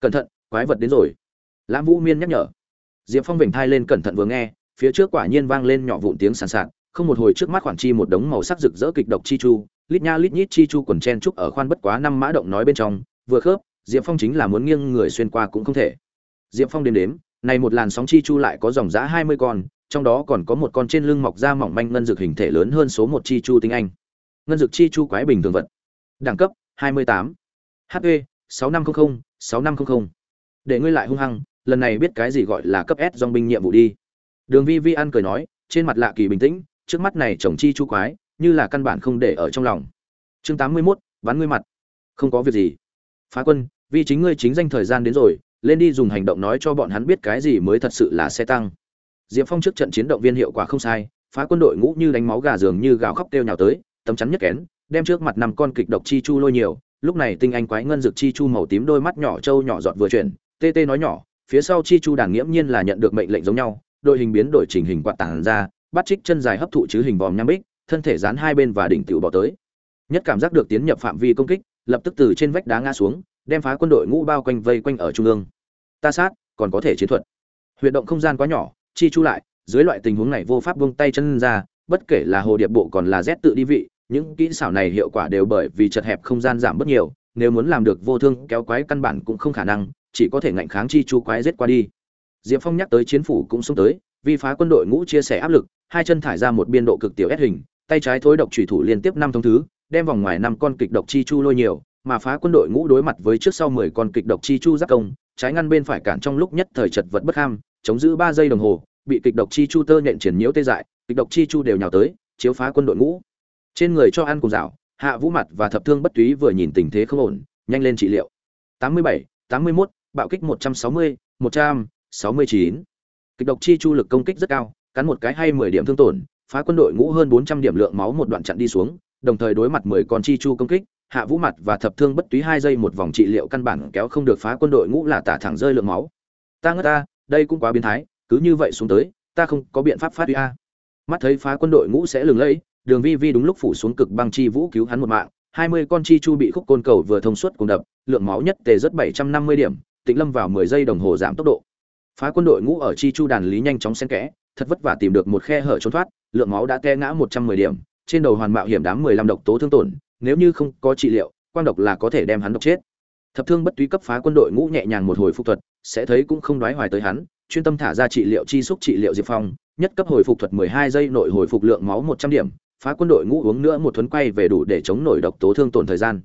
cẩn thận, quái vật đến rồi. Lãm vũ miên nhắc nhở. Diệp phong vểnh thai lên cẩn thận vừa nghe, phía trước quả nhiên vang lên nhỏ vụn tiếng sàn sạt, không một hồi trước mắt khoản chi một đống màu sắc rực rỡ kịch độc chi chu, lít nha lít nhít chi chu quần chen trúc ở khoan bất quá năm mã động nói bên trong, vừa khớp, diệp phong chính là muốn nghiêng người xuyên qua cũng không thể. Diệp phong đếm đếm, này một làn sóng chi chu lại có dòng giã hai mươi con, trong đó còn có một con trên lưng mọc da mỏng manh ngân dược hình thể lớn hơn số một chi chu tinh anh. Ngân dược chi chu quái bình thường vật. Đẳng cấp 28. hp 6500 6500 để ngươi lại hung hăng lần này biết cái gì gọi là cấp s dòng binh nhiệm vụ đi. Đường vi vi ăn cười nói trên mặt lạ kỳ bình tĩnh trước mắt này chồng chi chu quái như là căn bản không để ở trong lòng. Chương 81, ván ngươi mặt. Không có việc gì. Phá quân vì chính ngươi chính danh thời gian đến rồi lên đi dùng hành động nói cho bọn hắn biết cái gì mới thật sự là xe tăng. Diệp phong trước trận chiến động viên hiệu quả không sai phá quân đội ngũ như đánh máu gà dường như gào khóc kêu nhào tới tấm chắn nhất kén đem trước mặt năm con kịch độc chi chu lôi nhiều lúc này tinh anh quái ngân dược chi chu màu tím đôi mắt nhỏ trâu nhỏ giọt vừa chuyển, tê tê nói nhỏ, phía sau chi chu đàn nghiễm nhiên là nhận được mệnh lệnh giống nhau, đội hình biến đổi chỉnh hình quạt tảng ra, bắt trích chân dài hấp thụ chứ hình vòm nham bích, thân thể dán hai bên và đỉnh tiểu bỏ tới. Nhất cảm giác được tiến nhập phạm vi công kích, lập tức từ trên vách đá ngã xuống, đem phá quân đội ngũ bao quanh vây quanh ở trung ương. Ta sát, còn có thể chiến thuật. Huyệt động không gian quá nhỏ, chi chu lại, dưới loại tình huống này vô pháp buông tay chân ra, bất kể là hồ điệp bộ còn là rét tự đi vị những kỹ xảo này hiệu quả đều bởi vì chật hẹp không gian giảm bớt nhiều, nếu muốn làm được vô thương kéo quái căn bản cũng không khả năng, chỉ có thể ngạnh kháng chi chu quái giết qua đi. Diệp phong nhắc tới chiến phủ cũng xông tới, vi phá quân đội ngũ chia sẻ áp lực, hai chân thải ra một biên độ cực tiểu ép hình, tay trái thối độc thủy thủ liên tiếp năm thông thứ, đem vòng ngoài năm con kịch độc chi chu lôi nhiều, mà phá quân đội ngũ đối mặt với trước sau mười con kịch độc chi chu giáp công, trái ngăn bên phải cản trong lúc nhất thời chật vật bất ham, chống giữ ba giây đồng hồ, bị kịch độc chi chu tơ nhện triển nhiễu tê dại, kịch độc chi chu đều nhào tới, chiếu phá quân đội ngũ trên người cho ăn cùng dạo hạ vũ mặt và thập thương bất túy vừa nhìn tình thế không ổn nhanh lên trị liệu. 87, 81, bạo kích 160, 169. kịch độc chi chu lực công kích rất cao cắn một cái hay 10 điểm thương tổn phá quân đội ngũ hơn 400 điểm lượng máu một đoạn chặn đi xuống đồng thời đối mặt 10 con chi chu công kích hạ vũ mặt và thập thương bất túy hai giây một vòng trị liệu căn bản kéo không được phá quân đội ngũ là tả thẳng rơi lượng máu. Ta ngất ta đây cũng quá biến thái cứ như vậy xuống tới ta không có biện pháp phát huy a. Mắt thấy phá quân đội ngũ sẽ lừng lẫy đường vi vi đúng lúc phủ xuống cực băng chi vũ cứu hắn một mạng, hai mươi con chi chu bị khúc côn cầu vừa thông suốt cùng đập, lượng máu nhất tề rất bảy trăm năm mươi điểm tĩnh lâm vào mười giây đồng hồ giảm tốc độ. Phá quân đội ngũ ở chi chu đàn lý nhanh chóng xen kẽ, thật vất vả tìm được một khe hở trốn thoát, lượng máu đã te ngã một trăm mười điểm, trên đầu hoàn mạo hiểm đám mười lăm độc tố thương tổn, nếu như không có trị liệu, quang độc là có thể đem hắn độc chết. Thập thương bất túy cấp phá quân đội ngũ nhẹ nhàng một hồi phục thuật, sẽ thấy cũng không đoái hoài tới hắn, chuyên tâm thả ra trị liệu chi xúc trị liệu diệp phong, nhất cấp hồi phục thuật 12 giây, nội hồi phục lượng máu 100 điểm phá quân đội ngũ uống nữa một thuấn quay về đủ để chống nổi độc tố thương tổn thời gian.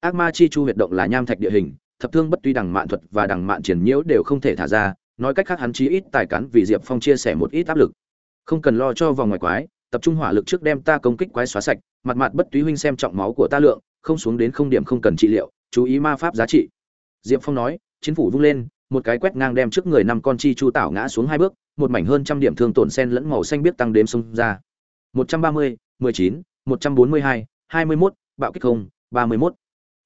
Ác ma chi chu huyệt động là nham thạch địa hình, thập thương bất tuy đằng mạn thuật và đằng mạn triển nhiễu đều không thể thả ra, nói cách khác hắn chí ít tài cắn vì diệp phong chia sẻ một ít áp lực. Không cần lo cho vòng ngoài quái, tập trung hỏa lực trước đem ta công kích quái xóa sạch, mặt mặt bất túy huynh xem trọng máu của ta lượng, không xuống đến không điểm không cần trị liệu, chú ý ma pháp giá trị. Diệp phong nói, chiến phủ vung lên, một cái quét ngang đem trước người năm con chi chu tảo ngã xuống hai bước, một mảnh hơn trăm điểm thương tổn sen lẫn màu xanh biết tăng đếm xông ra. Một trăm ba mươi mười chín, một trăm bốn mươi hai hai mươi mốt, bạo kích không, ba mươi mốt.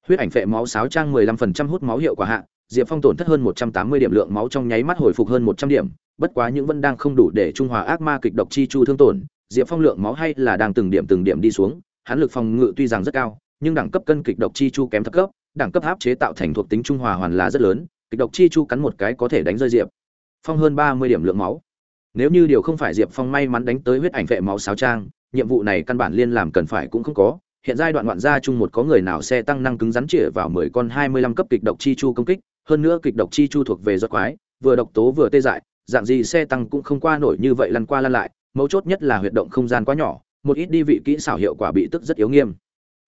Huyết ảnh phệ máu sáo trang mười lăm phần trăm hút máu hiệu quả hạ, diệp phong tổn thất hơn một trăm tám mươi điểm lượng máu trong nháy mắt hồi phục hơn một trăm điểm, bất quá những vẫn đang không đủ để trung hòa ác ma kịch độc chi chu thương tổn, diệp phong lượng máu hay là đang từng điểm từng điểm đi xuống, hắn lực phòng ngự tuy rằng rất cao, nhưng đẳng cấp cân kịch độc chi chu kém thấp cấp, đẳng cấp áp chế tạo thành thuộc tính trung hòa hoàn là rất lớn, kịch độc chi chu cắn một cái có thể đánh rơi diệp phong hơn ba mươi điểm lượng máu. Nếu như điều không phải diệp phong may mắn đánh tới huyết ảnh vệ máu sáo trang nhiệm vụ này căn bản liên làm cần phải cũng không có. Hiện giai đoạn ngoạn gia chung một có người nào xe tăng năng cứng rắn chĩa vào mười con hai mươi lăm cấp kịch độc chi chu công kích, hơn nữa kịch độc chi chu thuộc về giọt quái, vừa độc tố vừa tê dại, dạng gì xe tăng cũng không qua nổi như vậy lăn qua lăn lại, mấu chốt nhất là huyệt động không gian quá nhỏ, một ít đi vị kỹ xảo hiệu quả bị tức rất yếu nghiêm.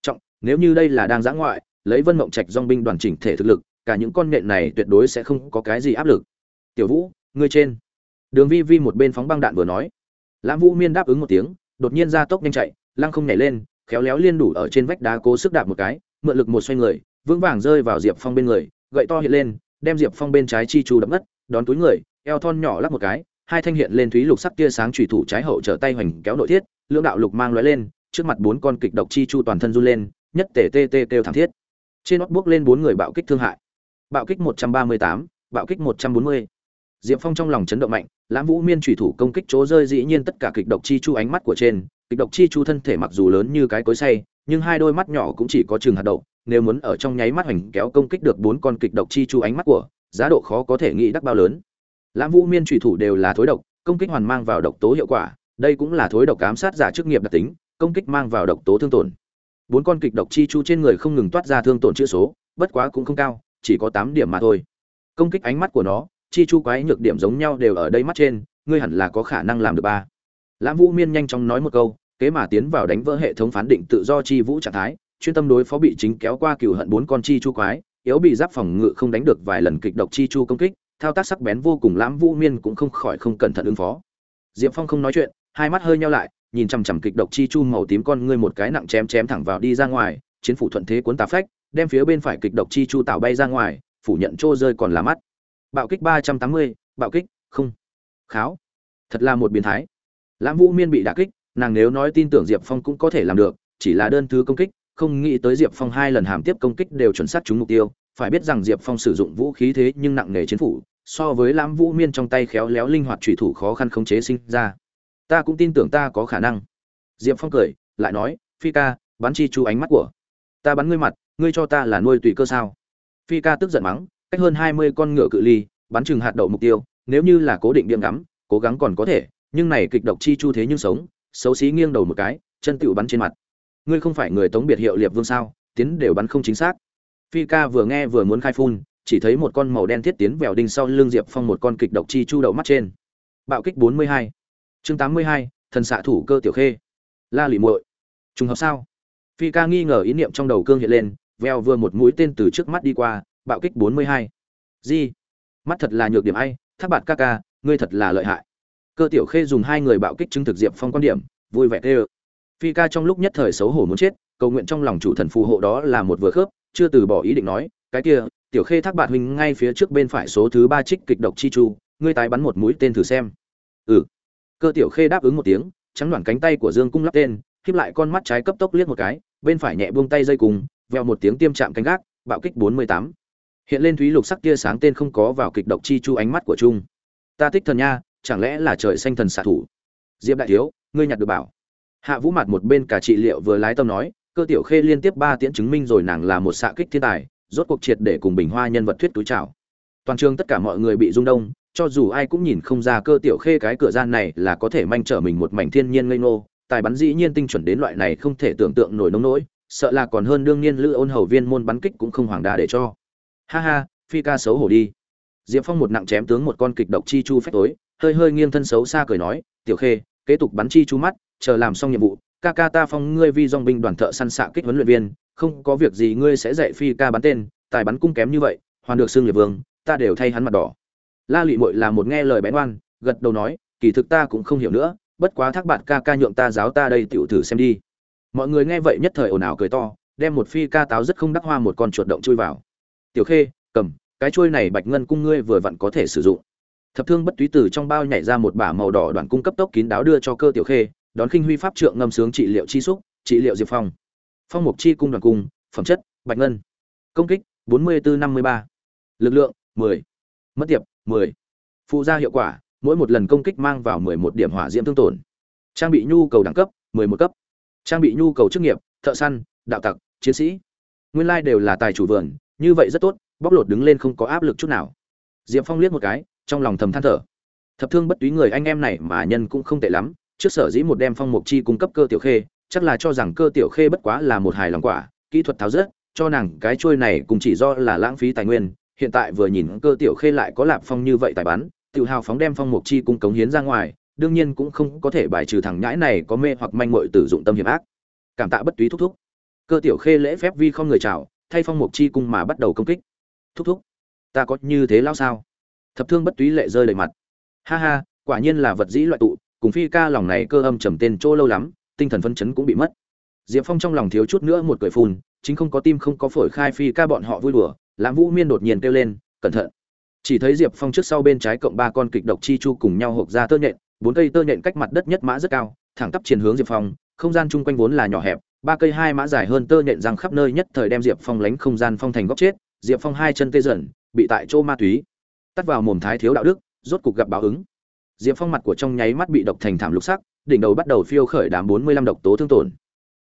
Trọng, nếu như đây là đang giã ngoại, lấy vân mộng trạch dong binh đoàn chỉnh thể thực lực, cả những con nện này tuyệt đối sẽ không có cái gì áp lực. Tiểu vũ, ngươi trên. Đường vi vi một bên phóng băng đạn vừa nói. Lãm vũ miên đáp ứng một tiếng đột nhiên ra tốc nhanh chạy lăng không nhảy lên khéo léo liên đủ ở trên vách đá cố sức đạp một cái mượn lực một xoay người vững vàng rơi vào diệp phong bên người gậy to hiện lên đem diệp phong bên trái chi chu đập ngất đón túi người eo thon nhỏ lắp một cái hai thanh hiện lên thúy lục sắc tia sáng chủy thủ trái hậu trở tay hoành kéo nội thiết lưỡng đạo lục mang lóe lên trước mặt bốn con kịch độc chi chu toàn thân run lên nhất tể tê tê kêu thảm thiết trên nót bước lên bốn người bạo kích thương hại bạo kích 138, bạo kích 140. Diệp Phong trong lòng chấn động mạnh, Lãm Vũ Miên chủy thủ công kích chỗ rơi dĩ nhiên tất cả kịch độc chi chu ánh mắt của trên, kịch độc chi chu thân thể mặc dù lớn như cái cối xay, nhưng hai đôi mắt nhỏ cũng chỉ có chừng hạt đậu, nếu muốn ở trong nháy mắt hoành kéo công kích được bốn con kịch độc chi chu ánh mắt của, giá độ khó có thể nghĩ đắc bao lớn. Lãm vũ miên chủy thủ đều là thối độc công kích hoàn mang vào độc tố hiệu quả đây cũng là thối độc ám sát giả chức nghiệp đặc tính công kích mang vào độc tố thương tổn. Bốn con kịch độc chi chu trên người không ngừng toát ra thương tổn chữ số bất quá cũng không cao chỉ có tám điểm mà thôi. Công kích ánh mắt của nó chi chu quái nhược điểm giống nhau đều ở đây mắt trên, ngươi hẳn là có khả năng làm được ba. Lãm vũ miên nhanh chóng nói một câu, kế mà tiến vào đánh vỡ hệ thống phán định tự do chi vũ trạng thái, chuyên tâm đối phó bị chính kéo qua cựu hận bốn con chi chu quái, yếu bị giáp phòng ngự không đánh được vài lần kịch độc chi chu công kích, thao tác sắc bén vô cùng lãm vũ miên cũng không khỏi không cẩn thận ứng phó. Diệp phong không nói chuyện, hai mắt hơi nhau lại, nhìn chằm chằm kịch độc chi chu màu tím con ngươi một cái nặng chém chém thẳng vào đi ra ngoài, chiến phủ thuận thế cuốn tà phách, đem phía bên phải kịch độc chi chu tạo bay ra ngoài, phủ nhận trô rơi còn là mắt bạo kích ba trăm tám mươi, bạo kích, không. Kháo. Thật là một biến thái. Lãm vũ miên bị đả kích, nàng nếu nói tin tưởng diệp phong cũng có thể làm được, chỉ là đơn thứ công kích, không nghĩ tới diệp phong hai lần hàm tiếp công kích đều chuẩn xác trúng mục tiêu. Phải biết rằng diệp phong sử dụng vũ khí thế nhưng nặng nề chiến phủ, so với lãm vũ miên trong tay khéo léo linh hoạt thủy thủ khó khăn khống chế sinh ra. Ta cũng tin tưởng ta có khả năng. Diệp phong cười, lại nói, phi ca, bắn chi chú ánh mắt của ta bắn ngươi mặt, ngươi cho ta là nuôi tùy cơ sao? Phi ca tức giận mắng cách hơn hai mươi con ngựa cự ly, bắn chừng hạt đậu mục tiêu, nếu như là cố định điểm ngắm, cố gắng còn có thể, nhưng này kịch độc chi chu thế nhưng sống, xấu xí nghiêng đầu một cái, chân tựu bắn trên mặt. Ngươi không phải người tống biệt hiệu liệp vương sao, tiến đều bắn không chính xác. Phi ca vừa nghe vừa muốn khai phun, chỉ thấy một con màu đen thiết tiến vèo đinh sau lưng diệp phong một con kịch độc chi chu đậu mắt trên. Bạo kích bốn mươi hai. Chương tám mươi hai, thần xạ thủ cơ tiểu khê. La lì muội. Trùng hợp sao? Phi ca nghi ngờ ý niệm trong đầu cương hiện lên, veo vừa một mũi tên từ trước mắt đi qua bạo kích bốn mươi hai. Di, mắt thật là nhược điểm ai, thác bạt ca ca, ngươi thật là lợi hại. Cơ tiểu khê dùng hai người bạo kích chứng thực diệp phong quan điểm, vui vẻ thê phi ca trong lúc nhất thời xấu hổ muốn chết, cầu nguyện trong lòng chủ thần phù hộ đó là một vừa khớp, chưa từ bỏ ý định nói, cái kia, tiểu khê thác bạt huynh ngay phía trước bên phải số thứ ba trích kịch độc chi chu, ngươi tái bắn một mũi tên thử xem. Ừ. Cơ tiểu khê đáp ứng một tiếng, trắng loạn cánh tay của dương cung lắp tên, khép lại con mắt trái cấp tốc liếc một cái, bên phải nhẹ buông tay dây cùng, vèo một tiếng tiêm chạm cánh gác, bạo kích bốn mươi tám hiện lên thúy lục sắc tia sáng tên không có vào kịch độc chi chu ánh mắt của trung. Ta thích thần nha, chẳng lẽ là trời xanh thần xạ thủ? Diệp đại thiếu, ngươi nhặt được bảo. Hạ vũ mặt một bên cả trị liệu vừa lái tâm nói, cơ tiểu khê liên tiếp ba tiễn chứng minh rồi nàng là một xạ kích thiên tài, rốt cuộc triệt để cùng bình hoa nhân vật thuyết túi trào toàn trường tất cả mọi người bị rung đông cho dù ai cũng nhìn không ra cơ tiểu khê cái cửa gian này là có thể manh trở mình một mảnh thiên nhiên ngây ngô, tài bắn dĩ nhiên tinh chuẩn đến loại này không thể tưởng tượng nổi nông nỗi, sợ là còn hơn đương nhiên lữ ôn hầu viên môn bắn kích cũng không hoàng đà để cho ha ha, phi ca xấu hổ đi. Diệp phong một nặng chém tướng một con kịch độc chi chu phép tối, hơi hơi nghiêng thân xấu xa cười nói, tiểu khê, kế tục bắn chi chu mắt, chờ làm xong nhiệm vụ, ca ca ta phong ngươi vi dong binh đoàn thợ săn xạ kích huấn luyện viên, không có việc gì ngươi sẽ dạy phi ca bắn tên, tài bắn cung kém như vậy, hoàn được xương liệt vương, ta đều thay hắn mặt đỏ. La lụy mội là một nghe lời bén oan, gật đầu nói, kỳ thực ta cũng không hiểu nữa, bất quá thác bạn ca ca nhượng ta giáo ta đây tiểu thử xem đi. Mọi người nghe vậy nhất thời ồn ào cười to, đem một phi ca táo rất không đắc hoa một con chuột động chui vào tiểu khê, cầm, cái chuôi này bạch ngân cung ngươi vừa vặn có thể sử dụng. Thập thương bất túy từ trong bao nhảy ra một bả màu đỏ đoàn cung cấp tốc kín đáo đưa cho cơ tiểu khê, đón khinh huy pháp trượng ngâm sướng trị liệu chi xúc, trị liệu diệp phong. Phong mục chi cung đoàn cung, phẩm chất, bạch ngân. Công kích, bốn mươi bốn năm mươi ba. Lực lượng, mười. Mất tiệp, mười. Phụ gia hiệu quả, mỗi một lần công kích mang vào mười một điểm hỏa diễm thương tổn. Trang bị nhu cầu đẳng cấp, mười một cấp. Trang bị nhu cầu chức nghiệp, thợ săn, đạo tặc, chiến sĩ. Nguyên lai đều là tài chủ vườn như vậy rất tốt, bóc lột đứng lên không có áp lực chút nào. Diệp phong liếc một cái, trong lòng thầm than thở. Thập thương bất túy người anh em này mà nhân cũng không tệ lắm, trước sở dĩ một đem phong mục chi cung cấp cơ tiểu khê, chắc là cho rằng cơ tiểu khê bất quá là một hài lòng quả, kỹ thuật tháo rớt, cho nàng cái trôi này cũng chỉ do là lãng phí tài nguyên, hiện tại vừa nhìn cơ tiểu khê lại có lạp phong như vậy tài bắn tự hào phóng đem phong mục chi cung cống hiến ra ngoài, đương nhiên cũng không có thể bài trừ thằng nhãi này có mê hoặc manh muội tử dụng tâm hiểm ác. Cảm tạ bất túy thúc thúc. Cơ tiểu khê lễ phép vi không người chào thay phong mục chi cung mà bắt đầu công kích. Thúc thúc, ta có như thế lao sao? Thập thương bất túy lệ rơi lệ mặt. Ha ha, quả nhiên là vật dĩ loại tụ, cùng phi ca lòng này cơ âm trầm tên chỗ lâu lắm, tinh thần phân chấn cũng bị mất. Diệp phong trong lòng thiếu chút nữa một cười phun, chính không có tim không có phổi khai phi ca bọn họ vui đùa, lãm vũ miên đột nhiên kêu lên, cẩn thận. Chỉ thấy diệp phong trước sau bên trái cộng ba con kịch độc chi chu cùng nhau hộp ra tơ nhện, bốn cây tơ nhện cách mặt đất nhất mã rất cao, thẳng tắp chiến hướng diệp phong, không gian chung quanh vốn là nhỏ hẹp ba cây hai mã dài hơn tơ nhện răng khắp nơi nhất thời đem diệp phong lánh không gian phong thành góc chết, diệp phong hai chân tê dần, bị tại chỗ ma túy, tắt vào mồm thái thiếu đạo đức, rốt cục gặp báo ứng. Diệp phong mặt của trong nháy mắt bị độc thành thảm lục sắc, đỉnh đầu bắt đầu phiêu khởi đám bốn mươi lăm độc tố thương tổn.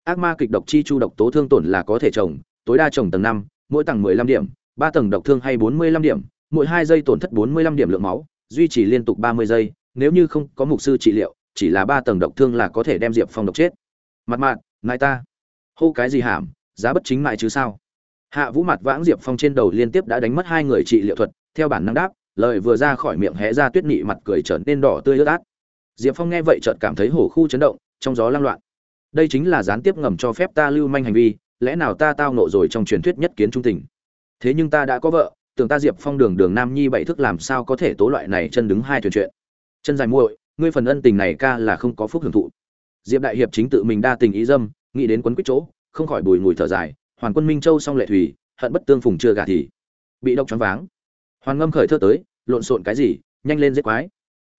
Ác ma kịch độc chi chu độc tố thương tổn là có thể trồng, tối đa trồng tầng năm, mỗi tầng mười lăm điểm, ba tầng độc thương hay bốn mươi lăm điểm, mỗi hai giây tổn thất bốn mươi lăm điểm lượng máu, duy trì liên tục ba mươi giây, nếu như không có mục sư trị liệu, chỉ là ba tầng độc thương là có thể đem diệp phong độc chết. Mặt mạn nai ta hô cái gì hàm giá bất chính mại chứ sao? Hạ vũ mặt vãng diệp phong trên đầu liên tiếp đã đánh mất hai người trị liệu thuật, theo bản năng đáp, lời vừa ra khỏi miệng hé ra tuyết nị mặt cười trở nên đỏ tươi ướt át. Diệp phong nghe vậy chợt cảm thấy hổ khu chấn động, trong gió lăng loạn. Đây chính là gián tiếp ngầm cho phép ta lưu manh hành vi, lẽ nào ta tao nộ rồi trong truyền thuyết nhất kiến trung tình? Thế nhưng ta đã có vợ, tưởng ta diệp phong đường đường nam nhi bảy thức làm sao có thể tố loại này chân đứng hai thuyền chuyện. Chân dài muội, ngươi phần ân tình này ca là không có phúc hưởng thụ. Diệp đại hiệp chính tự mình đa tình ý dâm nghĩ đến quấn quýt chỗ, không khỏi bùi ngùi thở dài, hoàn quân minh châu song lệ thủy, hận bất tương phùng chưa gà thì. Bị độc choáng váng. Hoàn ngâm khởi thơ tới, lộn xộn cái gì, nhanh lên giết quái.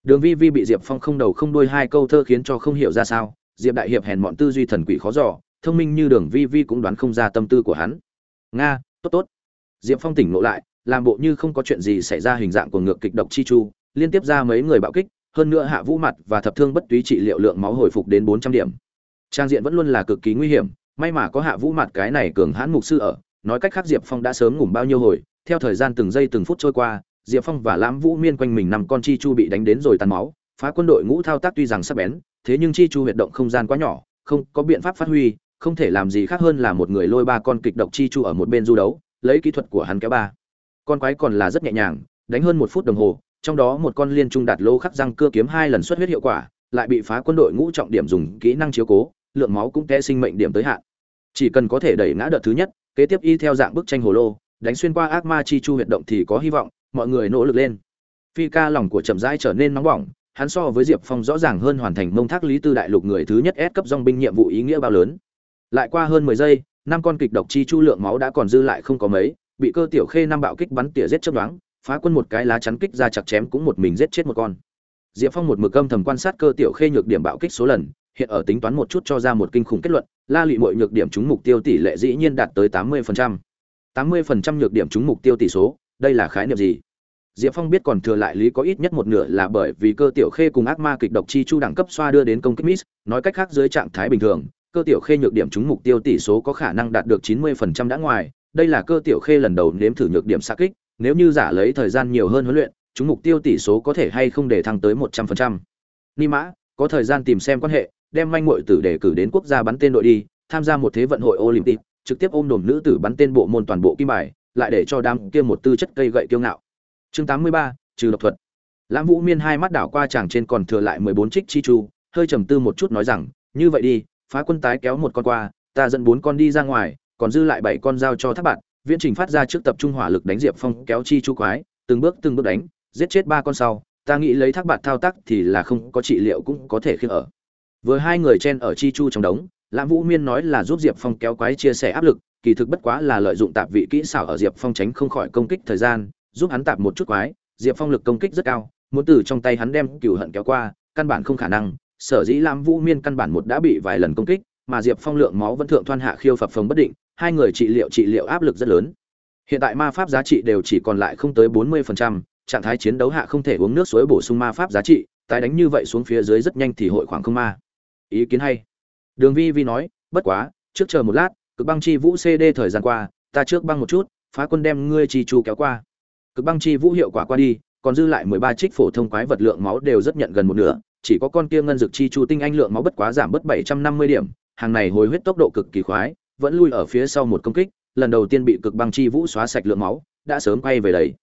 Đường vi vi bị diệp phong không đầu không đuôi hai câu thơ khiến cho không hiểu ra sao, diệp đại hiệp hèn mọn tư duy thần quỷ khó dò, thông minh như đường vi vi cũng đoán không ra tâm tư của hắn. Nga, tốt tốt. Diệp phong tỉnh ngộ lại, làm bộ như không có chuyện gì xảy ra hình dạng của ngược kịch độc chi chu, liên tiếp ra mấy người bạo kích, hơn nữa hạ vũ mặt và thập thương bất túy trị liệu lượng máu hồi phục đến bốn trăm điểm trang diện vẫn luôn là cực kỳ nguy hiểm, may mà có hạ vũ mặt cái này cường hãn mục sư ở, nói cách khác diệp phong đã sớm ngủm bao nhiêu hồi, theo thời gian từng giây từng phút trôi qua, diệp phong và lãm vũ miên quanh mình nằm con chi chu bị đánh đến rồi tàn máu, phá quân đội ngũ thao tác tuy rằng sắc bén, thế nhưng chi chu huyệt động không gian quá nhỏ, không có biện pháp phát huy, không thể làm gì khác hơn là một người lôi ba con kịch độc chi chu ở một bên du đấu, lấy kỹ thuật của hắn kéo ba. Con quái còn là rất nhẹ nhàng, đánh hơn một phút đồng hồ, trong đó một con liên trung đạt lô khắc răng cưa kiếm hai lần xuất huyết hiệu quả, lại bị phá quân đội ngũ trọng điểm dùng kỹ năng chiếu cố lượng máu cũng té sinh mệnh điểm tới hạn. Chỉ cần có thể đẩy ngã đợt thứ nhất, kế tiếp y theo dạng bức tranh hồ lô, đánh xuyên qua ác ma chi chu huyệt động thì có hy vọng, mọi người nỗ lực lên. Phi ca lòng của chậm rãi trở nên nóng bỏng, hắn so với diệp phong rõ ràng hơn hoàn thành mông thác lý tư đại lục người thứ nhất S cấp dòng binh nhiệm vụ ý nghĩa bao lớn. Lại qua hơn mười giây, năm con kịch độc chi chu lượng máu đã còn dư lại không có mấy, bị cơ tiểu khê năm bạo kích bắn tỉa giết chớp đoán phá quân một cái lá chắn kích ra chặt chém cũng một mình giết chết một con. Diệp phong một mực âm thầm quan sát cơ tiểu khê nhược điểm bạo kích số lần hiện ở tính toán một chút cho ra một kinh khủng kết luận, la lụy mọi nhược điểm trúng mục tiêu tỷ lệ dĩ nhiên đạt tới tám mươi tám mươi nhược điểm trúng mục tiêu tỷ số, đây là khái niệm gì? Diệp phong biết còn thừa lại lý có ít nhất một nửa là bởi vì cơ tiểu khê cùng ác ma kịch độc chi chu đẳng cấp xoa đưa đến công kích miss, nói cách khác dưới trạng thái bình thường, cơ tiểu khê nhược điểm trúng mục tiêu tỷ số có khả năng đạt được chín mươi đã ngoài, đây là cơ tiểu khê lần đầu nếm thử nhược điểm xa kích, nếu như giả lấy thời gian nhiều hơn huấn luyện chúng mục tiêu tỷ số có thể hay không để thăng tới một trăm phần trăm. Ni mã, có thời gian tìm xem quan hệ đem manh muội tử để cử đến quốc gia bắn tên đội đi, tham gia một thế vận hội olympic, trực tiếp ôm đồn nữ tử bắn tên bộ môn toàn bộ kim bài, lại để cho đám kia một tư chất cây gậy kiêu ngạo. Chương tám mươi ba, trừ độc thuật. Lãm vũ miên hai mắt đảo qua chàng trên còn thừa lại mười bốn trích chi chu, hơi trầm tư một chút nói rằng, như vậy đi, phá quân tái kéo một con qua, ta dẫn bốn con đi ra ngoài, còn dư lại bảy con giao cho thác bạn. Viễn trình phát ra trước tập trung hỏa lực đánh diệp phong kéo chi chu quái, từng bước từng bước đánh, giết chết ba con sau, ta nghĩ lấy thác bạn thao tác thì là không có trị liệu cũng có thể khi ở vừa hai người chen ở chi chu trong đống, lãm vũ miên nói là giúp diệp phong kéo quái chia sẻ áp lực, kỳ thực bất quá là lợi dụng tạp vị kỹ xảo ở diệp phong tránh không khỏi công kích thời gian, giúp hắn tạp một chút quái. Diệp phong lực công kích rất cao, muốn từ trong tay hắn đem cửu hận kéo qua, căn bản không khả năng. Sở dĩ lãm vũ miên căn bản một đã bị vài lần công kích, mà diệp phong lượng máu vẫn thượng thoan hạ khiêu phập phồng bất định, hai người trị liệu trị liệu áp lực rất lớn. Hiện tại ma pháp giá trị đều chỉ còn lại không tới bốn mươi trạng thái chiến đấu hạ không thể uống nước suối bổ sung ma pháp giá trị, tái đánh như vậy xuống phía dưới rất nhanh thì hội khoảng không ma ý kiến hay. Đường vi vi nói, bất quá, trước chờ một lát, cực băng chi vũ cd thời gian qua, ta trước băng một chút, phá quân đem ngươi chi chu kéo qua. Cực băng chi vũ hiệu quả qua đi, còn dư lại mười ba trích phổ thông quái vật lượng máu đều rất nhận gần một nửa, chỉ có con kia ngân dược chi chu tinh anh lượng máu bất quá giảm bất bảy trăm năm mươi điểm, hàng này hồi huyết tốc độ cực kỳ khoái, vẫn lui ở phía sau một công kích, lần đầu tiên bị cực băng chi vũ xóa sạch lượng máu, đã sớm quay về đấy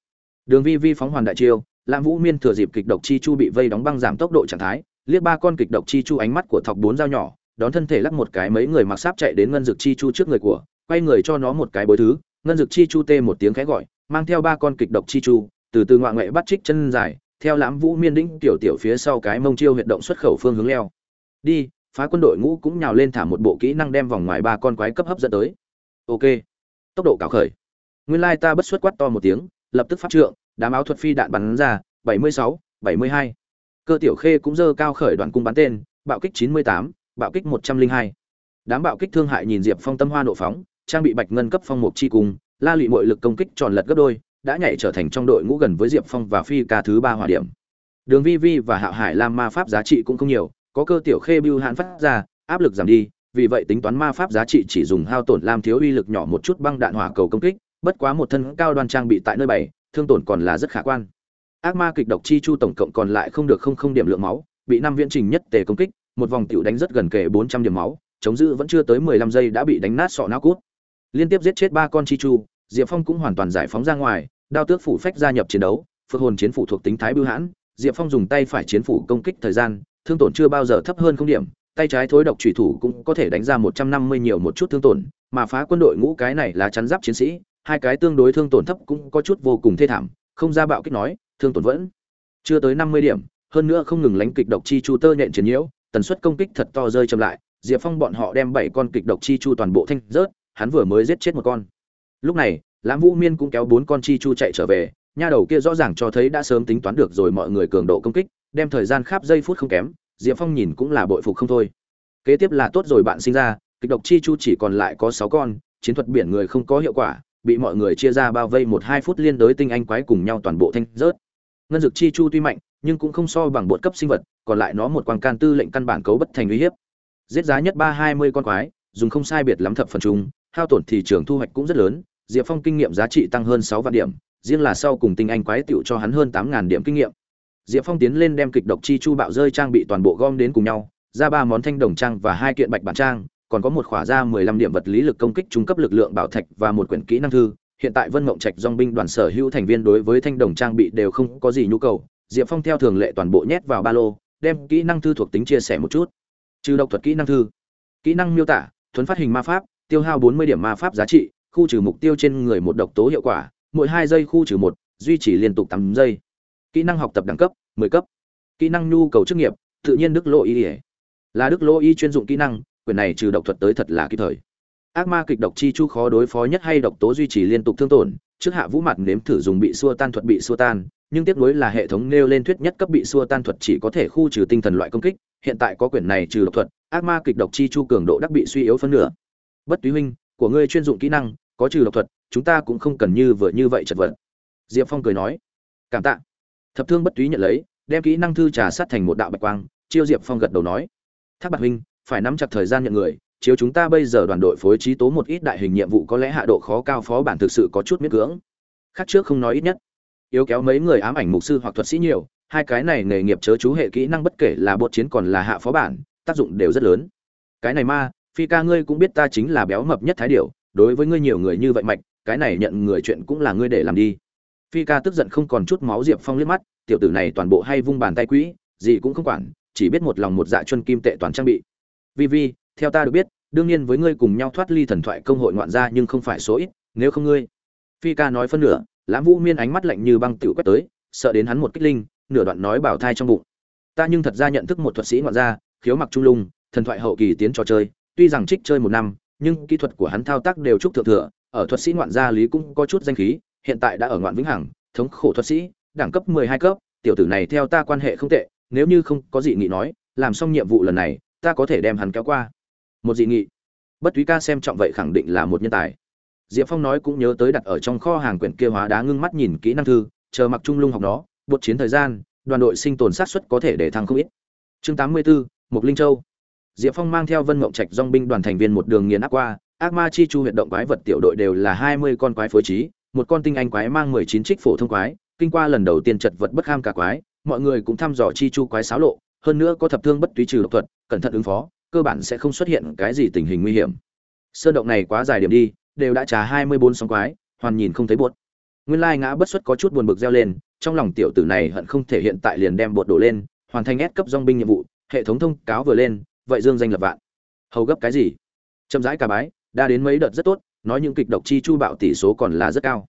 đường vi vi phóng hoàn đại chiêu lãm vũ miên thừa dịp kịch độc chi chu bị vây đóng băng giảm tốc độ trạng thái liếc ba con kịch độc chi chu ánh mắt của thọc bốn dao nhỏ đón thân thể lắc một cái mấy người mặc sáp chạy đến ngân dực chi chu trước người của quay người cho nó một cái bối thứ. Ngân dực chi chu tê một tiếng khẽ gọi mang theo ba con kịch độc chi chu từ từ ngoại ngoại bắt trích chân dài theo lãm vũ miên đĩnh tiểu tiểu phía sau cái mông chiêu huyệt động xuất khẩu phương hướng leo. Đi phá quân đội ngũ cũng nhào lên thả một bộ kỹ năng đem vòng ngoài ba con quái cấp hấp dẫn tới. Ok. Tốc độ cào khởi. Nguyên lai ta bất xuất quát to một tiếng lập tức phát trượng đám áo thuật phi đạn bắn ra 76, 72 cơ tiểu khê cũng dơ cao khởi đoạn cung bắn tên bạo kích 98, bạo kích 102. đám bạo kích thương hại nhìn diệp phong tâm hoa nộ phóng trang bị bạch ngân cấp phong mục chi cùng la lụy mọi lực công kích tròn lật gấp đôi đã nhảy trở thành trong đội ngũ gần với diệp phong và phi ca thứ ba hỏa điểm đường vi vi và hạo hải làm ma pháp giá trị cũng không nhiều có cơ tiểu khê bưu hãn phát ra áp lực giảm đi vì vậy tính toán ma pháp giá trị chỉ dùng hao tổn làm thiếu uy lực nhỏ một chút băng đạn hỏa cầu công kích bất quá một thân cao đoan trang bị tại nơi bảy thương tổn còn là rất khả quan ác ma kịch độc chi chu tổng cộng còn lại không được không không điểm lượng máu, bị năm viễn trình nhất tề công kích, một vòng tiểu đánh rất gần kề bốn trăm điểm máu, chống giữ vẫn chưa tới mười lăm giây đã bị đánh nát sọ não cút. Liên tiếp giết chết ba con chi chu, diệp phong cũng hoàn toàn giải phóng ra ngoài, đao tước phủ phách gia nhập chiến đấu, phượng hồn chiến phủ thuộc tính thái bưu hãn, diệp phong dùng tay phải chiến phủ công kích thời gian, thương tổn chưa bao giờ thấp hơn không điểm, tay trái thối độc thủy thủ cũng có thể đánh ra một trăm năm mươi nhiều một chút thương tổn, mà phá quân đội ngũ cái này là chắn giáp chiến sĩ, hai cái tương đối thương tổn thấp cũng có chút vô cùng thê thảm, không ra bạo kích nói thương tổn vẫn chưa tới năm mươi điểm, hơn nữa không ngừng lánh kịch độc chi chu tơ nhện chiến nhiễu, tần suất công kích thật to rơi chậm lại, diệp phong bọn họ đem bảy con kịch độc chi chu toàn bộ thanh rớt, hắn vừa mới giết chết một con. Lúc này, lãm vũ miên cũng kéo bốn con chi chu chạy trở về, nha đầu kia rõ ràng cho thấy đã sớm tính toán được rồi mọi người cường độ công kích, đem thời gian khắp giây phút không kém, diệp phong nhìn cũng là bội phục không thôi. Kế tiếp là tốt rồi bạn sinh ra, kịch độc chi chu chỉ còn lại có sáu con, chiến thuật biển người không có hiệu quả, bị mọi người chia ra bao vây một hai phút liên đối tinh anh quái cùng nhau toàn bộ thanh rớt ngân Dược chi chu tuy mạnh, nhưng cũng không so bằng bột cấp sinh vật, còn lại nó một quang can tư lệnh căn bản cấu bất thành uy hiếp. Giết giá nhất ba hai mươi con quái, dùng không sai biệt lắm thập phần chung, hao tổn thị trường thu hoạch cũng rất lớn, diệp phong kinh nghiệm giá trị tăng hơn sáu vạn điểm, riêng là sau cùng tinh anh quái tựu cho hắn hơn tám ngàn điểm kinh nghiệm. Diệp phong tiến lên đem kịch độc chi chu bạo rơi trang bị toàn bộ gom đến cùng nhau, ra ba món thanh đồng trang và hai kiện bạch bản trang, còn có một khỏa ra mười lăm điểm vật lý lực công kích trung cấp lực lượng bảo thạch và một quyển kỹ năng thư hiện tại vân mộng trạch dong binh đoàn sở hữu thành viên đối với thanh đồng trang bị đều không có gì nhu cầu, diệp phong theo thường lệ toàn bộ nhét vào ba lô, đem kỹ năng thư thuộc tính chia sẻ một chút. Trừ độc thuật kỹ năng thư, kỹ năng miêu tả, thuấn phát hình ma pháp, tiêu hao bốn mươi điểm ma pháp giá trị, khu trừ mục tiêu trên người một độc tố hiệu quả, mỗi hai giây khu trừ một, duy trì liên tục tám giây. Kỹ năng học tập đẳng cấp, mười cấp. Kỹ năng nhu cầu chức nghiệp, tự nhiên đức lô y. Là đức lô y chuyên dụng kỹ năng, quyền này trừ độc thuật tới thật là kịp thời ác ma kịch độc chi chu khó đối phó nhất hay độc tố duy trì liên tục thương tổn, trước hạ vũ mặt nếm thử dùng bị xua tan thuật bị xua tan, nhưng tiếc nuối là hệ thống nêu lên thuyết nhất cấp bị xua tan thuật chỉ có thể khu trừ tinh thần loại công kích, hiện tại có quyển này trừ độc thuật, ác ma kịch độc chi chu cường độ đắc bị suy yếu phân nửa. Bất túy huynh, của ngươi chuyên dụng kỹ năng, có trừ độc thuật, chúng ta cũng không cần như vừa như vậy chật vật. Diệp phong cười nói, cảm tạ. Thập thương bất túy nhận lấy, đem kỹ năng thư trà sát thành một đạo bạch quang, chiêu diệp phong gật đầu nói, thác bạc huynh, phải nắm chặt thời gian nhận người chiếu chúng ta bây giờ đoàn đội phối trí tố một ít đại hình nhiệm vụ có lẽ hạ độ khó cao phó bản thực sự có chút miễn cưỡng. Khác trước không nói ít nhất. Yếu kéo mấy người ám ảnh mục sư hoặc thuật sĩ nhiều, hai cái này nghề nghiệp chớ chú hệ kỹ năng bất kể là bột chiến còn là hạ phó bản, tác dụng đều rất lớn. Cái này ma, phi ca ngươi cũng biết ta chính là béo mập nhất thái điểu, đối với ngươi nhiều người như vậy mạnh cái này nhận người chuyện cũng là ngươi để làm đi. Phi ca tức giận không còn chút máu diệp phong liếc mắt, tiểu tử này toàn bộ hay vung bàn tay quỹ, gì cũng không quản, chỉ biết một lòng một dạ chuân kim tệ toàn trang bị. Vi vi theo ta được biết, đương nhiên với ngươi cùng nhau thoát ly thần thoại công hội ngoạn gia nhưng không phải số ít, nếu không ngươi. Phi ca nói phân nửa, lãm vũ miên ánh mắt lạnh như băng tiểu quét tới, sợ đến hắn một kích linh, nửa đoạn nói bảo thai trong bụng. Ta nhưng thật ra nhận thức một thuật sĩ ngoạn gia, khiếu mặc trung lung, thần thoại hậu kỳ tiến trò chơi, tuy rằng trích chơi một năm, nhưng kỹ thuật của hắn thao tác đều trúc thượng thừa, ở thuật sĩ ngoạn gia lý cũng có chút danh khí, hiện tại đã ở ngoạn vĩnh hằng, thống khổ thuật sĩ, đẳng cấp mười hai cấp, tiểu tử này theo ta quan hệ không tệ, nếu như không có gì nghị nói, làm xong nhiệm vụ lần này, ta có thể đem hắn kéo qua một dị nghị. Bất túy ca xem trọng vậy khẳng định là một nhân tài. Diệp phong nói cũng nhớ tới đặt ở trong kho hàng quyển kia hóa đá ngưng mắt nhìn kỹ năng thư, chờ mặc trung lung học nó bột chiến thời gian, đoàn đội sinh tồn sát xuất có thể để thăng không ít. Chương tám mươi bốn mục linh châu. Diệp phong mang theo vân mộng trạch dong binh đoàn thành viên một đường nghiền áp qua, ác ma chi chu huyện động quái vật tiểu đội đều là hai mươi con quái phối trí, một con tinh anh quái mang mười chín trích phổ thông quái, kinh qua lần đầu tiên chật vật bất kham cả quái, mọi người cũng thăm dò chi chu quái xáo lộ, hơn nữa có thập thương bất túy trừ độc thuật, cẩn thận ứng phó cơ bản sẽ không xuất hiện cái gì tình hình nguy hiểm. Sơn động này quá dài điểm đi, đều đã trả hai mươi bốn sóng quái, hoàn nhìn không thấy buột nguyên lai ngã bất xuất có chút buồn bực reo lên, trong lòng tiểu tử này hận không thể hiện tại liền đem buột đổ lên, hoàn thành ép cấp dong binh nhiệm vụ, hệ thống thông cáo vừa lên, vậy dương danh lập vạn. Hầu gấp cái gì? Chậm rãi cả bái, đã đến mấy đợt rất tốt, nói những kịch độc chi chu bạo tỷ số còn là rất cao.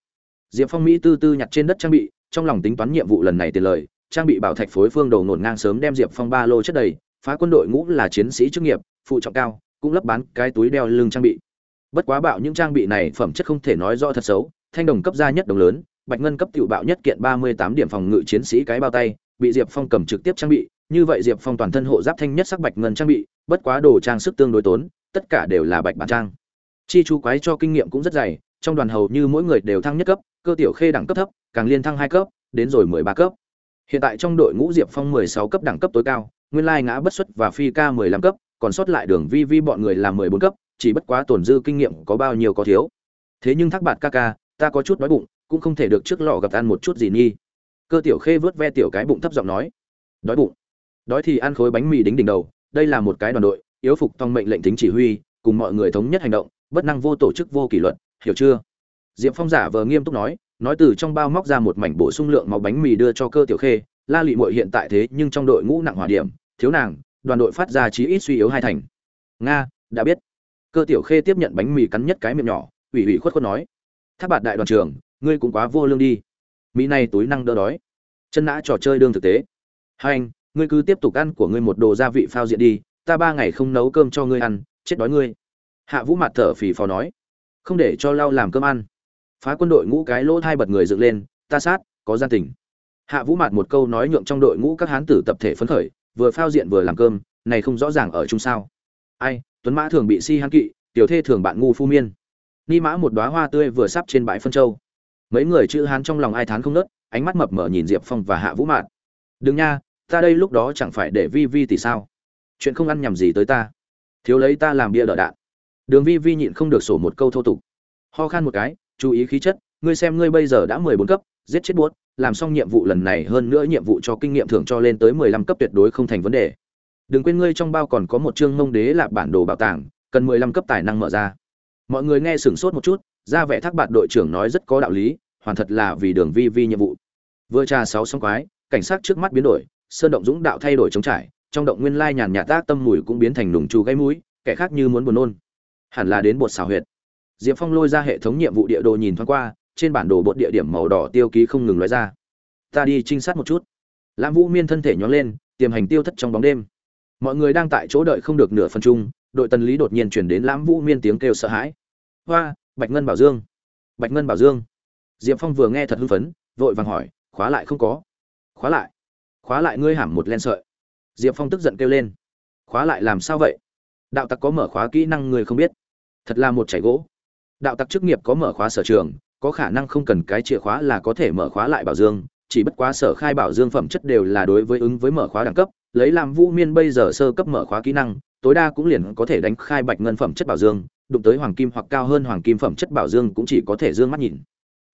Diệp phong mỹ tư tư nhặt trên đất trang bị, trong lòng tính toán nhiệm vụ lần này tiền lời, trang bị bảo thạch phối phương đầu nổn ngang sớm đem diệp phong ba lô chất đầy phá quân đội ngũ là chiến sĩ chức nghiệp, phụ trọng cao, cũng lấp bán cái túi đeo lưng trang bị. Bất quá bạo những trang bị này phẩm chất không thể nói rõ thật xấu, thanh đồng cấp gia nhất đồng lớn, bạch ngân cấp tiểu bạo nhất kiện ba mươi tám điểm phòng ngự chiến sĩ cái bao tay, bị diệp phong cầm trực tiếp trang bị, như vậy diệp phong toàn thân hộ giáp thanh nhất sắc bạch ngân trang bị, bất quá đồ trang sức tương đối tốn, tất cả đều là bạch bản trang. Chi chú quái cho kinh nghiệm cũng rất dày, trong đoàn hầu như mỗi người đều thăng nhất cấp, cơ tiểu khê đẳng cấp thấp, càng liên thăng hai cấp, đến rồi mười ba cấp. Hiện tại trong đội ngũ diệp phong mười sáu cấp đẳng cấp tối cao nguyên lai ngã bất xuất và phi ca mười lăm cấp, còn sót lại đường vi vi bọn người là mười bốn cấp, chỉ bất quá tổn dư kinh nghiệm có bao nhiêu có thiếu. Thế nhưng thác bạt ca ca, ta có chút đói bụng, cũng không thể được trước lò gặp ăn một chút gì nhi. cơ tiểu khê vớt ve tiểu cái bụng thấp giọng nói, đói bụng. Đói thì ăn khối bánh mì đính đỉnh đầu, đây là một cái đoàn đội, yếu phục thong mệnh lệnh tính chỉ huy, cùng mọi người thống nhất hành động, bất năng vô tổ chức vô kỷ luật, hiểu chưa? Diệp phong giả vờ nghiêm túc nói nói từ trong bao móc ra một mảnh bổ sung lượng máu bánh mì đưa cho cơ tiểu khê la lụy mội hiện tại thế nhưng trong đội ngũ nặng hỏa điểm, thiếu nàng, đoàn đội phát ra chí ít suy yếu hai thành. Nga, đã biết. Cơ tiểu khê tiếp nhận bánh mì cắn nhất cái miệng nhỏ, ủy ủy khuất khuất nói. Tháp bạt đại đoàn trường ngươi cũng quá vô lương đi. Mỹ này túi năng đỡ đói. Chân nã trò chơi đương thực tế. Hai anh, ngươi cứ tiếp tục ăn của ngươi một đồ gia vị phao diện đi, ta ba ngày không nấu cơm cho ngươi ăn, chết đói ngươi. Hạ vũ mặt thở phì phò nói. Không để cho lau làm cơm ăn. Phá quân đội ngũ cái lỗ thai bật người dựng lên, ta sát, có gian tình hạ vũ mạt một câu nói nhượng trong đội ngũ các hán tử tập thể phấn khởi, vừa phao diện vừa làm cơm, này không rõ ràng ở chung sao. Ai, tuấn mã thường bị si hán kỵ, tiểu thê thường bạn ngu phu miên. Ni mã một đóa hoa tươi vừa sắp trên bãi phân châu. Mấy người chữ hán trong lòng ai thán không nớt, ánh mắt mập mờ nhìn diệp phong và hạ vũ mạn đừng nha, ta đây lúc đó chẳng phải để vi vi thì sao? Chuyện không ăn nhầm gì tới ta. Thiếu lấy ta làm bia đỡ đạn. Đường vi vi nhịn không được sổ một câu thô tục. Ho khan một cái, chú ý khí chất, ngươi xem ngươi bây giờ đã mười bốn cấp, giết chết buốt làm xong nhiệm vụ lần này hơn nữa nhiệm vụ cho kinh nghiệm thưởng cho lên tới mười lăm cấp tuyệt đối không thành vấn đề. Đừng quên ngươi trong bao còn có một chương mông đế là bản đồ bảo tàng, cần mười lăm cấp tài năng mở ra. Mọi người nghe sửng sốt một chút, ra vẻ thác bạn đội trưởng nói rất có đạo lý, hoàn thật là vì đường vi vi nhiệm vụ. Vừa trà sáu sóng quái, cảnh sát trước mắt biến đổi, sơn động dũng đạo thay đổi chống trải, trong động nguyên lai nhàn nhạt tác tâm mùi cũng biến thành nùng chu gáy mũi, kẻ khác như muốn buồn nôn. Hẳn là đến bột xào huyệt. Diệp phong lôi ra hệ thống nhiệm vụ địa đồ nhìn thoáng qua trên bản đồ bột địa điểm màu đỏ tiêu ký không ngừng lóe ra. Ta đi trinh sát một chút. Lãm vũ miên thân thể nhón lên, tiềm hành tiêu thất trong bóng đêm. Mọi người đang tại chỗ đợi không được nửa phần chung, đội tần lý đột nhiên chuyển đến lãm vũ miên tiếng kêu sợ hãi. Hoa, bạch ngân bảo dương. Bạch ngân bảo dương. Diệp phong vừa nghe thật hưng phấn, vội vàng hỏi, khóa lại không có? Khóa lại? Khóa lại ngươi hàm một len sợi. Diệp phong tức giận kêu lên. Khóa lại làm sao vậy? Đạo tặc có mở khóa kỹ năng người không biết. Thật là một chảy gỗ. Đạo tặc chức nghiệp có mở khóa sở trường có khả năng không cần cái chìa khóa là có thể mở khóa lại bảo dương, chỉ bất quá sở khai bảo dương phẩm chất đều là đối với ứng với mở khóa đẳng cấp, lấy làm vũ miên bây giờ sơ cấp mở khóa kỹ năng, tối đa cũng liền có thể đánh khai bạch ngân phẩm chất bảo dương, đụng tới hoàng kim hoặc cao hơn hoàng kim phẩm chất bảo dương cũng chỉ có thể dương mắt nhìn.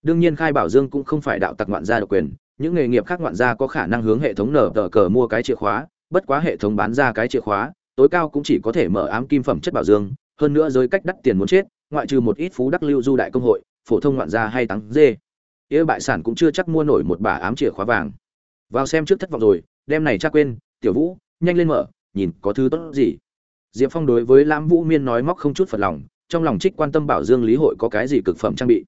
Đương nhiên khai bảo dương cũng không phải đạo tặc ngoạn gia độc quyền, những nghề nghiệp khác ngoạn gia có khả năng hướng hệ thống nở tờ cờ mua cái chìa khóa, bất quá hệ thống bán ra cái chìa khóa, tối cao cũng chỉ có thể mở ám kim phẩm chất bảo dương, hơn nữa giới cách đắt tiền muốn chết, ngoại trừ một ít phú đắc lưu du đại công hội phổ thông ngoạn gia hay tăng dê. Yêu bại sản cũng chưa chắc mua nổi một bà ám chìa khóa vàng. Vào xem trước thất vọng rồi, đem này cha quên, tiểu vũ, nhanh lên mở, nhìn có thứ tốt gì. Diệp phong đối với lãm vũ miên nói móc không chút phật lòng, trong lòng trích quan tâm bảo dương lý hội có cái gì cực phẩm trang bị.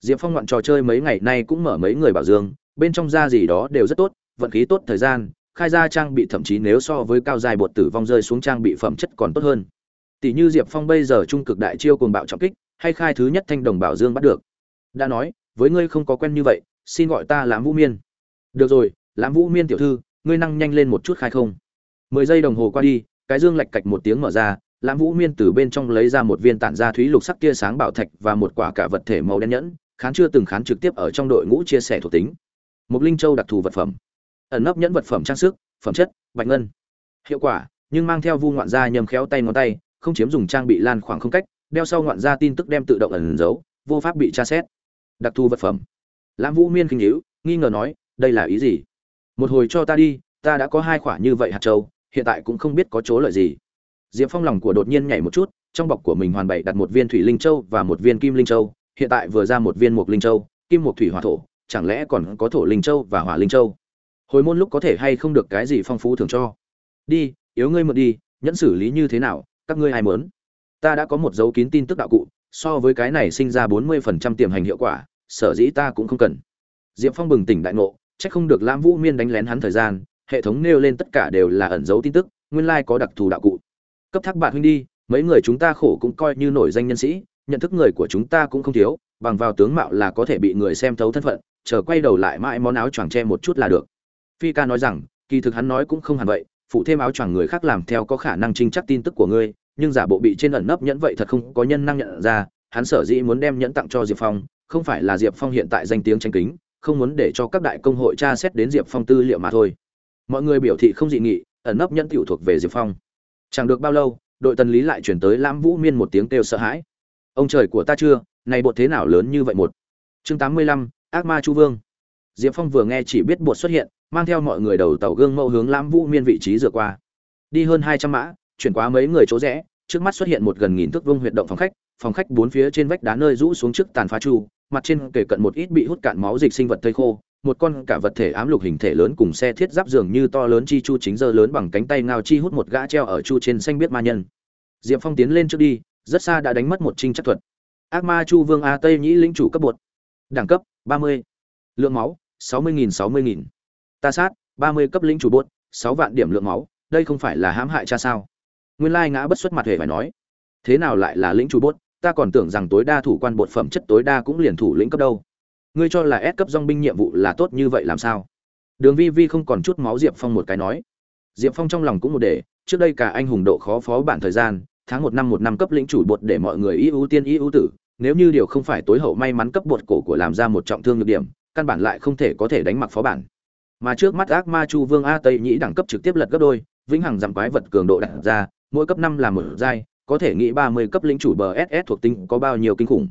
Diệp phong ngoạn trò chơi mấy ngày nay cũng mở mấy người bảo dương, bên trong da gì đó đều rất tốt, vận khí tốt thời gian, khai ra trang bị thậm chí nếu so với cao dài bột tử vong rơi xuống trang bị phẩm chất còn tốt hơn. Tỷ như diệp phong bây giờ trung cực đại chiêu cùng bạo trọng kích hay khai thứ nhất thanh đồng bảo dương bắt được. Đã nói, với ngươi không có quen như vậy, xin gọi ta lãm vũ miên. Được rồi, lãm vũ miên tiểu thư, ngươi năng nhanh lên một chút khai không? Mười giây đồng hồ qua đi, cái dương lạch cạch một tiếng mở ra, lãm vũ miên từ bên trong lấy ra một viên tản ra thúy lục sắc tia sáng bảo thạch và một quả cả vật thể màu đen nhẫn, khán chưa từng khán trực tiếp ở trong đội ngũ chia sẻ thuộc tính. Một linh châu đặc thù vật phẩm. Ẩn nấp nhẫn vật phẩm trang sức, phẩm chất, bạch ngân. Hiệu quả, nhưng mang theo vu ngoạn gia nhầm khéo tay ngón tay, không chiếm dùng trang bị lan khoảng không cách đeo sau ngoạn ra tin tức đem tự động ẩn giấu, vô pháp bị tra xét. Đặc thù vật phẩm. Lãm vũ miên kinh hữu, nghi ngờ nói, đây là ý gì? Một hồi cho ta đi, ta đã có hai khoả như vậy hạt châu, hiện tại cũng không biết có chỗ lợi gì. Diệp phong lòng của đột nhiên nhảy một chút, trong bọc của mình hoàn bày đặt một viên thủy linh châu và một viên kim linh châu, hiện tại vừa ra một viên mục linh châu, kim mục thủy hỏa thổ, chẳng lẽ còn có thổ linh châu và hỏa linh châu? Hồi môn lúc có thể hay không được cái gì phong phú thường cho? Đi, yếu ngươi mượn đi, nhẫn xử lý như thế nào, các ngươi ai mớn ta đã có một dấu kín tin tức đạo cụ, so với cái này sinh ra bốn mươi phần trăm tiềm hành hiệu quả, sở dĩ ta cũng không cần. Diệp phong bừng tỉnh đại ngộ c không được lam vũ miên đánh lén hắn thời gian, hệ thống nêu lên tất cả đều là ẩn dấu tin tức, nguyên lai có đặc thù đạo cụ. Cấp thác bạn huynh đi, mấy người chúng ta khổ cũng coi như nổi danh nhân sĩ, nhận thức người của chúng ta cũng không thiếu, bằng vào tướng mạo là có thể bị người xem thấu thân phận, chờ quay đầu lại mãi món áo choàng che một chút là được. Phi ca nói rằng, kỳ thực hắn nói cũng không hẳn vậy, phụ thêm áo choàng người khác làm theo có khả năng trinh chắc tin tức của ngươi nhưng giả bộ bị trên ẩn nấp nhẫn vậy thật không có nhân năng nhận ra, hắn sở dĩ muốn đem nhẫn tặng cho diệp phong, không phải là diệp phong hiện tại danh tiếng tranh kính, không muốn để cho các đại công hội tra xét đến diệp phong tư liệu mà thôi. Mọi người biểu thị không dị nghị, ẩn nấp nhẫn tiểu thuộc về diệp phong. Chẳng được bao lâu, đội tần lý lại chuyển tới lãm vũ miên một tiếng kêu sợ hãi. Ông trời của ta chưa, này bột thế nào lớn như vậy một? Chương tám mươi lăm, ác ma chu vương. Diệp phong vừa nghe chỉ biết bột xuất hiện, mang theo mọi người đầu tàu gương mẫu hướng lãm vũ miên vị trí dựa qua. Đi hơn hai trăm mã chuyển qua mấy người chỗ rẽ, trước mắt xuất hiện một gần nghìn thước vương huyệt động phòng khách phòng khách bốn phía trên vách đá nơi rũ xuống trước tàn phá chu, mặt trên kể cận một ít bị hút cạn máu dịch sinh vật tươi khô, một con cả vật thể ám lục hình thể lớn cùng xe thiết giáp dường như to lớn chi chu chính giờ lớn bằng cánh tay ngao chi hút một gã treo ở chu trên xanh biết ma nhân. Diệp phong tiến lên trước đi, rất xa đã đánh mất một trinh chắc thuật. Ác ma chu vương a tây nhĩ lĩnh chủ cấp bột. Đẳng cấp, ba mươi. Lượng máu, sáu mươi nghìn sáu mươi nghìn. Ta sát, ba mươi cấp lĩnh chủ bột, sáu vạn điểm lượng máu, đây không phải là hãm hại cha sao? Nguyên lai ngã bất xuất mặt hề phải nói. Thế nào lại là lĩnh chủ bốt? Ta còn tưởng rằng tối đa thủ quan bột phẩm chất tối đa cũng liền thủ lĩnh cấp đâu. Ngươi cho là S cấp dong binh nhiệm vụ là tốt như vậy làm sao? Đường vi vi không còn chút máu diệp phong một cái nói. Diệp phong trong lòng cũng một để, trước đây cả anh hùng độ khó phó bản thời gian, tháng một năm một năm cấp lĩnh chủ bột để mọi người y ưu tiên y ưu tử, nếu như điều không phải tối hậu may mắn cấp bột cổ của làm ra một trọng thương nhược điểm, căn bản lại không thể có thể đánh mặc phó bản. Mà trước mắt ác ma chu vương a tây nhĩ đẳng cấp trực tiếp lật gấp đôi, vĩnh hằng giảm quái vật cường độ đặt ra mỗi cấp năm là một giai, có thể nghĩ ba mươi cấp lĩnh chủ bờ ss thuộc tính có bao nhiêu kinh khủng.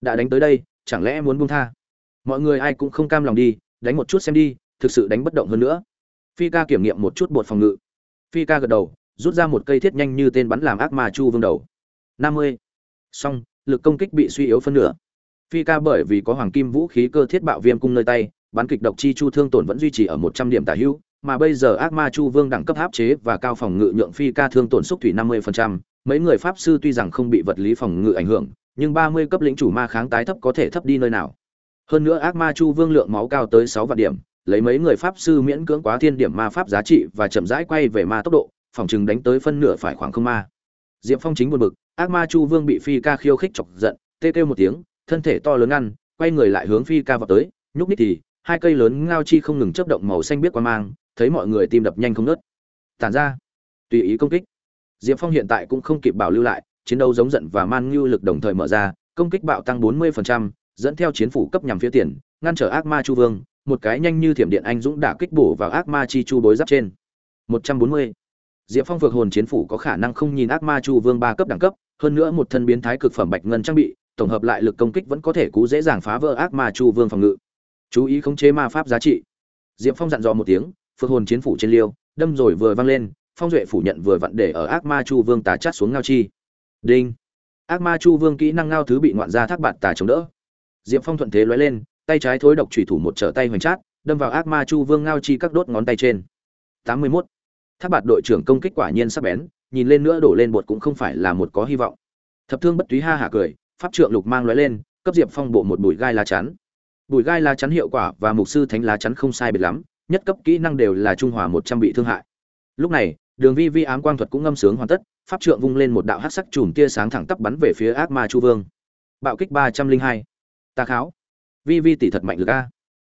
Đã đánh tới đây, chẳng lẽ muốn buông tha? Mọi người ai cũng không cam lòng đi, đánh một chút xem đi, thực sự đánh bất động hơn nữa. Phi ca kiểm nghiệm một chút bột phòng ngự. Phi ca gật đầu, rút ra một cây thiết nhanh như tên bắn làm ác ma chu vương đầu. năm mươi. Song lực công kích bị suy yếu phân nửa. Phi ca bởi vì có hoàng kim vũ khí cơ thiết bạo viêm cung nơi tay bắn kịch độc chi chu thương tổn vẫn duy trì ở một trăm điểm tả hữu mà bây giờ ác ma chu vương đẳng cấp áp chế và cao phòng ngự nhượng phi ca thương tổn xúc thủy năm 50%, mấy người pháp sư tuy rằng không bị vật lý phòng ngự ảnh hưởng nhưng ba mươi cấp lĩnh chủ ma kháng tái thấp có thể thấp đi nơi nào. Hơn nữa ác ma chu vương lượng máu cao tới sáu vạn điểm lấy mấy người pháp sư miễn cưỡng quá thiên điểm ma pháp giá trị và chậm rãi quay về ma tốc độ phòng trường đánh tới phân nửa phải khoảng không ma. Diệp phong chính buồn bực ác ma chu vương bị phi ca khiêu khích chọc giận tê kêu một tiếng thân thể to lớn ăn quay người lại hướng phi ca vào tới nhúc nhích thì hai cây lớn ngao chi không ngừng chớp động màu xanh biết qua mang thấy mọi người tim đập nhanh không nớt. Tản ra. Tùy ý công kích. Diệp phong hiện tại cũng không kịp bảo lưu lại chiến đấu giống giận và man ngưu lực đồng thời mở ra công kích bạo tăng 40%, dẫn theo chiến phủ cấp nhằm phía tiền ngăn trở ác ma chu vương một cái nhanh như thiểm điện anh dũng đả kích bổ vào ác ma chi chu bối giáp trên. 140. diệp phong vượt hồn chiến phủ có khả năng không nhìn ác ma chu vương ba cấp đẳng cấp hơn nữa một thân biến thái cực phẩm bạch ngân trang bị tổng hợp lại lực công kích vẫn có thể cú dễ dàng phá vỡ ác ma chu vương phòng ngự. Chú ý khống chế ma pháp giá trị. Diệp phong dặn dò một tiếng phượng hồn chiến phủ trên liêu, đâm rồi vừa văng lên, phong duệ phủ nhận vừa vặn để ở ác ma chu vương tá chát xuống ngao chi. Đinh. Ác ma chu vương kỹ năng ngao thứ bị ngoạn ra thác bạt tà chống đỡ. Diệp phong thuận thế lóe lên, tay trái thối độc thủy thủ một trở tay hoành chát, đâm vào ác ma chu vương ngao chi các đốt ngón tay trên. Tám mươi mốt. Thác bạt đội trưởng công kích quả nhiên sắc bén, nhìn lên nữa đổ lên bột cũng không phải là một có hy vọng. Thập thương bất túy ha hả cười, pháp trượng lục mang lóe lên, cấp diệp phong bộ một bụi gai lá chắn. Bụi gai lá chắn hiệu quả và mục sư thánh lá chắn không sai biệt lắm nhất cấp kỹ năng đều là trung hòa một trăm bị thương hại. Lúc này, đường vi vi ám quang thuật cũng ngâm sướng hoàn tất, pháp trượng vung lên một đạo hát sắc chùm tia sáng thẳng tắp bắn về phía ác ma chu vương. Bạo kích ba trăm linh hai. Ta kháo. Vi vi tỷ thật mạnh lực a.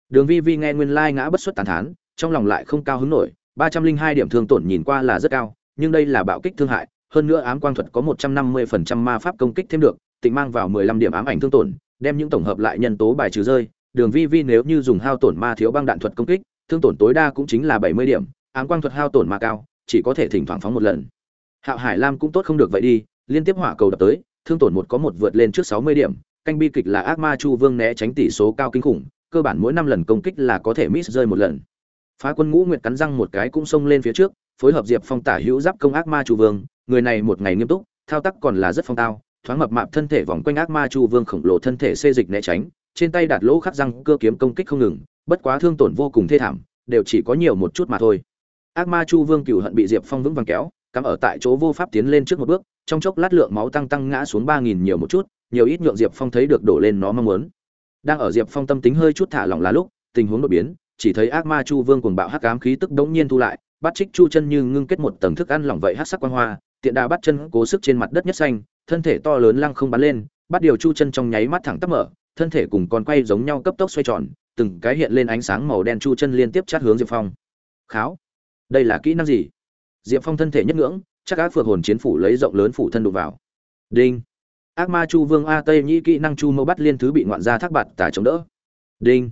Đường vi vi nghe nguyên lai ngã bất xuất tàn thán, trong lòng lại không cao hứng nổi, ba trăm linh hai điểm thương tổn nhìn qua là rất cao, nhưng đây là bạo kích thương hại, hơn nữa ám quang thuật có một trăm năm mươi phần trăm ma pháp công kích thêm được, tịnh mang vào mười lăm điểm ám ảnh thương tổn, đem những tổng hợp lại nhân tố bài trừ rơi, đường vi vi nếu như dùng hao tổn ma thiếu băng đạn thuật công kích thương tổn tối đa cũng chính là bảy mươi điểm, ám quang thuật hao tổn mà cao, chỉ có thể thỉnh thoảng phóng một lần. Hạo hải lam cũng tốt không được vậy đi, liên tiếp hỏa cầu đập tới, thương tổn một có một vượt lên trước sáu mươi điểm, canh bi kịch là ác ma chu vương né tránh tỷ số cao kinh khủng, cơ bản mỗi năm lần công kích là có thể miss rơi một lần. Phá quân ngũ nguyệt cắn răng một cái cũng xông lên phía trước, phối hợp diệp phong tả hữu giáp công ác ma chu vương, người này một ngày nghiêm túc, thao tác còn là rất phong tao, thoáng mập mạp thân thể vòng quanh ác ma chu vương khổng lồ thân thể xê dịch né tránh, trên tay đạt lỗ khắc răng cơ kiếm công kích không ngừng bất quá thương tổn vô cùng thê thảm, đều chỉ có nhiều một chút mà thôi. Ác ma chu vương cựu hận bị diệp phong vững vàng kéo, cắm ở tại chỗ vô pháp tiến lên trước một bước, trong chốc lát lượng máu tăng tăng ngã xuống ba nghìn nhiều một chút, nhiều ít nhượng diệp phong thấy được đổ lên nó mong muốn. Đang ở diệp phong tâm tính hơi chút thả lỏng là lúc, tình huống đột biến, chỉ thấy ác ma chu vương cuồng bạo hắc ám khí tức đống nhiên thu lại, bắt trích chu chân như ngưng kết một tầng thức ăn lỏng vậy hắc sắc quang hoa, tiện đà bắt chân cố sức trên mặt đất nhất xanh, thân thể to lớn lăng không bắn lên, bắt điều chu chân trong nháy mắt thẳng tắp mở, thân thể cùng con quay giống nhau cấp tốc xoay tròn từng cái hiện lên ánh sáng màu đen chu chân liên tiếp chát hướng diệp phong. Kháo, đây là kỹ năng gì? Diệp phong thân thể nhất ngưỡng, chắc ác phượng hồn chiến phủ lấy rộng lớn phủ thân đụng vào. Đinh. Ác ma chu vương a tây nhĩ kỹ năng chu mâu bắt liên thứ bị ngoạn gia thác bạt tả chống đỡ. Đinh.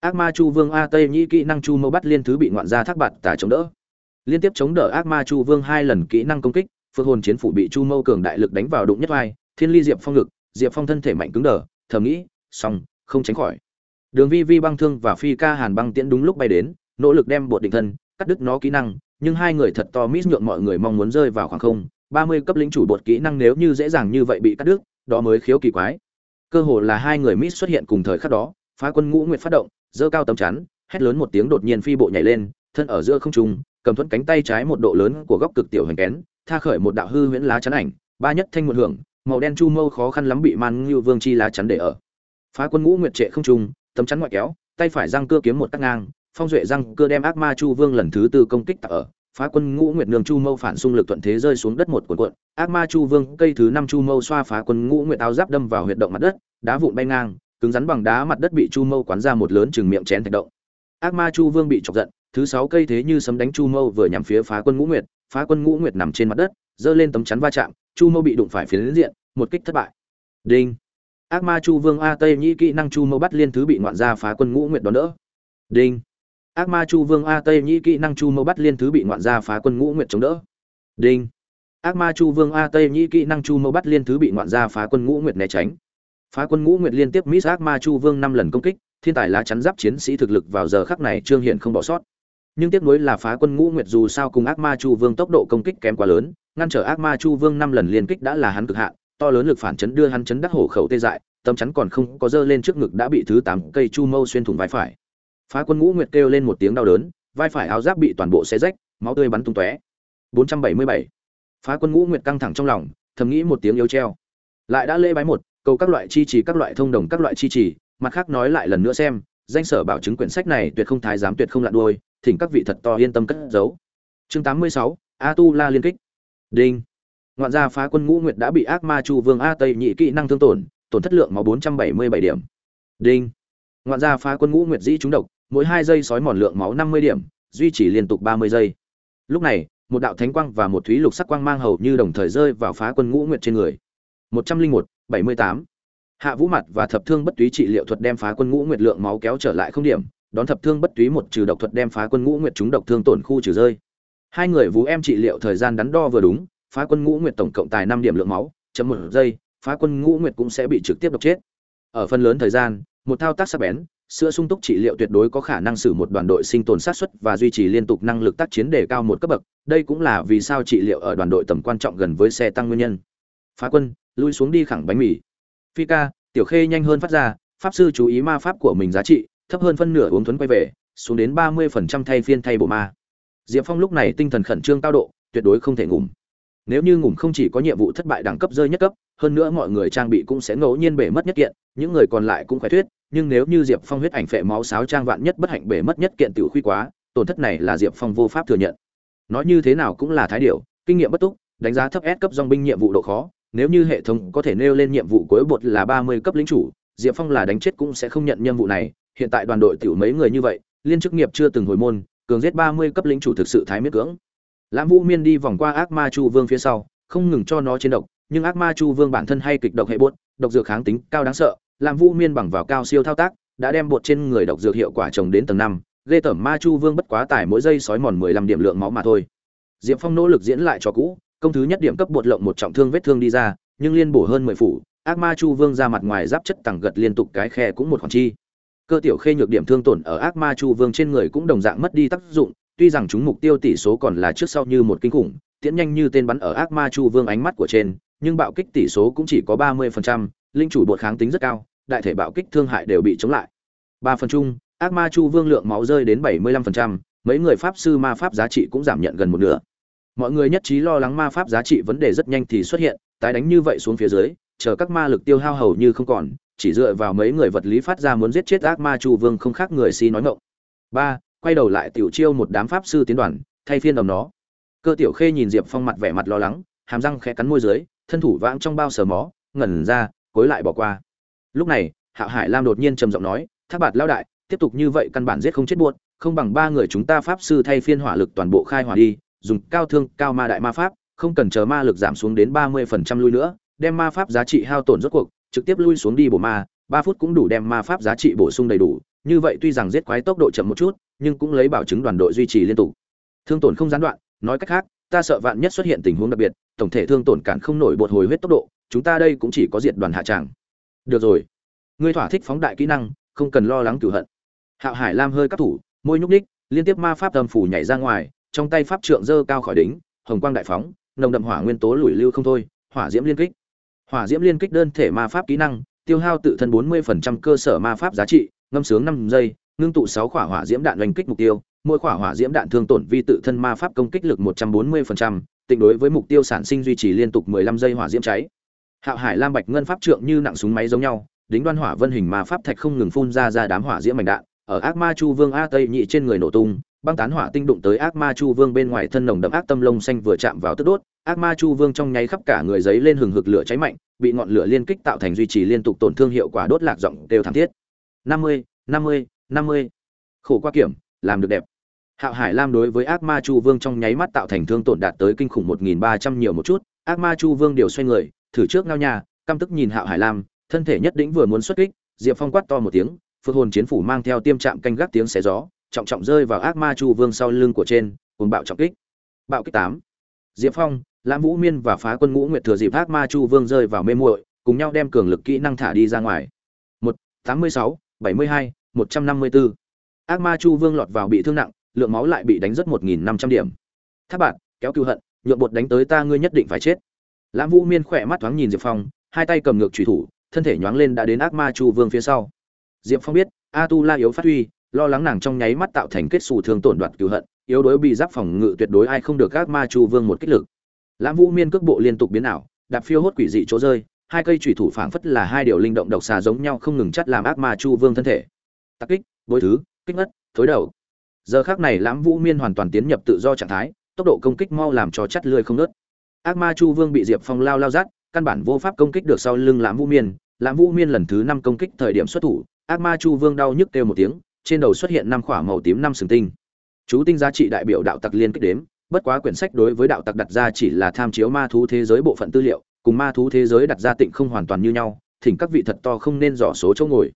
Ác ma chu vương a tây nhĩ kỹ năng chu mâu bắt liên thứ bị ngoạn gia thác bạt tả chống đỡ. Liên tiếp chống đỡ ác ma chu vương hai lần kỹ năng công kích, phượng hồn chiến phủ bị chu mâu cường đại lực đánh vào đụng nhất vai thiên ly diệp phong lực diệp phong thân thể mạnh cứng đờ, thầm nghĩ, xong, không tránh khỏi đường vi vi băng thương và phi ca hàn băng tiễn đúng lúc bay đến, nỗ lực đem bột định thân, cắt đứt nó kỹ năng, nhưng hai người thật to miss nhượng mọi người mong muốn rơi vào khoảng không. Ba mươi cấp lĩnh chủ bột kỹ năng nếu như dễ dàng như vậy bị cắt đứt, đó mới khiếu kỳ quái. Cơ hồ là hai người miss xuất hiện cùng thời khắc đó, phá quân ngũ nguyệt phát động dơ cao tấm chắn, hét lớn một tiếng đột nhiên phi bộ nhảy lên, thân ở giữa không trung, cầm thuẫn cánh tay trái một độ lớn của góc cực tiểu hình kén, tha khởi một đạo hư huyễn lá chắn ảnh, ba nhất thanh một hưởng, màu đen chu mâu khó khăn lắm bị man ngưu vương chi lá chắn để ở. Phá quân ngũ nguyệt trệ không trung tấm chắn ngoại kéo, tay phải răng cưa kiếm một cắt ngang, phong duệ răng cưa đem ác ma chu vương lần thứ tư công kích tạ ở, phá quân ngũ nguyệt nương chu mâu phản xung lực thuận thế rơi xuống đất một cuộn cuộn, ác ma chu vương cây thứ năm chu mâu xoa phá quân ngũ nguyệt áo giáp đâm vào huyệt động mặt đất, đá vụn bay ngang, cứng rắn bằng đá mặt đất bị chu mâu quán ra một lớn chừng miệng chén thạch động. Ác ma chu vương bị chọc giận, thứ sáu cây thế như sấm đánh chu mâu vừa nhắm phía phá quân ngũ nguyệt, phá quân ngũ nguyệt nằm trên mặt đất, giơ lên tấm chắn va chạm, chu mâu bị đụng phải phía diện, một kích thất bại. Đinh ác ma chu vương a tây nhĩ kỹ năng chu mâu bắt liên thứ bị ngoạn gia phá quân ngũ nguyệt đón đỡ. Đinh. Ác ma chu vương a tây nhĩ kỹ năng chu mâu bắt liên thứ bị ngoạn gia phá quân ngũ nguyệt chống đỡ. Đinh. Ác ma chu vương a tây nhĩ kỹ năng chu mâu bắt liên thứ bị ngoạn gia phá quân ngũ nguyệt né tránh. Phá quân ngũ nguyệt liên tiếp miss ác ma chu vương năm lần công kích, thiên tài lá chắn giáp chiến sĩ thực lực vào giờ khắc này trương hiện không bỏ sót. Nhưng tiếc nuối là phá quân ngũ nguyệt dù sao cùng ác ma chu vương tốc độ công kích kém quá lớn, ngăn trở ác ma chu vương năm lần liên kích đã là hắn cực hạn to lớn lực phản chấn đưa hắn chấn đắc hổ khẩu tê dại tấm chắn còn không có dơ lên trước ngực đã bị thứ tám cây chu mâu xuyên thủng vai phải. Phá quân ngũ nguyệt kêu lên một tiếng đau đớn vai phải áo giáp bị toàn bộ xé rách máu tươi bắn tung tóe. 477. phá quân ngũ nguyệt căng thẳng trong lòng thầm nghĩ một tiếng yếu treo. Lại đã lễ bái một cầu các loại chi trì các loại thông đồng các loại chi trì mặt khác nói lại lần nữa xem danh sở bảo chứng quyển sách này tuyệt không thái giám tuyệt không lạ đuôi thỉnh các vị thật to yên tâm cất giấu. Chương 86, a tu la liên kích. Đinh ngoạn gia phá quân ngũ nguyệt đã bị ác ma chu vương a tây nhị kỹ năng thương tổn tổn thất lượng máu 477 điểm. Đinh. Ngoạn gia phá quân ngũ nguyệt dĩ trúng độc mỗi hai giây sói mòn lượng máu 50 điểm duy trì liên tục 30 giây. Lúc này một đạo thánh quang và một thúy lục sắc quang mang hầu như đồng thời rơi vào phá quân ngũ nguyệt trên người. 101, 78. hạ vũ mặt và thập thương bất túy trị liệu thuật đem phá quân ngũ nguyệt lượng máu kéo trở lại không điểm đón thập thương bất túy một trừ độc thuật đem phá quân ngũ nguyệt chúng độc thương tổn khu trừ rơi. Hai người vũ em trị liệu thời gian đắn đo vừa đúng phá quân ngũ nguyệt tổng cộng tài năm điểm lượng máu, chấm một giây, phá quân ngũ nguyệt cũng sẽ bị trực tiếp độc chết. Ở phần lớn thời gian, một thao tác sắc bén, sữa sung túc trị liệu tuyệt đối có khả năng xử một đoàn đội sinh tồn sát xuất và duy trì liên tục năng lực tác chiến đề cao một cấp bậc, đây cũng là vì sao trị liệu ở đoàn đội tầm quan trọng gần với xe tăng nguyên nhân. Phá quân, lui xuống đi khẳng bánh mì. Phi ca, tiểu khê nhanh hơn phát ra, pháp sư chú ý ma pháp của mình giá trị, thấp hơn phân nửa uống thuấn quay về, xuống đến ba mươi phần trăm thay phiên thay bộ ma. Diệp phong lúc này tinh thần khẩn trương cao độ, tuyệt đối không thể ngủm nếu như ngủm không chỉ có nhiệm vụ thất bại đẳng cấp rơi nhất cấp, hơn nữa mọi người trang bị cũng sẽ ngẫu nhiên bể mất nhất kiện, những người còn lại cũng phải thuyết, nhưng nếu như diệp phong huyết ảnh phệ máu sáo trang vạn nhất bất hạnh bể mất nhất kiện tiểu khuy quá, tổn thất này là diệp phong vô pháp thừa nhận. Nói như thế nào cũng là thái điều kinh nghiệm bất túc, đánh giá thấp S cấp dòng binh nhiệm vụ độ khó, nếu như hệ thống có thể nêu lên nhiệm vụ cuối bột là ba mươi cấp lính chủ, diệp phong là đánh chết cũng sẽ không nhận nhiệm vụ này, hiện tại đoàn đội tiểu mấy người như vậy, liên chức nghiệp chưa từng hồi môn, cường giết ba mươi cấp lính chủ thực sự thái miết cưỡng lãm vũ miên đi vòng qua ác ma chu vương phía sau, không ngừng cho nó trên độc, nhưng ác ma chu vương bản thân hay kịch độc hệ bột, độc dược kháng tính cao đáng sợ. Lãm vũ miên bằng vào cao siêu thao tác, đã đem bột trên người độc dược hiệu quả trồng đến tầng năm, ghê tởm ma chu vương bất quá tải mỗi giây sói mòn mười lăm điểm lượng máu mà thôi. Diệp phong nỗ lực diễn lại cho cũ, công thứ nhất điểm cấp bột lộng một trọng thương vết thương đi ra, nhưng liên bổ hơn mười phủ, ác ma chu vương ra mặt ngoài giáp chất tầng gật liên tục cái khe cũng một khoản chi. Cơ tiểu khê nhược điểm thương tổn ở ác ma chu vương trên người cũng đồng dạng mất đi tác dụng tuy rằng chúng mục tiêu tỷ số còn là trước sau như một kinh khủng, tiễn nhanh như tên bắn ở ác ma chu vương ánh mắt của trên, nhưng bạo kích tỷ số cũng chỉ có ba mươi phần trăm, linh chủ bột kháng tính rất cao, đại thể bạo kích thương hại đều bị chống lại ba phần chung, ác ma chu vương lượng máu rơi đến bảy mươi lăm phần trăm, mấy người pháp sư ma pháp giá trị cũng giảm nhận gần một nửa mọi người nhất trí lo lắng ma pháp giá trị vấn đề rất nhanh thì xuất hiện, tái đánh như vậy xuống phía dưới, chờ các ma lực tiêu hao hầu như không còn, chỉ dựa vào mấy người vật lý phát ra muốn giết chết ác ma chu vương không khác người si nói ngọng. ba quay đầu lại tiểu chiêu một đám pháp sư tiến đoàn thay phiên đồng nó. Cơ tiểu khê nhìn diệp phong mặt vẻ mặt lo lắng hàm răng khẽ cắn môi dưới thân thủ vãng trong bao sờ mó ngẩn ra cối lại bỏ qua. Lúc này hạo hải lam đột nhiên trầm giọng nói thác bạt lao đại tiếp tục như vậy căn bản giết không chết buột, không bằng ba người chúng ta pháp sư thay phiên hỏa lực toàn bộ khai hỏa đi dùng cao thương cao ma đại ma pháp không cần chờ ma lực giảm xuống đến ba mươi phần trăm lui nữa đem ma pháp giá trị hao tổn rốt cuộc trực tiếp lui xuống đi bổ ma ba phút cũng đủ đem ma pháp giá trị bổ sung đầy đủ như vậy tuy rằng giết quái tốc độ chậm một chút nhưng cũng lấy bảo chứng đoàn đội duy trì liên tục. Thương tổn không gián đoạn, nói cách khác, ta sợ vạn nhất xuất hiện tình huống đặc biệt, tổng thể thương tổn cản không nổi bột hồi huyết tốc độ, chúng ta đây cũng chỉ có diệt đoàn hạ tràng. Được rồi. Ngươi thỏa thích phóng đại kỹ năng, không cần lo lắng cửu hận. Hạo hải lam hơi cắt thủ, môi nhúc ních liên tiếp ma pháp âm phủ nhảy ra ngoài, trong tay pháp trượng dơ cao khỏi đỉnh, hồng quang đại phóng, nồng đậm hỏa nguyên tố lùi lưu không thôi, hỏa diễm liên kích. Hỏa diễm liên kích đơn thể ma pháp kỹ năng, tiêu hao tự thân 40% cơ sở ma pháp giá trị, ngâm sướng 5 giây ngưng tụ 6 quả hỏa diễm đạn đánh kích mục tiêu mỗi quả hỏa diễm đạn thương tổn vi tự thân ma pháp công kích lực 140%, tịnh đối với mục tiêu sản sinh duy trì liên tục 15 giây hỏa diễm cháy. Hạo hải lam bạch ngân pháp trượng như nặng súng máy giống nhau đính đoan hỏa vân hình ma pháp thạch không ngừng phun ra ra đám hỏa diễm mảnh đạn ở ác ma chu vương a tây nhị trên người nổ tung băng tán hỏa tinh đụng tới ác ma chu vương bên ngoài thân nồng đậm ác tâm lông xanh vừa chạm vào tức đốt ác ma chu vương trong nháy khắp cả người giấy lên hừng hực lửa cháy mạnh bị ngọn lửa liên kích tạo thành duy trì liên tục tổn thương hiệu quả đốt lạc giọng đều thảm thiết. năm mươi năm mươi năm mươi. Khổ qua kiểm, làm được đẹp. Hạo hải lam đối với ác ma chu vương trong nháy mắt tạo thành thương tổn đạt tới kinh khủng một nghìn ba trăm nhiều một chút. Ác ma chu vương điều xoay người, thử trước ngao nhà, căm tức nhìn hạo hải lam, thân thể nhất định vừa muốn xuất kích, diệp phong quát to một tiếng, phượng hồn chiến phủ mang theo tiêm trạm canh gác tiếng xé gió, trọng trọng rơi vào ác ma chu vương sau lưng của trên cùng bạo trọng kích. Bạo kích tám. Diệp phong lãm vũ miên và phá quân ngũ nguyệt thừa dịp ác ma chu vương rơi vào mê muội, cùng nhau đem cường lực kỹ năng thả đi ra ngoài. Một, tám mươi sáu, bảy mươi hai một trăm năm mươi bốn ác ma chu vương lọt vào bị thương nặng, lượng máu lại bị đánh rất một nghìn năm trăm điểm. Tháp bạn kéo cừu hận, nhượng bột đánh tới ta ngươi nhất định phải chết. Lãm vũ miên khỏe mắt thoáng nhìn diệp phong, hai tay cầm ngược chủy thủ, thân thể nhoáng lên đã đến ác ma chu vương phía sau. Diệp phong biết a tu la yếu phát huy, lo lắng nàng trong nháy mắt tạo thành kết xù thương tổn đoạt cừu hận, yếu đối bị giáp phòng ngự tuyệt đối ai không được ác ma chu vương một kích lực. Lãm vũ miên cước bộ liên tục biến ảo, đạp phiêu hốt quỷ dị chỗ rơi, hai cây chủy thủ phảng phất là hai điều linh động độc xà giống nhau không ngừng chắt làm ác ma chu vương thân thể tắc kích bối thứ, kích ngất, thối đầu. Giờ khác này lãm vũ miên hoàn toàn tiến nhập tự do trạng thái, tốc độ công kích mau làm cho chắt lươi không nớt ác ma chu vương bị diệp phong lao lao rát căn bản vô pháp công kích được sau lưng lãm vũ miên. Lãm vũ miên lần thứ năm công kích thời điểm xuất thủ, ác ma chu vương đau nhức kêu một tiếng, trên đầu xuất hiện năm khỏa màu tím năm sừng tinh. Chú tinh giá trị đại biểu đạo tặc liên kích đếm, bất quá quyển sách đối với đạo tặc đặt ra chỉ là tham chiếu ma thú thế giới bộ phận tư liệu, cùng ma thú thế giới đặt ra tịnh không hoàn toàn như nhau, thỉnh các vị thật to không nên dò số chỗ ngồi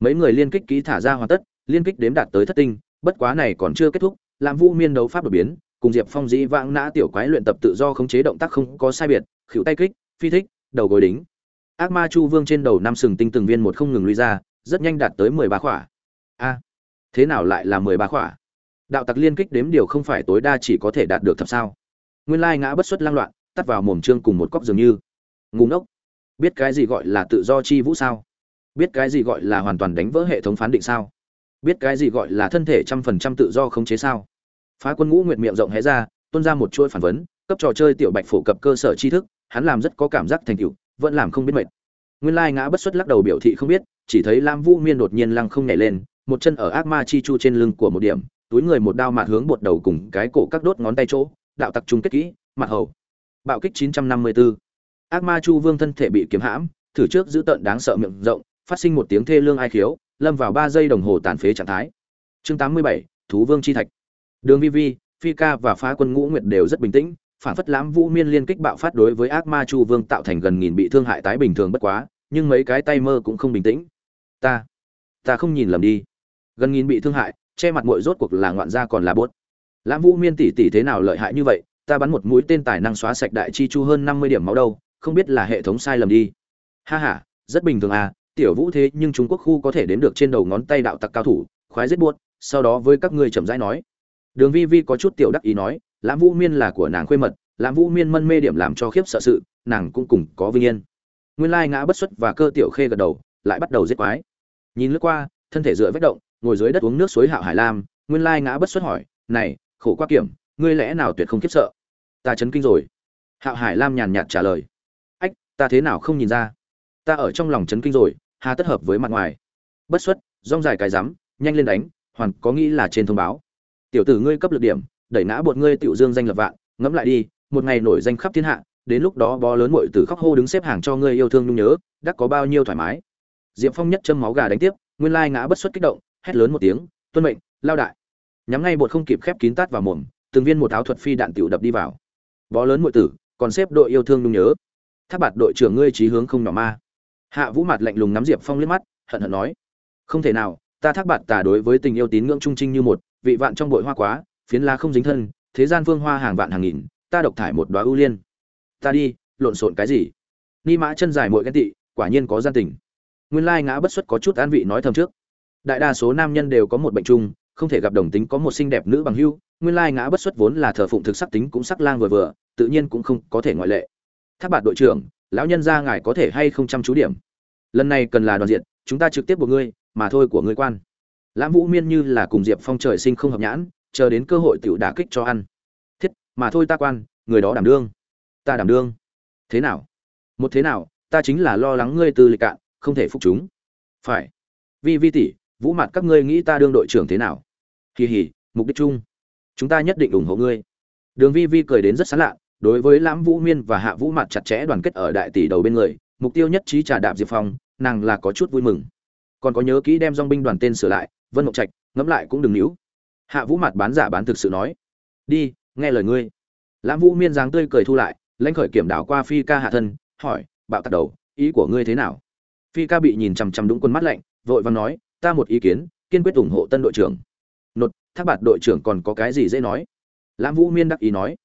mấy người liên kích ký thả ra hoàn tất, liên kích đếm đạt tới thất tinh, bất quá này còn chưa kết thúc làm vũ miên đấu pháp đột biến, cùng diệp phong dĩ vãng nã tiểu quái luyện tập tự do khống chế động tác không có sai biệt, khỉu tay kích, phi thích, đầu gối đính. Ác ma chu vương trên đầu năm sừng tinh từng viên một không ngừng lui ra, rất nhanh đạt tới mười ba khỏa. A, thế nào lại là mười ba khỏa? Đạo tặc liên kích đếm điều không phải tối đa chỉ có thể đạt được thập sao. Nguyên lai ngã bất xuất lang loạn, tắt vào mồm trương cùng một cóc dường như. Ngủ ngốc. Biết cái gì gọi là tự do chi vũ sao? Biết cái gì gọi là hoàn toàn đánh vỡ hệ thống phán định sao? Biết cái gì gọi là thân thể trăm phần trăm tự do khống chế sao? Phá quân ngũ nguyệt miệng rộng hé ra, tuôn ra một chuỗi phản vấn, cấp trò chơi tiểu bạch phổ cập cơ sở tri thức, hắn làm rất có cảm giác thành tựu, vẫn làm không biết mệt. Nguyên lai ngã bất xuất lắc đầu biểu thị không biết, chỉ thấy lam vũ miên đột nhiên lăng không nhảy lên, một chân ở ác ma chi chu trên lưng của một điểm, túi người một đao mạt hướng bột đầu cùng cái cổ các đốt ngón tay chỗ, đạo tặc trung kết kỹ mặt hầu. Bạo kích 954. ác ma chu vương thân thể bị kiếm hãm, thử trước giữ tận đáng sợ miệng rộng phát sinh một tiếng thê lương ai khiếu lâm vào ba giây đồng hồ tàn phế trạng thái. Chương 87, thú vương chi thạch. Đường vi vi phi ca và phá quân ngũ nguyệt đều rất bình tĩnh phản phất lãm vũ miên liên kích bạo phát đối với ác ma chu vương tạo thành gần nghìn bị thương hại tái bình thường bất quá nhưng mấy cái tay mơ cũng không bình tĩnh. Ta ta không nhìn lầm đi. Gần nghìn bị thương hại che mặt muội rốt cuộc là ngoạn gia còn là bốt. Lãm vũ miên tỷ tỷ thế nào lợi hại như vậy ta bắn một mũi tên tài năng xóa sạch đại chi chu hơn năm mươi điểm máu đâu không biết là hệ thống sai lầm đi. Ha ha rất bình thường à tiểu vũ thế nhưng trung quốc khu có thể đến được trên đầu ngón tay đạo tặc cao thủ, khoái giết buốt, sau đó với các ngươi chậm rãi nói. Đường vi vi có chút tiểu đắc ý nói, lãm vũ miên là của nàng khuê mật, lãm vũ miên mân mê điểm làm cho khiếp sợ sự, nàng cũng cùng có vinh yên. Nguyên lai ngã bất xuất và cơ tiểu khê gật đầu, lại bắt đầu giết quái. Nhìn lướt qua, thân thể dựa vết động, ngồi dưới đất uống nước suối hạo hải lam, nguyên lai ngã bất xuất hỏi, này, khổ quá kiểm, ngươi lẽ nào tuyệt không khiếp sợ? Ta chấn kinh rồi. Hạo hải lam nhàn nhạt trả lời, ách, ta thế nào không nhìn ra? Ta ở trong lòng chấn kinh rồi hà tất hợp với mặt ngoài. Bất xuất, rong dài cái rắm, nhanh lên đánh, hoàn có nghĩ là trên thông báo. Tiểu tử ngươi cấp lực điểm, đẩy ngã bột ngươi tiểu dương danh lập vạn, ngẫm lại đi, một ngày nổi danh khắp thiên hạ, đến lúc đó bó lớn muội tử khóc hô đứng xếp hàng cho ngươi yêu thương nhung nhớ đắc có bao nhiêu thoải mái. Diệp phong nhất châm máu gà đánh tiếp, nguyên lai ngã bất xuất kích động, hét lớn một tiếng, tuân mệnh, lao đại. Nhắm ngay bột không kịp khép kín tát vào mồm, từng viên một áo thuật phi đạn tiểu đập đi vào. Bó lớn muội tử, còn xếp đội yêu thương nhung nhớ. Tháp bạt đội trưởng ngươi trí hướng không nhỏ ma hạ vũ mặt lạnh lùng nắm diệp phong liếc mắt, hận hận nói, không thể nào, ta thác bạt tà đối với tình yêu tín ngưỡng trung trinh như một, vị vạn trong bội hoa quá, phiến lá không dính thân, thế gian vương hoa hàng vạn hàng nghìn, ta độc thải một đoá ưu liên. Ta đi, lộn xộn cái gì? Ni mã chân dài mội ghen tị, quả nhiên có gian tình. Nguyên lai ngã bất xuất có chút an vị nói thầm trước. Đại đa số nam nhân đều có một bệnh chung, không thể gặp đồng tính có một xinh đẹp nữ bằng hưu, nguyên lai ngã bất xuất vốn là thờ phụng thực sắc tính cũng sắc lang vừa vừa, tự nhiên cũng không có thể ngoại lệ. Tháp bạt đội trưởng lão nhân gia ngài có thể hay không chăm chú điểm? Lần này cần là đoàn diện, chúng ta trực tiếp buộc ngươi, mà thôi của ngươi quan. Lãm vũ miên như là cùng diệp phong trời sinh không hợp nhãn, chờ đến cơ hội tiểu đả kích cho ăn. Thiết, mà thôi ta quan, người đó đảm đương. Ta đảm đương. Thế nào? Một thế nào, ta chính là lo lắng ngươi từ lịch cạn, không thể phục chúng. Phải. Vi vi tỷ, vũ mặt các ngươi nghĩ ta đương đội trưởng thế nào? Kỳ hỉ mục đích chung. Chúng ta nhất định ủng hộ ngươi. Đường vi vi cười đến rất sán lạ đối với lãm vũ miên và hạ vũ mặt chặt chẽ đoàn kết ở đại tỷ đầu bên người, mục tiêu nhất trí trà đạp diệp phong, nàng là có chút vui mừng. Còn có nhớ kỹ đem dong binh đoàn tên sửa lại, vân ngọc trạch, ngẫm lại cũng đừng níu. Hạ vũ mặt bán giả bán thực sự nói, đi, nghe lời ngươi. Lãm vũ miên dáng tươi cười thu lại, lãnh khởi kiểm đảo qua phi ca hạ thân, hỏi, bạo tạc đầu, ý của ngươi thế nào? Phi ca bị nhìn chằm chằm đúng quân mắt lạnh, vội và nói, ta một ý kiến, kiên quyết ủng hộ tân đội trưởng. Nột, thác bạt đội trưởng còn có cái gì dễ nói? Lãm vũ miên đắc ý nói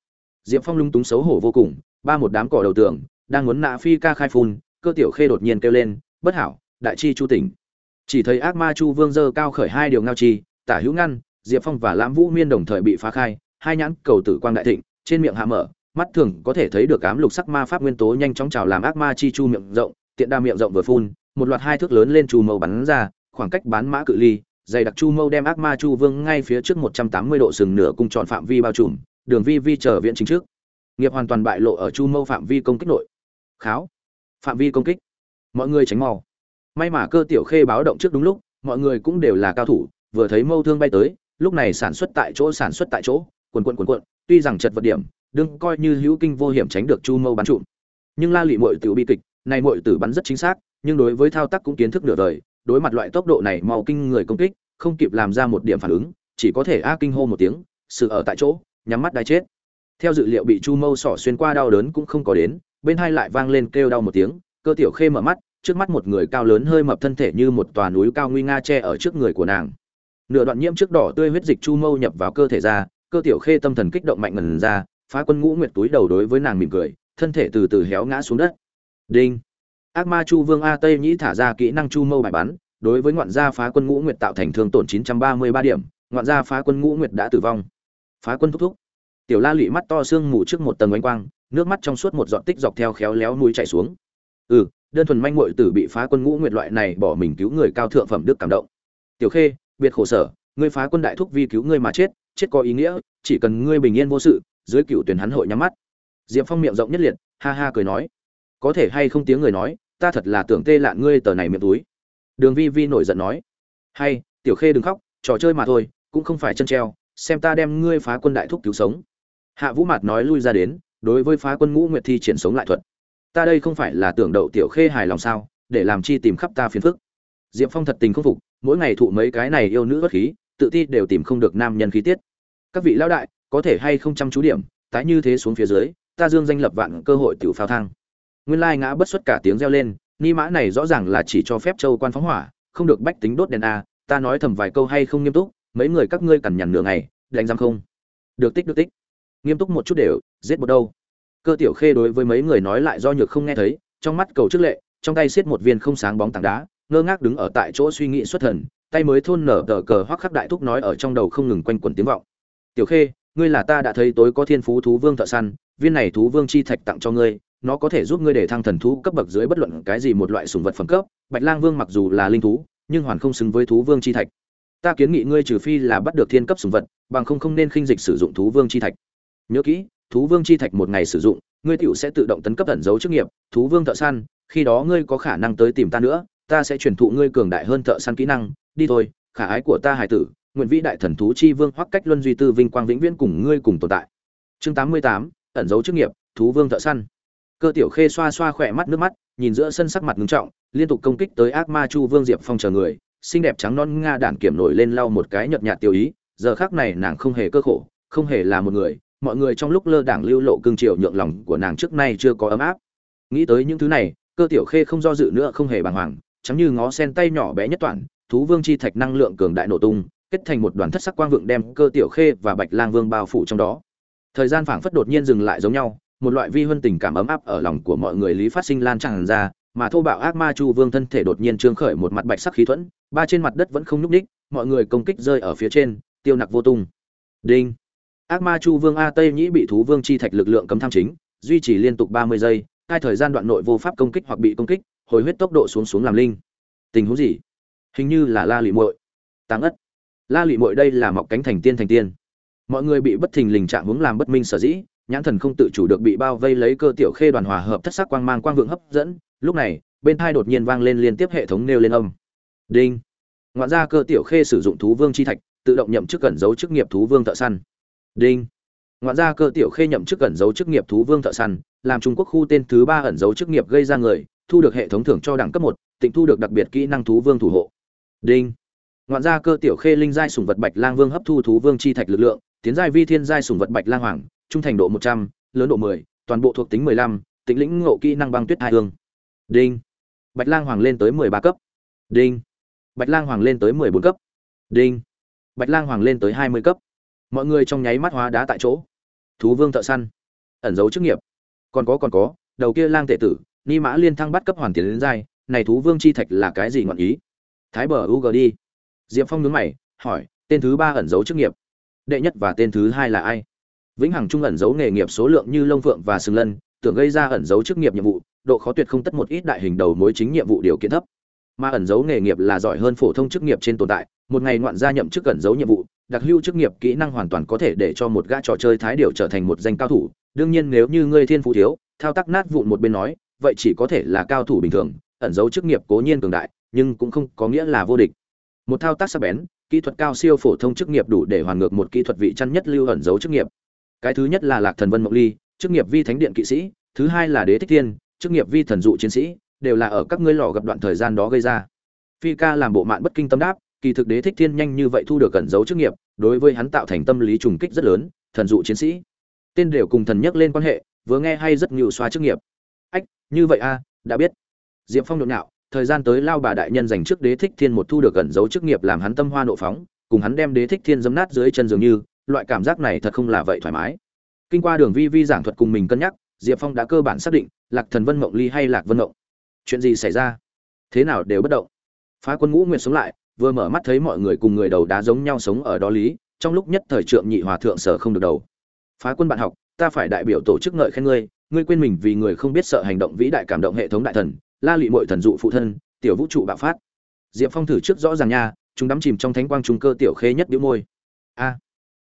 diệp phong lung túng xấu hổ vô cùng, ba một đám cỏ đầu tường, đang muốn nạ phi ca khai phun, cơ tiểu khê đột nhiên kêu lên, bất hảo, đại chi chu tỉnh. Chỉ thấy ác ma chu vương dơ cao khởi hai điều ngao chi, tả hữu ngăn, diệp phong và lãm vũ miên đồng thời bị phá khai, hai nhãn cầu tử quang đại thịnh, trên miệng hạ mở, mắt thường có thể thấy được ám lục sắc ma pháp nguyên tố nhanh chóng trào làm ác ma chi chu miệng rộng, tiện đa miệng rộng vừa phun, một loạt hai thước lớn lên chu mâu bắn ra, khoảng cách bán mã cự ly, dày đặc chu mâu đem ác ma chu vương ngay phía trước một trăm tám mươi độ sừng nửa cung tròn phạm vi bao trùm đường vi vi trở viện chính trước. Nghiệp hoàn toàn bại lộ ở chu mâu phạm vi công kích nội. Kháo. Phạm vi công kích. Mọi người tránh mau. May mà cơ tiểu khê báo động trước đúng lúc, mọi người cũng đều là cao thủ, vừa thấy mâu thương bay tới, lúc này sản xuất tại chỗ, sản xuất tại chỗ, quần quận quần quận, tuy rằng chật vật điểm, đừng coi như hữu kinh vô hiểm tránh được chu mâu bắn trụm nhưng la lị mội Tử bi kịch, này mội tử bắn rất chính xác, nhưng đối với thao tác cũng kiến thức nửa đời, đối mặt loại tốc độ này mau kinh người công kích, không kịp làm ra một điểm phản ứng, chỉ có thể a kinh hô một tiếng, sự ở tại chỗ nhắm mắt đai chết. Theo dự liệu bị chu mâu sỏ xuyên qua đau đớn cũng không có đến, bên hai lại vang lên kêu đau một tiếng, cơ tiểu khê mở mắt, trước mắt một người cao lớn hơi mập thân thể như một tòa núi cao nguy nga che ở trước người của nàng. Nửa đoạn nhiễm trước đỏ tươi huyết dịch chu mâu nhập vào cơ thể ra, cơ tiểu khê tâm thần kích động mạnh ngần ra, phá quân ngũ nguyệt túi đầu đối với nàng mỉm cười, thân thể từ từ héo ngã xuống đất. Đinh. Ác ma chu vương a tây nhĩ thả ra kỹ năng chu mâu bài bắn, đối với ngoạn gia phá quân ngũ nguyệt tạo thành thương tổn 933 điểm, ngoạn gia phá quân ngũ nguyệt đã tử vong phá quân thúc thúc. Tiểu la lụy mắt to xương mù trước một tầng ánh quang, nước mắt trong suốt một giọt tích dọc theo khéo léo núi chảy xuống. Ừ đơn thuần manh muội tử bị phá quân ngũ nguyệt loại này bỏ mình cứu người cao thượng phẩm đức cảm động. Tiểu khê, biệt khổ sở, ngươi phá quân đại thúc vi cứu ngươi mà chết chết có ý nghĩa, chỉ cần ngươi bình yên vô sự, dưới cựu tuyển hắn hội nhắm mắt. Diệp phong miệng rộng nhất liệt, ha ha cười nói. Có thể hay không tiếng người nói, ta thật là tưởng tê lạn ngươi tờ này miệng túi. Đường vi vi nổi giận nói. Hay, tiểu khê đừng khóc, trò chơi mà thôi, cũng không phải chân treo xem ta đem ngươi phá quân đại thúc cứu sống. Hạ vũ mạt nói lui ra đến, đối với phá quân ngũ nguyệt thi triển sống lại thuật. Ta đây không phải là tưởng đậu tiểu khê hài lòng sao, để làm chi tìm khắp ta phiền phức. Diệp phong thật tình không phục, mỗi ngày thụ mấy cái này yêu nữ bất khí, tự ti đều tìm không được nam nhân khí tiết. Các vị lão đại, có thể hay không chăm chú điểm, tái như thế xuống phía dưới, ta dương danh lập vạn cơ hội tiểu pháo thang. Nguyên lai ngã bất xuất cả tiếng reo lên, ni mã này rõ ràng là chỉ cho phép châu quan phóng hỏa, không được bách tính đốt đèn a, ta nói thầm vài câu hay không nghiêm túc mấy người các ngươi cằn nhằn nửa ngày, đánh giam không? Được tích được tích. Nghiêm túc một chút đều, giết một đâu? Cơ tiểu khê đối với mấy người nói lại do nhược không nghe thấy, trong mắt cầu trước lệ, trong tay xiết một viên không sáng bóng tảng đá, ngơ ngác đứng ở tại chỗ suy nghĩ xuất thần, tay mới thôn nở tờ cờ hoắc khắc đại thúc nói ở trong đầu không ngừng quanh quẩn tiếng vọng. Tiểu khê, ngươi là ta đã thấy tối có thiên phú thú vương thợ săn, viên này thú vương chi thạch tặng cho ngươi, nó có thể giúp ngươi để thăng thần thú cấp bậc dưới bất luận cái gì một loại sùng vật phẩm cấp. Bạch lang vương mặc dù là linh thú, nhưng hoàn không xứng với thú vương chi thạch ta kiến nghị ngươi trừ phi là bắt được thiên cấp sùng vật, bằng không không nên khinh dịch sử dụng thú vương chi thạch. Nhớ kỹ, thú vương chi thạch một ngày sử dụng, ngươi tiểu sẽ tự động tấn cấp ẩn dấu chức nghiệp, thú vương thợ săn, khi đó ngươi có khả năng tới tìm ta nữa, ta sẽ truyền thụ ngươi cường đại hơn thợ săn kỹ năng. Đi thôi, khả ái của ta hải tử, nguyện vĩ đại thần thú chi vương hoặc cách luân duy tư vinh quang vĩnh viễn cùng ngươi cùng tồn tại. Chương tám mươi tám, ẩn dấu chức nghiệp, thú vương thợ săn. Cơ tiểu khê xoa xoa khỏe mắt nước mắt, nhìn giữa sân sắc mặt ngưng trọng, liên tục công kích tới ác ma chu vương diệp phong chờ người xinh đẹp trắng non nga đản kiểm nổi lên lau một cái nhợt nhạt tiêu ý, giờ khác này nàng không hề cơ khổ, không hề là một người, mọi người trong lúc lơ đảng lưu lộ cương triều nhượng lòng của nàng trước nay chưa có ấm áp. Nghĩ tới những thứ này, cơ tiểu khê không do dự nữa không hề bàng hoàng chẳng như ngó sen tay nhỏ bé nhất toàn, thú vương chi thạch năng lượng cường đại nổ tung, kết thành một đoàn thất sắc quang vượng đem cơ tiểu khê và bạch lang vương bao phủ trong đó. Thời gian phảng phất đột nhiên dừng lại giống nhau, một loại vi huân tình cảm ấm áp ở lòng của mọi người lý phát sinh lan tràn ra mà thô bạo ác ma chu vương thân thể đột nhiên trương khởi một mặt bạch sắc khí thuẫn, ba trên mặt đất vẫn không nhúc ních mọi người công kích rơi ở phía trên, tiêu nặc vô tung. Đinh. Ác ma chu vương a tây nhĩ bị thú vương chi thạch lực lượng cấm tham chính, duy trì liên tục ba mươi giây, hai thời gian đoạn nội vô pháp công kích hoặc bị công kích, hồi huyết tốc độ xuống xuống làm linh. Tình huống gì? Hình như là la lụy muội. Táng ất. La lụy muội đây là mọc cánh thành tiên thành tiên. Mọi người bị bất thình lình trạng hướng làm bất minh sở dĩ, nhãn thần không tự chủ được bị bao vây lấy cơ tiểu khê đoàn hòa hợp thất sắc quang mang quang vượng hấp dẫn lúc này, bên thai đột nhiên vang lên liên tiếp hệ thống nêu lên âm. Đinh. Ngoạn ra cơ tiểu khê sử dụng thú vương chi thạch, tự động nhậm chức cẩn dấu chức nghiệp thú vương thợ săn. Đinh. Ngoạn ra cơ tiểu khê nhậm chức cẩn dấu chức nghiệp thú vương thợ săn, làm trung quốc khu tên thứ ba ẩn dấu chức nghiệp gây ra người, thu được hệ thống thưởng cho đẳng cấp một, tịnh thu được đặc biệt kỹ năng thú vương thủ hộ. Đinh. Ngoạn ra cơ tiểu khê linh giai sùng vật bạch lang vương hấp thu thú vương chi thạch lực lượng, tiến giai vi thiên giai sùng vật bạch lang hoàng, trung thành độ một trăm, lớn độ mười, toàn bộ thuộc tính mười lăm tính lĩnh ngộ kỹ năng băng tuyết hai hương đinh. Bạch lang hoàng lên tới mười ba cấp. Đinh. Bạch lang hoàng lên tới mười bốn cấp. Đinh. Bạch lang hoàng lên tới hai mươi cấp. Mọi người trong nháy mắt hóa đá tại chỗ. Thú vương thợ săn. Ẩn dấu chức nghiệp. Còn có còn có, đầu kia lang tệ tử, ni mã liên thăng bắt cấp hoàn tiền đến giai, này thú vương chi thạch là cái gì ngọn ý? Thái bờ u g đi. Diệp phong nhướng mày, hỏi, tên thứ ba ẩn dấu chức nghiệp. Đệ nhất và tên thứ hai là ai? Vĩnh hằng trung ẩn dấu nghề nghiệp số lượng như lông phượng và sừng lân, tưởng gây ra ẩn dấu chức nghiệp nhiệm vụ độ khó tuyệt không tất một ít đại hình đầu mối chính nhiệm vụ điều kiện thấp. Mà ẩn dấu nghề nghiệp là giỏi hơn phổ thông chức nghiệp trên tồn tại, một ngày ngoạn gia nhậm chức ẩn dấu nhiệm vụ, đặc hưu chức nghiệp kỹ năng hoàn toàn có thể để cho một gã trò chơi thái điều trở thành một danh cao thủ. Đương nhiên nếu như ngươi thiên phú thiếu, thao tác nát vụn một bên nói, vậy chỉ có thể là cao thủ bình thường, ẩn dấu chức nghiệp cố nhiên cường đại, nhưng cũng không có nghĩa là vô địch. Một thao tác sắc bén, kỹ thuật cao siêu phổ thông chức nghiệp đủ để hoàn ngược một kỹ thuật vị chăn nhất lưu ẩn dấu chức nghiệp. Cái thứ nhất là lạc thần vân mộng ly, chức nghiệp vi thánh điện kỵ sĩ, thứ hai là đế thích thiên chức nghiệp vi thần dụ chiến sĩ, đều là ở các ngươi lò gặp đoạn thời gian đó gây ra. Phi ca làm bộ mạn bất kinh tâm đáp, kỳ thực đế thích thiên nhanh như vậy thu được cẩn dấu chức nghiệp, đối với hắn tạo thành tâm lý trùng kích rất lớn, thần dụ chiến sĩ. Tên đều cùng thần nhắc lên quan hệ, vừa nghe hay rất nhiều xoa chức nghiệp. Ách, như vậy a, đã biết. Diệp phong nhộn nhạo, thời gian tới lao bà đại nhân dành trước đế thích thiên một thu được cẩn dấu chức nghiệp làm hắn tâm hoa nộ phóng, cùng hắn đem đế thích thiên dấm nát dưới chân dường như, loại cảm giác này thật không là vậy thoải mái. Kinh qua đường vi vi giảng thuật cùng mình cân nhắc diệp phong đã cơ bản xác định lạc thần vân mộng ly hay lạc vân mộng. Chuyện gì xảy ra? Thế nào đều bất động. Phá quân ngũ nguyệt sống lại, vừa mở mắt thấy mọi người cùng người đầu đá giống nhau sống ở đó lý, trong lúc nhất thời trượng nhị hòa thượng sở không được đầu. Phá quân bạn học, ta phải đại biểu tổ chức ngợi khen ngươi ngươi quên mình vì người không biết sợ hành động vĩ đại cảm động hệ thống đại thần, la lụy mội thần dụ phụ thân, tiểu vũ trụ bạo phát. Diệp phong thử trước rõ ràng nha, chúng đắm chìm trong thánh quang trung cơ tiểu khê nhất đĩu môi. A.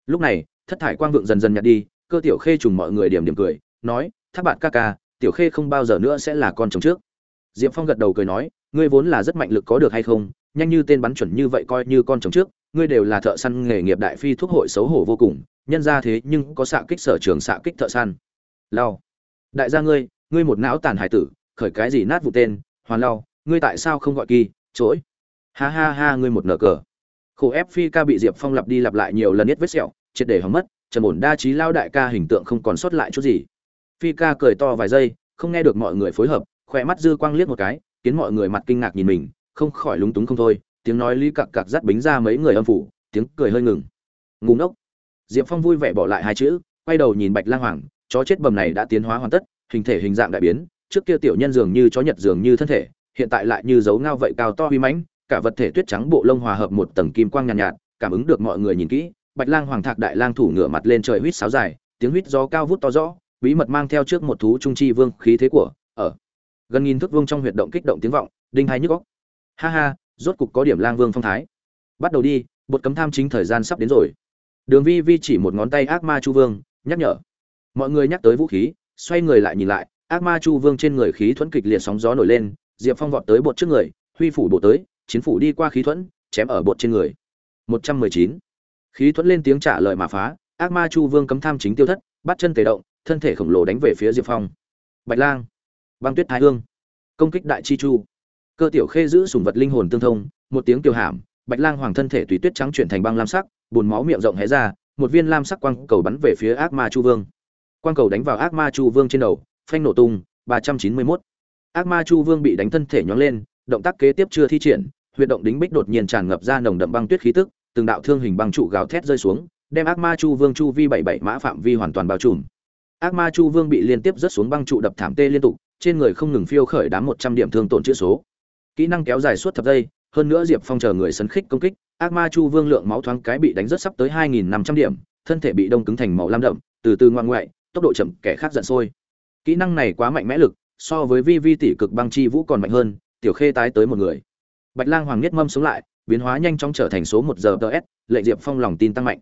Lúc này, thất thải quang vượng dần dần nhạt đi, cơ tiểu khê trùng mọi người điểm điểm cười, nói Tháp bạn ca ca, tiểu khê không bao giờ nữa sẽ là con chồng trước. Diệp phong gật đầu cười nói, ngươi vốn là rất mạnh lực có được hay không? Nhanh như tên bắn chuẩn như vậy coi như con chồng trước, ngươi đều là thợ săn nghề nghiệp đại phi thuốc hội xấu hổ vô cùng, nhân ra thế nhưng có xạ kích sở trường xạ kích thợ săn. Lao đại gia ngươi ngươi một não tàn hải tử, khởi cái gì nát vụ tên, hoàn lao ngươi tại sao không gọi kỳ, chối? Ha ha ha, ngươi một nở cờ. Khổ ép phi ca bị diệp phong lặp đi lặp lại nhiều lần nhất vết sẹo, triệt để hỏng mất, trần ổn đa trí lao đại ca hình tượng không còn sót lại chút gì phi ca cười to vài giây không nghe được mọi người phối hợp khỏe mắt dư quang liếc một cái khiến mọi người mặt kinh ngạc nhìn mình không khỏi lúng túng không thôi tiếng nói lý cặc cặc dắt bính ra mấy người âm phủ tiếng cười hơi ngừng. Ngủ ngốc. Diệp phong vui vẻ bỏ lại hai chữ quay đầu nhìn bạch lang hoàng chó chết bầm này đã tiến hóa hoàn tất hình thể hình dạng đại biến trước kia tiểu nhân dường như chó nhật dường như thân thể hiện tại lại như dấu ngao vậy cao to huy mãnh cả vật thể tuyết trắng bộ lông hòa hợp một tầng kim quang nhàn nhạt, nhạt cảm ứng được mọi người nhìn kỹ bạch lang hoàng thạc đại lang thủ ngửa mặt lên trời huýt sáo dài tiếng huýt gió cao vút to rõ bí mật mang theo trước một thú trung chi vương khí thế của, ở, gần nghìn thước vương trong huyệt động kích động tiếng vọng, đinh hai nhức góc ha ha, rốt cục có điểm lang vương phong thái. Bắt đầu đi, bột cấm tham chính thời gian sắp đến rồi. Đường vi vi chỉ một ngón tay ác ma chu vương, nhắc nhở. Mọi người nhắc tới vũ khí, xoay người lại nhìn lại, ác ma chu vương trên người khí thuẫn kịch liệt sóng gió nổi lên, diệp phong vọt tới bột trước người, huy phủ bộ tới, chiến phủ đi qua khí thuẫn, chém ở bột trên người. Một trăm mười chín. Khí thuẫn lên tiếng trả lời mà phá, ác ma chu vương cấm tham chính tiêu thất, bắt chân tề động thân thể khổng lồ đánh về phía diệp phong. Bạch lang, băng tuyết thái hương, công kích đại chi chu. Cơ tiểu khê giữ sùng vật linh hồn tương thông, một tiếng kiều hàm bạch lang hoàng thân thể tùy tuyết trắng chuyển thành băng lam sắc, bùn máu miệng rộng hé ra, một viên lam sắc quang cầu bắn về phía ác ma chu vương. Quang cầu đánh vào ác ma chu vương trên đầu, phanh nổ tung, ba trăm chín mươi mốt. Ác ma chu vương bị đánh thân thể nhón lên, động tác kế tiếp chưa thi triển, huyệt động đính bích đột nhiên tràn ngập ra nồng đậm băng tuyết khí tức, từng đạo thương hình băng trụ gào thét rơi xuống, đem ác ma chu vương chu vi bảy bảy mã phạm vi hoàn toàn bao trùm ác ma chu vương bị liên tiếp rớt xuống băng trụ đập thảm tê liên tục, trên người không ngừng phiêu khởi đám một trăm điểm thương tổn chữ số. Kỹ năng kéo dài suốt thập giây, hơn nữa diệp phong chờ người sấn khích công kích, ác ma chu vương lượng máu thoáng cái bị đánh rất sắp tới hai nghìn năm trăm điểm, thân thể bị đông cứng thành màu lam đậm, từ từ ngoan ngoại, tốc độ chậm, kẻ khác giận sôi. Kỹ năng này quá mạnh mẽ lực, so với vi vi tỷ cực băng chi vũ còn mạnh hơn, tiểu khê tái tới một người. Bạch lang hoàng nhất mâm sống lại, biến hóa nhanh chóng trở thành số một giờ ts lệnh diệp phong lòng tin tăng mạnh.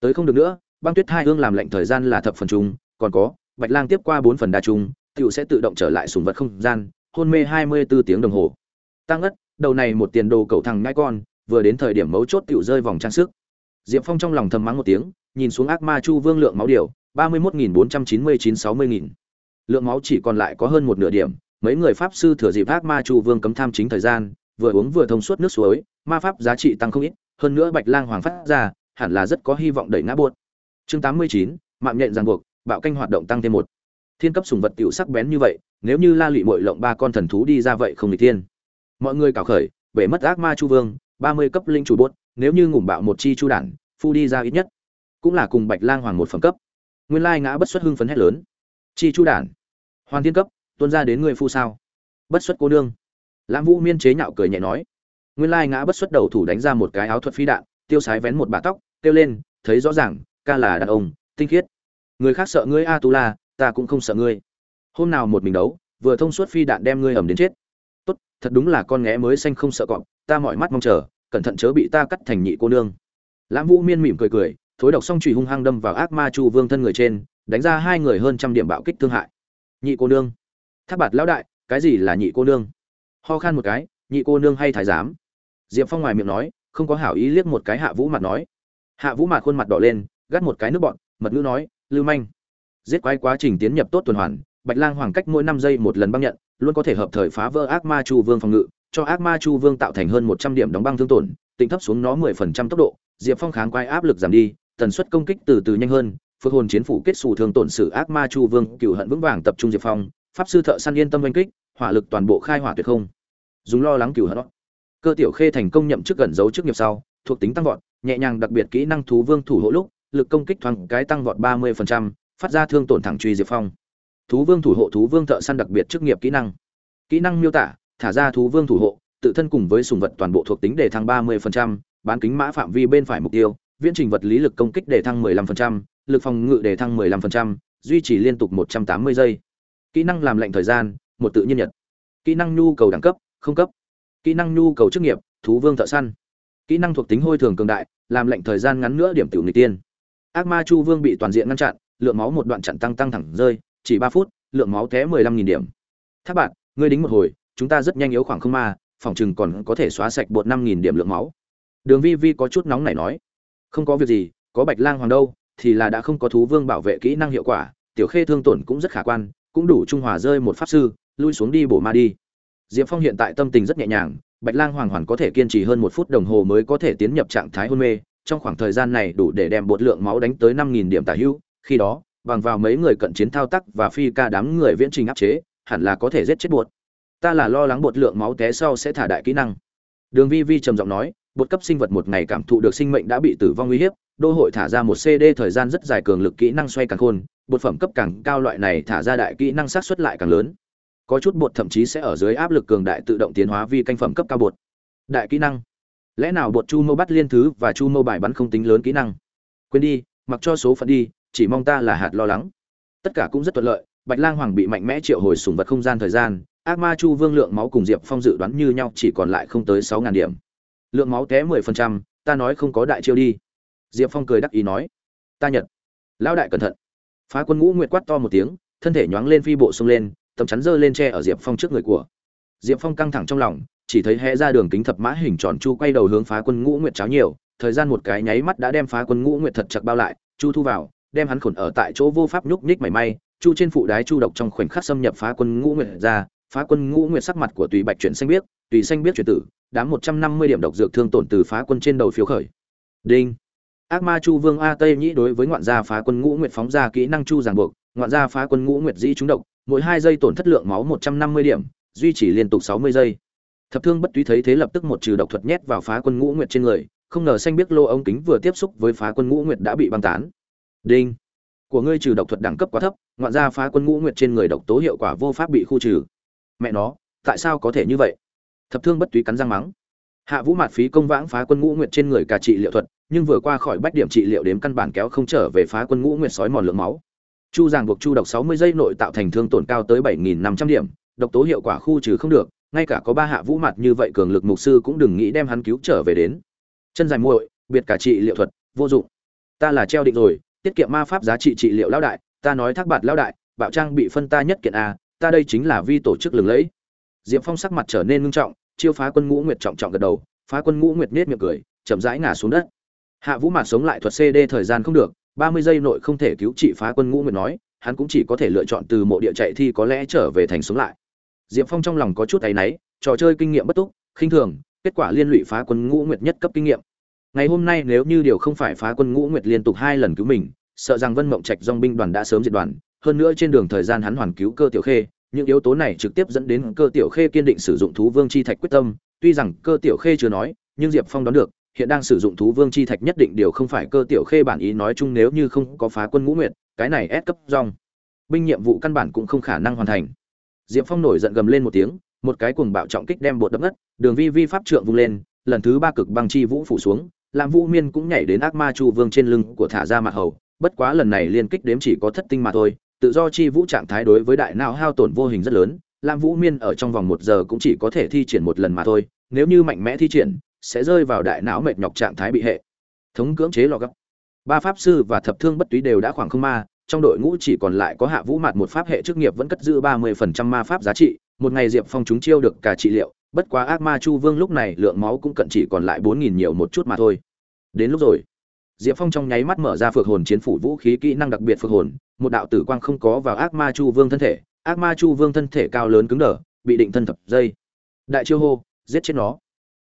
Tới không được nữa, băng tuyết hai hương làm lệnh thời gian là thập phần trung còn có, bạch lang tiếp qua bốn phần đa trung, tiểu sẽ tự động trở lại sùng vật không gian, hôn mê hai mươi 24 tiếng đồng hồ. Tăng ất đầu này một tiền đồ cầu thằng ngai con, vừa đến thời điểm mấu chốt tiểu rơi vòng trang sức. Diệp phong trong lòng thầm mắng một tiếng, nhìn xuống ác ma chu vương lượng máu điều, ba mươi một nghìn bốn trăm chín mươi chín sáu mươi nghìn. Lượng máu chỉ còn lại có hơn một nửa điểm, mấy người pháp sư thừa dịp ác ma chu vương cấm tham chính thời gian, vừa uống vừa thông suốt nước suối, ma pháp giá trị tăng không ít, hơn nữa bạch lang hoàng phát ra, hẳn là rất có hy vọng đẩy ngã buốt. Chương tám mươi chín, mạng nhện ràng buộc bạo canh hoạt động tăng thêm một. Thiên cấp sùng vật tiểu sắc bén như vậy, nếu như la lụy mội lộng ba con thần thú đi ra vậy không nghịch thiên. Mọi người cào khởi, bể mất ác ma chu vương, ba mươi cấp linh chủ bốt, nếu như ngủm bạo một chi chu đản, phu đi ra ít nhất. Cũng là cùng bạch lang hoàng một phẩm cấp. Nguyên lai ngã bất xuất hưng phấn hét lớn. Chi chu đản, hoàn thiên cấp tuân ra đến người phu sao? Bất xuất cô nương. Lãm vũ miên chế nhạo cười nhẹ nói. Nguyên lai ngã bất xuất đầu thủ đánh ra một cái áo thuật phi đạn, tiêu sái vén một bà tóc, kêu lên, thấy rõ ràng, ca là đàn ông, tinh khiết người khác sợ ngươi a tu la ta cũng không sợ ngươi. Hôm nào một mình đấu, vừa thông suốt phi đạn đem ngươi ẩm đến chết. Tốt, thật đúng là con nghé mới xanh không sợ cọp, ta mọi mắt mong chờ, cẩn thận chớ bị ta cắt thành nhị cô nương. Lãm vũ miên mỉm cười cười, thối độc xong trùy hung hăng đâm vào ác ma chu vương thân người trên, đánh ra hai người hơn trăm điểm bạo kích thương hại. Nhị cô nương. Tháp bạt lão đại, cái gì là nhị cô nương? Ho khan một cái, nhị cô nương hay thái giám? Diệp phong ngoài miệng nói, không có hảo ý liếc một cái hạ vũ mặt nói. Hạ vũ mặt khuôn mặt đỏ lên, gắt một cái nước bọn, mật ngữ nói lưu manh. Giết quái quá trình tiến nhập tốt tuần hoàn, bạch lang hoàng cách mỗi năm giây một lần băng nhận, luôn có thể hợp thời phá vỡ ác ma chu vương phòng ngự, cho ác ma chu vương tạo thành hơn một trăm điểm đóng băng thương tổn tỉnh thấp xuống nó mười phần trăm tốc độ. Diệp phong kháng quái áp lực giảm đi, tần suất công kích từ từ nhanh hơn phước hồn chiến phủ kết xù thương tổn sử ác ma chu vương, cựu hận vững vàng tập trung diệp phong, pháp sư thợ săn yên tâm oanh kích, hỏa lực toàn bộ khai hỏa tuyệt không. Dùng lo lắng cựu hận cơ tiểu khê thành công nhậm chức gần dấu chức nghiệp sau, thuộc tính tăng vọt, nhẹ nhàng đặc biệt kỹ năng thú vương thủ hộ lúc lực công kích thoáng cái tăng vọt ba mươi phần trăm, phát ra thương tổn thẳng truy diệp phong thú vương thủ hộ thú vương thợ săn đặc biệt chức nghiệp kỹ năng kỹ năng miêu tả thả ra thú vương thủ hộ tự thân cùng với sùng vật toàn bộ thuộc tính đề thăng ba mươi phần trăm, bán kính mã phạm vi bên phải mục tiêu viễn trình vật lý lực công kích đề thăng 15%, lực phòng ngự đề thăng 15%, duy trì liên tục 180 giây. Kỹ năng làm lệnh thời gian, một tự nhiên nhật. Kỹ năng nhu cầu đẳng cấp, không cấp. Kỹ năng nhu cầu chức nghiệp, thú vương thợ săn. Kỹ năng thuộc tính hôi thường cường đại, làm lệnh thời gian ngắn nữa điểm tiểu người tiên. Ác ma chu vương bị toàn diện ngăn chặn, lượng máu một đoạn chặn tăng tăng thẳng rơi, chỉ ba phút, lượng máu té 15000 điểm. Thác bạn, ngươi đính một hồi, chúng ta rất nhanh yếu khoảng không ma, phòng chừng còn có thể xóa sạch bột 5000 điểm lượng máu. Đường Vi Vi có chút nóng nảy nói không có việc gì có bạch lang hoàng đâu thì là đã không có thú vương bảo vệ kỹ năng hiệu quả tiểu khê thương tổn cũng rất khả quan cũng đủ trung hòa rơi một pháp sư lui xuống đi bổ ma đi diệp phong hiện tại tâm tình rất nhẹ nhàng bạch lang hoàng hoàn có thể kiên trì hơn một phút đồng hồ mới có thể tiến nhập trạng thái hôn mê trong khoảng thời gian này đủ để đem bột lượng máu đánh tới năm nghìn điểm tả hữu, khi đó, bằng vào mấy người cận chiến thao tác và phi ca đám người viễn trình áp chế, hẳn là có thể giết chết bột. Ta là lo lắng bột lượng máu té sau sẽ thả đại kỹ năng. Đường vi vi trầm giọng nói, bột cấp sinh vật một ngày cảm thụ được sinh mệnh đã bị tử vong uy hiếp, đô hội thả ra một cd thời gian rất dài cường lực kỹ năng xoay càng khôn, bột phẩm cấp càng cao loại này thả ra đại kỹ năng sát suất lại càng lớn. Có chút bột thậm chí sẽ ở dưới áp lực cường đại tự động tiến hóa vi canh phẩm cấp cao bột. Đại kỹ năng lẽ nào bột chu mâu bắt liên thứ và chu mâu bài bắn không tính lớn kỹ năng? Quên đi, mặc cho số phận đi, chỉ mong ta là hạt lo lắng. Tất cả cũng rất thuận lợi, bạch lang hoàng bị mạnh mẽ triệu hồi sùng vật không gian thời gian, ác ma chu vương lượng máu cùng diệp phong dự đoán như nhau, chỉ còn lại không tới sáu ngàn điểm. Lượng máu té mười phần trăm, ta nói không có đại chiêu đi. Diệp phong cười đắc ý nói, ta nhận. Lão đại cẩn thận. Phá quân ngũ nguyệt quát to một tiếng, thân thể nhoáng lên phi bộ xông lên tấm chắn giơ lên tre ở diệp phong trước người của diệp phong căng thẳng trong lòng, chỉ thấy hé ra đường kính thập mã hình tròn chu quay đầu hướng phá quân ngũ nguyệt cháo nhiều, thời gian một cái nháy mắt đã đem phá quân ngũ nguyệt thật chặt bao lại, chu thu vào, đem hắn khổn ở tại chỗ vô pháp nhúc nhích mảy may, chu trên phụ đái chu độc trong khoảnh khắc xâm nhập phá quân ngũ nguyệt ra, phá quân ngũ nguyệt sắc mặt của tùy bạch chuyển xanh biếc, tùy xanh biếc chuyển tử, đám một trăm năm mươi điểm độc dược thương tổn từ phá quân trên đầu phiếu khởi. Đinh. Ác ma chu vương a tây nhĩ đối với ngoạn gia phá quân ngũ nguyệt phóng ra kỹ năng chu giảng buộc, ngoạn gia phá quân ngũ nguyệt dĩ trúng độc, mỗi hai giây tổn thất lượng máu một trăm năm mươi điểm duy trì liên tục sáu mươi giây. Thập thương bất túy thấy thế lập tức một trừ độc thuật nhét vào phá quân ngũ nguyệt trên người, không ngờ xanh biết lô ống kính vừa tiếp xúc với phá quân ngũ nguyệt đã bị băng tán. Đinh! Của ngươi trừ độc thuật đẳng cấp quá thấp, ngoạn ra phá quân ngũ nguyệt trên người độc tố hiệu quả vô pháp bị khu trừ. Mẹ nó, tại sao có thể như vậy? Thập thương bất túy cắn răng mắng. Hạ vũ mạt phí công vãng phá quân ngũ nguyệt trên người cả trị liệu thuật, nhưng vừa qua khỏi bách điểm trị liệu đếm căn bản kéo không trở về phá quân ngũ nguyệt sói mòn lượng máu. Chu giang buộc chu độc 60 giây nội tạo thành thương tổn cao tới 7.500 điểm độc tố hiệu quả khu trừ không được, ngay cả có ba hạ vũ mặt như vậy cường lực mục sư cũng đừng nghĩ đem hắn cứu trở về đến. Chân dài muội, biệt cả trị liệu thuật, vô dụng. Ta là treo định rồi, tiết kiệm ma pháp giá trị trị liệu lão đại, ta nói thác bạt lão đại, bạo trang bị phân ta nhất kiện a, ta đây chính là vi tổ chức lừng lẫy. Diệp phong sắc mặt trở nên ngưng trọng, chiêu phá quân ngũ nguyệt trọng trọng gật đầu, phá quân ngũ nguyệt nết miệng cười, chậm rãi ngả xuống đất. Hạ vũ mạt sống lại thuật cd thời gian không được, ba mươi giây nội không thể cứu trị phá quân ngũ nguyệt nói, hắn cũng chỉ có thể lựa chọn từ mộ địa chạy thi có lẽ trở về thành sống lại diệp phong trong lòng có chút thấy náy, trò chơi kinh nghiệm bất túc, khinh thường, kết quả liên lụy phá quân ngũ nguyệt nhất cấp kinh nghiệm. Ngày hôm nay nếu như điều không phải phá quân ngũ nguyệt liên tục hai lần cứu mình, sợ rằng vân mộng trạch Dòng binh đoàn đã sớm diệt đoàn, hơn nữa trên đường thời gian hắn hoàn cứu cơ tiểu khê, những yếu tố này trực tiếp dẫn đến cơ tiểu khê kiên định sử dụng thú vương chi thạch quyết tâm, tuy rằng cơ tiểu khê chưa nói, nhưng diệp phong đoán được, hiện đang sử dụng thú vương chi thạch nhất định điều không phải cơ tiểu khê bản ý nói chung nếu như không có phá quân ngũ nguyệt, cái này ép cấp Dòng. Binh nhiệm vụ căn bản cũng không khả năng hoàn thành diệp phong nổi giận gầm lên một tiếng, một cái cuồng bạo trọng kích đem bột đập ngất, đường vi vi pháp trượng vung lên, lần thứ ba cực băng chi vũ phủ xuống làm vũ miên cũng nhảy đến ác ma chu vương trên lưng của thả ra mặt hầu, bất quá lần này liên kích đếm chỉ có thất tinh mà thôi, tự do chi vũ trạng thái đối với đại não hao tổn vô hình rất lớn, lam vũ miên ở trong vòng một giờ cũng chỉ có thể thi triển một lần mà thôi, nếu như mạnh mẽ thi triển, sẽ rơi vào đại não mệt nhọc trạng thái bị hệ. Thống cưỡng chế lọt gấp. Ba pháp sư và thập thương bất túy đều đã khoảng không ma trong đội ngũ chỉ còn lại có hạ vũ mặt một pháp hệ chức nghiệp vẫn cất giữ ba mươi phần trăm ma pháp giá trị, một ngày diệp phong chúng chiêu được cả trị liệu, bất quá ác ma chu vương lúc này lượng máu cũng cận chỉ còn lại bốn nghìn nhiều một chút mà thôi. Đến lúc rồi, diệp phong trong nháy mắt mở ra phược hồn chiến phủ vũ khí kỹ năng đặc biệt phược hồn, một đạo tử quang không có vào ác ma chu vương thân thể, ác ma chu vương thân thể cao lớn cứng đờ, bị định thân thập dây. Đại chiêu hô, giết chết nó.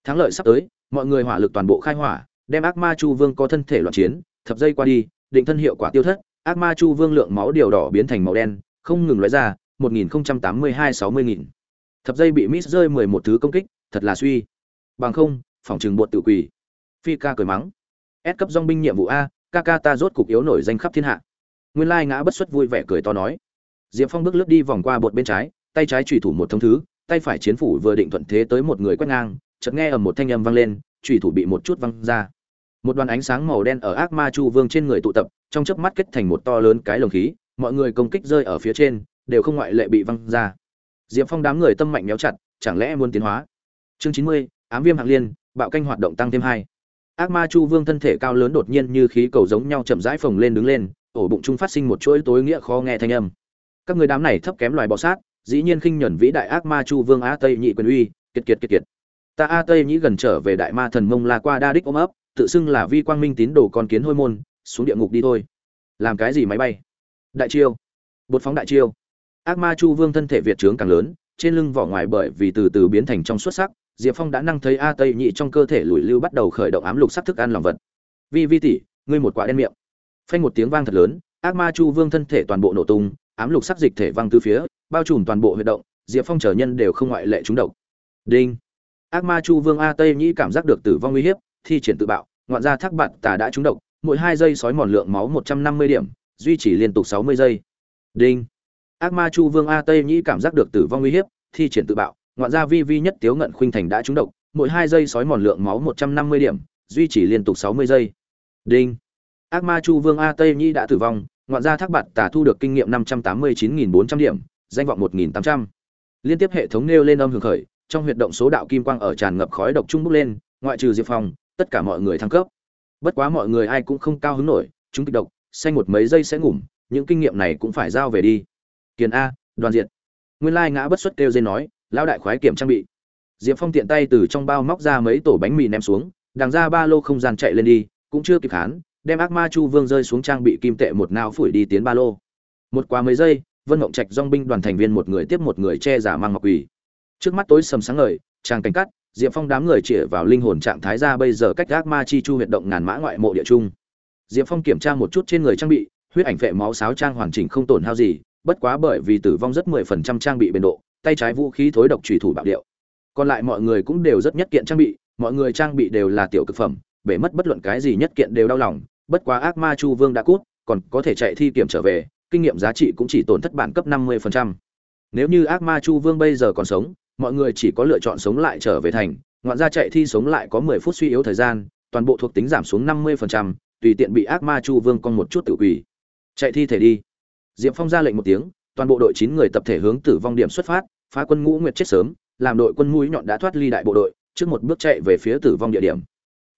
Thắng lợi sắp tới, mọi người hỏa lực toàn bộ khai hỏa, đem ác ma chu vương có thân thể loạn chiến, thập dây qua đi, định thân hiệu quả tiêu thất ác ma chu vương lượng máu điều đỏ biến thành màu đen, không ngừng lóe ra, một nghìn tám mươi hai sáu mươi nghìn. Thập dây bị miss rơi mười một thứ công kích, thật là suy. Bằng không, phòng trường bột tự quỷ. Phi ca cười mắng. Ép cấp dong binh nhiệm vụ a, ca ca ta rốt cục yếu nổi danh khắp thiên hạ. Nguyên lai ngã bất xuất vui vẻ cười to nói. Diệp phong bước lướt đi vòng qua bột bên trái, tay trái trùy thủ một thông thứ, tay phải chiến phủ vừa định thuận thế tới một người quét ngang, chợt nghe ở một thanh âm vang lên trùy thủ bị một chút văng ra. Một đoàn ánh sáng màu đen ở ác ma chu vương trên người tụ tập trong chớp mắt kết thành một to lớn cái lồng khí, mọi người công kích rơi ở phía trên, đều không ngoại lệ bị văng ra. Diệp phong đám người tâm mạnh méo chặt, chẳng lẽ muốn tiến hóa? Chương chín mươi, ám viêm hạng liên, bạo canh hoạt động tăng thêm hai. Ác ma chu vương thân thể cao lớn đột nhiên như khí cầu giống nhau chậm rãi phồng lên đứng lên, ổ bụng trung phát sinh một chuỗi tối nghĩa khó nghe thanh âm. Các người đám này thấp kém loài bọ sát, dĩ nhiên khinh nhẫn vĩ đại ác ma chu vương a tây nhị quyền uy, kiệt kiệt kiệt kiệt. Ta a tây nhị gần trở về đại ma thần mông la qua đa đích ôm ấp, tự xưng là vi quang minh tín đồ con kiến hôi môn xuống địa ngục đi thôi. Làm cái gì máy bay? Đại chiêu. Bột phóng đại chiêu. Ác ma chu vương thân thể việt trướng càng lớn, trên lưng vỏ ngoài bởi vì từ từ biến thành trong xuất sắc, diệp phong đã năng thấy a tây nhị trong cơ thể lùi lưu bắt đầu khởi động ám lục sắc thức ăn lòng vật. Vi vi tỷ, ngươi một quả đen miệng. Phanh một tiếng vang thật lớn, ác ma chu vương thân thể toàn bộ nổ tung, ám lục sắc dịch thể văng từ phía, bao trùm toàn bộ huy động, diệp phong trở nhân đều không ngoại lệ trúng độc. Đinh. Ác ma chu vương a tây nhĩ cảm giác được tử vong uy hiếp, thi triển tự bạo, ngoạn ra thác bạn tà đã trúng độc mỗi hai giây sói mòn lượng máu một trăm năm mươi điểm, duy trì liên tục sáu mươi giây. Đinh. Ác ma chu vương a tây nhĩ cảm giác được tử vong uy hiếp, thi triển tự bạo, ngoạn ra vi vi nhất tiếu ngận khuynh thành đã trúng độc, mỗi hai giây sói mòn lượng máu một trăm năm mươi điểm, duy trì liên tục sáu mươi giây. Đinh. Ác ma chu vương a tây nhĩ đã tử vong, ngoạn ra thác bạt Tả thu được kinh nghiệm năm trăm tám mươi chín nghìn bốn trăm điểm, danh vọng một nghìn tám trăm. Liên tiếp hệ thống nêu lên âm hưởng khởi, trong huyệt động số đạo kim quang ở tràn ngập khói độc trung bốc lên, ngoại trừ diệp phong, tất cả mọi người thăng cấp bất quá mọi người ai cũng không cao hứng nổi, chúng kịch độc, xanh một mấy giây sẽ ngủm, những kinh nghiệm này cũng phải giao về đi. Kiền a, đoàn diện. Nguyên lai ngã bất xuất kêu dây nói, lão đại khoái kiểm trang bị. Diệp phong tiện tay từ trong bao móc ra mấy tổ bánh mì ném xuống, đằng ra ba lô không gian chạy lên đi, cũng chưa kịp hán, đem ác ma chu vương rơi xuống trang bị kim tệ một nào phủi đi tiến ba lô. Một qua mấy giây, vân mộng trạch dong binh đoàn thành viên một người tiếp một người che giả mang ngọc quỳ. Trước mắt tối sầm sáng ngời trang cảnh cắt diệp phong đám người chỉ vào linh hồn trạng thái ra bây giờ cách ác ma chi chu huyệt động ngàn mã ngoại mộ địa trung diệp phong kiểm tra một chút trên người trang bị, huyết ảnh vệ máu sáo trang hoàn chỉnh không tổn hao gì, bất quá bởi vì tử vong rất mười phần trăm trang bị bền độ, tay trái vũ khí thối độc trùy thủ bạo điệu còn lại mọi người cũng đều rất nhất kiện trang bị, mọi người trang bị đều là tiểu cực phẩm, bể mất bất luận cái gì nhất kiện đều đau lòng, bất quá ác ma chu vương đã cút, còn có thể chạy thi kiểm trở về, kinh nghiệm giá trị cũng chỉ tổn thất bản cấp 50%. nếu như ác ma chu vương bây giờ còn sống mọi người chỉ có lựa chọn sống lại trở về thành ngoạn gia chạy thi sống lại có 10 phút suy yếu thời gian toàn bộ thuộc tính giảm xuống 50%, tùy tiện bị ác ma chu vương con một chút tự quỷ. Chạy thi thể đi. Diệp phong ra lệnh một tiếng toàn bộ đội chín người tập thể hướng tử vong điểm xuất phát phá quân ngũ nguyệt chết sớm làm đội quân mũi nhọn đã thoát ly đại bộ đội trước một bước chạy về phía tử vong địa điểm.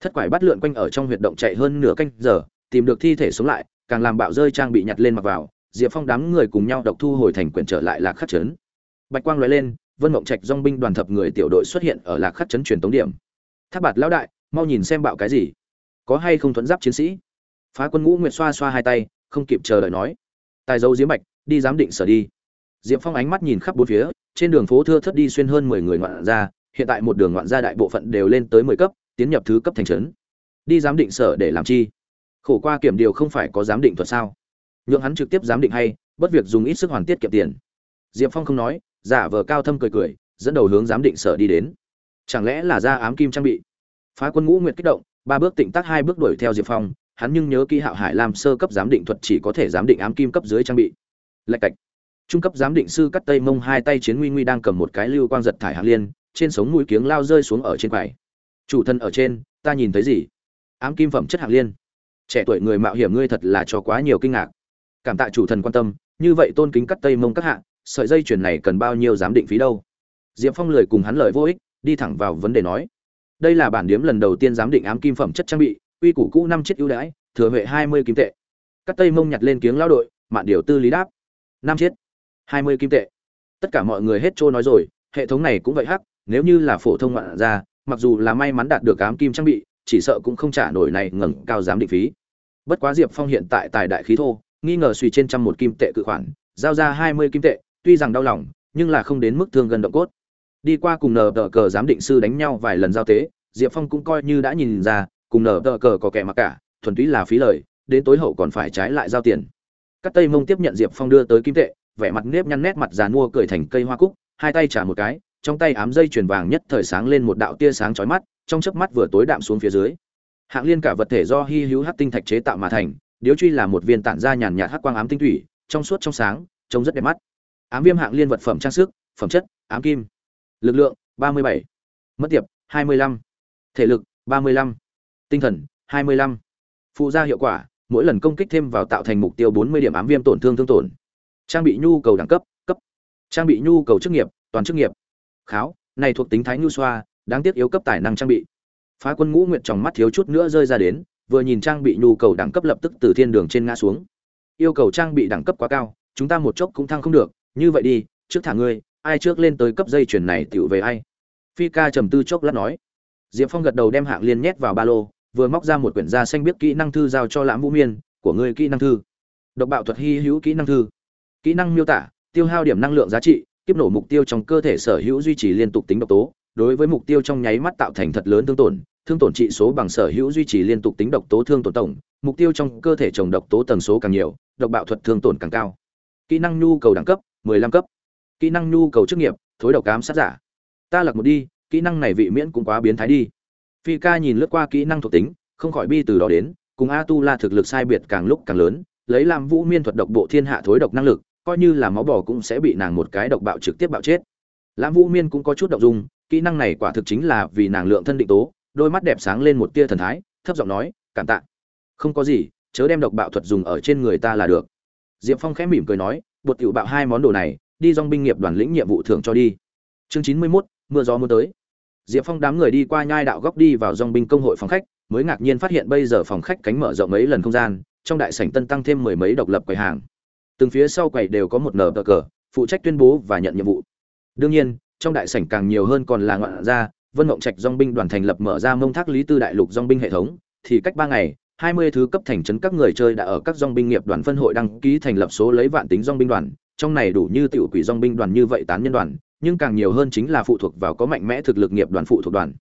Thất quải bắt lượn quanh ở trong huyệt động chạy hơn nửa canh giờ tìm được thi thể sống lại càng làm bạo rơi trang bị nhặt lên mặc vào diệp phong đám người cùng nhau độc thu hồi thành quyển trở lại lạc khắc trấn. Bạch quang loại lên vân mộng trạch dong binh đoàn thập người tiểu đội xuất hiện ở lạc khắc trấn truyền tống điểm. Tháp bạt lão đại, mau nhìn xem bạo cái gì. Có hay không thuẫn giáp chiến sĩ? Phá quân ngũ nguyệt xoa xoa hai tay, không kịp chờ đợi nói. Tài dấu diễm bạch, đi giám định sở đi. Diệp phong ánh mắt nhìn khắp bốn phía, trên đường phố thưa thất đi xuyên hơn mười người ngoạn gia, hiện tại một đường ngoạn gia đại bộ phận đều lên tới mười cấp, tiến nhập thứ cấp thành trấn. Đi giám định sở để làm chi? Khổ qua kiểm điều không phải có giám định thuật sao? Nhượng hắn trực tiếp giám định hay, bất việc dùng ít sức hoàn tiết kiệm tiền. Diệp phong không nói giả vờ cao thâm cười cười, dẫn đầu hướng giám định sở đi đến. Chẳng lẽ là ra ám kim trang bị? Phá quân ngũ nguyệt kích động, ba bước tịnh tác hai bước đuổi theo diệp phong, hắn nhưng nhớ kỹ hạo hải làm sơ cấp giám định thuật chỉ có thể giám định ám kim cấp dưới trang bị. Lạch cạch. Trung cấp giám định sư cắt tây mông hai tay chiến nguy nguy đang cầm một cái lưu quang giật thải hạng liên, trên sống mũi kiếng lao rơi xuống ở trên quầy. Chủ thân ở trên, ta nhìn thấy gì? Ám kim phẩm chất hạng liên. Trẻ tuổi người mạo hiểm ngươi thật là cho quá nhiều kinh ngạc. Cảm tạ chủ thần quan tâm, như vậy tôn kính cắt tây mông các hạng sợi dây chuyền này cần bao nhiêu giám định phí đâu? Diệp phong lời cùng hắn lời vô ích, đi thẳng vào vấn đề nói. Đây là bản điếm lần đầu tiên giám định ám kim phẩm chất trang bị uy củ cũ năm chiếc ưu đãi, thừa huệ hai mươi kim tệ. Cắt tây mông nhặt lên kiếng lao đội, mạn điều tư lý đáp. Năm chiếc, hai mươi kim tệ. Tất cả mọi người hết trôi nói rồi, hệ thống này cũng vậy hắc, nếu như là phổ thông ngoạn ra mặc dù là may mắn đạt được ám kim trang bị, chỉ sợ cũng không trả nổi này ngẩng cao giám định phí. Bất quá diệp phong hiện tại tài đại khí thô, nghi ngờ suy trên trăm một kim tệ cự khoản, giao ra hai mươi kim tệ tuy rằng đau lòng, nhưng là không đến mức thương gần động cốt. Đi qua cùng nờ tờ cờ giám định sư đánh nhau vài lần giao tế, diệp phong cũng coi như đã nhìn ra, cùng nờ tờ cờ có kẻ mặc cả, thuần túy là phí lời, đến tối hậu còn phải trái lại giao tiền. Các tây mông tiếp nhận diệp phong đưa tới kim tệ, vẻ mặt nếp nhăn nét mặt già mua cười thành cây hoa cúc, hai tay trả một cái, trong tay ám dây chuyền vàng nhất thời sáng lên một đạo tia sáng chói mắt, trong chớp mắt vừa tối đạm xuống phía dưới. Hạng liên cả vật thể do hy hữu hát tinh thạch chế tạo mà thành, điếu truy là một viên tản ra nhàn nhạt hát quang ám tinh thủy, trong suốt trong sáng, trông rất đẹp mắt ám viêm hạng liên vật phẩm trang sức, phẩm chất, ám kim lực lượng 37. mất tiệp 25. thể lực 35. tinh thần 25. phụ gia hiệu quả, mỗi lần công kích thêm vào tạo thành mục tiêu 40 điểm ám viêm tổn thương thương tổn trang bị nhu cầu đẳng cấp cấp trang bị nhu cầu chức nghiệp, toàn chức nghiệp kháo, này thuộc tính thái nhu xoa, đáng tiếc yếu cấp tài năng trang bị phá quân ngũ nguyện trong mắt thiếu chút nữa rơi ra đến, vừa nhìn trang bị nhu cầu đẳng cấp lập tức từ thiên đường trên ngã xuống yêu cầu trang bị đẳng cấp quá cao, chúng ta một chốc cũng thăng không được như vậy đi, trước thả ngươi, ai trước lên tới cấp dây chuyền này tựu về ai? Phi ca trầm tư chốc lát nói. Diệp phong gật đầu đem hạng liên nhét vào ba lô, vừa móc ra một quyển da xanh biết kỹ năng thư giao cho lãm vũ miên, của ngươi kỹ năng thư. Độc bạo thuật hy hữu kỹ năng thư. Kỹ năng miêu tả, tiêu hao điểm năng lượng giá trị, tiếp nổ mục tiêu trong cơ thể sở hữu duy trì liên tục tính độc tố, đối với mục tiêu trong nháy mắt tạo thành thật lớn thương tổn thương tổn trị số bằng sở hữu duy trì liên tục tính độc tố thương tổn tổng, mục tiêu trong cơ thể trồng độc tố tần số càng nhiều, độc bạo thuật thương tổn càng cao. Kỹ năng nhu cầu đẳng cấp 15 cấp. Kỹ năng nhu cầu chức nghiệp, thối độc cám sát giả. Ta lật một đi, kỹ năng này vị miễn cũng quá biến thái đi. Phi ca nhìn lướt qua kỹ năng thuộc tính, không khỏi bi từ đó đến, cùng a tu la thực lực sai biệt càng lúc càng lớn, lấy làm vũ miên thuật độc bộ thiên hạ thối độc năng lực, coi như là máu bò cũng sẽ bị nàng một cái độc bạo trực tiếp bạo chết. Lãm vũ miên cũng có chút động dung, kỹ năng này quả thực chính là vì nàng lượng thân định tố, đôi mắt đẹp sáng lên một tia thần thái, thấp giọng nói, cảm tạ. Không có gì, chớ đem độc bạo thuật dùng ở trên người ta là được. Diệp phong khẽ mỉm cười nói bột tiểu bạo hai món đồ này đi dong binh nghiệp đoàn lĩnh nhiệm vụ thưởng cho đi. Chương chín mươi 91, mưa gió muốn tới. Diệp phong đám người đi qua nhai đạo góc đi vào dong binh công hội phòng khách mới ngạc nhiên phát hiện bây giờ phòng khách cánh mở rộng mấy lần không gian trong đại sảnh tân tăng thêm mười mấy độc lập quầy hàng. Từng phía sau quầy đều có một nở cờ cờ phụ trách tuyên bố và nhận nhiệm vụ. Đương nhiên trong đại sảnh càng nhiều hơn còn là ngoạn gia vân mộng trạch dong binh đoàn thành lập mở ra mông thác lý tư đại lục dong binh hệ thống thì cách ba ngày hai mươi thứ cấp thành trấn các người chơi đã ở các dòng binh nghiệp đoàn phân hội đăng ký thành lập số lấy vạn tính dòng binh đoàn. Trong này đủ như tiểu quỷ dòng binh đoàn như vậy tán nhân đoàn, nhưng càng nhiều hơn chính là phụ thuộc vào có mạnh mẽ thực lực nghiệp đoàn phụ thuộc đoàn.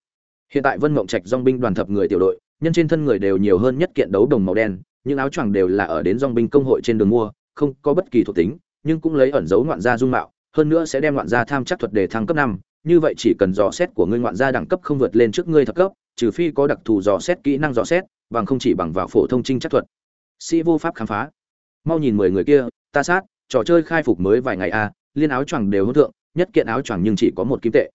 Hiện tại vân mộng trạch dòng binh đoàn thập người tiểu đội, nhân trên thân người đều nhiều hơn nhất kiện đấu đồng màu đen, những áo choàng đều là ở đến dòng binh công hội trên đường mua, không có bất kỳ thuộc tính, nhưng cũng lấy ẩn dấu ngoạn gia dung mạo, hơn nữa sẽ đem ngoạn gia tham chắc thuật để thăng cấp năm. Như vậy chỉ cần dò xét của ngươi ngoạn gia đẳng cấp không vượt lên trước ngươi thập cấp, trừ phi có đặc thù dò xét kỹ năng dò xét bằng không chỉ bằng vào phổ thông trinh chắc thuật. Sĩ vô pháp khám phá. Mau nhìn mười người kia ta sát trò chơi khai phục mới vài ngày a à, liên áo choàng đều hỗn thượng nhất kiện áo choàng nhưng chỉ có một kim tệ.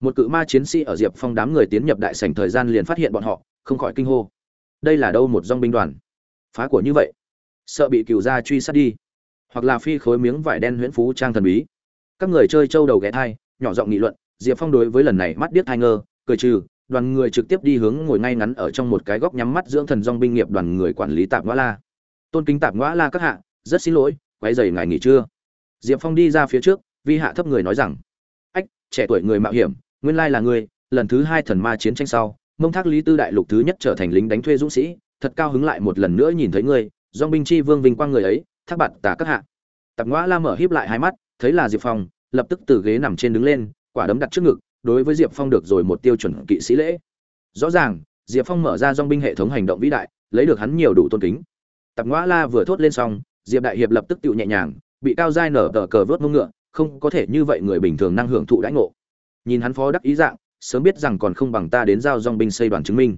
Một cự ma chiến sĩ ở diệp phong đám người tiến nhập đại sảnh thời gian liền phát hiện bọn họ không khỏi kinh hô. Đây là đâu một dong binh đoàn? Phá của như vậy. Sợ bị cựu gia truy sát đi. Hoặc là phi khối miếng vải đen huyễn phú trang thần bí. Các người chơi trâu đầu ghé thai nhỏ giọng nghị luận diệp phong đối với lần này mắt điếc thai ngơ cười trừ đoàn người trực tiếp đi hướng ngồi ngay ngắn ở trong một cái góc nhắm mắt dưỡng thần dong binh nghiệp đoàn người quản lý tạp ngõ la. Tôn kính tạp ngõ la các hạ, rất xin lỗi quay dày ngài nghỉ trưa. Diệp phong đi ra phía trước, vi hạ thấp người nói rằng, ách, trẻ tuổi người mạo hiểm, nguyên lai là ngươi, lần thứ hai thần ma chiến tranh sau, mông thác lý tư đại lục thứ nhất trở thành lính đánh thuê dũng sĩ, thật cao hứng lại một lần nữa nhìn thấy ngươi dong binh chi vương vinh quang người ấy, thác bạt tả các hạ. Tạp ngõ la mở híp lại hai mắt, thấy là diệp phong, lập tức từ ghế nằm trên đứng lên, quả đấm đặt trước ngực đối với diệp phong được rồi một tiêu chuẩn kỵ sĩ lễ. Rõ ràng, diệp phong mở ra dong binh hệ thống hành động vĩ đại, lấy được hắn nhiều đủ tôn kính. Tạp ngõ la vừa thốt lên xong, diệp đại hiệp lập tức tự nhẹ nhàng, bị cao giai nở tờ cờ vớt mông ngựa, không có thể như vậy người bình thường năng hưởng thụ đãi ngộ. Nhìn hắn phó đắc ý dạng, sớm biết rằng còn không bằng ta đến giao dong binh xây đoàn chứng minh.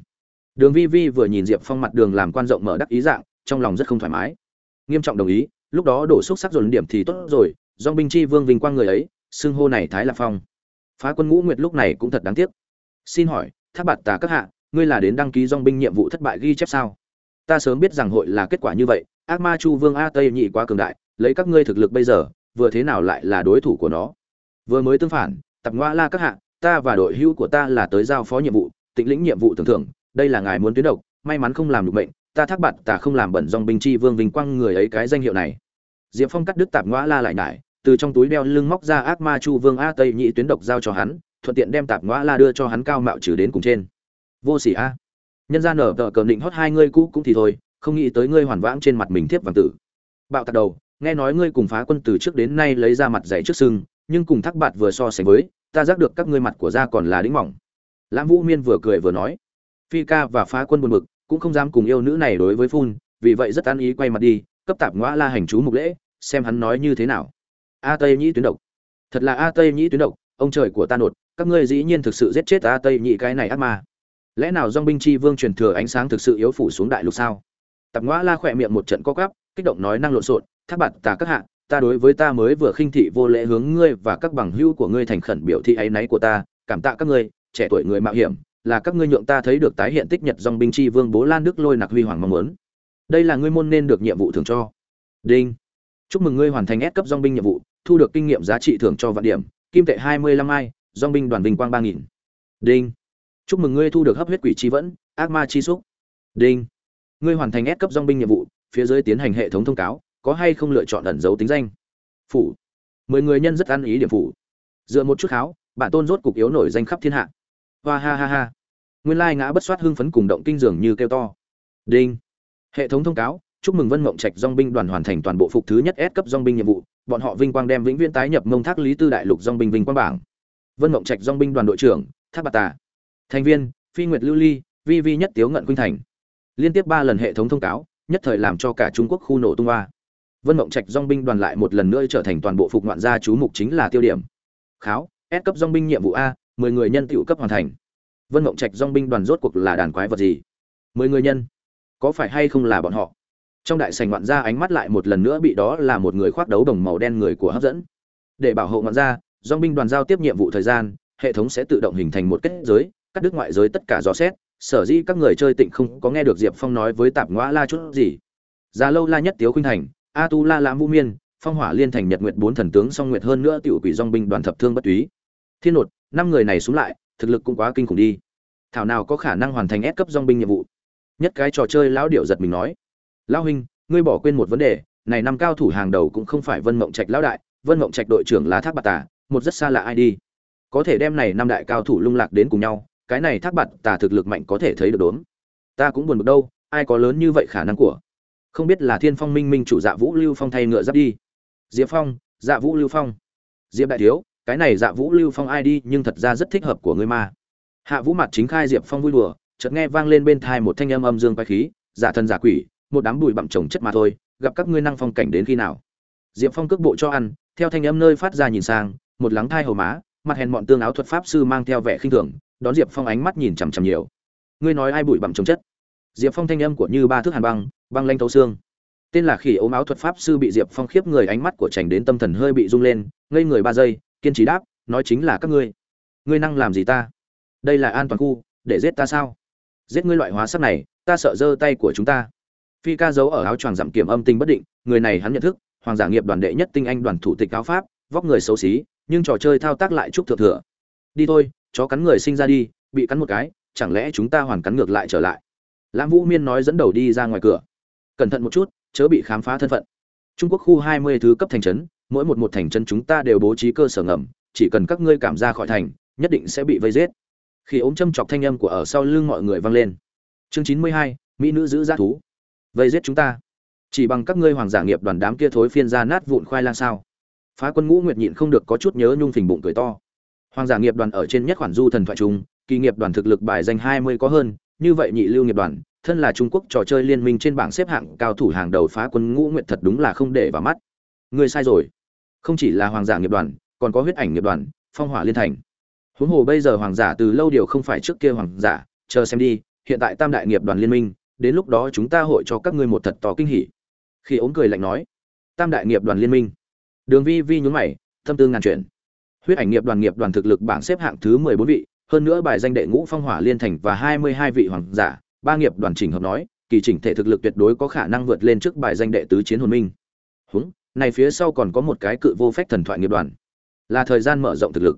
Đường vi vi vừa nhìn diệp phong mặt đường làm quan rộng mở đắc ý dạng, trong lòng rất không thoải mái. Nghiêm trọng đồng ý, lúc đó đổ xúc sắc dồn điểm thì tốt rồi dong binh chi vương vinh quang người ấy, xưng hô này thái lạc phong phá quân ngũ nguyệt lúc này cũng thật đáng tiếc. Xin hỏi tháp bạt tà các hạ, ngươi là đến đăng ký dong binh nhiệm vụ thất bại ghi chép sao? Ta sớm biết rằng hội là kết quả như vậy, ác ma chu vương a tây nhị quá cường đại, lấy các ngươi thực lực bây giờ, vừa thế nào lại là đối thủ của nó? Vừa mới tương phản, tập ngoa la các hạ, ta và đội hữu của ta là tới giao phó nhiệm vụ, tịnh lĩnh nhiệm vụ tưởng thưởng, đây là ngài muốn tuyến độc, may mắn không làm được bệnh, ta thác bạt ta không làm bẩn dòng binh chi vương vinh quang người ấy cái danh hiệu này. Diệp phong cắt đứt tạp ngoã la lại nải từ trong túi đeo lưng móc ra ác ma chu vương a tây nhị tuyến độc giao cho hắn, thuận tiện đem tạp ngõ la đưa cho hắn cao mạo trừ đến cùng trên. Vô sỉ a. Nhân ra nở tờ cờ định hót hai ngươi cũ cũng thì thôi, không nghĩ tới ngươi hoàn vãng trên mặt mình thiếp vàng tử. Bạo tạc đầu, nghe nói ngươi cùng phá quân từ trước đến nay lấy ra mặt dày trước sưng, nhưng cùng thắc bạt vừa so sánh với, ta giác được các ngươi mặt của da còn là đĩnh mỏng. Lãm vũ miên vừa cười vừa nói, phi ca và phá quân buồn bực, cũng không dám cùng yêu nữ này đối với phun, vì vậy rất an ý quay mặt đi, cấp tạp ngõ la hành chú mục lễ, xem hắn nói như thế nào a tây nhĩ tuyến độc. Thật là a tây nhĩ tuyến độc, ông trời của ta nột, các ngươi dĩ nhiên thực sự giết chết a tây Nhĩ cái này ác ma. Lẽ nào dong binh chi vương truyền thừa ánh sáng thực sự yếu phủ xuống đại lục sao? Tạp ngõ la khỏe miệng một trận co cắp kích động nói năng lộn xộn, thác bạt tà các hạ, ta đối với ta mới vừa khinh thị vô lễ hướng ngươi và các bằng hữu của ngươi thành khẩn biểu thị áy náy của ta, cảm tạ các ngươi, trẻ tuổi người mạo hiểm, là các ngươi nhượng ta thấy được tái hiện tích nhật dòng binh chi vương bố lan đức lôi nặc huy hoàng mong muốn. Đây là ngươi môn nên được nhiệm vụ thưởng cho. Đinh. Chúc mừng ngươi hoàn thành S cấp dòng binh nhiệm vụ thu được kinh nghiệm giá trị thưởng cho vạn điểm, kim tệ hai mươi lăm ai dong binh đoàn vinh quang ba nghìn. Đinh. Chúc mừng ngươi thu được hấp huyết quỷ chi vẫn, ác ma chi xúc. Đinh. Ngươi hoàn thành ép cấp dong binh nhiệm vụ, phía dưới tiến hành hệ thống thông cáo, có hay không lựa chọn ẩn dấu tính danh? Phủ. Mười người nhân rất ăn ý điểm phủ. Dựa một chút kháo bản tôn rốt cục yếu nổi danh khắp thiên hạ. Hoa ha ha ha. Nguyên lai ngã bất soát hưng phấn cùng động kinh dường như kêu to. Đinh. Hệ thống thông cáo chúc mừng vân mộng trạch dong binh đoàn hoàn thành toàn bộ phục thứ nhất S cấp dong binh nhiệm vụ, bọn họ vinh quang đem vĩnh viễn tái nhập mông thác lý tư đại lục dong binh vinh quang bảng. Vân mộng trạch dong binh đoàn đội trưởng, thác Bạt tà. Thành viên, phi nguyệt lưu ly, vi vi nhất tiếu ngận khuynh thành. Liên tiếp ba lần hệ thống thông cáo, nhất thời làm cho cả trung quốc khu nổ tung hoa. Vân mộng trạch dong binh đoàn lại một lần nữa trở thành toàn bộ phục ngoạn gia chú mục chính là tiêu điểm. Kháo, S cấp dong binh nhiệm vụ a, mười người nhân tiểu cấp hoàn thành. Vân mộng trạch dong binh đoàn rốt cuộc là đàn quái vật gì? Mười người nhân, có phải hay không là bọn họ? Trong đại sành ngoạn gia ánh mắt lại một lần nữa bị đó là một người khoác đấu đồng màu đen người của hấp dẫn. Để bảo hộ ngoạn gia do binh đoàn giao tiếp nhiệm vụ thời gian, hệ thống sẽ tự động hình thành một kết giới, cắt đứt ngoại giới tất cả dò xét, sở dĩ các người chơi tịnh không có nghe được diệp phong nói với tạp ngoã la chút gì. Già lâu la nhất tiếu khuynh thành, a tu la lãm vũ miên, phong hỏa liên thành nhật nguyệt bốn thần tướng song nguyệt hơn nữa tiểu quỷ dong binh đoàn thập thương bất túy. Thiên nột, năm người này xuống lại, thực lực cũng quá kinh khủng đi. Thảo nào có khả năng hoàn thành ép cấp dong binh nhiệm vụ? Nhất cái trò chơi lão điệu giật mình nói lão huynh, ngươi bỏ quên một vấn đề, này năm cao thủ hàng đầu cũng không phải vân mộng trạch lão đại, vân mộng trạch đội trưởng là thác bạt tà, một rất xa lạ ai đi. Có thể đem này năm đại cao thủ lung lạc đến cùng nhau, cái này thác bạt tà thực lực mạnh có thể thấy được đốn ta cũng buồn bực đâu, ai có lớn như vậy khả năng của? Không biết là thiên phong minh minh chủ dạ vũ lưu phong thay ngựa giáp đi. Diệp phong dạ vũ lưu phong. Diệp đại thiếu, cái này dạ vũ lưu phong ai đi, nhưng thật ra rất thích hợp của ngươi ma hạ vũ mặt chính khai diệp phong vui đùa, chợt nghe vang lên bên thai một thanh âm âm dương quái khí, giả thân giả quỷ một đám bụi bặm trồng chất mà thôi, gặp các ngươi năng phong cảnh đến khi nào? Diệp phong cước bộ cho ăn, theo thanh âm nơi phát ra nhìn sang, một lắng thai hầu má, mặt hèn mọn tương áo thuật pháp sư mang theo vẻ khinh thường, đón diệp phong ánh mắt nhìn chằm chằm nhiều. Ngươi nói ai bụi bặm trồng chất? Diệp phong thanh âm của như ba thước hàn băng băng lanh thấu xương. Tên là khỉ ốm áo thuật pháp sư bị diệp phong khiếp người, ánh mắt của trành đến tâm thần hơi bị rung lên, ngây người ba giây, kiên trì đáp, nói chính là các ngươi. Ngươi năng làm gì ta? Đây là an toàn khu, để giết ta sao? Giết ngươi loại hóa sắc này, ta sợ giơ tay của chúng ta phi ca giấu ở áo choàng giảm kiểm âm tinh bất định, người này hắn nhận thức, hoàng giả nghiệp đoàn đệ nhất tinh anh đoàn thủ tịch áo pháp, vóc người xấu xí, nhưng trò chơi thao tác lại chúc thừa thừa. Đi thôi, chó cắn người sinh ra đi, bị cắn một cái, chẳng lẽ chúng ta hoàn cắn ngược lại trở lại? Lãm vũ miên nói dẫn đầu đi ra ngoài cửa. Cẩn thận một chút, chớ bị khám phá thân phận. Trung quốc khu hai mươi thứ cấp thành trấn, mỗi một một thành trấn chúng ta đều bố trí cơ sở ngầm, chỉ cần các ngươi cảm ra khỏi thành, nhất định sẽ bị vây giết. Khi ống châm chọc thanh âm của ở sau lưng mọi người vang lên. Chương chín mươi hai, mỹ nữ giữ g thú vây giết chúng ta. Chỉ bằng các ngươi hoàng giả nghiệp đoàn đám kia thối phiên ra nát vụn khoai lang sao? Phá quân ngũ nguyệt nhịn không được có chút nhớ nhung phình bụng cười to. Hoàng giả nghiệp đoàn ở trên nhất khoản du thần thoại trung kỳ nghiệp đoàn thực lực bài danh hai mươi có hơn, như vậy nhị lưu nghiệp đoàn, thân là trung quốc trò chơi liên minh trên bảng xếp hạng cao thủ hàng đầu phá quân ngũ nguyệt thật đúng là không để vào mắt. Ngươi sai rồi. Không chỉ là hoàng giả nghiệp đoàn, còn có huyết ảnh nghiệp đoàn, phong hỏa liên thành. Huống hồ bây giờ hoàng giả từ lâu điều không phải trước kia hoàng giả, chờ xem đi, hiện tại tam đại nghiệp đoàn liên minh đến lúc đó chúng ta hội cho các ngươi một thật to kinh hỉ. Khi ống cười lạnh nói, tam đại nghiệp đoàn liên minh. Đường vi vi nhún mày, thâm tư ngàn chuyển huyết ảnh nghiệp đoàn nghiệp đoàn thực lực bảng xếp hạng thứ mười bốn vị, hơn nữa bài danh đệ ngũ phong hỏa liên thành và hai mươi hai vị hoàng giả, ba nghiệp đoàn chỉnh hợp nói, kỳ chỉnh thể thực lực tuyệt đối có khả năng vượt lên trước bài danh đệ tứ chiến hồn minh. Húng, này phía sau còn có một cái cự vô phách thần thoại nghiệp đoàn. Là thời gian mở rộng thực lực.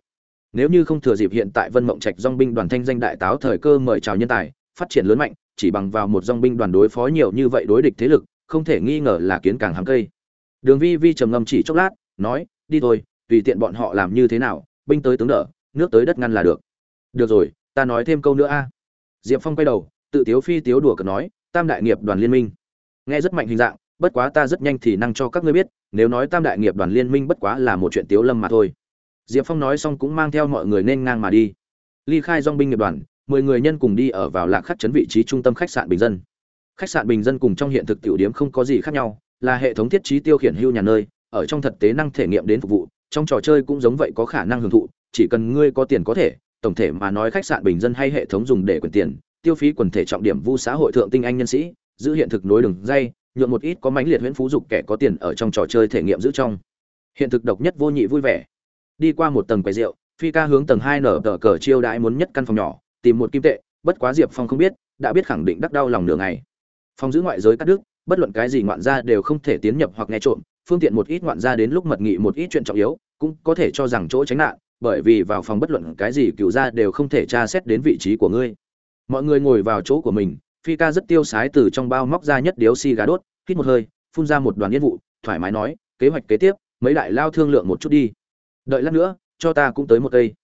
Nếu như không thừa dịp hiện tại vân mộng trạch dong binh đoàn thanh danh đại táo thời cơ mời chào nhân tài, phát triển lớn mạnh chỉ bằng vào một dòng binh đoàn đối phó nhiều như vậy đối địch thế lực, không thể nghi ngờ là kiến càng hám cây. Đường vi vi trầm ngâm chỉ chốc lát, nói, đi thôi, tùy tiện bọn họ làm như thế nào, binh tới tướng đỡ, nước tới đất ngăn là được. Được rồi, ta nói thêm câu nữa a. Diệp phong quay đầu, tự tiếu phi tiếu đùa cợt nói, tam đại nghiệp đoàn liên minh. Nghe rất mạnh hình dạng, bất quá ta rất nhanh thì năng cho các ngươi biết, nếu nói tam đại nghiệp đoàn liên minh bất quá là một chuyện tiếu lâm mà thôi. Diệp phong nói xong cũng mang theo mọi người nên ngang mà đi. Ly khai dòng binh nghiệp đoàn mười người nhân cùng đi ở vào lạc khắc chấn vị trí trung tâm khách sạn bình dân. Khách sạn bình dân cùng trong hiện thực tiểu điểm không có gì khác nhau, là hệ thống thiết trí tiêu khiển hưu nhà nơi, ở trong thực tế năng thể nghiệm đến phục vụ, trong trò chơi cũng giống vậy có khả năng hưởng thụ, chỉ cần ngươi có tiền có thể, tổng thể mà nói khách sạn bình dân hay hệ thống dùng để quyền tiền, tiêu phí quần thể trọng điểm vu xã hội thượng tinh anh nhân sĩ, giữ hiện thực nối đường dây, nhuộm một ít có mãnh liệt huyễn phú dục kẻ có tiền ở trong trò chơi thể nghiệm giữ trong. Hiện thực độc nhất vô nhị vui vẻ. Đi qua một tầng quầy rượu, phi ca hướng tầng hai nở tờ cờ chiêu đãi muốn nhất căn phòng nhỏ tìm một kim tệ, bất quá diệp phong không biết, đã biết khẳng định đắc đau lòng nửa ngày. Phong giữ ngoại giới cắt đứt, bất luận cái gì ngoạn gia đều không thể tiến nhập hoặc nghe trộm, phương tiện một ít ngoạn gia đến lúc mật nghị một ít chuyện trọng yếu, cũng có thể cho rằng chỗ tránh nạn, bởi vì vào phòng bất luận cái gì cựu gia đều không thể tra xét đến vị trí của ngươi. Mọi người ngồi vào chỗ của mình, phi ca rất tiêu sái từ trong bao móc ra nhất điếu xi gà đốt, hít một hơi, phun ra một đoàn yên vụ, thoải mái nói, kế hoạch kế tiếp, mấy đại lao thương lượng một chút đi. Đợi lát nữa, cho ta cũng tới một cây.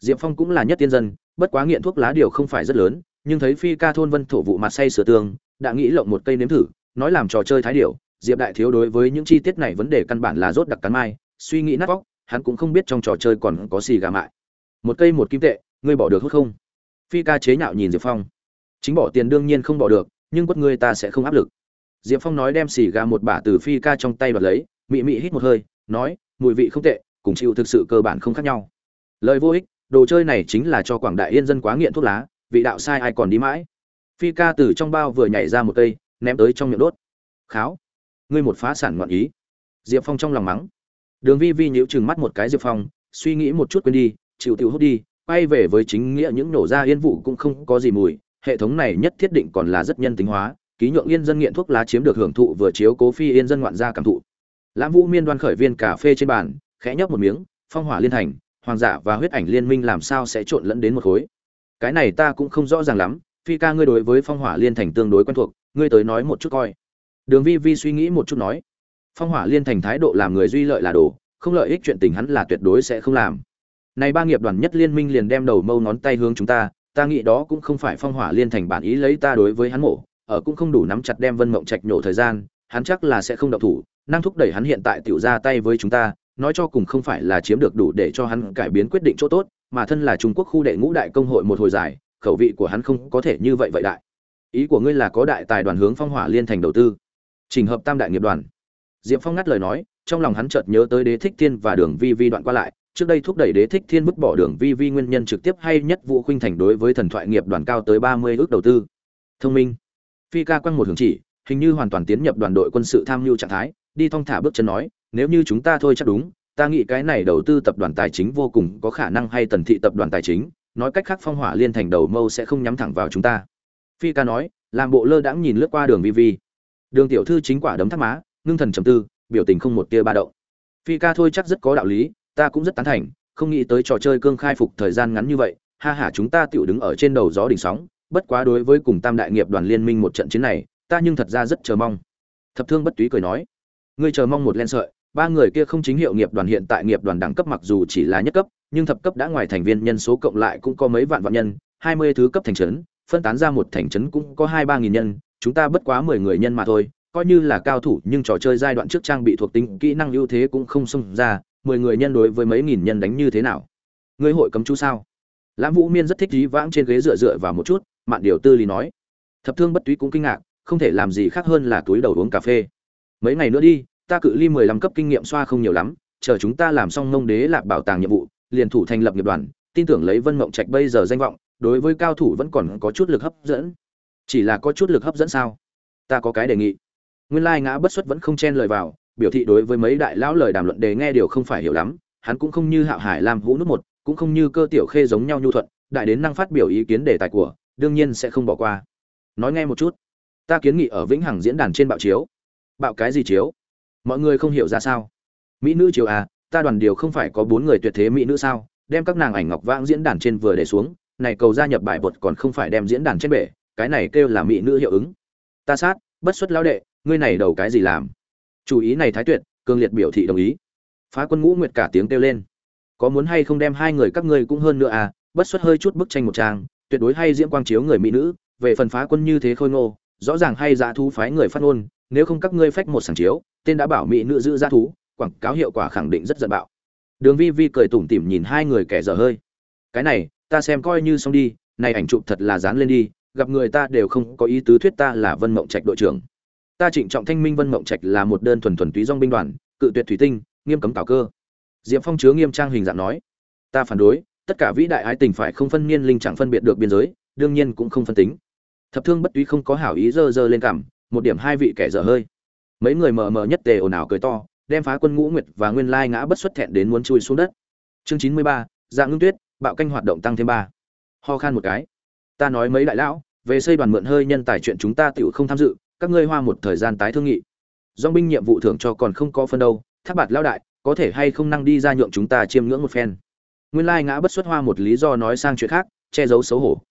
Diệp phong cũng là nhất tiên dân bất quá nghiện thuốc lá điều không phải rất lớn, nhưng thấy phi ca thôn vân thổ vụ mặt say sửa tường đã nghĩ lộng một cây nếm thử, nói làm trò chơi thái điệu diệp đại thiếu đối với những chi tiết này vấn đề căn bản là rốt đặc cắn mai, suy nghĩ nát vóc hắn cũng không biết trong trò chơi còn có xì gà mại. Một cây một kim tệ, ngươi bỏ được hút không? Phi ca chế nhạo nhìn diệp phong. Chính bỏ tiền đương nhiên không bỏ được, nhưng quất ngươi ta sẽ không áp lực. Diệp phong nói đem xì gà một bả từ phi ca trong tay đoạt lấy, mị mị hít một hơi, nói, mùi vị không tệ, cùng chịu thực sự cơ bản không khác nhau. Lời vô ích đồ chơi này chính là cho quảng đại yên dân quá nghiện thuốc lá, vị đạo sai ai còn đi mãi. Phi ca từ trong bao vừa nhảy ra một cây, ném tới trong miệng đốt. Kháo, ngươi một phá sản ngoạn ý. Diệp phong trong lòng mắng. Đường vi vi nhíu chừng mắt một cái diệp phong, suy nghĩ một chút quên đi, chịu tiêu hút đi, quay về với chính nghĩa những nổ ra yên vụ cũng không có gì mùi, hệ thống này nhất thiết định còn là rất nhân tính hóa, ký nhượng yên dân nghiện thuốc lá chiếm được hưởng thụ vừa chiếu cố phi yên dân ngoạn gia cảm thụ. Lãm vũ miên đoan khởi viên cà phê trên bàn, khẽ nhấp một miếng, phong hỏa liên thành hoàng giả và huyết ảnh liên minh làm sao sẽ trộn lẫn đến một khối? Cái này ta cũng không rõ ràng lắm, phi ca ngươi đối với phong hỏa liên thành tương đối quen thuộc, ngươi tới nói một chút coi. Đường vi vi suy nghĩ một chút nói, phong hỏa liên thành thái độ làm người duy lợi là đồ, không lợi ích chuyện tình hắn là tuyệt đối sẽ không làm. Này ba nghiệp đoàn nhất liên minh liền đem đầu mâu ngón tay hướng chúng ta ta nghĩ đó cũng không phải phong hỏa liên thành bản ý lấy ta đối với hắn mổ, ở cũng không đủ nắm chặt đem vân mộng trạch nhổ thời gian, hắn chắc là sẽ không động thủ, năng thúc đẩy hắn hiện tại tiểu ra tay với chúng ta nói cho cùng không phải là chiếm được đủ để cho hắn cải biến quyết định chỗ tốt, mà thân là trung quốc khu đệ ngũ đại công hội một hồi dài, khẩu vị của hắn không có thể như vậy vậy đại. Ý của ngươi là có đại tài đoàn hướng phong hỏa liên thành đầu tư. Trình hợp tam đại nghiệp đoàn. Diệp phong ngắt lời nói, trong lòng hắn chợt nhớ tới đế thích thiên và đường vi vi đoạn qua lại, trước đây thúc đẩy đế thích thiên vứt bỏ đường vi vi nguyên nhân trực tiếp hay nhất vụ khuynh thành đối với thần thoại nghiệp đoàn cao tới ba mươi ước đầu tư. Thông minh. Phi ca quăng một hướng chỉ, hình như hoàn toàn tiến nhập đoàn đội quân sự tham mưu trạng thái, đi thong thả bước chân nói nếu như chúng ta thôi chắc đúng, ta nghĩ cái này đầu tư tập đoàn tài chính vô cùng có khả năng hay tần thị tập đoàn tài chính, nói cách khác phong hỏa liên thành đầu mâu sẽ không nhắm thẳng vào chúng ta. Phi ca nói, làm bộ lơ đãng nhìn lướt qua đường vi vi đường tiểu thư chính quả đấm thắt má, ngưng thần trầm tư, biểu tình không một tia ba đậu. phi ca thôi chắc rất có đạo lý, ta cũng rất tán thành, không nghĩ tới trò chơi cương khai phục thời gian ngắn như vậy, ha hả chúng ta tựu đứng ở trên đầu gió đỉnh sóng, bất quá đối với cùng tam đại nghiệp đoàn liên minh một trận chiến này, ta nhưng thật ra rất chờ mong. Thập thương bất túy cười nói, ngươi chờ mong một len sợi ba người kia không chính hiệu nghiệp đoàn hiện tại nghiệp đoàn đẳng cấp mặc dù chỉ là nhất cấp, nhưng thập cấp đã ngoài thành viên nhân số cộng lại cũng có mấy vạn vạn nhân, hai mươi thứ cấp thành trấn, phân tán ra một thành trấn cũng có hai ba nghìn nhân, chúng ta bất quá mười người nhân mà thôi, coi như là cao thủ nhưng trò chơi giai đoạn trước trang bị thuộc tính, kỹ năng ưu thế cũng không xông ra, mười người nhân đối với mấy nghìn nhân đánh như thế nào? Ngươi hội cấm chú sao? Lãm vũ miên rất thích dí vãng trên ghế dựa dựa vào một chút, mạn điều tư lý nói. Thập thương bất túy cũng kinh ngạc, không thể làm gì khác hơn là túi đầu uống cà phê. Mấy ngày nữa đi ta cự ly mười lăm cấp kinh nghiệm xoa không nhiều lắm, chờ chúng ta làm xong nông đế lạc bảo tàng nhiệm vụ, liền thủ thành lập nghiệp đoàn, tin tưởng lấy vân mộng trạch bây giờ danh vọng, đối với cao thủ vẫn còn có chút lực hấp dẫn. Chỉ là có chút lực hấp dẫn sao? Ta có cái đề nghị. Nguyên lai ngã bất xuất vẫn không chen lời vào, biểu thị đối với mấy đại lão lời đàm luận đề nghe điều không phải hiểu lắm, hắn cũng không như hạo hải làm hũ nút một, cũng không như cơ tiểu khê giống nhau nhu thuận, đại đến năng phát biểu ý kiến đề tài của, đương nhiên sẽ không bỏ qua. Nói nghe một chút. Ta kiến nghị ở vĩnh hằng diễn đàn trên bạo chiếu. Bạo cái gì chiếu? Mọi người không hiểu ra sao. Mỹ nữ triều à ta đoàn điều không phải có bốn người tuyệt thế mỹ nữ sao? Đem các nàng ảnh ngọc vãng diễn đàn trên vừa để xuống, này cầu gia nhập bài bột còn không phải đem diễn đàn trên bể, cái này kêu là mỹ nữ hiệu ứng. Ta sát, bất xuất lão đệ, ngươi này đầu cái gì làm? Chủ ý này thái tuyệt, cương liệt biểu thị đồng ý. Phá quân ngũ nguyệt cả tiếng kêu lên. Có muốn hay không đem hai người các ngươi cũng hơn nữa à? Bất xuất hơi chút bức tranh một trang, tuyệt đối hay diễm quang chiếu người mỹ nữ, về phần phá quân như thế khôi ngô, rõ ràng hay dã thú phái người phát ngôn nếu không các ngươi phách một sản chiếu, tên đã bảo mỹ nữ giữ ra thú, quảng cáo hiệu quả khẳng định rất giận bạo. Đường vi vi cười tủm tỉm nhìn hai người kẻ dở hơi. Cái này, ta xem coi như xong đi, này ảnh chụp thật là dán lên đi, gặp người ta đều không có ý tứ thuyết ta là vân mộng trạch đội trưởng. Ta trịnh trọng thanh minh vân mộng trạch là một đơn thuần thuần túy dong binh đoàn, cự tuyệt thủy tinh, nghiêm cấm cảo cơ. Diệp phong chứa nghiêm trang hình dạng nói, ta phản đối, tất cả vĩ đại ái tình phải không phân niên linh chẳng phân biệt được biên giới, đương nhiên cũng không phân tính. Thập thương bất túy không có hảo ý dơ dơ lên cảm một điểm hai vị kẻ dở hơi. Mấy người mờ mờ nhất tề ồn ào cười to, đem phá quân ngũ nguyệt và nguyên lai ngã bất xuất thẹn đến muốn chui xuống đất. Chương chín mươi ba, dạng ngưng tuyết, bạo canh hoạt động tăng thêm ba. Ho khan một cái. Ta nói mấy đại lão, về xây đoàn mượn hơi nhân tài chuyện chúng ta tựu không tham dự, các ngươi hoa một thời gian tái thương nghị. Dong binh nhiệm vụ thưởng cho còn không có phân đâu tháp bạt lão đại, có thể hay không năng đi ra nhượng chúng ta chiêm ngưỡng một phen. Nguyên lai ngã bất xuất hoa một lý do nói sang chuyện khác, che giấu xấu hổ.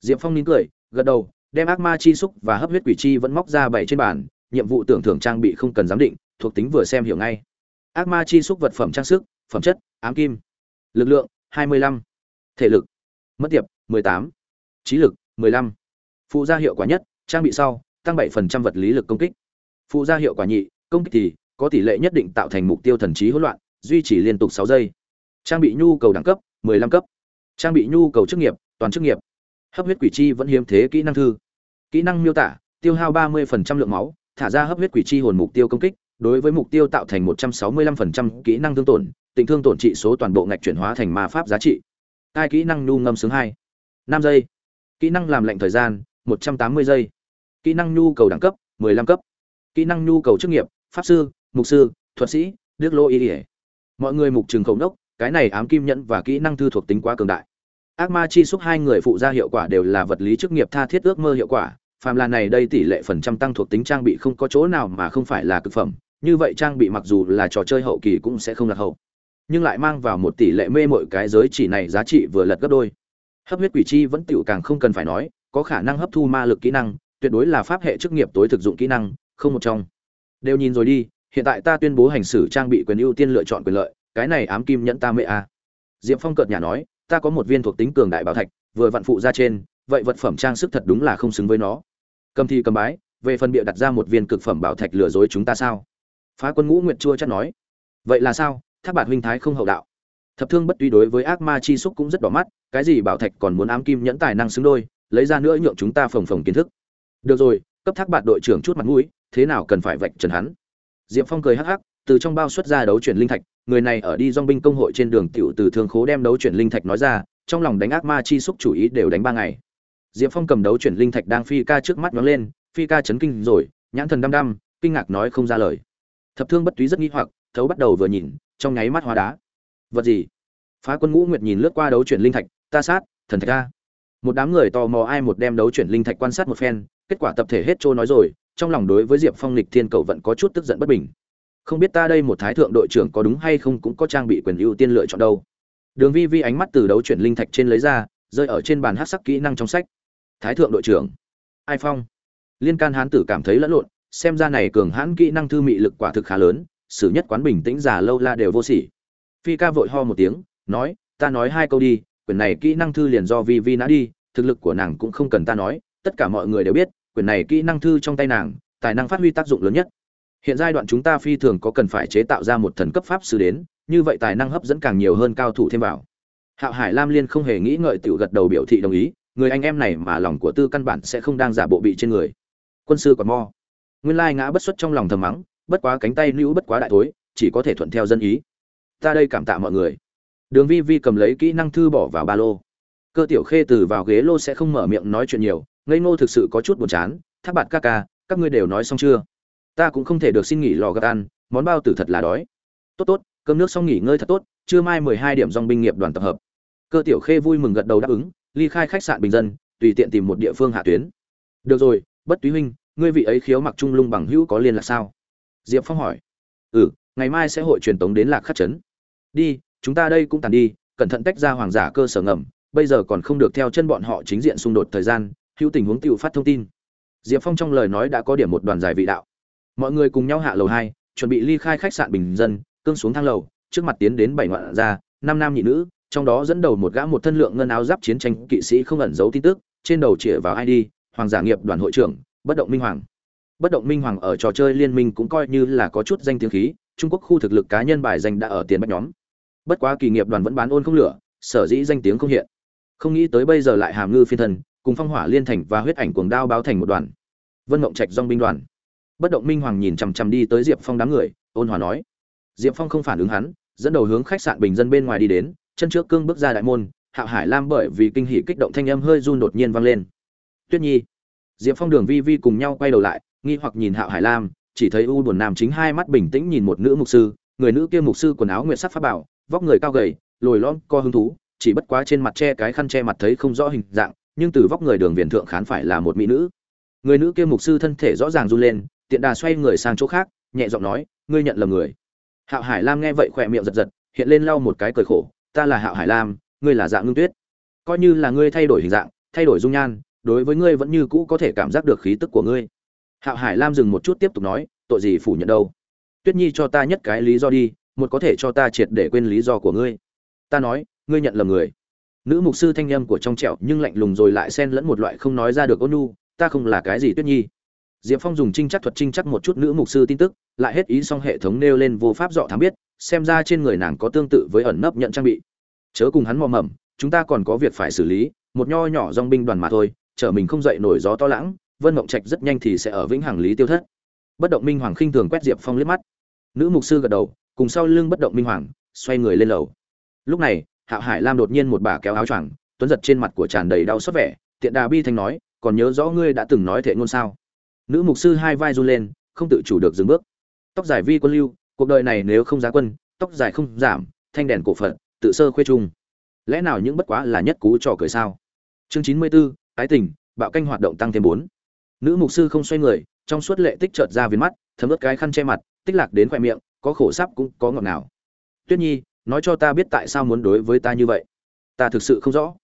Diệp phong nín cười, gật đầu đem ác ma chi xúc và hấp huyết quỷ chi vẫn móc ra bảy trên bàn, nhiệm vụ tưởng thưởng trang bị không cần giám định, thuộc tính vừa xem hiểu ngay ác ma chi xúc vật phẩm trang sức, phẩm chất, ám kim lực lượng 25. thể lực, mất tiệp 18. trí lực 15. phụ gia hiệu quả nhất, trang bị sau, tăng 7% vật lý lực công kích phụ gia hiệu quả nhị, công kích thì, có tỷ lệ nhất định tạo thành mục tiêu thần trí hỗn loạn, duy trì liên tục 6 giây trang bị nhu cầu đẳng cấp 15 cấp trang bị nhu cầu chức nghiệp, toàn chức nghiệp hấp huyết quỷ chi vẫn hiếm thế kỹ năng thư. Kỹ năng miêu tả, tiêu hao 30% lượng máu, thả ra hấp huyết quỷ chi hồn mục tiêu công kích, đối với mục tiêu tạo thành 165% kỹ năng thương tổn tình thương tổn trị số toàn bộ ngạch chuyển hóa thành ma pháp giá trị. Hai kỹ năng nhu ngâm sướng hai. Năm giây. Kỹ năng làm lệnh thời gian 180 giây. Kỹ năng nhu cầu đẳng cấp 15 cấp. Kỹ năng nhu cầu chức nghiệp, pháp sư, mục sư, thuật sĩ, đức lô y ỉa mọi người mục trường khẩu đốc cái này ám kim nhẫn và kỹ năng thư thuộc tính quá cường đại ác ma chi xúc hai người phụ ra hiệu quả đều là vật lý chức nghiệp tha thiết ước mơ hiệu quả, phàm là này đây tỷ lệ phần trăm tăng thuộc tính trang bị không có chỗ nào mà không phải là cực phẩm, như vậy trang bị mặc dù là trò chơi hậu kỳ cũng sẽ không lạc hậu. Nhưng lại mang vào một tỷ lệ mê mội cái giới chỉ này giá trị vừa lật gấp đôi. Hấp huyết quỷ chi vẫn tiểu càng không cần phải nói, có khả năng hấp thu ma lực kỹ năng, tuyệt đối là pháp hệ chức nghiệp tối thực dụng kỹ năng, không một trong. Đều nhìn rồi đi, hiện tại ta tuyên bố hành xử trang bị quyền ưu tiên lựa chọn quyền lợi, cái này ám kim nhẫn ta mê a. À. diệp phong cợt nhà nói ta có một viên thuộc tính cường đại bảo thạch, vừa vặn phụ ra trên, vậy vật phẩm trang sức thật đúng là không xứng với nó. Cầm thi cầm bái, về phần bịa đặt ra một viên cực phẩm bảo thạch lừa dối chúng ta sao? Phá quân ngũ nguyệt chua chắc nói. Vậy là sao? Tháp bạt huynh thái không hậu đạo. Thập thương bất tuy đối với ác ma chi xúc cũng rất đỏ mắt, cái gì bảo thạch còn muốn ám kim nhẫn tài năng xứng đôi, lấy ra nữa nhượng chúng ta phồng phồng kiến thức. Được rồi, cấp thác bạt đội trưởng chút mặt mũi, thế nào cần phải vạch trần hắn? Diệp phong cười hắc hắc, từ trong bao xuất ra đấu chuyển linh thạch người này ở đi dong binh công hội trên đường tiểu từ thương khố đem đấu chuyển linh thạch nói ra, trong lòng đánh ác ma chi xúc chủ ý đều đánh ba ngày. Diệp phong cầm đấu chuyển linh thạch đang phi ca trước mắt nhóng lên, phi ca chấn kinh rồi, nhãn thần đăm đăm, kinh ngạc nói không ra lời. Thập thương bất túy rất nghi hoặc, thấu bắt đầu vừa nhìn, trong nháy mắt hóa đá. Vật gì? Phá quân ngũ nguyệt nhìn lướt qua đấu chuyển linh thạch, ta sát, thần thạch ta một đám người tò mò ai một đem đấu chuyển linh thạch quan sát một phen, kết quả tập thể hết trôi nói rồi, trong lòng đối với diệp phong lịch thiên cầu vẫn có chút tức giận bất bình không biết ta đây một thái thượng đội trưởng có đúng hay không cũng có trang bị quyền ưu tiên lựa chọn đâu. Đường vi vi ánh mắt từ đấu chuyển linh thạch trên lấy ra, rơi ở trên bàn hát sắc kỹ năng trong sách. Thái thượng đội trưởng. Ai phong? Liên can hán tử cảm thấy lẫn lộn, xem ra này cường hãn kỹ năng thư mị lực quả thực khá lớn xử nhất quán bình tĩnh già lâu la đều vô sỉ. Phi ca vội ho một tiếng, nói, ta nói hai câu đi quyền này kỹ năng thư liền do vi vi nã đi, thực lực của nàng cũng không cần ta nói, tất cả mọi người đều biết quyền này kỹ năng thư trong tay nàng, tài năng phát huy tác dụng lớn nhất hiện giai đoạn chúng ta phi thường có cần phải chế tạo ra một thần cấp pháp sư đến, như vậy tài năng hấp dẫn càng nhiều hơn cao thủ thêm vào. Hạo hải lam liên không hề nghĩ ngợi tiểu gật đầu biểu thị đồng ý, người anh em này mà lòng của tư căn bản sẽ không đang giả bộ bị trên người. Quân sư còn mo. Nguyên lai ngã bất xuất trong lòng thầm mắng, bất quá cánh tay lưu bất quá đại thối, chỉ có thể thuận theo dân ý. Ta đây cảm tạ mọi người. Đường vi vi cầm lấy kỹ năng thư bỏ vào ba lô. Cơ tiểu khê từ vào ghế lô sẽ không mở miệng nói chuyện nhiều, ngây ngô thực sự có chút buồn chán. Tháp bạt ca ca, các ngươi đều nói xong chưa? Ta cũng không thể được xin nghỉ lò gạt ăn, món bao tử thật là đói. Tốt tốt, cơm nước xong nghỉ ngơi thật tốt, trưa mai mười hai điểm dòng binh nghiệp đoàn tập hợp. Cơ tiểu khê vui mừng gật đầu đáp ứng, ly khai khách sạn bình dân, tùy tiện tìm một địa phương hạ tuyến. Được rồi, bất túy huynh, ngươi vị ấy khiếu mặc trung lung bằng hữu có liên lạc sao? Diệp phong hỏi. Ừ ngày mai sẽ hội truyền tống đến lạc khắc trấn. Đi, chúng ta đây cũng tàn đi, cẩn thận tách ra hoàng giả cơ sở ngầm, bây giờ còn không được theo chân bọn họ chính diện xung đột thời gian, hữu tình huống tự phát thông tin. Diệp phong trong lời nói đã có điểm một đoàn giải vị đạo mọi người cùng nhau hạ lầu hai chuẩn bị ly khai khách sạn bình dân cương xuống thang lầu trước mặt tiến đến bảy ngoạn gia năm nam nhị nữ trong đó dẫn đầu một gã một thân lượng ngân áo giáp chiến tranh kỵ sĩ không ẩn giấu tin tức trên đầu chĩa vào id hoàng giả nghiệp đoàn hội trưởng bất động minh hoàng. Bất động minh hoàng ở trò chơi liên minh cũng coi như là có chút danh tiếng khí trung quốc khu thực lực cá nhân bài danh đã ở tiền bách nhóm. Bất quá kỳ nghiệp đoàn vẫn bán ôn không lửa sở dĩ danh tiếng không hiện. Không nghĩ tới bây giờ lại hàm ngư phiên thần, cùng phong hỏa liên thành và huyết ảnh cuồng đao báo thành một đoàn. Vân mộng trạch dong binh đoàn bất động minh hoàng nhìn chằm chằm đi tới diệp phong đám người ôn hòa nói diệp phong không phản ứng hắn dẫn đầu hướng khách sạn bình dân bên ngoài đi đến chân trước cương bước ra đại môn hạo hải lam bởi vì kinh hỉ kích động thanh âm hơi run đột nhiên vang lên tuyết nhi diệp phong đường vi vi cùng nhau quay đầu lại nghi hoặc nhìn hạo hải lam chỉ thấy u buồn nam chính hai mắt bình tĩnh nhìn một nữ mục sư người nữ kia mục sư quần áo nguyện sắc pháp bảo vóc người cao gầy lồi lõm co hứng thú chỉ bất quá trên mặt che cái khăn che mặt thấy không rõ hình dạng nhưng từ vóc người đường viền thượng khán phải là một mỹ nữ người nữ kia mục sư thân thể rõ ràng run lên tiện đà xoay người sang chỗ khác, nhẹ giọng nói, ngươi nhận lầm người. Hạo hải lam nghe vậy khỏe miệng giật giật, hiện lên lau một cái cười khổ, ta là hạo hải lam, ngươi là dạng ngưng tuyết. Coi như là ngươi thay đổi hình dạng, thay đổi dung nhan, đối với ngươi vẫn như cũ có thể cảm giác được khí tức của ngươi. Hạo hải lam dừng một chút tiếp tục nói, tội gì phủ nhận đâu? Tuyết nhi cho ta nhất cái lý do đi, một có thể cho ta triệt để quên lý do của ngươi. Ta nói, ngươi nhận lầm người. Nữ mục sư thanh âm của trong trẻo nhưng lạnh lùng rồi lại xen lẫn một loại không nói ra được ôn nhu, ta không là cái gì tuyết nhi diệp phong dùng trinh chắc thuật trinh chắc một chút nữ mục sư tin tức lại hết ý xong hệ thống nêu lên vô pháp dọ thám biết xem ra trên người nàng có tương tự với ẩn nấp nhận trang bị. Chớ cùng hắn mò mẫm, chúng ta còn có việc phải xử lý một nho nhỏ dòng binh đoàn mà thôi chở mình không dậy nổi gió to lãng vân mộng trạch rất nhanh thì sẽ ở vĩnh hằng lý tiêu thất. Bất động minh hoàng khinh thường quét diệp phong liếc mắt. Nữ mục sư gật đầu cùng sau lưng bất động minh hoàng xoay người lên lầu. Lúc này hạo hải lam đột nhiên một bà kéo áo choàng tuấn giật trên mặt của tràn đầy đau xót vẻ tiện đà bi thanh nói còn nhớ rõ ngươi đã từng nói thể ngôn sao? Nữ mục sư hai vai run lên không tự chủ được dừng bước. Tóc dài vi quân lưu cuộc đời này nếu không giá quân tóc dài không giảm thanh đèn cổ phận tự sơ khuê trung. Lẽ nào những bất quá là nhất cú trò cười sao? Chương chín mươi 94, ái tình bạo canh hoạt động tăng thêm bốn. Nữ mục sư không xoay người trong suốt lệ tích chợt ra viền mắt thấm ướt cái khăn che mặt tích lạc đến khoe miệng có khổ sắp cũng có ngọt nào tuyết nhi nói cho ta biết tại sao muốn đối với ta như vậy? Ta thực sự không rõ.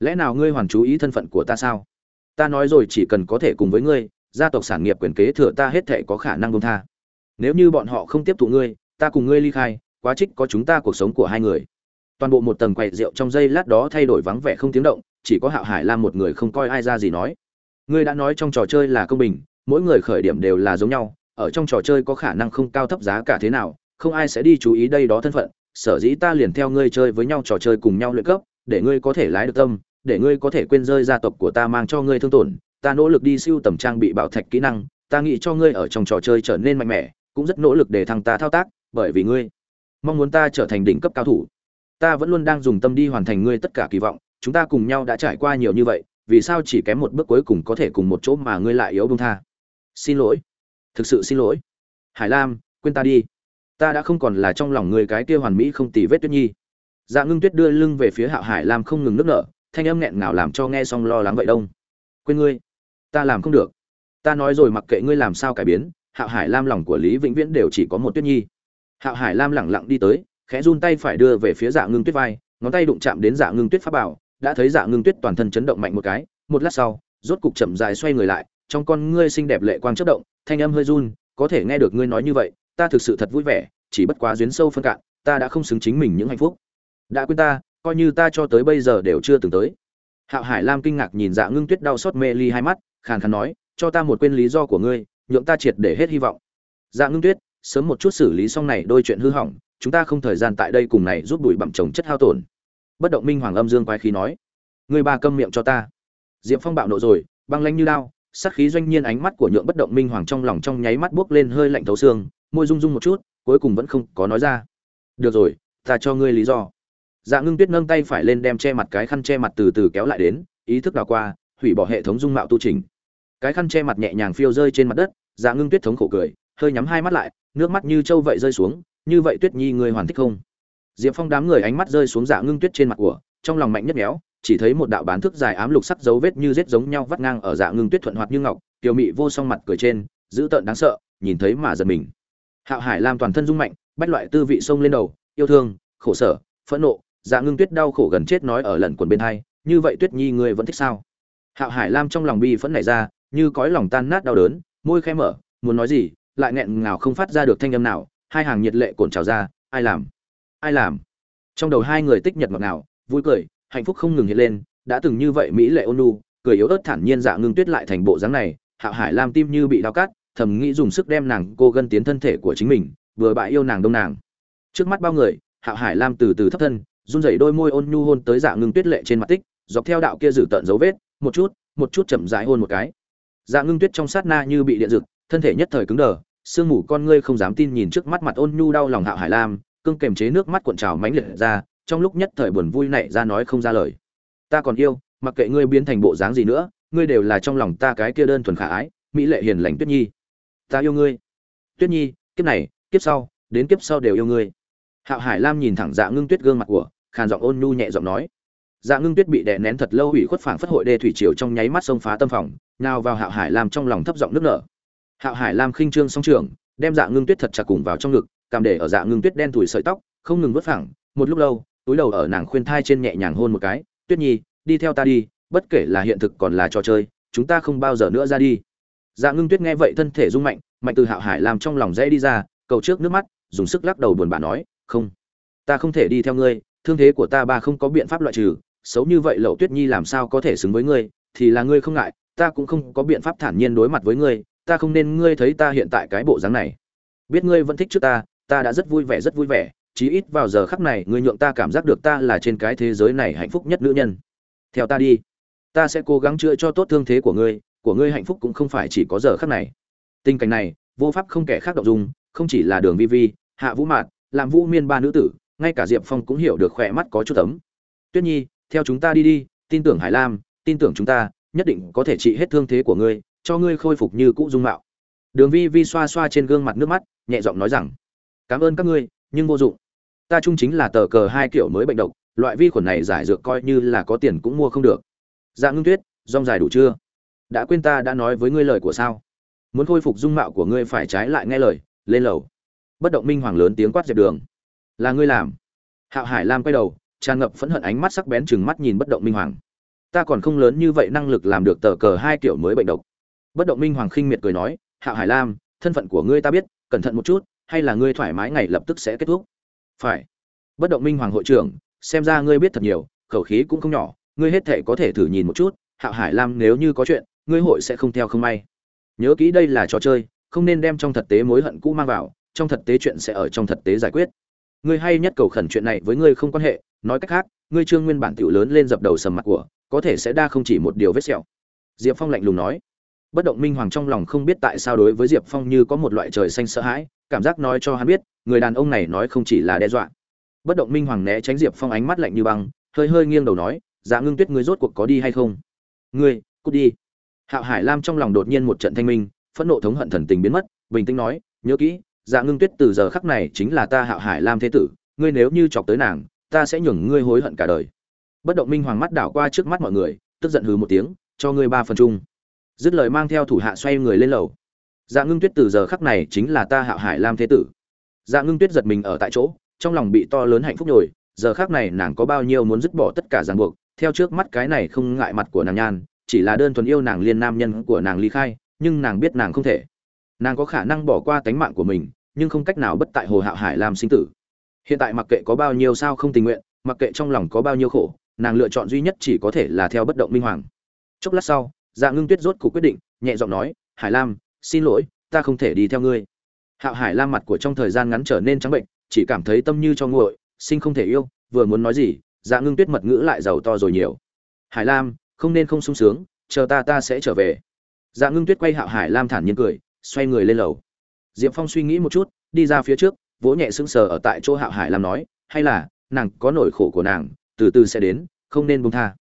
Lẽ nào ngươi hoàn chú ý thân phận của ta sao? Ta nói rồi chỉ cần có thể cùng với ngươi gia tộc sản nghiệp quyền kế thừa ta hết thể có khả năng buông tha. Nếu như bọn họ không tiếp thụ ngươi, ta cùng ngươi ly khai, quá trích có chúng ta cuộc sống của hai người. Toàn bộ một tầng quầy rượu trong giây lát đó thay đổi vắng vẻ không tiếng động, chỉ có hạo hải lam một người không coi ai ra gì nói. Ngươi đã nói trong trò chơi là công bình, mỗi người khởi điểm đều là giống nhau, ở trong trò chơi có khả năng không cao thấp giá cả thế nào, không ai sẽ đi chú ý đây đó thân phận, sở dĩ ta liền theo ngươi chơi với nhau trò chơi cùng nhau luyện cấp, để ngươi có thể lái được tâm, để ngươi có thể quên rơi gia tộc của ta mang cho ngươi thương tổn ta nỗ lực đi siêu tầm trang bị bảo thạch kỹ năng, ta nghĩ cho ngươi ở trong trò chơi trở nên mạnh mẽ, cũng rất nỗ lực để thằng ta thao tác, bởi vì ngươi mong muốn ta trở thành đỉnh cấp cao thủ. Ta vẫn luôn đang dùng tâm đi hoàn thành ngươi tất cả kỳ vọng, chúng ta cùng nhau đã trải qua nhiều như vậy, vì sao chỉ kém một bước cuối cùng có thể cùng một chỗ mà ngươi lại yếu bông tha? Xin lỗi. Thực sự xin lỗi. Hải lam, quên ta đi. Ta đã không còn là trong lòng người cái kia hoàn mỹ không tì vết tuyết nhi. Dạ ngưng tuyết đưa lưng về phía hạo hải lam không ngừng nước nở, thanh âm nghẹn ngào làm cho nghe xong lo lắng vậy đông. Quên ngươi ta làm không được. Ta nói rồi mặc kệ ngươi làm sao cải biến, hạo hải lam lòng của lý vĩnh viễn đều chỉ có một tuyết nhi. Hạo hải lam lẳng lặng đi tới, khẽ run tay phải đưa về phía dạ ngưng tuyết vai, ngón tay đụng chạm đến dạ ngưng tuyết pháp bảo, đã thấy dạ ngưng tuyết toàn thân chấn động mạnh một cái, một lát sau, rốt cục chậm dài xoay người lại, trong con ngươi xinh đẹp lệ quang chất động, thanh âm hơi run, có thể nghe được ngươi nói như vậy, ta thực sự thật vui vẻ, chỉ bất quá duyên sâu phân cạn, ta đã không xứng chính mình những hạnh phúc. Đã quên ta, coi như ta cho tới bây giờ đều chưa từng tới. Hạo hải lam kinh ngạc nhìn dạ ngưng tuyết đau xót mê ly hai mắt khàn khàn nói, cho ta một quên lý do của ngươi, nhượng ta triệt để hết hy vọng. Dạ ngưng tuyết, sớm một chút xử lý xong này đôi chuyện hư hỏng, chúng ta không thời gian tại đây cùng này giúp đuổi bặm chồng chất hao tổn. Bất động minh hoàng âm dương quái khí nói, ngươi ba câm miệng cho ta. Diệp phong bạo nộ rồi, băng lanh như lao sát khí doanh nhiên ánh mắt của nhượng bất động minh hoàng trong lòng trong nháy mắt buốc lên hơi lạnh thấu xương, môi rung rung một chút, cuối cùng vẫn không có nói ra. Được rồi, ta cho ngươi lý do. Dạ ngưng tuyết nâng tay phải lên đem che mặt cái khăn che mặt từ từ kéo lại đến, ý thức đào qua, hủy bỏ hệ thống dung mạo tu trình cái khăn che mặt nhẹ nhàng phiêu rơi trên mặt đất dạ ngưng tuyết thống khổ cười, hơi nhắm hai mắt lại, nước mắt như trâu vậy rơi xuống, như vậy tuyết nhi ngươi hoàn thích không? Diệp phong đám người ánh mắt rơi xuống dạ ngưng tuyết trên mặt của, trong lòng mạnh nhất méo, chỉ thấy một đạo bán thức dài ám lục sắc dấu vết như rết giống nhau vắt ngang ở dạ ngưng tuyết thuận hoạt như ngọc kiều mị vô song mặt cười trên, dữ tợn đáng sợ, nhìn thấy mà giật mình. Hạo hải lam toàn thân rung mạnh, bách loại tư vị sông lên đầu, yêu thương, khổ sở, phẫn nộ dạ ngưng tuyết đau khổ gần chết nói ở lần quần bên hai, như vậy tuyết nhi ngươi vẫn thích sao? Hạo hải lam trong lòng bi phẫn nảy ra như cõi lòng tan nát đau đớn môi khẽ mở muốn nói gì lại nghẹn ngào không phát ra được thanh âm nào hai hàng nhiệt lệ cồn trào ra ai làm? Ai làm? Trong đầu hai người tích nhật ngọt ngào vui cười hạnh phúc không ngừng hiện lên đã từng như vậy mỹ lệ ôn nhu, cười yếu ớt thản nhiên dạ ngưng tuyết lại thành bộ dáng này hạo hải lam tim như bị đau cắt thầm nghĩ dùng sức đem nàng cô gân tiến thân thể của chính mình vừa bại yêu nàng đông nàng. Trước mắt bao người hạo hải lam từ từ thấp thân run rẩy đôi môi ôn nhu hôn tới dạ ngưng tuyết lệ trên mặt tích dọc theo đạo kia giữ tận dấu vết một chút một chút chậm rãi hôn một cái dạ ngưng tuyết trong sát na như bị điện rực thân thể nhất thời cứng đờ, sương mù con ngươi không dám tin nhìn trước mắt mặt ôn nhu đau lòng hạo hải lam, cương kềm chế nước mắt cuộn trào mãnh liệt ra, trong lúc nhất thời buồn vui nảy ra nói không ra lời. Ta còn yêu, mặc kệ ngươi biến thành bộ dáng gì nữa, ngươi đều là trong lòng ta cái kia đơn thuần khả ái, mỹ lệ hiền lành tuyết nhi. Ta yêu ngươi. Tuyết nhi, kiếp này, kiếp sau, đến kiếp sau đều yêu ngươi. Hạo hải lam nhìn thẳng dạ ngưng tuyết gương mặt của, khàn giọng ôn nhu nhẹ giọng nói. Dạ ngưng tuyết bị đè nén thật lâu hủy khuất phảng phất hội đê thủy triều trong nháy mắt xông phá tâm phòng nào vào hạo hải lam trong lòng thấp giọng nước nở. Hạo hải lam khinh trương song trường đem dạ ngưng tuyết thật chặt cùng vào trong ngực, cảm để ở dạ ngưng tuyết đen thủi sợi tóc, không ngừng vuốt phẳng, một lúc lâu, túi đầu ở nàng khuyên thai trên nhẹ nhàng hôn một cái, tuyết nhi, đi theo ta đi, bất kể là hiện thực còn là trò chơi, chúng ta không bao giờ nữa ra đi. Dạ ngưng tuyết nghe vậy thân thể rung mạnh mạnh từ hạo hải làm trong lòng dễ đi ra, cầu trước nước mắt, dùng sức lắc đầu buồn bã nói, không, ta không thể đi theo ngươi, thương thế của ta ba không có biện pháp loại trừ, xấu như vậy lậu tuyết nhi làm sao có thể xứng với ngươi, thì là ngươi không ngại ta cũng không có biện pháp thản nhiên đối mặt với ngươi, ta không nên ngươi thấy ta hiện tại cái bộ dáng này. Biết ngươi vẫn thích trước ta ta đã rất vui vẻ, rất vui vẻ, chí ít vào giờ khắc này ngươi nhượng ta cảm giác được ta là trên cái thế giới này hạnh phúc nhất nữ nhân. Theo ta đi, ta sẽ cố gắng chữa cho tốt thương thế của ngươi của ngươi hạnh phúc cũng không phải chỉ có giờ khắc này. Tình cảnh này, vô pháp không kẻ khác động dung, không chỉ là đường vi vi, hạ vũ mạt làm vũ miên ba nữ tử, ngay cả diệp phong cũng hiểu được khỏe mắt có chút tấm tuyết nhi, theo chúng ta đi đi, tin tưởng hải lam, tin tưởng chúng ta nhất định có thể trị hết thương thế của ngươi, cho ngươi khôi phục như cũ dung mạo. Đường vi vi xoa xoa trên gương mặt nước mắt, nhẹ giọng nói rằng, cảm ơn các ngươi, nhưng vô dụng. Ta chung chính là tờ cờ hai kiểu mới bệnh độc, loại vi khuẩn này giải dược coi như là có tiền cũng mua không được. Dạ ngưng tuyết, rong dài đủ chưa? Đã quên ta đã nói với ngươi lời của sao? Muốn khôi phục dung mạo của ngươi phải trái lại nghe lời, lên lầu. Bất động minh hoàng lớn tiếng quát dẹp đường. Là ngươi làm. Hạo hải lam quay đầu, tràn ngập phẫn hận ánh mắt sắc bén chừng mắt nhìn bất động minh hoàng ta còn không lớn như vậy năng lực làm được tờ cờ hai kiểu mới bệnh độc. Bất động minh hoàng khinh miệt cười nói hạo hải lam, thân phận của ngươi ta biết, cẩn thận một chút, hay là ngươi thoải mái ngày lập tức sẽ kết thúc? Phải. Bất động minh hoàng hội trưởng, xem ra ngươi biết thật nhiều, khẩu khí cũng không nhỏ, ngươi hết thể có thể thử nhìn một chút hạo hải lam nếu như có chuyện, ngươi hội sẽ không theo không may. Nhớ kỹ đây là trò chơi, không nên đem trong thực tế mối hận cũ mang vào, trong thực tế chuyện sẽ ở trong thực tế giải quyết. Ngươi hay nhất cầu khẩn chuyện này với ngươi không quan hệ, nói cách khác, ngươi trương nguyên bản tiểu lớn lên dập đầu sầm mặt của có thể sẽ đa không chỉ một điều vết sẹo. Diệp phong lạnh lùng nói. Bất động minh hoàng trong lòng không biết tại sao đối với diệp phong như có một loại trời xanh sợ hãi, cảm giác nói cho hắn biết, người đàn ông này nói không chỉ là đe dọa. Bất động minh hoàng né tránh diệp phong ánh mắt lạnh như băng, hơi hơi nghiêng đầu nói dạ ngưng tuyết, ngươi rốt cuộc có đi hay không? Ngươi, cút đi. Hạo hải lam trong lòng đột nhiên một trận thanh minh, phẫn nộ thống hận thần tình biến mất, bình tĩnh nói, nhớ kỹ dạ ngưng tuyết từ giờ khắc này chính là ta hạo hải lam thế tử, ngươi nếu như chọc tới nàng, ta sẽ nhường ngươi hối hận cả đời bất động minh hoàng mắt đảo qua trước mắt mọi người, tức giận hừ một tiếng, cho ngươi ba phần chung. Dứt lời mang theo thủ hạ xoay người lên lầu. Dạ ngưng tuyết từ giờ khắc này chính là ta hạo hải lam thế tử. Dạ ngưng tuyết giật mình ở tại chỗ, trong lòng bị to lớn hạnh phúc nhồi, giờ khắc này nàng có bao nhiêu muốn dứt bỏ tất cả ràng buộc, theo trước mắt cái này không ngại mặt của nàng nhan, chỉ là đơn thuần yêu nàng liên nam nhân của nàng ly khai, nhưng nàng biết nàng không thể. Nàng có khả năng bỏ qua tánh mạng của mình, nhưng không cách nào bất tại hồ hạo hải làm sinh tử. Hiện tại mặc kệ có bao nhiêu sao không tình nguyện, mặc kệ trong lòng có bao nhiêu khổ nàng lựa chọn duy nhất chỉ có thể là theo bất động minh hoàng. Chốc lát sau dạ ngưng tuyết rốt cuộc quyết định, nhẹ giọng nói, hải lam, xin lỗi, ta không thể đi theo ngươi. Hạo hải lam mặt của trong thời gian ngắn trở nên trắng bệnh, chỉ cảm thấy tâm như cho nguội, sinh không thể yêu, vừa muốn nói gì dạ ngưng tuyết mật ngữ lại giàu to rồi nhiều. Hải lam, không nên không sung sướng, chờ ta ta sẽ trở về. Dạ ngưng tuyết quay hạo hải lam thản nhiên cười, xoay người lên lầu. Diệp phong suy nghĩ một chút, đi ra phía trước, vỗ nhẹ sững sờ ở tại chỗ hạo hải lam nói, hay là, nàng có nỗi khổ của nàng từ từ sẽ đến, không nên buông tha.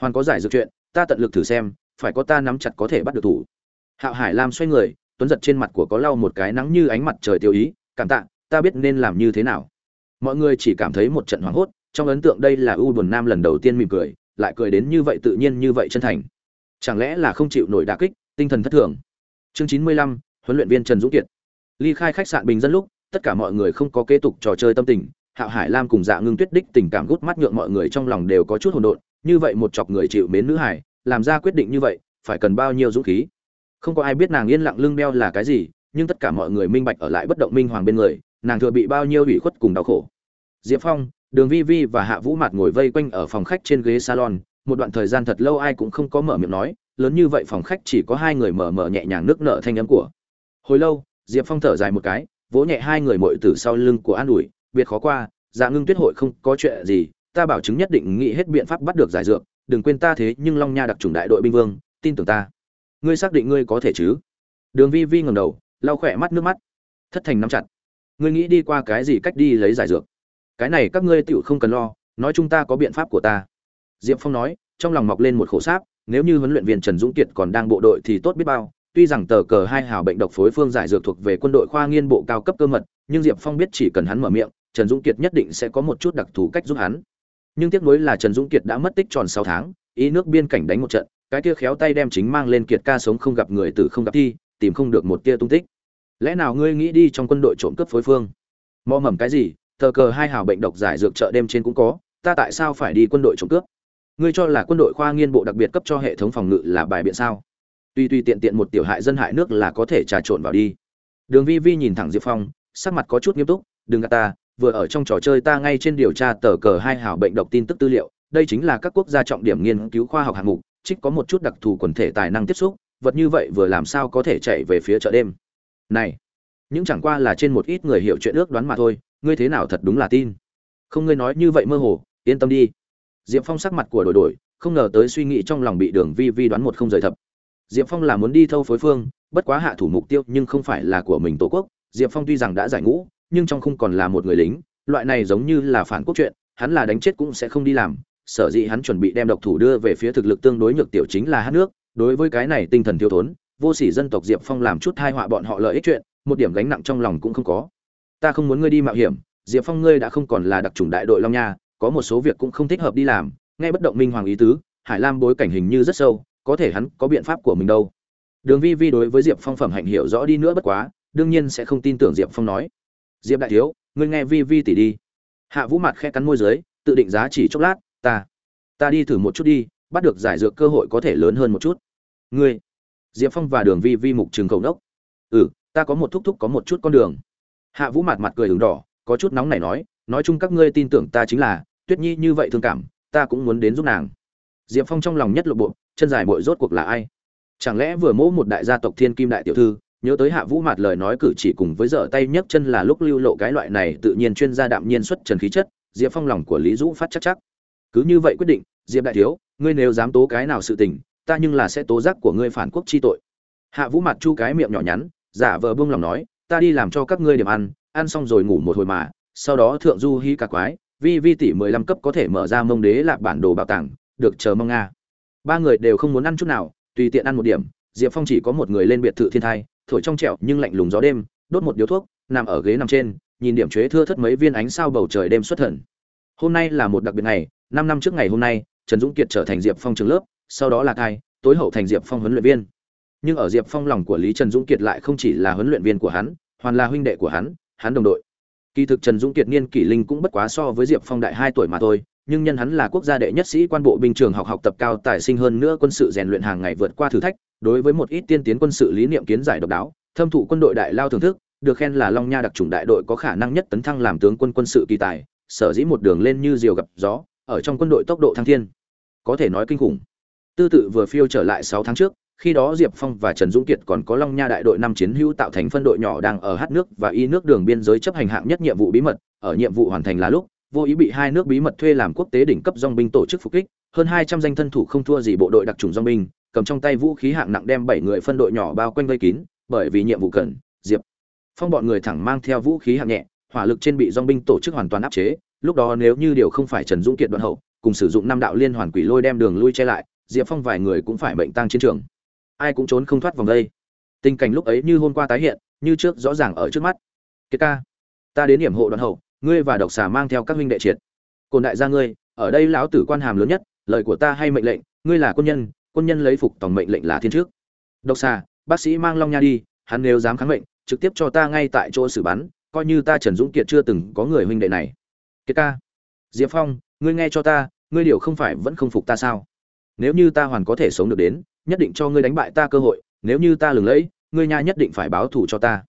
Hoàn có giải dược chuyện, ta tận lực thử xem, phải có ta nắm chặt có thể bắt được thủ. Hạo hải lam xoay người, tuấn giật trên mặt của có lau một cái nắng như ánh mặt trời tiêu ý, cảm tạ, ta biết nên làm như thế nào. Mọi người chỉ cảm thấy một trận hoảng hốt, trong ấn tượng đây là u buồn nam lần đầu tiên mỉm cười, lại cười đến như vậy tự nhiên như vậy chân thành. Chẳng lẽ là không chịu nổi đả kích, tinh thần thất thường? Chương chín mươi lăm, huấn luyện viên trần dũng kiệt. Ly khai khách sạn bình dân lúc, tất cả mọi người không có kế tục trò chơi tâm tình hạo hải lam cùng dạ ngưng tuyết đích tình cảm gút mắt nhượng mọi người trong lòng đều có chút hỗn độn, như vậy một chọc người chịu mến nữ hải, làm ra quyết định như vậy, phải cần bao nhiêu dũng khí? Không có ai biết nàng yên lặng lưng đeo là cái gì, nhưng tất cả mọi người minh bạch ở lại bất động minh hoàng bên người, nàng thừa bị bao nhiêu ủy khuất cùng đau khổ. Diệp phong, đường vi vi và hạ vũ mạt ngồi vây quanh ở phòng khách trên ghế salon, một đoạn thời gian thật lâu ai cũng không có mở miệng nói, lớn như vậy phòng khách chỉ có hai người mở mở nhẹ nhàng nước nở thanh âm của. Hồi lâu, diệp phong thở dài một cái, vỗ nhẹ hai người muội tử sau lưng của an ủi biệt khó qua dạ ngưng tuyết hội không có chuyện gì, ta bảo chứng nhất định nghĩ hết biện pháp bắt được giải dược, đừng quên ta thế nhưng long nha đặc trùng đại đội binh vương, tin tưởng ta. Ngươi xác định ngươi có thể chứ? Đường vi vi ngầm đầu, lau khỏe mắt nước mắt. Thất thành nắm chặt. Ngươi nghĩ đi qua cái gì cách đi lấy giải dược? Cái này các ngươi tựu không cần lo, nói chúng ta có biện pháp của ta. Diệp phong nói, trong lòng mọc lên một khổ sáp, nếu như huấn luyện viên trần dũng kiệt còn đang bộ đội thì tốt biết bao. Tuy rằng tờ cờ hai hào bệnh độc phối phương giải dược thuộc về quân đội khoa nghiên bộ cao cấp cơ mật, nhưng diệp phong biết chỉ cần hắn mở miệng trần dũng kiệt nhất định sẽ có một chút đặc thù cách giúp hắn. Nhưng tiếc nuối là trần dũng kiệt đã mất tích tròn sáu tháng, ý nước biên cảnh đánh một trận, cái kia khéo tay đem chính mang lên kiệt ca sống không gặp người tử không gặp thi, tìm không được một tia tung tích. Lẽ nào ngươi nghĩ đi trong quân đội trộm cướp phối phương? Mò mầm cái gì tờ cờ hai hào bệnh độc giải dược chợ đêm trên cũng có, ta tại sao phải đi quân đội trộm cướp? Ngươi cho là quân đội khoa nghiên bộ đặc biệt cấp cho hệ thống phòng ngự là bài biện sao? Tuy tuy tiện tiện một tiểu hại dân hại nước là có thể trà trộn vào đi. Đường vi vi nhìn thẳng diệp phong, sắc mặt có chút nghiêm túc, đừng gạt ta vừa ở trong trò chơi ta ngay trên điều tra tờ cờ hai hảo bệnh độc tin tức tư liệu, đây chính là các quốc gia trọng điểm nghiên cứu khoa học hạng mục, trích có một chút đặc thù quần thể tài năng tiếp xúc, vật như vậy vừa làm sao có thể chạy về phía chợ đêm. Này những chẳng qua là trên một ít người hiểu chuyện ước đoán mà thôi, ngươi thế nào thật đúng là tin. Không ngươi nói như vậy mơ hồ, yên tâm đi. Diệp phong sắc mặt của đổi đổi, không ngờ tới suy nghĩ trong lòng bị đường vi vi đoán một không rời thập. Diệp phong là muốn đi thâu phối phương, bất quá hạ thủ mục tiêu nhưng không phải là của mình tổ quốc, diệp phong tuy rằng đã giải ngũ nhưng trong không còn là một người lính, loại này giống như là phản quốc chuyện, hắn là đánh chết cũng sẽ không đi làm, sở dĩ hắn chuẩn bị đem độc thủ đưa về phía thực lực tương đối nhược tiểu chính là hát nước, đối với cái này tinh thần thiếu thốn, vô sỉ dân tộc diệp phong làm chút thai họa bọn họ lợi ích chuyện, một điểm gánh nặng trong lòng cũng không có. Ta không muốn ngươi đi mạo hiểm, diệp phong ngươi đã không còn là đặc trùng đại đội long nha, có một số việc cũng không thích hợp đi làm, nghe bất động minh hoàng ý tứ, hải lam bối cảnh hình như rất sâu, có thể hắn có biện pháp của mình đâu. Đường vi vi đối với diệp phong phẩm hạnh hiểu rõ đi nữa bất quá, đương nhiên sẽ không tin tưởng diệp phong nói diệp đại thiếu, ngươi nghe vi vi tỉ đi. Hạ vũ mặt khe cắn môi dưới, tự định giá chỉ chốc lát, ta ta đi thử một chút đi, bắt được giải dược cơ hội có thể lớn hơn một chút. Ngươi? Diệp phong và đường vi vi mục trường khẩu đốc ừ ta có một thúc thúc có một chút con đường. Hạ vũ mặt mặt cười đường đỏ, có chút nóng này nói nói chung các ngươi tin tưởng ta chính là, tuyết nhi như vậy thương cảm, ta cũng muốn đến giúp nàng. Diệp phong trong lòng nhất lộ bộ chân dài bội rốt cuộc là ai? Chẳng lẽ vừa mỗ một đại gia tộc thiên kim đại tiểu thư nhớ tới hạ vũ mạt lời nói cử chỉ cùng với dở tay nhấc chân là lúc lưu lộ cái loại này tự nhiên chuyên gia đạm nhiên xuất trần khí chất, diệp phong lòng của lý dũ phát chắc chắc. Cứ như vậy quyết định, diệp đại thiếu, ngươi nếu dám tố cái nào sự tình, ta nhưng là sẽ tố giác của ngươi phản quốc chi tội. Hạ vũ mặt chu cái miệng nhỏ nhắn, giả vờ buông lòng nói, ta đi làm cho các ngươi điểm ăn ăn xong rồi ngủ một hồi mà, sau đó thượng du hy cả quái, vi vi tỷ mười lăm cấp có thể mở ra mông đế lạc bản đồ bảo tàng, được chờ mong nga ba người đều không muốn ăn chút nào, tùy tiện ăn một điểm, diệp phong chỉ có một người lên biệt thự thiên thai thổi trong trẻo nhưng lạnh lùng gió đêm, đốt một điếu thuốc, nằm ở ghế nằm trên, nhìn điểm chế thưa thất mấy viên ánh sao bầu trời đêm xuất thần. Hôm nay là một đặc biệt ngày, năm năm trước ngày hôm nay, trần dũng kiệt trở thành diệp phong trường lớp, sau đó là thai, tối hậu thành diệp phong huấn luyện viên. Nhưng ở diệp phong lòng của lý trần dũng kiệt lại không chỉ là huấn luyện viên của hắn, hoàn là huynh đệ của hắn hắn đồng đội. Kỳ thực trần dũng kiệt niên kỷ linh cũng bất quá so với diệp phong đại hai tuổi mà thôi, nhưng nhân hắn là quốc gia đệ nhất sĩ quan bộ binh trường học học tập cao tài sinh hơn nữa quân sự rèn luyện hàng ngày vượt qua thử thách đối với một ít tiên tiến quân sự lý niệm kiến giải độc đáo, thâm thụ quân đội đại lao thưởng thức, được khen là long nha đặc trùng đại đội có khả năng nhất tấn thăng làm tướng quân quân sự kỳ tài, sở dĩ một đường lên như diều gặp gió, ở trong quân đội tốc độ thăng thiên. Có thể nói kinh khủng. Tư tự vừa phiêu trở lại sáu tháng trước, khi đó diệp phong và trần dũng kiệt còn có long nha đại đội năm chiến hữu tạo thành phân đội nhỏ đang ở hát nước và y nước đường biên giới chấp hành hạng nhất nhiệm vụ bí mật, ở nhiệm vụ hoàn thành là lúc, vô ý bị hai nước bí mật thuê làm quốc tế đỉnh cấp dong binh tổ chức phục kích, hơn hai trăm danh thân thủ không thua gì bộ đội đặc trùng dong binh cầm trong tay vũ khí hạng nặng đem bảy người phân đội nhỏ bao quanh vây kín, bởi vì nhiệm vụ cần, diệp. Phong bọn người thẳng mang theo vũ khí hạng nhẹ, hỏa lực trên bị dong binh tổ chức hoàn toàn áp chế, lúc đó nếu như điều không phải trần dũng kiệt đoạn hậu, cùng sử dụng năm đạo liên hoàn quỷ lôi đem đường lui che lại, diệp phong vài người cũng phải bệnh tăng chiến trường. Ai cũng trốn không thoát vòng đây. Tình cảnh lúc ấy như hôm qua tái hiện, như trước rõ ràng ở trước mắt. Kiệt ca, ta đến điểm hộ đoạn hậu, ngươi và độc xà mang theo các huynh đệ triệt. Cồn đại gia ngươi, ở đây lão tử quan hàm lớn nhất, lời của ta hay mệnh lệnh, ngươi là quân nhân quân nhân lấy phục tổng mệnh lệnh là thiên trước. Độc xà, bác sĩ mang long nha đi, hắn nếu dám kháng mệnh, trực tiếp cho ta ngay tại chỗ xử bắn, coi như ta trần dũng kiệt chưa từng có người huynh đệ này. Kiệt ca. Diệp phong, ngươi nghe cho ta, ngươi điều không phải vẫn không phục ta sao? Nếu như ta hoàn có thể sống được đến, nhất định cho ngươi đánh bại ta cơ hội, nếu như ta lừng lẫy, ngươi nha nhất định phải báo thù cho ta.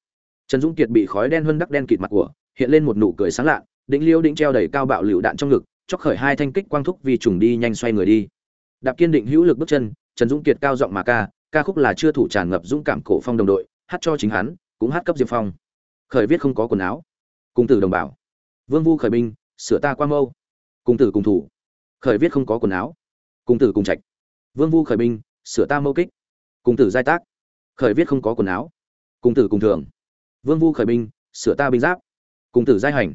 Trần dũng kiệt bị khói đen hơn đắc đen kịt mặt của, hiện lên một nụ cười sáng lạ đĩnh liêu đĩnh treo đầy cao bạo lựu đạn trong ngực chóc khởi hai thanh kích quang thúc vì trùng đi nhanh xoay người đi đạp kiên định hữu lực bước chân, trần dũng kiệt cao giọng mà ca ca khúc là chưa thủ tràn ngập dũng cảm cổ phong đồng đội, hát cho chính hắn, cũng hát cấp diệp phong. Khởi viết không có quần áo. Cùng tử đồng bảo vương vu khởi binh, sửa ta qua mâu. Cùng tử cùng thủ. Khởi viết không có quần áo. Cùng tử cùng trạch. Vương vu khởi binh, sửa ta mâu kích. Cùng tử giai tác. Khởi viết không có quần áo. Cùng tử cùng thường. Vương vu khởi binh, sửa ta binh giáp. Cùng tử giai hành.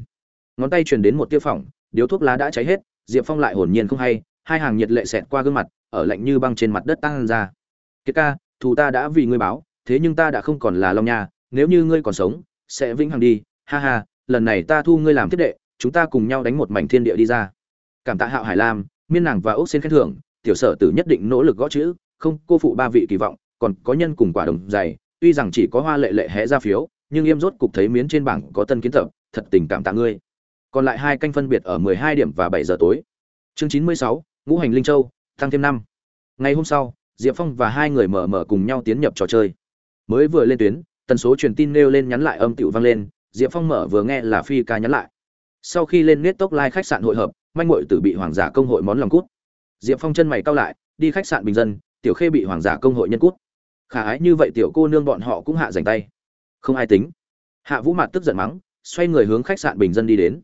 Ngón tay truyền đến một tiêu phỏng, điếu thuốc lá đã cháy hết, diệp phong lại hồn nhiên không hay hai hàng nhiệt lệ xẹt qua gương mặt ở lạnh như băng trên mặt đất tăng ra. Kiệt ca thù ta đã vì ngươi báo thế nhưng ta đã không còn là long nha nếu như ngươi còn sống sẽ vĩnh hằng đi. Ha ha lần này ta thu ngươi làm thiết đệ chúng ta cùng nhau đánh một mảnh thiên địa đi ra. Cảm tạ hạo hải lam miên nàng và ốc xin khen thưởng tiểu sở tử nhất định nỗ lực gõ chữ không cô phụ ba vị kỳ vọng còn có nhân cùng quả đồng dày tuy rằng chỉ có hoa lệ lệ hẽ ra phiếu nhưng yêm rốt cục thấy miến trên bảng có tân kiến tập thật tình cảm tạ ngươi. Còn lại hai canh phân biệt ở 12 điểm và 7 giờ tối. Chương 96, ngũ hành linh châu, tăng thêm năm. Ngày hôm sau, diệp phong và hai người mở mở cùng nhau tiến nhập trò chơi. Mới vừa lên tuyến, tần số truyền tin nêu lên nhắn lại âm tiểu vang lên, diệp phong mở vừa nghe là phi ca nhắn lại. Sau khi lên nết tốc lai khách sạn hội hợp, manh muội tử bị hoàng giả công hội món lòng cút. Diệp phong chân mày cau lại, đi khách sạn bình dân, tiểu khê bị hoàng giả công hội nhân cút. Khả ái như vậy tiểu cô nương bọn họ cũng hạ dành tay. Không ai tính. Hạ vũ mặt tức giận mắng, xoay người hướng khách sạn bình dân đi đến.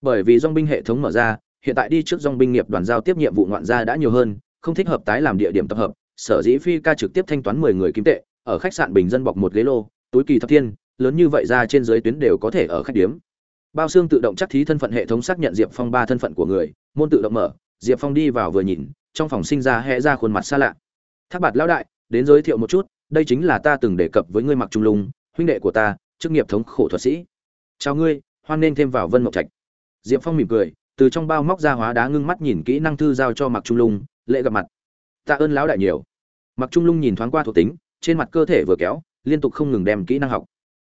Bởi vì dong binh hệ thống mở ra hiện tại đi trước dòng binh nghiệp đoàn giao tiếp nhiệm vụ ngoạn gia đã nhiều hơn, không thích hợp tái làm địa điểm tập hợp, sở dĩ phi ca trực tiếp thanh toán mười người kim tệ, ở khách sạn bình dân bọc một ghế lô, túi kỳ thập thiên, lớn như vậy ra trên dưới tuyến đều có thể ở khách điếm. Bao xương tự động chắc thí thân phận hệ thống xác nhận diệp phong ba thân phận của người, môn tự động mở, diệp phong đi vào vừa nhìn, trong phòng sinh ra hẹ ra khuôn mặt xa lạ. Thác bạt lão đại, đến giới thiệu một chút, đây chính là ta từng đề cập với ngươi mặc trung lung, huynh đệ của ta, chức nghiệp thống khổ thuật sĩ. Chào ngươi, hoan nên thêm vào vân mộc trạch. Diệp phong mỉm cười từ trong bao móc ra hóa đá ngưng mắt nhìn kỹ năng thư giao cho mặc trung lung, lễ gặp mặt. Tạ ơn lão đại nhiều. Mặc trung lung nhìn thoáng qua thuộc tính, trên mặt cơ thể vừa kéo, liên tục không ngừng đem kỹ năng học.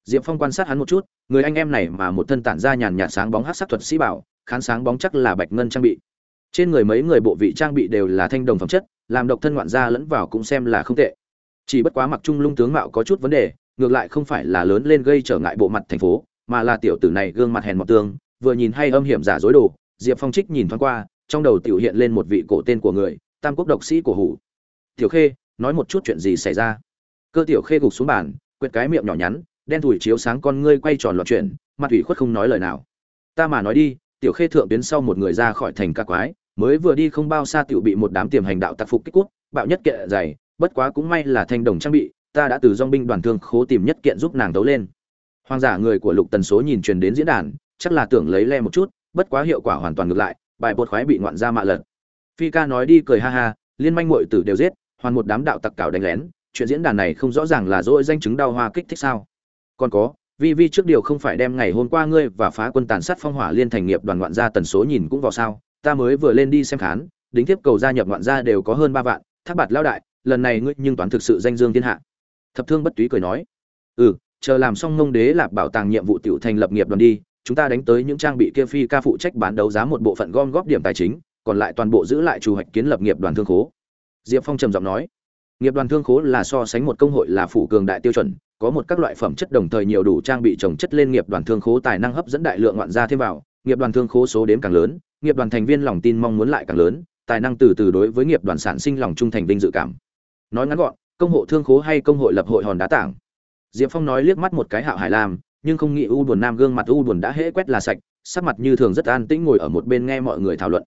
Diệp phong quan sát hắn một chút, người anh em này mà một thân tản ra nhàn nhạt sáng bóng hát sắc thuật sĩ bảo, khán sáng bóng chắc là bạch ngân trang bị. Trên người mấy người bộ vị trang bị đều là thanh đồng phẩm chất, làm độc thân ngoạn gia lẫn vào cũng xem là không tệ. Chỉ bất quá mặc trung lung tướng mạo có chút vấn đề, ngược lại không phải là lớn lên gây trở ngại bộ mặt thành phố, mà là tiểu tử này gương mặt hèn mọt tương, vừa nhìn hay âm hiểm giả dối đồ diệp phong trích nhìn thoáng qua, trong đầu tiểu hiện lên một vị cổ tên của người, tam quốc độc sĩ của hủ. Tiểu khê, nói một chút chuyện gì xảy ra? Cơ tiểu khê gục xuống bàn quệt cái miệng nhỏ nhắn, đen thủi chiếu sáng con ngươi quay tròn loạn chuyện, mặt ủy khuất không nói lời nào. Ta mà nói đi, tiểu khê thượng tuyến sau một người ra khỏi thành ca quái, mới vừa đi không bao xa tiểu bị một đám tiềm hành đạo tặc phục kích cút bạo nhất kệ dày, bất quá cũng may là thanh đồng trang bị, ta đã từ dong binh đoàn thương khố tìm nhất kiện giúp nàng đấu lên. Hoàng giả người của lục tần số nhìn truyền đến diễn đàn, chắc là tưởng lấy le một chút bất quá hiệu quả hoàn toàn ngược lại, bài bột khoái bị ngoạn ra mạ lật. Phi ca nói đi cười ha ha, liên manh muội tử đều giết, hoàn một đám đạo tặc cảo đánh lén, chuyện diễn đàn này không rõ ràng là dỗi danh chứng đau hoa kích thích sao. Còn có, vi vi trước điều không phải đem ngày hôm qua ngươi và phá quân tàn sát phong hỏa liên thành nghiệp đoàn ngoạn gia tần số nhìn cũng vào sao, ta mới vừa lên đi xem khán, đính tiếp cầu gia nhập ngoạn gia đều có hơn ba vạn, thác bạt lao đại, lần này ngươi nhưng toán thực sự danh dương thiên hạ. Thập thương bất túy cười nói ừ chờ làm xong ngông đế lạp bảo tàng nhiệm vụ tiểu thành lập nghiệp đoàn đi chúng ta đánh tới những trang bị kia phi ca phụ trách bán đấu giá một bộ phận gom góp điểm tài chính, còn lại toàn bộ giữ lại chủ hoạch kiến lập nghiệp đoàn thương khố. Diệp phong trầm giọng nói. Nghiệp đoàn thương khố là so sánh một công hội là phủ cường đại tiêu chuẩn, có một các loại phẩm chất đồng thời nhiều đủ trang bị trồng chất lên nghiệp đoàn thương khố tài năng hấp dẫn đại lượng ngoạn gia thêm vào, nghiệp đoàn thương khố số đếm càng lớn, nghiệp đoàn thành viên lòng tin mong muốn lại càng lớn, tài năng từ từ đối với nghiệp đoàn sản sinh lòng trung thành vinh dự cảm. Nói ngắn gọn, công hộ thương khố hay công hội lập hội hòn đá tảng. Diệp phong nói liếc mắt một cái hạo hải lam nhưng không nghĩ u buồn nam gương mặt u buồn đã hễ quét là sạch, sắc mặt như thường rất an tĩnh ngồi ở một bên nghe mọi người thảo luận.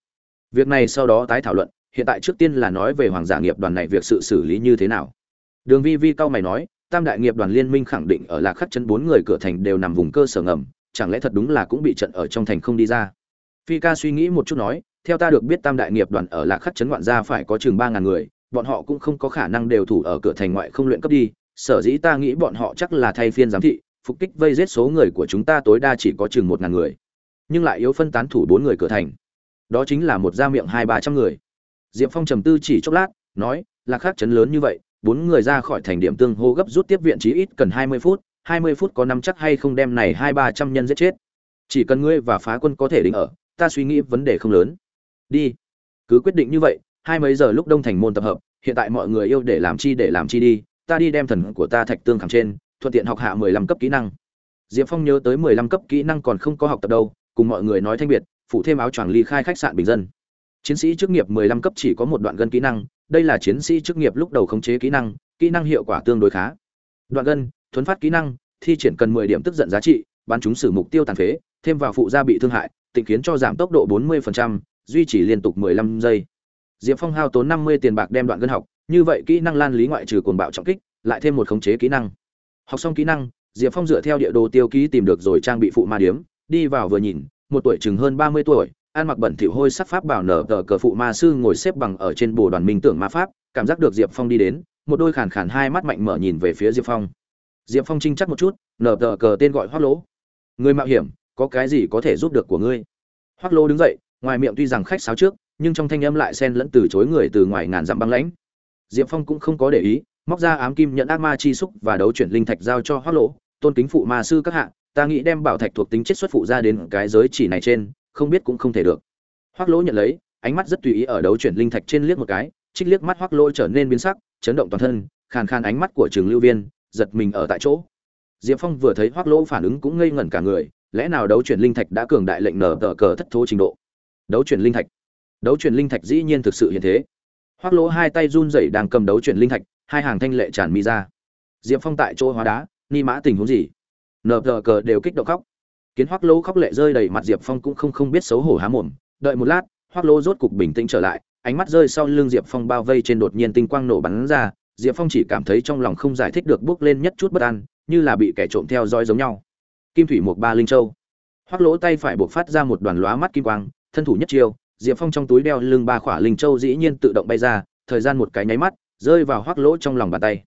Việc này sau đó tái thảo luận, hiện tại trước tiên là nói về hoàng giả nghiệp đoàn này việc sự xử lý như thế nào. Đường vi vi cao mày nói, tam đại nghiệp đoàn liên minh khẳng định ở lạc khắc chân bốn người cửa thành đều nằm vùng cơ sở ngầm, chẳng lẽ thật đúng là cũng bị trận ở trong thành không đi ra? Phi ca suy nghĩ một chút nói, theo ta được biết tam đại nghiệp đoàn ở lạc khắc chấn ngoạn gia phải có chừng ba ngàn người, bọn họ cũng không có khả năng đều thủ ở cửa thành ngoại không luyện cấp đi, sở dĩ ta nghĩ bọn họ chắc là thay phiên giám thị phục kích vây giết số người của chúng ta tối đa chỉ có chừng một ngàn người. Nhưng lại yếu phân tán thủ bốn người cửa thành. Đó chính là một gia miệng hai ba trăm người. Diệp phong trầm tư chỉ chốc lát, nói là khác chấn lớn như vậy, bốn người ra khỏi thành điểm tương hô gấp rút tiếp viện chí ít cần hai mươi phút, hai mươi phút có năm chắc hay không đem này hai ba trăm nhân giết chết. Chỉ cần ngươi và phá quân có thể định ở, ta suy nghĩ vấn đề không lớn. Đi. Cứ quyết định như vậy, hai mấy giờ lúc đông thành môn tập hợp, hiện tại mọi người yêu để làm chi để làm chi đi, ta đi đem thần của ta thạch tương khẳng trên thuận tiện học hạ mười lăm cấp kỹ năng. Diệp phong nhớ tới mười lăm cấp kỹ năng còn không có học tập đâu, cùng mọi người nói thanh biệt, phụ thêm áo choàng ly khai khách sạn bình dân. Chiến sĩ chức nghiệp mười lăm cấp chỉ có một đoạn gân kỹ năng, đây là chiến sĩ chức nghiệp lúc đầu khống chế kỹ năng kỹ năng hiệu quả tương đối khá. Đoạn gân, thuấn phát kỹ năng, thi triển cần mười điểm tức giận giá trị, bắn chúng xử mục tiêu tàn phế, thêm vào phụ gia bị thương hại, tịnh khiến cho giảm tốc độ bốn mươi duy trì liên tục mười lăm giây. Diệp phong hao tốn năm mươi tiền bạc đem đoạn gân học, như vậy kỹ năng lan lý ngoại trừ cuồng bạo trọng kích, lại thêm một khống chế kỹ năng học xong kỹ năng, diệp phong dựa theo địa đồ tiêu ký tìm được rồi trang bị phụ ma điếm, đi vào vừa nhìn, một tuổi chừng hơn ba mươi tuổi, ăn mặc bẩn thỉu hôi sắc pháp bảo nở tờ cờ phụ ma sư ngồi xếp bằng ở trên bồ đoàn minh tưởng ma pháp, cảm giác được diệp phong đi đến, một đôi khản khản hai mắt mạnh mở nhìn về phía diệp phong. Diệp phong trinh chắc một chút, nở tờ cờ tên gọi hoác lỗ. Người mạo hiểm, có cái gì có thể giúp được của ngươi? Hoác lỗ đứng dậy, ngoài miệng tuy rằng khách sáo trước, nhưng trong thanh âm lại xen lẫn từ chối người từ ngoài ngàn dặm băng lãnh. Diệp phong cũng không có để ý móc ra ám kim nhận ác ma chi xúc và đấu chuyển linh thạch giao cho hoác lỗ, tôn kính phụ ma sư các hạ, ta nghĩ đem bảo thạch thuộc tính chất xuất phụ ra đến cái giới chỉ này trên, không biết cũng không thể được. Hoác lỗ nhận lấy, ánh mắt rất tùy ý ở đấu chuyển linh thạch trên liếc một cái, trích liếc mắt hoác lỗ trở nên biến sắc, chấn động toàn thân, khàn khàn ánh mắt của trường lưu viên, giật mình ở tại chỗ. Diệp phong vừa thấy hoác lỗ phản ứng cũng ngây ngẩn cả người, lẽ nào đấu chuyển linh thạch đã cường đại lệnh nở tờ cờ thất thố trình độ? Đấu chuyển linh thạch. Đấu chuyển linh thạch dĩ nhiên thực sự hiện thế. Hoác lỗ hai tay run rẩy đang cầm đấu chuyển linh thạch hai hàng thanh lệ tràn mi ra. Diệp phong tại chỗ hóa đá, ni mã tình huống gì? Nở tờ cờ đều kích động khóc. Kiến hoác lỗ khóc lệ rơi đầy mặt diệp phong cũng không không biết xấu hổ há mồm. Đợi một lát hoác lỗ rốt cục bình tĩnh trở lại, ánh mắt rơi sau lưng diệp phong bao vây trên đột nhiên tinh quang nổ bắn ra. Diệp phong chỉ cảm thấy trong lòng không giải thích được bước lên nhất chút bất an, như là bị kẻ trộm theo dõi giống nhau. Kim thủy một ba linh châu. Hoác lỗ tay phải buộc phát ra một đoàn lóa mắt kim quang, thân thủ nhất chiêu, diệp phong trong túi đeo lưng ba khỏa linh châu dĩ nhiên tự động bay ra, thời gian một cái nháy mắt rơi vào hoác lỗ trong lòng bàn tay.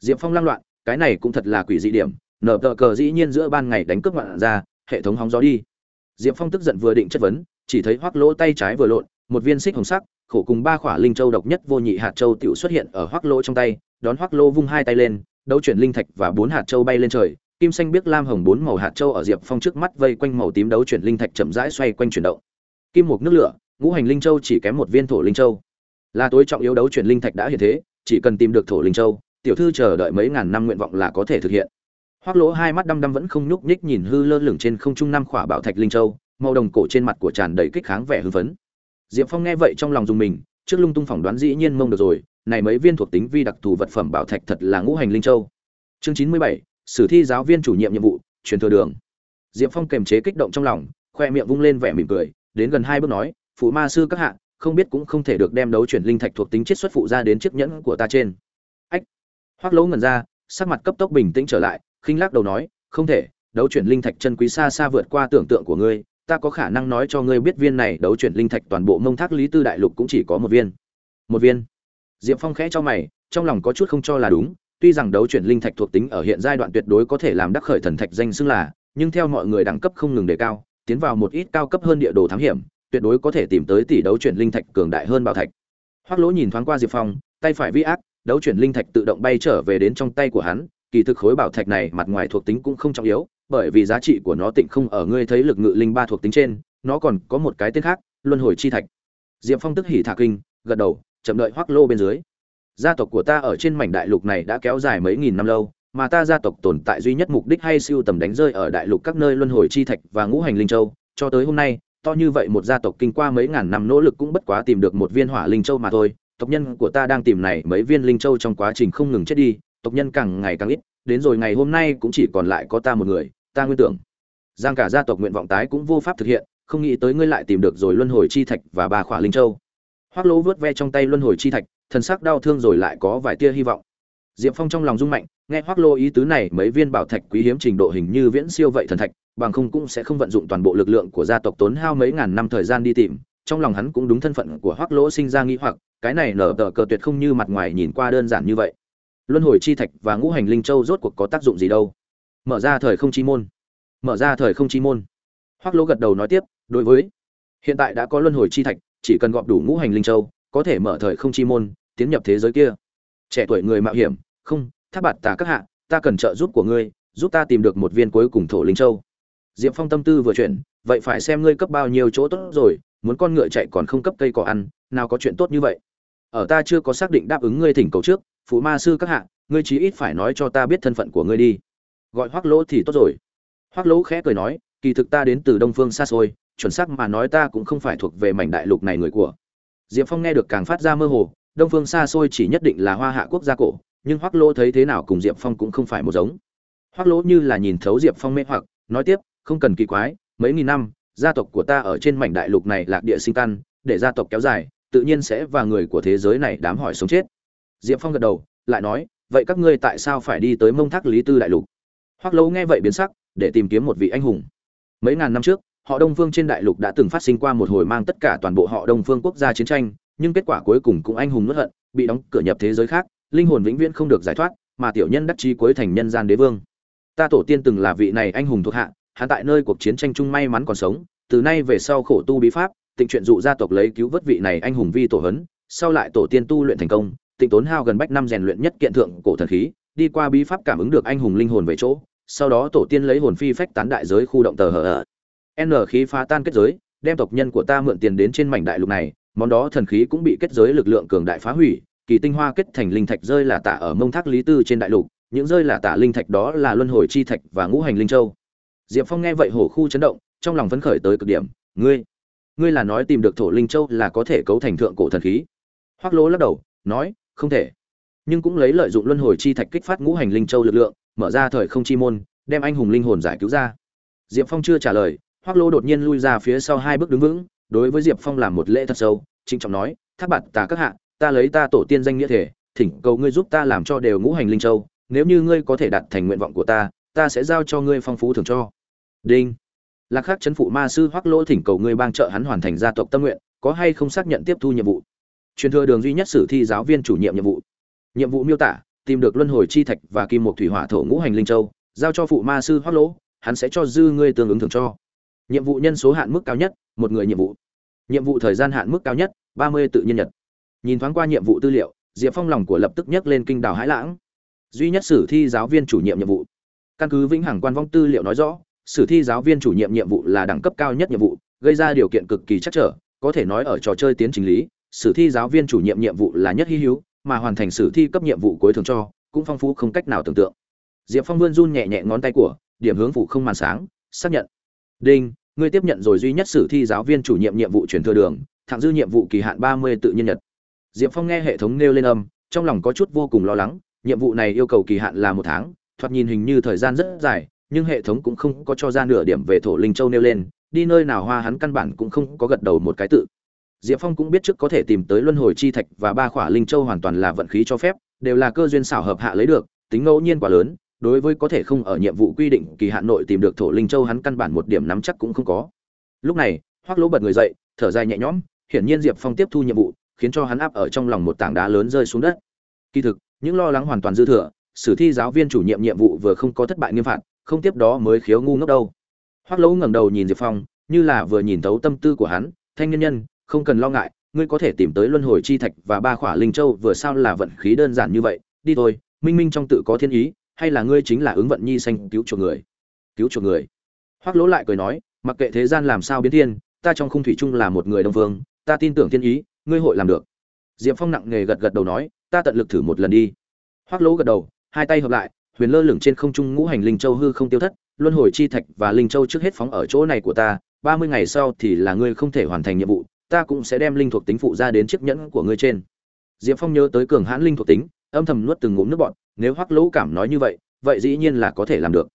Diệp phong lăng loạn, cái này cũng thật là quỷ dị điểm, nở tờ cờ dĩ nhiên giữa ban ngày đánh cướp ngoạn ra, hệ thống hóng gió đi. Diệp phong tức giận vừa định chất vấn, chỉ thấy hoác lỗ tay trái vừa lộn, một viên xích hồng sắc, khổ cùng ba khỏa linh châu độc nhất vô nhị hạt châu tiểu xuất hiện ở hoác lỗ trong tay, đón hoác lỗ vung hai tay lên, đấu chuyển linh thạch và bốn hạt châu bay lên trời, kim xanh biết lam hồng bốn màu hạt châu ở diệp phong trước mắt vây quanh màu tím đấu chuyển linh thạch chậm rãi xoay quanh chuyển động. Kim mục nước lửa, ngũ hành linh châu chỉ kém một viên thổ linh châu. Là tối trọng yếu đấu chuyển linh thạch đã hiện thế chỉ cần tìm được thổ linh châu, tiểu thư chờ đợi mấy ngàn năm nguyện vọng là có thể thực hiện. Hoác lỗ hai mắt đăm đăm vẫn không nhúc nhích nhìn hư lơ lửng trên không trung năm khỏa bảo thạch linh châu, màu đồng cổ trên mặt của tràn đầy kích kháng vẻ hưng phấn. Diệp phong nghe vậy trong lòng dùng mình, trước lung tung phỏng đoán dĩ nhiên mông được rồi, này mấy viên thuộc tính vi đặc thù vật phẩm bảo thạch thật là ngũ hành linh châu. Chương chín mươi bảy, sử thi giáo viên chủ nhiệm nhiệm vụ, truyền thừa đường. Diệp phong kềm chế kích động trong lòng, khoe miệng vung lên vẻ mỉm cười, đến gần hai bước nói, phụ ma sư các hạ không biết cũng không thể được đem đấu chuyển linh thạch thuộc tính chiết xuất phụ ra đến chiếc nhẫn của ta trên. Ách. Hoác lỗ ngẩn ra, sắc mặt cấp tốc bình tĩnh trở lại, khinh lắc đầu nói, không thể, đấu chuyển linh thạch chân quý xa xa vượt qua tưởng tượng của ngươi, ta có khả năng nói cho ngươi biết viên này đấu chuyển linh thạch toàn bộ mông thác lý tư đại lục cũng chỉ có một viên. Một viên? Diệp phong khẽ cho mày, trong lòng có chút không cho là đúng, tuy rằng đấu chuyển linh thạch thuộc tính ở hiện giai đoạn tuyệt đối có thể làm đắc khởi thần thạch danh xưng là, nhưng theo mọi người đẳng cấp không ngừng đề cao, tiến vào một ít cao cấp hơn địa đồ thám hiểm tuyệt đối có thể tìm tới tỷ đấu chuyển linh thạch cường đại hơn bảo thạch. Hoắc lỗ nhìn thoáng qua diệp phong, tay phải vi ác, đấu chuyển linh thạch tự động bay trở về đến trong tay của hắn, kỳ thực khối bảo thạch này mặt ngoài thuộc tính cũng không trọng yếu, bởi vì giá trị của nó tịnh không ở ngươi thấy lực ngự linh ba thuộc tính trên, nó còn có một cái tên khác, luân hồi chi thạch. Diệp phong tức hỉ thả kinh, gật đầu, chậm đợi hoắc lô bên dưới. Gia tộc của ta ở trên mảnh đại lục này đã kéo dài mấy nghìn năm lâu, mà ta gia tộc tồn tại duy nhất mục đích hay siêu tầm đánh rơi ở đại lục các nơi luân hồi chi thạch và ngũ hành linh châu, cho tới hôm nay to như vậy một gia tộc kinh qua mấy ngàn năm nỗ lực cũng bất quá tìm được một viên hỏa linh châu mà thôi. Tộc nhân của ta đang tìm này mấy viên linh châu trong quá trình không ngừng chết đi, tộc nhân càng ngày càng ít, đến rồi ngày hôm nay cũng chỉ còn lại có ta một người, ta nguyên tưởng. Giang cả gia tộc nguyện vọng tái cũng vô pháp thực hiện, không nghĩ tới ngươi lại tìm được rồi luân hồi chi thạch và ba khỏa linh châu. Hoác lỗ vớt ve trong tay luân hồi chi thạch, thần sắc đau thương rồi lại có vài tia hy vọng. Diệp phong trong lòng rung mạnh, nghe hoác lô ý tứ này, mấy viên bảo thạch quý hiếm trình độ hình như viễn siêu vậy thần thạch bằng không cũng sẽ không vận dụng toàn bộ lực lượng của gia tộc tốn hao mấy ngàn năm thời gian đi tìm. Trong lòng hắn cũng đúng thân phận của hoác lỗ sinh ra nghĩ hoặc, cái này nở tờ cờ tuyệt không như mặt ngoài nhìn qua đơn giản như vậy. Luân hồi chi thạch và ngũ hành linh châu rốt cuộc có tác dụng gì đâu? Mở ra thời không chi môn. Mở ra thời không chi môn. Hoác lỗ gật đầu nói tiếp, đối với, hiện tại đã có luân hồi chi thạch, chỉ cần gọp đủ ngũ hành linh châu, có thể mở thời không chi môn, tiến nhập thế giới kia. Trẻ tuổi người mạo hiểm, không, tháp bạt tà các hạ, ta cần trợ giúp của ngươi, giúp ta tìm được một viên cuối cùng thổ linh châu diệp phong tâm tư vừa chuyển, vậy phải xem ngươi cấp bao nhiêu chỗ tốt rồi, muốn con ngựa chạy còn không cấp cây cỏ ăn, nào có chuyện tốt như vậy. Ở ta chưa có xác định đáp ứng ngươi thỉnh cầu trước, phụ ma sư các hạ, ngươi chí ít phải nói cho ta biết thân phận của ngươi đi. Gọi hoắc lỗ thì tốt rồi. Hoắc lỗ khẽ cười nói, kỳ thực ta đến từ đông phương xa xôi, chuẩn xác mà nói ta cũng không phải thuộc về mảnh đại lục này người của. Diệp phong nghe được càng phát ra mơ hồ, đông phương xa xôi chỉ nhất định là hoa hạ quốc gia cổ, nhưng hoắc lỗ thấy thế nào cùng diệp phong cũng không phải một giống. Hoắc lỗ như là nhìn thấu diệp phong mê hoặc, nói tiếp không cần kỳ quái, mấy nghìn năm, gia tộc của ta ở trên mảnh đại lục này lạc địa sinh căn, để gia tộc kéo dài, tự nhiên sẽ và người của thế giới này đám hỏi sống chết. Diệp phong gật đầu, lại nói, vậy các ngươi tại sao phải đi tới mông thác lý tư đại lục? Hoác lâu nghe vậy biến sắc, để tìm kiếm một vị anh hùng. Mấy ngàn năm trước, họ đông phương trên đại lục đã từng phát sinh qua một hồi mang tất cả toàn bộ họ đông phương quốc gia chiến tranh, nhưng kết quả cuối cùng cũng anh hùng nuốt hận, bị đóng cửa nhập thế giới khác, linh hồn vĩnh viễn không được giải thoát, mà tiểu nhân đắc chí cuối thành nhân gian đế vương. Ta tổ tiên từng là vị này anh hùng thuộc hạ hắn tại nơi cuộc chiến tranh chung may mắn còn sống, từ nay về sau khổ tu bí pháp, tịnh chuyện dụ gia tộc lấy cứu vớt vị này anh hùng vi tổ hấn, sau lại tổ tiên tu luyện thành công, tịnh tốn hao gần bách năm rèn luyện nhất kiện thượng cổ thần khí, đi qua bí pháp cảm ứng được anh hùng linh hồn về chỗ, sau đó tổ tiên lấy hồn phi phách tán đại giới khu động tờ hở ở n khí phá tan kết giới, đem tộc nhân của ta mượn tiền đến trên mảnh đại lục này, món đó thần khí cũng bị kết giới lực lượng cường đại phá hủy, kỳ tinh hoa kết thành linh thạch rơi là tạ ở mông thác lý tư trên đại lục, những rơi là tạ linh thạch đó là luân hồi chi thạch và ngũ hành linh châu diệp phong nghe vậy hổ khu chấn động, trong lòng phấn khởi tới cực điểm. Ngươi ngươi là nói tìm được thổ linh châu là có thể cấu thành thượng cổ thần khí? Hoắc lỗ lắc đầu, nói, không thể. Nhưng cũng lấy lợi dụng luân hồi chi thạch kích phát ngũ hành linh châu lực lượng, mở ra thời không chi môn, đem anh hùng linh hồn giải cứu ra. Diệp phong chưa trả lời, Hoắc lỗ đột nhiên lui ra phía sau hai bước đứng vững, đối với diệp phong làm một lễ thật sâu, trịnh trọng nói, thác bạn, ta các hạ, ta lấy ta tổ tiên danh nghĩa thể, thỉnh cầu ngươi giúp ta làm cho đều ngũ hành linh châu, nếu như ngươi có thể đạt thành nguyện vọng của ta ta sẽ giao cho ngươi phong phú thường cho. Đinh. Lạc khắc chấn phụ ma sư hoắc lỗ thỉnh cầu ngươi bang trợ hắn hoàn thành gia tộc tâm nguyện, có hay không xác nhận tiếp thu nhiệm vụ? Truyền thừa đường duy nhất sử thi giáo viên chủ nhiệm nhiệm vụ. Nhiệm vụ miêu tả, tìm được luân hồi chi thạch và kim một thủy hỏa thổ ngũ hành linh châu, giao cho phụ ma sư hoắc lỗ, hắn sẽ cho dư ngươi tương ứng thường cho. Nhiệm vụ nhân số hạn mức cao nhất, một người nhiệm vụ. Nhiệm vụ thời gian hạn mức cao nhất, ba mươi tự nhiên nhật. Nhìn thoáng qua nhiệm vụ tư liệu, diệp phong lòng của lập tức nhấc lên kinh đào hãi lãng. Duy nhất sử thi giáo viên chủ nhiệm nhiệm vụ căn cứ vĩnh hằng quan vong tư liệu nói rõ, sử thi giáo viên chủ nhiệm nhiệm vụ là đẳng cấp cao nhất nhiệm vụ, gây ra điều kiện cực kỳ chắc trở, có thể nói ở trò chơi tiến trình lý, sử thi giáo viên chủ nhiệm nhiệm vụ là nhất hy hữu, mà hoàn thành sử thi cấp nhiệm vụ cuối thường cho, cũng phong phú không cách nào tưởng tượng. Diệp phong vươn run nhẹ nhẹ ngón tay của, điểm hướng phụ không màn sáng, xác nhận. Đinh, ngươi tiếp nhận rồi duy nhất sử thi giáo viên chủ nhiệm nhiệm vụ truyền thừa đường, thẳng dư nhiệm vụ kỳ hạn ba mươi tự nhiên nhật. Diệp phong nghe hệ thống nêu lên âm, trong lòng có chút vô cùng lo lắng, nhiệm vụ này yêu cầu kỳ hạn là một tháng thoạt nhìn hình như thời gian rất dài, nhưng hệ thống cũng không có cho ra nửa điểm về thổ linh châu nêu lên, đi nơi nào hoa hắn căn bản cũng không có gật đầu một cái tự. Diệp phong cũng biết trước có thể tìm tới luân hồi chi thạch và ba khỏa linh châu hoàn toàn là vận khí cho phép, đều là cơ duyên xảo hợp hạ lấy được, tính ngẫu nhiên quá lớn, đối với có thể không ở nhiệm vụ quy định kỳ hạn nội tìm được thổ linh châu hắn căn bản một điểm nắm chắc cũng không có. Lúc này hoác lỗ bật người dậy, thở dài nhẹ nhõm, hiển nhiên diệp phong tiếp thu nhiệm vụ, khiến cho hắn áp ở trong lòng một tảng đá lớn rơi xuống đất. Kỳ thực, những lo lắng hoàn toàn dư thừa sử thi giáo viên chủ nhiệm nhiệm vụ vừa không có thất bại nghiêm phạt không tiếp đó mới khiếu ngu ngốc đâu. Hoắc lỗ ngẩng đầu nhìn diệp phong như là vừa nhìn thấu tâm tư của hắn thanh nhân nhân không cần lo ngại ngươi có thể tìm tới luân hồi chi thạch và ba khỏa linh châu vừa sao là vận khí đơn giản như vậy đi thôi minh minh trong tự có thiên ý hay là ngươi chính là ứng vận nhi xanh cứu chuộc người cứu chuộc người? Hoắc lỗ lại cười nói mặc kệ thế gian làm sao biến thiên ta trong khung thủy chung là một người đông vương, ta tin tưởng thiên ý ngươi hội làm được. Diệp phong nặng nề gật gật đầu nói ta tận lực thử một lần đi. Hoắc lỗ gật đầu hai tay hợp lại, huyền lơ lửng trên không trung ngũ hành linh châu hư không tiêu thất, luân hồi chi thạch và linh châu trước hết phóng ở chỗ này của ta, ba mươi ngày sau thì là ngươi không thể hoàn thành nhiệm vụ, ta cũng sẽ đem linh thuộc tính phụ ra đến chiếc nhẫn của ngươi trên. Diệp phong nhớ tới cường hãn linh thuộc tính, âm thầm nuốt từng ngụm nước bọt, nếu hoắc lỗ cảm nói như vậy vậy dĩ nhiên là có thể làm được.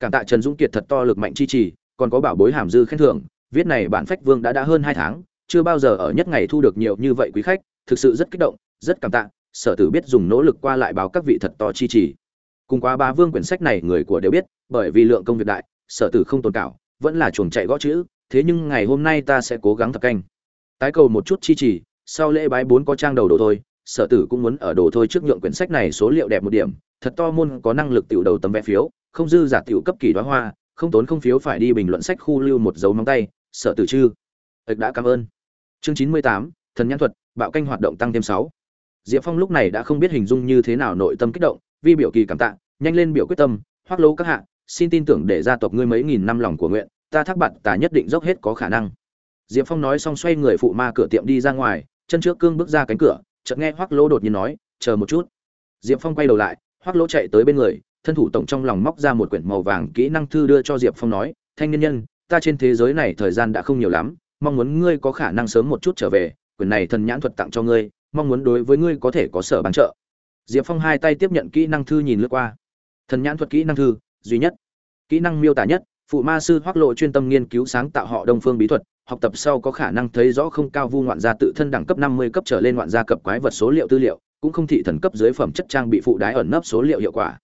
Cảm tạ trần dũng kiệt thật to lực mạnh chi trì, còn có bảo bối hàm dư khen thưởng, viết này bản phách vương đã đã hơn hai tháng, chưa bao giờ ở nhất ngày thu được nhiều như vậy quý khách, thực sự rất kích động, rất cảm tạ sở tử biết dùng nỗ lực qua lại báo các vị thật to chi trì. Cùng qua ba vương quyển sách này người của đều biết, bởi vì lượng công việc đại, sở tử không tồn cảo, vẫn là chuồng chạy gõ chữ, thế nhưng ngày hôm nay ta sẽ cố gắng thật canh. Tái cầu một chút chi trì, sau lễ bái bốn có trang đầu đồ thôi, sở tử cũng muốn ở đồ thôi trước nhượng quyển sách này số liệu đẹp một điểm, thật to môn có năng lực tiểu đầu tấm vé phiếu, không dư giả tiểu cấp kỳ đoá hoa, không tốn không phiếu phải đi bình luận sách khu lưu một dấu móng tay, sở tử chư. Ịch đã cảm ơn. Chương chín mươi tám, thần nhãn thuật, bạo canh hoạt động tăng thêm sáu diệp phong lúc này đã không biết hình dung như thế nào nội tâm kích động vi biểu kỳ cảm tạ, nhanh lên biểu quyết tâm hoác lỗ các hạ, xin tin tưởng để gia tộc ngươi mấy nghìn năm lòng của nguyện, ta thác bạn, ta nhất định dốc hết có khả năng. Diệp phong nói xong xoay người phụ ma cửa tiệm đi ra ngoài, chân trước cương bước ra cánh cửa, chợt nghe hoác lỗ đột nhiên nói, chờ một chút. Diệp phong quay đầu lại hoác lỗ chạy tới bên người, thân thủ tổng trong lòng móc ra một quyển màu vàng kỹ năng thư đưa cho diệp phong nói, thanh niên nhân, ta trên thế giới này thời gian đã không nhiều lắm, mong muốn ngươi có khả năng sớm một chút trở về, quyển này thần nhãn thuật tặng cho ngươi mong muốn đối với ngươi có thể có sở bán trợ. Diệp phong hai tay tiếp nhận kỹ năng thư nhìn lướt qua. Thần nhãn thuật kỹ năng thư, duy nhất. Kỹ năng miêu tả nhất, phụ ma sư hoác lộ chuyên tâm nghiên cứu sáng tạo họ đông phương bí thuật, học tập sau có khả năng thấy rõ không cao vu ngoạn gia tự thân đẳng cấp năm mươi cấp trở lên ngoạn gia cập quái vật số liệu tư liệu, cũng không thị thần cấp dưới phẩm chất trang bị phụ đái ẩn nấp số liệu hiệu quả.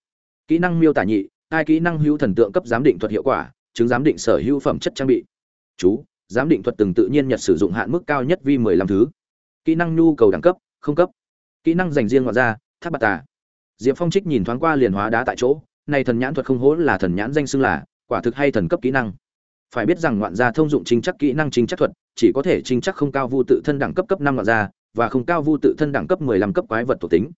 Kỹ năng miêu tả nhị, hai kỹ năng hữu thần tượng cấp giám định thuật hiệu quả, chứng giám định sở hữu phẩm chất trang bị. Chú, giám định thuật từng tự nhiên nhật sử dụng hạn mức cao nhất vi mười lăm thứ kỹ năng nhu cầu đẳng cấp, không cấp. Kỹ năng dành riêng ngoại ra tháp bạc tà. Diệp phong trích nhìn thoáng qua liền hóa đá tại chỗ, này thần nhãn thuật không hố là thần nhãn danh xưng là, quả thực hay thần cấp kỹ năng. Phải biết rằng ngoạn gia thông dụng chính chắc kỹ năng chính chắc thuật, chỉ có thể chính chắc không cao vu tự thân đẳng cấp cấp năm ngoạn gia, và không cao vu tự thân đẳng cấp mười lăm cấp quái vật thuộc tính.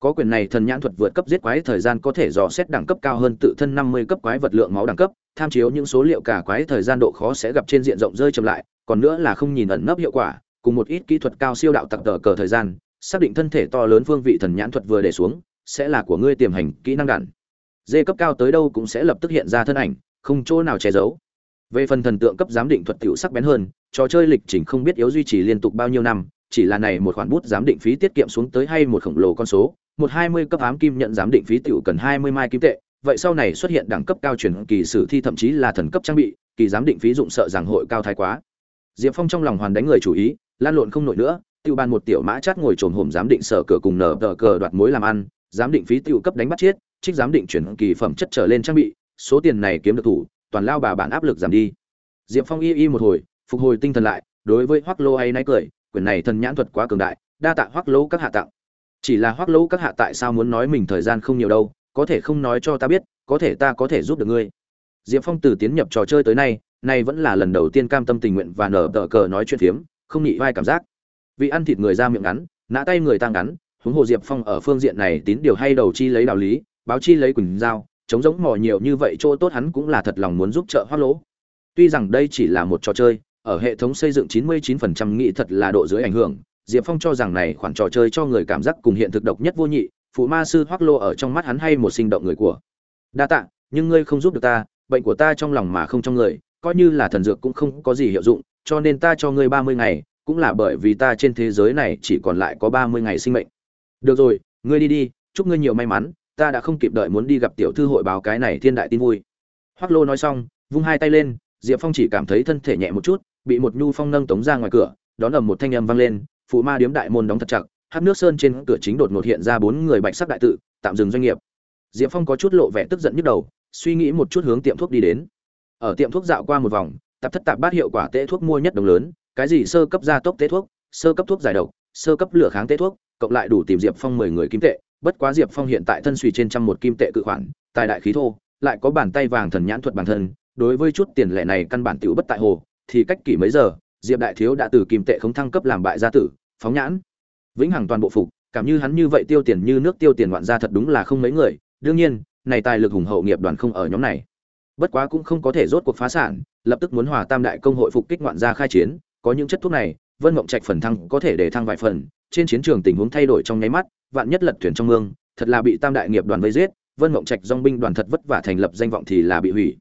Có quyền này thần nhãn thuật vượt cấp giết quái thời gian có thể dò xét đẳng cấp cao hơn tự thân năm mươi cấp quái vật lượng máu đẳng cấp, tham chiếu những số liệu cả quái thời gian độ khó sẽ gặp trên diện rộng rơi chậm lại, còn nữa là không nhìn ẩn nấp hiệu quả cùng một ít kỹ thuật cao siêu đạo tặc tờ cờ thời gian, xác định thân thể to lớn phương vị thần nhãn thuật vừa để xuống, sẽ là của ngươi tiềm hành kỹ năng đạn. Dê cấp cao tới đâu cũng sẽ lập tức hiện ra thân ảnh, không chỗ nào che giấu. Về phần thần tượng cấp giám định thuật tiểu sắc bén hơn, trò chơi lịch trình không biết yếu duy trì liên tục bao nhiêu năm, chỉ là này một khoản bút giám định phí tiết kiệm xuống tới hay một khổng lồ con số, một hai mươi cấp ám kim nhận giám định phí tiểu cần hai mươi mai kim tệ. Vậy sau này xuất hiện đẳng cấp cao chuyển kỳ sử thi thậm chí là thần cấp trang bị, kỳ giám định phí dụng sợ rằng hội cao thái quá. Diệp phong trong lòng hoàn đánh người chủ ý lan lộn không nổi nữa tiêu ban một tiểu mã chát ngồi trồn hổm giám định sở cửa cùng nở tờ cờ đoạt mối làm ăn, giám định phí tiêu cấp đánh bắt chiết trích giám định chuyển kỳ phẩm chất trở lên trang bị, số tiền này kiếm được thủ, toàn lao bà bản áp lực giảm đi. Diệp phong y y một hồi, phục hồi tinh thần lại, đối với hoắc lô hay náy cười, quyển này thần nhãn thuật quá cường đại, đa tạ hoắc lô các hạ tặng. Chỉ là hoắc lô các hạ tại sao muốn nói mình thời gian không nhiều đâu, có thể không nói cho ta biết, có thể ta có thể giúp được ngươi. Diệp phong từ tiến nhập trò chơi tới nay nay vẫn là lần đầu tiên cam tâm tình nguyện và nở tờ cờ nói chuyện phiếm không nhị vai cảm giác. Vì ăn thịt người ra miệng ngắn, nã tay người ta ngắn, huống hồ diệp phong ở phương diện này tín điều hay đầu chi lấy đạo lý, báo chi lấy quỳnh giao, chống giống mò nhiều như vậy chỗ tốt hắn cũng là thật lòng muốn giúp trợ hoác lỗ. Tuy rằng đây chỉ là một trò chơi, ở hệ thống xây dựng 99% nghĩ thật là độ dưới ảnh hưởng, diệp phong cho rằng này khoản trò chơi cho người cảm giác cùng hiện thực độc nhất vô nhị, phụ ma sư hoác lô ở trong mắt hắn hay một sinh động người của. Đa tạ, nhưng ngươi không giúp được ta, bệnh của ta trong lòng mà không trong người, coi như là thần dược cũng không có gì hiệu dụng cho nên ta cho ngươi ba mươi ngày, cũng là bởi vì ta trên thế giới này chỉ còn lại có ba mươi ngày sinh mệnh. Được rồi, ngươi đi đi, chúc ngươi nhiều may mắn, ta đã không kịp đợi muốn đi gặp tiểu thư hội báo cái này thiên đại tin vui. Hoắc lô nói xong, vung hai tay lên, diệp phong chỉ cảm thấy thân thể nhẹ một chút, bị một nhu phong nâng tống ra ngoài cửa, đón ầm một thanh âm vang lên, phụ ma điếm đại môn đóng thật chặt, hát nước sơn trên cửa chính đột ngột hiện ra bốn người bạch sắc đại tự, tạm dừng doanh nghiệp. Diệp phong có chút lộ vẻ tức giận nhức đầu, suy nghĩ một chút hướng tiệm thuốc đi đến. Ở tiệm thuốc dạo qua một vòng tạp thất tạp bát hiệu quả tê thuốc mua nhất đồng lớn, cái gì sơ cấp gia tốc tế thuốc, sơ cấp thuốc giải độc, sơ cấp lửa kháng tế thuốc, cộng lại đủ tìm diệp phong mười người kim tệ, bất quá diệp phong hiện tại thân suy trên trăm một kim tệ cự khoản, tài đại khí thô, lại có bàn tay vàng thần nhãn thuật bản thân, đối với chút tiền lệ này căn bản tiểu bất tại hồ, thì cách kỷ mấy giờ, diệp đại thiếu đã từ kim tệ không thăng cấp làm bại gia tử, phóng nhãn. Vĩnh hằng toàn bộ phục, cảm như hắn như vậy tiêu tiền như nước tiêu tiền ngoạn ra thật đúng là không mấy người, đương nhiên, này tài lực hùng hậu nghiệp đoàn không ở nhóm này. Bất quá cũng không có thể rốt cuộc phá sản lập tức muốn hòa tam đại công hội phục kích ngoạn gia khai chiến, có những chất thuốc này, vân mộng trạch phần thăng có thể để thăng vài phần, trên chiến trường tình huống thay đổi trong nháy mắt, vạn nhất lật thuyền trong mương, thật là bị tam đại nghiệp đoàn vây giết, vân mộng trạch dong binh đoàn thật vất vả thành lập danh vọng thì là bị hủy.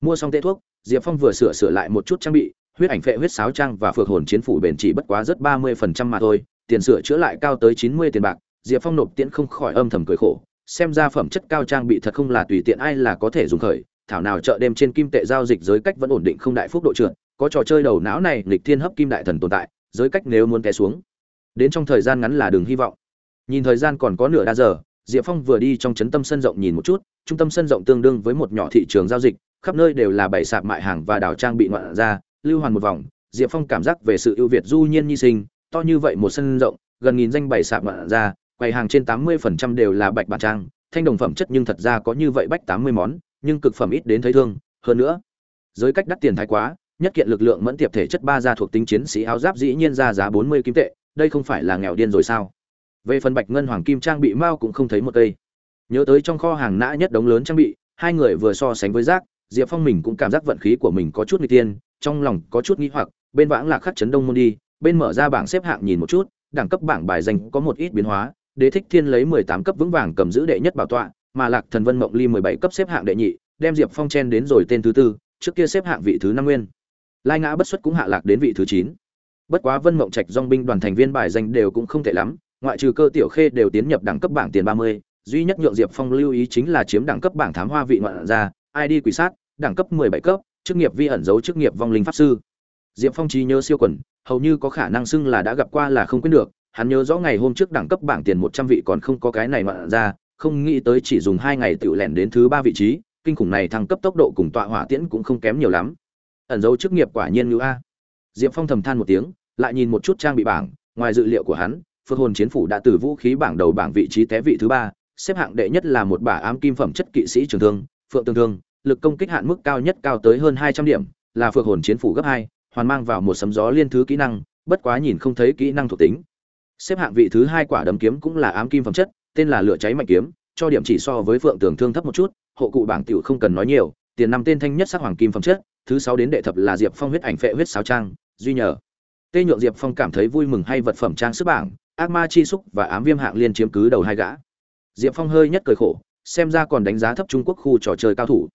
Mua xong tê thuốc, diệp phong vừa sửa sửa lại một chút trang bị, huyết ảnh phệ huyết sáo trang và phược hồn chiến phủ bền chỉ bất quá rất ba mươi phần trăm mà thôi, tiền sửa chữa lại cao tới chín mươi tiền bạc, diệp phong nộp tiễn không khỏi âm thầm cười khổ, xem ra phẩm chất cao trang bị thật không là tùy tiện ai là có thể dùng khởi thảo nào chợ đêm trên kim tệ giao dịch giới cách vẫn ổn định không đại phúc độ trượt, có trò chơi đầu não này nghịch thiên hấp kim đại thần tồn tại, giới cách nếu muốn té xuống. Đến trong thời gian ngắn là đường hy vọng. Nhìn thời gian còn có nửa đa giờ, diệp phong vừa đi trong trấn tâm sân rộng nhìn một chút, trung tâm sân rộng tương đương với một nhỏ thị trường giao dịch, khắp nơi đều là bảy sạp mại hàng và đảo trang bị ngoạn ra, lưu hoàn một vòng, diệp phong cảm giác về sự ưu việt du nhiên nhi sinh, to như vậy một sân rộng, gần nghìn danh bảy sạp ngoạn ra, quầy hàng trên tám mươi phần trăm đều là bạch bản trang, thanh đồng phẩm chất nhưng thật ra có như vậy bách tám mươi món nhưng cực phẩm ít đến thấy thương, hơn nữa, giới cách đắt tiền thái quá, nhất kiện lực lượng mẫn tiệp thể chất ba gia thuộc tính chiến sĩ áo giáp dĩ nhiên ra giá bốn mươi kim tệ, đây không phải là nghèo điên rồi sao? Về phần bạch ngân hoàng kim trang bị mao cũng không thấy một cây. Nhớ tới trong kho hàng nã nhất đống lớn trang bị, hai người vừa so sánh với rác diệp phong mình cũng cảm giác vận khí của mình có chút n g tiên trong lòng có chút nghi hoặc, bên vãng lạc khắc chấn đông môn đi, bên mở ra bảng xếp hạng nhìn một chút, đẳng cấp bảng bài danh có một ít biến hóa, đế thích thiên lấy mười tám cấp vững vàng cầm giữ đệ nhất bảo tọa mà lạc thần vân mộng ly mười bảy cấp xếp hạng đệ nhị, đem diệp phong chen đến rồi tên thứ tư, trước kia xếp hạng vị thứ năm nguyên. Lai ngã bất xuất cũng hạ lạc đến vị thứ chín. Bất quá vân mộng trạch dong binh đoàn thành viên bài danh đều cũng không tệ lắm, ngoại trừ cơ tiểu khê đều tiến nhập đẳng cấp bảng tiền ba mươi, duy nhất nhượng diệp phong lưu ý chính là chiếm đẳng cấp bảng thám hoa vị ngoạn ra id quỷ sát, đẳng cấp mười bảy cấp, chức nghiệp vi ẩn giấu chức nghiệp vong linh pháp sư. Diệp phong trí nhớ siêu quần, hầu như có khả năng xưng là đã gặp qua là không quên được, hắn nhớ rõ ngày hôm trước đẳng cấp bảng tiền một trăm vị còn không có cái này ngoạn ra không nghĩ tới chỉ dùng hai ngày tự lẻn đến thứ ba vị trí, kinh khủng này thăng cấp tốc độ cùng tọa hỏa tiễn cũng không kém nhiều lắm. Ẩn dấu chức nghiệp quả nhiên ngữ a. Diệp phong thầm than một tiếng, lại nhìn một chút trang bị bảng, ngoài dự liệu của hắn, phượng hồn chiến phủ đã từ vũ khí bảng đầu bảng vị trí té vị thứ ba, xếp hạng đệ nhất là một bả ám kim phẩm chất kỵ sĩ trường thương, phượng tương thương, lực công kích hạn mức cao nhất cao tới hơn hai trăm điểm, là phượng hồn chiến phủ gấp hai, hoàn mang vào một sấm gió liên thứ kỹ năng, bất quá nhìn không thấy kỹ năng thuộc tính. Xếp hạng vị thứ hai quả đấm kiếm cũng là ám kim phẩm chất tên là lửa cháy mạnh kiếm, cho điểm chỉ so với phượng tường thương thấp một chút, hộ cụ bảng tiểu không cần nói nhiều, tiền năm tên thanh nhất sắc hoàng kim phẩm chất, thứ sáu đến đệ thập là diệp phong huyết ảnh phệ huyết sáo trang, duy nhờ. Tê nhượng diệp phong cảm thấy vui mừng hay vật phẩm trang sức bảng, ác ma chi xúc và ám viêm hạng liên chiếm cứ đầu hai gã. Diệp phong hơi nhất cười khổ, xem ra còn đánh giá thấp trung quốc khu trò chơi cao thủ.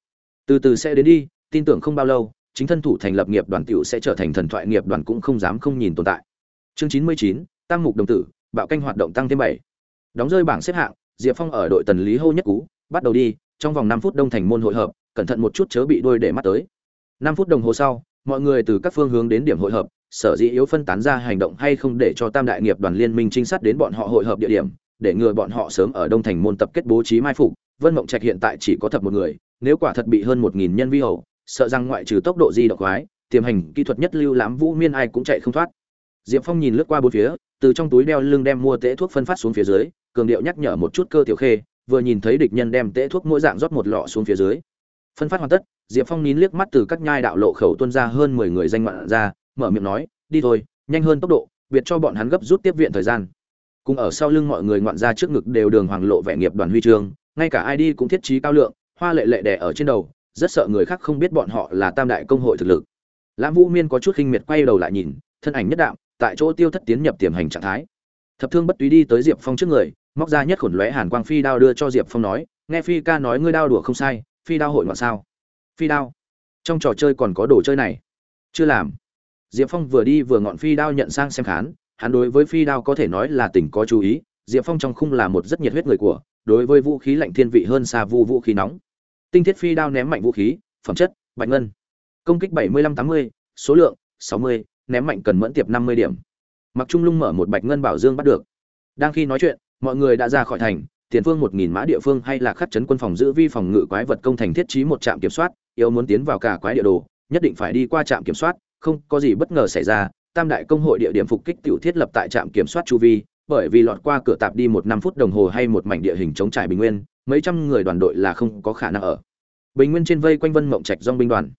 Từ từ sẽ đến đi, tin tưởng không bao lâu, chính thân thủ thành lập nghiệp đoàn tiểu sẽ trở thành thần thoại nghiệp đoàn cũng không dám không nhìn tồn tại. Chương chín mươi chín, tăng mục đồng tử, bạo canh hoạt động tăng thêm bảy đóng rơi bảng xếp hạng, diệp phong ở đội tần lý hô nhất cú, bắt đầu đi, trong vòng năm phút đông thành môn hội hợp, cẩn thận một chút chớ bị đôi để mắt tới. Năm phút đồng hồ sau, mọi người từ các phương hướng đến điểm hội hợp, sở dĩ yếu phân tán ra hành động hay không để cho tam đại nghiệp đoàn liên minh trinh sát đến bọn họ hội hợp địa điểm, để ngừa bọn họ sớm ở đông thành môn tập kết bố trí mai phục. Vân mộng trạch hiện tại chỉ có thập một người, nếu quả thật bị hơn một nghìn nhân vi hầu, sợ rằng ngoại trừ tốc độ di động quái, tiềm hành kỹ thuật nhất lưu lãm vũ miên ai cũng chạy không thoát diệp phong nhìn lướt qua bốn phía, từ trong túi đeo lưng đem mua tễ thuốc phân phát xuống phía dưới, cường điệu nhắc nhở một chút cơ tiểu khê, vừa nhìn thấy địch nhân đem tễ thuốc mỗi dạng rót một lọ xuống phía dưới. Phân phát hoàn tất, diệp phong nín liếc mắt từ các nhai đạo lộ khẩu tuân ra hơn mười người danh ngoạn ra, mở miệng nói, đi thôi, nhanh hơn tốc độ, biệt cho bọn hắn gấp rút tiếp viện thời gian. Cùng ở sau lưng mọi người ngoạn ra trước ngực đều đường hoàng lộ vẻ nghiệp đoàn huy chương, ngay cả id cũng thiết trí cao lượng, hoa lệ lệ đẻ ở trên đầu, rất sợ người khác không biết bọn họ là tam đại công hội thực lực. Lãm vũ miên có chút khinh miệt quay đầu lại nhìn, thân ảnh nhất đạo tại chỗ tiêu thất tiến nhập tiềm hành trạng thái. Thập thương bất túy đi tới diệp phong trước người, móc ra nhất khổn lóe hàn quang phi đao đưa cho diệp phong nói, nghe phi ca nói ngươi đao đùa không sai, phi đao hội ngoạn sao? Phi đao? Trong trò chơi còn có đồ chơi này? Chưa làm. Diệp phong vừa đi vừa ngọn phi đao nhận sang xem khán, hắn đối với phi đao có thể nói là tỉnh có chú ý, diệp phong trong khung là một rất nhiệt huyết người của, đối với vũ khí lạnh thiên vị hơn xa vu vũ khí nóng. Tinh thiết phi đao ném mạnh vũ khí, phẩm chất, bạch ngân. Công kích bảy mươi lăm tám mươi, số lượng, sáu mươi ném mạnh cần mẫn tiệp năm mươi điểm. Mặc trung lung mở một bạch ngân bảo dương bắt được. Đang khi nói chuyện, mọi người đã ra khỏi thành, tiền phương một nghìn mã địa phương hay là khắc chấn quân phòng giữ vi phòng ngự quái vật công thành thiết trí một trạm kiểm soát, yếu muốn tiến vào cả quái địa đồ, nhất định phải đi qua trạm kiểm soát, không có gì bất ngờ xảy ra, tam đại công hội địa điểm phục kích tiểu thiết lập tại trạm kiểm soát chu vi, bởi vì lọt qua cửa tạp đi một năm phút đồng hồ hay một mảnh địa hình chống trải bình nguyên, mấy trăm người đoàn đội là không có khả năng ở. Bình nguyên trên vây quanh vân mộng trạch dong binh đoàn.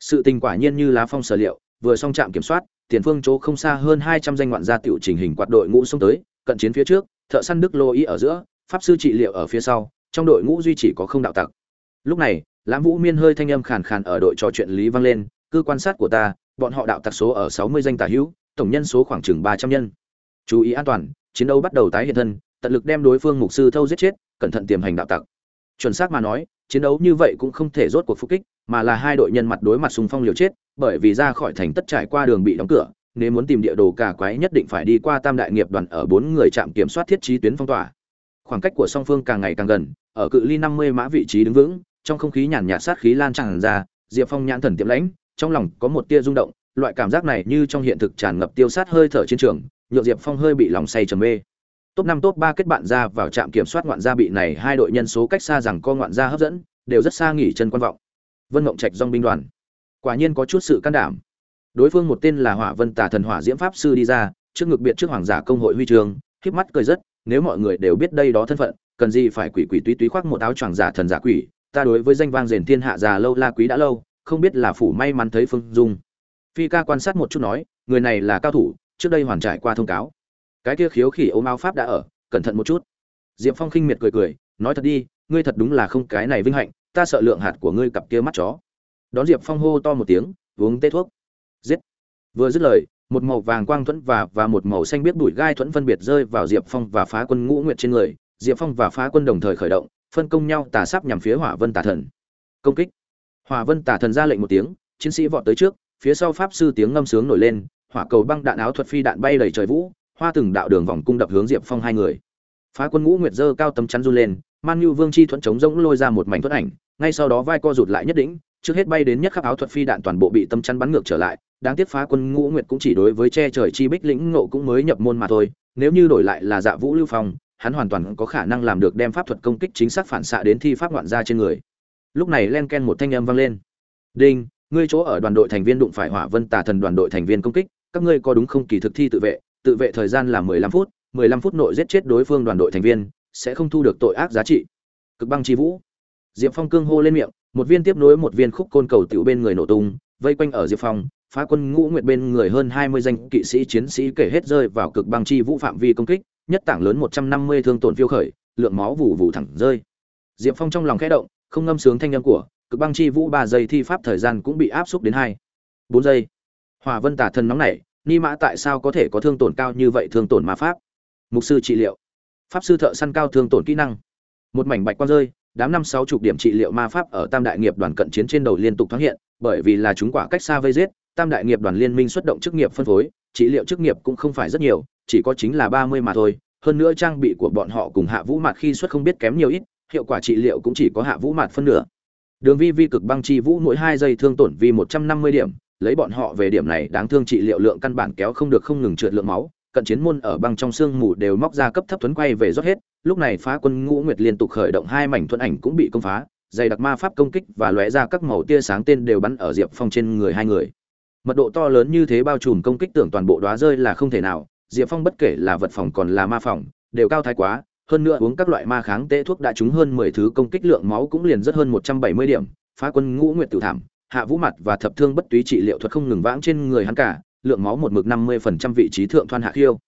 Sự tình quả nhiên như lá phong sở liệu vừa xong trạm kiểm soát, tiền phương chỗ không xa hơn hai trăm danh ngoạn gia tiểu trình hình quạt đội ngũ xông tới, cận chiến phía trước, thợ săn đức lô ý ở giữa, pháp sư trị liệu ở phía sau, trong đội ngũ duy chỉ có không đạo tặc. Lúc này, lãm vũ miên hơi thanh âm khàn khàn ở đội trò chuyện lý vang lên cứ quan sát của ta, bọn họ đạo tặc số ở sáu mươi danh tả hữu, tổng nhân số khoảng chừng ba trăm nhân. Chú ý an toàn, chiến đấu bắt đầu tái hiện thân, tận lực đem đối phương mục sư thâu giết chết, cẩn thận tiềm hành đạo tặc. Chuẩn xác mà nói, chiến đấu như vậy cũng không thể rốt cuộc phục kích, mà là hai đội nhân mặt đối mặt xung phong liều chết bởi vì ra khỏi thành tất trải qua đường bị đóng cửa, nếu muốn tìm địa đồ cả quái nhất định phải đi qua tam đại nghiệp đoàn ở bốn người trạm kiểm soát thiết trí tuyến phong tỏa. Khoảng cách của song phương càng ngày càng gần, ở cự ly năm mươi mã vị trí đứng vững, trong không khí nhàn nhạt sát khí lan tràn ra, diệp phong nhãn thần tiệm lãnh, trong lòng có một tia rung động, loại cảm giác này như trong hiện thực tràn ngập tiêu sát hơi thở chiến trường nhựa diệp phong hơi bị lòng say trầm mê. Top năm, top ba kết bạn ra vào trạm kiểm soát ngoạn gia bị này hai đội nhân số cách xa rằng co ngoạn gia hấp dẫn, đều rất xa nghỉ chân quan vọng. Vân mộng trạch dong binh đoàn quả nhiên có chút sự can đảm. Đối phương một tên là hỏa vân tà thần hỏa diễm pháp sư đi ra, trước ngực biệt trước hoàng giả công hội huy trường híp mắt cười rất, nếu mọi người đều biết đây đó thân phận, cần gì phải quỷ quỷ túy túy khoác một áo choàng giả thần giả quỷ, ta đối với danh vang rền thiên hạ già lâu la quý đã lâu, không biết là phủ may mắn thấy phương dung. Phi ca quan sát một chút nói, người này là cao thủ, trước đây hoàn trải qua thông cáo. Cái kia khiếu khỉ ốm áo pháp đã ở, cẩn thận một chút. Diệp phong khinh miệt cười cười, nói thật đi, ngươi thật đúng là không cái này vinh hạnh, ta sợ lượng hạt của ngươi cặp kia mắt chó đón diệp phong hô to một tiếng, uống tê thuốc. Giết. Vừa dứt lời, một màu vàng quang thuẫn và và một màu xanh biết đuổi gai thuẫn phân biệt rơi vào diệp phong và phá quân ngũ nguyệt trên người. Diệp phong và phá quân đồng thời khởi động, phân công nhau tà sắp nhằm phía hỏa vân tà thần. Công kích. Hỏa vân tà thần ra lệnh một tiếng, chiến sĩ vọt tới trước, phía sau pháp sư tiếng ngâm sướng nổi lên, hỏa cầu băng đạn áo thuật phi đạn bay đầy trời vũ, hoa từng đạo đường vòng cung đập hướng diệp phong hai người. Phá quân ngũ nguyệt dơ cao tấm chắn run lên, man nhu vương chi thuẫn chống rỗng lôi ra một mảnh thuẫn ảnh, ngay sau đó vai co rụt lại nhất định trước hết bay đến nhất khắp áo thuật phi đạn toàn bộ bị tâm chắn bắn ngược trở lại, đáng tiếc phá quân ngũ nguyệt cũng chỉ đối với che trời chi bích lĩnh ngộ cũng mới nhập môn mà thôi, nếu như đổi lại là dạ vũ lưu phong, hắn hoàn toàn có khả năng làm được đem pháp thuật công kích chính xác phản xạ đến thi pháp ngoạn ra trên người. Lúc này len ken một thanh âm vang lên. Đinh, ngươi chỗ ở đoàn đội thành viên đụng phải hỏa vân tà thần đoàn đội thành viên công kích, các ngươi có đúng không? Kỳ thực thi tự vệ tự vệ thời gian là mười lăm phút, mười lăm phút nội giết chết đối phương đoàn đội thành viên, sẽ không thu được tội ác giá trị. Cực băng chi vũ. Diệp phong cương hô lên miệng một viên tiếp nối một viên khúc côn cầu tiểu bên người nổ tung, vây quanh ở diệp phong, phá quân ngũ nguyệt bên người hơn hai mươi danh kỵ sĩ chiến sĩ kể hết rơi vào cực băng chi vũ phạm vi công kích, nhất tảng lớn một trăm năm mươi thương tổn phiêu khởi, lượng máu vụ vụ thẳng rơi. Diệp phong trong lòng khẽ động, không ngâm sướng thanh âm của, cực băng chi vũ ba giây thi pháp thời gian cũng bị áp xúc đến hai, bốn giây. Hòa vân tả thân nóng nảy, ni mã tại sao có thể có thương tổn cao như vậy thương tổn ma pháp? Mục sư trị liệu. Pháp sư thợ săn cao thương tổn kỹ năng. Một mảnh bạch quang rơi đám năm sáu chục điểm trị liệu ma pháp ở tam đại nghiệp đoàn cận chiến trên đầu liên tục thoáng hiện, bởi vì là chúng quả cách xa vây giết, tam đại nghiệp đoàn liên minh xuất động chức nghiệp phân phối, trị liệu chức nghiệp cũng không phải rất nhiều, chỉ có chính là ba mươi mà thôi. Hơn nữa trang bị của bọn họ cùng hạ vũ mạt khi xuất không biết kém nhiều ít, hiệu quả trị liệu cũng chỉ có hạ vũ mạt phân nửa. Đường vi vi cực băng chi vũ mỗi hai giây thương tổn vi một trăm năm mươi điểm, lấy bọn họ về điểm này đáng thương trị liệu lượng căn bản kéo không được không ngừng trượt lượng máu. Cận chiến môn ở băng trong xương mù đều móc ra cấp thấp thuấn quay về rót hết lúc này phá quân ngũ nguyệt liên tục khởi động hai mảnh thuẫn ảnh cũng bị công phá, dày đặc ma pháp công kích và lóe ra các màu tia sáng tên đều bắn ở diệp phong trên người hai người. Mật độ to lớn như thế bao trùm công kích tưởng toàn bộ đóa rơi là không thể nào, diệp phong bất kể là vật phòng còn là ma phòng, đều cao thái quá, hơn nữa uống các loại ma kháng tê thuốc đã trúng hơn mười thứ công kích lượng máu cũng liền rất hơn một trăm bảy mươi điểm, phá quân ngũ nguyệt tự thảm, hạ vũ mặt và thập thương bất túy trị liệu thuật không ngừng vãng trên người hắn cả, lượng máu một mực năm mươi phần trăm vị trí thượng thoan hạ khiêu.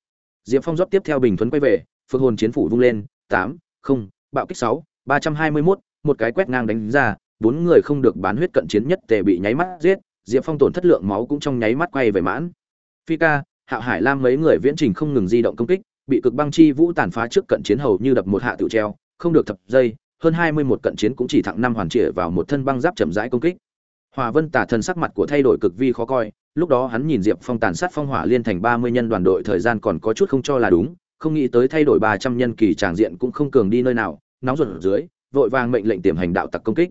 Diệp phong rót tiếp theo bình thuấn quay về phượng hồn chiến phủ vung lên, tám, không, bạo kích sáu, ba trăm hai mươi mốt, một cái quét ngang đánh ra, bốn người không được bán huyết cận chiến nhất tề bị nháy mắt giết, diệp phong tổn thất lượng máu cũng trong nháy mắt quay về mãn. Phi ca, hạo hải lam mấy người viễn trình không ngừng di động công kích, bị cực băng chi vũ tàn phá trước cận chiến hầu như đập một hạ tự treo, không được thập giây, hơn hai mươi một cận chiến cũng chỉ thẳng năm hoàn trịa vào một thân băng giáp chậm rãi công kích. Hòa vân tả thần sắc mặt của thay đổi cực vi khó coi, lúc đó hắn nhìn diệp phong tàn sát phong hỏa liên thành ba mươi nhân đoàn đội thời gian còn có chút không cho là đúng không nghĩ tới thay đổi ba trăm nhân kỳ tràng diện cũng không cường đi nơi nào, nóng ruột ở dưới, vội vàng mệnh lệnh tiềm hành đạo tặc công kích.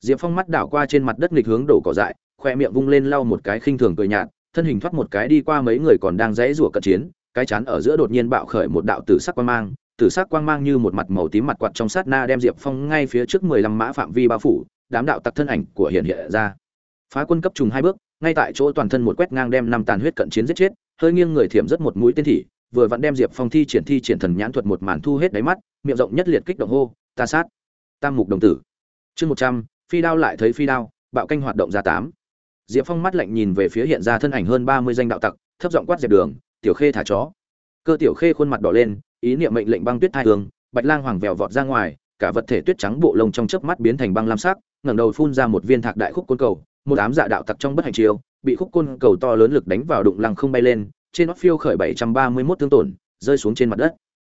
Diệp phong mắt đảo qua trên mặt đất nghịch hướng đổ cỏ dại, khoe miệng vung lên lau một cái khinh thường cười nhạt, thân hình thoát một cái đi qua mấy người còn đang rẽ rủa cận chiến, cái chán ở giữa đột nhiên bạo khởi một đạo tử sắc quang mang, tử sắc quang mang như một mặt màu tím mặt quạt trong sát na đem diệp phong ngay phía trước mười lăm mã phạm vi bao phủ, đám đạo tặc thân ảnh của hiện hiện ra. Phá quân cấp trùng hai bước, ngay tại chỗ toàn thân một quét ngang đem năm tàn huyết cận chiến giết chết, hơi nghiêng người thiểm rất một mũi tên thị vừa vặn đem diệp phong thi triển thi triển thần nhãn thuật một màn thu hết đáy mắt, miệng rộng nhất liệt kích động hô, ta sát! Tam mục đồng tử! Chương một trăm, phi đao lại thấy phi đao, bạo canh hoạt động ra tám. Diệp phong mắt lạnh nhìn về phía hiện ra thân ảnh hơn ba mươi danh đạo tặc, thấp giọng quát dẹp đường, tiểu khê thả chó! Cơ tiểu khê khuôn mặt đỏ lên, ý niệm mệnh lệnh băng tuyết thai hương, bạch lang hoàng vèo vọt ra ngoài, cả vật thể tuyết trắng bộ lông trong chớp mắt biến thành băng lam sắc, ngẩng đầu phun ra một viên thạc đại khúc côn cầu, một ám dạ đạo tặc trong bất hành chiêu, bị khúc côn cầu to lớn lực đánh vào đụng lăng không bay lên trên nót phiêu khởi 731 thương tổn rơi xuống trên mặt đất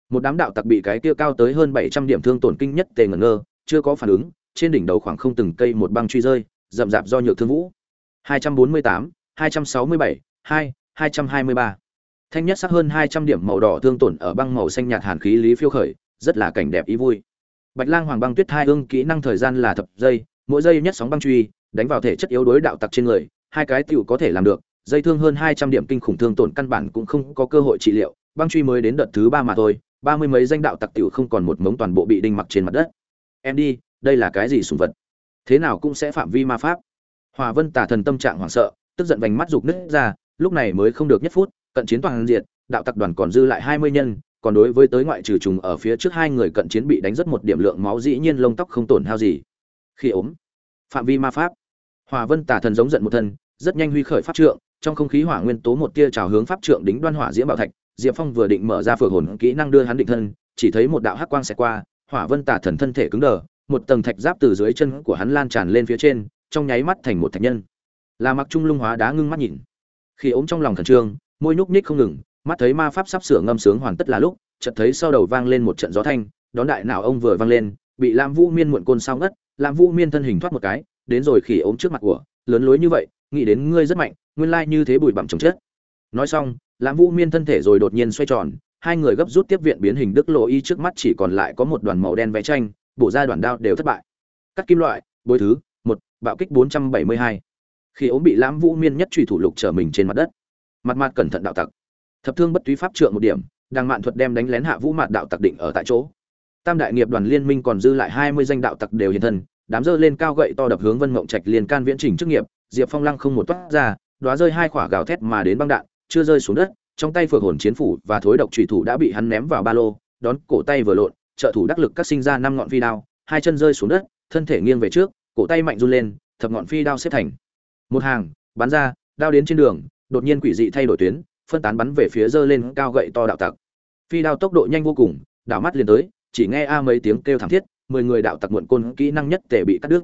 một đám đạo tặc bị cái kia cao tới hơn bảy trăm điểm thương tổn kinh nhất tề ngẩn ngơ chưa có phản ứng trên đỉnh đầu khoảng không từng cây một băng truy rơi rậm rạp do nhược thương vũ 248, 267, 2, 223. Thanh nhất sắc hơn 200 điểm màu đỏ thương tổn ở băng màu xanh nhạt hàn khí lý phiêu khởi, rất là cảnh đẹp ý vui. Bạch Lang Hoàng băng tuyết hai ương kỹ năng thời gian là thập giây, mỗi giây nhất sóng băng truy, đánh vào thể chất yếu đối đạo tặc trên người, hai cái tiểu có thể làm được, dây thương hơn 200 điểm kinh khủng thương tổn căn bản cũng không có cơ hội trị liệu, băng truy mới đến đợt thứ ba mà thôi, ba mươi mấy danh đạo tặc tiểu không còn một mống toàn bộ bị đinh mặc trên mặt đất. Em đi, đây là cái gì sủng vật? Thế nào cũng sẽ phạm vi ma pháp. Hòa Vân Tà thần tâm trạng hoảng sợ, tức giận vành mắt rục nứt ra, lúc này mới không được nhất phút, cận chiến toàn diện, đạo tặc đoàn còn dư lại hai mươi nhân, còn đối với tới ngoại trừ trùng ở phía trước hai người cận chiến bị đánh rất một điểm lượng máu dĩ nhiên lông tóc không tổn hao gì. Khi ốm, phạm vi ma pháp. Hòa Vân Tà thần giống giận một thân, rất nhanh huy khởi pháp trượng, trong không khí hỏa nguyên tố một tia trào hướng pháp trượng đính đoan hỏa diễm bảo thạch, Diệp Phong vừa định mở ra phượng hồn kỹ năng đưa hắn định thân, chỉ thấy một đạo hắc quang sẽ qua, Hỏa Vân Tà thần thân thể cứng đờ, một tầng thạch giáp từ dưới chân của hắn lan tràn lên phía trên, trong nháy mắt thành một thạch nhân. Là mặc trung lung hóa đá ngưng mắt nhìn. Khi ốm trong lòng thần trương môi nhúc nhích không ngừng mắt thấy ma pháp sắp sửa ngâm sướng hoàn tất là lúc chợt thấy sau đầu vang lên một trận gió thanh đón đại nào ông vừa vang lên bị lam vũ miên muộn côn sao ngất lam vũ miên thân hình thoát một cái đến rồi khỉ ốm trước mặt của lớn lối như vậy nghĩ đến ngươi rất mạnh, nguyên lai như thế bụi bặm chồng chết. Nói xong, lãm vũ miên thân thể rồi đột nhiên xoay tròn, hai người gấp rút tiếp viện biến hình đức lộ y trước mắt chỉ còn lại có một đoàn màu đen vẽ tranh, bổ ra đoàn đao đều thất bại. Cắt kim loại, bối thứ, một, bạo kích 472. khi ốm bị lãm vũ miên nhất truy thủ lục trở mình trên mặt đất. Mặt mặt cẩn thận đạo tặc. Thập thương bất túy pháp trượng một điểm đang mạn thuật đem đánh lén hạ vũ mạt đạo tặc định ở tại chỗ. Tam đại nghiệp đoàn liên minh còn dư lại 20 danh đạo tặc đều hiện thân đám dơ lên cao gậy to đập hướng vân mộng trạch liền can viễn trình chức nghiệp, diệp phong lăng không một toát ra, đóa rơi hai quả gào thét mà đến băng đạn, chưa rơi xuống đất, trong tay phượng hồn chiến phủ và thối độc trùy thủ đã bị hắn ném vào ba lô, đón cổ tay vừa lộn, trợ thủ đắc lực cắt sinh ra năm ngọn phi đao, hai chân rơi xuống đất, thân thể nghiêng về trước, cổ tay mạnh run lên, thập ngọn phi đao xếp thành. Một hàng, bắn ra, đao đến trên đường, đột nhiên quỷ dị thay đổi tuyến, phân tán bắn về phía dơ lên cao gậy to đạo tặc. Phi đao tốc độ nhanh vô cùng, đảo mắt liền tới, chỉ nghe a mấy tiếng kêu thảm thiết mười người đạo tặc muộn côn kỹ năng nhất tề bị cắt đứt.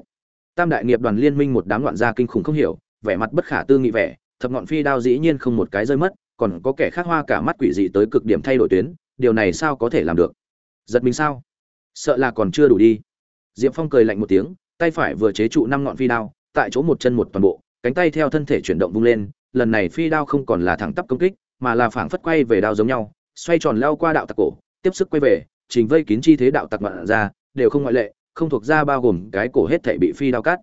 Tam đại nghiệp đoàn liên minh một đám loạn gia kinh khủng không hiểu, vẻ mặt bất khả tư nghị vẻ, thập ngọn phi đao dĩ nhiên không một cái rơi mất, còn có kẻ khác hoa cả mắt quỷ dị tới cực điểm thay đổi tuyến, điều này sao có thể làm được? Giật mình sao? Sợ là còn chưa đủ đi. Diệp phong cười lạnh một tiếng, tay phải vừa chế trụ năm ngọn phi đao, tại chỗ một chân một toàn bộ, cánh tay theo thân thể chuyển động vung lên, lần này phi đao không còn là thẳng tắp công kích, mà là phảng phất quay về đao giống nhau, xoay tròn leo qua đạo tặc cổ, tiếp sức quay về, trình vây kín chi thế đạo tặc ngoạn ra đều không ngoại lệ không thuộc ra bao gồm cái cổ hết thể bị phi đao cắt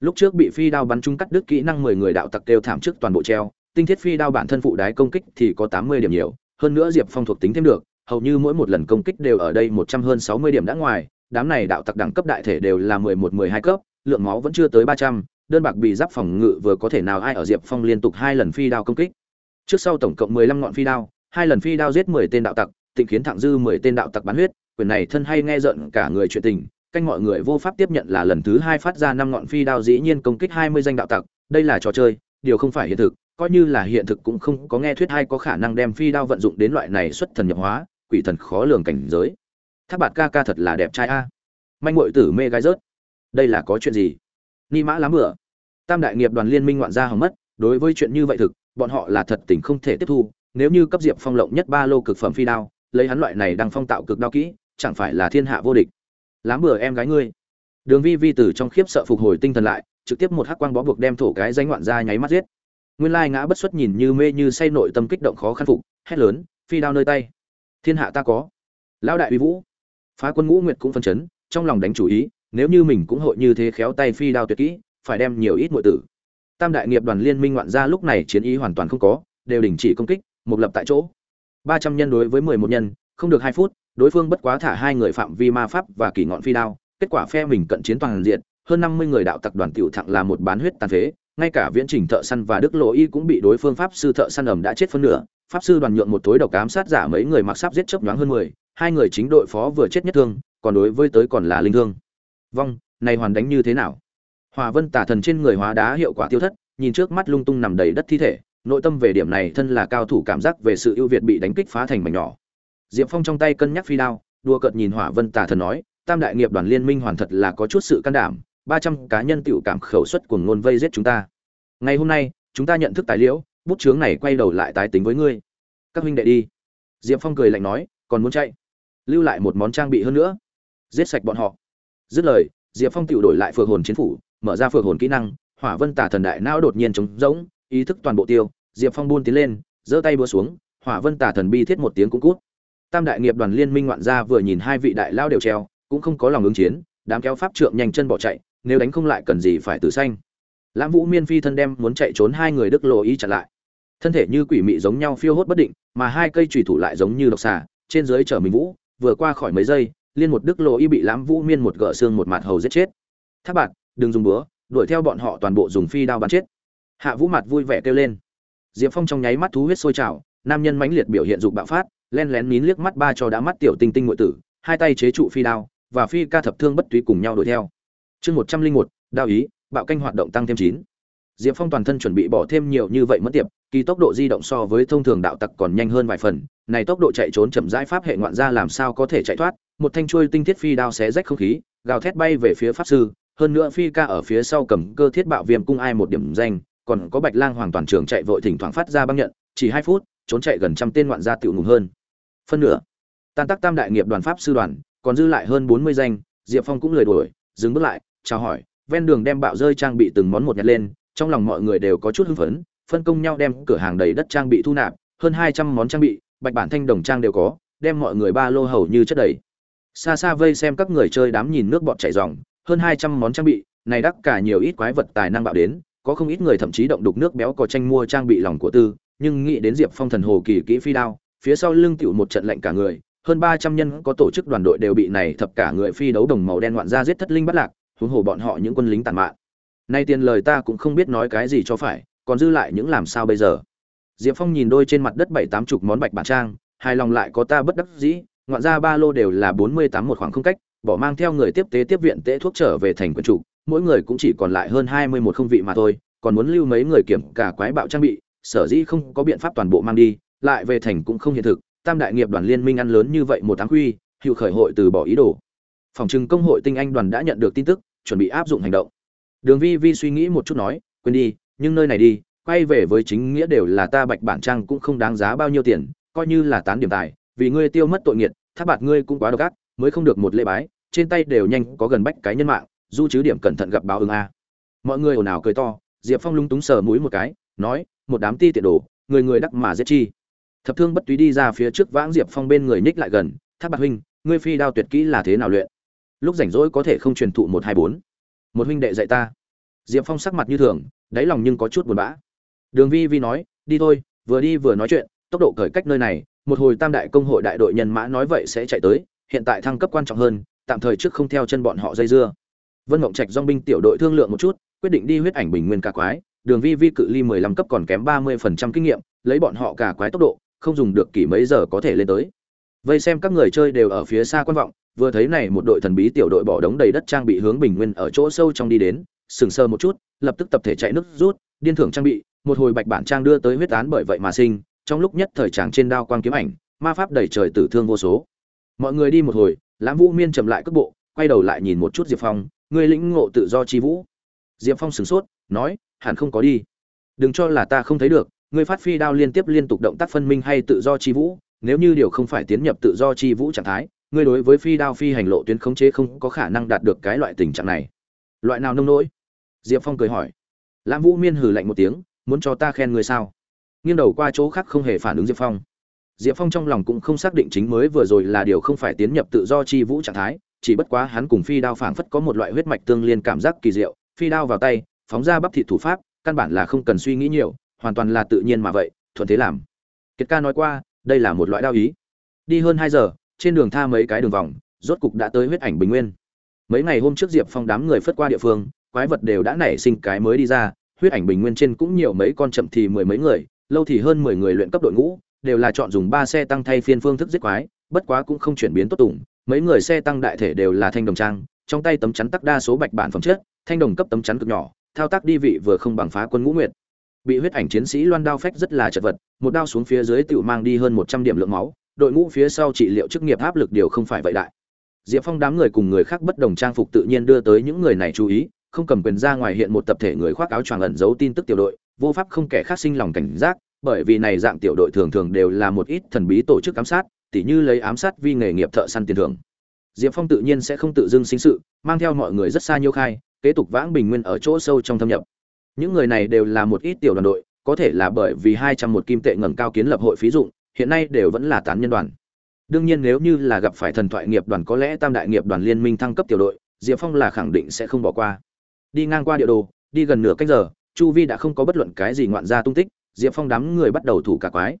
lúc trước bị phi đao bắn trúng cắt đứt kỹ năng mười người đạo tặc đều thảm trước toàn bộ treo tinh thiết phi đao bản thân phụ đái công kích thì có tám mươi điểm nhiều hơn nữa diệp phong thuộc tính thêm được hầu như mỗi một lần công kích đều ở đây một trăm hơn sáu mươi điểm đã ngoài đám này đạo tặc đẳng cấp đại thể đều là mười một mười hai cấp, lượng máu vẫn chưa tới ba trăm, đơn bạc bị giáp phòng ngự vừa có thể nào ai ở Diệp Phong liên tục hai lần phi đao công kích. Trước sau tổng cộng mười lăm ngọn phi đao, hai lần phi đao giết mười tên đạo tặc, tịnh khiến thẳng dư mười tên đạo tặc bắn huyết, quyền này thân hay nghe giận cả người chuyện tình, canh mọi người vô pháp tiếp nhận là lần thứ hai phát ra năm ngọn phi đao dĩ nhiên công kích hai mươi danh đạo tặc, đây là trò chơi, điều không phải hiện thực, coi như là hiện thực cũng không có nghe thuyết hay có khả năng đem phi đao vận dụng đến loại này xuất thần nhập hóa, quỷ thần khó lường cảnh giới. tháp Bạt ca ca thật là đẹp trai a. Manh muội tử mê gái rớt. Đây là có chuyện gì? Ni mã lắm bựa tam đại nghiệp đoàn liên minh ngoạn gia hỏng mất đối với chuyện như vậy thực bọn họ là thật tình không thể tiếp thu nếu như cấp diệp phong lộng nhất ba lô cực phẩm phi đao lấy hắn loại này đang phong tạo cực đao kỹ chẳng phải là thiên hạ vô địch. Lám bừa em gái ngươi. Đường vi vi tử trong khiếp sợ phục hồi tinh thần lại, trực tiếp một hắc quang bó buộc đem thổ cái danh ngoạn gia nháy mắt giết. Nguyên lai ngã bất xuất nhìn như mê như say nội tâm kích động khó khăn phục, hét lớn, phi đao nơi tay. Thiên hạ ta có. Lão đại uy vũ. Phá quân ngũ nguyệt cũng phân chấn, trong lòng đánh chủ ý, nếu như mình cũng hội như thế khéo tay phi đao tuyệt kỹ, phải đem nhiều ít nội tử. Tam đại nghiệp đoàn liên minh ngoạn gia lúc này chiến ý hoàn toàn không có, đều đình chỉ công kích, một lập tại chỗ. Ba trăm nhân đối với mười một nhân, không được hai phút đối phương bất quá thả hai người phạm vi ma pháp và kỳ ngọn phi đao, kết quả phe mình cận chiến toàn diện, hơn năm mươi người đạo tặc đoàn tiểu thẳng là một bán huyết tàn phế, ngay cả viễn trình thợ săn và đức lộ y cũng bị đối phương pháp sư thợ săn ẩm đã chết phân nửa, pháp sư đoàn nhượng một tối độc ám sát giả mấy người mặc sáp giết chớp nhoáng hơn mười, hai người chính đội phó vừa chết nhất thương, còn đối với tới còn là linh thương. Vong, này hoàn đánh như thế nào? Hòa vân tả thần trên người hóa đá hiệu quả tiêu thất, nhìn trước mắt lung tung nằm đầy đất thi thể, nội tâm về điểm này thân là cao thủ cảm giác về sự ưu việt bị đánh kích phá thành mảnh nhỏ diệp phong trong tay cân nhắc phi đao đua cợt nhìn hỏa vân tả thần nói tam đại nghiệp đoàn liên minh hoàn thật là có chút sự can đảm ba trăm cá nhân tiểu cảm khẩu suất cuồng ngôn vây giết chúng ta. Ngày hôm nay chúng ta nhận thức tài liệu, bút chướng này quay đầu lại tái tính với ngươi. Các huynh đệ đi. Diệp phong cười lạnh nói còn muốn chạy? Lưu lại một món trang bị hơn nữa. Giết sạch bọn họ. Dứt lời diệp phong tự đổi lại phượng hồn chiến phủ mở ra phượng hồn kỹ năng hỏa vân tả thần đại não đột nhiên trống rỗng ý thức toàn bộ tiêu. Diệp phong buôn tiến lên giơ tay búa xuống hỏa vân tả thần bi thiết một tiếng cũng cút tam đại nghiệp đoàn liên minh ngoạn gia vừa nhìn hai vị đại lao đều treo, cũng không có lòng ứng chiến, đám kéo pháp trượng nhanh chân bỏ chạy, nếu đánh không lại cần gì phải từ xanh. Lãm vũ miên phi thân đem muốn chạy trốn hai người đức lộ ý chặn lại. Thân thể như quỷ mị giống nhau phiêu hốt bất định, mà hai cây trùy thủ lại giống như độc xà, trên dưới chở mình vũ, vừa qua khỏi mấy giây, liên một đức lộ y bị lãm vũ miên một gỡ xương một mặt hầu giết chết. Thác bạn, đừng dùng búa, đuổi theo bọn họ toàn bộ dùng phi đao bắn chết. Hạ vũ mặt vui vẻ kêu lên. Diệp phong trong nháy mắt thú huyết sôi trào, nam nhân mãnh liệt biểu hiện dục bạo phát len lén nín liếc mắt ba cho đã mắt tiểu tinh tinh ngụy tử, hai tay chế trụ phi đao, và phi ca thập thương bất túy cùng nhau đuổi theo. Chương một trăm linh một, đao ý, bạo canh hoạt động tăng thêm chín. Diệp phong toàn thân chuẩn bị bỏ thêm nhiều như vậy mất tiệp, kỳ tốc độ di động so với thông thường đạo tặc còn nhanh hơn vài phần, này tốc độ chạy trốn chậm rãi pháp hệ ngoạn ra làm sao có thể chạy thoát, một thanh chuôi tinh thiết phi đao xé rách không khí, gào thét bay về phía pháp sư, hơn nữa phi ca ở phía sau cầm cơ thiết bạo viêm cung ai một điểm danh, còn có bạch lang hoàng toàn trường chạy vội thỉnh thoảng phát ra băng nhận, chỉ hai phút, trốn chạy gần trăm tên ngoạn gia tiểu ngùng hơn phân nửa. Tan tác tam đại nghiệp đoàn pháp sư đoàn, còn dư lại hơn bốn mươi danh, diệp phong cũng lười đuổi, dừng bước lại, chào hỏi, ven đường đem bạo rơi trang bị từng món một nhặt lên, trong lòng mọi người đều có chút hưng phấn, phân công nhau đem cửa hàng đầy đất trang bị thu nạp, hơn hai trăm món trang bị, bạch bản thanh đồng trang đều có, đem mọi người ba lô hầu như chất đầy. Xa xa vây xem các người chơi đám nhìn nước bọt chảy ròng, hơn hai trăm món trang bị, này đắc cả nhiều ít quái vật tài năng bạo đến, có không ít người thậm chí động đục nước béo có tranh mua trang bị lòng của tư, nhưng nghĩ đến diệp phong thần hồ kỳ kỹ phi đao phía sau lưng tiểu một trận lệnh cả người, hơn ba trăm nhân có tổ chức đoàn đội đều bị này thập cả người phi đấu đồng màu đen ngoạn ra giết thất linh bắt lạc, huống hồ bọn họ những quân lính tàn mạn. Nay tiền lời ta cũng không biết nói cái gì cho phải, còn dư lại những làm sao bây giờ? Diệp phong nhìn đôi trên mặt đất bảy tám chục món bạch bản trang hai lòng lại có ta bất đắc dĩ, ngoạn ra ba lô đều là bốn mươi tám một khoảng không cách, bỏ mang theo người tiếp tế tiếp viện tế thuốc trở về thành quân chủ, mỗi người cũng chỉ còn lại hơn hai mươi một không vị mà thôi, còn muốn lưu mấy người kiểm cả quái bạo trang bị, sở dĩ không có biện pháp toàn bộ mang đi lại về thành cũng không hiện thực, tam đại nghiệp đoàn liên minh ăn lớn như vậy một tháng quy hiệu khởi hội từ bỏ ý đồ. Phòng trừng công hội tinh anh đoàn đã nhận được tin tức, chuẩn bị áp dụng hành động. Đường vi vi suy nghĩ một chút nói, quên đi, nhưng nơi này đi, quay về với chính nghĩa đều là ta bạch bản trang cũng không đáng giá bao nhiêu tiền, coi như là tán điểm tài, vì ngươi tiêu mất tội nghiệt tháp bạt ngươi cũng quá độc ác, mới không được một lễ bái, trên tay đều nhanh có gần bách cái nhân mạng, du chứ điểm cẩn thận gặp báo ứng a. Mọi người ồn ào cười to, diệp phong lúng túng sờ mũi một cái, nói, một đám ti tiện đồ, người người đắc mà giết chi thập thương bất túy đi ra phía trước vãng diệp phong bên người nhích lại gần tháp bạc huynh, ngươi phi đao tuyệt kỹ là thế nào luyện? Lúc rảnh rỗi có thể không truyền thụ một hai bốn. Một huynh đệ dạy ta. Diệp phong sắc mặt như thường, đáy lòng nhưng có chút buồn bã. Đường vi vi nói, đi thôi, vừa đi vừa nói chuyện, tốc độ cởi cách nơi này, một hồi tam đại công hội đại đội nhân mã nói vậy sẽ chạy tới, hiện tại thăng cấp quan trọng hơn, tạm thời trước không theo chân bọn họ dây dưa. Vân mộng trạch dong binh tiểu đội thương lượng một chút, quyết định đi huyết ảnh bình nguyên cả quái, đường vi vi cự ly mười lăm cấp còn kém ba mươi phần trăm kinh nghiệm, lấy bọn họ cả quái tốc độ không dùng được kỳ mấy giờ có thể lên tới. Vây xem các người chơi đều ở phía xa quan vọng, vừa thấy này một đội thần bí tiểu đội bỏ đống đầy đất trang bị hướng bình nguyên ở chỗ sâu trong đi đến, sừng sờ một chút, lập tức tập thể chạy nước rút, điên thưởng trang bị, một hồi bạch bản trang đưa tới huyết án bởi vậy mà sinh, trong lúc nhất thời tràng trên đao quang kiếm ảnh, ma pháp đầy trời tử thương vô số. Mọi người đi một hồi, lãm vũ miên chậm lại cước bộ, quay đầu lại nhìn một chút diệp phong, người lĩnh ngộ tự do chi vũ. Diệp phong sửng sốt, nói, hẳn không có đi. Đừng cho là ta không thấy được ngươi phát phi đao liên tiếp liên tục động tác phân minh hay tự do chi vũ, nếu như điều không phải tiến nhập tự do chi vũ trạng thái, ngươi đối với phi đao phi hành lộ tuyến khống chế không có khả năng đạt được cái loại tình trạng này. Loại nào nông nỗi? Diệp phong cười hỏi. Lam vũ miên hừ lạnh một tiếng, muốn cho ta khen ngươi sao? Nghiêng đầu qua chỗ khác không hề phản ứng diệp phong. Diệp phong trong lòng cũng không xác định chính mới vừa rồi là điều không phải tiến nhập tự do chi vũ trạng thái, chỉ bất quá hắn cùng phi đao phảng phất có một loại huyết mạch tương liên cảm giác kỳ diệu, phi đao vào tay, phóng ra bắp thịt thủ pháp, căn bản là không cần suy nghĩ nhiều hoàn toàn là tự nhiên mà vậy, thuận thế làm. Kiệt ca nói qua, đây là một loại đao ý. Đi hơn hai giờ, trên đường tha mấy cái đường vòng, rốt cục đã tới huyết ảnh bình nguyên. Mấy ngày hôm trước diệp phong đám người phất qua địa phương, quái vật đều đã nảy sinh cái mới đi ra, huyết ảnh bình nguyên trên cũng nhiều mấy con chậm thì mười mấy người, lâu thì hơn mười người luyện cấp đội ngũ, đều là chọn dùng ba xe tăng thay phiên phương thức giết quái, bất quá cũng không chuyển biến tốt tủng mấy người xe tăng đại thể đều là thanh đồng trang, trong tay tấm chắn tắc đa số bạch bản phẩm chất, thanh đồng cấp tấm chắn cực nhỏ, thao tác đi vị vừa không bằng phá quân ngũ nguyệt bị huyết ảnh chiến sĩ loan đao phách rất là chật vật, một đao xuống phía dưới tựu mang đi hơn một trăm điểm lượng máu, đội ngũ phía sau trị liệu chức nghiệp áp lực đều không phải vậy đại. Diệp phong đám người cùng người khác bất đồng trang phục tự nhiên đưa tới những người này chú ý, không cầm quyền ra ngoài hiện một tập thể người khoác áo choàng ẩn giấu tin tức tiểu đội, vô pháp không kẻ khác sinh lòng cảnh giác, bởi vì này dạng tiểu đội thường thường đều là một ít thần bí tổ chức ám sát, tỉ như lấy ám sát vi nghề nghiệp thợ săn tiền thưởng. Diệp phong tự nhiên sẽ không tự dưng sinh sự, mang theo mọi người rất xa nhiêu khai, kế tục vãng bình nguyên ở chỗ sâu trong thâm nhập những người này đều là một ít tiểu đoàn đội, có thể là bởi vì hai trăm một kim tệ ngẩng cao kiến lập hội phí dụng, hiện nay đều vẫn là tán nhân đoàn. Đương nhiên nếu như là gặp phải thần thoại nghiệp đoàn có lẽ tam đại nghiệp đoàn liên minh thăng cấp tiểu đội, diệp phong là khẳng định sẽ không bỏ qua. Đi ngang qua địa đồ, đi gần nửa cách giờ, chu vi đã không có bất luận cái gì ngoạn ra tung tích, diệp phong đám người bắt đầu thủ cả quái.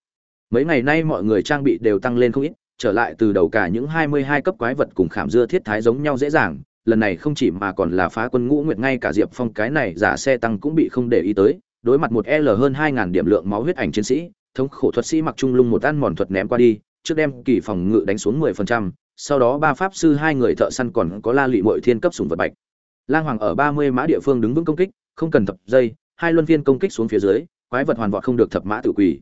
Mấy ngày nay mọi người trang bị đều tăng lên không ít, trở lại từ đầu cả những hai mươi hai cấp quái vật cùng khảm dưa thiết thái giống nhau dễ dàng lần này không chỉ mà còn là phá quân ngũ nguyệt ngay cả diệp phong cái này giả xe tăng cũng bị không để ý tới, đối mặt một l hơn hai ngàn điểm lượng máu huyết ảnh chiến sĩ, thống khổ thuật sĩ mặc trung lung một ăn mòn thuật ném qua đi, trước đem kỳ phòng ngự đánh xuống mười phần trăm, sau đó ba pháp sư hai người thợ săn còn có la lụy mội thiên cấp sùng vật bạch. Lang hoàng ở ba mươi mã địa phương đứng vững công kích, không cần thập dây, hai luân viên công kích xuống phía dưới, quái vật hoàn vọt không được thập mã tự quỳ.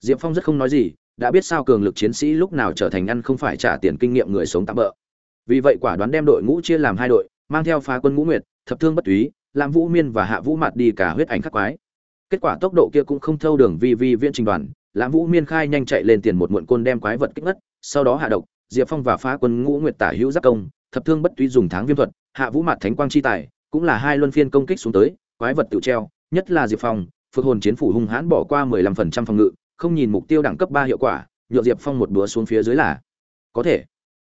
Diệp phong rất không nói gì, đã biết sao cường lực chiến sĩ lúc nào trở thành ăn không phải trả tiền kinh nghiệm người sống tạm bỡ vì vậy quả đoán đem đội ngũ chia làm hai đội, mang theo phá quân ngũ nguyệt, thập thương bất túy làm vũ miên và hạ vũ mạt đi cả huyết ảnh khắc quái. Kết quả tốc độ kia cũng không thâu đường vi vi viễn trình đoàn lãm vũ miên khai nhanh chạy lên tiền một muộn côn đem quái vật kích ngất, sau đó hạ độc, diệp phong và phá quân ngũ nguyệt tả hữu giác công, thập thương bất túy dùng tháng viêm thuật, hạ vũ mạt thánh quang chi tài, cũng là hai luân phiên công kích xuống tới, quái vật tự treo, nhất là diệp phong, phượng hồn chiến phủ hung hãn bỏ qua mười lăm phần trăm phòng ngự, không nhìn mục tiêu đẳng cấp ba hiệu quả, nhựa diệp phong một búa xuống phía dưới là có thể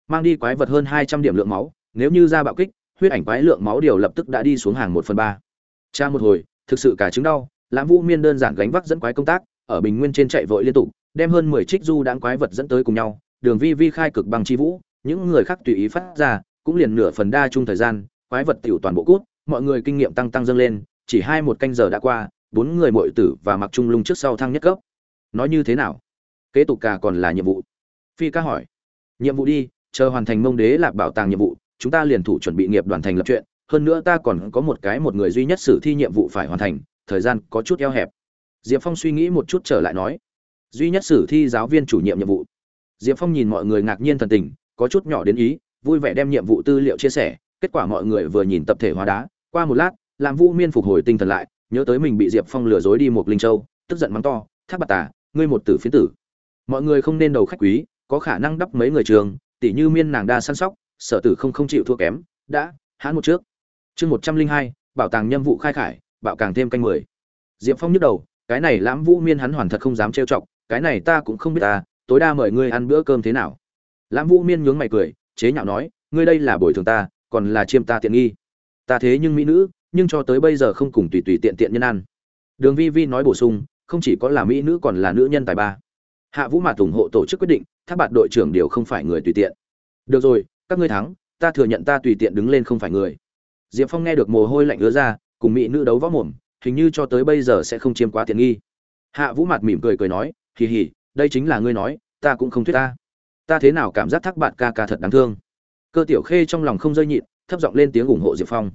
mang đi quái vật hơn hai trăm điểm lượng máu, nếu như ra bạo kích, huyết ảnh quái lượng máu điều lập tức đã đi xuống hàng một phần ba. Cha một hồi, thực sự cả chứng đau, lãm vũ miên đơn giản gánh vác dẫn quái công tác, ở bình nguyên trên chạy vội liên tục, đem hơn mười trích du đáng quái vật dẫn tới cùng nhau, đường vi vi khai cực bằng chi vũ, những người khác tùy ý phát ra, cũng liền nửa phần đa chung thời gian, quái vật tiểu toàn bộ cút, mọi người kinh nghiệm tăng tăng dâng lên, chỉ hai một canh giờ đã qua, bốn người muội tử và mặc trung lung trước sau thăng nhất cấp. Nói như thế nào? Kế tục cả còn là nhiệm vụ. Phi ca hỏi. Nhiệm vụ đi chờ hoàn thành mông đế lạc bảo tàng nhiệm vụ, chúng ta liền thủ chuẩn bị nghiệp đoàn thành lập chuyện, hơn nữa ta còn có một cái một người duy nhất xử thi nhiệm vụ phải hoàn thành, thời gian có chút eo hẹp. Diệp phong suy nghĩ một chút trở lại nói, duy nhất sử thi giáo viên chủ nhiệm nhiệm vụ. Diệp phong nhìn mọi người ngạc nhiên thần tình, có chút nhỏ đến ý, vui vẻ đem nhiệm vụ tư liệu chia sẻ, kết quả mọi người vừa nhìn tập thể hóa đá, qua một lát làm vũ miên phục hồi tinh thần lại, nhớ tới mình bị diệp phong lừa dối đi một linh châu, tức giận mắng to, thác bạc tà, ngươi một tử phiến tử. Mọi người không nên đầu khách quý, có khả năng đắp mấy người trường tỷ như miên nàng đa săn sóc, sở tử không không chịu thua kém, đã, hãn một trước. Chương một trăm linh hai, bảo tàng nhiệm vụ khai khải bạo càng thêm canh mười. Diệp phong nhức đầu, cái này lãm vũ miên hắn hoàn thật không dám trêu chọc, cái này ta cũng không biết ta tối đa mời ngươi ăn bữa cơm thế nào. Lãm vũ miên nhướng mày cười, chế nhạo nói, ngươi đây là bồi thường ta, còn là chiêm ta tiện nghi. Ta thế nhưng mỹ nữ, nhưng cho tới bây giờ không cùng tùy tùy tiện tiện nhân ăn. Đường vi vi nói bổ sung, không chỉ có là mỹ nữ còn là nữ nhân tài ba hạ vũ mạt ủng hộ tổ chức quyết định tháp bạt đội trưởng đều không phải người tùy tiện. Được rồi, các ngươi thắng, ta thừa nhận ta tùy tiện đứng lên không phải người. Diệp phong nghe được mồ hôi lạnh ứa ra, cùng mỹ nữ đấu võ mồm, hình như cho tới bây giờ sẽ không chiếm quá tiện nghi. Hạ vũ mặt mỉm cười cười nói, hì hì, đây chính là ngươi nói, ta cũng không thuyết ta. Ta thế nào cảm giác thắc bạn ca ca thật đáng thương. Cơ tiểu khê trong lòng không rơi nhịn, thấp giọng lên tiếng ủng hộ diệp phong.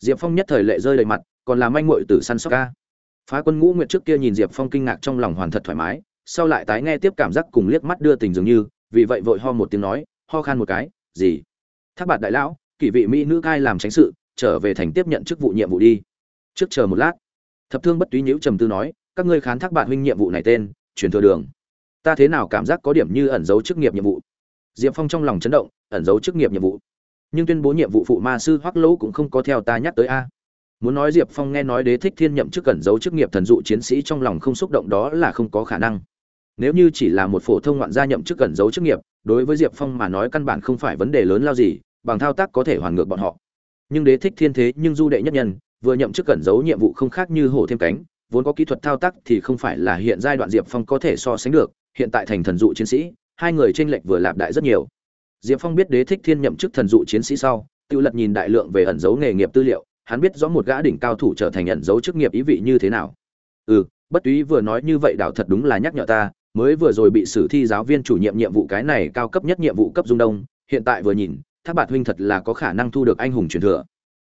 Diệp phong nhất thời lệ rơi đầy mặt, còn làm anh mội từ săn sóc ca. Phá quân ngũ nguyệt trước kia nhìn diệp phong kinh ngạc trong lòng hoàn thật thoải mái sau lại tái nghe tiếp cảm giác cùng liếc mắt đưa tình dường như, vì vậy vội ho một tiếng nói, ho khan một cái, gì? Thác bạt đại lão, kỷ vị mỹ nữ cai làm tránh sự, trở về thành tiếp nhận chức vụ nhiệm vụ đi. Trước chờ một lát. Thập thương bất túy nhiễu trầm tư nói, các ngươi khán thác bạn huynh nhiệm vụ này tên, truyền thừa đường. Ta thế nào cảm giác có điểm như ẩn dấu chức nghiệp nhiệm vụ? Diệp phong trong lòng chấn động, ẩn dấu chức nghiệp nhiệm vụ. Nhưng tuyên bố nhiệm vụ phụ ma sư hoắc lỗ cũng không có theo ta nhắc tới a. Muốn nói diệp phong nghe nói đế thích thiên nhậm chức ẩn dấu chức nghiệp thần dụ chiến sĩ trong lòng không xúc động đó là không có khả năng nếu như chỉ là một phổ thông ngoạn gia nhậm chức cẩn giấu chức nghiệp, đối với diệp phong mà nói căn bản không phải vấn đề lớn lao gì, bằng thao tác có thể hoàn ngược bọn họ. Nhưng đế thích thiên thế nhưng du đệ nhất nhân, vừa nhậm chức cẩn giấu nhiệm vụ không khác như hổ thêm cánh, vốn có kỹ thuật thao tác thì không phải là hiện giai đoạn diệp phong có thể so sánh được, hiện tại thành thần dụ chiến sĩ, hai người tranh lệch vừa lạp đại rất nhiều. Diệp phong biết đế thích thiên nhậm chức thần dụ chiến sĩ sau tự lật nhìn đại lượng về ẩn dấu nghề nghiệp tư liệu, hắn biết rõ một gã đỉnh cao thủ trở thành ẩn dấu chức nghiệp ý vị như thế nào. Ừ bất túy vừa nói như vậy đảo thật đúng là nhắc nhở ta mới vừa rồi bị sử thi giáo viên chủ nhiệm nhiệm vụ cái này cao cấp nhất nhiệm vụ cấp dung đông, hiện tại vừa nhìn, thác bạt huynh thật là có khả năng thu được anh hùng truyền thừa.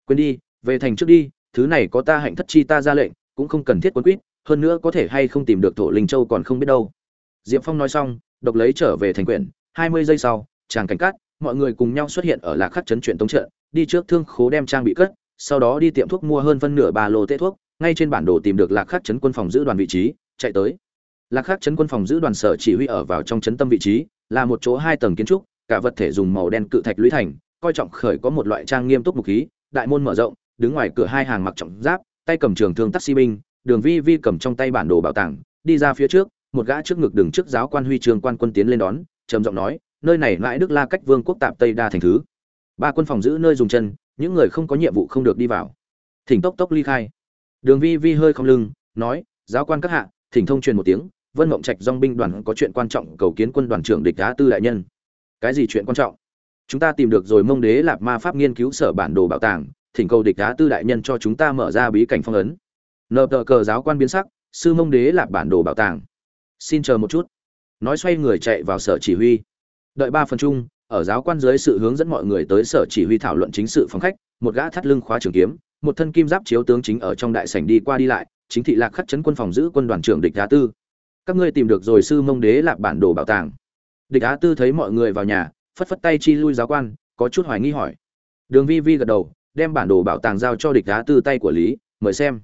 Quên đi, về thành trước đi, thứ này có ta hạnh thất chi ta ra lệnh, cũng không cần thiết quấn quýt, hơn nữa có thể hay không tìm được thổ linh châu còn không biết đâu. Diệp phong nói xong, độc lấy trở về thành quyển, hai mươi giây sau, chàng cảnh cát, mọi người cùng nhau xuất hiện ở lạc khắc trấn chuyện tống trận, đi trước thương khố đem trang bị cất, sau đó đi tiệm thuốc mua hơn phân nửa ba lô tê thuốc, ngay trên bản đồ tìm được lạc khắc trấn quân phòng giữ đoàn vị trí, chạy tới lạc khắc chấn quân phòng giữ đoàn sở chỉ huy ở vào trong chấn tâm vị trí, là một chỗ hai tầng kiến trúc, cả vật thể dùng màu đen cự thạch lũy thành, coi trọng khởi có một loại trang nghiêm túc mục khí, đại môn mở rộng, đứng ngoài cửa hai hàng mặc trọng giáp, tay cầm trường thương taxi binh, đường vi vi cầm trong tay bản đồ bảo tàng, đi ra phía trước, một gã trước ngực đường trước giáo quan huy trường quan quân tiến lên đón, trầm giọng nói, nơi này lại đức la cách vương quốc tạp tây đa thành thứ. Ba quân phòng giữ nơi dùng chân, những người không có nhiệm vụ không được đi vào. Thỉnh tốc tốc ly khai. Đường vi vi hơi không lưng, nói, giáo quan các hạ, thỉnh thông truyền một tiếng vân mộng trạch dong binh đoàn có chuyện quan trọng cầu kiến quân đoàn trưởng địch đá tư đại nhân. Cái gì chuyện quan trọng? Chúng ta tìm được rồi mông đế lạp ma pháp nghiên cứu sở bản đồ bảo tàng, thỉnh cầu địch đá tư đại nhân cho chúng ta mở ra bí cảnh phong ấn. Nợ tờ cờ giáo quan biến sắc, sư mông đế lạp bản đồ bảo tàng. Xin chờ một chút. Nói xoay người chạy vào sở chỉ huy. Đợi ba phần chung, ở giáo quan dưới sự hướng dẫn mọi người tới sở chỉ huy thảo luận chính sự phòng khách, một gã thắt lưng khóa trường kiếm, một thân kim giáp chiếu tướng chính ở trong đại sảnh đi qua đi lại, chính thị lạc khắc chấn quân phòng giữ quân đoàn trưởng địch đá tư các ngươi tìm được rồi sư mông đế lạc bản đồ bảo tàng. Địch á tư thấy mọi người vào nhà, phất phất tay chi lui giáo quan, có chút hoài nghi hỏi. Đường vi vi gật đầu, đem bản đồ bảo tàng giao cho địch á tư tay của lý, mời xem.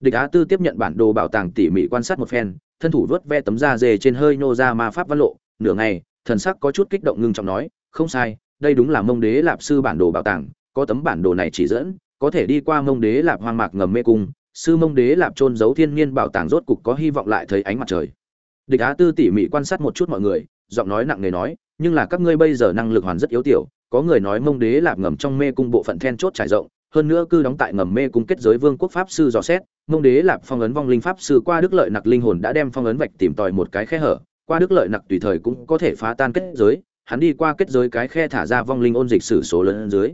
Địch á tư tiếp nhận bản đồ bảo tàng tỉ mỉ quan sát một phen, thân thủ vớt ve tấm da dê trên hơi nô ra ma pháp văn lộ. Nửa ngày, thần sắc có chút kích động ngưng trọng nói, không sai, đây đúng là mông đế lạp sư bản đồ bảo tàng, có tấm bản đồ này chỉ dẫn, có thể đi qua mông đế lạp hoang mạc ngầm mê cung sư mông đế lạp trôn giấu thiên nhiên bảo tàng rốt cục có hy vọng lại thấy ánh mặt trời. Địch á tư tỉ mỉ quan sát một chút mọi người, giọng nói nặng nề nói, nhưng là các ngươi bây giờ năng lực hoàn rất yếu tiểu, có người nói mông đế lạp ngầm trong mê cung bộ phận then chốt trải rộng, hơn nữa cư đóng tại ngầm mê cung kết giới vương quốc pháp sư dò xét, mông đế lạp phong ấn vong linh pháp sư qua đức lợi nặc linh hồn đã đem phong ấn vạch tìm tòi một cái khe hở, qua đức lợi nặc tùy thời cũng có thể phá tan kết giới, hắn đi qua kết giới cái khe thả ra vong linh ôn dịch sử số lớn dưới.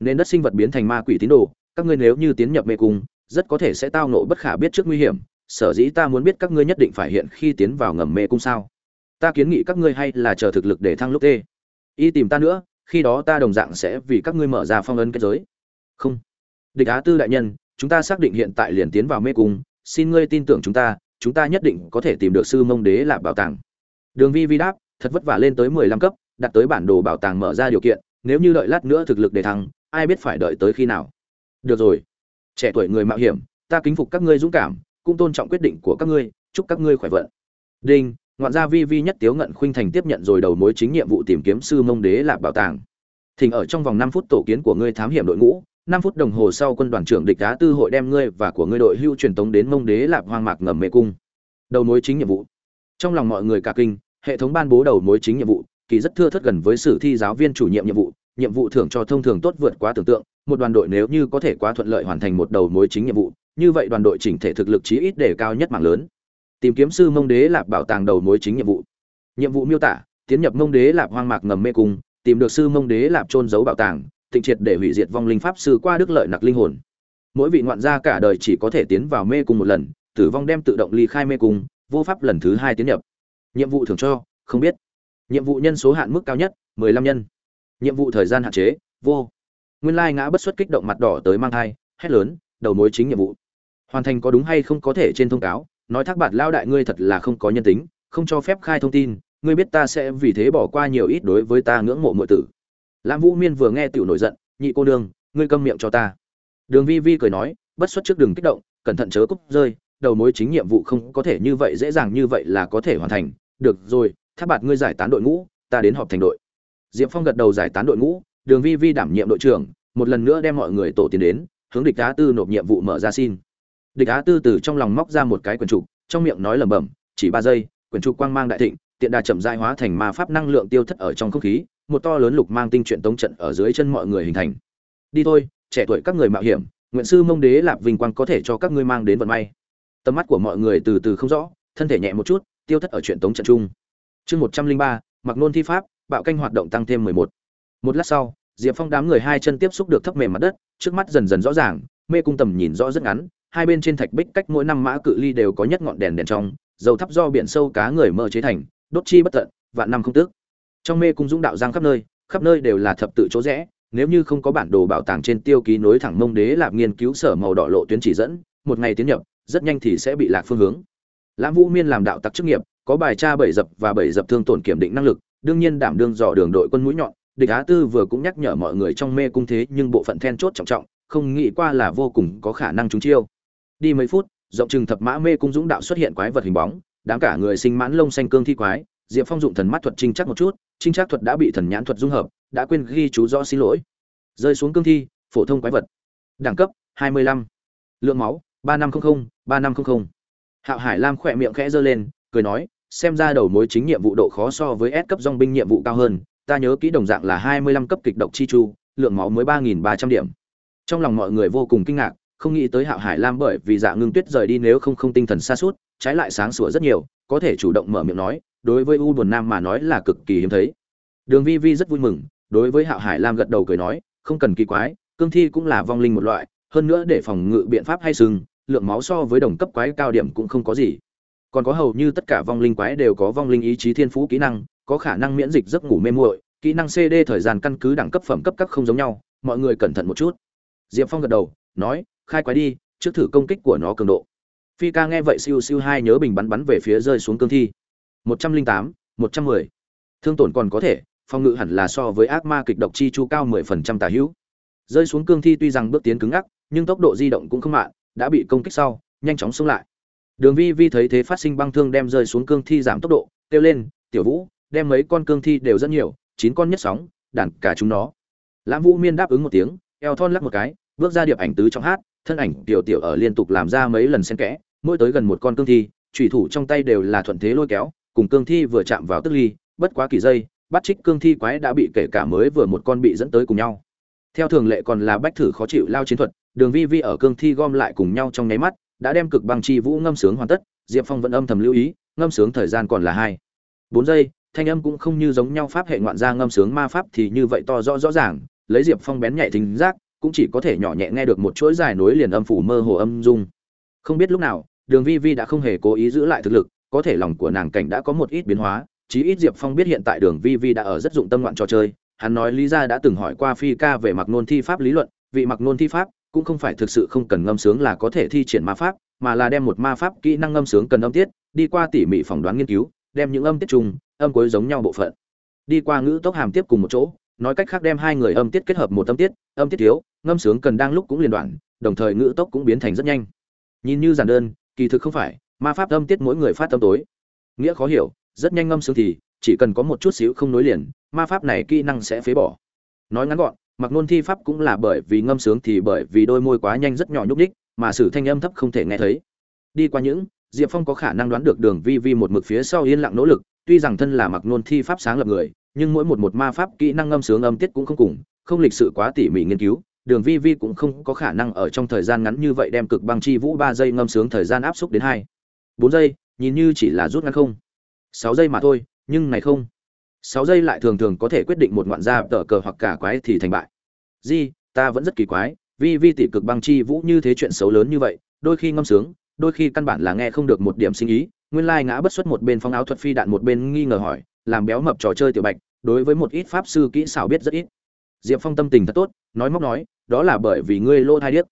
Nên đất sinh vật biến thành ma quỷ tín đồ, các ngươi nếu như tiến nhập mê cung rất có thể sẽ tao nộ bất khả biết trước nguy hiểm, sở dĩ ta muốn biết các ngươi nhất định phải hiện khi tiến vào ngầm mê cung sao? Ta kiến nghị các ngươi hay là chờ thực lực để thăng lúc tê. Y tìm ta nữa, khi đó ta đồng dạng sẽ vì các ngươi mở ra phong ấn kết giới. Không. Địch á tư đại nhân, chúng ta xác định hiện tại liền tiến vào mê cung, xin ngươi tin tưởng chúng ta chúng ta nhất định có thể tìm được sư mông đế là bảo tàng. Đường vi vi đáp, thật vất vả lên tới mười lăm cấp, đặt tới bản đồ bảo tàng mở ra điều kiện, nếu như đợi lát nữa thực lực để thăng, ai biết phải đợi tới khi nào. Được rồi trẻ tuổi người mạo hiểm, ta kính phục các ngươi dũng cảm, cũng tôn trọng quyết định của các ngươi, chúc các ngươi khỏe vận. Đinh, ngoạn gia vi vi nhất tiếu ngận khuynh thành tiếp nhận rồi đầu mối chính nhiệm vụ tìm kiếm sư mông đế lạc bảo tàng. Thỉnh ở trong vòng năm phút tổ kiến của ngươi thám hiểm đội ngũ, năm phút đồng hồ sau quân đoàn trưởng địch đá tư hội đem ngươi và của ngươi đội hưu truyền tống đến mông đế lạc hoang mạc ngầm mê cung. Đầu mối chính nhiệm vụ. Trong lòng mọi người cả kinh, hệ thống ban bố đầu mối chính nhiệm vụ, kỳ rất thưa thất gần với sử thi giáo viên chủ nhiệm nhiệm vụ nhiệm vụ thưởng cho thông thường tốt vượt quá tưởng tượng một đoàn đội nếu như có thể quá thuận lợi hoàn thành một đầu mối chính nhiệm vụ, như vậy đoàn đội chỉnh thể thực lực chí ít để cao nhất mạng lớn. Tìm kiếm sư mông đế lạp bảo tàng đầu mối chính nhiệm vụ. Nhiệm vụ miêu tả, tiến nhập mông đế lạp hoang mạc ngầm mê cung, tìm được sư mông đế lạp trôn giấu bảo tàng tịnh triệt để hủy diệt vong linh pháp sư qua đức lợi nặc linh hồn. Mỗi vị ngoạn gia cả đời chỉ có thể tiến vào mê cung một lần, tử vong đem tự động ly khai mê cung, vô pháp lần thứ hai tiến nhập. Nhiệm vụ thường cho, không biết. Nhiệm vụ nhân số hạn mức cao nhất, mười lăm nhân. Nhiệm vụ thời gian hạn chế, vô nguyên lai ngã bất xuất kích động mặt đỏ tới mang thai, hét lớn, đầu mối chính nhiệm vụ. Hoàn thành có đúng hay không có thể trên thông cáo, nói thác bạt lao đại ngươi thật là không có nhân tính, không cho phép khai thông tin, ngươi biết ta sẽ vì thế bỏ qua nhiều ít đối với ta ngưỡng mộ muội tử. Lam vũ miên vừa nghe tiểu nổi giận, nhị cô nương, ngươi câm miệng cho ta. Đường vi vi cười nói, bất xuất trước đường kích động, cẩn thận chớ cúp rơi, đầu mối chính nhiệm vụ không có thể như vậy dễ dàng như vậy là có thể hoàn thành. Được rồi, thác bạt ngươi giải tán đội ngũ, ta đến họp thành đội. Diệp phong gật đầu giải tán đội ngũ đường vi vi đảm nhiệm đội trưởng, một lần nữa đem mọi người tổ tiến đến, hướng địch á tư nộp nhiệm vụ mở ra xin. Địch á tư từ trong lòng móc ra một cái quyển trục, trong miệng nói lẩm bẩm, chỉ ba giây, quyển trục quang mang đại thịnh, tiện đà chậm dại hóa thành ma pháp năng lượng tiêu thất ở trong không khí, một to lớn lục mang tinh chuyện tống trận ở dưới chân mọi người hình thành. Đi thôi, trẻ tuổi các người mạo hiểm, nguyện sư mông đế lạp vinh quang có thể cho các ngươi mang đến vận may. Tầm mắt của mọi người từ từ không rõ, thân thể nhẹ một chút, tiêu thất ở chuyện tống trận chung. Chương một trăm linh ba, mặc nôn thi pháp, bạo canh hoạt động tăng thêm mười một. Một lát sau diệp phong đám người hai chân tiếp xúc được thấp mềm mặt đất, trước mắt dần dần rõ ràng, mê cung tầm nhìn rõ rất ngắn, hai bên trên thạch bích cách mỗi năm mã cự ly đều có nhất ngọn đèn đèn trong, dầu thắp do biển sâu cá người mơ chế thành, đốt chi bất tận, vạn năm không tước. Trong mê cung dũng đạo giang khắp nơi khắp nơi đều là thập tự chỗ rẽ, nếu như không có bản đồ bảo tàng trên tiêu ký nối thẳng mông đế lạp nghiên cứu sở màu đỏ lộ tuyến chỉ dẫn, một ngày tiến nhập, rất nhanh thì sẽ bị lạc phương hướng. Lãm vũ miên làm đạo tặc chức nghiệp, có bài tra bảy dập và bảy dập thương tổn kiểm định năng lực, đương nhiên đảm đương dò đường đội quân mũi nhọn địch á tư vừa cũng nhắc nhở mọi người trong mê cung thế nhưng bộ phận then chốt trọng trọng không nghĩ qua là vô cùng có khả năng trúng chiêu đi mấy phút rộng chừng thập mã mê cung dũng đạo xuất hiện quái vật hình bóng đám cả người sinh mãn lông xanh cương thi quái diệp phong dụng thần mắt thuật trinh chắc một chút trinh chắc thuật đã bị thần nhãn thuật dung hợp đã quên ghi chú rõ xin lỗi rơi xuống cương thi phổ thông quái vật đẳng cấp 25. lượng máu 3500, 3500. hạo hải lam khỏe miệng khẽ giơ lên cười nói xem ra đầu mối chính nhiệm vụ độ khó so với S cấp dòng binh nhiệm vụ cao hơn ta nhớ kỹ đồng dạng là 25 cấp kịch độc chi chu, lượng máu mới 3.300 điểm. Trong lòng mọi người vô cùng kinh ngạc, không nghĩ tới hạo hải lam bởi vì dạ ngưng tuyết rời đi nếu không không tinh thần xa suốt trái lại sáng sủa rất nhiều, có thể chủ động mở miệng nói, đối với u buồn nam mà nói là cực kỳ hiếm thấy. Đường vi vi rất vui mừng, đối với hạo hải lam gật đầu cười nói, không cần kỳ quái, cương thi cũng là vong linh một loại, hơn nữa để phòng ngự biện pháp hay sừng, lượng máu so với đồng cấp quái cao điểm cũng không có gì. Còn có hầu như tất cả vong linh quái đều có vong linh ý chí thiên phú kỹ năng có khả năng miễn dịch giấc ngủ mê muội, kỹ năng cd thời gian căn cứ đẳng cấp phẩm cấp các không giống nhau, mọi người cẩn thận một chút. Diệp phong gật đầu, nói, khai quái đi, trước thử công kích của nó cường độ. Phi ca nghe vậy siêu siêu hai nhớ bình bắn bắn về phía rơi xuống cương thi. Một trăm linh tám, một trăm mười. Thương tổn còn có thể, phòng ngự hẳn là so với ác ma kịch độc chi chu cao mười phần trăm tả hữu. Rơi xuống cương thi tuy rằng bước tiến cứng ngắc, nhưng tốc độ di động cũng không mạng đã bị công kích sau, nhanh chóng xông lại. Đường vi vi thấy thế phát sinh băng thương đem rơi xuống cương thi giảm tốc độ, kêu lên, tiểu vũ đem mấy con cương thi đều rất nhiều, chín con nhất sóng, đàn cả chúng nó. Lãm vũ miên đáp ứng một tiếng, eo thon lắc một cái, bước ra điệp ảnh tứ trong hát, thân ảnh tiểu tiểu ở liên tục làm ra mấy lần xen kẽ, mỗi tới gần một con cương thi trùy thủ trong tay đều là thuận thế lôi kéo, cùng cương thi vừa chạm vào tức ly, bất quá kỳ dây, bắt trích cương thi quái đã bị kể cả mới vừa một con bị dẫn tới cùng nhau. Theo thường lệ còn là bách thử khó chịu lao chiến thuật, đường vi vi ở cương thi gom lại cùng nhau trong nháy mắt, đã đem cực băng chi vũ ngâm sướng hoàn tất, diệp phong vẫn âm thầm lưu ý, ngâm sướng thời gian còn là hai, bốn giây thanh âm cũng không như giống nhau pháp hệ ngoạn gia ngâm sướng ma pháp thì như vậy to rõ rõ ràng, lấy diệp phong bén nhạy thính giác, cũng chỉ có thể nhỏ nhẹ nghe được một chuỗi dài nối liền âm phủ mơ hồ âm dung. Không biết lúc nào, đường vi vi đã không hề cố ý giữ lại thực lực, có thể lòng của nàng cảnh đã có một ít biến hóa, chí ít diệp phong biết hiện tại đường vi vi đã ở rất dụng tâm loạn trò chơi, hắn nói lý ra đã từng hỏi qua phi ca về mặc nôn thi pháp lý luận, vị mặc nôn thi pháp cũng không phải thực sự không cần ngâm sướng là có thể thi triển ma pháp, mà là đem một ma pháp kỹ năng ngâm sướng cần âm tiết, đi qua tỉ mỉ phỏng đoán nghiên cứu đem những âm tiết trùng, âm cuối giống nhau bộ phận. Đi qua ngữ tốc hàm tiếp cùng một chỗ nói cách khác đem hai người âm tiết kết hợp một âm tiết âm tiết thiếu ngâm sướng cần đang lúc cũng liên đoạn đồng thời ngữ tốc cũng biến thành rất nhanh. Nhìn như giản đơn kỳ thực không phải ma pháp âm tiết mỗi người phát âm tối. Nghĩa khó hiểu rất nhanh ngâm sướng thì chỉ cần có một chút xíu không nối liền ma pháp này kỹ năng sẽ phế bỏ. Nói ngắn gọn mặc nôn thi pháp cũng là bởi vì ngâm sướng thì bởi vì đôi môi quá nhanh rất nhỏ nhúc nhích, mà sử thanh âm thấp không thể nghe thấy. Đi qua những diệp phong có khả năng đoán được đường vi vi một mực phía sau yên lặng nỗ lực, tuy rằng thân là mặc nôn thi pháp sáng lập người, nhưng mỗi một một ma pháp kỹ năng ngâm sướng âm tiết cũng không cùng, không lịch sự quá tỉ mỉ nghiên cứu. Đường vi vi cũng không có khả năng ở trong thời gian ngắn như vậy đem cực băng chi vũ ba giây ngâm sướng thời gian áp xúc đến hai, bốn giây, nhìn như chỉ là rút ngắn không. Sáu giây mà thôi, nhưng này không. Sáu giây lại thường thường có thể quyết định một ngoạn gia tờ cờ hoặc cả quái thì thành bại. Di, ta vẫn rất kỳ quái, vi vi tỷ cực băng chi vũ như thế chuyện xấu lớn như vậy, đôi khi ngâm sướng đôi khi căn bản là nghe không được một điểm sinh ý, nguyên lai ngã bất xuất một bên phong áo thuật phi đạn một bên nghi ngờ hỏi, làm béo mập trò chơi tiểu bạch, đối với một ít pháp sư kỹ xảo biết rất ít. Diệp phong tâm tình thật tốt, nói móc nói, đó là bởi vì ngươi lô thai điếc.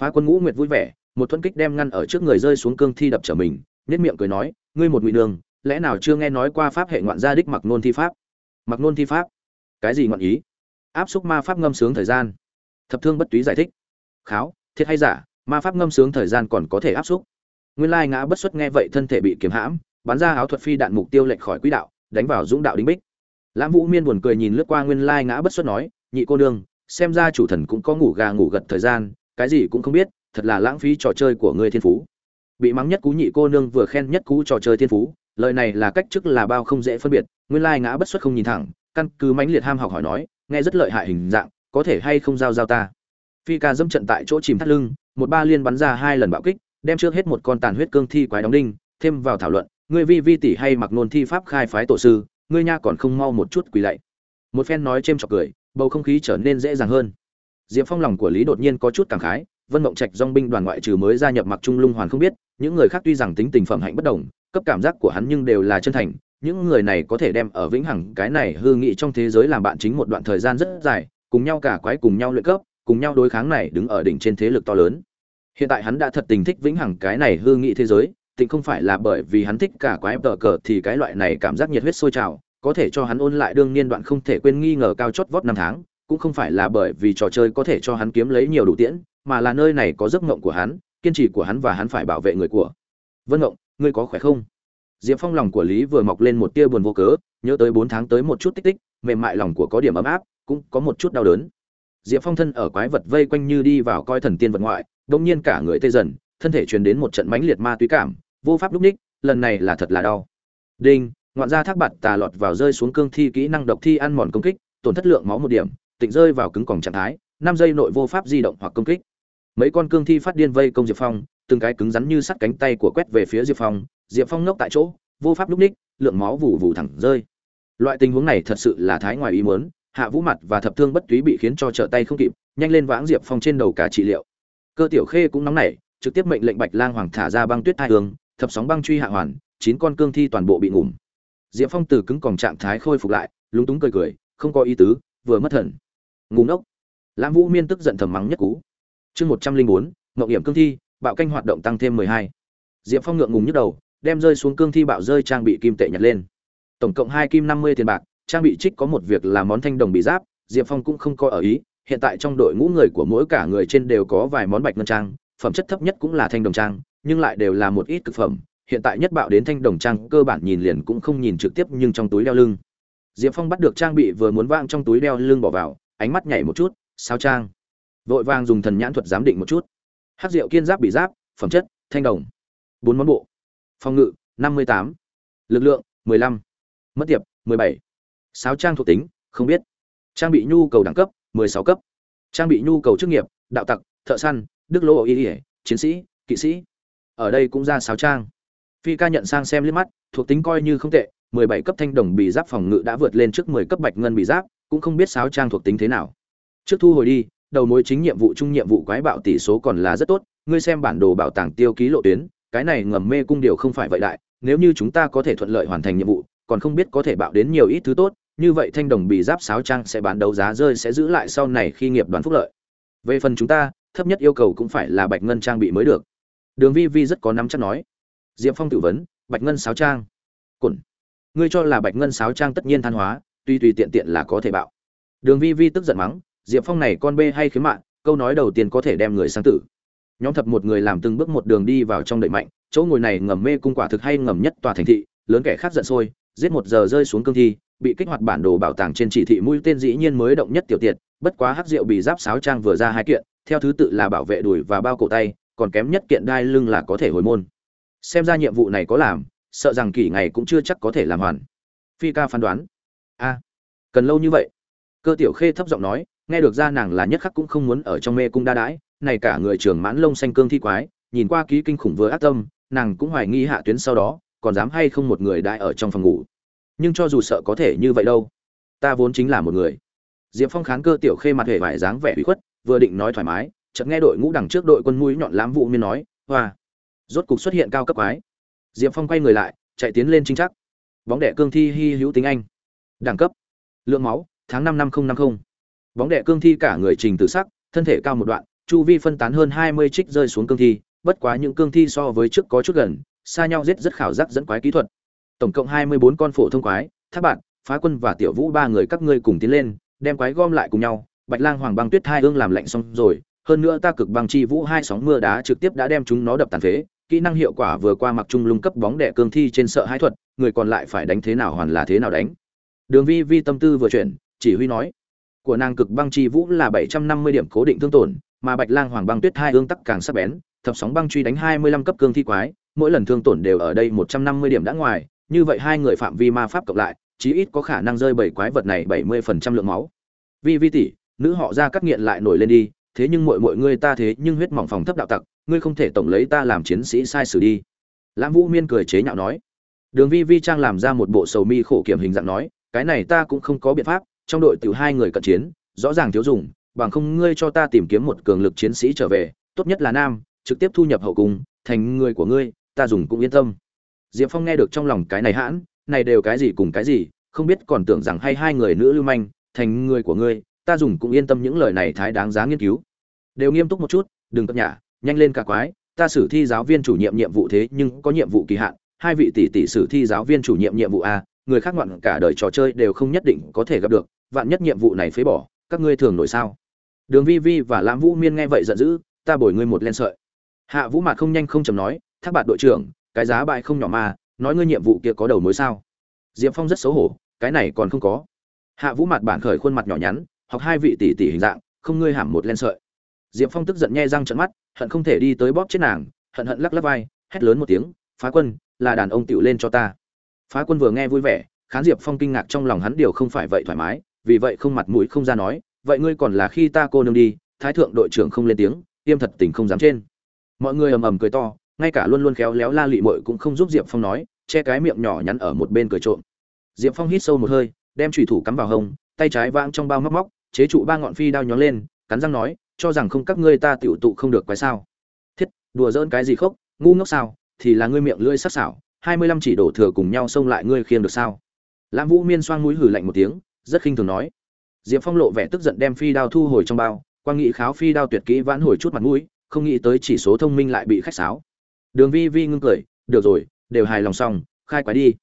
Phá quân ngũ nguyệt vui vẻ, một thuẫn kích đem ngăn ở trước người rơi xuống cương thi đập trở mình nhất miệng cười nói, ngươi một ngụy đường, lẽ nào chưa nghe nói qua pháp hệ ngoạn gia đích mặc nôn thi pháp? Mặc nôn thi pháp? Cái gì ngoạn ý? Áp xúc ma pháp ngâm sướng thời gian. Thập thương bất túy giải thích. Kháo, thiệt hay giả? Ma pháp ngâm sướng thời gian còn có thể áp xúc. Nguyên lai ngã bất xuất nghe vậy thân thể bị kiếm hãm, bắn ra áo thuật phi đạn mục tiêu lệch khỏi quỹ đạo, đánh vào dũng đạo đính bích. Lãm vũ miên buồn cười nhìn lướt qua nguyên lai ngã bất xuất nói, nhị cô đương xem ra chủ thần cũng có ngủ gà ngủ gật thời gian, cái gì cũng không biết, thật là lãng phí trò chơi của ngươi thiên phú. Bị mắng nhất cú nhị cô nương vừa khen nhất cú trò chơi thiên phú, lời này là cách chức là bao không dễ phân biệt, nguyên lai ngã bất xuất không nhìn thẳng, căn cứ mãnh liệt ham học hỏi nói, nghe rất lợi hại hình dạng, có thể hay không giao giao ta phi ca dâm trận tại chỗ chìm thắt lưng, một ba liên bắn ra hai lần bạo kích, đem trước hết một con tàn huyết cương thi quái đóng đinh, thêm vào thảo luận, ngươi vi vi tỷ hay mặc nôn thi pháp khai phái tổ sư, ngươi nha còn không mau một chút quỳ lạy. Một phen nói chêm chọc cười, bầu không khí trở nên dễ dàng hơn. Diệp phong lòng của lý đột nhiên có chút cảm khái, vân mộng trạch dong binh đoàn ngoại trừ mới gia nhập mặc trung lung hoàn không biết, những người khác tuy rằng tính tình phẩm hạnh bất đồng, cấp cảm giác của hắn nhưng đều là chân thành, những người này có thể đem ở vĩnh hằng cái này hư nghị trong thế giới làm bạn chính một đoạn thời gian rất dài, cùng nhau cả quái cùng nhau luyện cấp cùng nhau đối kháng này đứng ở đỉnh trên thế lực to lớn. Hiện tại hắn đã thật tình thích vĩnh hằng cái này hư nghị thế giới tình không phải là bởi vì hắn thích cả quái tờ cờ thì cái loại này cảm giác nhiệt huyết sôi trào, có thể cho hắn ôn lại đương niên đoạn không thể quên nghi ngờ cao chót vót năm tháng, cũng không phải là bởi vì trò chơi có thể cho hắn kiếm lấy nhiều đủ tiễn, mà là nơi này có giấc mộng của hắn, kiên trì của hắn và hắn phải bảo vệ người của. Vân mộng ngươi có khỏe không? Diệp phong lòng của lý vừa mọc lên một tia buồn vô cớ, nhớ tới bốn tháng tới một chút tích tích, mềm mại lòng của có điểm ấm áp, cũng có một chút đau đớn diệp phong thân ở quái vật vây quanh như đi vào coi thần tiên vật ngoại đ ỗ n g nhiên cả người tê dần, thân thể truyền đến một trận mãnh liệt ma túy cảm, vô pháp lúc ních, lần này là thật là đau. Đinh, ngoạn gia thác bạt tà lọt vào rơi xuống cương thi kỹ năng độc thi ăn mòn công kích, tổn thất lượng máu một điểm, tịnh rơi vào cứng còng trạng thái, năm giây nội vô pháp di động hoặc công kích. Mấy con cương thi phát điên vây công diệp phong, từng cái cứng rắn như sắt cánh tay của quét về phía diệp phong diệp phong ngốc tại chỗ, vô pháp lúc ních, lượng máu vụ vụ thẳng rơi. Loại tình huống này thật sự là thái ngoài ý muốn hạ vũ mặt và thập thương bất túy bị khiến cho trợ tay không kịp, nhanh lên vãng diệp phong trên đầu cả trị liệu. Cơ tiểu khê cũng nóng nảy, trực tiếp mệnh lệnh bạch lang hoàng thả ra băng tuyết hai hướng thập sóng băng truy hạ hoàn, chín con cương thi toàn bộ bị ngủm. Diệp phong từ cứng còn trạng thái khôi phục lại, lúng túng cười cười, không có ý tứ, vừa mất thần. Ngủ ngốc. Lam vũ miên tức giận thầm mắng nhất cú. Chương một trăm linh bốn mậu hiểm cương thi, bạo canh hoạt động tăng thêm mười hai. Diệp phong ngượng ngùng nhức đầu, đem rơi xuống cương thi bạo rơi trang bị kim tệ nhặt lên. Tổng cộng hai kim năm mươi tiền bạc trang bị trích có một việc là món thanh đồng bị giáp, diệp phong cũng không coi ở ý, hiện tại trong đội ngũ người của mỗi cả người trên đều có vài món bạch ngân trang, phẩm chất thấp nhất cũng là thanh đồng trang, nhưng lại đều là một ít thực phẩm, hiện tại nhất bạo đến thanh đồng trang cơ bản nhìn liền cũng không nhìn trực tiếp nhưng trong túi đeo lưng. Diệp phong bắt được trang bị vừa muốn vang trong túi đeo lưng bỏ vào, ánh mắt nhảy một chút, sao trang? Vội vàng dùng thần nhãn thuật giám định một chút. Hát rượu kiên giáp bị giáp, phẩm chất, thanh đồng. Bốn món bộ. Phòng ngự, năm mươi tám. Lực lượng, mười lăm. Mất tiệp, mười bảy sáo trang thuộc tính, không biết. Trang bị nhu cầu đẳng cấp, mười sáu cấp. Trang bị nhu cầu chức nghiệp, đạo tặc, thợ săn, đức lô y ỉa chiến sĩ, kỵ sĩ. Ở đây cũng ra sáo trang. Phi ca nhận sang xem liếc mắt, thuộc tính coi như không tệ, mười bảy cấp thanh đồng bị giáp phòng ngự đã vượt lên trước mười cấp bạch ngân bị giáp, cũng không biết sáo trang thuộc tính thế nào. Trước thu hồi đi, đầu mối chính nhiệm vụ chung nhiệm vụ quái bạo tỷ số còn là rất tốt, ngươi xem bản đồ bảo tàng tiêu ký lộ tuyến, cái này ngầm mê cung điều không phải vậy đại, nếu như chúng ta có thể thuận lợi hoàn thành nhiệm vụ, còn không biết có thể bạo đến nhiều ít thứ tốt như vậy thanh đồng bị giáp sáu trang sẽ bán đấu giá rơi sẽ giữ lại sau này khi nghiệp đoàn phúc lợi. Về phần chúng ta thấp nhất yêu cầu cũng phải là bạch ngân trang bị mới được. Đường vi vi rất có nắm chắc nói. Diệp phong tự vấn bạch ngân sáu trang. Cẩn, ngươi cho là bạch ngân sáu trang tất nhiên than hóa tuy tùy tiện tiện là có thể bạo. Đường vi vi tức giận mắng diệp phong này con bê hay khiếm mạng câu nói đầu tiên có thể đem người sang tử. Nhóm thập một người làm từng bước một đường đi vào trong đợi mạnh chỗ ngồi này ngầm mê cung quả thực hay ngầm nhất tòa thành thị lớn kẻ khác giận sôi giết một giờ rơi xuống cương thi bị kích hoạt bản đồ bảo tàng trên chỉ thị mũi tên dĩ nhiên mới động nhất tiểu tiệt, bất quá hắc rượu bị giáp sáo trang vừa ra hai kiện, theo thứ tự là bảo vệ đùi và bao cổ tay, còn kém nhất kiện đai lưng là có thể hồi môn. Xem ra nhiệm vụ này có làm, sợ rằng kỷ ngày cũng chưa chắc có thể làm hoàn. Phi ca phán đoán. A, cần lâu như vậy. Cơ tiểu khê thấp giọng nói, nghe được ra nàng là nhất khắc cũng không muốn ở trong mê cung đa đãi, này cả người trưởng mãn lông xanh cương thi quái, nhìn qua ký kinh khủng vừa ác tâm, nàng cũng hoài nghi hạ tuyến sau đó, còn dám hay không một người đại ở trong phòng ngủ nhưng cho dù sợ có thể như vậy đâu. Ta vốn chính là một người. Diệp phong khán cơ tiểu khê mặt hề vải dáng vẻ ủy khuất, vừa định nói thoải mái, chợt nghe đội ngũ đằng trước đội quân mũi nhọn lãm vụ miên nói, hoa. Rốt cục xuất hiện cao cấp quái. Diệp phong quay người lại, chạy tiến lên chính chắc. Bóng đẻ cương thi hy hữu tính anh. Đẳng cấp. Lượng máu, tháng năm năm nghìn năm mươi bóng đẻ cương thi cả người trình tự sắc, thân thể cao một đoạn, chu vi phân tán hơn hai mươi trích rơi xuống cương thi, bất quá những cương thi so với trước có chút gần, xa nhau giết rất khảo giác dẫn quái kỹ thuật tổng cộng hai mươi bốn con phổ thông quái Thác bạn, phá quân và tiểu vũ ba người các ngươi cùng tiến lên, đem quái gom lại cùng nhau. Bạch lang hoàng băng tuyết hai ương làm lạnh xong rồi, hơn nữa ta cực băng chi vũ hai sóng mưa đá trực tiếp đã đem chúng nó đập tàn phế, kỹ năng hiệu quả vừa qua mặc trung lung cấp bóng đẻ cương thi trên sợ hãi thuật, người còn lại phải đánh thế nào hoàn là thế nào đánh. Đường vi vi tâm tư vừa chuyển, chỉ huy nói, của nàng cực băng chi vũ là bảy trăm năm mươi điểm cố định thương tổn, mà bạch lang hoàng băng tuyết hai ương tắc càng sắc bén, thập sóng băng truy đánh hai mươi lăm cấp cương thi quái, mỗi lần thương tổn đều ở đây một trăm năm mươi điểm đã ngoài như vậy hai người phạm vi ma pháp cộng lại, chí ít có khả năng rơi bảy quái vật này bảy mươi phần trăm lượng máu. Vi vi tỷ, nữ họ ra cắt nghiện lại nổi lên đi, thế nhưng mọi mọi người ta thế nhưng huyết mỏng phòng thấp đạo tặc, ngươi không thể tổng lấy ta làm chiến sĩ sai sử đi. Lãm vũ miên cười chế nhạo nói. Đường vi vi trang làm ra một bộ sầu mi khổ kiểm hình dạng nói, cái này ta cũng không có biện pháp, trong đội tiểu hai người cận chiến, rõ ràng thiếu dùng, bằng không ngươi cho ta tìm kiếm một cường lực chiến sĩ trở về, tốt nhất là nam, trực tiếp thu nhập hậu cung, thành người của ngươi, ta dùng cũng yên tâm diệp phong nghe được trong lòng cái này hãn, này đều cái gì cùng cái gì, không biết còn tưởng rằng hay hai người nữ lưu manh, thành người của ngươi, ta dùng cũng yên tâm những lời này thái đáng giá nghiên cứu. Đều nghiêm túc một chút, đừng cập nhả, nhanh lên cả quái, ta xử thi giáo viên chủ nhiệm nhiệm vụ thế nhưng có nhiệm vụ kỳ hạn, hai vị tỷ tỷ xử thi giáo viên chủ nhiệm nhiệm vụ a, người khác ngoạn cả đời trò chơi đều không nhất định có thể gặp được, vạn nhất nhiệm vụ này phế bỏ, các ngươi thường nổi sao? Đường vi vi và lãm vũ miên nghe vậy giận dữ, ta bồi ngươi một len sợi. Hạ vũ mạt không nhanh không chầm nói, thác bạt đội trưởng cái giá bại không nhỏ mà, nói ngươi nhiệm vụ kia có đầu mối sao? Diệp phong rất xấu hổ, cái này còn không có. Hạ vũ mặt bản khởi khuôn mặt nhỏ nhắn hoặc hai vị tỷ tỷ hình dạng, không ngươi hàm một len sợi. Diệp phong tức giận nhe răng trận mắt, hận không thể đi tới bóp chết nàng, hận hận lắc lắc vai, hét lớn một tiếng, phá quân, là đàn ông tựu lên cho ta. Phá quân vừa nghe vui vẻ, khán diệp phong kinh ngạc trong lòng hắn điều không phải vậy thoải mái, vì vậy không mặt mũi không ra nói, vậy ngươi còn là khi ta cô nương đi, thái thượng đội trưởng không lên tiếng, tiêm thật tình không dám trên. Mọi người ầm ầm cười to ngay cả luôn luôn khéo léo la lị mội cũng không giúp diệp phong nói, che cái miệng nhỏ nhắn ở một bên cười trộm. Diệp phong hít sâu một hơi, đem trùy thủ cắm vào hông, tay trái vãng trong bao móc móc, chế trụ ba ngọn phi đao nhón lên, cắn răng nói, cho rằng không các ngươi ta tiểu tụ không được quái sao. Thiết, đùa dỡn cái gì khóc ngu ngốc sao, thì là ngươi miệng lưỡi sắc sảo, hai mươi lăm chỉ đổ thừa cùng nhau xông lại ngươi khiêng được sao? Lãm vũ miên xoang mũi hử lạnh một tiếng, rất khinh thường nói. Diệp phong lộ vẻ tức giận đem phi đao thu hồi trong bao, quang nghị kháo phi đao tuyệt kỹ vãn hồi chút mặt mũi, không nghĩ tới chỉ số thông minh lại bị khách sáo đường vi vi ngưng cười, được rồi, đều hài lòng xong, khai quái đi.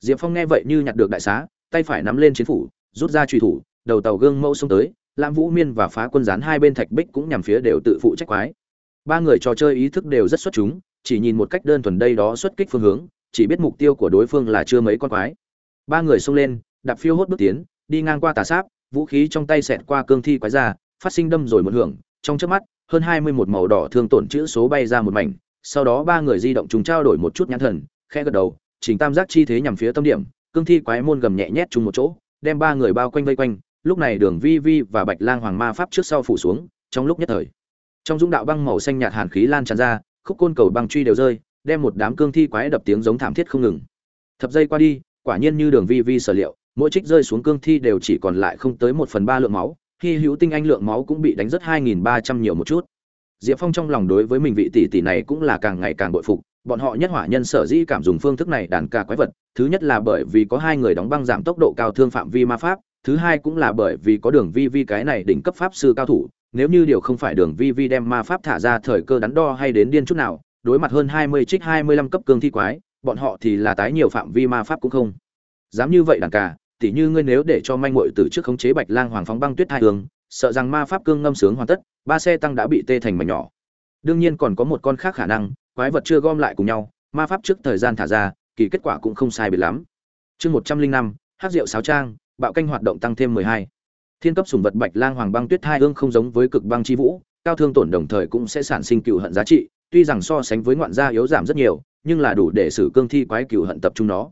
Diệp phong nghe vậy như nhặt được đại xá, tay phải nắm lên chiến phủ, rút ra truy thủ, đầu tàu gương mẫu xông tới, lam vũ miên và phá quân gián hai bên thạch bích cũng nhằm phía đều tự phụ trách quái. Ba người trò chơi ý thức đều rất xuất chúng, chỉ nhìn một cách đơn thuần đây đó xuất kích phương hướng, chỉ biết mục tiêu của đối phương là chưa mấy con quái. Ba người xông lên, đạp phiêu hốt bước tiến, đi ngang qua tà sáp, vũ khí trong tay xẹt qua cương thi quái ra, phát sinh đâm rồi một hưởng, trong trước mắt, hơn hai mươi một màu đỏ thương tổn chữ số bay ra một mảnh sau đó ba người di động chúng trao đổi một chút nhãn thần, khẽ gật đầu, trình tam giác chi thế nhằm phía tâm điểm, cương thi quái môn gầm nhẹ nhét chung một chỗ, đem ba người bao quanh vây quanh, lúc này đường vi vi và bạch lang hoàng ma pháp trước sau phủ xuống, trong lúc nhất thời, trong dũng đạo băng màu xanh nhạt hàn khí lan tràn ra, khúc côn cầu băng truy đều rơi, đem một đám cương thi quái đập tiếng giống thảm thiết không ngừng. Thập giây qua đi, quả nhiên như đường vi vi sở liệu, mỗi trích rơi xuống cương thi đều chỉ còn lại không tới một phần ba lượng máu khi hữu tinh anh lượng máu cũng bị đánh rất hai nghìn ba trăm nhiều một chút diệp phong trong lòng đối với mình vị tỷ tỷ này cũng là càng ngày càng bội phục. Bọn họ nhất hỏa nhân sở dĩ cảm dùng phương thức này đàn ca quái vật thứ nhất là bởi vì có hai người đóng băng giảm tốc độ cao thương phạm vi ma pháp thứ hai cũng là bởi vì có đường vi vi cái này đỉnh cấp pháp sư cao thủ. Nếu như điều không phải đường vi vi đem ma pháp thả ra thời cơ đắn đo hay đến điên chút nào đối mặt hơn hai mươi trích hai mươi lăm cấp cương thi quái bọn họ thì là tái nhiều phạm vi ma pháp cũng không. Dám như vậy đàn ca tỉ như ngươi nếu để cho manh muội từ trước khống chế bạch lang hoàng phóng băng tuyết hai đường, sợ rằng ma pháp cương ngâm sướng hoàn tất ba xe tăng đã bị tê thành mảnh nhỏ. Đương nhiên còn có một con khác khả năng, quái vật chưa gom lại cùng nhau, ma pháp trước thời gian thả ra, kỳ kết quả cũng không sai biệt lắm. Chương một trăm linh năm, hát rượu sáo trang, bạo canh hoạt động tăng thêm mười hai. Thiên cấp sùng vật bạch lang hoàng băng tuyết hai hương không giống với cực băng chi vũ, cao thương tổn đồng thời cũng sẽ sản sinh cựu hận giá trị, tuy rằng so sánh với ngoạn gia yếu giảm rất nhiều, nhưng là đủ để xử cương thi quái cựu hận tập trung nó.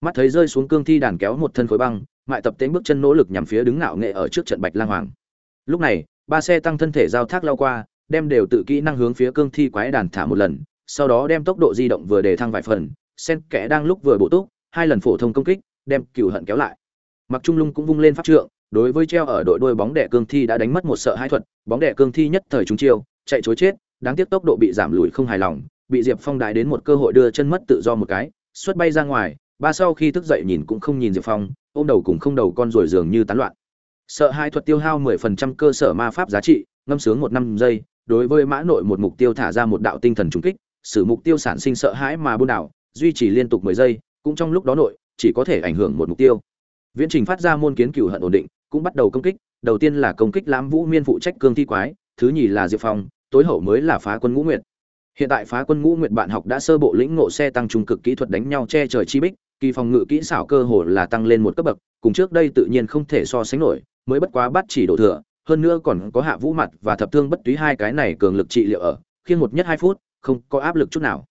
Mắt thấy rơi xuống cương thi đàn kéo một thân khối băng, mại tập tễnh bước chân nỗ lực nhằm phía đứng ngạo nghệ ở trước trận bạch lang hoàng. Lúc này ba xe tăng thân thể giao thác lao qua, đem đều tự kỹ năng hướng phía cương thi quái đàn thả một lần, sau đó đem tốc độ di động vừa để thăng vài phần, sen kẽ đang lúc vừa bổ túc, hai lần phổ thông công kích, đem cựu hận kéo lại. Mặc trung lung cũng vung lên pháp trượng, đối với treo ở đội đôi bóng đẻ cương thi đã đánh mất một sợ hai thuật, bóng đẻ cương thi nhất thời chúng chiêu, chạy chối chết, đáng tiếc tốc độ bị giảm lùi không hài lòng, bị diệp phong đại đến một cơ hội đưa chân mất tự do một cái, xuất bay ra ngoài, ba sau khi thức dậy nhìn cũng không nhìn diệp phong, ôm đầu cùng không đầu con rồi dường như tán loạn sợ hai thuật tiêu hao mười phần trăm cơ sở ma pháp giá trị, ngâm sướng một năm giây, đối với mã nội một mục tiêu thả ra một đạo tinh thần trùng kích, sử mục tiêu sản sinh sợ hãi mà buôn đảo, duy trì liên tục mười giây, cũng trong lúc đó nội, chỉ có thể ảnh hưởng một mục tiêu. Viễn trình phát ra môn kiến cửu hận ổn định, cũng bắt đầu công kích, đầu tiên là công kích lãm vũ miên phụ trách cương thi quái, thứ nhì là diệp phong, tối hậu mới là phá quân ngũ nguyệt. Hiện tại phá quân ngũ nguyệt bạn học đã sơ bộ lĩnh ngộ xe tăng trung cực kỹ thuật đánh nhau che trời chi bích, kỳ phòng ngự kỹ xảo cơ hồ là tăng lên một cấp bậc, cùng trước đây tự nhiên không thể so sánh nổi mới bất quá bắt chỉ đổ thừa, hơn nữa còn có hạ vũ mặt và thập thương bất túy hai cái này cường lực trị liệu ở khiên một nhất hai phút, không có áp lực chút nào.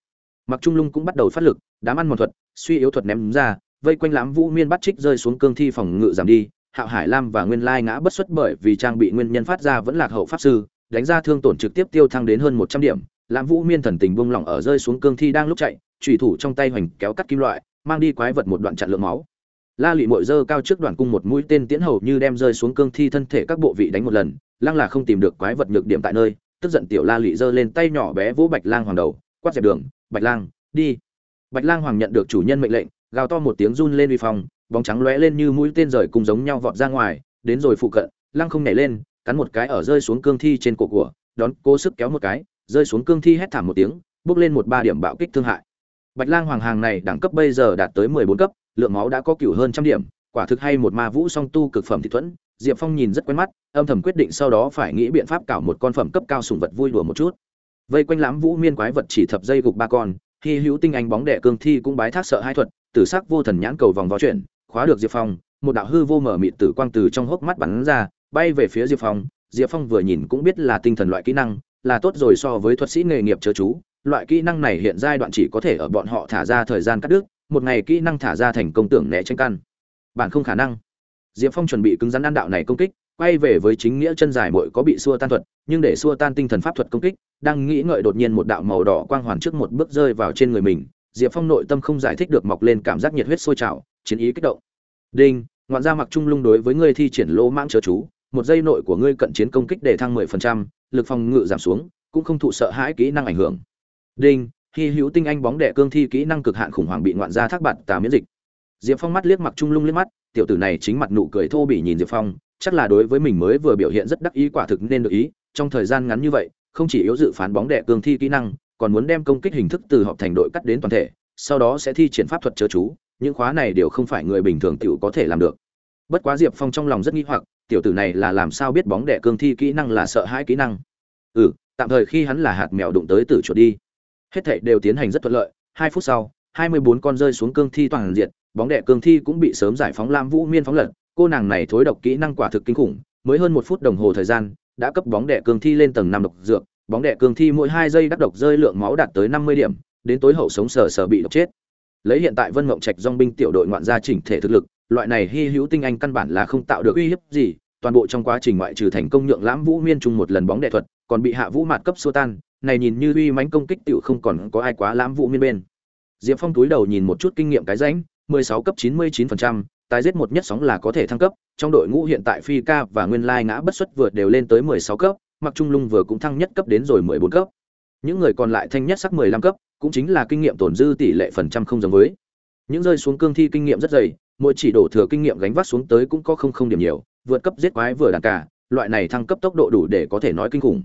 Mặc trung lung cũng bắt đầu phát lực, đám ăn một thuật, suy yếu thuật ném ra, vây quanh lãm vũ miên bắt trích rơi xuống cương thi phòng ngự giảm đi, hạo hải lam và nguyên lai ngã bất xuất bởi vì trang bị nguyên nhân phát ra vẫn lạc hậu pháp sư, đánh ra thương tổn trực tiếp tiêu thăng đến hơn một trăm điểm. Lãm vũ miên thần tình buông lỏng ở rơi xuống cương thi đang lúc chạy trùy thủ trong tay hoành kéo cắt kim loại, mang đi quái vật một đoạn chặn lượng máu la lụy mội dơ cao trước đoạn cung một mũi tên tiễn hầu như đem rơi xuống cương thi thân thể các bộ vị đánh một lần, lăng là không tìm được quái vật nhược điểm tại nơi, tức giận tiểu la lụy giơ lên tay nhỏ bé vỗ bạch lang hoàng đầu, quát dẹp đường, bạch lang, đi. Bạch lang hoàng nhận được chủ nhân mệnh lệnh, gào to một tiếng run lên uy phong, bóng trắng lóe lên như mũi tên rời cùng giống nhau vọt ra ngoài, đến rồi phụ cận, lăng không nhảy lên, cắn một cái ở rơi xuống cương thi trên cổ của, đón cố sức kéo một cái, rơi xuống cương thi hét thảm một tiếng, bước lên một ba điểm bạo kích thương hại. Bạch lang hoàng hàng này đẳng cấp bây giờ đạt tới mười bốn cấp lượng máu đã có cửu hơn trăm điểm, quả thực hay một ma vũ song tu cực phẩm thị thuẫn. Diệp phong nhìn rất quen mắt, âm thầm quyết định sau đó phải nghĩ biện pháp cảo một con phẩm cấp cao sùng vật vui đùa một chút. Vây quanh lãm vũ miên quái vật chỉ thập dây gục ba con, hy hữu tinh anh bóng đệ cương thi cũng bái thác sợ hai thuật, tử sắc vô thần nhãn cầu vòng vó chuyển, khóa được diệp phong, một đạo hư vô mở mịt tử quang từ trong hốc mắt bắn ra, bay về phía diệp phong. Diệp phong vừa nhìn cũng biết là tinh thần loại kỹ năng, là tốt rồi so với thuật sĩ nghề nghiệp chớ chú, loại kỹ năng này hiện giai đoạn chỉ có thể ở bọn họ thả ra thời gian cắt đứt một ngày kỹ năng thả ra thành công tưởng né tranh căn. Bản không khả năng. Diệp phong chuẩn bị cứng rắn ăn đạo này công kích quay về với chính nghĩa chân dài mội có bị xua tan thuật nhưng để xua tan tinh thần pháp thuật công kích đang nghĩ ngợi đột nhiên một đạo màu đỏ quang hoàn trước một bước rơi vào trên người mình diệp phong nội tâm không giải thích được mọc lên cảm giác nhiệt huyết sôi trào chiến ý kích động. Đinh ngoạn gia mặc trung lung đối với ngươi thi triển lỗ mãng chớ chú một giây nội của ngươi cận chiến công kích để thăng 10%, lực phòng ngự giảm xuống cũng không thụ sợ hãi kỹ năng ảnh hưởng. Đinh hy hữu tinh anh bóng đệ cương thi kỹ năng cực hạn khủng hoảng bị ngoạn gia thác bạt tà miễn dịch. Diệp phong mắt liếc mặc trung lung liếc mắt, tiểu tử này chính mặt nụ cười thô bỉ nhìn diệp phong, chắc là đối với mình mới vừa biểu hiện rất đắc ý quả thực nên được ý, trong thời gian ngắn như vậy, không chỉ yếu dự phán bóng đệ cương thi kỹ năng, còn muốn đem công kích hình thức từ họp thành đội cắt đến toàn thể, sau đó sẽ thi triển pháp thuật chớ chú, những khóa này đều không phải người bình thường tiểu có thể làm được. Bất quá diệp phong trong lòng rất nghi hoặc, tiểu tử này là làm sao biết bóng đệ cương thi kỹ năng là sợ hãi kỹ năng? Ừ tạm thời khi hắn là hạt mèo đụng tới tử chuột đi hết thảy đều tiến hành rất thuận lợi, hai phút sau, hai mươi bốn con rơi xuống cương thi toàn diện, bóng đệ cương thi cũng bị sớm giải phóng lam vũ miên phóng lật, cô nàng này thối độc kỹ năng quả thực kinh khủng, mới hơn một phút đồng hồ thời gian, đã cấp bóng đệ cương thi lên tầng năm độc dược, bóng đệ cương thi mỗi hai giây đắc độc rơi lượng máu đạt tới năm mươi điểm, đến tối hậu sống sờ sờ bị độc chết. Lấy hiện tại vân mộng trạch dong binh tiểu đội ngoạn gia chỉnh thể thực lực, loại này hy hữu tinh anh căn bản là không tạo được uy hiếp gì, toàn bộ trong quá trình ngoại trừ thành công nhượng lãm vũ miên chung một lần bóng đệ thuật, còn bị hạ vũ mạt cấp xua tan này nhìn như uy mãnh công kích tiểu không còn có ai quá lãm vụ miên bên. Diệp phong túi đầu nhìn một chút kinh nghiệm cái rãnh 16 cấp 99%, tái giết một nhất sóng là có thể thăng cấp trong đội ngũ hiện tại phi ca và nguyên lai ngã bất xuất vượt đều lên tới 16 cấp mặc trung lung vừa cũng thăng nhất cấp đến rồi 14 cấp. Những người còn lại thanh nhất sắc 15 cấp cũng chính là kinh nghiệm tổn dư tỷ lệ phần trăm không giống với. Những rơi xuống cương thi kinh nghiệm rất dày mỗi chỉ đổ thừa kinh nghiệm gánh vác xuống tới cũng có không không điểm nhiều vượt cấp giết quái vừa đàn cả loại này thăng cấp tốc độ đủ để có thể nói kinh khủng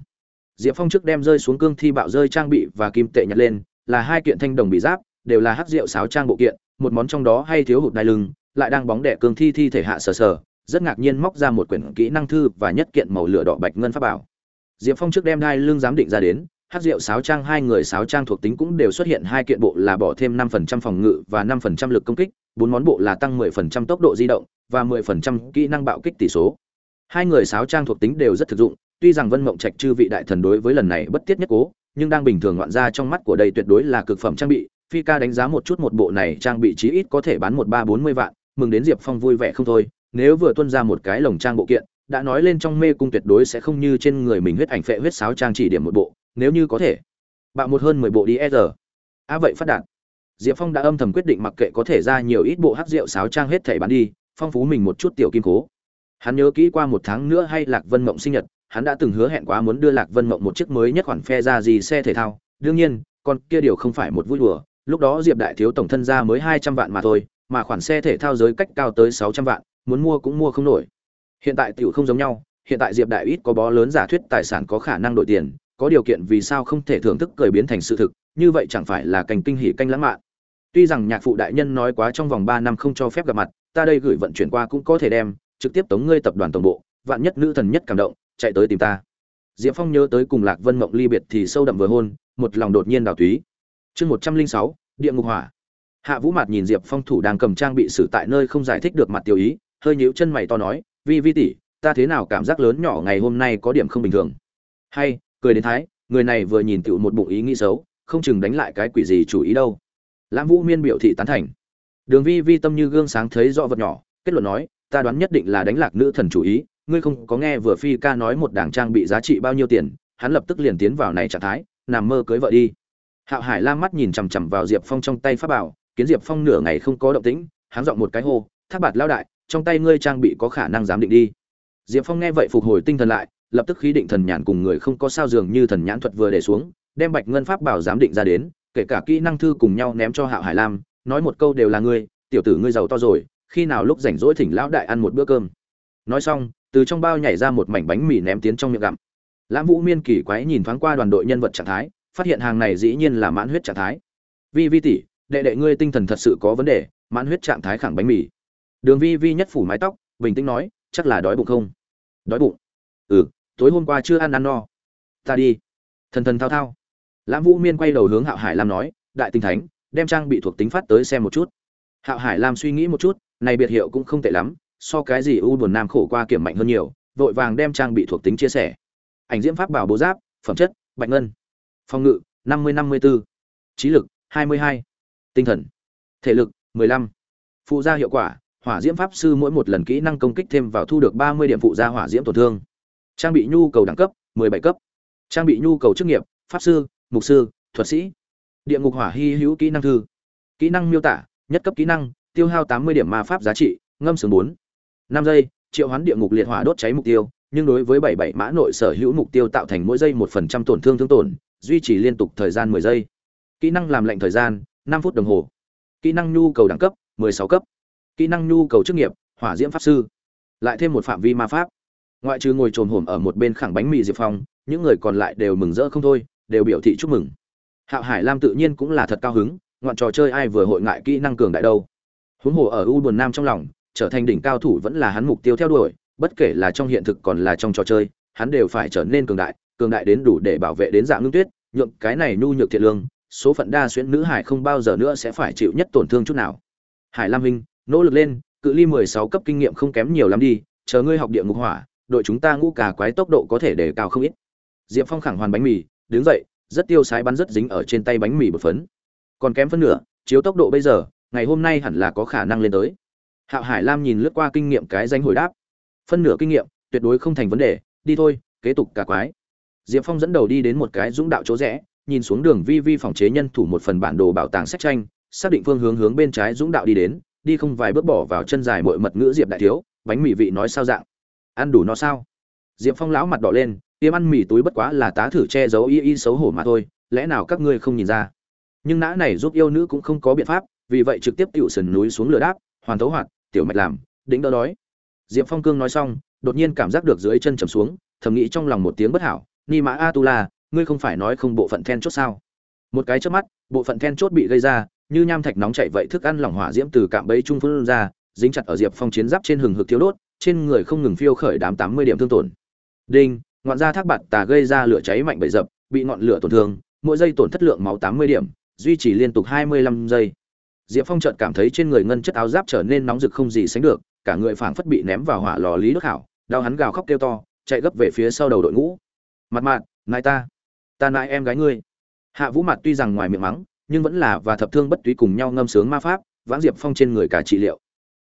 diệp phong trước đem rơi xuống cương thi bạo rơi trang bị và kim tệ nhặt lên, là hai kiện thanh đồng bị giáp, đều là hắc rượu sáo trang bộ kiện, một món trong đó hay thiếu hụt đai lưng, lại đang bóng đè cương thi thi thể hạ sờ sờ, rất ngạc nhiên móc ra một quyển kỹ năng thư và nhất kiện màu lửa đỏ bạch ngân pháp bảo. Diệp phong trước đem đai lưng giám định ra đến, hắc rượu sáo trang hai người sáo trang thuộc tính cũng đều xuất hiện hai kiện bộ là bỏ thêm năm phần trăm phòng ngự và năm phần trăm lực công kích, bốn món bộ là tăng mười phần trăm tốc độ di động và mười phần trăm kỹ năng bạo kích tỷ số. Hai người sáo trang thuộc tính đều rất thực dụng tuy rằng vân mộng trạch chư vị đại thần đối với lần này bất tiết nhất cố, nhưng đang bình thường ngoạn ra trong mắt của đây tuyệt đối là cực phẩm trang bị, phi ca đánh giá một chút một bộ này trang bị chí ít có thể bán một ba bốn mươi vạn, mừng đến diệp phong vui vẻ không thôi, nếu vừa tuân ra một cái lồng trang bộ kiện, đã nói lên trong mê cung tuyệt đối sẽ không như trên người mình huyết ảnh phệ huyết sáo trang chỉ điểm một bộ, nếu như có thể. Bạo một hơn mười bộ đi r a vậy phát đạt. Diệp phong đã âm thầm quyết định mặc kệ có thể ra nhiều ít bộ hát rượu sáo trang hết thảy bán đi, phong phú mình một chút tiểu kim cố. Hắn nhớ kỹ qua một tháng nữa hay lạc vân mộng sinh nhật hắn đã từng hứa hẹn quá muốn đưa lạc vân mộng một chiếc mới nhất khoản phe ra gì xe thể thao. Đương nhiên, con kia điều không phải một vui đùa. Lúc đó diệp đại thiếu tổng thân ra mới hai trăm vạn mà thôi, mà khoản xe thể thao giới cách cao tới sáu trăm vạn, muốn mua cũng mua không nổi. Hiện tại tiểu không giống nhau, hiện tại diệp đại ít có bó lớn giả thuyết tài sản có khả năng đổi tiền, có điều kiện vì sao không thể thưởng thức cười biến thành sự thực, như vậy chẳng phải là cành kinh hỉ canh lãng mạn. Tuy rằng nhạc phụ đại nhân nói quá trong vòng ba năm không cho phép gặp mặt, ta đây gửi vận chuyển qua cũng có thể đem, trực tiếp tống ngươi tập đoàn tổng bộ, vạn nhất nữ thần nhất cảm động chạy tới tìm ta. Diệp phong nhớ tới cùng lạc vân mộng ly biệt thì sâu đậm vừa hôn, một lòng đột nhiên đào túy. Chương một trăm linh sáu, địa ngục hỏa. Hạ vũ mạt nhìn diệp phong thủ đang cầm trang bị xử tại nơi không giải thích được mặt tiêu ý, hơi nhíu chân mày to nói, vi vi tỷ, ta thế nào cảm giác lớn nhỏ ngày hôm nay có điểm không bình thường? Hay, cười đến thái, người này vừa nhìn tựu một bụng ý nghĩ xấu, không chừng đánh lại cái quỷ gì chủ ý đâu. Lãm vũ miên biểu thị tán thành. Đường vi vi tâm như gương sáng thấy rõ vật nhỏ, kết luận nói, ta đoán nhất định là đánh lạc nữ thần chủ ý ngươi không có nghe vừa phi ca nói một đảng trang bị giá trị bao nhiêu tiền, hắn lập tức liền tiến vào này trạng thái, nằm mơ cưới vợ đi. Hạo hải la mắt nhìn chằm chằm vào diệp phong trong tay pháp bảo, kiến diệp phong nửa ngày không có động tĩnh, hắn giọng một cái hô, thác bạt lao đại, trong tay ngươi trang bị có khả năng giám định đi. Diệp phong nghe vậy phục hồi tinh thần lại, lập tức khí định thần nhàn cùng người không có sao dường như thần nhãn thuật vừa để xuống, đem bạch ngân pháp bảo giám định ra đến, kể cả kỹ năng thư cùng nhau ném cho hạo hải lam, nói một câu đều là ngươi, tiểu tử ngươi giàu to rồi, khi nào lúc rảnh rỗi thỉnh lão đại ăn một bữa cơm. Nói xong từ trong bao nhảy ra một mảnh bánh mì ném tiến trong miệng gặm. Lãm vũ miên kỳ quái nhìn thoáng qua đoàn đội nhân vật trạng thái, phát hiện hàng này dĩ nhiên là mãn huyết trạng thái. Vi vi tỷ, đệ đệ ngươi tinh thần thật sự có vấn đề, mãn huyết trạng thái khẳng bánh mì. Đường vi vi nhất phủ mái tóc, bình tĩnh nói, chắc là đói bụng không? Đói bụng. Ừ tối hôm qua chưa ăn ăn no. Ta đi. Thần thần thao thao. Lãm vũ miên quay đầu hướng hạo hải lam nói, đại tinh thánh, đem trang bị thuộc tính phát tới xem một chút. Hạo hải lam suy nghĩ một chút, này biệt hiệu cũng không tệ lắm so cái gì u buồn nam khổ qua kiểm mạnh hơn nhiều, vội vàng đem trang bị thuộc tính chia sẻ. Ảnh diễm pháp bảo bố giáp, phẩm chất, bạch ngân. Phòng ngự, năm mươi năm mươi bốn trí lực, hai mươi hai. Tinh thần, thể lực, mười lăm. Phụ gia hiệu quả, hỏa diễm pháp sư mỗi một lần kỹ năng công kích thêm vào thu được ba mươi điểm phụ gia hỏa diễm tổn thương. Trang bị nhu cầu đẳng cấp, mười bảy cấp. Trang bị nhu cầu chức nghiệp, pháp sư, mục sư, thuật sĩ. Địa ngục hỏa hy hữu kỹ năng thư. Kỹ năng miêu tả, nhất cấp kỹ năng, tiêu hao tám mươi điểm ma pháp giá trị, ngâm sướng bốn năm giây, triệu hoán địa ngục liệt hỏa đốt cháy mục tiêu, nhưng đối với bảy bảy mã nội sở hữu mục tiêu tạo thành mỗi giây một phần trăm tổn thương thương tổn, duy trì liên tục thời gian mười giây. Kỹ năng làm lệnh thời gian, năm phút đồng hồ. Kỹ năng nhu cầu đẳng cấp, mười sáu cấp. Kỹ năng nhu cầu chức nghiệp, hỏa diễm pháp sư. Lại thêm một phạm vi ma pháp. Ngoại trừ ngồi trồm hổm ở một bên khẳng bánh mì diệp phong, những người còn lại đều mừng rỡ không thôi, đều biểu thị chúc mừng. Hạo hải lam tự nhiên cũng là thật cao hứng, ngoạn trò chơi ai vừa hội ngại kỹ năng cường đại đâu. Huống hồ ở u buồn nam trong lòng trở thành đỉnh cao thủ vẫn là hắn mục tiêu theo đuổi, bất kể là trong hiện thực còn là trong trò chơi, hắn đều phải trở nên cường đại cường đại đến đủ để bảo vệ đến dạng ngưng tuyết, nhượng cái này nhu nhược thiệt lương, số phận đa xuyên nữ hải không bao giờ nữa sẽ phải chịu nhất tổn thương chút nào. Hải lam huynh, nỗ lực lên, cự ly mười sáu cấp kinh nghiệm không kém nhiều lắm đi, chờ ngươi học địa ngục hỏa, đội chúng ta ngũ cả quái tốc độ có thể để cao không ít. Diệp phong khẳng hoàn bánh mì, đứng dậy, rất tiêu sái bắn rất dính ở trên tay bánh mì bột phấn. Còn kém phân nửa, chiếu tốc độ bây giờ, ngày hôm nay hẳn là có khả năng lên tới hạo hải lam nhìn lướt qua kinh nghiệm cái danh hồi đáp. Phân nửa kinh nghiệm, tuyệt đối không thành vấn đề, đi thôi, kế tục cả quái. Diệp phong dẫn đầu đi đến một cái dũng đạo chỗ rẽ, nhìn xuống đường vi vi phòng chế nhân thủ một phần bản đồ bảo tàng sách tranh, xác định phương hướng hướng bên trái dũng đạo đi đến, đi không vài bước bỏ vào chân dài mội mật ngữ diệp đại thiếu, bánh mì vị nói sao dạng. Ăn đủ nó sao? Diệp phong lão mặt đỏ lên, tiêm ăn mì túi bất quá là tá thử che giấu y y xấu hổ mà thôi, lẽ nào các ngươi không nhìn ra? Nhưng nã này giúp yêu nữ cũng không có biện pháp, vì vậy trực tiếp tiểu sườn núi xuống lửa đáp, hoàn thấu hoạt tiểu mạch làm đỉnh đỡ đói. Diệp phong cương nói xong, đột nhiên cảm giác được dưới chân trầm xuống, thầm nghĩ trong lòng một tiếng bất hảo, ni mã a tu la ngươi không phải nói không bộ phận then chốt sao? Một cái trước mắt, bộ phận then chốt bị gây ra, như nham thạch nóng chảy vậy thức ăn lỏng hỏa diễm từ cạm bẫy trung phương ra, dính chặt ở diệp phong chiến giáp trên hừng hực thiếu đốt, trên người không ngừng phiêu khởi đám tám mươi điểm thương tổn. Đinh ngọn da thác bạt tà gây ra lửa cháy mạnh bậy dập, bị ngọn lửa tổn thương, mỗi giây tổn thất lượng máu tám mươi điểm, duy trì liên tục hai mươi lăm giây diệp phong chợt cảm thấy trên người ngân chất áo giáp trở nên nóng rực không gì sánh được, cả người phảng phất bị ném vào hỏa lò lý đốt hảo, đau hắn gào khóc kêu to, chạy gấp về phía sau đầu đội ngũ. Mặt mạn nai ta ta nại em gái ngươi. Hạ vũ Mạt tuy rằng ngoài miệng mắng, nhưng vẫn là và thập thương bất túy cùng nhau ngâm sướng ma pháp, vãng diệp phong trên người cả trị liệu.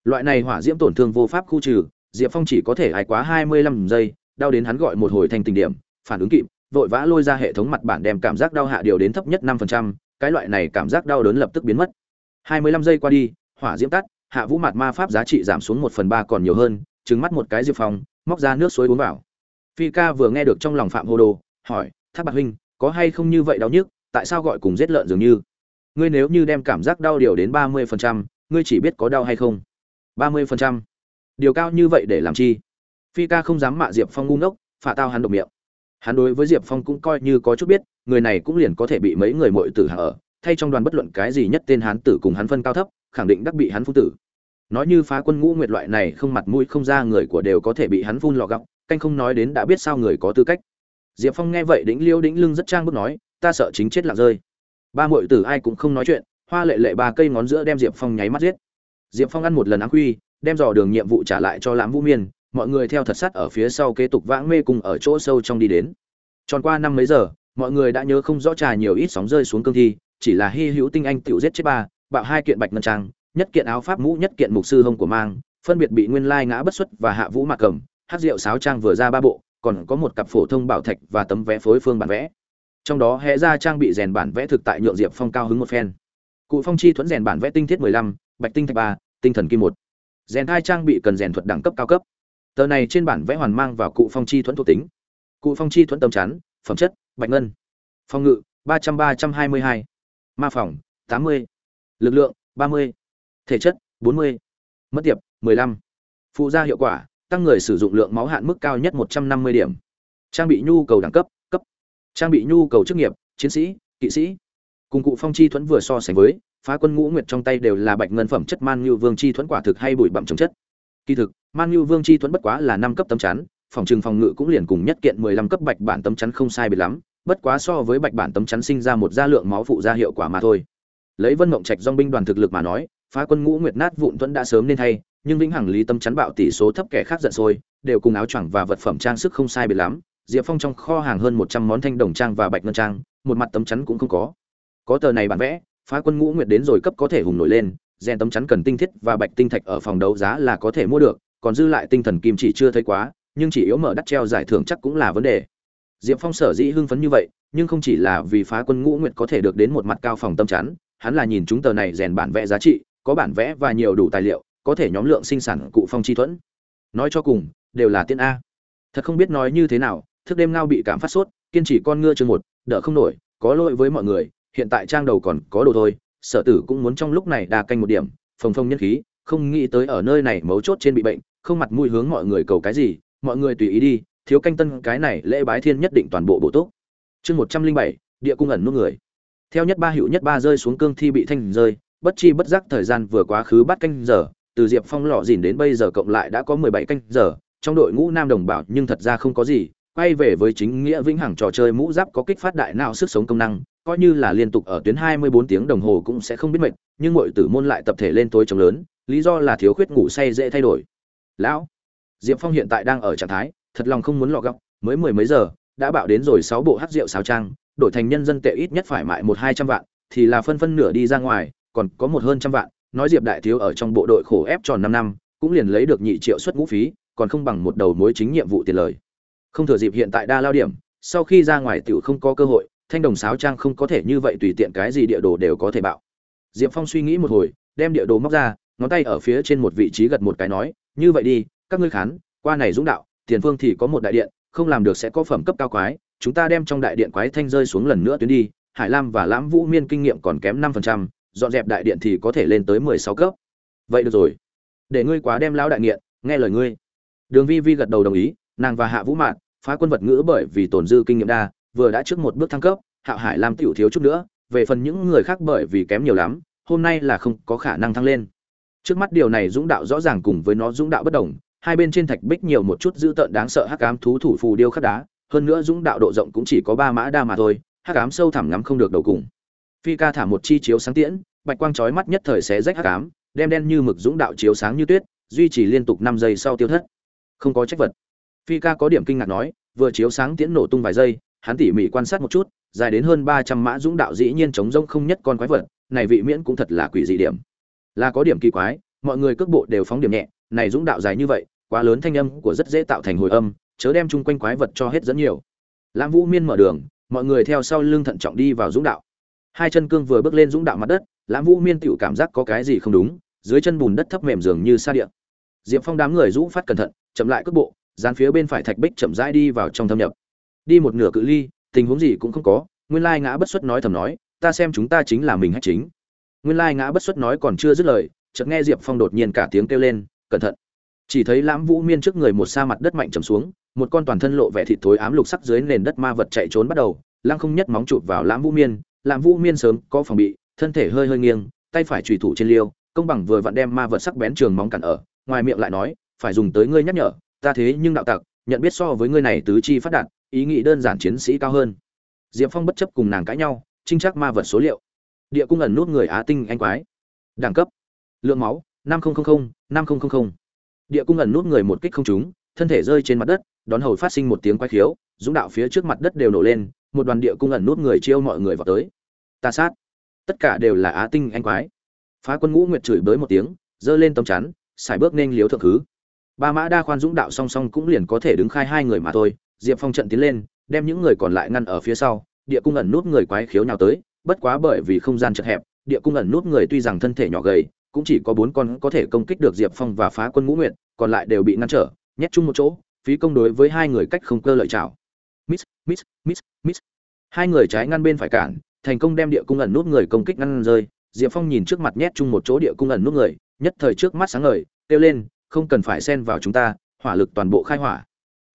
Loại này hỏa diễm tổn thương vô pháp khu trừ, diệp phong chỉ có thể ai quá hai mươi lăm giây, đau đến hắn gọi một hồi thành tình điểm, phản ứng kịp, vội vã lôi ra hệ thống mặt bản đem cảm giác đau hạ điều đến thấp nhất năm phần trăm, cái loại này cảm giác đau đớn lập tức biến mất hai mươi lăm giây qua đi, hỏa diễm tắt, hạ vũ mặt ma pháp giá trị giảm xuống một phần ba còn nhiều hơn trứng mắt một cái diệp phong, móc ra nước suối uống vào. Phi ca vừa nghe được trong lòng phạm hô đồ, hỏi, thác bạc huynh, có hay không như vậy đau nhức, tại sao gọi cùng giết lợn dường như? Ngươi nếu như đem cảm giác đau điều đến ba mươi phần trăm, ngươi chỉ biết có đau hay không? ba mươi phần trăm. Điều cao như vậy để làm chi? Phi ca không dám mạ diệp phong ngu ngốc, phả tao hắn độc miệng. Hắn đối với diệp phong cũng coi như có chút biết, người này cũng liền có thể bị mấy người mội tử hạ ở thay trong đoàn bất luận cái gì nhất tên hán tử cùng hắn phân cao thấp, khẳng định đắc bị hắn phu tử. Nói như phá quân ngũ nguyệt loại này không mặt mũi không ra người của đều có thể bị hắn phun lọ gọng canh không nói đến đã biết sao người có tư cách. Diệp phong nghe vậy đĩnh liêu đĩnh lưng rất trang bức nói, ta sợ chính chết lạc rơi. Ba muội tử ai cũng không nói chuyện, hoa lệ lệ ba cây ngón giữa đem diệp phong nháy mắt giết. Diệp phong ăn một lần áng quy, đem dò đường nhiệm vụ trả lại cho lãm vũ miên, mọi người theo thật sát ở phía sau kế tục vãng mê cùng ở chỗ sâu trong đi đến. Tròn qua năm mấy giờ, mọi người đã nhớ không rõ trà nhiều ít sóng rơi xuống cương thi chỉ là hy hữu tinh anh tiểu giết chết ba, bạo hai kiện bạch ngân trang, nhất kiện áo pháp mũ, nhất kiện mục sư hông của mang, phân biệt bị nguyên lai ngã bất xuất và hạ vũ mạc cầm, hắc rượu sáo trang vừa ra ba bộ, còn có một cặp phổ thông bảo thạch và tấm vẽ phối phương bản vẽ. Trong đó hẽ ra trang bị rèn bản vẽ thực tại nhượng Diệp Phong cao hứng một phen. Cụ Phong chi thuẫn rèn bản vẽ tinh thiết 15, bạch tinh thạch ba tinh thần kim một Rèn hai trang bị cần rèn thuật đẳng cấp cao cấp. Tờ này trên bản vẽ hoàn mang vào cụ Phong chi thuẫn thuộc tính. Cụ Phong chi thuẫn tâm chắn, phẩm chất, bạch ngân. Phong ngự, 300 322 ma phòng, tám mươi, lực lượng, ba mươi, thể chất, bốn mươi, mất tiệp, mười lăm. Phụ gia hiệu quả, tăng người sử dụng lượng máu hạn mức cao nhất một trăm năm mươi điểm. Trang bị nhu cầu đẳng cấp cấp. Trang bị nhu cầu chức nghiệp, chiến sĩ, kỵ sĩ. Cùng cụ phong chi thuẫn vừa so sánh với, phá quân ngũ nguyệt trong tay đều là bạch ngân phẩm chất man như vương chi thuẫn quả thực hay bụi bặm trồng chất. Kỳ thực, man như vương chi thuẫn bất quá là năm cấp tấm chắn, phòng trừng phòng ngự cũng liền cùng nhất kiện mười lăm cấp bạch bản tấm chắn không sai biệt lắm bất quá so với bạch bản tấm chắn sinh ra một gia lượng máu phụ ra hiệu quả mà thôi. Lấy vân mộng trạch dong binh đoàn thực lực mà nói, phá quân ngũ nguyệt nát vụn thuẫn đã sớm nên thay, nhưng vĩnh hằng lý tâm chắn bạo tỷ số thấp kẻ khác giận sôi, đều cùng áo choàng và vật phẩm trang sức không sai biệt lắm. Diệp phong trong kho hàng hơn một trăm món thanh đồng trang và bạch ngân trang, một mặt tấm chắn cũng không có. Có tờ này bản vẽ, phá quân ngũ nguyệt đến rồi cấp có thể hùng nổi lên, rèn tấm chắn cần tinh thiết và bạch tinh thạch ở phòng đấu giá là có thể mua được, còn dư lại tinh thần kim chỉ chưa thấy quá, nhưng chỉ yếu mở đắt treo giải thưởng chắc cũng là vấn đề diệp phong sở dĩ hưng phấn như vậy, nhưng không chỉ là vì phá quân ngũ nguyệt có thể được đến một mặt cao phòng tâm chắn, hắn là nhìn chúng tờ này rèn bản vẽ giá trị, có bản vẽ và nhiều đủ tài liệu, có thể nhóm lượng sinh sản cụ phong chi thuẫn. Nói cho cùng, đều là tiên a. Thật không biết nói như thế nào, thức đêm ngao bị cảm phát sốt, kiên trì con ngựa chương một, đỡ không nổi, có lỗi với mọi người, hiện tại trang đầu còn có đồ thôi, sở tử cũng muốn trong lúc này đa canh một điểm phòng phong nhân khí, không nghĩ tới ở nơi này mấu chốt trên bị bệnh, không mặt mũi hướng mọi người cầu cái gì, mọi người tùy ý đi thiếu canh tân cái này lễ bái thiên nhất định toàn bộ bộ tốt chương một trăm linh bảy địa cung ẩn nút người theo nhất ba hữu nhất ba rơi xuống cương thi bị thanh rơi bất chi bất giác thời gian vừa quá khứ bắt canh giờ từ diệp phong lọ dìn đến bây giờ cộng lại đã có mười bảy canh giờ trong đội ngũ nam đồng bảo nhưng thật ra không có gì quay về với chính nghĩa vĩnh hằng trò chơi mũ giáp có kích phát đại não sức sống công năng coi như là liên tục ở tuyến 24 tiếng đồng hồ cũng sẽ không biết mệt, nhưng muội tử môn lại tập thể lên tối trống lớn, lý do là thiếu khuyết ngủ say dễ thay đổi. Lão, Diệp Phong hiện tại đang ở trạng thái, thật lòng không muốn lọ góc, mới mười mấy giờ, đã bạo đến rồi sáu bộ hắc rượu sáo trang, đổi thành nhân dân tệ ít nhất phải mại một hai trăm vạn, thì là phân phân nửa đi ra ngoài, còn có một hơn trăm vạn, nói Diệp đại thiếu ở trong bộ đội khổ ép tròn năm năm, cũng liền lấy được nhị triệu suất ngũ phí, còn không bằng một đầu mối chính nhiệm vụ tiền lời. Không thừa dịp hiện tại đa lao điểm, sau khi ra ngoài tiểu không có cơ hội, thanh đồng sáo trang không có thể như vậy tùy tiện cái gì địa đồ đều có thể bạo diệp phong suy nghĩ một hồi đem địa đồ móc ra ngón tay ở phía trên một vị trí gật một cái nói như vậy đi các ngươi khán qua này dũng đạo tiền phương thì có một đại điện, không làm được sẽ có phẩm cấp cao quái, chúng ta đem trong đại điện quái thanh rơi xuống lần nữa tuyến đi, hải lam và lãm vũ miên kinh nghiệm còn kém năm phần trăm, dọn dẹp đại điện thì có thể lên tới mười sáu cấp. Vậy được rồi. Để ngươi quá đem lão đại nghiện, nghe lời ngươi. Đường vi vi gật đầu đồng ý, nàng và hạ vũ mạn, phá quân vật ngữ bởi vì tồn dư kinh nghiệm đa, vừa đã trước một bước thăng cấp hạo hải lam tiểu thiếu chút nữa, về phần những người khác bởi vì kém nhiều lắm, hôm nay là không có khả năng thăng lên. Trước mắt điều này dũng đạo rõ ràng cùng với nó dũng đạo bất đồng hai bên trên thạch bích nhiều một chút dữ tợn đáng sợ hắc ám thú thủ phù điêu khắc đá, hơn nữa dũng đạo độ rộng cũng chỉ có ba mã đa mà thôi, hắc ám sâu thẳm ngắm không được đầu cùng. Phi ca thả một chi chiếu sáng tiễn, bạch quang chói mắt nhất thời xé rách hắc ám, đem đen như mực dũng đạo chiếu sáng như tuyết, duy trì liên tục năm giây sau tiêu thất. Không có trách vật. Phi ca có điểm kinh ngạc nói, vừa chiếu sáng tiễn nổ tung vài giây, hắn tỉ mỉ quan sát một chút, dài đến hơn ba trăm mã dũng đạo dĩ nhiên chống rông không nhất con quái vật, này vị miễn cũng thật là quỷ dị điểm. Là có điểm kỳ quái, mọi người cước bộ đều phóng điểm nhẹ này dũng đạo dài như vậy, quá lớn thanh âm của rất dễ tạo thành hồi âm, chớ đem chung quanh quái vật cho hết dẫn nhiều. Lam vũ miên mở đường, mọi người theo sau lưng thận trọng đi vào dũng đạo. Hai chân cương vừa bước lên dũng đạo mặt đất lam vũ miên tựu cảm giác có cái gì không đúng, dưới chân bùn đất thấp mềm dường như xa địa. Diệp phong đám người rũ phát cẩn thận, chậm lại cước bộ, dán phía bên phải thạch bích chậm rãi đi vào trong thâm nhập. Đi một nửa cự ly, tình huống gì cũng không có, nguyên lai ngã bất xuất nói thầm nói, ta xem chúng ta chính là mình hay chính. Nguyên lai ngã bất xuất nói còn chưa dứt lời, chợt nghe diệp phong đột nhiên cả tiếng kêu lên cẩn thận. Chỉ thấy lãm vũ miên trước người một sa mặt đất mạnh trầm xuống, một con toàn thân lộ vẻ thịt thối ám lục sắc dưới nền đất ma vật chạy trốn bắt đầu, lăng không nhất móng chụp vào lãm vũ miên, lãm vũ miên sớm có phòng bị, thân thể hơi hơi nghiêng, tay phải trùy thủ trên liêu, công bằng vừa vặn đem ma vật sắc bén trường móng cản ở, ngoài miệng lại nói, phải dùng tới ngươi nhắc nhở, ta thế nhưng đạo tặc, nhận biết so với ngươi này tứ chi phát đạt, ý nghĩ đơn giản chiến sĩ cao hơn. Diệp phong bất chấp cùng nàng cãi nhau, trinh chắc ma vật số liệu. Địa cung ẩn nút người á tinh anh quái. Đẳng cấp. Lượng máu năm nghìn năm nghìn địa cung ẩn nút người một kích không trúng, thân thể rơi trên mặt đất, đón hầu phát sinh một tiếng quái khiếu, dũng đạo phía trước mặt đất đều nổ lên, một đoàn địa cung ẩn nút người chiêu mọi người vào tới. Ta sát. Tất cả đều là á tinh anh quái. Phá quân ngũ nguyệt chửi bới một tiếng, giơ lên tấm chắn xài bước nên liếu thượng thứ. Ba mã đa khoan dũng đạo song song cũng liền có thể đứng khai hai người mà thôi. Diệp phong trận tiến lên, đem những người còn lại ngăn ở phía sau. Địa cung ẩn nút người quái khiếu nhào tới, bất quá bởi vì không gian chật hẹp, địa cung ẩn nút người tuy rằng thân thể nhỏ gầy cũng chỉ có bốn con có thể công kích được diệp phong và phá quân ngũ nguyện còn lại đều bị ngăn trở nhét chung một chỗ phí công đối với hai người cách không cơ lợi chảo. Miss miss miss miss hai người trái ngăn bên phải cản thành công đem địa cung ẩn nút người công kích ngăn rơi. Diệp phong nhìn trước mặt nhét chung một chỗ địa cung ẩn nút người nhất thời trước mắt sáng ngời kêu lên không cần phải xen vào chúng ta hỏa lực toàn bộ khai hỏa.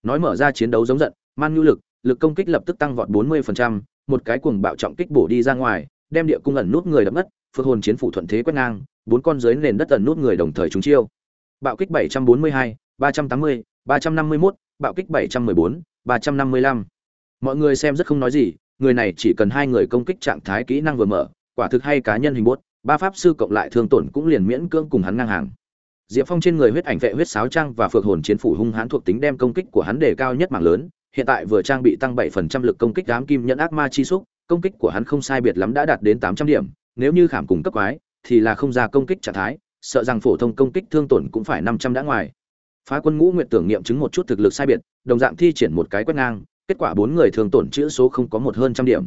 Nói mở ra chiến đấu giống giận man nhu lực lực công kích lập tức tăng vọt 40%, một cái cuồng bạo trọng kích bổ đi ra ngoài đem địa cung ẩn nút người đập mất phượng hồn chiến phủ thuận thế quét ngang bốn con dưới nền đất ẩn nút người đồng thời trúng chiêu bạo kích 742, 380, 351, bạo kích 714, 355. mọi người xem rất không nói gì người này chỉ cần hai người công kích trạng thái kỹ năng vừa mở quả thực hay cá nhân hình bốt ba pháp sư cộng lại thương tổn cũng liền miễn cưỡng cùng hắn ngang hàng diệp phong trên người huyết ảnh vệ huyết sáo trang và phược hồn chiến phủ hung hãn thuộc tính đem công kích của hắn đề cao nhất mạng lớn hiện tại vừa trang bị tăng 7% lực công kích đám kim nhẫn ác ma chi xúc công kích của hắn không sai biệt lắm đã đạt đến 800 điểm nếu như khảm cùng cấp quái thì là không ra công kích trạng thái sợ rằng phổ thông công kích thương tổn cũng phải 500 đã ngoài. Phá quân ngũ nguyện tưởng nghiệm chứng một chút thực lực sai biệt đồng dạng thi triển một cái quét ngang kết quả bốn người thường tổn chữ số không có một hơn trăm điểm.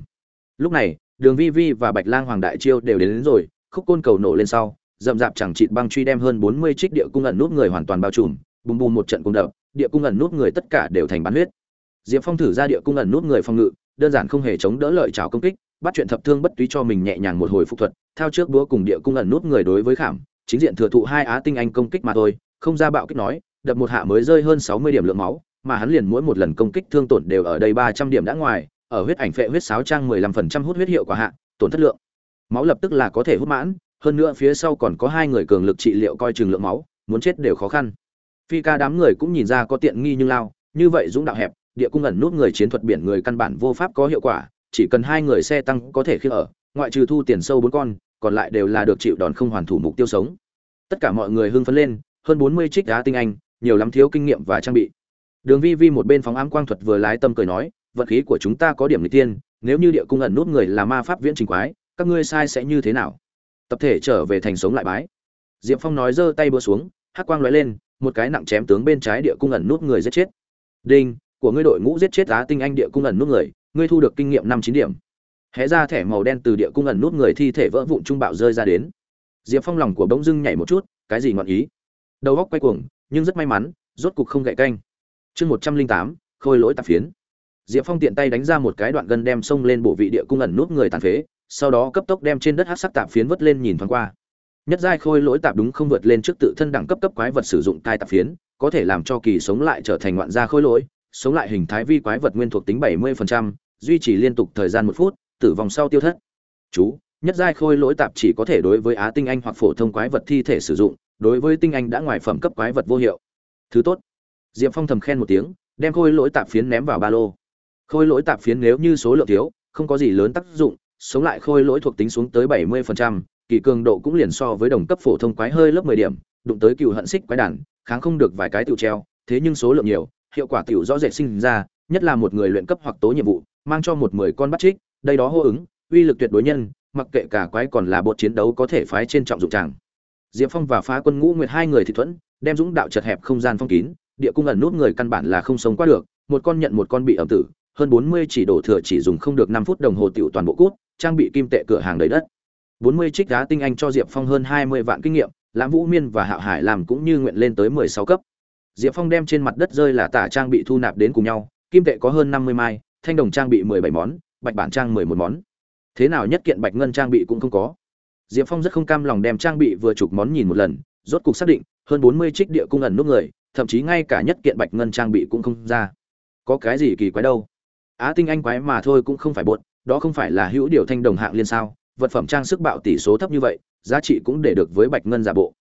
Lúc này đường vi vi và bạch lang hoàng đại chiêu đều đến, đến rồi khúc côn cầu nổ lên sau rậm rạp chẳng chịt băng truy đem hơn bốn mươi trích địa cung ẩn nút người hoàn toàn bao trùm bùm bùm một trận cung đập địa cung ẩn nút người tất cả đều thành bắn huyết. Diệp phong thử ra địa cung ẩn nút người phòng ngự đơn giản không hề chống đỡ lợi trào công kích bắt chuyện thập thương bất túy cho mình nhẹ nhàng một hồi phục thuật theo trước búa cùng địa cung ẩn nút người đối với khảm chính diện thừa thụ hai á tinh anh công kích mà thôi không ra bạo kích nói đập một hạ mới rơi hơn sáu mươi điểm lượng máu mà hắn liền mỗi một lần công kích thương tổn đều ở đây ba trăm điểm đã ngoài, ở huyết ảnh phệ huyết sáo trang mười lăm phần trăm hút huyết hiệu quả hạ, tổn thất lượng. Máu lập tức là có thể hút mãn, hơn nữa phía sau còn có hai người cường lực trị liệu coi chừng lượng máu, muốn chết đều khó khăn. Phi ca đám người cũng nhìn ra có tiện nghi nhưng lao, như vậy dũng đạo hẹp, địa cung ẩn nút người chiến thuật biển người căn bản vô pháp có hiệu quả, chỉ cần hai người xe tăng có thể khi ở, ngoại trừ thu tiền sâu bốn con, còn lại đều là được chịu đòn không hoàn thủ mục tiêu sống. Tất cả mọi người hưng phấn lên, hơn bốn mươi trích đá tinh anh, nhiều lắm thiếu kinh nghiệm và trang bị. Đường Vi Vi một bên phóng ám quang thuật vừa lái tâm cười nói, vận khí của chúng ta có điểm nghịch tiên, nếu như địa cung ẩn nút người là ma pháp viễn trình quái, các ngươi sai sẽ như thế nào? Tập thể trở về thành sống lại bái. Diệp Phong nói giơ tay búa xuống, hắc quang lóe lên, một cái nặng chém tướng bên trái địa cung ẩn nút người giết chết. Đinh, của ngươi đội ngũ giết chết á tinh anh địa cung ẩn nút người, ngươi thu được kinh nghiệm năm chín điểm. Hé ra thẻ màu đen từ địa cung ẩn nút người thi thể vỡ vụn trung bạo rơi ra đến. Diệp Phong lòng của bỗng dưng nhảy một chút, cái gì ngọn ý? Đầu góc quay cuồng, nhưng rất may mắn, rốt cục không gãy canh chương một trăm linh tám khôi lỗi tạp phiến diệp phong tiện tay đánh ra một cái đoạn gân đem xông lên bộ vị địa cung ẩn nút người tàn phế sau đó cấp tốc đem trên đất hát sắc tạp phiến vớt lên nhìn thoáng qua nhất giai khôi lỗi tạp đúng không vượt lên trước tự thân đẳng cấp cấp quái vật sử dụng cai tạp phiến có thể làm cho kỳ sống lại trở thành ngoạn gia khôi lỗi sống lại hình thái vi quái vật nguyên thuộc tính 70%, duy trì liên tục thời gian một phút tử vong sau tiêu thất. Chú nhất giai khôi lỗi tạp chỉ có thể đối với á tinh anh hoặc phổ thông quái vật thi thể sử dụng đối với tinh anh đã ngoài phẩm cấp quái vật vô hiệu. Thứ tốt diệp phong thầm khen một tiếng đem khôi lỗi tạp phiến ném vào ba lô. Khôi lỗi tạp phiến nếu như số lượng thiếu không có gì lớn tác dụng sống lại khôi lỗi thuộc tính xuống tới bảy mươi phần trăm, kỳ cường độ cũng liền so với đồng cấp phổ thông quái hơi lớp mười điểm đụng tới cựu hận xích quái đản kháng không được vài cái tiểu treo thế nhưng số lượng nhiều hiệu quả tiểu rõ rệt sinh ra nhất là một người luyện cấp hoặc tố nhiệm vụ mang cho một mười con bắt trích đây đó hô ứng uy lực tuyệt đối nhân mặc kệ cả quái còn là bột chiến đấu có thể phái trên trọng dụng tràng diệp phong và phá quân ngũ nguyệt hai người thị thuẫn đem dũng đạo chật hẹp không gian phong kín địa cung ẩn nút người căn bản là không sống qua được, một con nhận một con bị ẩm tử, hơn 40 chỉ đổ thừa chỉ dùng không được năm phút đồng hồ tiểu toàn bộ cút, trang bị kim tệ cửa hàng đầy đất. 40 trích giá tinh anh cho Diệp Phong hơn 20 vạn kinh nghiệm, Lãm Vũ Miên và Hạo Hải làm cũng như nguyện lên tới 16 cấp. Diệp Phong đem trên mặt đất rơi là tả trang bị thu nạp đến cùng nhau, kim tệ có hơn 50 mai, thanh đồng trang bị 17 món, bạch bản trang 11 món. Thế nào nhất kiện bạch ngân trang bị cũng không có. Diệp Phong rất không cam lòng đem trang bị vừa chục món nhìn một lần, rốt cục xác định, hơn 40 trích địa cung ẩn nút người, thậm chí ngay cả nhất kiện bạch ngân trang bị cũng không ra. Có cái gì kỳ quái đâu? Á tinh anh quái mà thôi cũng không phải buồn đó không phải là hữu điều thanh đồng hạng liên sao? Vật phẩm trang sức bạo tỷ số thấp như vậy giá trị cũng để được với bạch ngân giả bộ.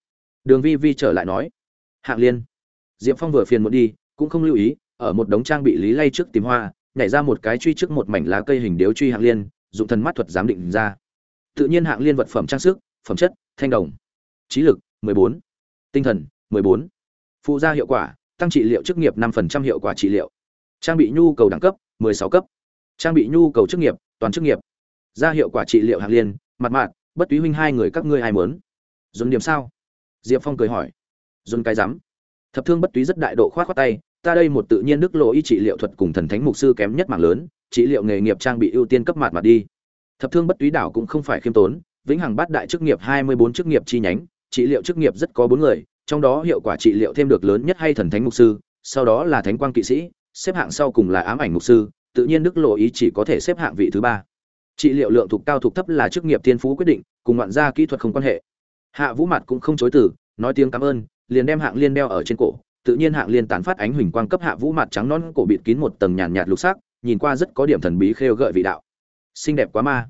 Đường vi vi trở lại nói hạng liên. Diệp phong vừa phiền muốn đi cũng không lưu ý ở một đống trang bị lý lay trước tìm hoa nhảy ra một cái truy trước một mảnh lá cây hình điếu truy hạng liên dụng thần mắt thuật giám định ra. Tự nhiên hạng liên vật phẩm trang sức, phẩm chất, thanh đồng. Trí lực 14. tinh thần 14 phụ gia hiệu quả, tăng trị liệu chức nghiệp 5% hiệu quả trị liệu. Trang bị nhu cầu đẳng cấp 16 cấp. Trang bị nhu cầu chức nghiệp, toàn chức nghiệp. Ra hiệu quả trị liệu hạng liên, mặt mạn, bất túy huynh hai người các ngươi ai muốn? Dồn điểm sao? Diệp phong cười hỏi. Dồn cái rắm thập thương bất túy rất đại độ khoát khoát tay ta đây một tự nhiên đức lộ y trị liệu thuật cùng thần thánh mục sư kém nhất mạng lớn trị liệu nghề nghiệp trang bị ưu tiên cấp mặt mặt đi thập thương bất túy đảo cũng không phải khiêm tốn vĩnh hằng bát đại chức nghiệp 24 chức nghiệp chi nhánh trị liệu chức nghiệp rất có bốn người trong đó hiệu quả trị liệu thêm được lớn nhất hay thần thánh mục sư, sau đó là thánh quang kỵ sĩ, xếp hạng sau cùng là ám ảnh mục sư, tự nhiên đức lộ ý chỉ có thể xếp hạng vị thứ ba. trị liệu lượng thuộc cao thuộc thấp là chức nghiệp thiên phú quyết định cùng ngoạn gia kỹ thuật không quan hệ hạ vũ mặt cũng không chối từ nói tiếng cảm ơn liền đem hạng liên đeo ở trên cổ tự nhiên hạng liên tán phát ánh huỳnh quang cấp hạ vũ mặt trắng non cổ bịt kín một tầng nhàn nhạt lục sắc, nhìn qua rất có điểm thần bí khêu gợi vị đạo. Xinh đẹp quá ma.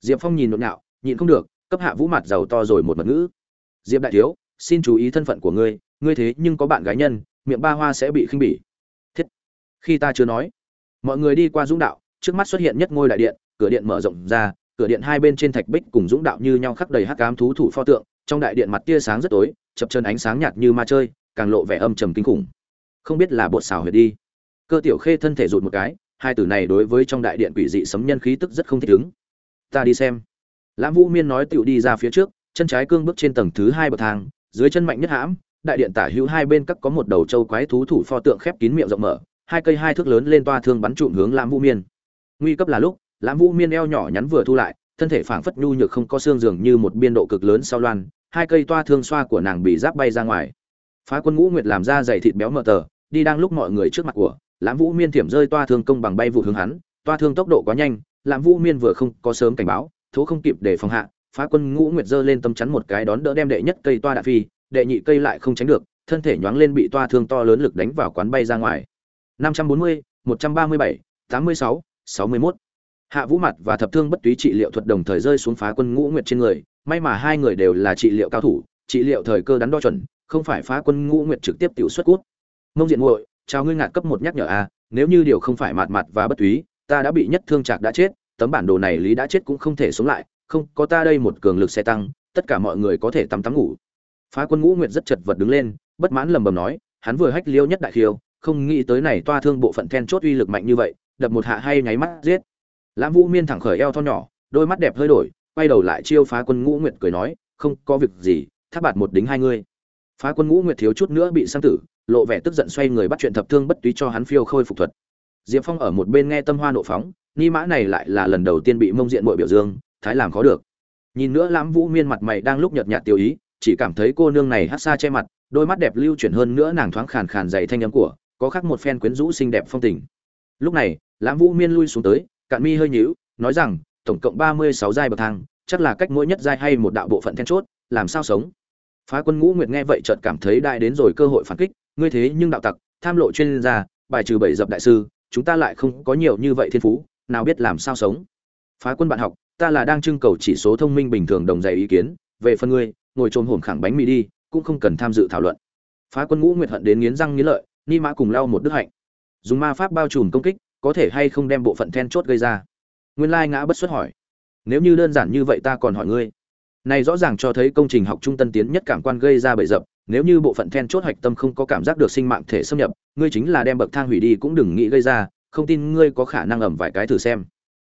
Diệp phong nhìn nhộn nhạo, nhịn không được, cấp hạ vũ mặt giàu to rồi một mật ngữ. Diệp đại thiếu, xin chú ý thân phận của ngươi ngươi thế nhưng có bạn gái nhân, miệng ba hoa sẽ bị khinh bỉ. Thiết. Khi ta chưa nói, mọi người đi qua dũng đạo, trước mắt xuất hiện nhất ngôi đại điện, cửa điện mở rộng ra, cửa điện hai bên trên thạch bích cùng dũng đạo như nhau khắc đầy hắc ám thú thủ pho tượng, trong đại điện mặt tia sáng rất tối, chập chân ánh sáng nhạt như ma chơi càng lộ vẻ âm trầm kinh khủng. Không biết là bột xào huyệt đi. Cơ tiểu khê thân thể rụt một cái, hai từ này đối với trong đại điện quỷ dị sấm nhân khí tức rất không thích ứng. Ta đi xem. Lãm vũ miên nói tựu đi ra phía trước, chân trái cương bước trên tầng thứ hai bậc thang, dưới chân mạnh nhất hãm, đại điện tả hữu hai bên các có một đầu châu quái thú thủ pho tượng khép kín miệng rộng mở, hai cây hai thước lớn lên toa thương bắn trụm hướng lãm vũ miên. Nguy cấp là lúc, lãm vũ miên eo nhỏ nhắn vừa thu lại, thân thể phảng phất nhu nhược không có xương dường như một biên độ cực lớn sau loan, hai cây toa thương xoa của nàng bị giáp bay ra ngoài phá quân ngũ nguyệt làm ra dày thịt béo mờ tờ đi đang lúc mọi người trước mặt của lãm vũ miên thiểm rơi toa thương công bằng bay vụ hướng hắn toa thương tốc độ quá nhanh lãm vũ miên vừa không có sớm cảnh báo thố không kịp để phòng hạ phá quân ngũ nguyệt giơ lên tâm chắn một cái đón đỡ đem đệ nhất cây toa đạn phi đệ nhị cây lại không tránh được thân thể nhoáng lên bị toa thương to lớn lực đánh vào quán bay ra ngoài 540, 137, 86, 61. hạ vũ mặt và thập thương bất túy trị liệu thuật đồng thời rơi xuống phá quân ngũ nguyệt trên người may mà hai người đều là trị liệu cao thủ trị liệu thời cơ đắn đo chuẩn không phải phá quân ngũ nguyệt trực tiếp tiểu xuất cút. Mông diện muội, chào ngươi ngạt cấp một nhắc nhở a nếu như điều không phải mạt mạt và bất túy, ta đã bị nhất thương trạc đã chết, tấm bản đồ này lý đã chết cũng không thể sống lại, không, có ta đây một cường lực xe tăng, tất cả mọi người có thể tắm tắm ngủ. Phá quân ngũ nguyệt rất chật vật đứng lên, bất mãn lầm bầm nói, hắn vừa hách liêu nhất đại khiêu, không nghĩ tới này toa thương bộ phận then chốt uy lực mạnh như vậy, đập một hạ hay nháy mắt giết. Lãm vũ miên thẳng khởi eo thon nhỏ, đôi mắt đẹp hơi đổi, quay đầu lại chiêu phá quân ngũ nguyệt cười nói, không có việc gì tháp bạt một đính hai ngươi phá quân ngũ nguyệt thiếu chút nữa bị sang tử, lộ vẻ tức giận xoay người bắt chuyện thập thương bất túy cho hắn phiêu khôi phục thuật. Diệp phong ở một bên nghe tâm hoa nộ phóng, ni mã này lại là lần đầu tiên bị mông diện mội biểu dương, thái làm khó được. Nhìn nữa lãm vũ miên mặt mày đang lúc nhợt nhạt tiêu ý, chỉ cảm thấy cô nương này hát xa che mặt, đôi mắt đẹp lưu chuyển hơn nữa nàng thoáng khàn khàn dày thanh âm của, có khác một phen quyến rũ xinh đẹp phong tình. Lúc này, lãm vũ miên lui xuống tới, cạn mi hơi nhíu, nói rằng, tổng cộng ba mươi sáu giai bậc thang, chắc là cách mỗi nhất giai hay một đạo bộ phận then chốt, làm sao sống? Phá quân ngũ nguyệt nghe vậy chợt cảm thấy đại đến rồi cơ hội phản kích, ngươi thế nhưng đạo tặc, tham lộ chuyên gia, bài trừ bảy dập đại sư, chúng ta lại không có nhiều như vậy thiên phú, nào biết làm sao sống. Phá quân bạn học, ta là đang trưng cầu chỉ số thông minh bình thường đồng dày ý kiến, về phần ngươi, ngồi trồm hổm khẳng bánh mì đi, cũng không cần tham dự thảo luận. Phá quân ngũ nguyệt hận đến nghiến răng nghiến lợi, ni mã cùng lau một đức hạnh. Dùng ma pháp bao trùm công kích, có thể hay không đem bộ phận then chốt gây ra? Nguyên lai ngã bất xuất hỏi. Nếu như đơn giản như vậy ta còn hỏi ngươi này rõ ràng cho thấy công trình học trung tân tiến nhất cảm quan gây ra bậy dập, nếu như bộ phận then chốt hạch tâm không có cảm giác được sinh mạng thể xâm nhập, ngươi chính là đem bậc thang hủy đi cũng đừng nghĩ gây ra, không tin ngươi có khả năng ẩm vài cái thử xem.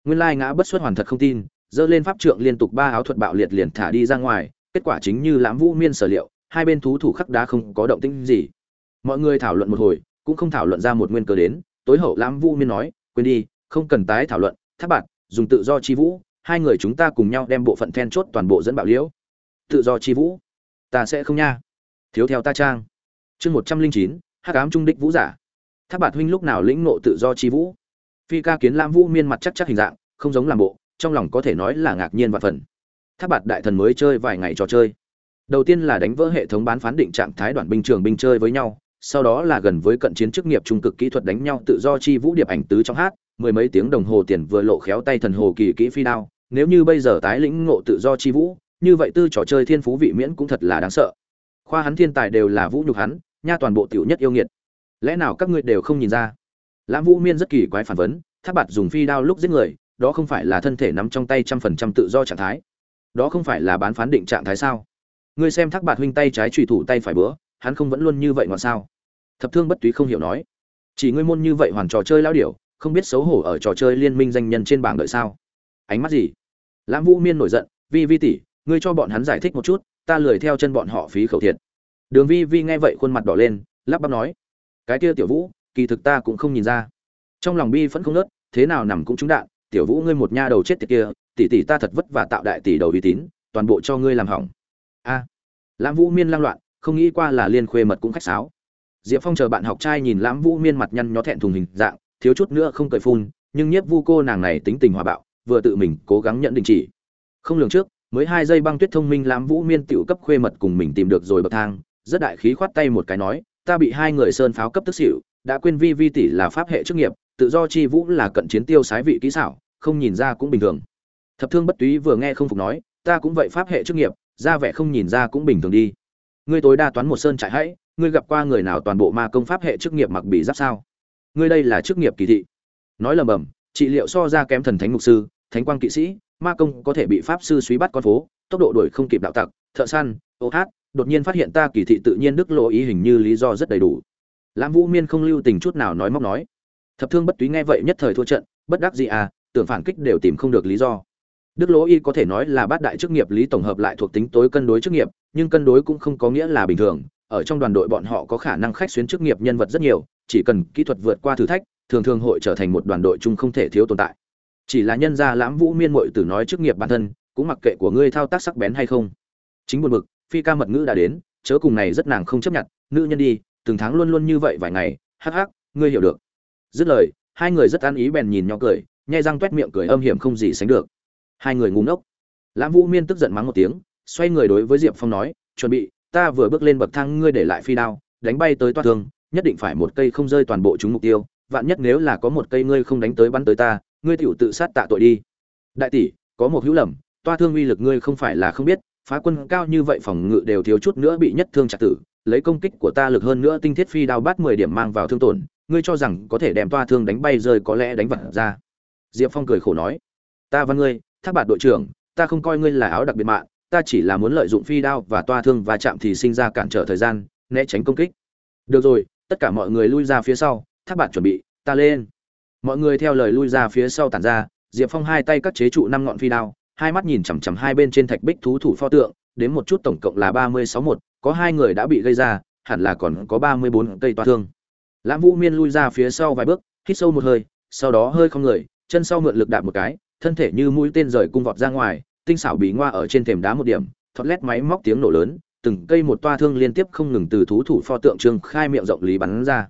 Nguyên lai ngã bất xuất hoàn thật không tin, dơ lên pháp trượng liên tục ba áo thuật bạo liệt liền thả đi ra ngoài, kết quả chính như lãm vũ miên sở liệu, hai bên thú thủ khắc đá không có động tĩnh gì. Mọi người thảo luận một hồi, cũng không thảo luận ra một nguyên cớ đến, tối hậu lãm vũ miên nói, quên đi, không cần tái thảo luận, tháp bạn dùng tự do chi vũ hai người chúng ta cùng nhau đem bộ phận then chốt toàn bộ dẫn bạo liễu. Tự do chi vũ. Ta sẽ không nha. Thiếu theo ta trang. Chương một trăm linh chín hát ám trung đích vũ giả. Tháp bạt huynh lúc nào lĩnh nộ tự do chi vũ? Phi ca kiến lam vũ miên mặt chắc chắc hình dạng, không giống làm bộ, trong lòng có thể nói là ngạc nhiên và phần. Tháp bạt đại thần mới chơi vài ngày trò chơi. Đầu tiên là đánh vỡ hệ thống bán phán định trạng thái đoàn binh trường binh chơi với nhau, sau đó là gần với cận chiến chức nghiệp trung cực kỹ thuật đánh nhau tự do chi vũ điệp ảnh tứ trong hát, mười mấy tiếng đồng hồ tiền vừa lộ khéo tay thần hồ kỳ kỹ phi đao nếu như bây giờ tái lĩnh ngộ tự do chi vũ, như vậy tư trò chơi thiên phú vị miễn cũng thật là đáng sợ. Khoa hắn thiên tài đều là vũ nhục hắn, nha toàn bộ tiểu nhất yêu nghiệt. Lẽ nào các ngươi đều không nhìn ra? Lãm vũ miên rất kỳ quái phản vấn, tháp bạt dùng phi đao lúc giết người, đó không phải là thân thể nắm trong tay trăm phần trăm tự do trạng thái. Đó không phải là bán phán định trạng thái sao? Ngươi xem thác bạt huynh tay trái chủy thủ tay phải bữa, hắn không vẫn luôn như vậy ngoạn sao? Thập thương bất túy không hiểu nói. Chỉ ngươi môn như vậy hoàn trò chơi lao điểu, không biết xấu hổ ở trò chơi liên minh danh nhân trên bảng đợi sao? Ánh mắt gì? Lãm vũ miên nổi giận, vi vi tỷ, ngươi cho bọn hắn giải thích một chút, ta lười theo chân bọn họ phí khẩu thiệt. Đường vi vi nghe vậy khuôn mặt đỏ lên, lắp bắp nói, cái kia tiểu vũ, kỳ thực ta cũng không nhìn ra. Trong lòng bi vẫn không nớt thế nào nằm cũng trúng đạn, tiểu vũ ngươi một nha đầu chết tiệt kia, tỷ tỷ ta thật vất và tạo đại tỷ đầu uy tín, toàn bộ cho ngươi làm hỏng. A. Lãm vũ miên lang loạn, không nghĩ qua là liên khuê mật cũng khách sáo. Diệp phong chờ bạn học trai nhìn lãm vũ miên mặt nhăn nhó thẹn thùng hình dạng, thiếu chút nữa không cười phun, nhưng nhiếp vu cô nàng này tính tình hòa bạo vừa tự mình cố gắng nhận định chỉ. Không lường trước, mới hai giây băng tuyết thông minh lãm vũ miên tiểu cấp khuê mật cùng mình tìm được rồi bậc thang, rất đại khí khoát tay một cái nói, ta bị hai người sơn pháo cấp tức xỉu, đã quên vi vi tỷ là pháp hệ chức nghiệp, tự do chi vũ là cận chiến tiêu sái vị kỹ xảo, không nhìn ra cũng bình thường. Thập thương bất túy vừa nghe không phục nói, ta cũng vậy pháp hệ chức nghiệp, ra vẻ không nhìn ra cũng bình thường đi. Ngươi tối đa toán một sơn trại hãy, ngươi gặp qua người nào toàn bộ ma công pháp hệ chức nghiệp mặc bị giáp sao? Ngươi đây là chức nghiệp kỳ thị. Nói lầm bầm, trị liệu so ra kém thần thánh mục sư thánh quang kỵ sĩ, ma công có thể bị pháp sư suy bắt con phố, tốc độ đuổi không kịp đạo tặc, thợ săn, ô hát, đột nhiên phát hiện ta kỳ thị tự nhiên đức lộ ý hình như lý do rất đầy đủ. Lãm vũ miên không lưu tình chút nào nói móc nói. Thập thương bất túy nghe vậy nhất thời thua trận, bất đắc gì à tưởng phản kích đều tìm không được lý do. Đức lỗ y có thể nói là bát đại chức nghiệp lý tổng hợp lại thuộc tính tối cân đối chức nghiệp, nhưng cân đối cũng không có nghĩa là bình thường. Ở trong đoàn đội bọn họ có khả năng khách xuyến chức nghiệp nhân vật rất nhiều, chỉ cần kỹ thuật vượt qua thử thách, thường thường hội trở thành một đoàn đội chung không thể thiếu tồn tại chỉ là nhân gia lãm vũ miên mội tử nói chức nghiệp bản thân, cũng mặc kệ của ngươi thao tác sắc bén hay không. Chính buồn bực, phi ca mật ngữ đã đến, chớ cùng này rất nàng không chấp nhận, nữ nhân đi, từng tháng luôn luôn như vậy vài ngày, hắc hắc, ngươi hiểu được. Dứt lời, hai người rất ăn ý bèn nhìn nhau cười, nhai răng tuét miệng cười âm hiểm không gì sánh được. Hai người ngu ngốc. Lãm vũ miên tức giận mắng một tiếng, xoay người đối với diệp phong nói, chuẩn bị, ta vừa bước lên bậc thang ngươi để lại phi đao, đánh bay tới toa thương nhất định phải một cây không rơi toàn bộ chúng mục tiêu, vạn nhất nếu là có một cây ngươi không đánh tới bắn tới ta ngươi tiểu tự sát tạ tội đi. Đại tỷ, có một hữu lầm, toa thương uy lực ngươi không phải là không biết, phá quân cao như vậy phòng ngự đều thiếu chút nữa bị nhất thương chặt tử, lấy công kích của ta lực hơn nữa tinh thiết phi đao bát mười điểm mang vào thương tổn, ngươi cho rằng có thể đem toa thương đánh bay rơi có lẽ đánh vật ra. Diệp phong cười khổ nói, ta và ngươi, thác bạt đội trưởng, ta không coi ngươi là áo đặc biệt mạng, ta chỉ là muốn lợi dụng phi đao và toa thương và chạm thì sinh ra cản trở thời gian, né tránh công kích. Được rồi, tất cả mọi người lui ra phía sau, thác bạt chuẩn bị, ta lên mọi người theo lời lui ra phía sau tản ra, diệp phong hai tay cắt chế trụ năm ngọn phi đao, hai mắt nhìn chằm chằm hai bên trên thạch bích thú thủ pho tượng, đến một chút tổng cộng là ba mươi sáu một, có hai người đã bị gây ra, hẳn là còn có ba mươi bốn cây toa thương. Lãm vũ miên lui ra phía sau vài bước, hít sâu một hơi, sau đó hơi không người, chân sau mượn lực đạp một cái, thân thể như mũi tên rời cung vọt ra ngoài, tinh xảo bí ngoa ở trên thềm đá một điểm thoát lét máy móc tiếng nổ lớn, từng cây một toa thương liên tiếp không ngừng từ thú thủ pho tượng trương khai miệng rộng lý bắn ra.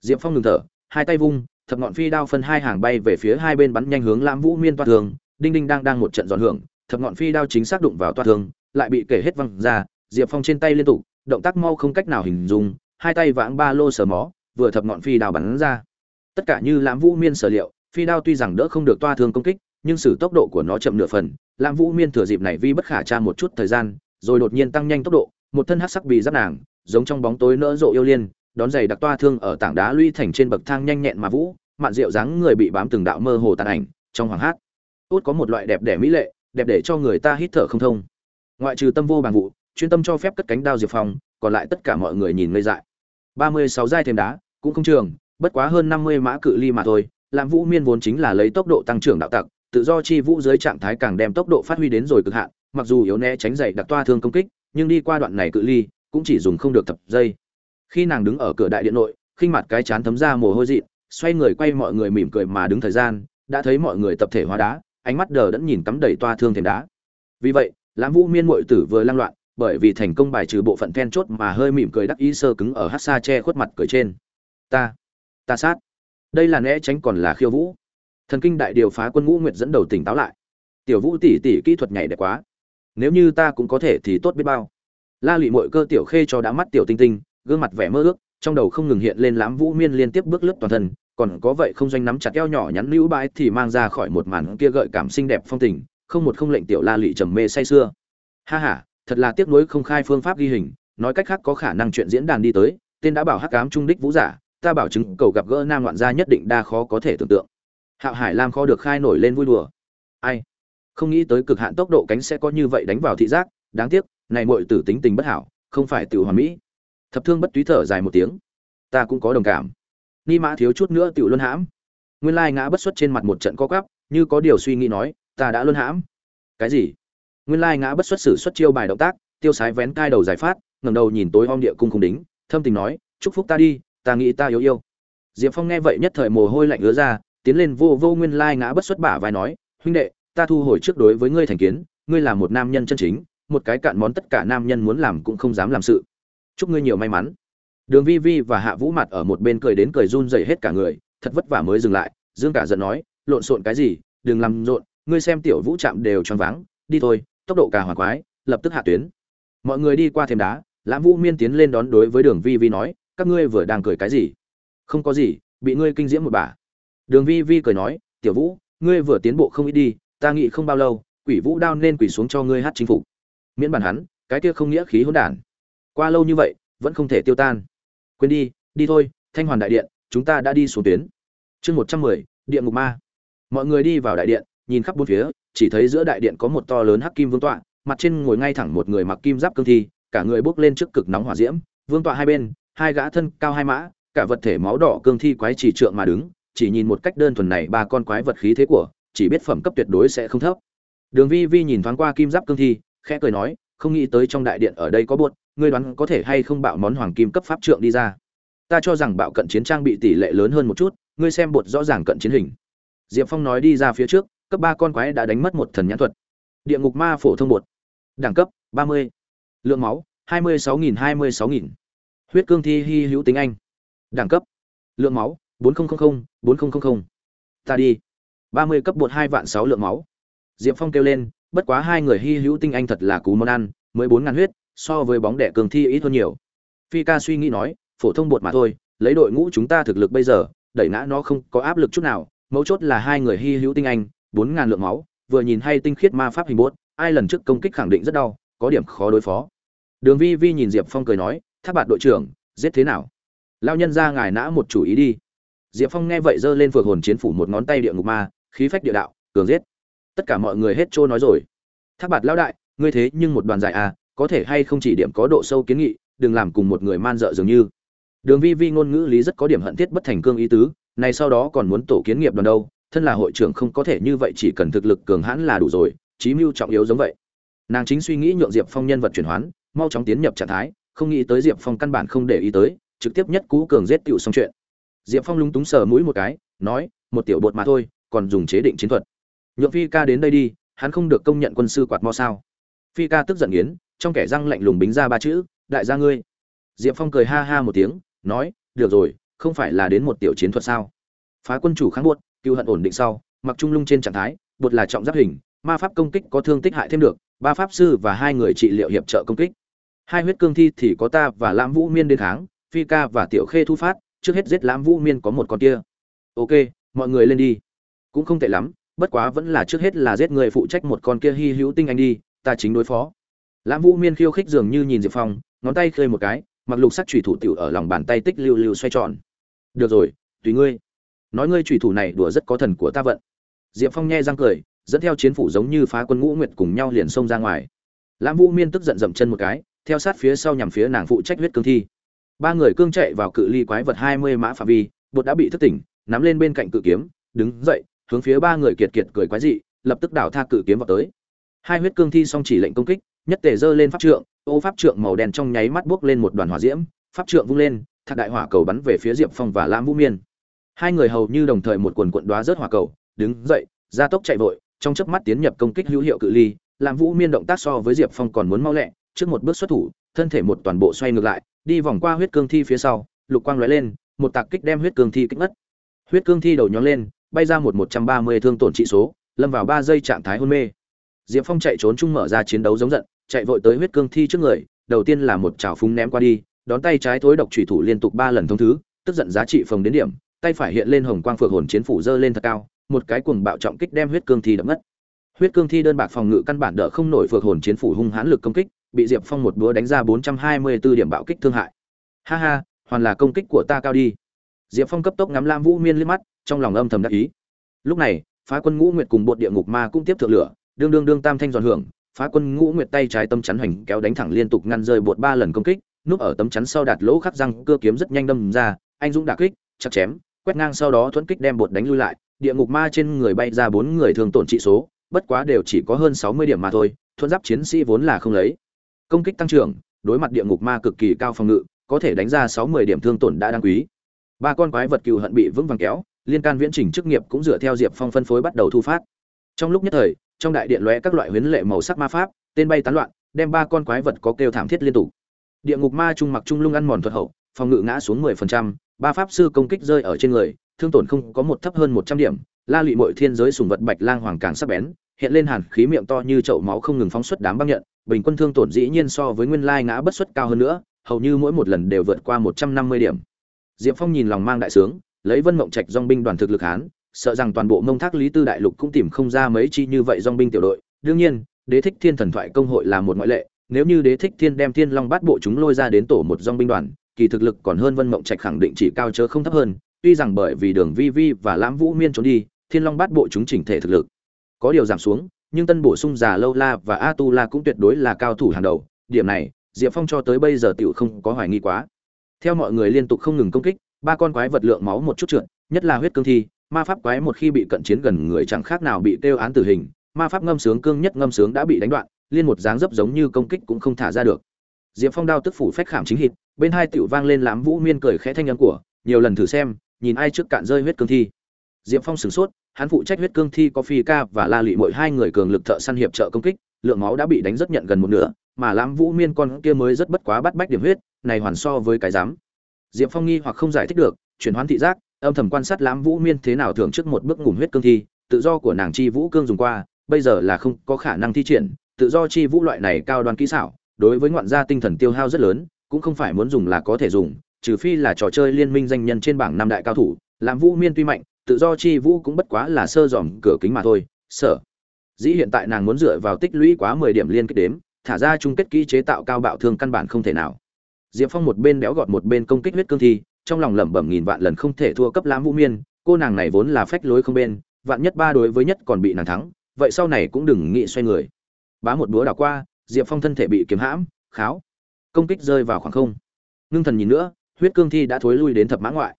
Diệp phong ngừng thở, hai tay vung thập ngọn phi đao phân hai hàng bay về phía hai bên bắn nhanh hướng lãm vũ miên toa thường, đinh đinh đang đang một trận giòn hưởng thập ngọn phi đao chính xác đụng vào toa thường, lại bị kể hết văng ra. Diệp phong trên tay liên tục động tác mau không cách nào hình dung hai tay vãng ba lô sờ mó vừa thập ngọn phi đao bắn ra. Tất cả như lãm vũ miên sở liệu phi đao tuy rằng đỡ không được toa thương công kích nhưng sử tốc độ của nó chậm nửa phần. Lãm vũ miên thừa dịp này vi bất khả tra một chút thời gian rồi đột nhiên tăng nhanh tốc độ một thân hắc sắc bị giáp nàng giống trong bóng tối nỡ rộ yêu liên đón giày đặc toa thương ở tảng đá lũy thành trên bậc thang nhanh nhẹn mà vũ, mạn rượu dáng người bị bám từng đạo mơ hồ tàn ảnh, trong hoàng hát tốt có một loại đẹp đẽ mỹ lệ, đẹp để cho người ta hít thở không thông. Ngoại trừ tâm vô bằng vụ, chuyên tâm cho phép cất cánh đao diệp phong, còn lại tất cả mọi người nhìn ngây dại. Ba mươi sáu giai thêm đá, cũng không trường, bất quá hơn năm mươi mã cự ly mà thôi làm vũ miên vốn chính là lấy tốc độ tăng trưởng đạo tặc, tự do chi vũ dưới trạng thái càng đem tốc độ phát huy đến rồi cực hạn, mặc dù yếu né tránh dậy đặc toa thương công kích, nhưng đi qua đoạn này cự ly, cũng chỉ dùng không được thập giây khi nàng đứng ở cửa đại điện nội, khinh mặt cái chán thấm ra mồ hôi dị xoay người quay mọi người mỉm cười mà đứng thời gian, đã thấy mọi người tập thể hóa đá, ánh mắt đờ đẫn nhìn cắm đầy toa thương thềm đá. Vì vậy, lãm vũ miên mội tử vừa lang loạn, bởi vì thành công bài trừ bộ phận then chốt mà hơi mỉm cười đắc ý sơ cứng ở hát xa che khuất mặt cười trên. Ta ta sát. Đây là né tránh còn là khiêu vũ. Thần kinh đại điều phá quân ngũ nguyệt dẫn đầu tỉnh táo lại. Tiểu vũ tỷ tỷ kỹ thuật nhảy đẹp quá. Nếu như ta cũng có thể thì tốt biết bao. La lụy mội cơ tiểu khê cho đã mắt tiểu tinh tinh gương mặt vẻ mơ ước, trong đầu không ngừng hiện lên lãm vũ miên liên tiếp bước lướt toàn thân, còn có vậy không doanh nắm chặt eo nhỏ nhắn lưu bãi thì mang ra khỏi một màn kia gợi cảm xinh đẹp phong tình, không một không lệnh tiểu la lị trầm mê say sưa. Ha ha, thật là tiếc nuối không khai phương pháp ghi hình, nói cách khác có khả năng chuyện diễn đàn đi tới, tên đã bảo hắc cám trung đích vũ giả, ta bảo chứng cầu gặp gỡ nam loạn gia nhất định đa khó có thể tưởng tượng. Hạo hải lam khó được khai nổi lên vui đùa. Ai? Không nghĩ tới cực hạn tốc độ cánh sẽ có như vậy đánh vào thị giác, đáng tiếc, này muội tử tính tình bất hảo, không phải tiểu hoàn mỹ thập thương bất túy thở dài một tiếng. Ta cũng có đồng cảm. Ni mã thiếu chút nữa tự luân hãm. Nguyên lai ngã bất xuất trên mặt một trận co cắp, như có điều suy nghĩ nói ta đã luân hãm. Cái gì? Nguyên lai ngã bất xuất xử xuất chiêu bài động tác tiêu sái vén cai đầu giải phát ngẩng đầu nhìn tối om địa cung không đính thâm tình nói chúc phúc ta đi ta nghĩ ta yêu yêu. Diệp phong nghe vậy nhất thời mồ hôi lạnh ứa ra tiến lên vô vô nguyên lai ngã bất xuất bả vai nói huynh đệ ta thu hồi trước đối với ngươi thành kiến ngươi là một nam nhân chân chính một cái cạn món tất cả nam nhân muốn làm cũng không dám làm sự chúc ngươi nhiều may mắn. Đường vi vi và hạ vũ mặt ở một bên cười đến cười run rẩy hết cả người, thật vất vả mới dừng lại. Dương cả giận nói, lộn xộn cái gì? Đừng làm rộn, ngươi xem tiểu vũ chạm đều choáng váng. Đi thôi, tốc độ cả hỏa quái, lập tức hạ tuyến. Mọi người đi qua thêm đá, lãm vũ miên tiến lên đón đối với đường vi vi nói, các ngươi vừa đang cười cái gì? Không có gì, bị ngươi kinh diễm một bà. Đường vi vi cười nói, tiểu vũ, ngươi vừa tiến bộ không ít đi, ta nghĩ không bao lâu, quỷ vũ đao nên quỷ xuống cho ngươi hát chính phủ miễn bàn hắn, cái kia không nghĩa khí hỗn đản qua lâu như vậy, vẫn không thể tiêu tan. Quên đi đi thôi, thanh hoàn đại điện, chúng ta đã đi xuống tuyến. Chương một trăm mười điện ngục ma. Mọi người đi vào đại điện, nhìn khắp bốn phía, chỉ thấy giữa đại điện có một to lớn hắc kim vương tọa, mặt trên ngồi ngay thẳng một người mặc kim giáp cương thi, cả người bốc lên trước cực nóng hỏa diễm, vương tọa hai bên, hai gã thân cao hai mã, cả vật thể máu đỏ cương thi quái chỉ trượng mà đứng, chỉ nhìn một cách đơn thuần này ba con quái vật khí thế của, chỉ biết phẩm cấp tuyệt đối sẽ không thấp. Đường vi vi nhìn thoáng qua kim giáp cương thi, khẽ cười nói, không nghĩ tới trong đại điện ở đây có buột ngươi đoán có thể hay không bạo món hoàng kim cấp pháp trượng đi ra? Ta cho rằng bạo cận chiến trang bị tỷ lệ lớn hơn một chút, ngươi xem bột rõ ràng cận chiến hình. Diệp phong nói đi ra phía trước, cấp ba con quái đã đánh mất một thần nhãn thuật. Địa ngục ma phổ thông bột. Đẳng cấp, ba mươi. Lượng máu, hai mươi sáu nghìn hai mươi sáu nghìn. Huyết cương thi hy hữu tính anh. Đẳng cấp, lượng máu, bốn nghìn bốn nghìn ta đi. ba mươi cấp bột hai vạn sáu lượng máu. Diệp phong kêu lên, bất quá hai người hy hữu tinh anh thật là cú món ăn mới bốn ngàn huyết so với bóng đẻ cường thi ít hơn nhiều. Phi ca suy nghĩ nói, phổ thông bột mà thôi, lấy đội ngũ chúng ta thực lực bây giờ, đẩy ngã nó không có áp lực chút nào, mấu chốt là hai người hy hữu tinh anh, bốn ngàn lượng máu, vừa nhìn hay tinh khiết ma pháp hình bốt ai lần trước công kích khẳng định rất đau, có điểm khó đối phó. Đường vi vi nhìn diệp phong cười nói, thác bạt đội trưởng, giết thế nào? Lao nhân ra ngài nã một chủ ý đi. Diệp phong nghe vậy giơ lên phược hồn chiến phủ một ngón tay địa ngục ma, khí phách địa đạo, cường giết. Tất cả mọi người hết trôi nói rồi. Thác bạt lão đại, ngươi thế nhưng một đoàn dài à có thể hay không chỉ điểm có độ sâu kiến nghị, đừng làm cùng một người man dợ dường như. Đường vi vi ngôn ngữ lý rất có điểm hận thiết bất thành cương ý tứ, này sau đó còn muốn tổ kiến nghiệp đoàn đâu, thân là hội trưởng không có thể như vậy chỉ cần thực lực cường hãn là đủ rồi, chí mưu trọng yếu giống vậy. Nàng chính suy nghĩ nhượng diệp phong nhân vật chuyển hoán, mau chóng tiến nhập trạng thái, không nghĩ tới diệp phong căn bản không để ý tới, trực tiếp nhất cú cường giết tựu xong chuyện. Diệp phong lúng túng sờ mũi một cái, nói, một tiểu bột mà thôi, còn dùng chế định chiến thuật. Nhượng phi ca đến đây đi, hắn không được công nhận quân sư quạt mo sao? Phi ca tức giận nghiến trong kẻ răng lạnh lùng bính ra ba chữ, đại gia ngươi. Diệp phong cười ha ha một tiếng, nói, được rồi, không phải là đến một tiểu chiến thuật sao? Phá quân chủ kháng buốt cựu hận ổn định sau, mặc trung lung trên trạng thái bột là trọng giáp hình, ma pháp công kích có thương tích hại thêm được, ba pháp sư và hai người trị liệu hiệp trợ công kích. Hai huyết cương thi thì có ta và lãm vũ miên đến kháng, phi ca và tiểu khê thu phát, trước hết giết lãm vũ miên có một con kia. Ok, mọi người lên đi. Cũng không tệ lắm, bất quá vẫn là trước hết là giết người phụ trách một con kia hy hữu tinh anh đi, ta chính đối phó lãm vũ miên khiêu khích dường như nhìn diệp phong, ngón tay khơi một cái, mặc lục sắc chủy thủ tiểu ở lòng bàn tay tích lưu lưu xoay tròn. Được rồi, tùy ngươi. Nói ngươi chủy thủ này đùa rất có thần của ta vận. Diệp phong nghe răng cười, dẫn theo chiến phủ giống như phá quân ngũ nguyệt cùng nhau liền xông ra ngoài. Lãm vũ miên tức giận dậm chân một cái, theo sát phía sau nhằm phía nàng phụ trách huyết cương thi. Ba người cương chạy vào cự ly quái vật hai mươi mã phạm vi, bột đã bị thức tỉnh, nắm lên bên cạnh cự kiếm, đứng dậy, hướng phía ba người kiệt kiệt cười quái dị, lập tức đảo tha cự kiếm vào tới. Hai huyết cương thi song chỉ lệnh công kích nhất tề giơ lên pháp trượng, ô pháp trượng màu đen trong nháy mắt bước lên một đoàn hỏa diễm, pháp trượng vung lên, thạc đại hỏa cầu bắn về phía diệp phong và lam vũ miên. Hai người hầu như đồng thời một quần quần đóa rớt hỏa cầu, đứng dậy, gia tốc chạy vội, trong chớp mắt tiến nhập công kích hữu hiệu cự ly, Lam vũ miên động tác so với diệp phong còn muốn mau lẹ, trước một bước xuất thủ, thân thể một toàn bộ xoay ngược lại, đi vòng qua huyết cương thi phía sau, lục quang lóe lên, một tạc kích đem huyết cương thi kích mất huyết cương thi đầu nhón lên, bay ra một một trăm ba mươi thương tổn trị số, lâm vào ba giây trạng thái hôn mê diệp phong chạy trốn chung mở ra chiến đấu giống giận, chạy vội tới huyết cương thi trước người, đầu tiên là một chảo phúng ném qua đi, đón tay trái thối độc chủy thủ liên tục ba lần thông thứ, tức giận giá trị phòng đến điểm, tay phải hiện lên hồng quang phượng hồn chiến phủ giơ lên thật cao, một cái cuồng bạo trọng kích đem huyết cương thi đập mất huyết cương thi đơn bạc phòng ngự căn bản đỡ không nổi phượng hồn chiến phủ hung hãn lực công kích, bị diệp phong một búa đánh ra bốn trăm hai mươi 424 điểm bạo kích thương hại. Ha ha, hoàn là công kích của ta cao đi. Diệp phong cấp tốc ngắm lam vũ miên liếc mắt, trong lòng âm thầm đắc ý. Lúc này, phá quân ngũ nguyệt cùng bột địa ngục ma cũng tiếp thượng lửa đương đương đương tam thanh giòn hưởng, phá quân ngũ nguyệt tay trái tâm chắn hoành kéo đánh thẳng liên tục ngăn rơi bột ba lần công kích, núp ở tấm chắn sau đạt lỗ khắc răng, cưa kiếm rất nhanh đâm ra, anh dũng đả kích, chặt chém, quét ngang sau đó thuẫn kích đem bột đánh lui lại, địa ngục ma trên người bay ra bốn người thường tổn trị số, bất quá đều chỉ có hơn sáu mươi điểm mà thôi, thuẫn giáp chiến sĩ vốn là không lấy. Công kích tăng trưởng, đối mặt địa ngục ma cực kỳ cao phòng ngự, có thể đánh ra sáu mươi điểm thương tổn đã đáng quý. Ba con quái vật cừu hận bị vững vàng kéo, liên can viễn trình chức nghiệp cũng dựa theo diệp phong phân phối bắt đầu thu phát. Trong lúc nhất thời trong đại điện lóe các loại huyến lệ màu sắc ma pháp, tên bay tán loạn, đem ba con quái vật có kêu thảm thiết liên tục. Địa ngục ma trung mặc trung lung ăn mòn thuật hậu, phòng ngự ngã xuống mười phần trăm, ba pháp sư công kích rơi ở trên người, thương tổn không có một thấp hơn một trăm điểm, la lụy mọi thiên giới sùng vật bạch lang hoàng càng sắc bén, hiện lên hàn khí miệng to như chậu máu không ngừng phóng xuất đám băng nhận, bình quân thương tổn dĩ nhiên so với nguyên lai ngã bất xuất cao hơn nữa, hầu như mỗi một lần đều vượt qua một trăm năm mươi điểm. Diệp phong nhìn lòng mang đại sướng, lấy vân mộng trạch dong binh đoàn thực lực hán sợ rằng toàn bộ mông thác lý tư đại lục cũng tìm không ra mấy chi như vậy dong binh tiểu đội. Đương nhiên, đế thích thiên thần thoại công hội là một ngoại lệ. Nếu như đế thích thiên đem thiên long bát bộ chúng lôi ra đến tổ một dong binh đoàn, kỳ thực lực còn hơn vân mộng trạch khẳng định chỉ cao chớ không thấp hơn. Tuy rằng bởi vì đường vi vi và lãm vũ miên trốn đi, thiên long bát bộ chúng chỉnh thể thực lực có điều giảm xuống, nhưng tân bổ sung già lâu la và a tu la cũng tuyệt đối là cao thủ hàng đầu. Điểm này, diệp phong cho tới bây giờ tiểu không có hoài nghi quá. Theo mọi người liên tục không ngừng công kích, ba con quái vật lượng máu một chút trượt, nhất là huyết cương thi ma pháp quái một khi bị cận chiến gần người chẳng khác nào bị tiêu án tử hình, ma pháp ngâm sướng cương nhất ngâm sướng đã bị đánh đoạn, liên một dáng dấp giống như công kích cũng không thả ra được. Diệp phong đao tức phủ phách khảm chính hịt, bên hai tiểu vang lên lãm vũ miên cười khẽ thanh âm của, nhiều lần thử xem, nhìn ai trước cạn rơi huyết cương thi. Diệp phong sửng sốt, hắn phụ trách huyết cương thi có phi ca và la lụy mỗi hai người cường lực thợ săn hiệp trợ công kích, lượng máu đã bị đánh rất nhận gần một nửa, mà lãm vũ miên con kia mới rất bất quá bắt bách điểm huyết, này hoàn so với cái dám diệp phong nghi hoặc không giải thích được, chuyển hoán thị giác âm thầm quan sát lãm vũ miên thế nào thường trước một bước ngủm huyết cương thi, tự do của nàng chi vũ cương dùng qua, bây giờ là không có khả năng thi triển, tự do chi vũ loại này cao đoan kỹ xảo, đối với ngoạn gia tinh thần tiêu hao rất lớn, cũng không phải muốn dùng là có thể dùng, trừ phi là trò chơi liên minh danh nhân trên bảng năm đại cao thủ. Làm vũ miên tuy mạnh, tự do chi vũ cũng bất quá là sơ dòm cửa kính mà thôi, sở. Dĩ hiện tại nàng muốn dựa vào tích lũy quá mười điểm liên kết đếm, thả ra chung kết kỹ chế tạo cao bạo thương căn bản không thể nào. Diệp phong một bên béo gọt một bên công kích huyết cương thi trong lòng lẩm bẩm nghìn vạn lần không thể thua cấp lãm vũ miên, cô nàng này vốn là phách lối không bên, vạn nhất ba đối với nhất còn bị nàng thắng, vậy sau này cũng đừng nghĩ xoay người. Bá một búa đảo qua, diệp phong thân thể bị kiếm hãm, kháo. Công kích rơi vào khoảng không. Ngưng thần nhìn nữa, huyết cương thi đã thối lui đến thập mã ngoại.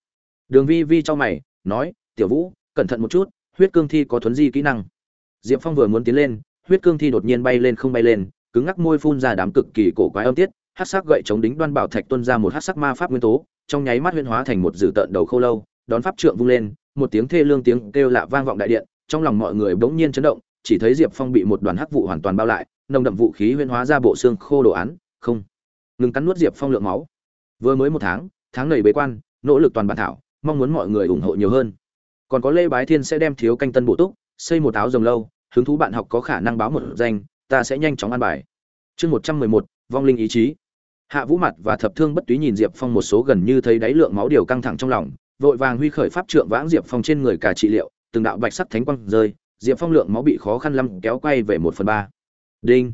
Đường vi vi cho mày, nói, tiểu vũ, cẩn thận một chút, huyết cương thi có thuấn di kỹ năng. Diệp phong vừa muốn tiến lên, huyết cương thi đột nhiên bay lên không bay lên, cứng ngắc môi phun ra đám cực kỳ cổ quái âm tiết hát sắc gậy chống đính đoan bảo thạch tuân ra một hát sắc ma pháp nguyên tố trong nháy mắt huyễn hóa thành một dự tợn đầu khâu lâu, đón pháp trượng vung lên, một tiếng thê lương tiếng kêu lạ vang vọng đại điện, trong lòng mọi người bỗng nhiên chấn động, chỉ thấy diệp phong bị một đoàn hắc vụ hoàn toàn bao lại, nồng đậm vũ khí huyễn hóa ra bộ xương khô đồ án, không, ngừng cắn nuốt diệp phong lượng máu. Vừa mới một tháng tháng này bế quan, nỗ lực toàn bản thảo, mong muốn mọi người ủng hộ nhiều hơn. Còn có lê bái thiên sẽ đem thiếu canh tân bổ túc, xây một áo rồng lâu, hứng thú bạn học có khả năng báo một danh, ta sẽ nhanh chóng an bài. Chương một trăm mười một, vong linh ý chí hạ vũ mặt và thập thương bất túy nhìn diệp phong một số gần như thấy đáy lượng máu điều căng thẳng trong lòng, vội vàng huy khởi pháp trượng vãng diệp phong trên người cả trị liệu, từng đạo bạch sắc thánh quang rơi, diệp phong lượng máu bị khó khăn lắm kéo quay về một phần ba. Đinh.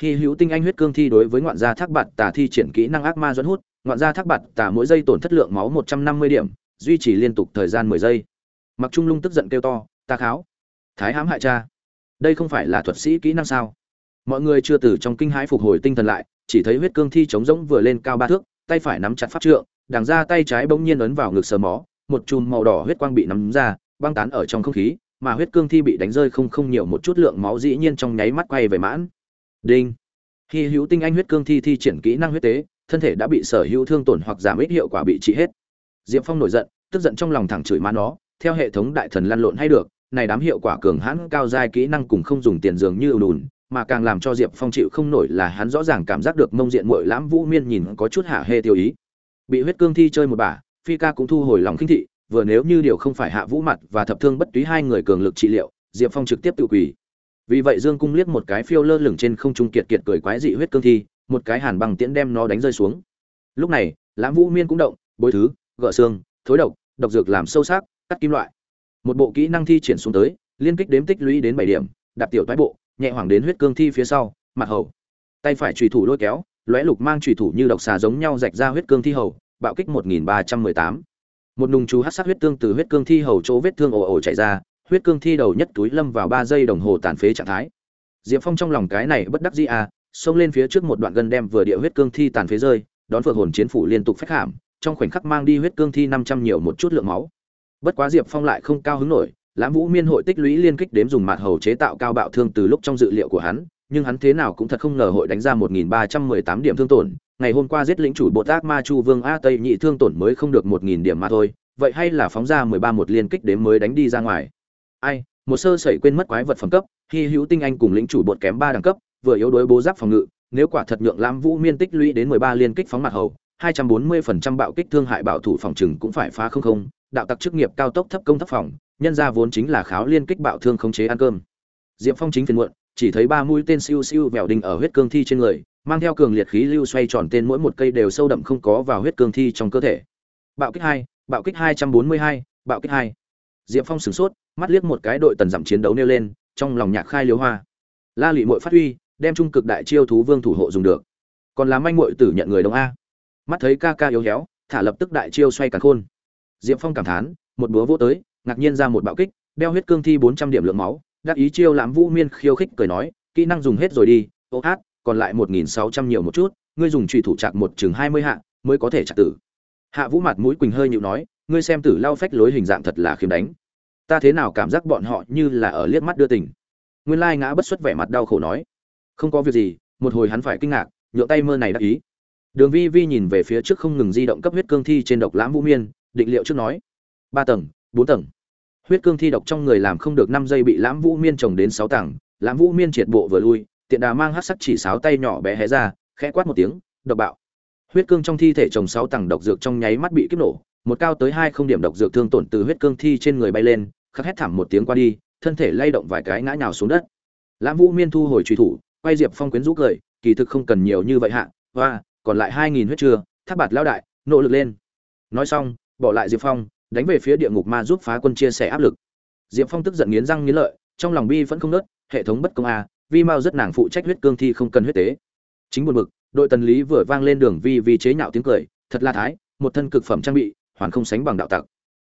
Khi hữu tinh anh huyết cương thi đối với ngoạn gia thác bạt tà thi triển kỹ năng ác ma dẫn hút, ngoạn gia thác bạt tà mỗi giây tổn thất lượng máu một trăm năm mươi điểm, duy trì liên tục thời gian mười giây. Mặc trung lung tức giận kêu to, ta kháo! Thái hãm hại cha! Đây không phải là thuật sĩ kỹ năng sao? Mọi người chưa từ trong kinh hãi phục hồi tinh thần lại chỉ thấy huyết cương thi chống rỗng vừa lên cao ba thước, tay phải nắm chặt pháp trượng, đằng ra tay trái bỗng nhiên ấn vào ngực sờ mó, một chùm màu đỏ huyết quang bị nắm ra, băng tán ở trong không khí, mà huyết cương thi bị đánh rơi không không nhiều một chút lượng máu dĩ nhiên trong nháy mắt quay về mãn. Đinh! Khi hữu tinh anh huyết cương thi thi triển kỹ năng huyết tế, thân thể đã bị sở hữu thương tổn hoặc giảm ít hiệu quả bị trị hết. Diệp phong nổi giận, tức giận trong lòng thẳng chửi má nó, theo hệ thống đại thần lăn lộn hay được, này đám hiệu quả cường hãn cao giai kỹ năng cùng không dùng tiền dường như ưu đùn mà càng làm cho diệp phong chịu không nổi là hắn rõ ràng cảm giác được mông diện mội lãm vũ miên nhìn có chút hạ hê tiêu ý. Bị huyết cương thi chơi một bà, phi ca cũng thu hồi lòng khinh thị, vừa nếu như điều không phải hạ vũ mặt và thập thương bất túy hai người cường lực trị liệu, diệp phong trực tiếp tự quỳ. Vì vậy dương cung liếc một cái phiêu lơ lửng trên không trung kiệt kiệt cười quái dị huyết cương thi, một cái hàn bằng tiễn đem nó đánh rơi xuống. Lúc này, lãm vũ miên cũng động, bối thứ gỡ xương, thối độc độc dược làm sâu sắc, cắt kim loại. Một bộ kỹ năng thi triển xuống tới, liên kích đếm tích lũy đến bảy điểm, đạp tiểu toái bộ nhẹ hoàng đến huyết cương thi phía sau, mặt hầu. Tay phải trùy thủ lôi kéo, lóe lục mang trùy thủ như độc xà giống nhau rạch ra huyết cương thi hầu, bạo kích một nghìn ba trăm mười tám. Một nùng chú hát sát huyết tương từ huyết cương thi hầu chỗ vết thương ồ ồ chạy ra, huyết cương thi đầu nhất túi lâm vào ba giây đồng hồ tàn phế trạng thái. Diệp phong trong lòng cái này bất đắc dĩ à xông lên phía trước một đoạn gân đem vừa địa huyết cương thi tàn phế rơi, đón phượng hồn chiến phủ liên tục phách hàm trong khoảnh khắc mang đi huyết cương thi năm trăm nhiều một chút lượng máu. Bất quá diệp phong lại không cao hứng nổi lãm vũ miên hội tích lũy liên kích đếm dùng mạt hầu chế tạo cao bạo thương từ lúc trong dự liệu của hắn, nhưng hắn thế nào cũng thật không ngờ hội đánh ra một nghìn ba trăm mười tám điểm thương tổn. Ngày hôm qua giết lĩnh chủ bộ tác ma chu vương a tây nhị thương tổn mới không được một nghìn điểm mà thôi, vậy hay là phóng ra mười ba một liên kích đếm mới đánh đi ra ngoài? Ai, một sơ sẩy quên mất quái vật phẩm cấp, hy hữu tinh anh cùng lĩnh chủ bột kém ba đẳng cấp, vừa yếu đuối bố giáp phòng ngự, nếu quả thật nhượng lãm vũ miên tích lũy đến mười ba liên kích phóng mặt hầu, hai trăm bốn mươi phần trăm bạo kích thương hại bảo thủ phòng trừng cũng phải phá không không, đạo tặc chức nghiệp cao tốc thấp công thấp phòng nhân ra vốn chính là kháo liên kích bạo thương khống chế ăn cơm. Diệp phong chính phiền muộn, chỉ thấy ba mũi tên siêu siêu vẹo đinh ở huyết cương thi trên người, mang theo cường liệt khí lưu xoay tròn tên mỗi một cây đều sâu đậm không có vào huyết cương thi trong cơ thể. Bạo kích hai, bạo kích hai trăm bốn mươi hai, bạo kích hai. Diệp phong sửng sốt, mắt liếc một cái đội tần giảm chiến đấu nêu lên, trong lòng nhạc khai liếu hoa. La lụy mội phát huy, đem trung cực đại chiêu thú vương thủ hộ dùng được. Còn làm anh mội tử nhận người đông a. Mắt thấy ca ca yếu héo, thả lập tức đại chiêu xoay cả khôn. Diệp phong cảm thán, một búa vô tới ngạc nhiên ra một bạo kích, đeo huyết cương thi bốn trăm điểm lượng máu, đắc ý chiêu lãm vũ miên khiêu khích cười nói, kỹ năng dùng hết rồi đi, ô hát, còn lại một nghìn sáu trăm nhiều một chút, ngươi dùng trùy thủ chặt một chừng hai mươi hạ, mới có thể chặt tử. Hạ vũ mặt mũi quỳnh hơi nhịu nói, ngươi xem tử lao phách lối hình dạng thật là khiếm đánh. Ta thế nào cảm giác bọn họ như là ở liếc mắt đưa tình? Nguyên lai ngã bất xuất vẻ mặt đau khổ nói, không có việc gì, một hồi hắn phải kinh ngạc, nhượng tay mơ này đắc ý. Đường vi vi nhìn về phía trước không ngừng di động cấp huyết cương thi trên độc lãm vũ miên, định liệu trước nói, ba tầng, bốn tầng huyết cương thi độc trong người làm không được năm giây bị lãm vũ miên trồng đến sáu tầng. Lãm vũ miên triệt bộ vừa lui, tiện đà mang hát sắc chỉ sáo tay nhỏ bé hé ra, khẽ quát một tiếng, độc bạo. Huyết cương trong thi thể trồng sáu tầng độc dược trong nháy mắt bị kích nổ, một cao tới hai không điểm độc dược thương tổn từ huyết cương thi trên người bay lên, khắc hét thảm một tiếng qua đi, thân thể lay động vài cái ngã nhào xuống đất. Lãm vũ miên thu hồi truy thủ, quay diệp phong quyến rũ cười, kỳ thực không cần nhiều như vậy hạ và còn lại hai nghìn huyết chưa tháp bạt lao đại, nỗ lực lên. Nói xong, bỏ lại diệp phong đánh về phía địa ngục ma giúp phá quân chia sẻ áp lực. Diệp phong tức giận nghiến răng nghiến lợi, trong lòng bi vẫn không nớt hệ thống bất công a, vi mao rất nàng phụ trách huyết cương thi không cần huyết tế. Chính buồn bực, đội tần lý vừa vang lên đường vi vi chế nhạo tiếng cười, thật là thái, một thân cực phẩm trang bị, hoàn không sánh bằng đạo tặc.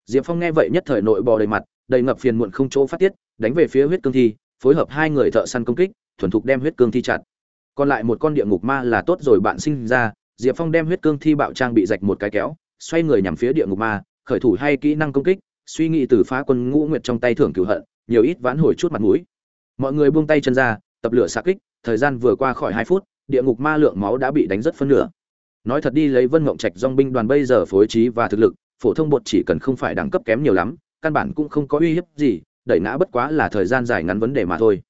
Diệp phong nghe vậy nhất thời nội bò đầy mặt, đầy ngập phiền muộn không chỗ phát tiết, đánh về phía huyết cương thi, phối hợp hai người thợ săn công kích, thuần thục đem huyết cương thi chặt. Còn lại một con địa ngục ma là tốt rồi bạn sinh ra, diệp phong đem huyết cương thi bạo trang bị rạch một cái kéo, xoay người nhằm phía địa ngục ma khởi thủ hay kỹ năng công kích, suy nghĩ từ phá quân ngũ nguyệt trong tay thưởng cửu hận, nhiều ít vãn hồi chút mặt mũi. Mọi người buông tay chân ra, tập lửa xạ kích, thời gian vừa qua khỏi hai phút, địa ngục ma lượng máu đã bị đánh rất phân nửa. Nói thật đi, lấy vân mộng trạch dong binh đoàn bây giờ phối trí và thực lực, phổ thông bột chỉ cần không phải đẳng cấp kém nhiều lắm, căn bản cũng không có uy hiếp gì, đẩy ngã bất quá là thời gian dài ngắn vấn đề mà thôi.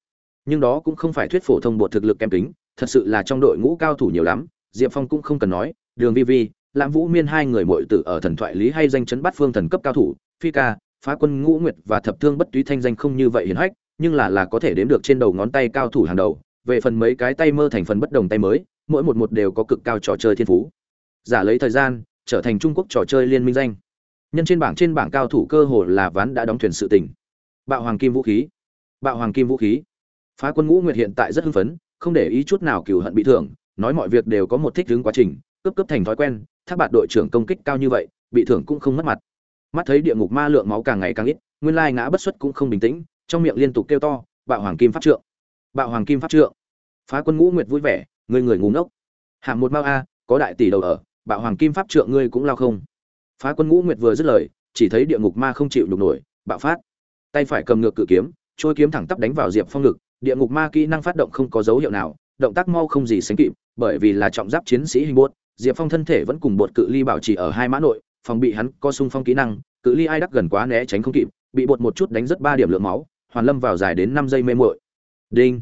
Nhưng đó cũng không phải thuyết phổ thông bột thực lực kém tính thật sự là trong đội ngũ cao thủ nhiều lắm, diệp phong cũng không cần nói, đường vi vi lãm vũ miên hai người muội tử ở thần thoại lý hay danh chấn bắt phương thần cấp cao thủ, phi ca, phá quân ngũ nguyệt và thập thương bất túy thanh danh không như vậy hiển hách, nhưng là là có thể đếm được trên đầu ngón tay cao thủ hàng đầu, về phần mấy cái tay mơ thành phần bất đồng tay mới, mỗi một một đều có cực cao trò chơi thiên phú. Giả lấy thời gian, trở thành trung quốc trò chơi liên minh danh. Nhân trên bảng trên bảng cao thủ cơ hồ là ván đã đóng thuyền sự tình. Bạo hoàng kim vũ khí. Bạo hoàng kim vũ khí. Phá quân ngũ nguyệt hiện tại rất hưng phấn, không để ý chút nào cừu hận bị thưởng, nói mọi việc đều có một thích ứng quá trình cướp cướp thành thói quen, thác bạt đội trưởng công kích cao như vậy, bị thưởng cũng không mất mặt. Mắt thấy địa ngục ma lượng máu càng ngày càng ít, nguyên lai ngã bất xuất cũng không bình tĩnh, trong miệng liên tục kêu to, bạo hoàng kim pháp trượng! Bạo hoàng kim pháp trượng! Phá quân ngũ nguyệt vui vẻ, người người ngu ngốc. Hạng một mao a, có đại tỷ đầu ở, bạo hoàng kim pháp trượng ngươi cũng lao không? Phá quân ngũ nguyệt vừa dứt lời, chỉ thấy địa ngục ma không chịu nhục nổi, bạo phát. Tay phải cầm ngược cự kiếm, trôi kiếm thẳng tắp đánh vào diệp phong ngực, địa ngục ma kỹ năng phát động không có dấu hiệu nào, động tác mau không gì sánh kịp, bởi vì là trọng giáp chiến sĩ hình buốt diệp phong thân thể vẫn cùng bột cự ly bảo trì ở hai mã nội, phòng bị hắn có sung phong kỹ năng, cự ly ai đắc gần quá né tránh không kịp, bị bột một chút đánh rất ba điểm lượng máu, hoàn lâm vào dài đến năm giây mê muội. Đinh.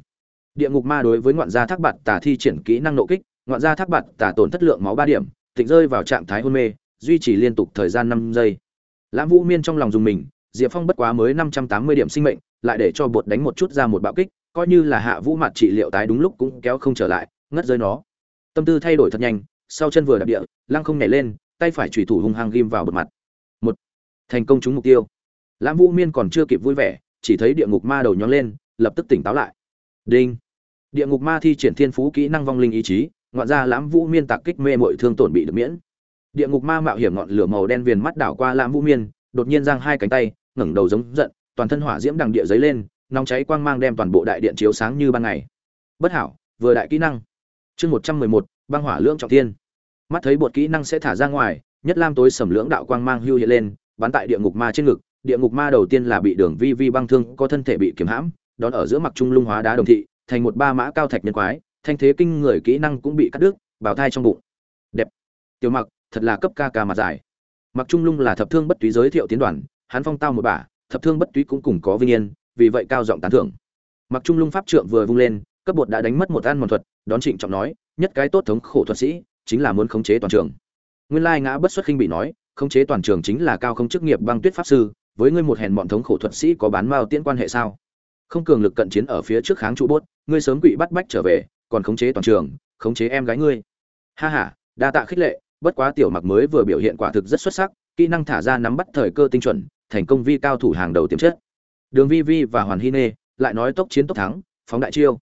Địa ngục ma đối với ngoạn gia thác bạt tà thi triển kỹ năng nộ kích, ngoạn gia thác bạt tà tổn thất lượng máu ba điểm, tịnh rơi vào trạng thái hôn mê, duy trì liên tục thời gian năm giây. Lãm vũ miên trong lòng dùng mình, diệp phong bất quá mới năm trăm tám mươi điểm sinh mệnh, lại để cho bột đánh một chút ra một bạo kích, coi như là hạ vũ mặt trị liệu tái đúng lúc cũng kéo không trở lại, ngất rơi nó. Tâm tư thay đổi thật nhanh sau chân vừa đạp địa, lăng không nhảy lên, tay phải chủy thủ hung hăng ghim vào bật mặt. Một, thành công trúng mục tiêu. Lãm vũ miên còn chưa kịp vui vẻ, chỉ thấy địa ngục ma đầu nhón lên, lập tức tỉnh táo lại. Đinh. Địa ngục ma thi triển thiên phú kỹ năng vong linh ý chí, ngoạn ra lãm vũ miên tạc kích mê mội thương tổn bị được miễn. Địa ngục ma mạo hiểm ngọn lửa màu đen viền mắt đảo qua lãm vũ miên, đột nhiên giang hai cánh tay, ngẩng đầu giống giận, toàn thân hỏa diễm đằng địa giấy lên, nóng cháy quang mang đem toàn bộ đại điện chiếu sáng như ban ngày. Bất hảo, vừa đại kỹ năng. Chương một trăm mười một, băng hỏa lưỡng trọng thiên mắt thấy bột kỹ năng sẽ thả ra ngoài, nhất lam tối sầm lưỡng đạo quang mang hưu hiện lên, bắn tại địa ngục ma trên ngực. Địa ngục ma đầu tiên là bị đường vi vi băng thương, có thân thể bị kiếm hãm, đón ở giữa mặt trung lung hóa đá đồng thị, thành một ba mã cao thạch nhân quái, thanh thế kinh người kỹ năng cũng bị cắt đứt, bào thai trong bụng. Đẹp. Tiểu mặc, thật là cấp ca ca mặt dài mặc trung lung là thập thương bất túy giới thiệu tiến đoàn, hắn phong tao một bả, thập thương bất túy cũng cùng có vinh yên, vì vậy cao giọng tán thưởng. Mặc trung lung pháp trượng vừa vung lên, cấp bột đã đánh mất một ăn một thuật, đón trịnh trọng nói, nhất cái tốt thống khổ thuật sĩ chính là muốn khống chế toàn trường. Nguyên lai ngã bất xuất khinh bị nói, khống chế toàn trường chính là cao không chức nghiệp băng tuyết pháp sư, với ngươi một hèn bọn thống khổ thuật sĩ có bán mao tiễn quan hệ sao? Không cường lực cận chiến ở phía trước kháng trụ bốt, ngươi sớm quỵ bắt bách trở về, còn khống chế toàn trường, khống chế em gái ngươi. Ha ha, đa tạ khích lệ, bất quá tiểu mặc mới vừa biểu hiện quả thực rất xuất sắc, kỹ năng thả ra nắm bắt thời cơ tinh chuẩn, thành công vi cao thủ hàng đầu tiềm chất. Đường vi vi và hoàn hy nê lại nói tốc chiến tốc thắng, phóng đại chiêu.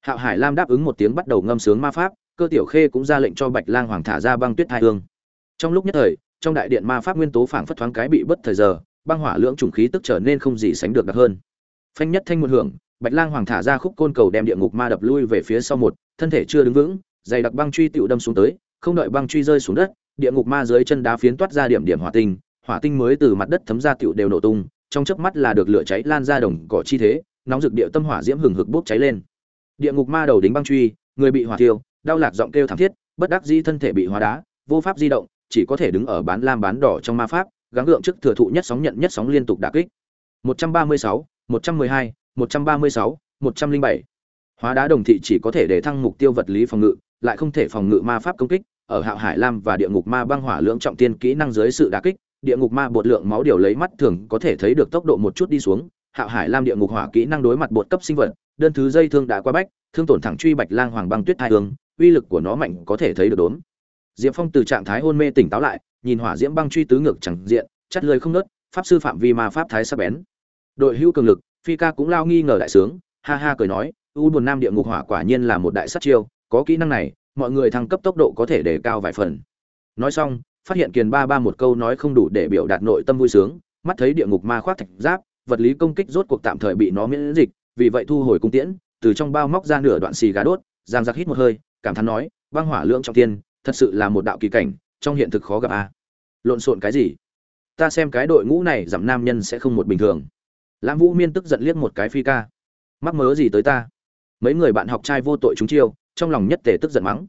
Hạo hải lam đáp ứng một tiếng bắt đầu ngâm sướng ma pháp cơ tiểu khê cũng ra lệnh cho bạch lang hoàng thả ra băng tuyết hai hương. Trong lúc nhất thời, trong đại điện ma pháp nguyên tố phảng phất thoáng cái bị bất thời giờ, băng hỏa lưỡng trùng khí tức trở nên không gì sánh được đặc hơn. Phanh nhất thanh một hưởng, bạch lang hoàng thả ra khúc côn cầu đem địa ngục ma đập lui về phía sau một, thân thể chưa đứng vững, dày đặc băng truy tựu đâm xuống tới, không đợi băng truy rơi xuống đất, địa ngục ma dưới chân đá phiến toát ra điểm điểm hỏa tinh hỏa tinh mới từ mặt đất thấm ra tựu đều nổ tung, trong chớp mắt là được lửa cháy lan ra đồng cỏ chi thế, nóng rực địa tâm hỏa diễm hừng hực bốc cháy lên. Địa ngục ma đầu đính băng truy, người bị hỏa thiêu đau lạc giọng kêu thảm thiết bất đắc di thân thể bị hóa đá vô pháp di động chỉ có thể đứng ở bán lam bán đỏ trong ma pháp gắng gượng trước thừa thụ nhất sóng nhận nhất sóng liên tục đả kích. 136, 112, 136, 107. hóa đá đồng thị chỉ có thể để thăng mục tiêu vật lý phòng ngự lại không thể phòng ngự ma pháp công kích. Ở hạo hải lam và địa ngục ma băng hỏa lượng trọng tiên kỹ năng dưới sự đả kích địa ngục ma bột lượng máu điều lấy mắt thường có thể thấy được tốc độ một chút đi xuống. Hạo hải lam địa ngục hỏa kỹ năng đối mặt bột cấp sinh vật đơn thứ dây thương đã qua bách thương tổn thẳng truy bạch lang hoàng băng tuyết hai hương uy lực của nó mạnh có thể thấy được đốn diệp phong từ trạng thái hôn mê tỉnh táo lại, nhìn hỏa diễm băng truy tứ ngược chẳng diện, chắt lưới không nớt pháp sư phạm vi ma pháp thái sắp bén. Đội hữu cường lực, phi ca cũng lao nghi ngờ đại sướng, ha ha cười nói, u buồn nam địa ngục hỏa quả nhiên là một đại sát chiêu, có kỹ năng này, mọi người thăng cấp tốc độ có thể đề cao vài phần. Nói xong, phát hiện kiền ba ba một câu nói không đủ để biểu đạt nội tâm vui sướng, mắt thấy địa ngục ma khoác thạch giáp, vật lý công kích rốt cuộc tạm thời bị nó miễn dịch, vì vậy thu hồi cung tiễn, từ trong bao móc ra nửa đoạn xì gà đốt, giang giặc hít một hơi cảm thán nói băng hỏa lưỡng trọng tiên thật sự là một đạo kỳ cảnh, trong hiện thực khó gặp a. Lộn xộn cái gì? Ta xem cái đội ngũ này giảm nam nhân sẽ không một bình thường. Lãm vũ miên tức giận liếc một cái phi ca. Mắc mớ gì tới ta? Mấy người bạn học trai vô tội chúng chiêu, trong lòng nhất tề tức giận mắng.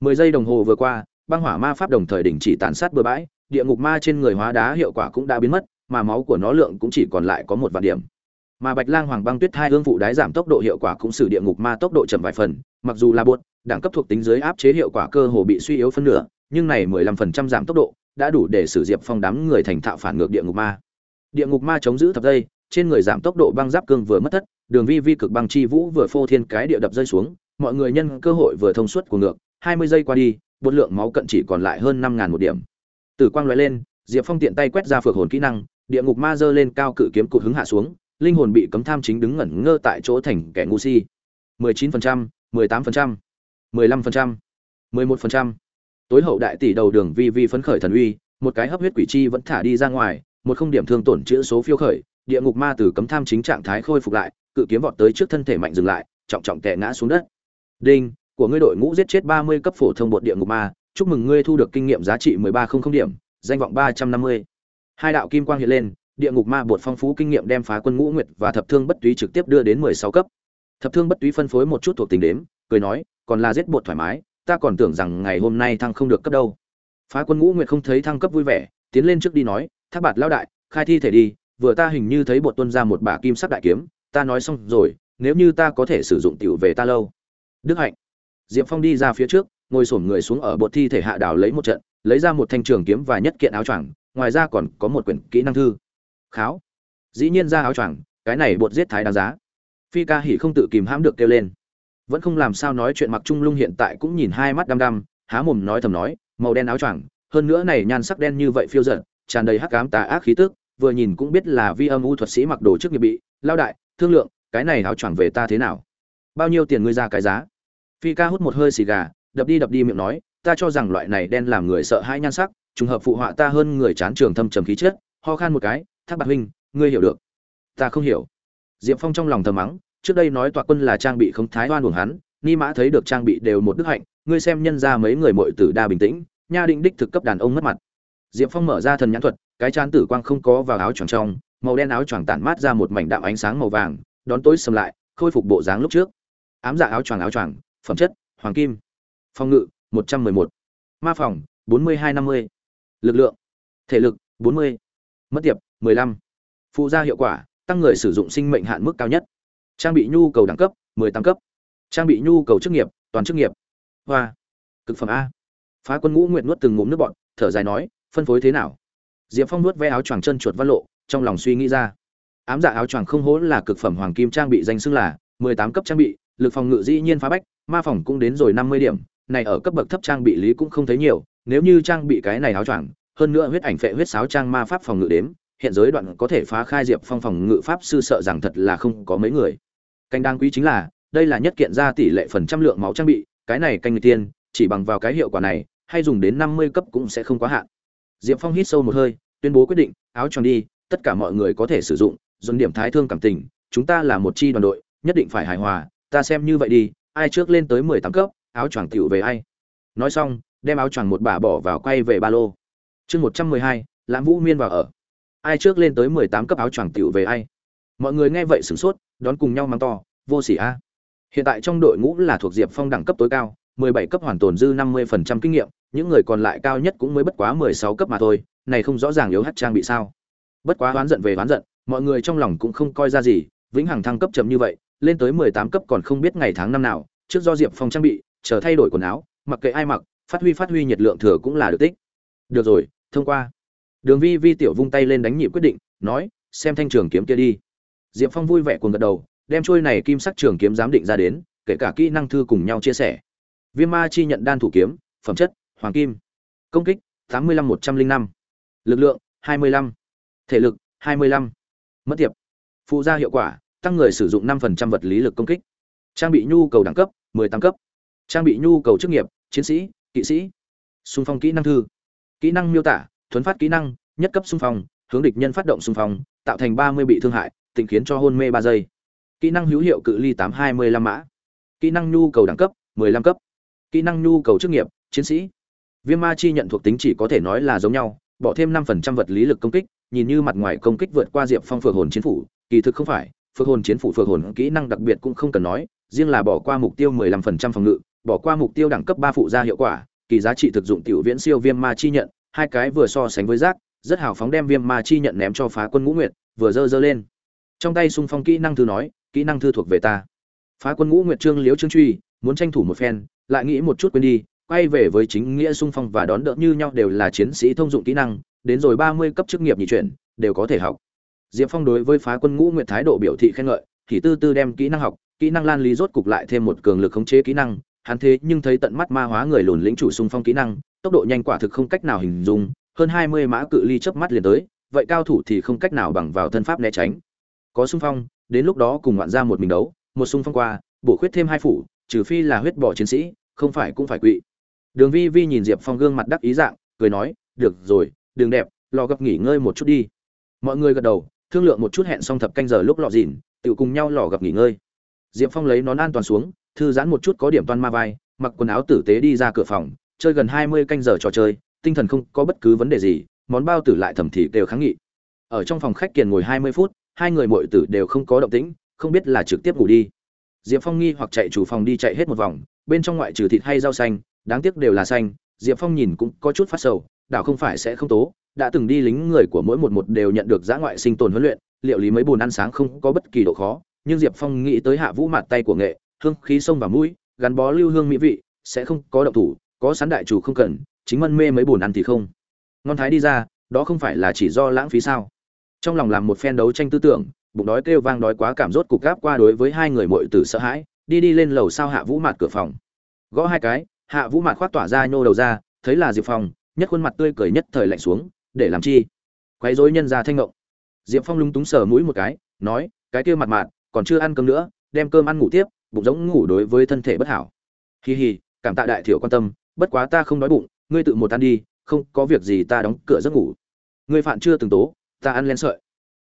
Mười giây đồng hồ vừa qua, băng hỏa ma pháp đồng thời đình chỉ tàn sát bừa bãi, địa ngục ma trên người hóa đá hiệu quả cũng đã biến mất, mà máu của nó lượng cũng chỉ còn lại có một vạn điểm. Mà bạch lang hoàng băng tuyết hai hương phụ đái giảm tốc độ hiệu quả cũng xử địa ngục ma tốc độ chậm vài phần, mặc dù là buốt đẳng cấp thuộc tính dưới áp chế hiệu quả cơ hồ bị suy yếu phân nửa nhưng này mười lăm phần trăm giảm tốc độ đã đủ để sử diệp phong đám người thành thạo phản ngược địa ngục ma. Địa ngục ma chống giữ thập giây trên người giảm tốc độ băng giáp cương vừa mất thất đường vi vi cực băng chi vũ vừa phô thiên cái địa đập rơi xuống mọi người nhân cơ hội vừa thông suốt của ngược hai mươi giây qua đi bột lượng máu cận chỉ còn lại hơn năm ngàn một điểm. Tử quang lóe lên diệp phong tiện tay quét ra phược hồn kỹ năng địa ngục ma giơ lên cao cự kiếm cụ hứng hạ xuống linh hồn bị cấm tham chính đứng ngẩn ngơ tại chỗ thành kẻ ngu si. 19%, 18%, 15%, 11%. tối hậu đại tỷ đầu đường vi vi phấn khởi thần uy một cái hấp huyết quỷ chi vẫn thả đi ra ngoài một không điểm thương tổn chữa số phiêu khởi địa ngục ma tử cấm tham chính trạng thái khôi phục lại cự kiếm vọt tới trước thân thể mạnh dừng lại trọng trọng tè ngã xuống đất đinh của ngươi đội ngũ giết chết 30 cấp phổ thông bột địa ngục ma chúc mừng ngươi thu được kinh nghiệm giá trị 1300 điểm danh vọng 350. hai đạo kim quang hiện lên địa ngục ma bột phong phú kinh nghiệm đem phá quân ngũ nguyệt và thập thương bất túy trực tiếp đưa đến 16 cấp thập thương bất túy phân phối một chút thuộc tình đếm cười nói còn là giết bột thoải mái, ta còn tưởng rằng ngày hôm nay thăng không được cấp đâu. Phá quân ngũ nguyệt không thấy thăng cấp vui vẻ, tiến lên trước đi nói, thác bạt lao đại, khai thi thể đi, vừa ta hình như thấy bột tuân ra một bả kim sắc đại kiếm, ta nói xong rồi, nếu như ta có thể sử dụng tiểu về ta lâu. Đức hạnh, diệp phong đi ra phía trước, ngồi sổm người xuống ở bột thi thể hạ đảo lấy một trận, lấy ra một thanh trường kiếm và nhất kiện áo choàng, ngoài ra còn có một quyển kỹ năng thư. Kháo. Dĩ nhiên ra áo choàng, cái này bột giết thái đáng giá. Phi ca hỉ không tự kìm hãm được kêu lên vẫn không làm sao nói chuyện mặc trung lung hiện tại cũng nhìn hai mắt đăm đăm, há mồm nói thầm nói, màu đen áo choàng, hơn nữa này nhan sắc đen như vậy phiêu giận tràn đầy hắc ám tà ác khí tức, vừa nhìn cũng biết là vi âm u thuật sĩ mặc đồ trước nghiệp bị, lao đại, thương lượng, cái này áo choàng về ta thế nào? Bao nhiêu tiền ngươi ra cái giá? Phi ca hút một hơi xì gà, đập đi đập đi miệng nói, ta cho rằng loại này đen làm người sợ hãi nhan sắc, trùng hợp phụ họa ta hơn người chán trường thâm trầm khí chất, ho khan một cái, thác bạc huynh, ngươi hiểu được. Ta không hiểu. Diệp phong trong lòng thầm mắng trước đây nói tọa quân là trang bị không thái oan uổng hắn, ni mã thấy được trang bị đều một đức hạnh, ngươi xem nhân ra mấy người mội tử đa bình tĩnh, nha định đích thực cấp đàn ông mất mặt. Diệp phong mở ra thần nhãn thuật, cái chán tử quang không có vào áo choàng trong, màu đen áo choàng tản mát ra một mảnh đạm ánh sáng màu vàng, đón tối sầm lại, khôi phục bộ dáng lúc trước. Ám dạ áo choàng áo choàng, phẩm chất, hoàng kim. Phòng ngự, một trăm mười một. Ma phòng, bốn mươi hai năm mươi. Lực lượng, thể lực, bốn mươi. Mất tiệp, mười lăm. Phụ gia hiệu quả, tăng người sử dụng sinh mệnh hạn mức cao nhất trang bị nhu cầu đẳng cấp, mười tám cấp. Trang bị nhu cầu chức nghiệp, toàn chức nghiệp. Hoa. Cực phẩm a. Phá quân ngũ nguyện nuốt từng ngụm nước bọn thở dài nói, phân phối thế nào? Diệp phong nuốt ve áo choàng chân chuột văn lộ, trong lòng suy nghĩ ra. Ám dạ áo choàng không hố là cực phẩm hoàng kim trang bị danh xưng là mười tám cấp trang bị, lực phòng ngự dĩ nhiên phá bách, ma phòng cũng đến rồi năm mươi điểm, này ở cấp bậc thấp trang bị lý cũng không thấy nhiều, nếu như trang bị cái này áo choàng, hơn nữa huyết ảnh phệ huyết sáo trang ma pháp phòng ngự đếm, hiện giới đoạn có thể phá khai diệp phong phòng ngự pháp sư sợ rằng thật là không có mấy người canh đáng quý chính là, đây là nhất kiện ra tỷ lệ phần trăm lượng máu trang bị, cái này canh người tiên, chỉ bằng vào cái hiệu quả này, hay dùng đến năm mươi cấp cũng sẽ không quá hạn. Diệp phong hít sâu một hơi, tuyên bố quyết định, áo choàng đi, tất cả mọi người có thể sử dụng dồn điểm thái thương cảm tình, chúng ta là một chi đoàn đội, nhất định phải hài hòa, ta xem như vậy đi, ai trước lên tới mười tám cấp, áo choàng tiểu về ai. Nói xong, đem áo choàng một bả bỏ vào quay về ba lô. Chương một trăm mười hai, lãm vũ miên vào ở. Ai trước lên tới mười tám cấp áo choàng tiểu về ai? Mọi người nghe vậy sửng sốt, đón cùng nhau mắng to, vô sỉ a. Hiện tại trong đội ngũ là thuộc diệp phong đẳng cấp tối cao, mười bảy cấp hoàn tồn dư năm mươi phần trăm kinh nghiệm, những người còn lại cao nhất cũng mới bất quá mười sáu cấp mà thôi, này không rõ ràng yếu hát trang bị sao. Bất quá oán giận về oán giận, mọi người trong lòng cũng không coi ra gì, vĩnh hằng thăng cấp chậm như vậy, lên tới mười tám cấp còn không biết ngày tháng năm nào, trước do diệp phong trang bị, chờ thay đổi quần áo, mặc kệ ai mặc, phát huy phát huy nhiệt lượng thừa cũng là được tích. Được rồi, thông qua. Đường vi vi tiểu vung tay lên đánh nhịp quyết định, nói, xem thanh trường kiếm kia đi diệp phong vui vẻ cuồng gật đầu, đem trôi này kim sắc trường kiếm giám định ra đến, kể cả kỹ năng thư cùng nhau chia sẻ. Viêm ma chi nhận đan thủ kiếm, phẩm chất, hoàng kim. Công kích, tám mươi lăm một trăm linh năm. Lực lượng, hai mươi lăm. Thể lực, hai mươi lăm. Mất tiệp. Phụ gia hiệu quả, tăng người sử dụng 5% vật lý lực công kích. Trang bị nhu cầu đẳng cấp, mười tám cấp. Trang bị nhu cầu chức nghiệp, chiến sĩ, kỵ sĩ. Xung phong kỹ năng thư. Kỹ năng miêu tả, thuấn phát kỹ năng, nhất cấp xung phong, hướng địch nhân phát động xung phong, tạo thành ba mươi bị thương hại tình khiến cho hôn mê ba giây. Kỹ năng hữu hiệu cự ly tám hai mươi lăm mã. Kỹ năng nhu cầu đẳng cấp, mười lăm cấp. Kỹ năng nhu cầu chức nghiệp, chiến sĩ. Viêm ma chi nhận thuộc tính chỉ có thể nói là giống nhau, bỏ thêm năm phần trăm vật lý lực công kích, nhìn như mặt ngoài công kích vượt qua diệp phong phược hồn chiến phủ, kỳ thực không phải phược hồn chiến phủ phược hồn kỹ năng đặc biệt cũng không cần nói, riêng là bỏ qua mục tiêu mười lăm phần trăm phòng ngự, bỏ qua mục tiêu đẳng cấp ba phụ gia hiệu quả, kỳ giá trị thực dụng tiểu viễn siêu viêm ma chi nhận, hai cái vừa so sánh với rác, rất hào phóng đem viêm ma chi nhận ném cho phá quân ngũ nguyệt, vừa dơ dơ lên trong tay xung phong kỹ năng thư nói, kỹ năng thư thuộc về ta. Phá quân ngũ nguyệt trương liễu trương truy, muốn tranh thủ một phen, lại nghĩ một chút quên đi, quay về với chính nghĩa xung phong và đón đỡ như nhau đều là chiến sĩ thông dụng kỹ năng, đến rồi ba mươi cấp chức nghiệp nhị chuyển, đều có thể học. Diệp phong đối với phá quân ngũ nguyệt thái độ biểu thị khen ngợi, thì tư tư đem kỹ năng học, kỹ năng lan lý rốt cục lại thêm một cường lực khống chế kỹ năng, hắn thế nhưng thấy tận mắt ma hóa người lùn lĩnh chủ xung phong kỹ năng, tốc độ nhanh quả thực không cách nào hình dung, hơn hai mươi mã cự ly chớp mắt liền tới, vậy cao thủ thì không cách nào bằng vào thân pháp né tránh có xung phong, đến lúc đó cùng ngoạn ra một mình đấu, một xung phong qua, bổ khuyết thêm hai phủ, trừ phi là huyết bỏ chiến sĩ, không phải cũng phải quỵ. Đường vi vi nhìn diệp phong gương mặt đắc ý dạng, cười nói, được rồi, đường đẹp lò gập nghỉ ngơi một chút đi. Mọi người gật đầu, thương lượng một chút hẹn xong thập canh giờ lúc lọ dìn tự cùng nhau lò gập nghỉ ngơi. Diệp phong lấy nón an toàn xuống, thư giãn một chút có điểm toan ma vai, mặc quần áo tử tế đi ra cửa phòng, chơi gần hai mươi canh giờ trò chơi, tinh thần không có bất cứ vấn đề gì, món bao tử lại thầm thì đều kháng nghị. Ở trong phòng khách kiền ngồi hai mươi phút hai người muội tử đều không có động tĩnh, không biết là trực tiếp ngủ đi. Diệp phong nghi hoặc chạy chủ phòng đi chạy hết một vòng, bên trong ngoại trừ thịt hay rau xanh, đáng tiếc đều là xanh, diệp phong nhìn cũng có chút phát sầu, đảo không phải sẽ không tố, đã từng đi lính người của mỗi một một đều nhận được giã ngoại sinh tồn huấn luyện, liệu lý mấy buồn ăn sáng không có bất kỳ độ khó, nhưng diệp phong nghĩ tới hạ vũ mặt tay của nghệ, hương khí sông vào mũi, gắn bó lưu hương mỹ vị, sẽ không có động thủ, có sán đại chủ không cần, chính mân mê mấy buồn ăn thì không. Ngon thái đi ra, đó không phải là chỉ do lãng phí sao? Trong lòng làm một phen đấu tranh tư tưởng, bụng đói kêu vang đói quá cảm rốt cục gáp qua đối với hai người muội tử sợ hãi, đi đi lên lầu sao hạ vũ mặt cửa phòng. Gõ hai cái, hạ vũ mặt khoác tỏa ra nhô đầu ra, thấy là diệp phong, nhất khuôn mặt tươi cười nhất thời lạnh xuống, để làm chi? Quấy rối nhân ra thanh ngộng. Diệp phong lúng túng sờ mũi một cái, nói, cái kia mặt mạt, còn chưa ăn cơm nữa, đem cơm ăn ngủ tiếp, bụng giống ngủ đối với thân thể bất hảo. Hì hì cảm tạ đại thiểu quan tâm, bất quá ta không đói bụng, ngươi tự một ăn đi, không có việc gì ta đóng cửa giấc ngủ. Ngươi phạn chưa từng tố ta ăn len sợi.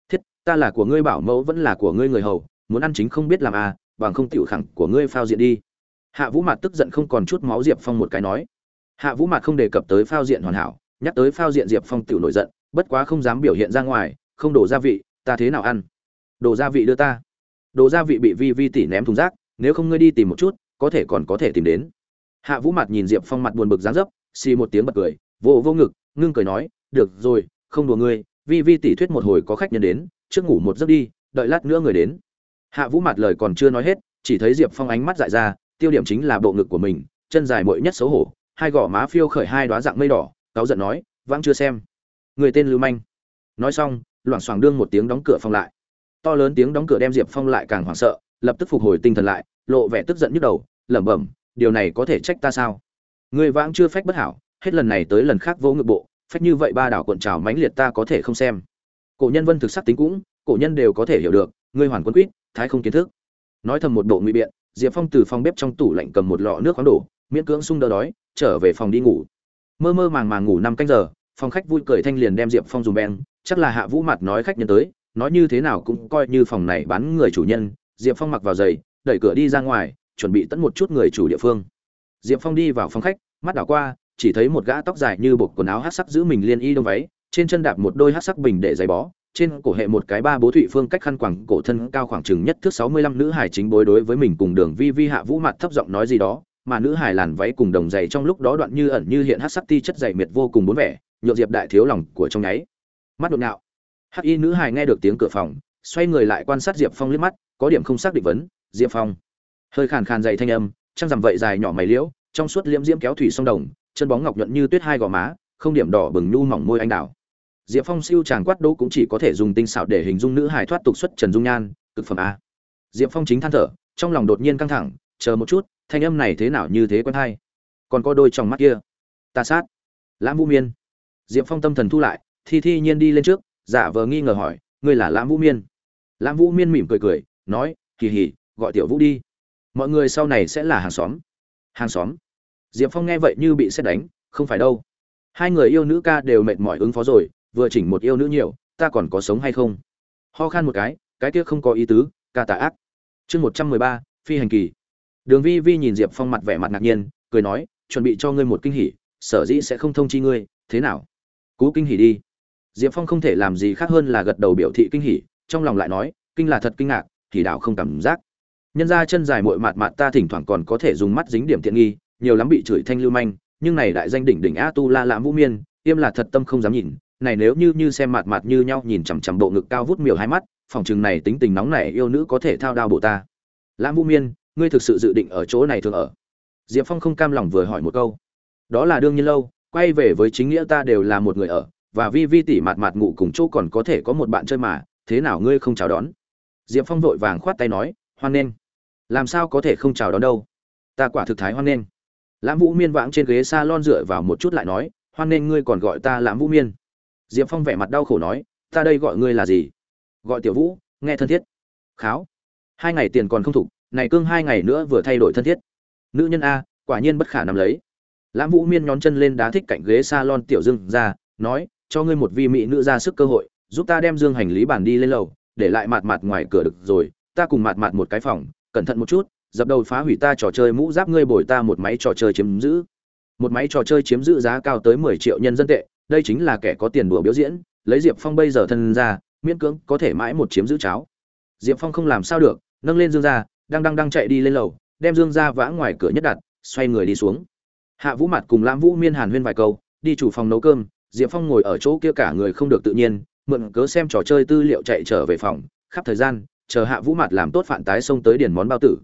Thiết, ta là của ngươi bảo mẫu vẫn là của ngươi người hầu, muốn ăn chính không biết làm à bằng không tiểu khẳng của ngươi phao diện đi. Hạ vũ mạt tức giận không còn chút máu diệp phong một cái nói. Hạ vũ mạt không đề cập tới phao diện hoàn hảo, nhắc tới phao diện diệp phong tiểu nổi giận, bất quá không dám biểu hiện ra ngoài, không đổ gia vị, ta thế nào ăn? Đồ gia vị đưa ta. Đồ gia vị bị vi vi tỷ ném thùng rác, nếu không ngươi đi tìm một chút, có thể còn có thể tìm đến. Hạ vũ mặt nhìn diệp phong mặt buồn bực dáng dấp, xì một tiếng bật cười, vô vô ngực, ngưng cười nói, được rồi, không đùa ngươi vi vi tỷ thuyết một hồi có khách nhân đến, trước ngủ một giấc đi, đợi lát nữa người đến. Hạ vũ mặt lời còn chưa nói hết, chỉ thấy diệp phong ánh mắt dại ra, tiêu điểm chính là bộ ngực của mình, chân dài mội nhất xấu hổ, hai gò má phiêu khởi hai đoá dạng mây đỏ, cáu giận nói, vãng chưa xem. Người tên lưu manh. Nói xong, loảng xoảng đương một tiếng đóng cửa phòng lại. To lớn tiếng đóng cửa đem diệp phong lại càng hoảng sợ, lập tức phục hồi tinh thần lại, lộ vẻ tức giận nhức đầu, lẩm bẩm, điều này có thể trách ta sao? Người vãng chưa phách bất hảo, hết lần này tới lần khác vỗ ngực bộ phách như vậy ba đảo cuộn trào mãnh liệt ta có thể không xem. Cổ nhân vân thực sắc tính cũng, cổ nhân đều có thể hiểu được, ngươi hoàn quân quýt thái không kiến thức. Nói thầm một bộ ngụy biện, diệp phong từ phòng bếp trong tủ lạnh cầm một lọ nước khoáng đổ, miễn cưỡng sung đỡ đói, trở về phòng đi ngủ. Mơ mơ màng màng ngủ năm canh giờ, phòng khách vui cười thanh liền đem diệp phong dùng beng, chắc là hạ vũ mặt nói khách nhân tới, nói như thế nào cũng coi như phòng này bán người chủ nhân. Diệp phong mặc vào giày, đẩy cửa đi ra ngoài, chuẩn bị tấn một chút người chủ địa phương. Diệp phong đi vào phòng khách, mắt đảo qua chỉ thấy một gã tóc dài như bột quần áo hát sắc giữ mình liên y đông váy, trên chân đạp một đôi hát sắc bình để giày bó, trên cổ hệ một cái ba bố thụy phương cách khăn quẳng cổ thân cao khoảng chừng nhất thước sáu mươi lăm nữ hải chính bối đối với mình cùng đường vi vi hạ vũ mặt thấp giọng nói gì đó, mà nữ hải làn váy cùng đồng giày trong lúc đó đoạn như ẩn như hiện hát sắc ti chất dày miệt vô cùng bốn vẻ, nhộn diệp đại thiếu lòng của trong nháy. Mắt đột ngạo hắc y nữ hải nghe được tiếng cửa phòng, xoay người lại quan sát diệp phong liếc mắt, có điểm không xác định vấn, diệp phong. Hơi khàn khàn dày thanh âm, trăng rằm vậy dài nhỏ mày liễu, trong suốt liễm diễm kéo thủy sông đồng chân bóng ngọc nhuận như tuyết hai gò má, không điểm đỏ bừng nhu mỏng môi anh đào. Diệp phong siêu chàng quát đỗ cũng chỉ có thể dùng tinh xảo để hình dung nữ hải thoát tục xuất trần dung nhan, cực phẩm a. Diệp phong chính than thở, trong lòng đột nhiên căng thẳng, chờ một chút, thanh âm này thế nào như thế quen hay. Còn có đôi trong mắt kia. Ta sát. Lãm vũ miên. Diệp phong tâm thần thu lại, thi thi nhiên đi lên trước, giả vờ nghi ngờ hỏi, ngươi là lãm vũ miên? Lãm vũ miên mỉm cười cười, nói, kỳ hỉ, gọi tiểu vũ đi. Mọi người sau này sẽ là hàng xóm. Hàng xóm diệp phong nghe vậy như bị xét đánh, không phải đâu. Hai người yêu nữ ca đều mệt mỏi ứng phó rồi, vừa chỉnh một yêu nữ nhiều, ta còn có sống hay không? Ho khan một cái cái kia không có ý tứ, ca tà ác. Chương một trăm mười ba, phi hành kỳ. Đường vi vi nhìn diệp phong mặt vẻ mặt ngạc nhiên, cười nói, chuẩn bị cho ngươi một kinh hỉ, sở dĩ sẽ không thông chi ngươi, thế nào? Cú kinh hỉ đi. Diệp phong không thể làm gì khác hơn là gật đầu biểu thị kinh hỉ, trong lòng lại nói, kinh là thật kinh ngạc thì đạo không cảm giác. Nhân ra chân dài mội mạt mạt ta thỉnh thoảng còn có thể dùng mắt dính điểm tiện nghi nhiều lắm bị chửi thanh lưu manh, nhưng này đại danh đỉnh đỉnh a tu la lãm vũ miên, im là thật tâm không dám nhìn. Này nếu như như xem mặt mặt như nhau nhìn chằm chằm bộ ngực cao vút miểu hai mắt, phòng chừng này tính tình nóng này yêu nữ có thể thao đao bộ ta. Lãm vũ miên, ngươi thực sự dự định ở chỗ này thường ở? Diệp phong không cam lòng vừa hỏi một câu. Đó là đương nhiên lâu, quay về với chính nghĩa ta đều là một người ở, và vi vi tỷ mặt mặt ngủ cùng chỗ còn có thể có một bạn chơi mà, thế nào ngươi không chào đón? Diệp phong vội vàng khoát tay nói, hoan nghênh. Làm sao có thể không chào đón đâu? Ta quả thực thái hoan nghênh lãm vũ miên vãng trên ghế s a lon dựa vào một chút lại nói, hoan nghênh ngươi còn gọi ta lãm vũ miên. Diệp phong vẻ mặt đau khổ nói, ta đây gọi ngươi là gì? Gọi tiểu vũ, nghe thân thiết. Kháo. Hai ngày tiền còn không thục, này cương hai ngày nữa vừa thay đổi thân thiết. Nữ nhân a, quả nhiên bất khả nắm lấy. Lãm vũ miên nhón chân lên đá thích cạnh ghế s a lon tiểu dương ra, nói, cho ngươi một vi mỹ nữ ra sức cơ hội, giúp ta đem dương hành lý bàn đi lên lầu, để lại mạt mạt ngoài cửa được rồi, ta cùng mạt mạt một cái phòng, cẩn thận một chút dập đầu phá hủy ta trò chơi mũ giáp, ngươi bồi ta một máy trò chơi chiếm giữ. Một máy trò chơi chiếm giữ giá cao tới mười triệu nhân dân tệ, đây chính là kẻ có tiền đùa biểu diễn, lấy diệp phong bây giờ thân ra, miễn cưỡng có thể mãi một chiếm giữ cháo. Diệp phong không làm sao được, nâng lên dương ra đang đang đang chạy đi lên lầu, đem dương ra vã ngoài cửa nhất đặt, xoay người đi xuống. Hạ vũ mặt cùng lãm vũ miên hàn huyên vài câu, đi chủ phòng nấu cơm, diệp phong ngồi ở chỗ kia cả người không được tự nhiên, mượn cớ xem trò chơi tư liệu chạy trở về phòng, khắp thời gian, chờ hạ vũ mặt làm tốt phản tái xông tới điền món bao tử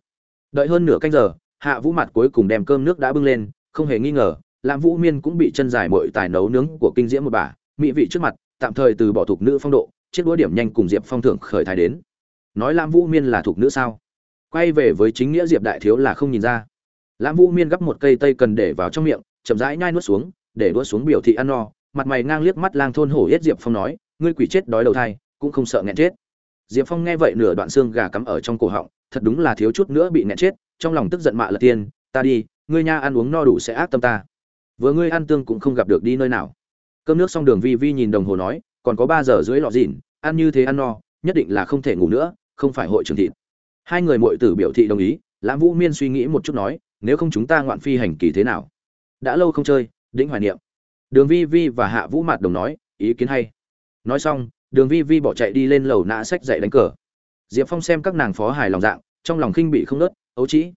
đợi hơn nửa canh giờ, hạ vũ mặt cuối cùng đem cơm nước đã bưng lên, không hề nghi ngờ, lãm vũ miên cũng bị chân dài mọi tài nấu nướng của kinh diễm một bà, mỹ vị trước mặt, tạm thời từ bỏ thuộc nữ phong độ, chiếc đũa điểm nhanh cùng diệp phong thưởng khởi thái đến. Nói lãm vũ miên là thuộc nữ sao? Quay về với chính nghĩa diệp đại thiếu là không nhìn ra. Lãm vũ miên gắp một cây tây cần để vào trong miệng, chậm rãi nhai nuốt xuống, để đũa xuống biểu thị ăn no, mặt mày ngang liếc mắt lang thôn hổ yết diệp phong nói, ngươi quỷ chết đói đầu thai, cũng không sợ nghẹn chết. Diệp phong nghe vậy nửa đoạn xương gà cắm ở trong cổ họng thật đúng là thiếu chút nữa bị nghẹn chết, trong lòng tức giận mạ lật tiên, ta đi, ngươi nha ăn uống no đủ sẽ ác tâm ta. Vừa ngươi ăn tương cũng không gặp được đi nơi nào. Cơm nước xong đường vi vi nhìn đồng hồ nói, còn có ba giờ dưới lọ dìn ăn như thế ăn no, nhất định là không thể ngủ nữa, không phải hội trường thịt. Hai người muội tử biểu thị đồng ý, lãm vũ miên suy nghĩ một chút nói, nếu không chúng ta ngoạn phi hành kỳ thế nào? Đã lâu không chơi, đĩnh hoài niệm. Đường vi vi và hạ vũ mạt đồng nói, ý kiến hay. Nói xong, đường vi vi bỏ chạy đi lên lầu nã sách dạy đánh cờ diệp phong xem các nàng phó hài lòng dạng, trong lòng khinh bị không nớt ấu trĩ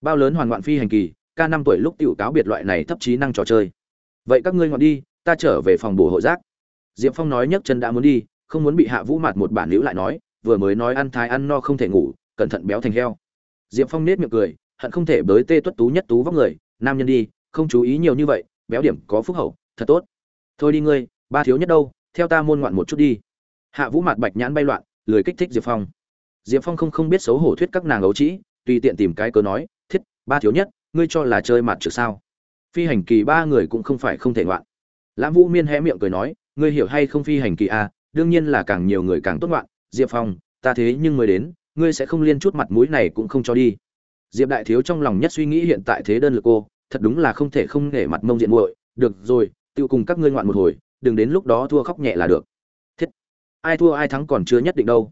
bao lớn hoàn ngoạn phi hành kỳ, ca năm tuổi lúc tiểu cáo biệt loại này thấp trí năng trò chơi. Vậy các ngươi ngoạn đi, ta trở về phòng bổ hội giác diệp phong nói nhấc chân đã muốn đi, không muốn bị hạ vũ mặt một bản liễu lại nói, vừa mới nói ăn thái ăn no không thể ngủ, cẩn thận béo thành heo. Diệp phong nết miệng cười, hận không thể bới tê tuất tú nhất tú vóc người, nam nhân đi, không chú ý nhiều như vậy, béo điểm có phúc hậu, thật tốt. Thôi đi ngươi, ba thiếu nhất đâu, theo ta môn ngoạn một chút đi. Hạ vũ mặt bạch nhãn bay loạn, lười kích thích diệp phong diệp phong không không biết xấu hổ thuyết các nàng ấu trĩ, tùy tiện tìm cái cớ nói, thiết, ba thiếu nhất, ngươi cho là chơi mặt trực sao? Phi hành kỳ ba người cũng không phải không thể ngoạn. Lãm vũ miên hé miệng cười nói, ngươi hiểu hay không phi hành kỳ a, đương nhiên là càng nhiều người càng tốt ngoạn. Diệp phong, ta thế nhưng mới đến, ngươi sẽ không liên chút mặt mũi này cũng không cho đi. Diệp đại thiếu trong lòng nhất suy nghĩ hiện tại thế đơn lực cô, thật đúng là không thể không nể mặt mông diện muội. Được rồi tự cùng các ngươi ngoạn một hồi, đừng đến lúc đó thua khóc nhẹ là được. Thiết, ai thua ai thắng còn chưa nhất định đâu.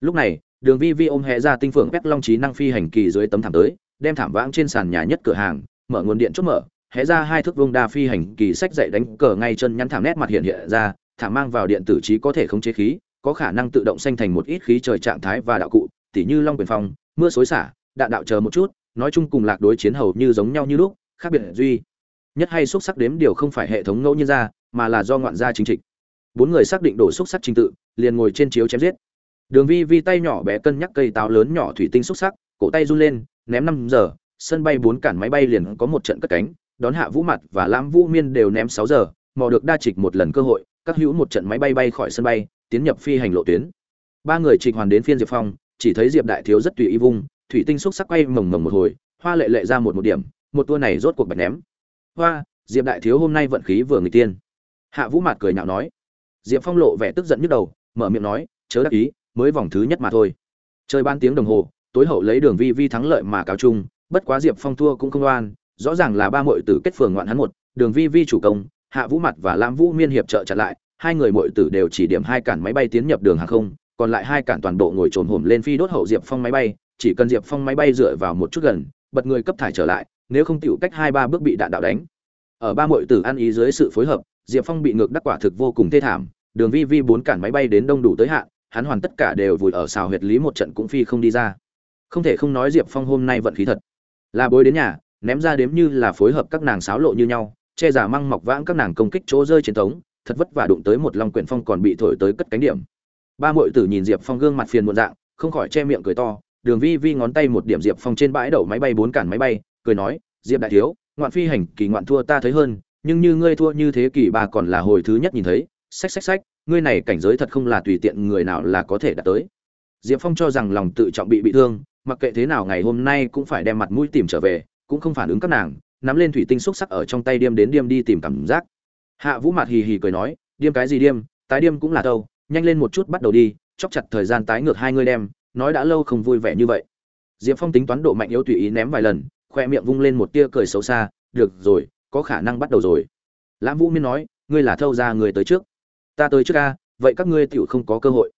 Lúc này đường vi vi ôm hẹ ra tinh phượng quét long trí năng phi hành kỳ dưới tấm thảm tới, đem thảm vãng trên sàn nhà nhất cửa hàng, mở nguồn điện chốt mở hé ra hai thước vông đa phi hành kỳ sách dậy đánh cờ ngay chân nhắn thảm nét mặt hiện hiện ra, thảm mang vào điện tử trí có thể khống chế khí, có khả năng tự động sanh thành một ít khí trời trạng thái và đạo cụ, tỉ như long quyền phong, mưa xối xả, đạn đạo chờ một chút, nói chung cùng lạc đối chiến hầu như giống nhau như lúc, khác biệt duy. Nhất hay xúc sắc đếm điều không phải hệ thống ngẫu nhiên ra, mà là do ngoạn gia chính trịch bốn người xác định đổ xúc sắc trình tự, liền ngồi trên chiếu chém giết đường vi vi tay nhỏ bé cân nhắc cây táo lớn nhỏ thủy tinh xúc sắc, cổ tay run lên, ném năm giờ, sân bay bốn cản máy bay liền có một trận cất cánh, đón hạ vũ mặt và lãm vũ miên đều ném sáu giờ, mò được đa trịch một lần cơ hội, các hữu một trận máy bay bay khỏi sân bay, tiến nhập phi hành lộ tuyến. Ba người trịch hoàn đến phiên diệp phong, chỉ thấy diệp đại thiếu rất tùy ý vung, thủy tinh xúc sắc quay mồng mồng một hồi, hoa lệ lệ ra một một điểm, một tua này rốt cuộc bạch ném. Hoa, diệp đại thiếu hôm nay vận khí vừa người tiên. Hạ vũ mạt cười nhạo nói. Diệp phong lộ vẻ tức giận nhức đầu, mở miệng nói, chớ đắc ý mới vòng thứ nhất mà thôi. Chơi ban tiếng đồng hồ, tối hậu lấy đường vi vi thắng lợi mà cáo chung, bất quá diệp phong thua cũng không oan, rõ ràng là ba muội tử kết phường ngoạn hắn một, đường vi vi chủ công, hạ vũ mặt và lam vũ miên hiệp trợ chặn lại, hai người muội tử đều chỉ điểm hai cản máy bay tiến nhập đường hàng không, còn lại hai cản toàn bộ ngồi trồn hổm lên phi đốt hậu diệp phong máy bay, chỉ cần diệp phong máy bay dựa vào một chút gần, bật người cấp thải trở lại, nếu không tiểu cách hai ba bước bị đạn đạo đánh. Ở ba muội tử ăn ý dưới sự phối hợp, diệp phong bị ngược đắc quả thực vô cùng thê thảm, đường vi vi bốn cản máy bay đến đông đủ tới hạn hắn hoàn tất cả đều vùi ở xào huyệt lý một trận cũng phi không đi ra. Không thể không nói diệp phong hôm nay vận khí thật. Là bối đến nhà ném ra đếm như là phối hợp các nàng sáo lộ như nhau che giả măng mọc vãng các nàng công kích chỗ rơi trên tống, thật vất vả đụng tới một lòng quyển phong còn bị thổi tới cất cánh điểm. Ba muội tử nhìn diệp phong gương mặt phiền muộn dạng không khỏi che miệng cười to đường vi vi ngón tay một điểm diệp phong trên bãi đậu máy bay bốn cản máy bay cười nói diệp đại thiếu ngoạn phi hành kỳ ngoạn thua ta thấy hơn nhưng như ngươi thua như thế kỷ ba còn là hồi thứ nhất nhìn thấy xách xách xách ngươi này cảnh giới thật không là tùy tiện người nào là có thể đạt tới. Diệp phong cho rằng lòng tự trọng bị bị thương, mặc kệ thế nào ngày hôm nay cũng phải đem mặt mũi tìm trở về, cũng không phản ứng các nàng, nắm lên thủy tinh xúc sắc ở trong tay điêm đến điêm đi tìm cảm giác. Hạ vũ mặt hì hì cười nói, điêm cái gì điêm, tái điêm cũng là đâu nhanh lên một chút bắt đầu đi chóc chặt thời gian tái ngược hai ngươi đem, nói đã lâu không vui vẻ như vậy. Diệp phong tính toán độ mạnh yếu tùy ý ném vài lần, khoe miệng vung lên một tia cười xấu xa, được rồi, có khả năng bắt đầu rồi. Lãm vũ miên nói, ngươi là thâu ra người tới trước ta tới trước a vậy các ngươi tựu không có cơ hội.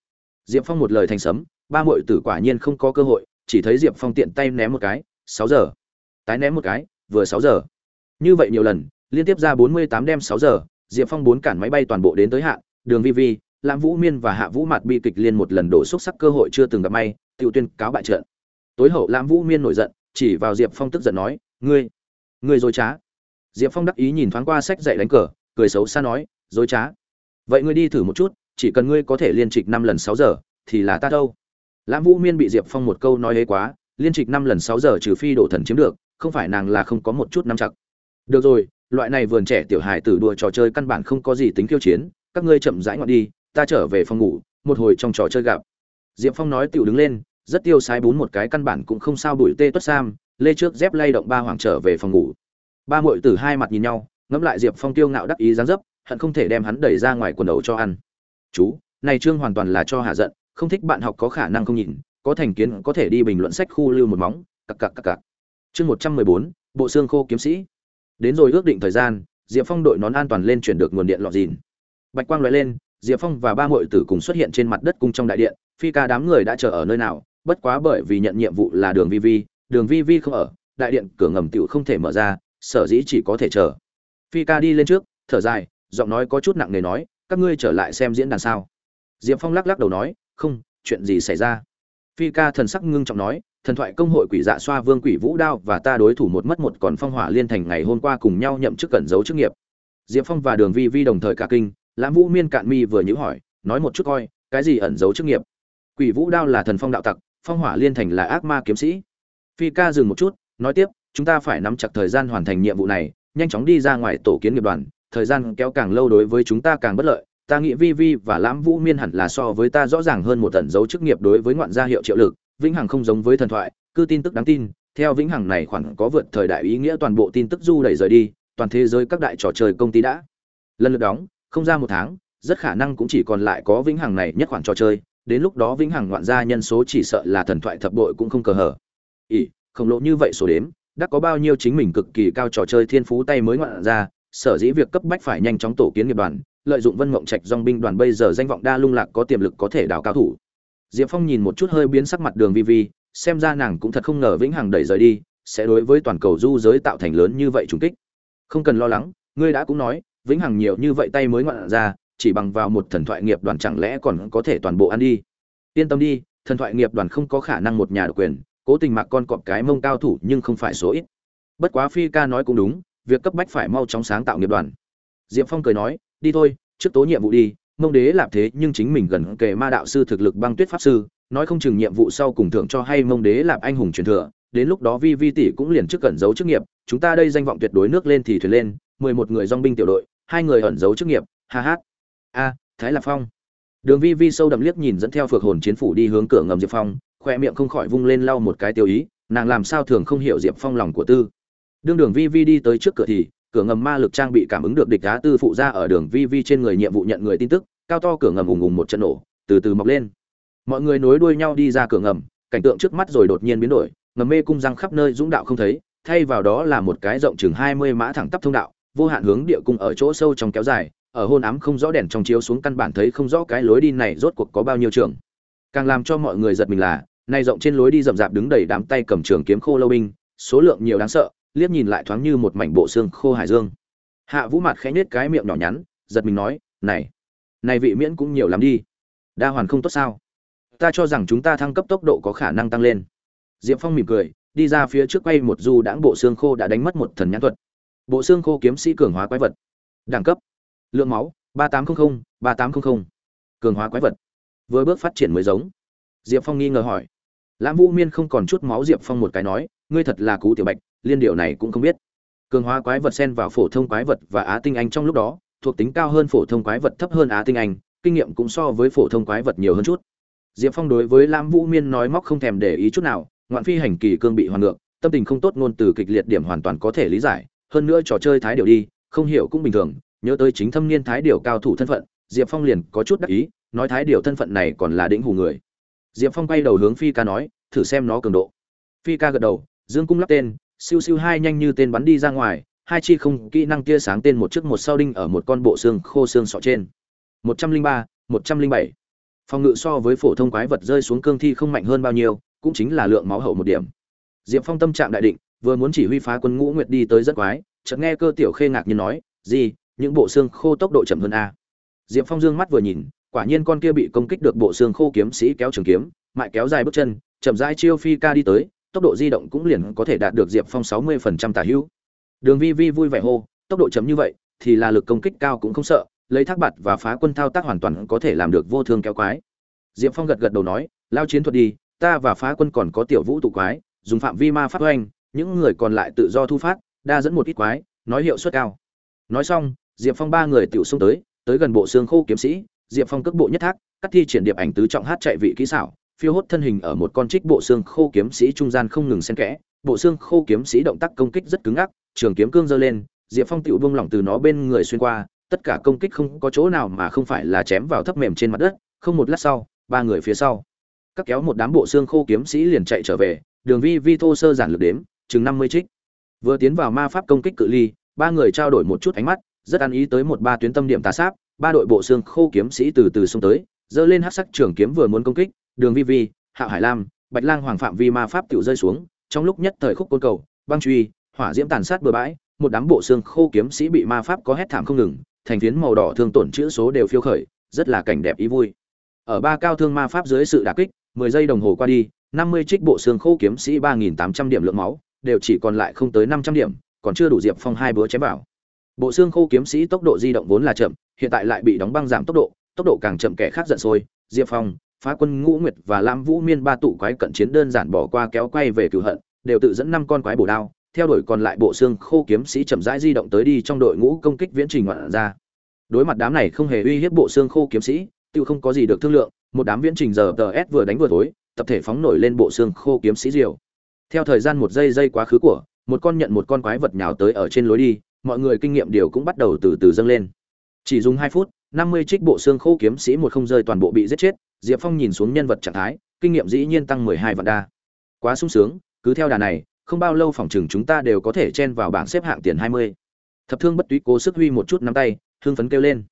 Diệp phong một lời thành sấm, ba mội tử quả nhiên không có cơ hội, chỉ thấy diệp phong tiện tay ném một cái, sáu giờ. Tái ném một cái, vừa sáu giờ. Như vậy nhiều lần, liên tiếp ra bốn mươi tám đem sáu giờ, diệp phong bốn cản máy bay toàn bộ đến tới hạ đường vi vi lãm vũ miên và hạ vũ mạt bi kịch liên một lần đổ xúc sắc cơ hội chưa từng gặp may tự tuyên cáo bại trận. Tối hậu lãm vũ miên nổi giận, chỉ vào diệp phong tức giận nói, ngươi ngươi dối trá. Diệp phong đắc ý nhìn thoáng qua sách dạy đánh cờ, cười xấu xa nói, dối trá vậy ngươi đi thử một chút, chỉ cần ngươi có thể liên trịch năm lần sáu giờ, thì là ta đâu? Lãm vũ miên bị diệp phong một câu nói hế quá, liên trịch năm lần sáu giờ trừ phi đổ thần chiếm được, không phải nàng là không có một chút năm chặt. Được rồi, loại này vườn trẻ tiểu hài tử đùa trò chơi căn bản không có gì tính khiêu chiến, các ngươi chậm rãi ngọn đi, ta trở về phòng ngủ, một hồi trong trò chơi gặp. Diệp phong nói tiểu đứng lên, rất tiêu sái bún một cái căn bản cũng không sao bụi tê tuất sam, lê trước dép lay động ba hoàng trở về phòng ngủ. Ba muội tử hai mặt nhìn nhau, ngẫm lại diệp phong tiêu ngạo đắc ý dáng dấp hận không thể đem hắn đẩy ra ngoài quần đầu cho ăn. Chú, này trương hoàn toàn là cho hạ giận, không thích bạn học có khả năng không nhìn, có thành kiến có thể đi bình luận sách khu lưu một móng, cặc cặc cặc cặc. Chương một trăm mười bốn, bộ xương khô kiếm sĩ. Đến rồi ước định thời gian, diệp phong đội nón an toàn lên chuyển được nguồn điện lọt dìn. Bạch quang loại lên, diệp phong và ba muội tử cùng xuất hiện trên mặt đất cung trong đại điện, phi ca đám người đã chờ ở nơi nào, bất quá bởi vì nhận nhiệm vụ là đường vi vi, đường vi vi không ở, đại điện cửa ngầm tiểu không thể mở ra, sở dĩ chỉ có thể chờ. Phi ca đi lên trước, thở dài giọng nói có chút nặng nề nói, các ngươi trở lại xem diễn đàn sao? Diệp phong lắc lắc đầu nói, không, chuyện gì xảy ra? Phi ca thần sắc ngưng trọng nói, thần thoại công hội quỷ dạ xoa vương quỷ vũ đao và ta đối thủ một mất một còn phong hỏa liên thành ngày hôm qua cùng nhau nhậm chức cẩn giấu chức nghiệp. Diệp phong và đường vi vi đồng thời cả kinh, lãm vũ miên cạn mi vừa nhữ hỏi, nói một chút coi, cái gì ẩn giấu chức nghiệp? Quỷ vũ đao là thần phong đạo tặc, phong hỏa liên thành là ác ma kiếm sĩ. Phi ca dừng một chút, nói tiếp, chúng ta phải nắm chặt thời gian hoàn thành nhiệm vụ này, nhanh chóng đi ra ngoài tổ kiến nghiệp đoàn thời gian kéo càng lâu đối với chúng ta càng bất lợi, ta nghĩ vi vi và lãm vũ miên hẳn là so với ta rõ ràng hơn một tận dấu chức nghiệp đối với ngoạn gia hiệu triệu lực, vĩnh hằng không giống với thần thoại cư tin tức đáng tin, theo vĩnh hằng này khoản có vượt thời đại ý nghĩa toàn bộ tin tức du đẩy rời đi, toàn thế giới các đại trò chơi công ty đã lần lượt đóng, không ra một tháng, rất khả năng cũng chỉ còn lại có vĩnh hằng này nhất khoản trò chơi, đến lúc đó vĩnh hằng ngoạn gia nhân số chỉ sợ là thần thoại thập bội cũng không cờ hở ỉ, khổng lộ như vậy số đếm, đã có bao nhiêu chính mình cực kỳ cao trò chơi thiên phú tay mới ngoạn ra sở dĩ việc cấp bách phải nhanh chóng tổ kiến nghiệp đoàn, lợi dụng vân mộng trạch dong binh đoàn bây giờ danh vọng đa lung lạc có tiềm lực có thể đào cao thủ. Diệp phong nhìn một chút hơi biến sắc mặt đường vi vi, xem ra nàng cũng thật không ngờ vĩnh hằng đẩy rời đi, sẽ đối với toàn cầu du giới tạo thành lớn như vậy trùng kích. Không cần lo lắng, ngươi đã cũng nói, vĩnh hằng nhiều như vậy tay mới ngoạn ra, chỉ bằng vào một thần thoại nghiệp đoàn chẳng lẽ còn có thể toàn bộ ăn đi? Yên tâm đi, thần thoại nghiệp đoàn không có khả năng một nhà độc quyền, cố tình mặc con cọp cái mông cao thủ nhưng không phải số ít. Bất quá phi ca nói cũng đúng việc cấp bách phải mau chóng sáng tạo nghiệp đoàn. Diệp phong cười nói, đi thôi, trước tố nhiệm vụ đi, mông đế làm thế nhưng chính mình gần kề ma đạo sư thực lực băng tuyết pháp sư, nói không chừng nhiệm vụ sau cùng thưởng cho hay mông đế làm anh hùng truyền thừa, đến lúc đó vi vi tỷ cũng liền trước cẩn giấu chức nghiệp, chúng ta đây danh vọng tuyệt đối nước lên thì thuyền lên, mười một người dong binh tiểu đội, hai người ẩn giấu chức nghiệp, ha hát a, thái Lạp phong. Đường vi vi sâu đậm liếc nhìn dẫn theo phược hồn chiến phủ đi hướng cửa ngầm diệp phong, khoe miệng không khỏi vung lên lau một cái tiêu ý, nàng làm sao thường không hiểu diệp phong lòng của tư? Đương đường vi vi đi tới trước cửa thì, cửa ngầm ma lực trang bị cảm ứng được địch đá tư phụ ra ở đường vi vi trên người nhiệm vụ nhận người tin tức, cao to cửa ngầm ùng ùng một trận nổ, từ từ mọc lên. Mọi người nối đuôi nhau đi ra cửa ngầm, cảnh tượng trước mắt rồi đột nhiên biến đổi, ngầm mê cung răng khắp nơi dũng đạo không thấy, thay vào đó là một cái rộng chừng hai mươi mã thẳng tắp thông đạo, vô hạn hướng địa cung ở chỗ sâu trong kéo dài, ở hôn ám không rõ đèn trong chiếu xuống căn bản thấy không rõ cái lối đi này rốt cuộc có bao nhiêu trường. Càng làm cho mọi người giật mình là, nay rộng trên lối đi rậm rạp đứng đầy đám tay cầm trường kiếm khô lâu binh, số lượng nhiều đáng sợ liếc nhìn lại thoáng như một mảnh bộ xương khô hải dương. Hạ vũ mặt khẽ nhếch cái miệng nhỏ nhắn, giật mình nói, này này vị miễn cũng nhiều lắm đi. Đa hoàn không tốt sao? Ta cho rằng chúng ta thăng cấp tốc độ có khả năng tăng lên. Diệp phong mỉm cười, đi ra phía trước quay một du đãng bộ xương khô đã đánh mất một thần nhãn thuật. Bộ xương khô kiếm sĩ cường hóa quái vật. Đẳng cấp, lượng máu, ba tám trăm linh ba tám trăm linh cường hóa quái vật. Vừa bước phát triển mới giống. Diệp phong nghi ngờ hỏi. Lãm vũ miên không còn chút máu diệp phong một cái nói, ngươi thật là cú tiểu bạch liên điệu này cũng không biết. Cường hóa quái vật xen vào phổ thông quái vật và á tinh anh trong lúc đó, thuộc tính cao hơn phổ thông quái vật thấp hơn á tinh anh, kinh nghiệm cũng so với phổ thông quái vật nhiều hơn chút. Diệp phong đối với lam vũ miên nói móc không thèm để ý chút nào, ngoạn phi hành kỳ cương bị hoàn ngược, tâm tình không tốt ngôn từ kịch liệt điểm hoàn toàn có thể lý giải, hơn nữa trò chơi thái điều đi, không hiểu cũng bình thường, nhớ tới chính thâm niên thái điều cao thủ thân phận, diệp phong liền có chút đắc ý, nói thái điều thân phận này còn là đĩnh hù người. Diệp phong quay đầu hướng phi ca nói, thử xem nó cường độ. Phi ca gật đầu, dương cung lắp tên siêu siêu hai nhanh như tên bắn đi ra ngoài, hai chi không kỹ năng tia sáng tên một trước một sau đinh ở một con bộ xương khô xương sọ trên. Một trăm linh ba, một trăm linh bảy. Phòng ngự so với phổ thông quái vật rơi xuống cương thi không mạnh hơn bao nhiêu, cũng chính là lượng máu hậu một điểm. Diệp phong tâm trạng đại định, vừa muốn chỉ huy phá quân ngũ nguyệt đi tới rất quái, chợt nghe cơ tiểu khê ngạc nhiên nói, gì, những bộ xương khô tốc độ chậm hơn a? Diệp phong dương mắt vừa nhìn, quả nhiên con kia bị công kích được bộ xương khô kiếm sĩ kéo trường kiếm, mại kéo dài bước chân, chậm rãi chiêu phi ca đi tới tốc độ di động cũng liền có thể đạt được diệp phong sáu mươi phần trăm tả hữu. Đường vi vi vui vẻ hô, tốc độ chấm như vậy thì là lực công kích cao cũng không sợ, lấy thác bạt và phá quân thao tác hoàn toàn có thể làm được vô thương kéo quái. Diệp phong gật gật đầu nói, lao chiến thuật đi, ta và phá quân còn có tiểu vũ tụ quái, dùng phạm vi ma phát oanh, những người còn lại tự do thu phát, đa dẫn một ít quái, nói hiệu suất cao. Nói xong, diệp phong ba người tiểu xông tới tới gần bộ xương khô kiếm sĩ, diệp phong cước bộ nhất thác, cắt thi triển điệp ảnh tứ trọng hát chạy vị kỹ xảo phiêu hốt thân hình ở một con trích bộ xương khô kiếm sĩ trung gian không ngừng xen kẽ, bộ xương khô kiếm sĩ động tác công kích rất cứng ác trường kiếm cương giơ lên, diệp phong tựu buông lỏng từ nó bên người xuyên qua, tất cả công kích không có chỗ nào mà không phải là chém vào thấp mềm trên mặt đất, không một lát sau, ba người phía sau. Các kéo một đám bộ xương khô kiếm sĩ liền chạy trở về, đường vi vi thô sơ giản lược đếm, chừng năm mươi trích. Vừa tiến vào ma pháp công kích cự ly, ba người trao đổi một chút ánh mắt, rất ăn ý tới một ba tuyến tâm điểm tà sáp, ba đội bộ xương khô kiếm sĩ từ từ xông tới dơ lên hát sắc trường kiếm vừa muốn công kích đường vi vi, hạo hải lam, bạch lang hoàng phạm vi ma pháp tự rơi xuống, trong lúc nhất thời khúc côn cầu, băng truy, hỏa diễm tàn sát bừa bãi, một đám bộ xương khô kiếm sĩ bị ma pháp có hét thảm không ngừng, thành phiến màu đỏ thương tổn chữ số đều phiêu khởi, rất là cảnh đẹp ý vui. Ở ba cao thương ma pháp dưới sự đả kích, mười giây đồng hồ qua đi, năm mươi trích bộ xương khô kiếm sĩ ba nghìn tám trăm điểm lượng máu, đều chỉ còn lại không tới năm trăm điểm, còn chưa đủ diệp phong hai bữa chém vào. Bộ xương khô kiếm sĩ tốc độ di động vốn là chậm, hiện tại lại bị đóng băng giảm tốc độ tốc độ càng chậm kẻ khác giận sôi, diệp phong phá quân ngũ nguyệt và lam vũ miên ba tụ quái cận chiến đơn giản bỏ qua kéo quay về cửu hận, đều tự dẫn năm con quái bổ đao, theo đuổi còn lại bộ xương khô kiếm sĩ chậm rãi di động tới đi trong đội ngũ công kích viễn trình ngoạn ra. Đối mặt đám này không hề uy hiếp bộ xương khô kiếm sĩ tự không có gì được thương lượng, một đám viễn trình giờ tờ s vừa đánh vừa tối tập thể phóng nổi lên bộ xương khô kiếm sĩ diều. Theo thời gian một giây giây quá khứ của, một con nhận một con quái vật nhào tới ở trên lối đi, mọi người kinh nghiệm điều cũng bắt đầu từ từ dâng lên. Chỉ dùng hai phút, năm mươi trích bộ xương khô kiếm sĩ một không rơi toàn bộ bị giết chết diệp phong nhìn xuống nhân vật trạng thái, kinh nghiệm dĩ nhiên tăng mười hai vạn đa. Quá sung sướng, cứ theo đà này, không bao lâu phòng chừng chúng ta đều có thể chen vào bảng xếp hạng tiền hai mươi. Thập thương bất túy cố sức huy một chút nắm tay hương phấn kêu lên.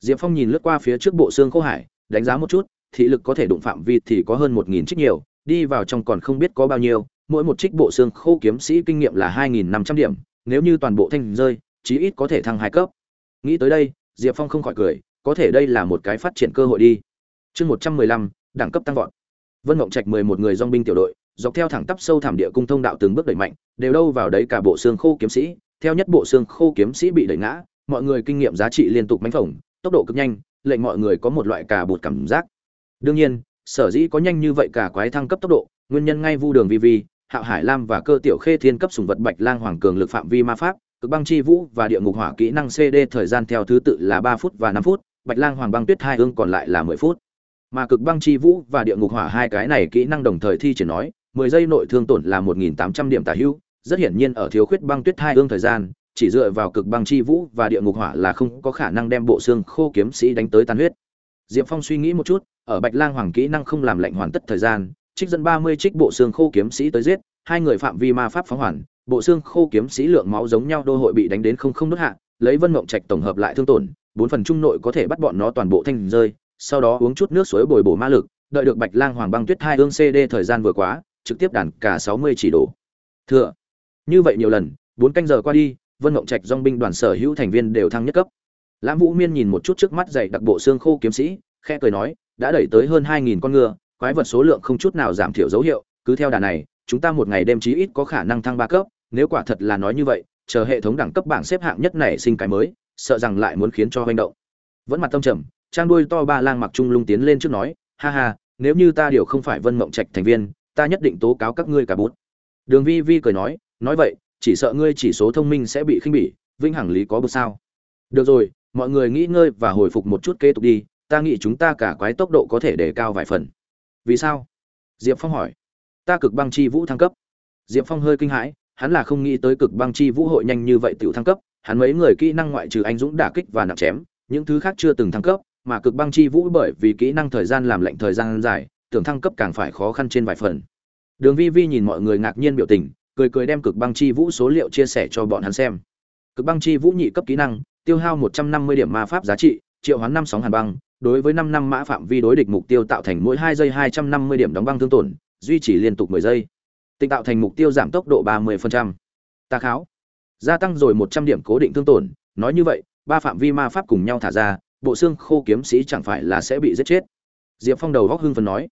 Diệp phong nhìn lướt qua phía trước bộ xương khô hải, đánh giá một chút, thị lực có thể đụng phạm vi thì có hơn một nghìn trích nhiều, đi vào trong còn không biết có bao nhiêu, mỗi một trích bộ xương khô kiếm sĩ kinh nghiệm là hai nghìn năm trăm điểm, nếu như toàn bộ thanh rơi, chí ít có thể thăng hai cấp. Nghĩ tới đây, diệp phong không khỏi cười, có thể đây là một cái phát triển cơ hội đi chương một trăm mười lăm, đẳng cấp tăng vọt. Vân mộng trạch mười một người dong binh tiểu đội, dọc theo thẳng tắp sâu thảm địa cung thông đạo từng bước đẩy mạnh, đều đâu vào đấy cả bộ xương khô kiếm sĩ, theo nhất bộ xương khô kiếm sĩ bị đẩy ngã, mọi người kinh nghiệm giá trị liên tục mánh phồng, tốc độ cực nhanh, lệnh mọi người có một loại cả bụt cảm giác. Đương nhiên, sở dĩ có nhanh như vậy cả quái thăng cấp tốc độ, nguyên nhân ngay vu đường vi vi, hạo hải lam và cơ tiểu khê thiên cấp sùng vật bạch lang hoàng cường lực phạm vi ma pháp, cực băng chi vũ và địa ngục hỏa kỹ năng cd thời gian theo thứ tự là ba phút và năm phút, bạch lang hoàng băng tuyết hai hương còn lại là mười phút mà cực băng chi vũ và địa ngục hỏa hai cái này kỹ năng đồng thời thi triển nói, mười giây nội thương tổn là một nghìn tám trăm điểm tả hữu rất hiển nhiên ở thiếu khuyết băng tuyết hai ương thời gian, chỉ dựa vào cực băng chi vũ và địa ngục hỏa là không có khả năng đem bộ xương khô kiếm sĩ đánh tới tan huyết. Diệp phong suy nghĩ một chút, ở bạch lang hoàng kỹ năng không làm lệnh hoàn tất thời gian, trích dẫn ba mươi trích bộ xương khô kiếm sĩ tới giết, hai người phạm vi ma pháp phóng hoàn, bộ xương khô kiếm sĩ lượng máu giống nhau đô hội bị đánh đến không không đốt hạ, lấy vân mộng trạch tổng hợp lại thương tổn, bốn phần trung nội có thể bắt bọn nó toàn bộ thanh rơi sau đó uống chút nước suối bồi bổ ma lực, đợi được bạch lang hoàng băng tuyết hai ương cd thời gian vừa quá, trực tiếp đàn cả sáu mươi chỉ đổ. Thừa như vậy nhiều lần, bốn canh giờ qua đi, vân mộng trạch dong binh đoàn sở hữu thành viên đều thăng nhất cấp. Lãm vũ miên nhìn một chút trước mắt dày đặc bộ xương khô kiếm sĩ, khẽ cười nói, đã đẩy tới hơn hai nghìn con ngựa, quái vật số lượng không chút nào giảm thiểu dấu hiệu, cứ theo đà này, chúng ta một ngày đêm chí ít có khả năng thăng ba cấp, nếu quả thật là nói như vậy, chờ hệ thống đẳng cấp bảng xếp hạng nhất này sinh cái mới, sợ rằng lại muốn khiến cho hoành động. Vẫn mặt tâm trầm trang đuôi to ba lang mặc trung lung tiến lên trước nói, ha ha, nếu như ta điều không phải vân mộng trạch thành viên, ta nhất định tố cáo các ngươi cả bút. Đường vi vi cười nói nói vậy, chỉ sợ ngươi chỉ số thông minh sẽ bị khinh bỉ, Vĩnh hằng lý có bực sao? Được rồi, mọi người nghỉ ngơi và hồi phục một chút kế tục đi, ta nghĩ chúng ta cả quái tốc độ có thể đề cao vài phần. Vì sao? Diệp phong hỏi. Ta cực băng chi vũ thăng cấp. Diệp phong hơi kinh hãi, hắn là không nghĩ tới cực băng chi vũ hội nhanh như vậy tự thăng cấp, hắn mấy người kỹ năng ngoại trừ anh dũng đả kích và nặng chém, những thứ khác chưa từng thăng cấp mà cực băng chi vũ bởi vì kỹ năng thời gian làm lệnh thời gian dài, tưởng thăng cấp càng phải khó khăn trên vài phần. Đường vi vi nhìn mọi người ngạc nhiên biểu tình, cười cười đem cực băng chi vũ số liệu chia sẻ cho bọn hắn xem. Cực băng chi vũ nhị cấp kỹ năng, tiêu hao một trăm năm mươi điểm ma pháp giá trị, triệu hoán năm sóng hàn băng, đối với năm năm mã phạm vi đối địch mục tiêu tạo thành mỗi hai giây hai trăm năm mươi điểm đóng băng thương tổn, duy trì liên tục mười giây. Tịnh tạo thành mục tiêu giảm tốc độ ba mươi phần trăm. Ta kháo. Gia tăng rồi một trăm điểm cố định thương tổn, nói như vậy, ba phạm vi ma pháp cùng nhau thả ra bộ xương khô kiếm sĩ chẳng phải là sẽ bị giết chết. Diệp phong đầu góc hưng phần nói.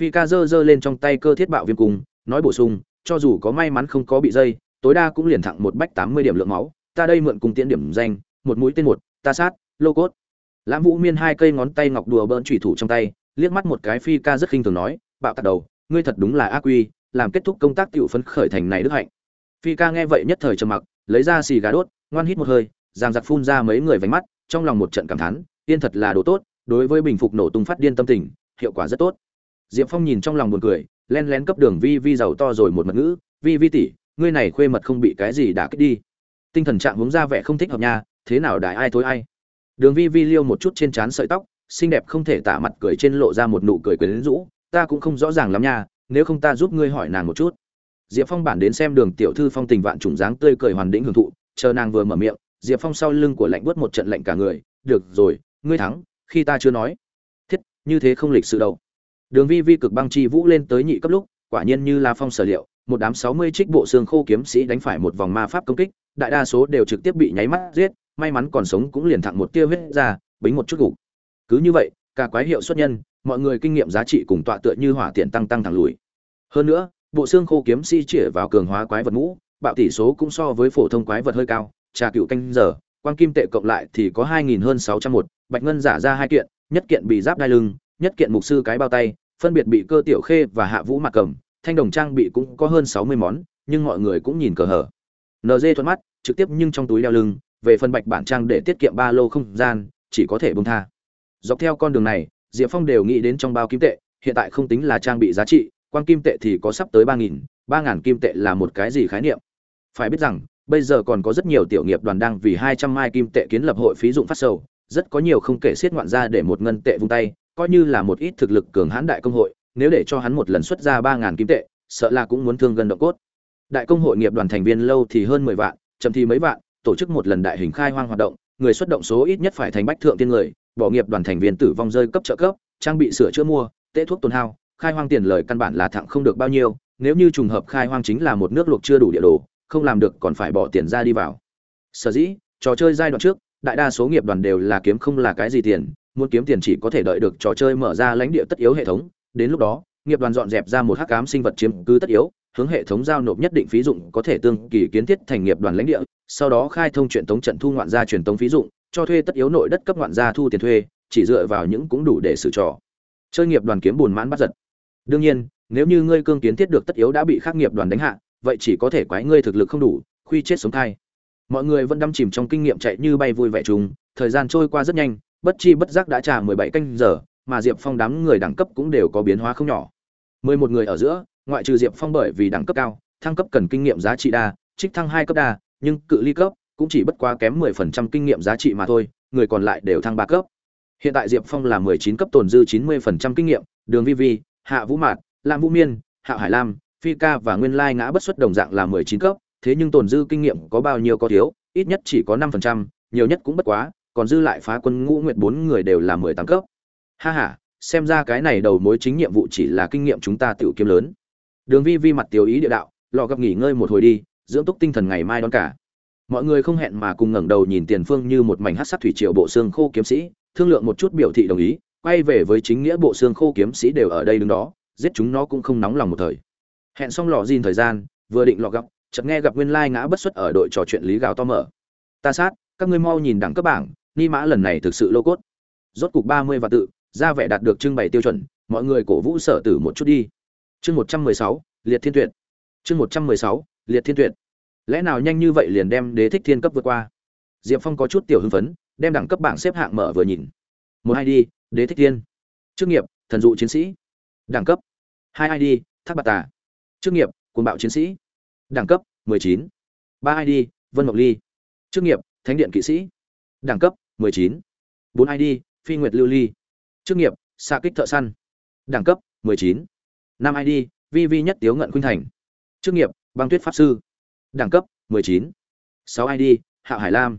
Phi ca giơ giơ lên trong tay cơ thiết bạo viêm cùng nói bổ sung, cho dù có may mắn không có bị dây, tối đa cũng liền thẳng một bách tám mươi điểm lượng máu, ta đây mượn cùng tiễn điểm danh, một mũi tên một, ta sát, lô cốt. Lãm vũ miên hai cây ngón tay ngọc đùa bỡn thủy thủ trong tay, liếc mắt một cái phi ca rất khinh thường nói, bạo tạc đầu, ngươi thật đúng là ác quy, làm kết thúc công tác tiểu phấn khởi thành này đức hạnh. Phi ca nghe vậy nhất thời trầm mặc, lấy ra xì gà đốt, ngoan hít một hơi, giang giặc phun ra mấy người vánh mắt trong lòng một trận cảm thán tiên thật là đồ tốt, đối với bình phục nổ tung phát điên tâm tình, hiệu quả rất tốt. Diệp phong nhìn trong lòng buồn cười, len lén cấp đường vi vi giàu to rồi một mật ngữ, vi vi tỷ, ngươi này khuê mật không bị cái gì đã kích đi. Tinh thần trạng hướng ra vẻ không thích hợp nha, thế nào đại ai thối ai. Đường vi vi liêu một chút trên trán sợi tóc, xinh đẹp không thể tả mặt cười trên lộ ra một nụ cười quyến rũ, ta cũng không rõ ràng lắm nha, nếu không ta giúp ngươi hỏi nàng một chút. Diệp phong bản đến xem đường tiểu thư phong tình vạn trùng dáng tươi cười hoàn đĩnh hưởng thụ, chờ nàng vừa mở miệng diệp phong sau lưng của lạnh bớt một trận lạnh cả người, được rồi, ngươi thắng, khi ta chưa nói. Thiết, như thế không lịch sự đâu. Đường vi vi cực băng chi vũ lên tới nhị cấp lúc, quả nhiên như la phong sở liệu, một đám sáu mươi trích bộ xương khô kiếm sĩ đánh phải một vòng ma pháp công kích, đại đa số đều trực tiếp bị nháy mắt giết, may mắn còn sống cũng liền thẳng một tia huyết ra, bính một chút gục. Cứ như vậy, cả quái hiệu xuất nhân, mọi người kinh nghiệm giá trị cùng tọa tựa như hỏa tiện tăng tăng thẳng lùi. Hơn nữa, bộ xương khô kiếm sĩ chĩa vào cường hóa quái vật ngũ, bạo tỷ số cũng so với phổ thông quái vật hơi cao trà cựu canh giờ quan kim tệ cộng lại thì có hai nghìn hơn sáu trăm một, bạch ngân giả ra hai kiện, nhất kiện bị giáp đai lưng, nhất kiện mục sư cái bao tay, phân biệt bị cơ tiểu khê và hạ vũ mặc cầm, thanh đồng trang bị cũng có hơn sáu mươi món, nhưng mọi người cũng nhìn cờ hở nd thuận mắt, trực tiếp nhưng trong túi đeo lưng, về phần bạch bản trang để tiết kiệm ba lô không gian, chỉ có thể bông tha. Dọc theo con đường này, diệp phong đều nghĩ đến trong bao kim tệ, hiện tại không tính là trang bị giá trị quan kim tệ thì có sắp tới ba nghìn, ba ngàn kim tệ là một cái gì khái niệm. Phải biết rằng bây giờ còn có rất nhiều tiểu nghiệp đoàn đang vì hai trăm mai kim tệ kiến lập hội phí dụng phát sầu, rất có nhiều không kể xiết ngoạn ra để một ngân tệ vung tay, coi như là một ít thực lực cường hãn đại công hội, nếu để cho hắn một lần xuất ra ba ngàn kim tệ, sợ là cũng muốn thương gần động cốt. Đại công hội nghiệp đoàn thành viên lâu thì hơn mười vạn, chậm thì mấy vạn, tổ chức một lần đại hình khai hoang hoạt động, người xuất động số ít nhất phải thành bách thượng tiên người, bỏ nghiệp đoàn thành viên tử vong rơi cấp trợ cấp, trang bị sửa chữa mua tế thuốc tồn hao, khai hoang tiền lời căn bản là thẳng không được bao nhiêu, nếu như trùng hợp khai hoang chính là một nước luộc chưa đủ địa đồ không làm được còn phải bỏ tiền ra đi vào. Sở dĩ, trò chơi giai đoạn trước, đại đa số nghiệp đoàn đều là kiếm không là cái gì tiền, muốn kiếm tiền chỉ có thể đợi được trò chơi mở ra lãnh địa tất yếu hệ thống. Đến lúc đó, nghiệp đoàn dọn dẹp ra một hắc ám sinh vật chiếm cứ tất yếu, hướng hệ thống giao nộp nhất định phí dụng có thể tương kỳ kiến thiết thành nghiệp đoàn lãnh địa, sau đó khai thông truyền tống trận thu ngoạn gia truyền tống phí dụng, cho thuê tất yếu nội đất cấp ngoạn gia thu tiền thuê, chỉ dựa vào những cũng đủ để xử trò. Chơi nghiệp đoàn kiếm buồn mãn bắt giật. Đương nhiên, nếu như ngươi cương kiến thiết được tất yếu đã bị khắc nghiệp đoàn đánh hạ vậy chỉ có thể quái ngươi thực lực không đủ, khuy chết sống thai mọi người vẫn đắm chìm trong kinh nghiệm chạy như bay vui vẻ chúng. thời gian trôi qua rất nhanh, bất chi bất giác đã trả mười bảy canh giờ, mà diệp phong đám người đẳng cấp cũng đều có biến hóa không nhỏ mười một người ở giữa, ngoại trừ diệp phong bởi vì đẳng cấp cao, thăng cấp cần kinh nghiệm giá trị đa, trích thăng hai cấp đa, nhưng cự ly cấp cũng chỉ bất quá kém mười phần trăm kinh nghiệm giá trị mà thôi, người còn lại đều thăng ba cấp hiện tại diệp phong là mười chín cấp tồn dư chín mươi phần trăm kinh nghiệm, đường vi vi, hạ vũ mạt, lam vũ miên, hạ hải lam phi ca và nguyên lai ngã bất xuất đồng dạng là mười chín cấp, thế nhưng tồn dư kinh nghiệm có bao nhiêu có thiếu, ít nhất chỉ có năm phần trăm, nhiều nhất cũng bất quá, còn dư lại phá quân ngũ nguyệt bốn người đều là mười tám cấp. Ha ha, xem ra cái này đầu mối chính nhiệm vụ chỉ là kinh nghiệm chúng ta tiểu kiếm lớn. Đường vi vi mặt tiểu ý địa đạo lò gặp nghỉ ngơi một hồi đi, dưỡng túc tinh thần ngày mai đón cả. Mọi người không hẹn mà cùng ngẩng đầu nhìn tiền phương như một mảnh hát sắc thủy triệu bộ xương khô kiếm sĩ, thương lượng một chút biểu thị đồng ý, quay về với chính nghĩa bộ xương khô kiếm sĩ đều ở đây đứng đó, giết chúng nó cũng không nóng lòng một thời hẹn xong lò gìn thời gian, vừa định lọ gặp, chợt nghe gặp nguyên lai ngã bất xuất ở đội trò chuyện lý gào to mở. Ta sát, các ngươi mau nhìn đẳng cấp bảng, ni mã lần này thực sự lô cốt. Rốt cục ba mươi và tự, ra vẻ đạt được trưng bày tiêu chuẩn, mọi người cổ vũ sở tử một chút đi. Chương một trăm mười sáu, liệt thiên tuyệt. Chương một trăm mười sáu, liệt thiên tuyệt. Lẽ nào nhanh như vậy liền đem đế thích thiên cấp vượt qua? Diệp phong có chút tiểu hưng phấn, đem đẳng cấp bảng xếp hạng mở vừa nhìn. Một hai đi, đế thích thiên. Chức nghiệp, thần dụ chiến sĩ. Đẳng cấp, hai id thác bạc tà chức nghiệp quân bạo chiến sĩ đẳng cấp 19. ba id vân Ngọc ly chức nghiệp, thánh điện kỵ sĩ đẳng cấp 19. bốn id phi nguyệt lưu ly chức nghiệp xạ kích thợ săn đẳng cấp 19. năm id vi vi nhất tiếu ngận khuynh thành chức nghiệp, băng tuyết pháp sư đẳng cấp 19. sáu id hạ hải lam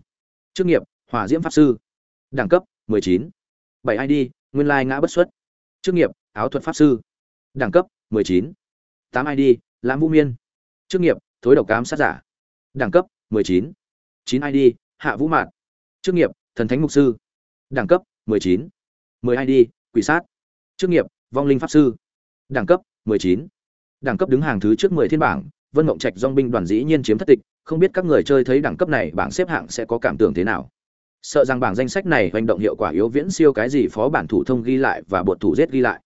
chức nghiệp, hỏa diễm pháp sư đẳng cấp 19. bảy id nguyên lai ngã bất xuất chức nghiệp, áo thuật pháp sư đẳng cấp 19. 8 id lãm vũ miên. Chức nghiệp, thối độc cám sát giả. Đẳng cấp 19. 9 id hạ vũ mạn chức nghiệp, thần thánh mục sư. Đẳng cấp 19. 10 id quỷ sát. Chức nghiệp, vong linh pháp sư. Đẳng cấp 19. đẳng cấp đứng hàng thứ trước 10 thiên bảng, vân mộng trạch dong binh đoàn dĩ nhiên chiếm thất tịch, không biết các người chơi thấy đẳng cấp này bảng xếp hạng sẽ có cảm tưởng thế nào. Sợ rằng bảng danh sách này hành động hiệu quả yếu viễn siêu cái gì phó bản thủ thông ghi lại và bột thủ giết ghi lại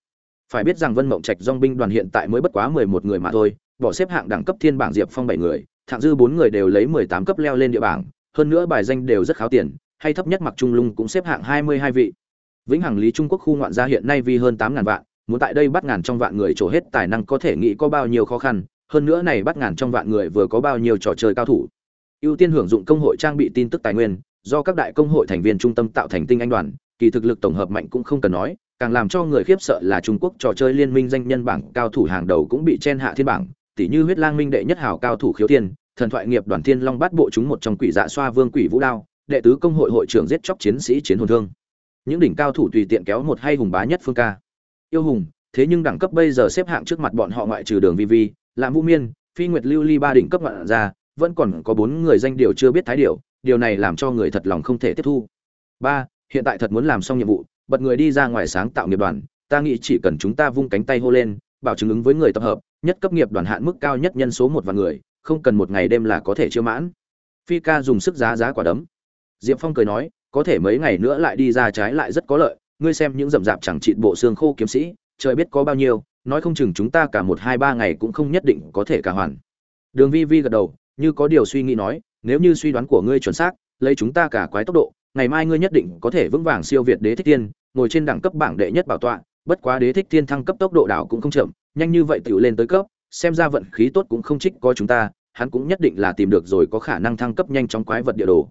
phải biết rằng vân mộng trạch dong binh đoàn hiện tại mới bất quá mười một người mà thôi, bỏ xếp hạng đẳng cấp thiên bảng diệp phong bảy người thạng dư bốn người đều lấy mười tám cấp leo lên địa bảng, hơn nữa bài danh đều rất kháo tiền, hay thấp nhất mặc trung lung cũng xếp hạng hai mươi hai vị. Vĩnh hằng lý trung quốc khu ngoạn gia hiện nay vì hơn tám ngàn vạn, muốn tại đây bắt ngàn trong vạn người trổ hết tài năng có thể nghĩ có bao nhiêu khó khăn, hơn nữa này bắt ngàn trong vạn người vừa có bao nhiêu trò chơi cao thủ. Ưu tiên hưởng dụng công hội trang bị tin tức tài nguyên, do các đại công hội thành viên trung tâm tạo thành tinh anh đoàn, kỳ thực lực tổng hợp mạnh cũng không cần nói càng làm cho người khiếp sợ là Trung Quốc trò chơi liên minh danh nhân bảng cao thủ hàng đầu cũng bị chen hạ thiên bảng, tỷ như huyết lang minh đệ nhất hào cao thủ khiếu thiên, thần thoại nghiệp đoàn thiên long bắt bộ chúng một trong quỷ dạ xoa vương quỷ vũ đao, đệ tứ công hội hội trưởng giết chóc chiến sĩ chiến hồn thương. Những đỉnh cao thủ tùy tiện kéo một hay hùng bá nhất phương ca. Yêu hùng, thế nhưng đẳng cấp bây giờ xếp hạng trước mặt bọn họ ngoại trừ Đường Vi Vi, Lạm Vũ Miên, Phi Nguyệt Lưu Ly ba đỉnh cấp ngoạn ra, vẫn còn có bốn người danh điều chưa biết thái điều, điều này làm cho người thật lòng không thể tiếp thu. Ba, hiện tại thật muốn làm xong nhiệm vụ, bật người đi ra ngoài sáng tạo nghiệp đoàn, ta nghĩ chỉ cần chúng ta vung cánh tay hô lên, bảo chứng ứng với người tập hợp, nhất cấp nghiệp đoàn hạn mức cao nhất nhân số một vạn người, không cần một ngày đêm là có thể chưa mãn. Phi ca dùng sức giá giá quả đấm. Diệp phong cười nói, có thể mấy ngày nữa lại đi ra trái lại rất có lợi, ngươi xem những rậm rạp chẳng trị bộ xương khô kiếm sĩ, trời biết có bao nhiêu, nói không chừng chúng ta cả một, hai, ba ngày cũng không nhất định có thể cả hoàn. Đường vi vi gật đầu, như có điều suy nghĩ nói, nếu như suy đoán của ngươi chuẩn xác, lấy chúng ta cả quái tốc độ, ngày mai ngươi nhất định có thể vững vàng siêu việt đế thích tiên ngồi trên đẳng cấp bảng đệ nhất bảo tọa, bất quá đế thích thiên thăng cấp tốc độ đảo cũng không chậm, nhanh như vậy tiểu lên tới cấp, xem ra vận khí tốt cũng không trích có chúng ta, hắn cũng nhất định là tìm được rồi có khả năng thăng cấp nhanh chóng quái vật địa đồ.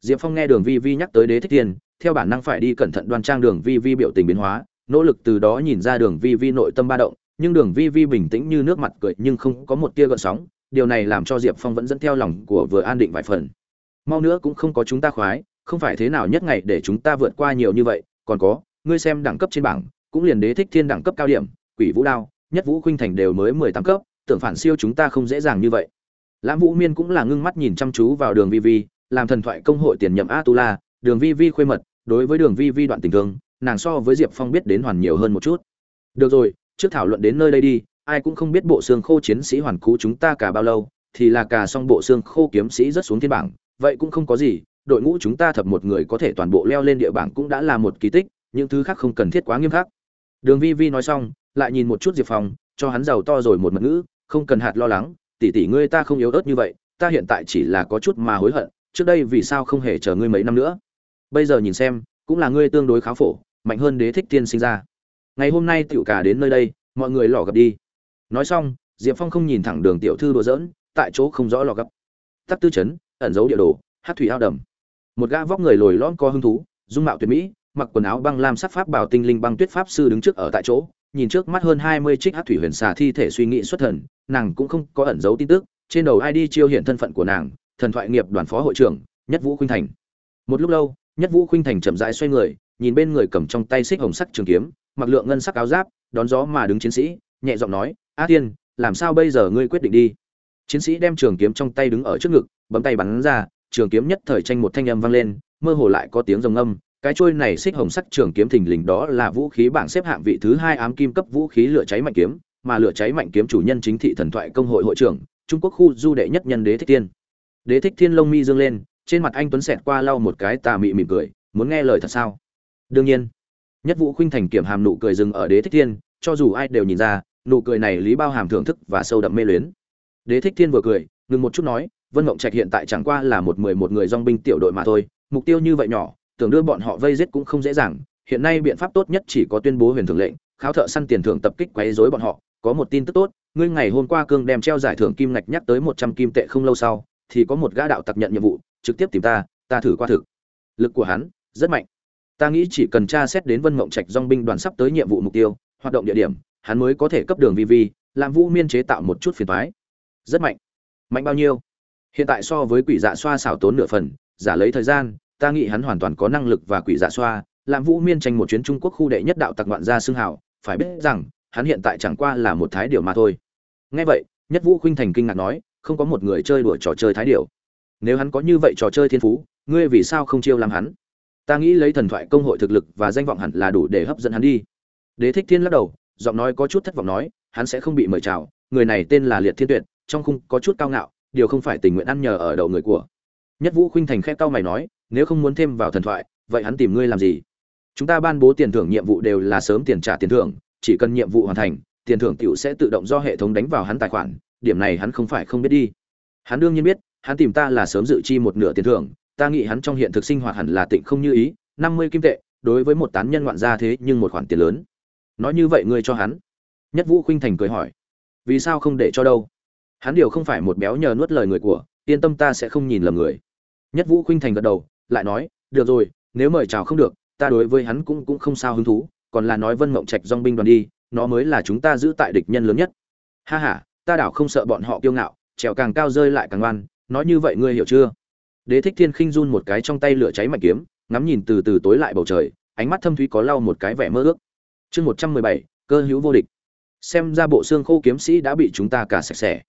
Diệp phong nghe đường vi vi nhắc tới đế thích thiên, theo bản năng phải đi cẩn thận đoan trang đường vi vi biểu tình biến hóa, nỗ lực từ đó nhìn ra đường vi vi nội tâm ba động, nhưng đường vi vi bình tĩnh như nước mặt cười nhưng không có một tia gợn sóng, điều này làm cho diệp phong vẫn dẫn theo lòng của vừa an định vài phần. Mau nữa cũng không có chúng ta khoái, không phải thế nào nhất ngày để chúng ta vượt qua nhiều như vậy còn có, ngươi xem đẳng cấp trên bảng, cũng liền đế thích thiên đẳng cấp cao điểm, quỷ vũ đao, nhất vũ khuynh thành đều mới mười tám cấp, tưởng phản siêu chúng ta không dễ dàng như vậy. Lãm vũ miên cũng là ngưng mắt nhìn chăm chú vào đường vi vi, làm thần thoại công hội tiền nhậm a tu la đường vi vi khuê mật, đối với đường vi vi đoạn tình thương, nàng so với diệp phong biết đến hoàn nhiều hơn một chút. Được rồi, trước thảo luận đến nơi đây đi, ai cũng không biết bộ xương khô chiến sĩ hoàn cú chúng ta cả bao lâu, thì là cả xong bộ xương khô kiếm sĩ rất xuống thiên bảng, vậy cũng không có gì đội ngũ chúng ta thập một người có thể toàn bộ leo lên địa bảng cũng đã là một kỳ tích, những thứ khác không cần thiết quá nghiêm khắc. Đường vi vi nói xong, lại nhìn một chút diệp phong, cho hắn giàu to rồi một mật ngữ, không cần hạt lo lắng, tỷ tỷ ngươi ta không yếu ớt như vậy, ta hiện tại chỉ là có chút mà hối hận, trước đây vì sao không hề chờ ngươi mấy năm nữa. Bây giờ nhìn xem, cũng là ngươi tương đối khá phổ, mạnh hơn đế thích tiên sinh ra. Ngày hôm nay tiểu cả đến nơi đây, mọi người lò gặp đi. Nói xong, diệp phong không nhìn thẳng đường tiểu thư đùa dỡn tại chỗ không rõ lò gấp tắc tư chấn, ẩn giấu địa đồ, hát thủy ao đầm một gã vóc người lồi lõm co hứng thú, dung mạo tuyệt mỹ, mặc quần áo băng lam sắc pháp bảo tinh linh băng tuyết pháp sư đứng trước ở tại chỗ, nhìn trước mắt hơn hai mươi trích hát thủy huyền xà thi thể suy nghĩ xuất thần, nàng cũng không có ẩn giấu tin tức, trên đầu id chiêu hiện thân phận của nàng, thần thoại nghiệp đoàn phó hội trưởng, nhất vũ khuynh thành. Một lúc lâu, nhất vũ khuynh thành chậm rãi xoay người, nhìn bên người cầm trong tay xích hồng sắc trường kiếm, mặc lượng ngân sắc áo giáp, đón gió mà đứng chiến sĩ, nhẹ giọng nói, a tiên làm sao bây giờ ngươi quyết định đi? Chiến sĩ đem trường kiếm trong tay đứng ở trước ngực, bấm tay bắn ra trường kiếm nhất thời tranh một thanh âm vang lên, mơ hồ lại có tiếng rồng âm cái trôi này xích hồng sắc trường kiếm thình lình đó là vũ khí bảng xếp hạng vị thứ hai ám kim cấp vũ khí lửa cháy mạnh kiếm, mà lửa cháy mạnh kiếm chủ nhân chính thị thần thoại công hội hội trưởng, trung quốc khu du đệ nhất nhân đế thích tiên đế thích thiên lông mi dương lên, trên mặt anh tuấn xẹt qua lau một cái tà mị mỉm cười, muốn nghe lời thật sao? Đương nhiên. Nhất vũ khuynh thành kiểm hàm nụ cười dừng ở đế thích thiên, cho dù ai đều nhìn ra, nụ cười này lý bao hàm thưởng thức và sâu đậm mê luyến. Đế thích thiên vừa cười, ngừng một chút nói vân mộng trạch hiện tại chẳng qua là một mười một người dong binh tiểu đội mà thôi, mục tiêu như vậy nhỏ, tưởng đưa bọn họ vây giết cũng không dễ dàng. Hiện nay biện pháp tốt nhất chỉ có tuyên bố huyền thường lệnh, kháo thợ săn tiền thưởng tập kích quấy rối bọn họ, có một tin tức tốt, ngươi ngày hôm qua cương đem treo giải thưởng kim ngạch nhắc tới một trăm kim tệ không lâu sau, thì có một gã đạo tặc nhận nhiệm vụ, trực tiếp tìm ta ta thử qua thực. Lực của hắn, rất mạnh. Ta nghĩ chỉ cần tra xét đến vân mộng trạch dong binh đoàn sắp tới nhiệm vụ mục tiêu, hoạt động địa điểm, hắn mới có thể cấp đường vi vi, làm vũ miên chế tạo một chút phiền thoái rất mạnh. Mạnh bao nhiêu? Hiện tại so với quỷ dạ xoa xảo tốn nửa phần, giả lấy thời gian, ta nghĩ hắn hoàn toàn có năng lực và quỷ dạ xoa. Làm vũ miên tranh một chuyến trung quốc khu đệ nhất đạo tặc ngoạn gia xưng hảo phải biết rằng, hắn hiện tại chẳng qua là một thái điều mà thôi. Nghe vậy, nhất vũ khuynh thành kinh ngạc nói, không có một người chơi đùa trò chơi thái điều nếu hắn có như vậy trò chơi thiên phú, ngươi vì sao không chiêu làm hắn? Ta nghĩ lấy thần thoại công hội thực lực và danh vọng hẳn là đủ để hấp dẫn hắn đi. Đế thích thiên lắc đầu, giọng nói có chút thất vọng nói, hắn sẽ không bị mời chào, người này tên là liệt thiên tuyệt, trong khung có chút cao ngạo điều không phải tình nguyện ăn nhờ ở đầu người của. Nhất vũ khuynh thành khép cao mày nói, nếu không muốn thêm vào thần thoại, vậy hắn tìm ngươi làm gì? Chúng ta ban bố tiền thưởng nhiệm vụ đều là sớm tiền trả tiền thưởng, chỉ cần nhiệm vụ hoàn thành, tiền thưởng tiểu sẽ tự động do hệ thống đánh vào hắn tài khoản, điểm này hắn không phải không biết đi. Hắn đương nhiên biết, hắn tìm ta là sớm dự chi một nửa tiền thưởng, ta nghĩ hắn trong hiện thực sinh hoạt hẳn là tịnh không như ý, năm mươi kim tệ, đối với một tán nhân ngoạn gia thế nhưng một khoản tiền lớn. Nói như vậy ngươi cho hắn? Nhất vũ khuynh thành cười hỏi. Vì sao không để cho đâu? Hắn điều không phải một béo nhờ nuốt lời người của, yên tâm ta sẽ không nhìn lầm người. Nhất vũ khuynh thành gật đầu, lại nói, được rồi, nếu mời chào không được, ta đối với hắn cũng cũng không sao hứng thú, còn là nói vân mộng trạch dong binh đoàn đi, nó mới là chúng ta giữ tại địch nhân lớn nhất. Ha ha, ta đảo không sợ bọn họ kiêu ngạo, trèo càng cao rơi lại càng ngoan nói như vậy ngươi hiểu chưa? Đế thích thiên khinh run một cái trong tay lửa cháy mạnh kiếm, ngắm nhìn từ từ tối lại bầu trời, ánh mắt thâm thúy có lau một cái vẻ mơ ước. Chương một trăm mười bảy, cơ hữu vô địch. Xem ra bộ xương khô kiếm sĩ đã bị chúng ta cả sạch sẽ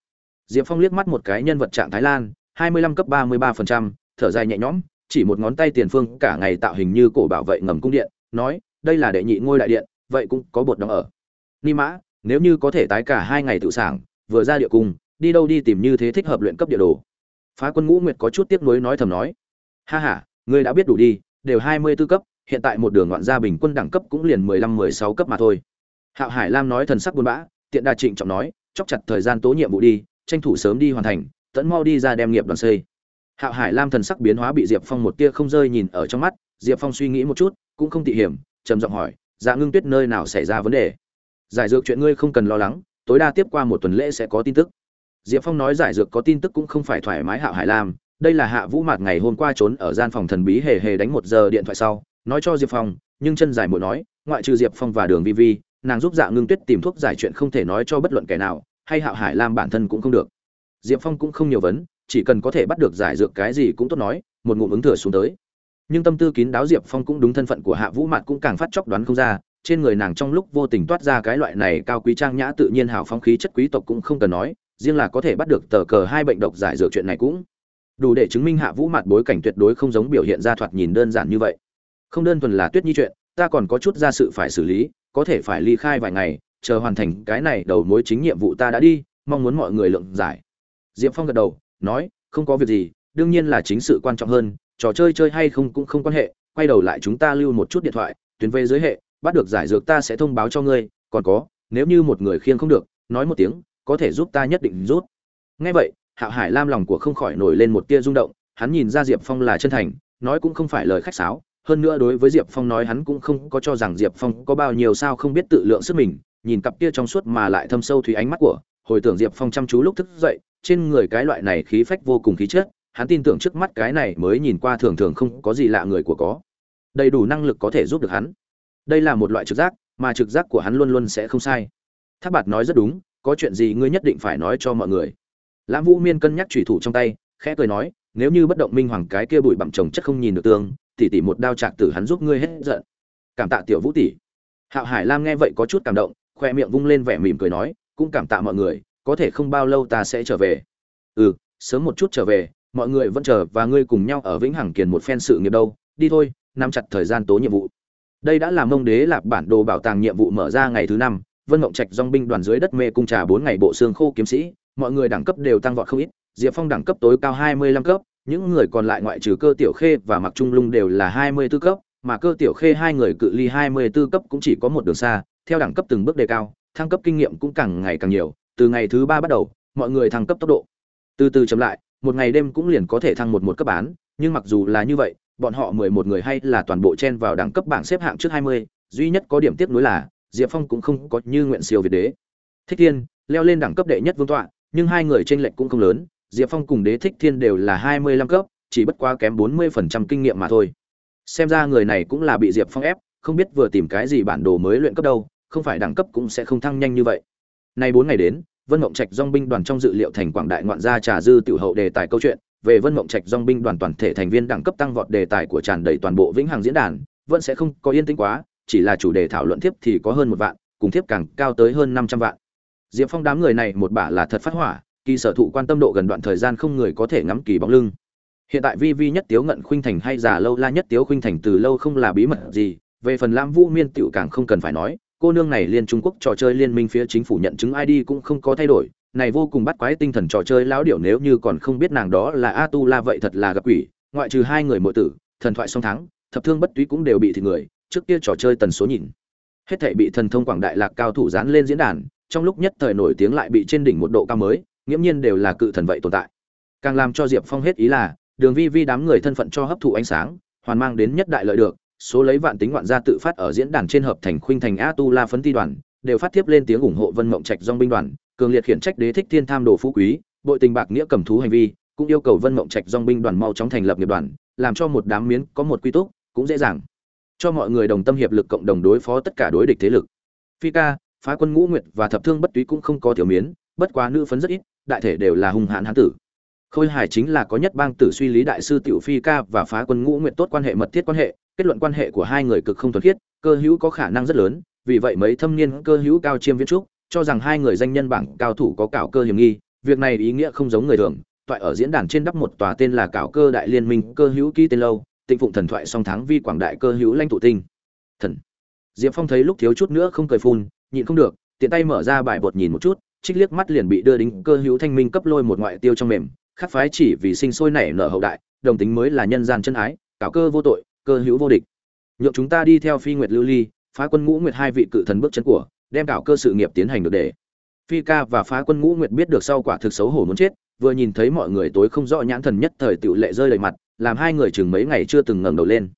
diệp phong liếc mắt một cái nhân vật trạng thái lan, hai mươi lăm cấp ba mươi ba phần trăm, thở dài nhẹ nhõm, chỉ một ngón tay tiền phương cả ngày tạo hình như cổ bảo vệ ngầm cung điện, nói, đây là đệ nhị ngôi đại điện, vậy cũng có bột đóng ở. Ni mã, nếu như có thể tái cả hai ngày tự sảng, vừa ra địa cung, đi đâu đi tìm như thế thích hợp luyện cấp địa đồ. Phá quân ngũ nguyệt có chút tiếc nuối nói thầm nói, ha ha, ngươi đã biết đủ đi, đều hai mươi 24 cấp, hiện tại một đường ngoạn gia bình quân đẳng cấp cũng liền mười lăm, mười sáu cấp mà thôi. Hạo hải lam nói thần sắc buồn bã, tiện đà trịnh trọng nói chóc chặt thời gian tố nhiệm vụ đi tranh thủ sớm đi hoàn thành, tẫn mau đi ra đem nghiệp đoàn xây. Hạo hải lam thần sắc biến hóa bị diệp phong một tia không rơi nhìn ở trong mắt, diệp phong suy nghĩ một chút, cũng không tị hiểm, trầm giọng hỏi dạ ngưng tuyết nơi nào xảy ra vấn đề? Giải dược chuyện ngươi không cần lo lắng, tối đa tiếp qua một tuần lễ sẽ có tin tức. Diệp phong nói giải dược có tin tức cũng không phải thoải mái hạo hải lam, đây là hạ vũ mạt ngày hôm qua trốn ở gian phòng thần bí hề hề đánh một giờ điện thoại sau, nói cho diệp phong, nhưng chân giải mội nói, ngoại trừ diệp phong và đường vi vi, nàng giúp dạ ngưng tuyết tìm thuốc giải chuyện không thể nói cho bất luận kẻ nào hay hạo hải lam bản thân cũng không được. Diệp phong cũng không nhiều vấn, chỉ cần có thể bắt được giải dược cái gì cũng tốt nói, một ngụm ứng thừa xuống tới. Nhưng tâm tư kín đáo diệp phong cũng đúng thân phận của hạ vũ mạt cũng càng phát chóc đoán không ra, trên người nàng trong lúc vô tình toát ra cái loại này cao quý trang nhã tự nhiên hào phong khí chất quý tộc cũng không cần nói, riêng là có thể bắt được tờ cờ hai bệnh độc giải dược chuyện này cũng đủ để chứng minh hạ vũ Mạn bối cảnh tuyệt đối không giống biểu hiện ra thoạt nhìn đơn giản như vậy. Không đơn thuần là tuyết nhi chuyện, ta còn có chút ra sự phải xử lý, có thể phải ly khai vài ngày chờ hoàn thành cái này đầu mối chính nhiệm vụ ta đã đi, mong muốn mọi người lượng giải. Diệp phong gật đầu, nói, không có việc gì, đương nhiên là chính sự quan trọng hơn, trò chơi chơi hay không cũng không quan hệ, quay đầu lại chúng ta lưu một chút điện thoại, tuyến về giới hệ, bắt được giải dược ta sẽ thông báo cho ngươi, còn có, nếu như một người khiêng không được, nói một tiếng, có thể giúp ta nhất định rút ngay vậy hạo hải lam lòng của không khỏi nổi lên một tia rung động, hắn nhìn ra diệp phong là chân thành, nói cũng không phải lời khách sáo, hơn nữa đối với diệp phong nói hắn cũng không có cho rằng diệp phong có bao nhiêu sao không biết tự lượng sức mình nhìn cặp kia trong suốt mà lại thâm sâu thủy ánh mắt của hồi tưởng diệp phong chăm chú lúc thức dậy, trên người cái loại này khí phách vô cùng khí chất, hắn tin tưởng trước mắt cái này mới nhìn qua thường thường không có gì lạ người của có. Đầy đủ năng lực có thể giúp được hắn. Đây là một loại trực giác, mà trực giác của hắn luôn luôn sẽ không sai. Tháp bạt nói rất đúng, có chuyện gì ngươi nhất định phải nói cho mọi người. Lãm vũ miên cân nhắc chủy thủ trong tay, khẽ cười nói, nếu như bất động minh hoàng cái kia bụi bặm chồng chất không nhìn được tương tỉ tỉ một đao chạc tử hắn giúp ngươi hết giận. Cảm tạ tiểu vũ tỷ. Hạo hải lam nghe vậy có chút cảm động khoe miệng vung lên vẻ mỉm cười nói, cũng cảm tạ mọi người, có thể không bao lâu ta sẽ trở về. Ừ sớm một chút trở về, mọi người vẫn chờ và ngươi cùng nhau ở vĩnh hằng kiền một phen sự nghiệp đâu, đi thôi, nắm chặt thời gian tố nhiệm vụ. Đây đã là mông đế lạp bản đồ bảo tàng nhiệm vụ mở ra ngày thứ năm, vân mộng trạch dong binh đoàn dưới đất mê cung trà bốn ngày bộ xương khô kiếm sĩ, mọi người đẳng cấp đều tăng vọt không ít, diệp phong đẳng cấp tối cao hai mươi lăm cấp, những người còn lại ngoại trừ cơ tiểu khê và mặc trung lung đều là hai mươi 24 cấp, mà cơ tiểu khê hai người cự ly hai mươi 24 cấp cũng chỉ có một đường xa theo đẳng cấp từng bước đề cao, thăng cấp kinh nghiệm cũng càng ngày càng nhiều, từ ngày thứ ba bắt đầu, mọi người thăng cấp tốc độ. Từ từ chậm lại, một ngày đêm cũng liền có thể thăng một một cấp bán, nhưng mặc dù là như vậy, bọn họ mười một người hay là toàn bộ chen vào đẳng cấp bảng xếp hạng trước hai mươi, duy nhất có điểm tiếp nối là, diệp phong cũng không có như nguyện siêu việt đế. Thích thiên, leo lên đẳng cấp đệ nhất vương tọa, nhưng hai người tranh lệch cũng không lớn, diệp phong cùng đế thích thiên đều là hai mươi lăm cấp, chỉ bất quá kém bốn mươi phần trăm kinh nghiệm mà thôi. Xem ra người này cũng là bị diệp phong ép không biết vừa tìm cái gì bản đồ mới luyện cấp đâu, không phải đẳng cấp cũng sẽ không thăng nhanh như vậy. Nay bốn ngày đến, vân mộng trạch dong binh đoàn trong dự liệu thành quảng đại ngoạn gia trà dư tiểu hậu đề tài câu chuyện, về vân mộng trạch dong binh đoàn toàn thể thành viên đẳng cấp tăng vọt đề tài của tràn đầy toàn bộ vĩnh hằng diễn đàn, vẫn sẽ không có yên tĩnh quá, chỉ là chủ đề thảo luận tiếp thì có hơn một vạn, cùng tiếp càng cao tới hơn năm trăm vạn. Diệp phong đám người này một bả là thật phát hỏa, kỳ sở thụ quan tâm độ gần đoạn thời gian không người có thể ngắm kỳ bóng lưng. Hiện tại vi vi nhất tiếu ngận khuynh thành hay già lâu la nhất tiếu khuynh thành từ lâu không là bí mật gì về phần lam vũ miên tựu càng không cần phải nói, cô nương này liên trung quốc trò chơi liên minh phía chính phủ nhận chứng id cũng không có thay đổi, này vô cùng bắt quái tinh thần trò chơi lão điểu nếu như còn không biết nàng đó là a tu la vậy thật là gặp quỷ, ngoại trừ hai người mộ tử, thần thoại song thắng, thập thương bất túy cũng đều bị thịt người, trước kia trò chơi tần số nhìn. Hết thảy bị thần thông quảng đại lạc cao thủ dán lên diễn đàn, trong lúc nhất thời nổi tiếng lại bị trên đỉnh một độ cao mới, nghiễm nhiên đều là cự thần vậy tồn tại. Càng làm cho diệp phong hết ý là, đường vi vi đám người thân phận cho hấp thụ ánh sáng, hoàn mang đến nhất đại lợi được số lấy vạn tính ngoạn gia tự phát ở diễn đàn trên hợp thành khuynh thành a tu la phấn ti đoàn, đều phát tiếp lên tiếng ủng hộ vân mộng trạch dong binh đoàn, cường liệt khiển trách đế thích thiên tham đồ phú quý, bội tình bạc nghĩa cầm thú hành vi, cũng yêu cầu vân mộng trạch dong binh đoàn mau chóng thành lập nghiệp đoàn, làm cho một đám miến có một quy túc, cũng dễ dàng. Cho mọi người đồng tâm hiệp lực cộng đồng đối phó tất cả đối địch thế lực. Phi ca, phá quân ngũ nguyệt và thập thương bất túy cũng không có tiểu miến, bất quá nữ phấn rất ít, đại thể đều là hung hãn hán tử. Khôi hải chính là có nhất bang tử suy lý đại sư tiểu phi ca và phá quân ngũ nguyệt tốt quan hệ mật thiết quan hệ kết luận quan hệ của hai người cực không thuần khiết, cơ hữu có khả năng rất lớn, vì vậy mấy thâm niên cơ hữu cao chiêm viễn trúc, cho rằng hai người danh nhân bảng cao thủ có cảo cơ hiểm nghi, việc này ý nghĩa không giống người thường, toại ở diễn đàn trên đắp một tòa tên là cảo cơ đại liên minh cơ hữu ký tên lâu, tịnh phụng thần thoại song tháng vi quảng đại cơ hữu lãnh tụ tinh. Thần. Diệp phong thấy lúc thiếu chút nữa không cười phun, nhịn không được, tiện tay mở ra bài bột nhìn một chút, trích liếc mắt liền bị đưa đến cơ hữu thanh minh cấp lôi một ngoại tiêu trong mềm, khắc phái chỉ vì sinh sôi nảy nở hậu đại, đồng tính mới là nhân gian chân ái, cảo cơ vô tội cơ hữu vô địch. Nhượng chúng ta đi theo phi nguyệt lưu ly, phá quân ngũ nguyệt hai vị cự thần bước chân của, đem cảo cơ sự nghiệp tiến hành được để. Phi ca và phá quân ngũ nguyệt biết được sau quả thực xấu hổ muốn chết, vừa nhìn thấy mọi người tối không rõ nhãn thần nhất thời tiểu lệ rơi đầy mặt, làm hai người chừng mấy ngày chưa từng ngẩng đầu lên.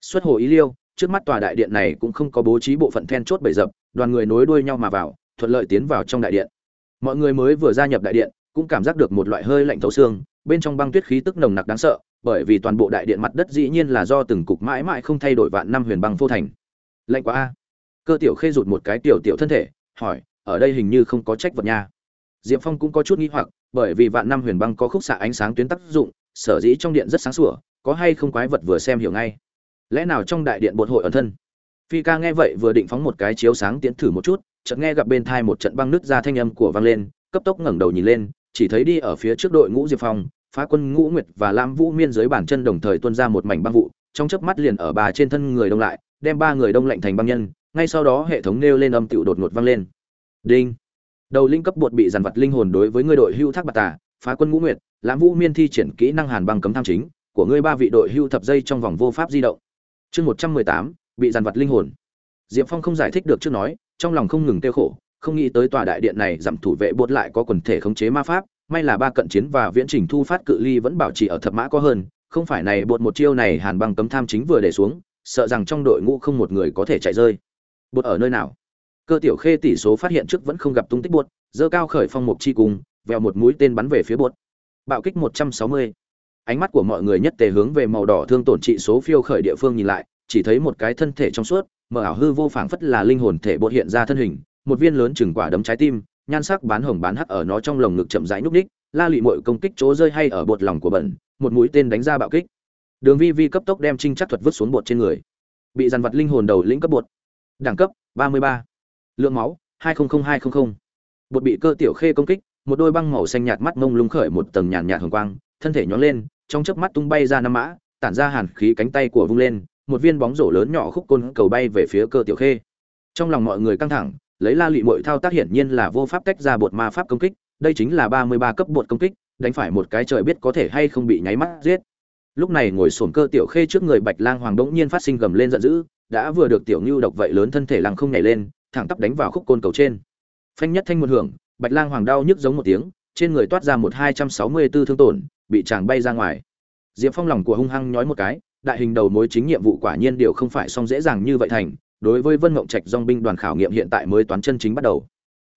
Xuất hồ ý liêu, trước mắt tòa đại điện này cũng không có bố trí bộ phận then chốt bầy dập, đoàn người nối đuôi nhau mà vào, thuận lợi tiến vào trong đại điện. Mọi người mới vừa gia nhập đại điện, cũng cảm giác được một loại hơi lạnh thấu xương, bên trong băng tuyết khí tức nồng nặc đáng sợ bởi vì toàn bộ đại điện mặt đất dĩ nhiên là do từng cục mãi mãi không thay đổi vạn năm huyền băng phô thành. Lạnh quá a. Cơ tiểu khê rụt một cái tiểu tiểu thân thể, hỏi, ở đây hình như không có trách vật nha. Diệp phong cũng có chút nghi hoặc, bởi vì vạn năm huyền băng có khúc xạ ánh sáng tuyến tác dụng, sở dĩ trong điện rất sáng sủa, có hay không quái vật vừa xem hiểu ngay. Lẽ nào trong đại điện bột hội ẩn thân? Phi ca nghe vậy vừa định phóng một cái chiếu sáng tiến thử một chút, chợt nghe gặp bên thai một trận băng nứt ra thanh âm của vang lên, cấp tốc ngẩng đầu nhìn lên, chỉ thấy đi ở phía trước đội ngũ diệp phong phá quân ngũ nguyệt và lam vũ miên dưới bàn chân đồng thời tuôn ra một mảnh băng vụ, trong chớp mắt liền ở bà trên thân người đông lại, đem ba người đông lạnh thành băng nhân, ngay sau đó hệ thống nêu lên âm tựu đột ngột vang lên. Đinh. Đầu linh cấp bột bị dàn vật linh hồn đối với người đội hưu thác bạc tà, phá quân ngũ nguyệt lãm vũ miên thi triển kỹ năng hàn băng cấm tham chính, của ngươi ba vị đội hưu thập dây trong vòng vô pháp di động. Chương một trăm mười tám, bị dàn vật linh hồn. Diệp phong không giải thích được trước nói, trong lòng không ngừng tiêu khổ, không nghĩ tới tòa đại điện này giảm thủ vệ bột lại có quần thể khống chế ma pháp may là ba cận chiến và viễn trình thu phát cự ly vẫn bảo trì ở thập mã có hơn, không phải này bột một chiêu này hàn băng cấm tham chính vừa để xuống, sợ rằng trong đội ngũ không một người có thể chạy rơi. Bột ở nơi nào? Cơ tiểu khê tỷ số phát hiện trước vẫn không gặp tung tích bột dơ cao khởi phong mục chi cùng, vèo một mũi tên bắn về phía bột. Bạo kích một trăm sáu mươi. Ánh mắt của mọi người nhất tề hướng về màu đỏ thương tổn trị số phiêu khởi địa phương nhìn lại, chỉ thấy một cái thân thể trong suốt mở ảo hư vô phảng phất là linh hồn thể bột hiện ra thân hình, một viên lớn chừng quả đấm trái tim nhan sắc bán hồng bán hắc ở nó trong lồng ngực chậm rãi núp ních la lị mội công kích chỗ rơi hay ở bột lòng của bẩn, một mũi tên đánh ra bạo kích đường vi vi cấp tốc đem trinh chắc thuật vứt xuống bột trên người bị dàn vật linh hồn đầu lĩnh cấp bột đẳng cấp 33. lượng máu 200200. bột bị cơ tiểu khê công kích, một đôi băng màu xanh nhạt mắt mông lung khởi một tầng nhàn nhạt hồng quang, thân thể nhón lên, trong chớp mắt tung bay ra năm mã, tản ra hàn khí cánh tay của vung lên, một viên bóng rổ lớn nhỏ khúc côn cầu bay về phía cơ tiểu khê trong lòng mọi người căng thẳng lấy la lụy mội thao tác hiển nhiên là vô pháp tách ra bột ma pháp công kích, đây chính là ba mươi ba cấp bột công kích, đánh phải một cái trời biết có thể hay không bị nháy mắt giết. Lúc này ngồi sồn cơ tiểu khê trước người bạch lang hoàng đống nhiên phát sinh gầm lên giận dữ, đã vừa được tiểu ngưu độc vậy lớn thân thể lăng không nhảy lên, thẳng tắp đánh vào khúc côn cầu trên. Phanh nhất thanh một hưởng, bạch lang hoàng đau nhức giống một tiếng, trên người toát ra một hai trăm sáu mươi 264 thương tổn, bị chàng bay ra ngoài. Diệp phong lòng của hung hăng nhói một cái, đại hình đầu mối chính nhiệm vụ quả nhiên điều không phải xong dễ dàng như vậy thành đối với vân mộng trạch dong binh đoàn khảo nghiệm hiện tại mới toán chân chính bắt đầu.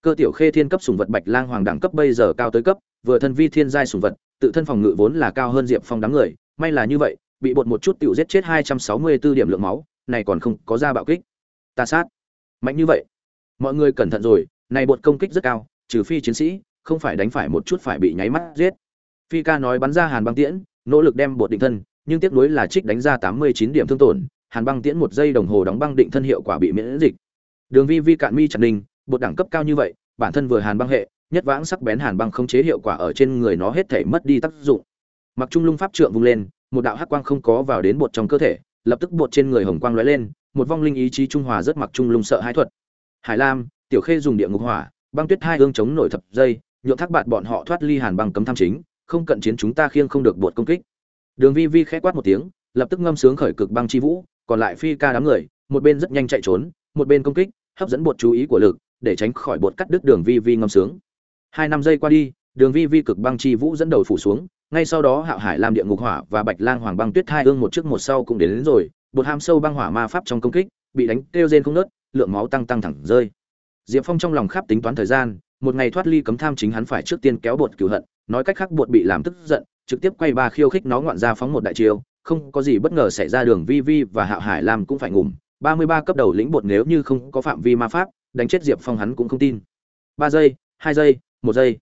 Cơ tiểu khê thiên cấp sùng vật bạch lang hoàng đẳng cấp bây giờ cao tới cấp, vừa thân vi thiên giai sùng vật, tự thân phòng ngự vốn là cao hơn diệp phong đám người, may là như vậy, bị bột một chút tiểu giết chết hai trăm sáu mươi 264 điểm lượng máu, này còn không có ra bạo kích. Ta sát. Mạnh như vậy. Mọi người cẩn thận rồi, này bột công kích rất cao, trừ phi chiến sĩ, không phải đánh phải một chút phải bị nháy mắt giết. Phi ca nói bắn ra hàn băng tiễn, nỗ lực đem bột định thân, nhưng tiếc nuối là trích đánh ra tám mươi chín điểm thương tổn hàn băng tiễn một giây đồng hồ đóng băng định thân hiệu quả bị miễn dịch. Đường vi vi cạn mi chặt đình bột đẳng cấp cao như vậy, bản thân vừa hàn băng hệ, nhất vãng sắc bén hàn băng không chế hiệu quả ở trên người nó hết thể mất đi tác dụng. Mặc trung lung pháp trượng vung lên, một đạo hắc quang không có vào đến bột trong cơ thể, lập tức bột trên người hồng quang lóe lên, một vong linh ý chí trung hòa rất mặc trung lung sợ hãi thuật. Hải lam, tiểu khê dùng địa ngục hỏa, băng tuyết hai hương chống nổi thập dây nhuộm thác bạt bọn họ thoát ly hàn băng cấm tham chính, không cận chiến chúng ta khiêng không được bột công kích. Đường vi vi khẽ quát một tiếng, lập tức ngâm sướng khởi cực băng chi vũ còn lại phi ca đám người một bên rất nhanh chạy trốn một bên công kích hấp dẫn bột chú ý của lực để tránh khỏi bột cắt đứt đường vi vi ngâm sướng. Hai năm giây qua đi đường vi vi cực băng chi vũ dẫn đầu phủ xuống ngay sau đó hạo hải làm địa ngục hỏa và bạch lang hoàng băng tuyết hai ương một trước một sau cũng đến, đến rồi bột ham sâu băng hỏa ma pháp trong công kích bị đánh kêu rên không nớt lượng máu tăng tăng thẳng rơi. Diệp phong trong lòng khắp tính toán thời gian một ngày thoát ly cấm tham chính hắn phải trước tiên kéo bột cửu hận nói cách khác bột bị làm tức giận trực tiếp quay ba khiêu khích nó ngoạn ra phóng một đại chiêu không có gì bất ngờ xảy ra đường vi vi và hạo hải lam cũng phải ngủm. Ba mươi ba cấp đầu lĩnh bột nếu như không có phạm vi ma pháp, đánh chết diệp phong hắn cũng không tin. Ba giây, hai giây, một giây.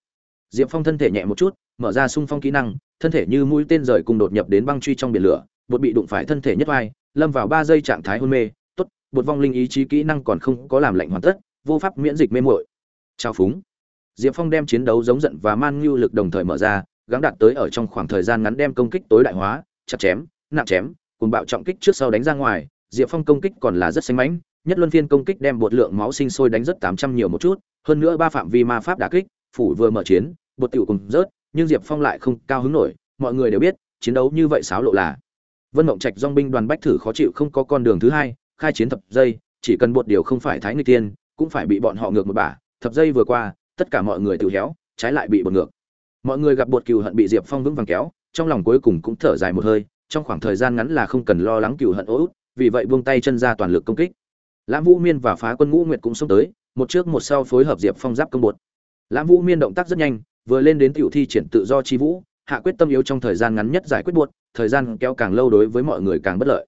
Diệp phong thân thể nhẹ một chút, mở ra sung phong kỹ năng, thân thể như mũi tên rời cùng đột nhập đến băng truy trong biển lửa, bột bị đụng phải thân thể nhất vai lâm vào ba giây trạng thái hôn mê. Tốt, bột vong linh ý chí kỹ năng còn không có làm lạnh hoàn tất, vô pháp miễn dịch mê muội. Trao phúng. Diệp phong đem chiến đấu giống giận và man nhu lực đồng thời mở ra, gắng đạt tới ở trong khoảng thời gian ngắn đem công kích tối đại hóa, chặt chém nặng chém, cùng bạo trọng kích trước sau đánh ra ngoài, diệp phong công kích còn là rất xanh mãnh, nhất luân phiên công kích đem bột lượng máu sinh sôi đánh rất tám trăm nhiều một chút, hơn nữa ba phạm vi ma pháp đả kích, phủ vừa mở chiến, bột tiểu cùng rớt, nhưng diệp phong lại không cao hứng nổi, mọi người đều biết, chiến đấu như vậy xáo lộ là. Vân mộng trạch dong binh đoàn bách thử khó chịu không có con đường thứ hai, khai chiến thập dây chỉ cần bột điều không phải thái người tiên, cũng phải bị bọn họ ngược một bả, thập dây vừa qua, tất cả mọi người tự héo, trái lại bị bột ngược. Mọi người gặp bột cừu hận bị diệp phong vững vàng kéo, trong lòng cuối cùng cũng thở dài một hơi trong khoảng thời gian ngắn là không cần lo lắng cừu hận ố vì vậy buông tay chân ra toàn lực công kích. Lãm vũ miên và phá quân ngũ nguyệt cũng xông tới, một trước một sau phối hợp diệp phong giáp công bột. Lãm vũ miên động tác rất nhanh, vừa lên đến tiểu thi triển tự do chi vũ, hạ quyết tâm yếu trong thời gian ngắn nhất giải quyết buộc thời gian kéo càng lâu đối với mọi người càng bất lợi.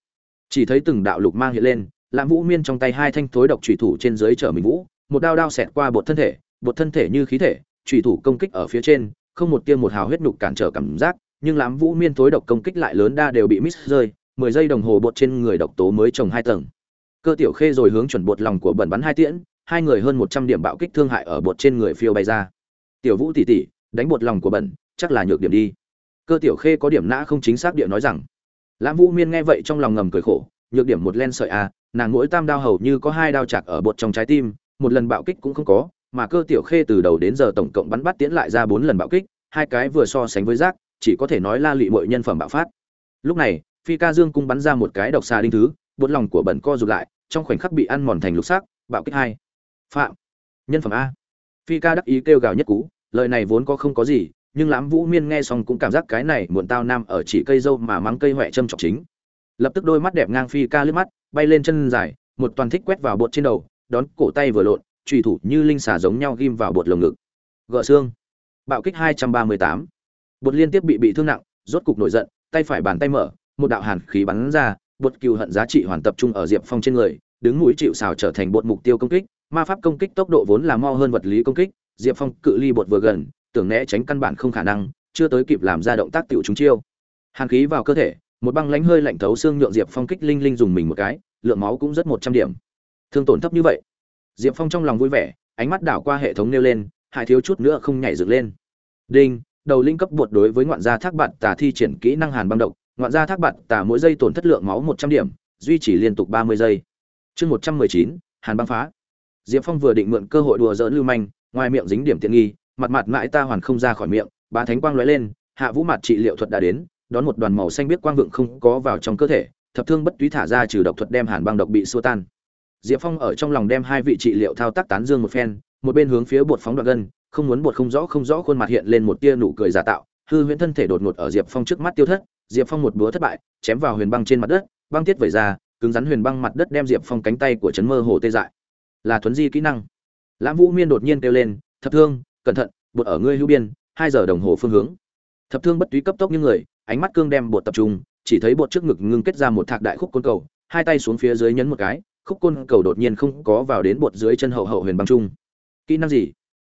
Chỉ thấy từng đạo lục mang hiện lên, lãm vũ miên trong tay hai thanh thối độc trùy thủ trên dưới chở mình vũ, một đao đao xẹt qua bột thân thể, bột thân thể như khí thể trùy thủ công kích ở phía trên, không một tiêm một hào huyết nhục cản trở cảm giác nhưng lãm vũ miên thối độc công kích lại lớn đa đều bị miss rơi, mười giây đồng hồ bột trên người độc tố mới trồng hai tầng. Cơ tiểu khê rồi hướng chuẩn bột lòng của bẩn bắn hai tiễn, hai người hơn một trăm điểm bạo kích thương hại ở bột trên người phiêu bay ra. Tiểu vũ tỷ tỷ đánh bột lòng của bẩn, chắc là nhược điểm đi. Cơ tiểu khê có điểm nã không chính xác địa nói rằng, lãm vũ miên nghe vậy trong lòng ngầm cười khổ, nhược điểm một len sợi a nàng mỗi tam đao hầu như có hai đao chặt ở bột trong trái tim, một lần bạo kích cũng không có, mà cơ tiểu khê từ đầu đến giờ tổng cộng bắn bắt tiễn lại ra bốn lần bạo kích, hai cái vừa so sánh với rác chỉ có thể nói la lụy mọi nhân phẩm bạo phát. Lúc này, phi ca dương cung bắn ra một cái độc xà đinh thứ, buốt lòng của bẩn co rụt lại, trong khoảnh khắc bị ăn mòn thành lục xác bạo kích hai. Phạm, nhân phẩm a. Phi ca đắc ý kêu gào nhất cú, lời này vốn có không có gì, nhưng lãm vũ miên nghe xong cũng cảm giác cái này muộn tao nam ở chỉ cây dâu mà mắng cây huệ châm trọng chính. Lập tức đôi mắt đẹp ngang phi ca lướt mắt, bay lên chân dài, một toàn thích quét vào bột trên đầu, đón cổ tay vừa lộn trùy thủ như linh xà giống nhau ghim vào bột lồng ngực. Gợ xương. Bạo kích hai trăm ba mươi tám bột liên tiếp bị bị thương nặng, rốt cục nổi giận, tay phải bàn tay mở, một đạo hàn khí bắn ra, bột cừu hận giá trị hoàn tập trung ở diệp phong trên người, đứng mũi chịu xào trở thành bột mục tiêu công kích, ma pháp công kích tốc độ vốn là mo hơn vật lý công kích, diệp phong cự ly bột vừa gần, tưởng né tránh căn bản không khả năng, chưa tới kịp làm ra động tác tiểu chúng chiêu. Hàn khí vào cơ thể, một băng lánh hơi lạnh thấu xương nhượng diệp phong kích linh linh dùng mình một cái, lượng máu cũng rất một trăm điểm. Thương tổn thấp như vậy. Diệp phong trong lòng vui vẻ, ánh mắt đảo qua hệ thống nêu lên hai thiếu chút nữa không nhảy dựng lên. Đinh đầu linh cấp buộc đối với ngoạn gia thác bạt tà thi triển kỹ năng hàn băng độc, ngoạn gia thác bạt tà mỗi giây tổn thất lượng máu một trăm điểm, duy trì liên tục ba mươi giây. Chương một trăm mười chín, hàn băng phá. Diệp phong vừa định mượn cơ hội đùa dỡn lưu manh, ngoài miệng dính điểm tiện nghi, mặt mặt mãi ta hoàn không ra khỏi miệng ba thánh quang lóe lên, hạ vũ mặt trị liệu thuật đã đến, đón một đoàn màu xanh biết quang vượng không có vào trong cơ thể, thập thương bất túy thả ra trừ độc thuật đem hàn băng độc bị xua tan. Diệp phong ở trong lòng đem hai vị trị liệu thao tác tán dương một phen, một bên hướng phía bột phóng đoạn gân không muốn bột không rõ không rõ khuôn mặt hiện lên một tia nụ cười giả tạo, hư huyễn thân thể đột ngột ở diệp phong trước mắt tiêu thất, diệp phong một búa thất bại, chém vào huyền băng trên mặt đất, băng tiết vẩy ra, cứng rắn huyền băng mặt đất đem diệp phong cánh tay của chấn mơ hồ tê dại. Là thuấn di kỹ năng. Lãm vũ miên đột nhiên kêu lên, thập thương, cẩn thận, bột ở ngươi hữu biên, hai giờ đồng hồ phương hướng. Thập thương bất túy cấp tốc như người, ánh mắt cương đem bột tập trung, chỉ thấy bột trước ngực ngưng kết ra một thạc đại khúc côn cầu, hai tay xuống phía dưới nhấn một cái, khúc côn cầu đột nhiên không có vào đến bột dưới chân hậu hậu huyền băng trung. Kỹ năng gì?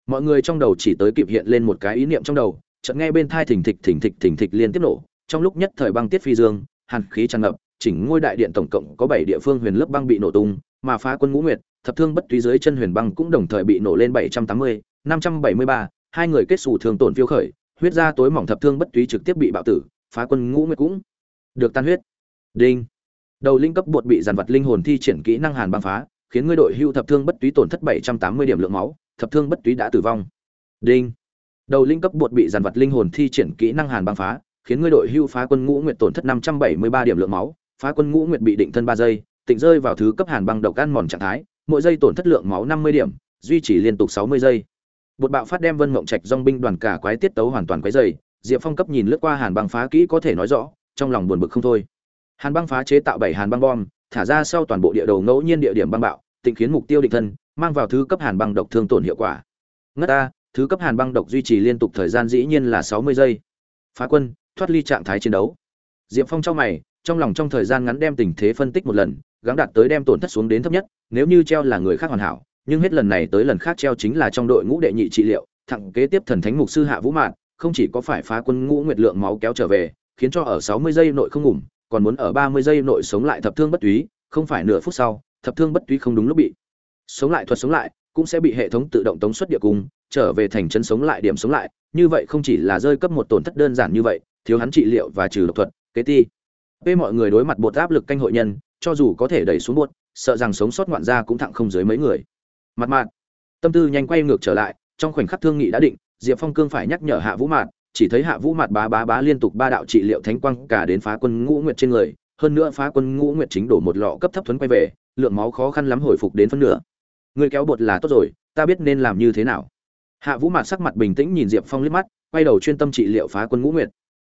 Mọi người trong đầu chỉ tới kịp hiện lên một cái ý niệm trong đầu, chợt nghe bên thai thình thịch thình thịch thình thịch liên tiếp nổ, trong lúc nhất thời băng tiết phi dương, hàn khí tràn ngập, chỉnh ngôi đại điện tổng cộng có bảy địa phương huyền lớp băng bị nổ tung, mà phá quân ngũ nguyệt, thập thương bất túy dưới chân huyền băng cũng đồng thời bị nổ lên bảy trăm tám mươi, năm trăm bảy mươi ba, hai người kết xù thương tổn phiêu khởi, huyết ra tối mỏng thập thương bất túy trực tiếp bị bạo tử, phá quân ngũ nguyệt cũng được tan huyết. Đinh. Đầu linh cấp bột bị giàn vật linh hồn thi triển kỹ năng hàn băng phá khiến ngươi đội hưu thập thương bất túy tổn thất bảy trăm tám mươi điểm lượng máu thập thương bất túy đã tử vong. Đinh. Đầu linh cấp bột bị giàn vật linh hồn thi triển kỹ năng hàn băng phá khiến ngươi đội hưu phá quân ngũ nguyệt tổn thất năm trăm bảy mươi ba điểm lượng máu phá quân ngũ nguyệt bị định thân ba giây tịnh rơi vào thứ cấp hàn băng độc ăn mòn trạng thái mỗi giây tổn thất lượng máu năm mươi điểm duy trì liên tục sáu mươi giây. Bột bạo phát đem Vân Mộng Trạch dòng binh đoàn cả quái tiết tấu hoàn toàn quấy dày, Diệp Phong cấp nhìn lướt qua Hàn băng phá kỹ có thể nói rõ, trong lòng buồn bực không thôi. Hàn băng phá chế tạo bảy Hàn băng bom, thả ra sau toàn bộ địa đầu ngẫu nhiên địa điểm băng bạo, tịnh khiến mục tiêu định thân, mang vào thứ cấp Hàn băng độc thương tổn hiệu quả. Ngất ta, thứ cấp Hàn băng độc duy trì liên tục thời gian dĩ nhiên là sáu mươi giây. Phá quân, thoát ly trạng thái chiến đấu. Diệp Phong trong mày, trong lòng trong thời gian ngắn đem tình thế phân tích một lần, gắng đạt tới đem tổn thất xuống đến thấp nhất, nếu như treo là người khác hoàn hảo, nhưng hết lần này tới lần khác treo chính là trong đội ngũ đệ nhị trị liệu thẳng kế tiếp thần thánh mục sư hạ vũ mạn không chỉ có phải phá quân ngũ nguyệt lượng máu kéo trở về khiến cho ở 60 giây nội không ngủm còn muốn ở 30 giây nội sống lại thập thương bất túy không phải nửa phút sau thập thương bất túy không đúng lúc bị sống lại thuật sống lại cũng sẽ bị hệ thống tự động tống xuất địa cung trở về thành chân sống lại điểm sống lại như vậy không chỉ là rơi cấp một tổn thất đơn giản như vậy thiếu hắn trị liệu và trừ độc thuật kế ti. P mọi người đối mặt bột áp lực canh hội nhân cho dù có thể đẩy xuống buốt, sợ rằng sống sót ngoạn gia cũng thẳng không dưới mấy người. Mặt mạn. Tâm tư nhanh quay ngược trở lại trong khoảnh khắc thương nghị đã định diệp phong cương phải nhắc nhở hạ vũ mạn chỉ thấy hạ vũ mạt bá bá bá liên tục ba đạo trị liệu thánh quang cả đến phá quân ngũ nguyệt trên người, hơn nữa phá quân ngũ nguyệt chính đổ một lọ cấp thấp thuấn quay về, lượng máu khó khăn lắm hồi phục đến phân nửa. Người kéo bột là tốt rồi, ta biết nên làm như thế nào. Hạ vũ mạt sắc mặt bình tĩnh nhìn diệp phong liếc mắt, quay đầu chuyên tâm trị liệu phá quân ngũ nguyệt.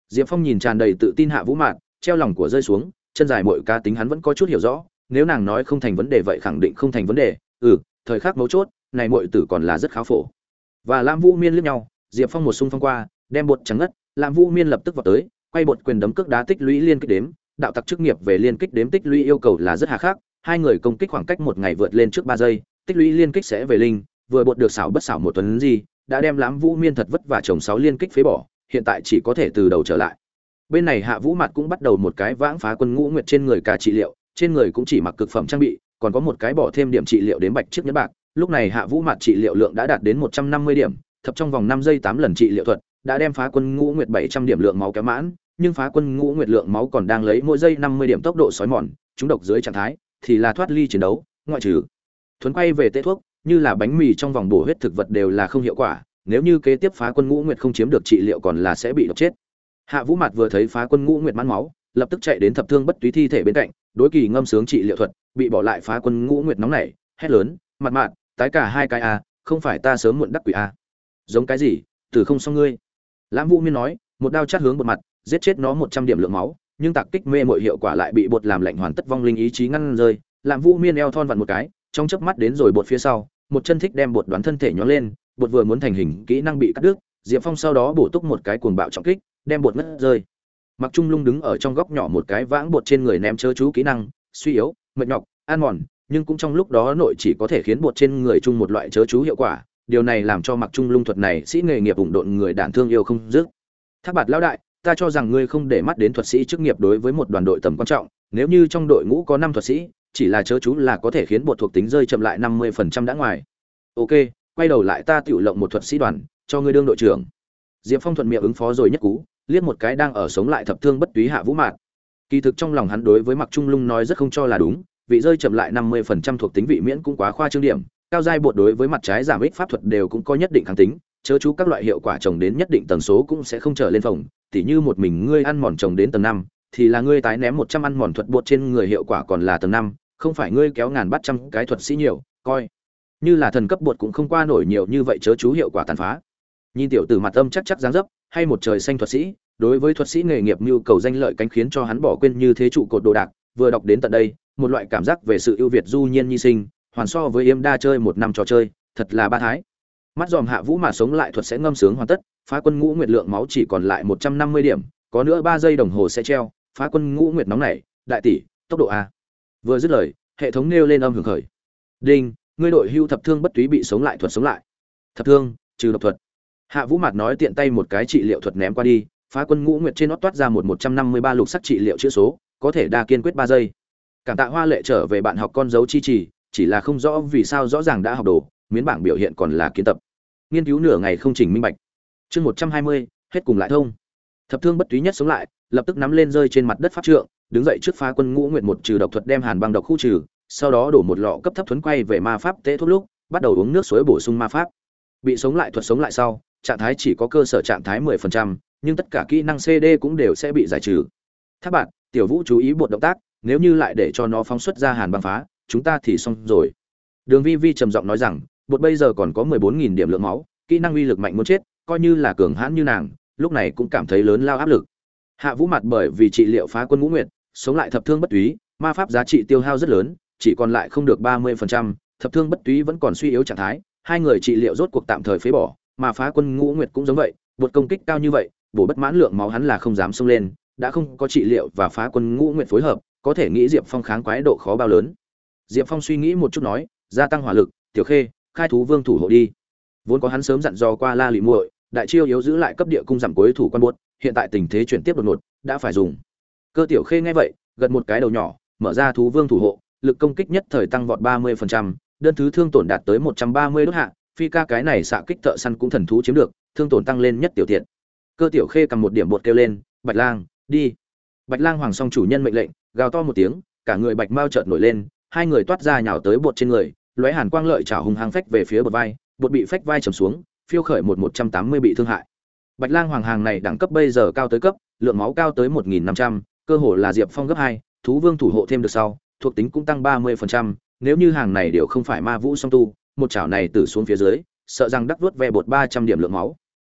Diệp phong nhìn tràn đầy tự tin hạ vũ mạn treo lòng của rơi xuống, chân dài mọi ca tính hắn vẫn có chút hiểu rõ, nếu nàng nói không thành vấn đề vậy khẳng định không thành vấn đề ừ thời khắc mấu chốt, này mọi tử còn là rất khá phổ. Và lam vũ miên liếc nhau, diệp phong một xung phong qua đem bột trắng ngất làm vũ miên lập tức vào tới, quay bột quyền đấm cước đá tích lũy liên kích đếm, đạo tặc chức nghiệp về liên kích đếm tích lũy yêu cầu là rất hà khắc, hai người công kích khoảng cách một ngày vượt lên trước ba giây, tích lũy liên kích sẽ về linh, vừa bột được xảo bất xảo một tuần gì, đã đem lãm vũ miên thật vất và chồng sáu liên kích phế bỏ, hiện tại chỉ có thể từ đầu trở lại. Bên này hạ vũ mặt cũng bắt đầu một cái vãng phá quân ngũ nguyệt trên người cả trị liệu, trên người cũng chỉ mặc cực phẩm trang bị, còn có một cái bỏ thêm điểm trị liệu đến bạch chiếc nhẫn bạc. Lúc này hạ vũ mặt trị liệu lượng đã đạt đến một trăm năm mươi điểm, thập trong vòng năm giây tám lần trị liệu thuật đã đem phá quân ngũ nguyệt bảy trăm điểm lượng máu kéo mãn, nhưng phá quân ngũ nguyệt lượng máu còn đang lấy mỗi giây năm mươi điểm tốc độ sói mòn, chúng độc dưới trạng thái, thì là thoát ly chiến đấu, ngoại trừ thuấn quay về tê thuốc, như là bánh mì trong vòng bổ huyết thực vật đều là không hiệu quả, nếu như kế tiếp phá quân ngũ nguyệt không chiếm được trị liệu còn là sẽ bị độc chết. Hạ vũ mạt vừa thấy phá quân ngũ nguyệt mãn máu, lập tức chạy đến thập thương bất túy thi thể bên cạnh, đối kỳ ngâm sướng trị liệu thuật, bị bỏ lại phá quân ngũ nguyệt nóng nảy, hét lớn mặt mạn tái cả hai cái a, không phải ta sớm muộn đắc quỷ a. Giống cái gì? Từ không xong ngươi lãm vũ miên nói, một đao chát hướng một mặt, giết chết nó một trăm điểm lượng máu, nhưng tạc kích mê mọi hiệu quả lại bị bột làm lạnh hoàn tất vong linh ý chí ngăn rơi. Làm vũ miên eo thon vặn một cái, trong chớp mắt đến rồi bột phía sau, một chân thích đem bột đoán thân thể nhón lên, bột vừa muốn thành hình, kỹ năng bị cắt đứt, diệp phong sau đó bổ túc một cái cuồng bạo trọng kích, đem bột ngất rơi. Mặc trung lung đứng ở trong góc nhỏ một cái vãng bột trên người ném chớ chú kỹ năng, suy yếu, mệt nhọc an mòn, nhưng cũng trong lúc đó nội chỉ có thể khiến bột trên người chung một loại chớ chú hiệu quả điều này làm cho mặc trung lung thuật này sĩ nghề nghiệp ủng độn người đản thương yêu không dứt. Thác bạt lão đại, ta cho rằng ngươi không để mắt đến thuật sĩ chức nghiệp đối với một đoàn đội tầm quan trọng, nếu như trong đội ngũ có năm thuật sĩ, chỉ là chớ chú là có thể khiến bột thuộc tính rơi chậm lại năm mươi phần trăm đã ngoài. Ok, quay đầu lại ta tự lộng một thuật sĩ đoàn, cho ngươi đương đội trưởng. Diệp phong thuận miệng ứng phó rồi nhất cú, liếc một cái đang ở sống lại thập thương bất túy hạ vũ mạn kỳ thực trong lòng hắn đối với mặc trung lung nói rất không cho là đúng, vị rơi chậm lại năm mươi phần trăm thuộc tính vị miễn cũng quá khoa trương điểm cao giai bột đối với mặt trái giảm ích pháp thuật đều cũng có nhất định kháng tính, chớ chú các loại hiệu quả trồng đến nhất định tần số cũng sẽ không trở lên phòng tỉ như một mình ngươi ăn mòn trồng đến tầng năm, thì là ngươi tái ném một trăm ăn mòn thuật bột trên người hiệu quả còn là tầng năm, không phải ngươi kéo ngàn bắt trăm cái thuật sĩ nhiều, coi. Như là thần cấp bột cũng không qua nổi nhiều như vậy chớ chú hiệu quả tàn phá. Nhìn tiểu tử mặt âm chắc chắc dáng dấp, hay một trời xanh thuật sĩ, đối với thuật sĩ nghề nghiệp nhu cầu danh lợi cánh khiến cho hắn bỏ quên như thế trụ cột đồ đạc, vừa đọc đến tận đây, một loại cảm giác về sự ưu việt du nhiên nhi sinh hoàn so với yêm đa chơi một năm trò chơi, thật là ba thái. Mắt dòm hạ vũ mà sống lại thuật sẽ ngâm sướng hoàn tất, phá quân ngũ nguyệt lượng máu chỉ còn lại một trăm năm mươi điểm, có nữa ba giây đồng hồ sẽ treo, phá quân ngũ nguyệt nóng này đại tỷ, tốc độ a. Vừa dứt lời, hệ thống nêu lên âm hưởng khởi. Đinh, ngươi đội hưu thập thương bất túy bị sống lại thuật sống lại. Thập thương, trừ độc thuật. Hạ vũ mạt nói tiện tay một cái trị liệu thuật ném qua đi, phá quân ngũ nguyệt trên nót toát ra một một trăm năm mươi ba lục sắc trị liệu chữ số, có thể đa kiên quyết ba giây. Cảm tạ hoa lệ trở về bạn học con dấu chi trì chỉ là không rõ vì sao rõ ràng đã học đồ miến bảng biểu hiện còn là kiến tập. Nghiên cứu nửa ngày không chỉnh minh bạch. Chương một trăm hai mươi hết cùng lại thông. Thập thương bất túy nhất sống lại lập tức nắm lên rơi trên mặt đất pháp trượng đứng dậy trước phá quân ngũ nguyện một trừ độc thuật đem hàn băng độc khu trừ sau đó đổ một lọ cấp thấp thuấn quay về ma pháp tế thuốc lúc bắt đầu uống nước suối bổ sung ma pháp. Bị sống lại thuật sống lại sau trạng thái chỉ có cơ sở trạng thái 10%, nhưng tất cả kỹ năng CD cũng đều sẽ bị giải trừ. Các bạn, Tiểu Vũ chú ý bộ động tác, nếu như lại để cho nó phóng xuất ra hàn băng phá, chúng ta thì xong rồi. Đường Vi Vi trầm giọng nói rằng, bột bây giờ còn có 14000 điểm lượng máu, kỹ năng uy lực mạnh muốn chết, coi như là cường hãn như nàng, lúc này cũng cảm thấy lớn lao áp lực. Hạ Vũ mặt bởi vì trị liệu phá quân ngũ nguyệt, sống lại thập thương bất túy, ma pháp giá trị tiêu hao rất lớn, chỉ còn lại không được 30%, thập thương bất túy vẫn còn suy yếu trạng thái, hai người trị liệu rốt cuộc tạm thời phế bỏ, mà phá quân ngũ nguyệt cũng giống vậy bột công kích cao như vậy bổ bất mãn lượng máu hắn là không dám xông lên đã không có trị liệu và phá quân ngũ nguyệt phối hợp có thể nghĩ diệp phong kháng quái độ khó bao lớn diệp phong suy nghĩ một chút nói gia tăng hỏa lực tiểu khê khai thú vương thủ hộ đi. Vốn có hắn sớm dặn dò qua la Lệ muội đại chiêu yếu giữ lại cấp địa cung giảm cuối thủ quan buốt hiện tại tình thế chuyển tiếp đột ngột đã phải dùng. Cơ tiểu khê nghe vậy gật một cái đầu nhỏ mở ra thú vương thủ hộ lực công kích nhất thời tăng vọt ba 30%, đơn thứ thương tổn đạt tới một trăm ba mươi đốt hạ phi ca cái này xạ kích thợ săn cũng thần thú chiếm được thương tổn tăng lên nhất tiểu tiện. Cơ tiểu khê cầm một điểm bột kêu lên bạch lang đi. Bạch lang hoàng song chủ nhân mệnh lệnh gào to một tiếng cả người bạch mao chợt nổi lên hai người toát ra nhào tới bột trên người, lóe hàn quang lợi chảo hùng hăng phách về phía bột vai, bột bị phách vai trầm xuống, phiêu khởi một một trăm tám mươi bị thương hại. Bạch lang hoàng hàng này đẳng cấp bây giờ cao tới cấp, lượng máu cao tới một nghìn năm trăm, cơ hồ là diệp phong gấp hai, thú vương thủ hộ thêm được sau, thuộc tính cũng tăng ba mươi phần trăm, nếu như hàng này đều không phải ma vũ song tu, một chảo này từ xuống phía dưới, sợ rằng đắc vuốt ve bột ba trăm điểm lượng máu.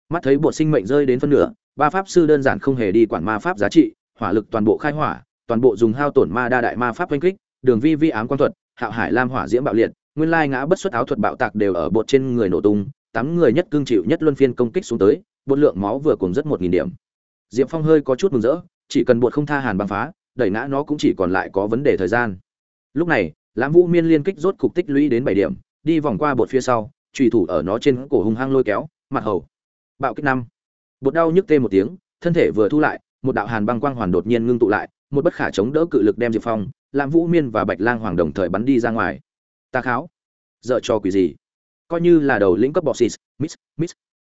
Mắt thấy bột sinh mệnh rơi đến phân nửa, ba pháp sư đơn giản không hề đi quản ma pháp giá trị, hỏa lực toàn bộ khai hỏa, toàn bộ dùng hao tổn ma đa đại ma pháp oanh kích đường vi vi ám quan thuật, hạo hải lam hỏa diễm bạo liệt, nguyên lai ngã bất xuất áo thuật bạo tạc đều ở bột trên người nổ tung, tám người nhất cương chịu nhất luân phiên công kích xuống tới, bột lượng máu vừa cùng rất một nghìn điểm. Diệp phong hơi có chút mừng rỡ, chỉ cần bột không tha hàn băng phá, đẩy ngã nó cũng chỉ còn lại có vấn đề thời gian. Lúc này, lãm vũ miên liên kích rốt cục tích lũy đến bảy điểm, đi vòng qua bột phía sau trùy thủ ở nó trên cổ hung hăng lôi kéo, mặt hầu. Bạo kích năm. Bột đau nhức tê một tiếng, thân thể vừa thu lại, một đạo hàn băng quang hoàn đột nhiên ngưng tụ lại một bất khả chống đỡ cự lực đem diệp phong lãm vũ miên và bạch lang hoàng đồng thời bắn đi ra ngoài. Ta kháo. Dợ cho quỷ gì? Coi như là đầu lĩnh cấp bọ xịt miss miss.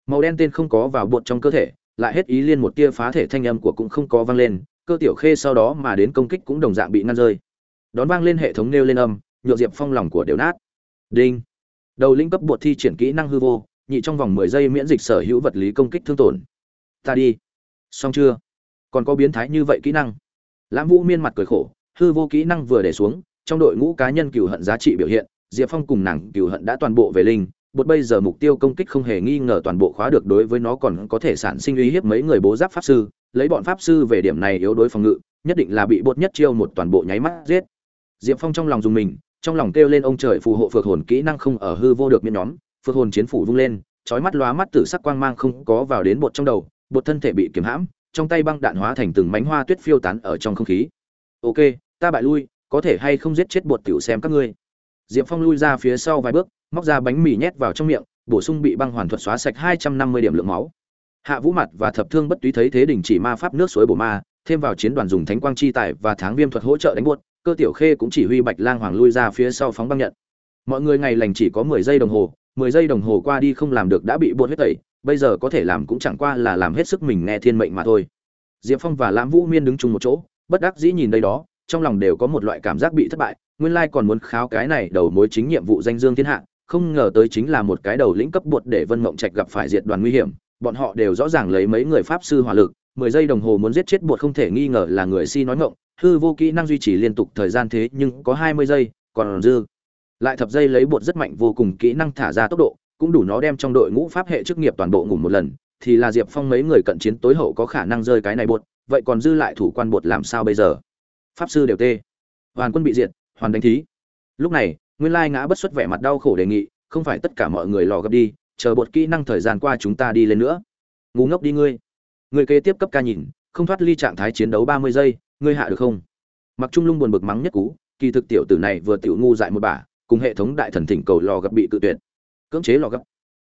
Màu đen tên không có vào bột trong cơ thể, lại hết ý liên một tia phá thể thanh âm của cũng không có vang lên, cơ tiểu khê sau đó mà đến công kích cũng đồng dạng bị ngăn rơi. Đón vang lên hệ thống nêu lên âm nhựa diệp phong lòng của đều nát. Đinh. Đầu lĩnh cấp bột thi triển kỹ năng hư vô, nhị trong vòng mười giây miễn dịch sở hữu vật lý công kích thương tổn. Ta đi. Xong chưa? Còn có biến thái như vậy kỹ năng lãm vũ miên mặt cười khổ, hư vô kỹ năng vừa để xuống, trong đội ngũ cá nhân cừu hận giá trị biểu hiện, diệp phong cùng nàng cừu hận đã toàn bộ về linh bột bây giờ mục tiêu công kích không hề nghi ngờ toàn bộ khóa được đối với nó còn có thể sản sinh uy hiếp mấy người bố giáp pháp sư, lấy bọn pháp sư về điểm này yếu đối phòng ngự, nhất định là bị bột nhất chiêu một toàn bộ nháy mắt giết. Diệp phong trong lòng dùng mình, trong lòng kêu lên ông trời phù hộ phược hồn kỹ năng không ở hư vô được miễn nhóm, phược hồn chiến phủ vung lên, chói mắt lóa mắt tử sắc quang mang không có vào đến bột trong đầu, bột thân thể bị kiếm hãm trong tay băng đạn hóa thành từng mảnh hoa tuyết phiêu tán ở trong không khí. Ok, ta bại lui, có thể hay không giết chết bột tiểu xem các ngươi. Diệp phong lui ra phía sau vài bước, móc ra bánh mì nhét vào trong miệng, bổ sung bị băng hoàn thuật xóa sạch hai trăm năm mươi điểm lượng máu. Hạ vũ mặt và thập thương bất túy thấy thế đình chỉ ma pháp nước suối bổ ma, thêm vào chiến đoàn dùng thánh quang chi tài và tháng viêm thuật hỗ trợ đánh buốt, cơ tiểu khê cũng chỉ huy bạch lang hoàng lui ra phía sau phóng băng nhận. Mọi người ngày lành chỉ có mười giây đồng hồ, mười giây đồng hồ qua đi không làm được đã bị buốt huyết tẩy bây giờ có thể làm cũng chẳng qua là làm hết sức mình nghe thiên mệnh mà thôi. Diệp phong và lãm vũ miên đứng chung một chỗ, bất đắc dĩ nhìn đây đó, trong lòng đều có một loại cảm giác bị thất bại, nguyên lai còn muốn kháo cái này đầu mối chính nhiệm vụ danh dương thiên hạ, không ngờ tới chính là một cái đầu lĩnh cấp bột để vân mộng trạch gặp phải diệt đoàn nguy hiểm, bọn họ đều rõ ràng lấy mấy người pháp sư hỏa lực, mười giây đồng hồ muốn giết chết bột không thể nghi ngờ là người si nói ngọng, hư vô kỹ năng duy trì liên tục thời gian thế nhưng có hai mươi giây, còn dư. Lại thập giây lấy bột rất mạnh vô cùng kỹ năng thả ra tốc độ cũng đủ nó đem trong đội ngũ pháp hệ chức nghiệp toàn bộ ngủ một lần thì là diệp phong mấy người cận chiến tối hậu có khả năng rơi cái này bột vậy còn dư lại thủ quan bột làm sao bây giờ? Pháp sư đều tê. Hoàn quân bị diệt hoàn đánh thí. Lúc này nguyên lai ngã bất xuất vẻ mặt đau khổ đề nghị không phải tất cả mọi người lò gấp đi chờ bột kỹ năng thời gian qua chúng ta đi lên nữa. Ngu ngốc đi ngươi. Người kế tiếp cấp ca nhìn không thoát ly trạng thái chiến đấu ba mươi giây ngươi hạ được không? Mặc trung lung buồn bực mắng nhất cú kỳ thực tiểu tử này vừa tiểu ngu dại một bà, cùng hệ thống đại thần thỉnh cầu lò gấp bị cự tuyệt cưỡng chế lò gấp.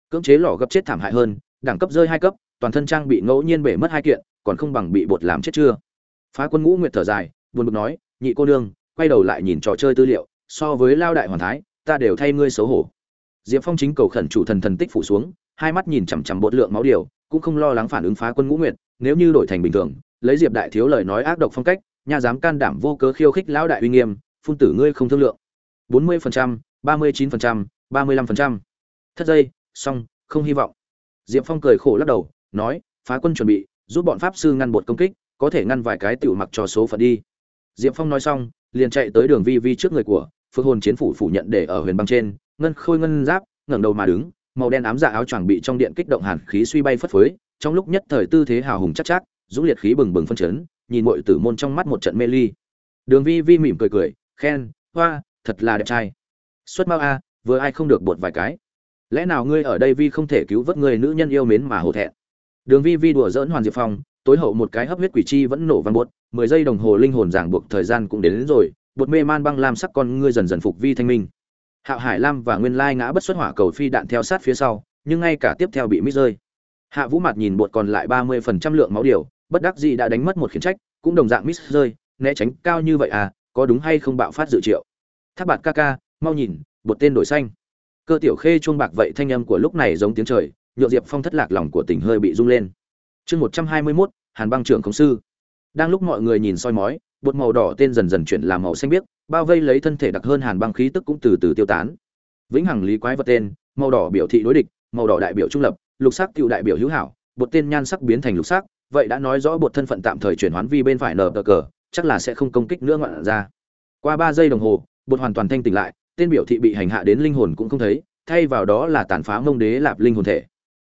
Cưỡng chế lò gấp chết thảm hại hơn, đẳng cấp rơi hai cấp, toàn thân trang bị ngẫu nhiên bể mất hai kiện, còn không bằng bị bột làm chết chưa? Phá quân ngũ nguyệt thở dài, buồn bực nói, nhị cô nương, quay đầu lại nhìn trò chơi tư liệu, so với lao đại hoàn thái, ta đều thay ngươi xấu hổ. Diệp phong chính cầu khẩn chủ thần thần tích phủ xuống, hai mắt nhìn chằm chằm bột lượng máu điều, cũng không lo lắng phản ứng phá quân ngũ nguyệt, nếu như đổi thành bình thường, lấy diệp đại thiếu lời nói ác độc phong cách nhà dám can đảm vô cớ khiêu khích lão đại uy nghiêm, phun tử ngươi không thương lượng. Bốn mươi phần trăm, ba mươi chín phần trăm, ba mươi lăm phần trăm thất giây xong, không hy vọng. Diệp phong cười khổ lắc đầu, nói, phá quân chuẩn bị, giúp bọn pháp sư ngăn bột công kích, có thể ngăn vài cái tiểu mặc cho số phận đi. Diệp phong nói xong, liền chạy tới đường vi vi trước người của phước hồn chiến phủ phủ nhận để ở huyền băng trên, ngân khôi ngân giáp, ngẩng đầu mà đứng, màu đen ám dạ áo choàng bị trong điện kích động hàn khí suy bay phất phới, trong lúc nhất thời tư thế hào hùng chắc chắc, dũng liệt khí bừng bừng phân chấn, nhìn mọi tử môn trong mắt một trận mê ly. Đường vi vi mỉm cười cười, khen, hoa, thật là đẹp trai. Xuất mao a, vừa ai không được bột vài cái lẽ nào ngươi ở đây vi không thể cứu vớt người nữ nhân yêu mến mà hổ thẹn? Đường vi vi đùa dỡn hoàn diệp phong tối hậu một cái hấp huyết quỷ chi vẫn nổ văn bột mười giây đồng hồ linh hồn giảng buộc thời gian cũng đến, đến rồi bột mê man băng lam sắc con ngươi dần dần phục vi thanh minh. Hạo hải lam và nguyên lai ngã bất xuất hỏa cầu phi đạn theo sát phía sau nhưng ngay cả tiếp theo bị mít rơi. Hạ vũ mặt nhìn bột còn lại ba mươi phần trăm lượng máu điều bất đắc dĩ đã đánh mất một khiển trách cũng đồng dạng mít rơi né tránh cao như vậy à có đúng hay không bạo phát dự triệu? Tháp bạt ca ca mau nhìn bột tên đổi xanh cơ tiểu khê chuông bạc vậy thanh âm của lúc này giống tiếng trời nhựa diệp phong thất lạc lòng của tỉnh hơi bị rung lên. Chương một trăm hai mươi mốt, hàn băng trưởng khống sư. Đang lúc mọi người nhìn soi mói, bột màu đỏ tên dần dần chuyển làm màu xanh biếc, bao vây lấy thân thể đặc hơn hàn băng khí tức cũng từ từ tiêu tán. Vĩnh hằng lý quái vật tên, màu đỏ biểu thị đối địch, màu đỏ đại biểu trung lập, lục sắc cựu đại biểu hữu hảo, bột tên nhan sắc biến thành lục sắc, vậy đã nói rõ bột thân phận tạm thời chuyển hoán vi bên phải nờ cờ, chắc là sẽ không công kích nữa ngoạn ra. Qua ba giây đồng hồ, bột hoàn toàn thanh tỉnh lại tên biểu thị bị hành hạ đến linh hồn cũng không thấy, thay vào đó là tàn phá mông đế lạp linh hồn thể.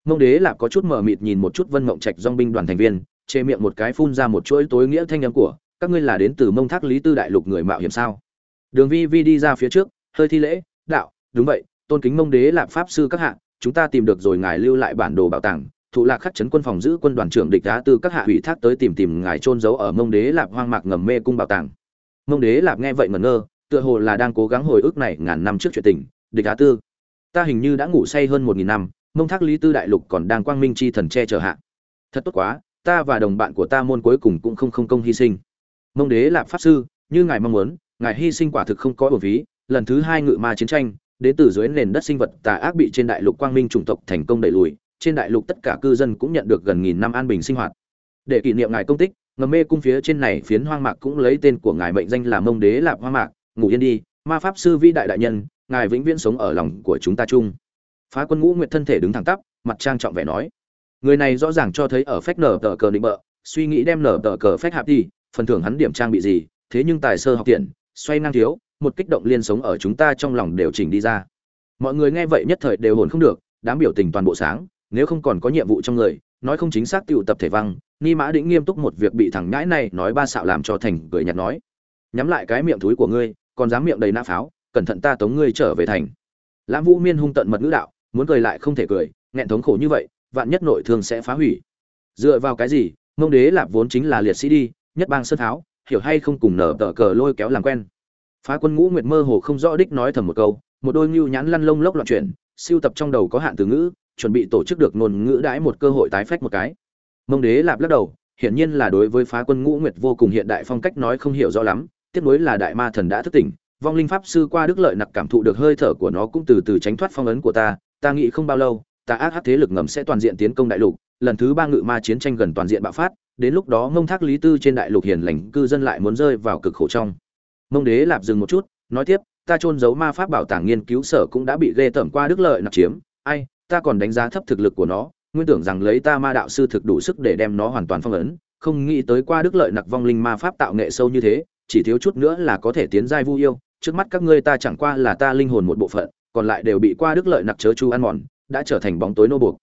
Mông đế lạp có chút mờ mịt nhìn một chút vân mộng trạch dong binh đoàn thành viên chê miệng một cái phun ra một chuỗi tối nghĩa thanh âm của, các ngươi là đến từ mông thác lý tư đại lục người mạo hiểm sao? Đường vi vi đi ra phía trước, hơi thi lễ, đạo, đúng vậy, tôn kính mông đế lạp pháp sư các hạ, chúng ta tìm được rồi ngài lưu lại bản đồ bảo tàng, thụ lạc khắc chấn quân phòng giữ quân đoàn trưởng địch đá từ các hạ ủy thác tới tìm tìm ngài trôn giấu ở mông đế lạp hoang mạc ngầm mê cung bảo tàng. Mông đế lạp nghe vậy ngẩn ngơ tựa hồ là đang cố gắng hồi ức này ngàn năm trước chuyện tình, địch á tư. Ta hình như đã ngủ say hơn một nghìn năm, mông thác lý tư đại lục còn đang quang minh chi thần che chở hạ. Thật tốt quá, ta và đồng bạn của ta môn cuối cùng cũng không không công hy sinh. Mông đế là pháp sư, như ngài mong muốn, ngài hy sinh quả thực không có bổ phí. Lần thứ hai ngự ma chiến tranh đến từ dưới nền đất sinh vật tà ác bị trên đại lục quang minh chủng tộc thành công đẩy lùi. Trên đại lục tất cả cư dân cũng nhận được gần nghìn năm an bình sinh hoạt. Để kỷ niệm ngài công tích, ngầm mê cung phía trên này phiến hoang mạc cũng lấy tên của ngài mệnh danh là mông đế lạp hoang mạc ngủ yên đi, ma pháp sư vĩ đại đại nhân, ngài vĩnh viễn sống ở lòng của chúng ta chung. Phá quân ngũ nguyệt thân thể đứng thẳng tắp, mặt trang trọng vẻ nói. Người này rõ ràng cho thấy ở phách nở tờ cờ định bợ, suy nghĩ đem nở tờ cờ phách hạp đi, phần thưởng hắn điểm trang bị gì, thế nhưng tài sơ học tiện, xoay năng thiếu, một kích động liên sống ở chúng ta trong lòng đều chỉnh đi ra. Mọi người nghe vậy nhất thời đều hồn không được, đám biểu tình toàn bộ sáng, nếu không còn có nhiệm vụ trong người, nói không chính xác tựu tập thể văng, ni mã đĩnh nghiêm túc một việc bị thằng nhãi này nói ba xạo làm cho thành cười nhạt nói. Nhắm lại cái miệng thúi của ngươi còn dám miệng đầy nã pháo, cẩn thận ta tống ngươi trở về thành. Lãm vũ miên hung tận mật ngữ đạo, muốn cười lại không thể cười, nghẹn thống khổ như vậy, vạn nhất nội thương sẽ phá hủy. Dựa vào cái gì mông đế lạp vốn chính là liệt sĩ đi, nhất bang sơn tháo hiểu hay không cùng nở tờ cờ lôi kéo làm quen. Phá quân ngũ nguyệt mơ hồ không rõ đích nói thầm một câu, một đôi ngưu nhãn lăn lông lốc loạn chuyển, siêu tập trong đầu có hạn từ ngữ, chuẩn bị tổ chức được ngôn ngữ đãi một cơ hội tái phách một cái. Mông đế lạp lắc đầu, hiển nhiên là đối với phá quân ngũ nguyệt vô cùng hiện đại phong cách nói không hiểu rõ lắm tiếc nối là đại ma thần đã thức tỉnh, vong linh pháp sư qua đức lợi nặc cảm thụ được hơi thở của nó cũng từ từ tránh thoát phong ấn của ta ta nghĩ không bao lâu, ta ác hắc thế lực ngầm sẽ toàn diện tiến công đại lục, lần thứ ba ngự ma chiến tranh gần toàn diện bạo phát, đến lúc đó mông thác lý tư trên đại lục hiền lành, cư dân lại muốn rơi vào cực khổ trong. Mông đế lạp dừng một chút, nói tiếp, ta trôn giấu ma pháp bảo tàng nghiên cứu sở cũng đã bị ghê tởm qua đức lợi nặc chiếm, ai, ta còn đánh giá thấp thực lực của nó, nguyên tưởng rằng lấy ta ma đạo sư thực đủ sức để đem nó hoàn toàn phong ấn, không nghĩ tới qua đức lợi nặc vong linh ma pháp tạo nghệ sâu như thế chỉ thiếu chút nữa là có thể tiến giai vu yêu, trước mắt các ngươi ta chẳng qua là ta linh hồn một bộ phận, còn lại đều bị qua đức lợi nặc chớ chu ăn mòn, đã trở thành bóng tối nô buộc.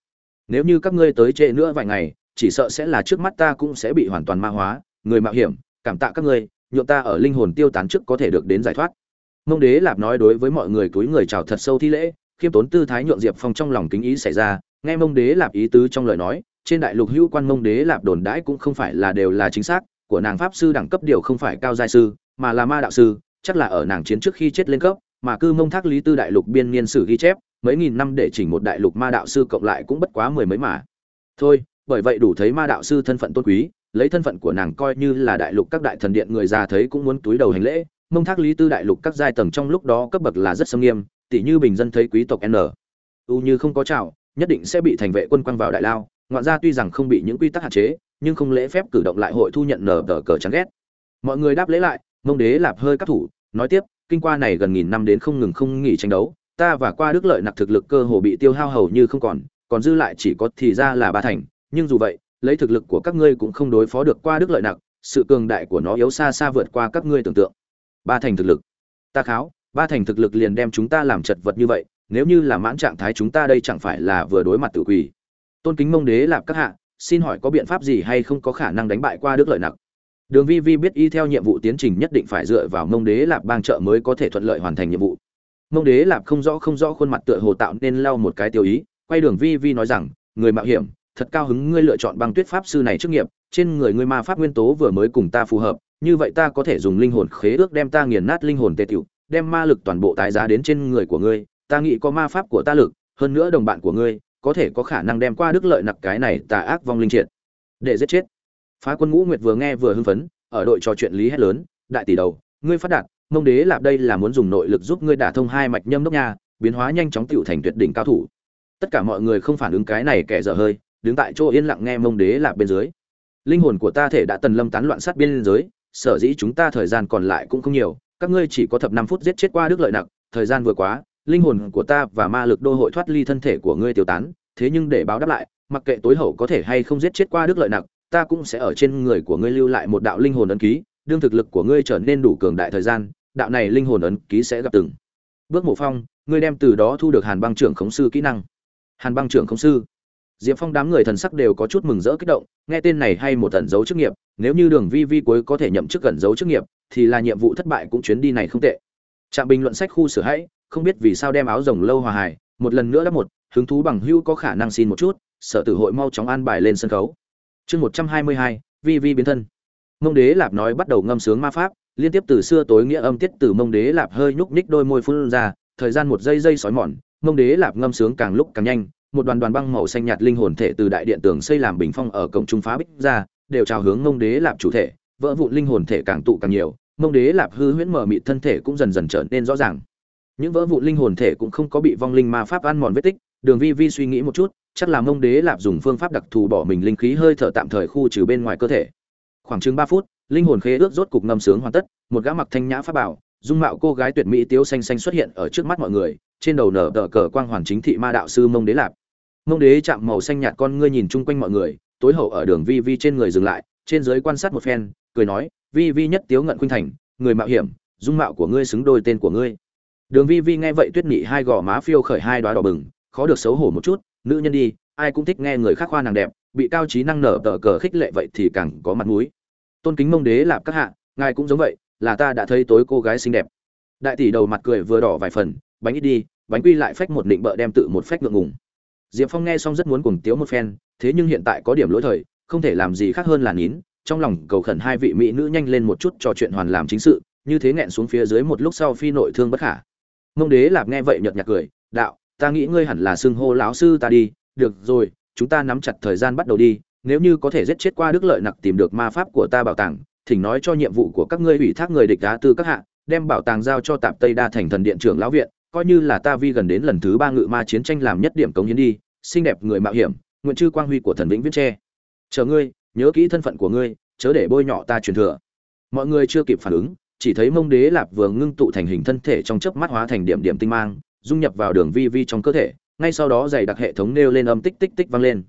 Nếu như các ngươi tới trễ nữa vài ngày, chỉ sợ sẽ là trước mắt ta cũng sẽ bị hoàn toàn ma hóa, người mạo hiểm, cảm tạ các ngươi, nhượng ta ở linh hồn tiêu tán trước có thể được đến giải thoát. Mông đế lạp nói đối với mọi người túi người chào thật sâu thi lễ, khiêm tốn tư thái nhượng diệp phong trong lòng kính ý xảy ra, nghe mông đế lạp ý tứ trong lời nói, trên đại lục hữu quan mông đế lạp đồn đãi cũng không phải là đều là chính xác của nàng pháp sư đẳng cấp điều không phải cao giai sư, mà là ma đạo sư, chắc là ở nàng chiến trước khi chết lên cấp, mà cư mông thác lý tư đại lục biên niên sử ghi chép, mấy nghìn năm để chỉnh một đại lục ma đạo sư cộng lại cũng bất quá mười mấy mà. Thôi, bởi vậy đủ thấy ma đạo sư thân phận tôn quý, lấy thân phận của nàng coi như là đại lục các đại thần điện người già thấy cũng muốn túi đầu hành lễ, mông thác lý tư đại lục các giai tầng trong lúc đó cấp bậc là rất sâm nghiêm tỷ như bình dân thấy quý tộc n. U như không có chào nhất định sẽ bị thành vệ quân quăng vào đại lao, ngoạn ra tuy rằng không bị những quy tắc hạn chế nhưng không lễ phép cử động lại hội thu nhận nở tờ cờ chán ghét. Mọi người đáp lễ lại, mông đế lạp hơi các thủ, nói tiếp, kinh qua này gần nghìn năm đến không ngừng không nghỉ tranh đấu, ta và qua đức lợi nặc thực lực cơ hồ bị tiêu hao hầu như không còn còn dư lại chỉ có thì ra là ba thành, nhưng dù vậy, lấy thực lực của các ngươi cũng không đối phó được qua đức lợi nặc, sự cường đại của nó yếu xa xa vượt qua các ngươi tưởng tượng. Ba thành thực lực. Ta kháo, ba thành thực lực liền đem chúng ta làm chật vật như vậy, nếu như là mãn trạng thái chúng ta đây chẳng phải là vừa đối mặt tự quỷ. Tôn kính mông đế lạp các hạ xin hỏi có biện pháp gì hay không có khả năng đánh bại qua đức lợi nặc? Đường vi vi biết y theo nhiệm vụ tiến trình nhất định phải dựa vào mông đế lạp bang trợ mới có thể thuận lợi hoàn thành nhiệm vụ. Mông đế lạp không rõ không rõ khuôn mặt tựa hồ tạo nên lau một cái tiêu ý, quay đường vi vi nói rằng, người mạo hiểm, thật cao hứng ngươi lựa chọn băng tuyết pháp sư này trước nghiệp, trên người ngươi ma pháp nguyên tố vừa mới cùng ta phù hợp, như vậy ta có thể dùng linh hồn khế ước đem ta nghiền nát linh hồn tê tiểu, đem ma lực toàn bộ tái giá đến trên người của ngươi, ta nghĩ có ma pháp của ta lực, hơn nữa đồng bạn của ngươi có thể có khả năng đem qua đức lợi nặc cái này tà ác vong linh triệt. Để giết chết. Phá quân ngũ nguyệt vừa nghe vừa hưng phấn, ở đội trò chuyện lý hét lớn, đại tỷ đầu, ngươi phát đạt, mông đế lạp đây là muốn dùng nội lực giúp ngươi đả thông hai mạch nhâm đốc nha, biến hóa nhanh chóng tựu thành tuyệt đỉnh cao thủ. Tất cả mọi người không phản ứng cái này kẻ dở hơi, đứng tại chỗ yên lặng nghe mông đế lạp bên dưới. Linh hồn của ta thể đã tần lâm tán loạn sát biên giới, sở dĩ chúng ta thời gian còn lại cũng không nhiều, các ngươi chỉ có thập năm phút giết chết qua đức lợi nặng thời gian vừa quá linh hồn của ta và ma lực đô hội thoát ly thân thể của ngươi tiêu tán, thế nhưng để báo đáp lại, mặc kệ tối hậu có thể hay không giết chết qua đức lợi nặng ta cũng sẽ ở trên người của ngươi lưu lại một đạo linh hồn ấn ký, đương thực lực của ngươi trở nên đủ cường đại thời gian, đạo này linh hồn ấn ký sẽ gặp từng. Bước mộ phong, ngươi đem từ đó thu được hàn băng trưởng khống sư kỹ năng. Hàn băng trưởng khống sư. Diệp phong đám người thần sắc đều có chút mừng rỡ kích động, nghe tên này hay một tận dấu chức nghiệp, nếu như đường vi vi cuối có thể nhậm chức gần dấu chức nghiệp, thì là nhiệm vụ thất bại cũng chuyến đi này không tệ. Trạm bình luận sách khu sửa hãy không biết vì sao đem áo rồng lâu hòa hài, một lần nữa đắp một, hứng thú bằng hữu có khả năng xin một chút, sở tử hội mau chóng an bài lên sân khấu. Chương một trăm hai mươi hai, vi vi biến thân. Mông đế lạp nói bắt đầu ngâm sướng ma pháp, liên tiếp từ xưa tối nghĩa âm tiết từ mông đế lạp hơi nhúc nhích đôi môi phun ra, thời gian một giây giây sói mòn, mông đế lạp ngâm sướng càng lúc càng nhanh, một đoàn đoàn băng màu xanh nhạt linh hồn thể từ đại điện tường xây làm bình phong ở cổng trung phá bích ra, đều chào hướng mông đế lạp chủ thể, vỡ vụn linh hồn thể càng tụ càng nhiều, mông đế lạp hư huyễn mở mịt thân thể cũng dần dần trở nên rõ ràng những vỡ vụn linh hồn thể cũng không có bị vong linh ma pháp ăn mòn vết tích, đường vi vi suy nghĩ một chút, chắc là mông đế lạp dùng phương pháp đặc thù bỏ mình linh khí hơi thở tạm thời khu trừ bên ngoài cơ thể. Khoảng chừng ba phút, linh hồn khế ước rốt cục ngâm sướng hoàn tất, một gã mặc thanh nhã pháp bảo, dung mạo cô gái tuyệt mỹ tiếu xanh xanh xuất hiện ở trước mắt mọi người, trên đầu nở tờ cờ quang hoàn chính thị ma đạo sư mông đế lạp. Mông đế chạm màu xanh nhạt con ngươi nhìn chung quanh mọi người, tối hậu ở đường vi vi trên người dừng lại, trên giới quan sát một phen, cười nói, vi vi nhất tiếu ngận khuynh thành, người mạo hiểm, dung mạo của ngươi xứng đôi tên của ngươi đường vi vi nghe vậy tuyết nhị hai gò má phiêu khởi hai đoá đỏ bừng, khó được xấu hổ một chút, nữ nhân đi, ai cũng thích nghe người khác khoa nàng đẹp, bị cao trí năng nở tờ cờ khích lệ vậy thì càng có mặt mũi. Tôn kính mông đế lạp các hạ, ngài cũng giống vậy, là ta đã thấy tối cô gái xinh đẹp. Đại tỷ đầu mặt cười vừa đỏ vài phần, bánh ít đi, bánh quy lại phách một định bợ đem tự một phách ngượng ngùng. Diệp phong nghe xong rất muốn cùng tiếu một phen, thế nhưng hiện tại có điểm lỗi thời, không thể làm gì khác hơn là nín, trong lòng cầu khẩn hai vị mỹ nữ nhanh lên một chút trò chuyện hoàn làm chính sự, như thế nghẹn xuống phía dưới một lúc sau phi nội thương bất khả mông đế lạp nghe vậy nhợt nhạt cười, đạo, ta nghĩ ngươi hẳn là xưng hô lão sư ta đi. Được rồi, chúng ta nắm chặt thời gian bắt đầu đi. Nếu như có thể giết chết qua đức lợi nặc tìm được ma pháp của ta bảo tàng, thỉnh nói cho nhiệm vụ của các ngươi ủy thác người địch đá tư các hạ, đem bảo tàng giao cho tạp tây đa thành thần điện trưởng lão viện, coi như là ta vi gần đến lần thứ ba ngự ma chiến tranh làm nhất điểm cống hiến đi. Xinh đẹp người mạo hiểm, nguyện chư quang huy của thần vĩnh viễn tre chờ ngươi, nhớ kỹ thân phận của ngươi, chớ để bôi nhọ ta truyền thừa. Mọi người chưa kịp phản ứng chỉ thấy mông đế lạp vừa ngưng tụ thành hình thân thể trong chớp mắt hóa thành điểm điểm tinh mang dung nhập vào đường vi vi trong cơ thể ngay sau đó dày đặc hệ thống nêu lên âm tích tích tích vang lên.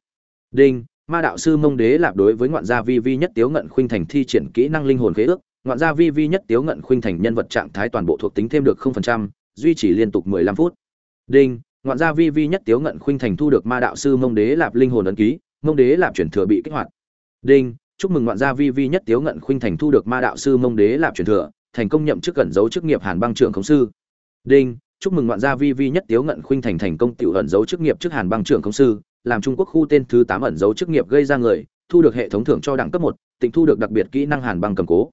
Đinh ma đạo sư mông đế lạp đối với ngoạn gia vi vi nhất tiếu ngận khuynh thành thi triển kỹ năng linh hồn khế ước ngoạn gia vi vi nhất tiếu ngận khuynh thành nhân vật trạng thái toàn bộ thuộc tính thêm được 0%, duy trì liên tục 15 phút. Đinh ngoạn gia vi vi nhất tiếu ngận khuynh thành thu được ma đạo sư mông đế lạp linh hồn ấn ký mông đế lạp chuyển thừa bị kích hoạt. Đinh chúc mừng ngoạn gia vi vi nhất tiếu ngận khuynh thành thu được ma đạo sư mông đế lạp chuyển thừa thành công nhậm chức cẩn dấu chức nghiệp hàn băng trưởng khống sư. Đinh, chúc mừng ngoạn gia vi vi nhất tiếu ngận khuynh thành thành công tiểu ẩn dấu chức nghiệp chức hàn băng trưởng khống sư, làm trung quốc khu tên thứ tám ẩn dấu chức nghiệp gây ra người, thu được hệ thống thưởng cho đẳng cấp một tỉnh thu được đặc biệt kỹ năng hàn băng cầm cố.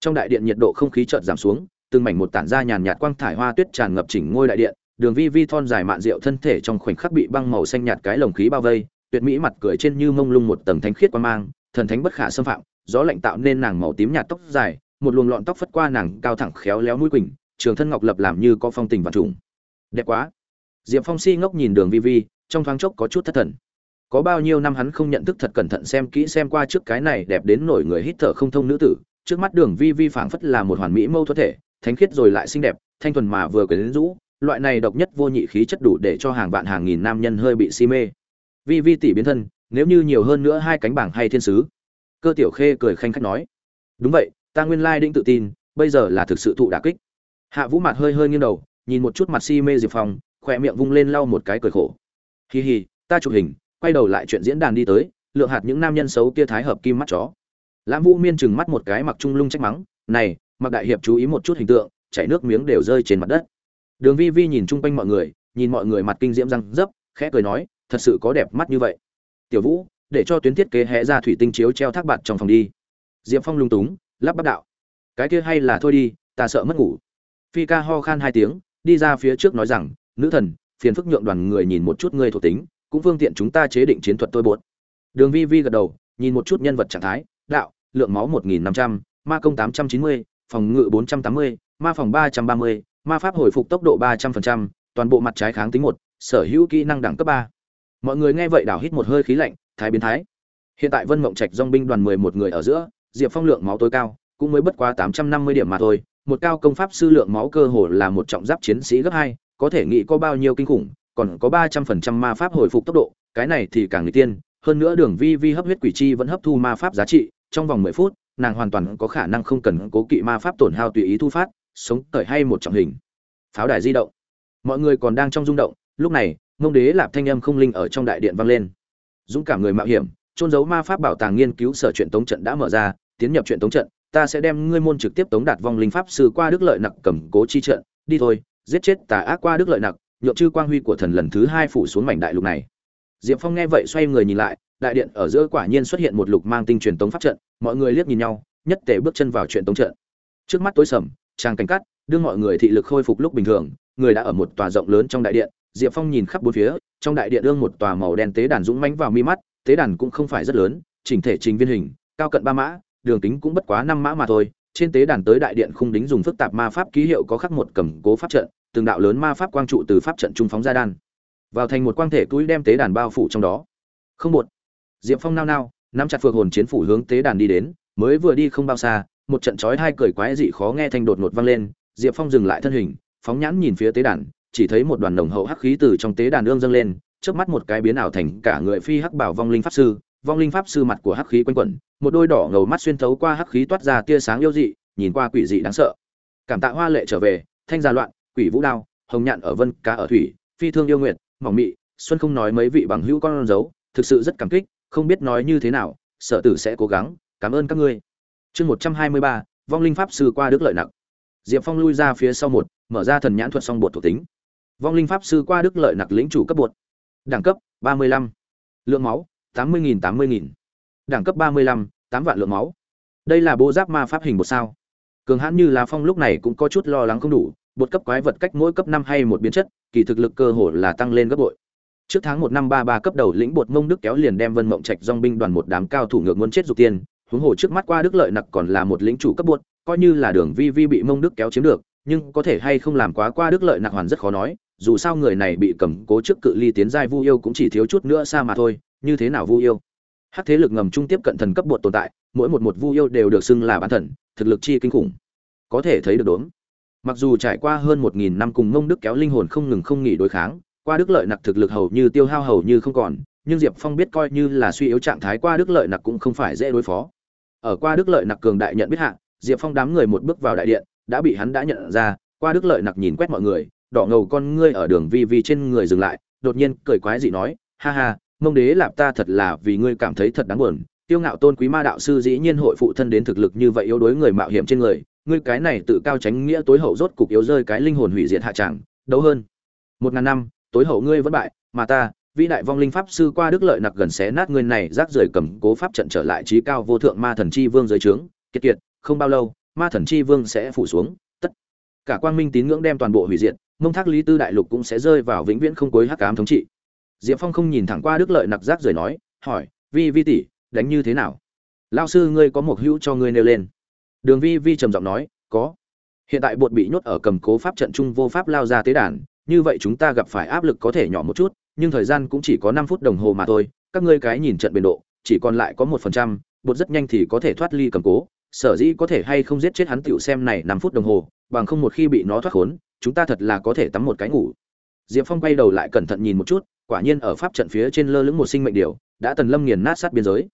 Trong đại điện nhiệt độ không khí chợt giảm xuống, từng mảnh một tản ra nhàn nhạt quang thải hoa tuyết tràn ngập chỉnh ngôi đại điện, đường vi vi thon dài mạn rượu thân thể trong khoảnh khắc bị băng màu xanh nhạt cái lồng khí bao vây, tuyệt mỹ mặt cười trên như mông lung một tầng thánh khiết quan mang, thần thánh bất khả xâm phạm, gió lạnh tạo nên nàng màu tím nhạt tóc dài một luồng lọn tóc phất qua nàng cao thẳng khéo léo mũi quỳnh, trường thân ngọc lập làm như có phong tình và trùng. Đẹp quá. Diệp phong si ngốc nhìn đường vi vi, trong thoáng chốc có chút thất thần. Có bao nhiêu năm hắn không nhận thức thật cẩn thận xem kỹ xem qua trước cái này đẹp đến nổi người hít thở không thông nữ tử, trước mắt đường vi vi phảng phất là một hoàn mỹ mâu thuẫn thể, thánh khiết rồi lại xinh đẹp, thanh thuần mà vừa quyến rũ, loại này độc nhất vô nhị khí chất đủ để cho hàng vạn hàng nghìn nam nhân hơi bị si mê. Vi vi tỷ biến thân, nếu như nhiều hơn nữa hai cánh bảng hay thiên sứ. Cơ tiểu khê cười khanh khách nói. Đúng vậy ta nguyên lai định tự tin, bây giờ là thực sự thụ đả kích. Hạ vũ mặt hơi hơi nghiêng đầu, nhìn một chút mặt si mê diệp phong, khỏe miệng vung lên lau một cái cười khổ. Hì hì ta chụp hình, quay đầu lại chuyện diễn đàn đi tới lượng hạt những nam nhân xấu kia thái hợp kim mắt chó. Lãm vũ miên chừng mắt một cái mặc trung lung trách mắng, này, mặc đại hiệp chú ý một chút hình tượng, chảy nước miếng đều rơi trên mặt đất. Đường vi vi nhìn chung quanh mọi người, nhìn mọi người mặt kinh diễm răng dấp, khẽ cười nói, thật sự có đẹp mắt như vậy. Tiểu vũ, để cho tuyến thiết kế hẽ ra thủy tinh chiếu treo thác bạt trong phòng đi. Diệp phong lung túng lắp bắp đạo. Cái kia hay là thôi đi, ta sợ mất ngủ. Phi ca ho khan hai tiếng, đi ra phía trước nói rằng, nữ thần, phiền phức nhượng đoàn người nhìn một chút ngươi thuộc tính, cũng phương tiện chúng ta chế định chiến thuật tôi bột. Đường vi vi gật đầu, nhìn một chút nhân vật trạng thái, đạo, lượng máu một nghìn năm trăm, ma công tám trăm chín mươi, phòng ngự bốn trăm tám mươi, ma phòng ba trăm ba mươi, ma pháp hồi phục tốc độ ba trăm phần trăm, toàn bộ mặt trái kháng tính một, sở hữu kỹ năng đẳng cấp ba. Mọi người nghe vậy đảo hít một hơi khí lạnh, thái biến thái. Hiện tại vân mộng trạch dong binh đoàn mười một người ở giữa diệp phong lượng máu tối cao, cũng mới bất quá tám trăm năm mươi điểm mà thôi, một cao công pháp sư lượng máu cơ hồ là một trọng giáp chiến sĩ gấp hai, có thể nghĩ có bao nhiêu kinh khủng, còn có ba trăm phần trăm ma pháp hồi phục tốc độ, cái này thì càng người tiên, hơn nữa đường vi vi hấp huyết quỷ chi vẫn hấp thu ma pháp giá trị, trong vòng mười phút, nàng hoàn toàn có khả năng không cần cố kỵ ma pháp tổn hao tùy ý thu phát, sống cởi hay một trọng hình. Pháo đài di động. Mọi người còn đang trong rung động, lúc này, ngông đế lạp thanh âm không linh ở trong đại điện vang lên. Dũng cảm người mạo hiểm trôn giấu ma pháp bảo tàng nghiên cứu sở truyện tống trận đã mở ra, tiến nhập truyện tống trận, ta sẽ đem ngươi môn trực tiếp tống đạt vong linh pháp sư qua đức lợi nặc cầm cố chi trận. Đi thôi, giết chết tà ác qua đức lợi nặc, nhượng chư quang huy của thần lần thứ hai phủ xuống mảnh đại lục này. Diệp phong nghe vậy xoay người nhìn lại, đại điện ở giữa quả nhiên xuất hiện một lục mang tinh truyền tống pháp trận, mọi người liếc nhìn nhau, nhất tề bước chân vào chuyện tống trận. Trước mắt tối sầm trang cảnh cắt, đưa mọi người thị lực khôi phục lúc bình thường, người đã ở một tòa rộng lớn trong đại điện diệp phong nhìn khắp bốn phía, trong đại điện ương một tòa màu đen tế đàn dũng mãnh vào mi mắt, tế đàn cũng không phải rất lớn, chỉnh thể trình viên hình, cao cận ba mã, đường kính cũng bất quá năm mã mà thôi. Trên tế đàn tới đại điện khung đính dùng phức tạp ma pháp ký hiệu có khắc một cầm cố pháp trận, từng đạo lớn ma pháp quang trụ từ pháp trận trung phóng ra đan. Vào thành một quang thể túi đem tế đàn bao phủ trong đó. Không một. Diệp phong nao nao, nắm chặt phượng hồn chiến phủ hướng tế đàn đi đến, mới vừa đi không bao xa, một trận chói hai cười quái dị khó nghe thanh đột ngột vang lên. Diệp phong dừng lại thân hình, phóng nhãn nhìn phía tế đàn chỉ thấy một đoàn nồng hậu hắc khí từ trong tế đàn ương dâng lên trước mắt một cái biến ảo thành cả người phi hắc bảo vong linh pháp sư. Vong linh pháp sư mặt của hắc khí quanh quẩn, một đôi đỏ ngầu mắt xuyên thấu qua hắc khí toát ra tia sáng yêu dị, nhìn qua quỷ dị đáng sợ. Cảm tạ hoa lệ trở về, thanh gia loạn, quỷ vũ đao, hồng nhạn ở vân, cá ở thủy, phi thương yêu nguyệt, mỏng mị, xuân không nói mấy vị bằng hữu con dấu, thực sự rất cảm kích, không biết nói như thế nào, sở tử sẽ cố gắng, cảm ơn các ngươi. Chương một trăm hai mươi ba, vong linh pháp sư qua đức lợi nặng. Diệp phong lui ra phía sau một, mở ra thần nhãn thuật song bột thuộc tính vong linh pháp sư qua đức lợi nặc lĩnh chủ cấp bột. Đẳng cấp, ba mươi lăm. Lượng máu, tám mươi nghìn, tám mươi nghìn. Đẳng cấp ba mươi lăm, tám vạn lượng máu. Đây là bô giáp ma pháp hình một sao. Cường hãn như là phong lúc này cũng có chút lo lắng không đủ, bột cấp quái vật cách mỗi cấp năm hay một biến chất, kỳ thực lực cơ hồ là tăng lên gấp bội. Trước tháng một năm ba ba cấp đầu lĩnh bột mông đức kéo liền đem vân mộng trạch dong binh đoàn một đám cao thủ ngược muốn chết dục tiên, huống hồ trước mắt qua đức lợi nặc còn là một lĩnh chủ cấp bột, coi như là đường vi vi bị mông đức kéo chiếm được, nhưng có thể hay không làm quá qua đức lợi nặc hoàn rất khó nói dù sao người này bị cầm cố trước cự ly tiến giai vu yêu cũng chỉ thiếu chút nữa xa mà thôi, như thế nào vu yêu? Hắc thế lực ngầm trung tiếp cận thần cấp bột tồn tại, mỗi một một vu yêu đều được xưng là bán thần, thực lực chi kinh khủng. Có thể thấy được đốn mặc dù trải qua hơn một nghìn năm cùng mông đức kéo linh hồn không ngừng không nghỉ đối kháng, qua đức lợi nặc thực lực hầu như tiêu hao hầu như không còn, nhưng diệp phong biết coi như là suy yếu trạng thái qua đức lợi nặc cũng không phải dễ đối phó. Ở qua đức lợi nặc cường đại nhận biết hạ, diệp phong đám người một bước vào đại điện, đã bị hắn đã nhận ra, qua đức lợi nặc nhìn quét mọi người đỏ ngầu con ngươi ở đường vi vi trên người dừng lại, đột nhiên cười quái dị nói, ha ha, mông đế lạp ta thật là vì ngươi cảm thấy thật đáng buồn, tiêu ngạo tôn quý ma đạo sư dĩ nhiên hội phụ thân đến thực lực như vậy yếu đối người mạo hiểm trên người, ngươi cái này tự cao tránh nghĩa tối hậu rốt cục yếu rơi cái linh hồn hủy diệt hạ tràng đấu hơn. Một ngàn năm, tối hậu ngươi vẫn bại, mà ta, vĩ đại vong linh pháp sư qua đức lợi nặc gần xé nát ngươi này rác rưởi cầm cố pháp trận trở lại trí cao vô thượng ma thần chi vương dưới trướng, kiệt kiệt, không bao lâu, ma thần chi vương sẽ phủ xuống, tất cả quang minh tín ngưỡng đem toàn bộ hủy diệt mông thác lý tư đại lục cũng sẽ rơi vào vĩnh viễn không cuối hắc ám thống trị. Diệp phong không nhìn thẳng qua đức lợi nặc giác rời nói, hỏi, vi vi tỷ, đánh như thế nào? Lao sư ngươi có một hữu cho ngươi nêu lên. Đường vi vi trầm giọng nói, có. Hiện tại bột bị nhốt ở cầm cố pháp trận trung vô pháp lao ra tế đàn, như vậy chúng ta gặp phải áp lực có thể nhỏ một chút, nhưng thời gian cũng chỉ có năm phút đồng hồ mà thôi, các ngươi cái nhìn trận biên độ, chỉ còn lại có một phần trăm, bột rất nhanh thì có thể thoát ly cầm cố, sở dĩ có thể hay không giết chết hắn tiểu xem này năm phút đồng hồ bằng không một khi bị nó thoát khốn, chúng ta thật là có thể tắm một cái ngủ. Diệp phong quay đầu lại cẩn thận nhìn một chút, quả nhiên ở pháp trận phía trên lơ lửng một sinh mệnh điều, đã tần lâm nghiền nát sát biên giới.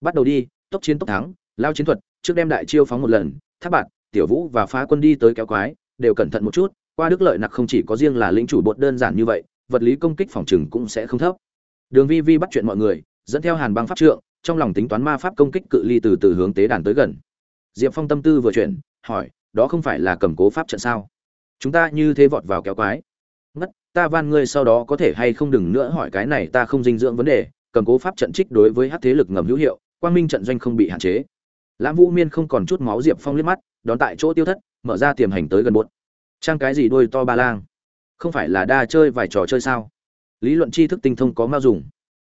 Bắt đầu đi, tốc chiến tốc thắng, lao chiến thuật, trước đem đại chiêu phóng một lần tháp bạn tiểu vũ và phá quân đi tới kéo quái, đều cẩn thận một chút, qua đức lợi nặc không chỉ có riêng là lĩnh chủ bột đơn giản như vậy, vật lý công kích phòng trừng cũng sẽ không thấp. Đường vi vi bắt chuyện mọi người, dẫn theo hàn băng pháp trượng, trong lòng tính toán ma pháp công kích cự ly từ từ hướng tế đàn tới gần. Diệp phong tâm tư vừa chuyển, hỏi đó không phải là cầm cố pháp trận sao? Chúng ta như thế vọt vào kéo quái. Ngất, ta van ngươi sau đó có thể hay không đừng nữa hỏi cái này ta không dinh dưỡng vấn đề. Cầm cố pháp trận trích đối với hát thế lực ngầm hữu hiệu, quang minh trận doanh không bị hạn chế. Lãm vũ miên không còn chút máu diệp phong liếc mắt, đón tại chỗ tiêu thất, mở ra tiềm hành tới gần bốn. trang cái gì đôi to ba lang? Không phải là đa chơi vài trò chơi sao? Lý luận tri thức tinh thông có mao dùng.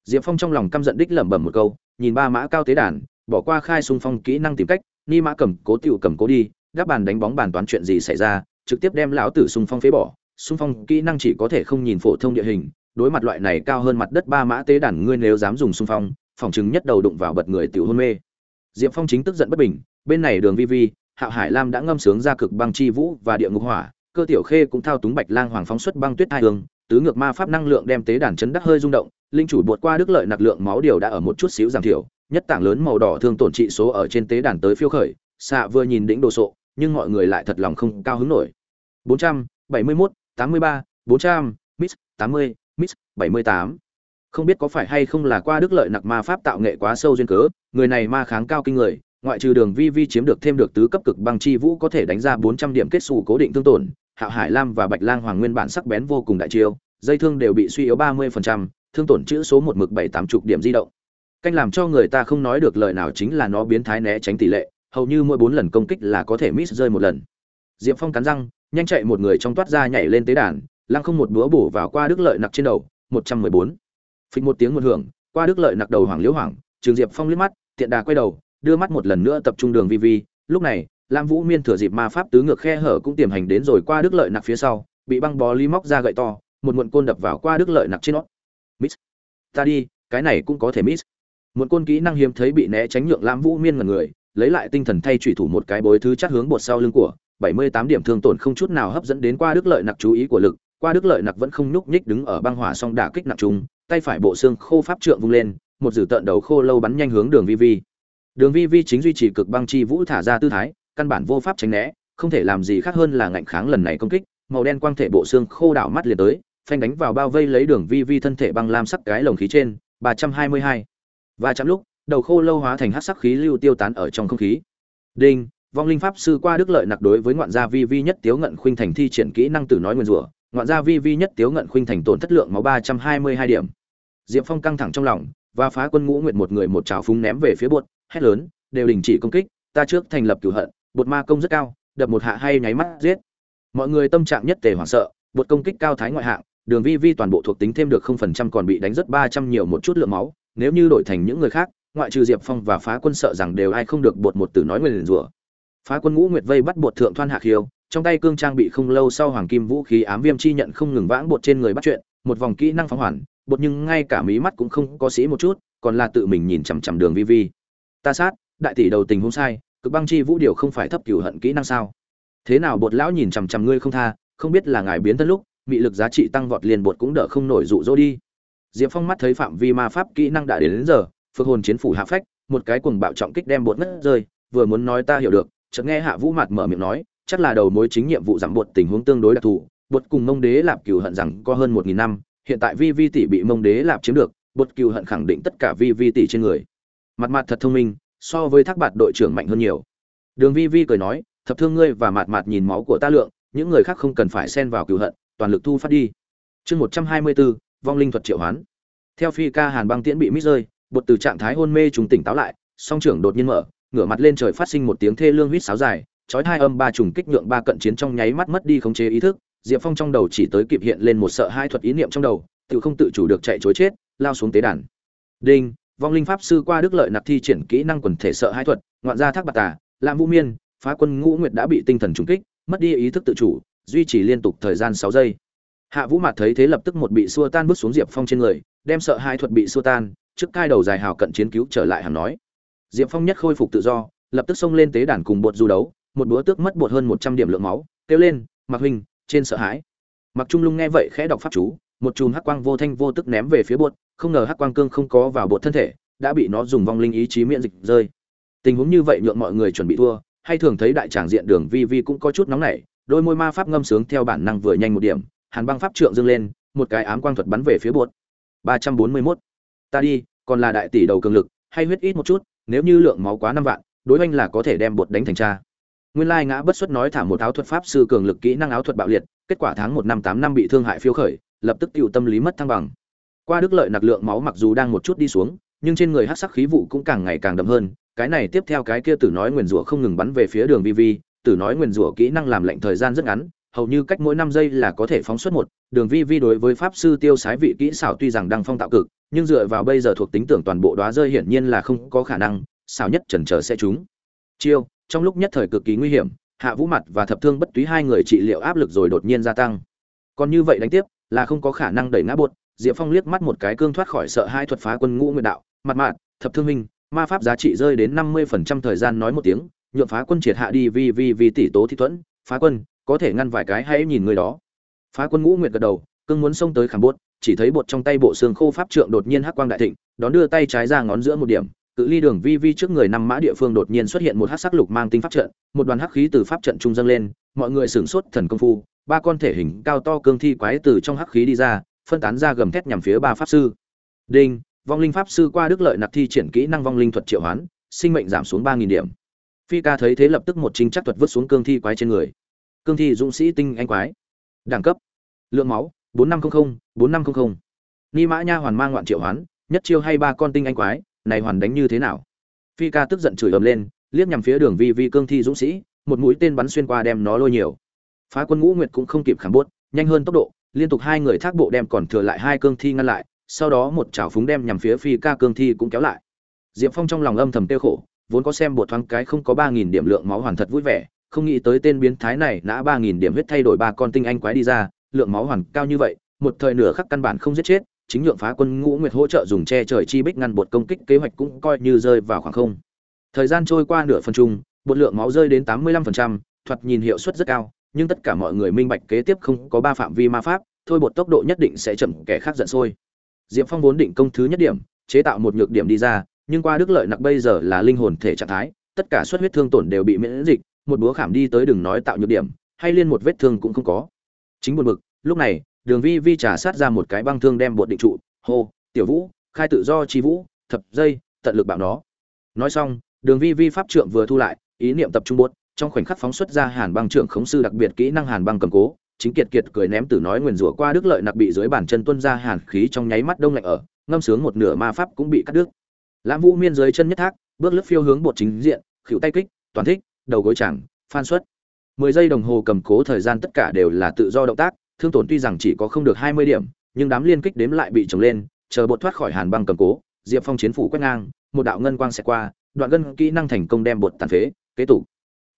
Diệp phong trong lòng căm giận đích lẩm bẩm một câu, nhìn ba mã cao tế đàn, bỏ qua khai xung phong kỹ năng tìm cách, ni mã cầm cố tựu cầm cố đi đáp bàn đánh bóng bàn toán chuyện gì xảy ra, trực tiếp đem lão tử xung phong phế bỏ. Xung phong kỹ năng chỉ có thể không nhìn phổ thông địa hình, đối mặt loại này cao hơn mặt đất ba mã tế đàn ngươi nếu dám dùng xung phong, phòng chứng nhất đầu đụng vào bật người tiểu hôn mê. Diệp phong chính tức giận bất bình, bên này đường vi vi hạo hải lam đã ngâm sướng ra cực băng chi vũ và địa ngục hỏa, cơ tiểu khê cũng thao túng bạch lang hoàng phóng xuất băng tuyết hai hương, tứ ngược ma pháp năng lượng đem tế đàn chấn đắc hơi rung động, linh chủ bột qua đức lợi nặc lượng máu điều đã ở một chút xíu giảm thiểu, nhất tảng lớn màu đỏ thương tổn trị số ở trên tế đàn tới phiêu khởi, xạ vừa nhìn đỉnh đồ sộ nhưng mọi người lại thật lòng không cao hứng nổi 471, 83, 400, miss 80, miss 78. không biết có phải hay không là qua đức lợi nặc ma pháp tạo nghệ quá sâu duyên cớ người này ma kháng cao kinh người ngoại trừ đường vi vi chiếm được thêm được tứ cấp cực băng chi vũ có thể đánh ra bốn trăm điểm kết xù cố định thương tổn hạo hải lam và bạch lang hoàng nguyên bản sắc bén vô cùng đại chiêu dây thương đều bị suy yếu ba mươi phần trăm thương tổn chữ số một mực bảy tám chục điểm di động canh làm cho người ta không nói được lời nào chính là nó biến thái né tránh tỷ lệ hầu như mỗi bốn lần công kích là có thể miss rơi một lần. Diệp phong cắn răng, nhanh chạy một người trong toát ra nhảy lên tế đàn, lăng không một búa bổ vào qua đức lợi nặc trên đầu, một trăm mười bốn. Phịch một tiếng một hưởng, qua đức lợi nặc đầu hoàng liễu hoàng trường diệp phong liếc mắt, tiện đà quay đầu, đưa mắt một lần nữa tập trung đường vi vi. Lúc này, lam vũ miên thừa dịp ma pháp tứ ngược khe hở cũng tiềm hành đến rồi qua đức lợi nặc phía sau, bị băng bó lý móc ra gậy to, một muộn côn đập vào qua đức lợi nặc trên nó. Miss. Ta đi, cái này cũng có thể miss. Một côn kỹ năng hiếm thấy bị né tránh nhượng lam vũ miên ngần người lấy lại tinh thần thay chủy thủ một cái bối thứ chắc hướng bột sau lưng của 78 điểm thương tổn không chút nào hấp dẫn đến qua đức lợi nặc chú ý của lực, qua đức lợi nặc vẫn không nhúc nhích đứng ở băng hỏa song đả kích nặc trung, tay phải bộ xương khô pháp trượng vung lên, một dử tận đầu khô lâu bắn nhanh hướng đường vi vi đường vi vi chính duy trì cực băng chi vũ thả ra tư thái, căn bản vô pháp tránh né, không thể làm gì khác hơn là ngạnh kháng lần này công kích, màu đen quang thể bộ xương khô đảo mắt liền tới, phanh đánh vào bao vây lấy đường vi vi thân thể băng lam sắc cái lồng khí trên 322. và chạm lúc đầu khô lâu hóa thành hắc sắc khí lưu tiêu tán ở trong không khí. Đinh, vong linh pháp sư qua đức lợi nặc đối với ngoạn gia vi vi nhất tiếu ngận khuynh thành thi triển kỹ năng tử nói nguyên rủa, ngoạn gia vi vi nhất tiếu ngận khuynh thành tổn thất lượng máu ba trăm hai mươi hai điểm. Diệp phong căng thẳng trong lòng, và phá quân ngũ nguyệt một người một trào phúng ném về phía bột, hét lớn, đều đình chỉ công kích, ta trước thành lập cửu hận, bột ma công rất cao, đập một hạ hay nháy mắt giết. Mọi người tâm trạng nhất tề hoảng sợ, bột công kích cao thái ngoại hạng, đường vi vi toàn bộ thuộc tính thêm được không phần trăm còn bị đánh rất ba trăm nhiều một chút lượng máu, nếu như đổi thành những người khác ngoại trừ diệp phong và phá quân sợ rằng đều ai không được bột một từ nói nguyền rủa. Phá quân ngũ nguyệt vây bắt bột thượng thoan hạ khiêu trong tay cương trang bị không lâu sau hoàng kim vũ khí ám viêm chi nhận không ngừng vãng bột trên người bắt chuyện một vòng kỹ năng phóng hoàn bột nhưng ngay cả mí mắt cũng không có sĩ một chút còn là tự mình nhìn chằm chằm đường vi vi. Ta sát đại tỷ đầu tình huống sai cực băng chi vũ điều không phải thấp cửu hận kỹ năng sao? Thế nào bột lão nhìn chằm chằm ngươi không tha không biết là ngài biến thân lúc mị lực giá trị tăng vọt liền bột cũng đỡ không nổi dụ dỗ đi. Diệp phong mắt thấy phạm vi ma pháp kỹ năng đã đến, đến giờ phược hồn chiến phủ hạ phách, một cái cuồng bạo trọng kích đem bột ngất rơi, vừa muốn nói ta hiểu được, chợt nghe hạ vũ mặt mở miệng nói, chắc là đầu mối chính nhiệm vụ giảm bột tình huống tương đối đặc thù, bột cùng mông đế lạp cừu hận rằng có hơn một nghìn năm, hiện tại vi vi tỷ bị mông đế lạp chiếm được, bột cừu hận khẳng định tất cả vi vi tỷ trên người. Mặt mặt thật thông minh, so với thác bạt đội trưởng mạnh hơn nhiều. Đường vi vi cười nói, thập thương ngươi và mặt mặt nhìn máu của ta lượng, những người khác không cần phải xen vào cừu hận, toàn lực thu phát đi. Chương một trăm hai mươi bốn vong linh thuật triệu hoán. Theo phi ca hàn băng tiễn bị mít rơi bột từ trạng thái hôn mê trùng tỉnh táo lại, song trưởng đột nhiên mở, ngửa mặt lên trời phát sinh một tiếng thê lương huýt sáo dài, chói hai âm ba trùng kích nhượng ba cận chiến trong nháy mắt mất đi khống chế ý thức, diệp phong trong đầu chỉ tới kịp hiện lên một sợ hai thuật ý niệm trong đầu, tự không tự chủ được chạy chối chết, lao xuống tế đàn. Đinh, vong linh pháp sư qua đức lợi nạp thi triển kỹ năng quần thể sợ hai thuật, ngoạn gia thác bạc tà làm vũ miên, phá quân ngũ nguyệt đã bị tinh thần trùng kích, mất đi ý thức tự chủ, duy trì liên tục thời gian sáu giây. Hạ vũ mạt thấy thế lập tức một bị xua tan bước xuống diệp phong trên người, đem sợ hai thuật bị xua tan trước thai đầu dài hào cận chiến cứu trở lại hàng nói. Diệp phong nhất khôi phục tự do, lập tức xông lên tế đàn cùng bột du đấu, một búa tước mất bột hơn một trăm điểm lượng máu, kêu lên mặc huynh, trên sợ hãi. Mặc trung lung nghe vậy khẽ đọc pháp chú, một chùm hắc quang vô thanh vô tức ném về phía bột không ngờ hắc quang cương không có vào bột thân thể, đã bị nó dùng vong linh ý chí miễn dịch rơi. Tình huống như vậy nhượng mọi người chuẩn bị thua, hay thường thấy đại tràng diện đường vi vi cũng có chút nóng nảy, đôi môi ma pháp ngâm sướng theo bản năng vừa nhanh một điểm, hàn băng pháp trượng dâng lên, một cái ám quang thuật bắn về phía bột 341 ta đi, còn là đại tỷ đầu cường lực, hay huyết ít một chút, nếu như lượng máu quá năm vạn, đối oanh là có thể đem bột đánh thành cha. Nguyên lai ngã bất xuất nói thả một áo thuật pháp sư cường lực kỹ năng áo thuật bạo liệt, kết quả tháng một năm tám năm bị thương hại phiêu khởi, lập tức tiêu tâm lý mất thăng bằng. Qua đức lợi nặc lượng máu mặc dù đang một chút đi xuống, nhưng trên người hát sắc khí vụ cũng càng ngày càng đậm hơn, cái này tiếp theo cái kia tử nói nguyền rủa không ngừng bắn về phía đường vi vi, tử nói nguyền rủa kỹ năng làm lệnh thời gian rất ngắn hầu như cách mỗi năm giây là có thể phóng xuất một. Đường vi vi đối với pháp sư tiêu sái vị kỹ xảo tuy rằng đang phong tạo cực, nhưng dựa vào bây giờ thuộc tính tưởng toàn bộ đóa rơi hiển nhiên là không có khả năng, xảo nhất chần chờ sẽ trúng. Chiêu, trong lúc nhất thời cực kỳ nguy hiểm, hạ vũ mặt và thập thương bất túy hai người trị liệu áp lực rồi đột nhiên gia tăng. Còn như vậy đánh tiếp, là không có khả năng đẩy ngã bột. Diệp phong liếc mắt một cái cương thoát khỏi sợ hai thuật phá quân ngũ nguyện đạo. Mặt mạn, thập thương minh, ma pháp giá trị rơi đến năm mươi phần trăm thời gian nói một tiếng, nhượng phá quân triệt hạ đi vì vì vì tỷ tố thi thuẫn, phá quân có thể ngăn vài cái hãy nhìn người đó. Phá quân ngũ nguyệt gật đầu, cương muốn xông tới khảm bốt chỉ thấy bột trong tay bộ xương khô pháp trượng đột nhiên hắc quang đại thịnh, đón đưa tay trái ra ngón giữa một điểm, cự ly đường vi vi trước người năm mã địa phương đột nhiên xuất hiện một hắc sắc lục mang tinh pháp trận, một đoàn hắc khí từ pháp trận trung dâng lên, mọi người sửng sốt thần công phu, ba con thể hình cao to cương thi quái từ trong hắc khí đi ra, phân tán ra gầm thét nhằm phía ba pháp sư. Đinh, vong linh pháp sư qua đức lợi nạp thi triển kỹ năng vong linh thuật triệu hoán, sinh mệnh giảm xuống ba nghìn điểm. Phi ca thấy thế lập tức một chính chắc thuật vứt xuống cương thi quái trên người cương thi dũng sĩ tinh anh quái. Đẳng cấp, lượng máu, bốn năm trăm linh bốn năm trăm linh ni mã nha hoàn mang ngoạn triệu hoán, nhất chiêu hay ba con tinh anh quái, này hoàn đánh như thế nào? Phi ca tức giận chửi ầm lên, liếc nhằm phía đường vi vi cương thi dũng sĩ, một mũi tên bắn xuyên qua đem nó lôi nhiều. Phá quân ngũ nguyệt cũng không kịp khảm buốt, nhanh hơn tốc độ, liên tục hai người thác bộ đem còn thừa lại hai cương thi ngăn lại, sau đó một chảo phúng đem nhằm phía phi ca cương thi cũng kéo lại. Diệp phong trong lòng âm thầm tiêu khổ, vốn có xem bột thoáng cái không có ba nghìn điểm lượng máu hoàn thật vui vẻ không nghĩ tới tên biến thái này nã ba nghìn điểm huyết thay đổi ba con tinh anh quái đi ra, lượng máu hoàn cao như vậy, một thời nửa khắc căn bản không giết chết, chính nhượng phá quân ngũ nguyệt hỗ trợ dùng che trời chi bích ngăn bột công kích kế hoạch cũng coi như rơi vào khoảng không. Thời gian trôi qua nửa phần chung, bột lượng máu rơi đến tám mươi lăm phần trăm, thoạt nhìn hiệu suất rất cao, nhưng tất cả mọi người minh bạch kế tiếp không có ba phạm vi ma pháp, thôi bột tốc độ nhất định sẽ chậm, kẻ khác giận sôi. Diệp phong vốn định công thứ nhất điểm, chế tạo một nhược điểm đi ra, nhưng qua đức lợi nặc bây giờ là linh hồn thể trạng thái, tất cả suất huyết thương tổn đều bị miễn dịch một búa khảm đi tới đừng nói tạo nhược điểm, hay liên một vết thương cũng không có. Chính buồn bực, lúc này, đường vi vi trả sát ra một cái băng thương đem bột định trụ, hô, tiểu vũ, khai tự do chi vũ, thập dây, tận lực bạo nó. Nói xong, đường vi vi pháp trượng vừa thu lại, ý niệm tập trung bột, trong khoảnh khắc phóng xuất ra hàn băng trượng khống sư đặc biệt kỹ năng hàn băng cầm cố, chính kiệt kiệt cười ném từ nói nguyền rủa qua đức lợi nặc bị dưới bàn chân tuân ra hàn khí trong nháy mắt đông lạnh ở, ngâm sướng một nửa ma pháp cũng bị cắt đứt. Lãm vũ miên dưới chân nhất thác, bước lướt phiêu hướng bột chính diện khựu tay kích, toàn thích đầu gối chẳng phan xuất. Mười giây đồng hồ cầm cố thời gian tất cả đều là tự do động tác, thương tổn tuy rằng chỉ có không được hai mươi điểm, nhưng đám liên kích đếm lại bị trồng lên, chờ bột thoát khỏi hàn băng cầm cố, diệp phong chiến phủ quét ngang, một đạo ngân quang sẽ qua, đoạn ngân kỹ năng thành công đem bột tàn phế, kế tục.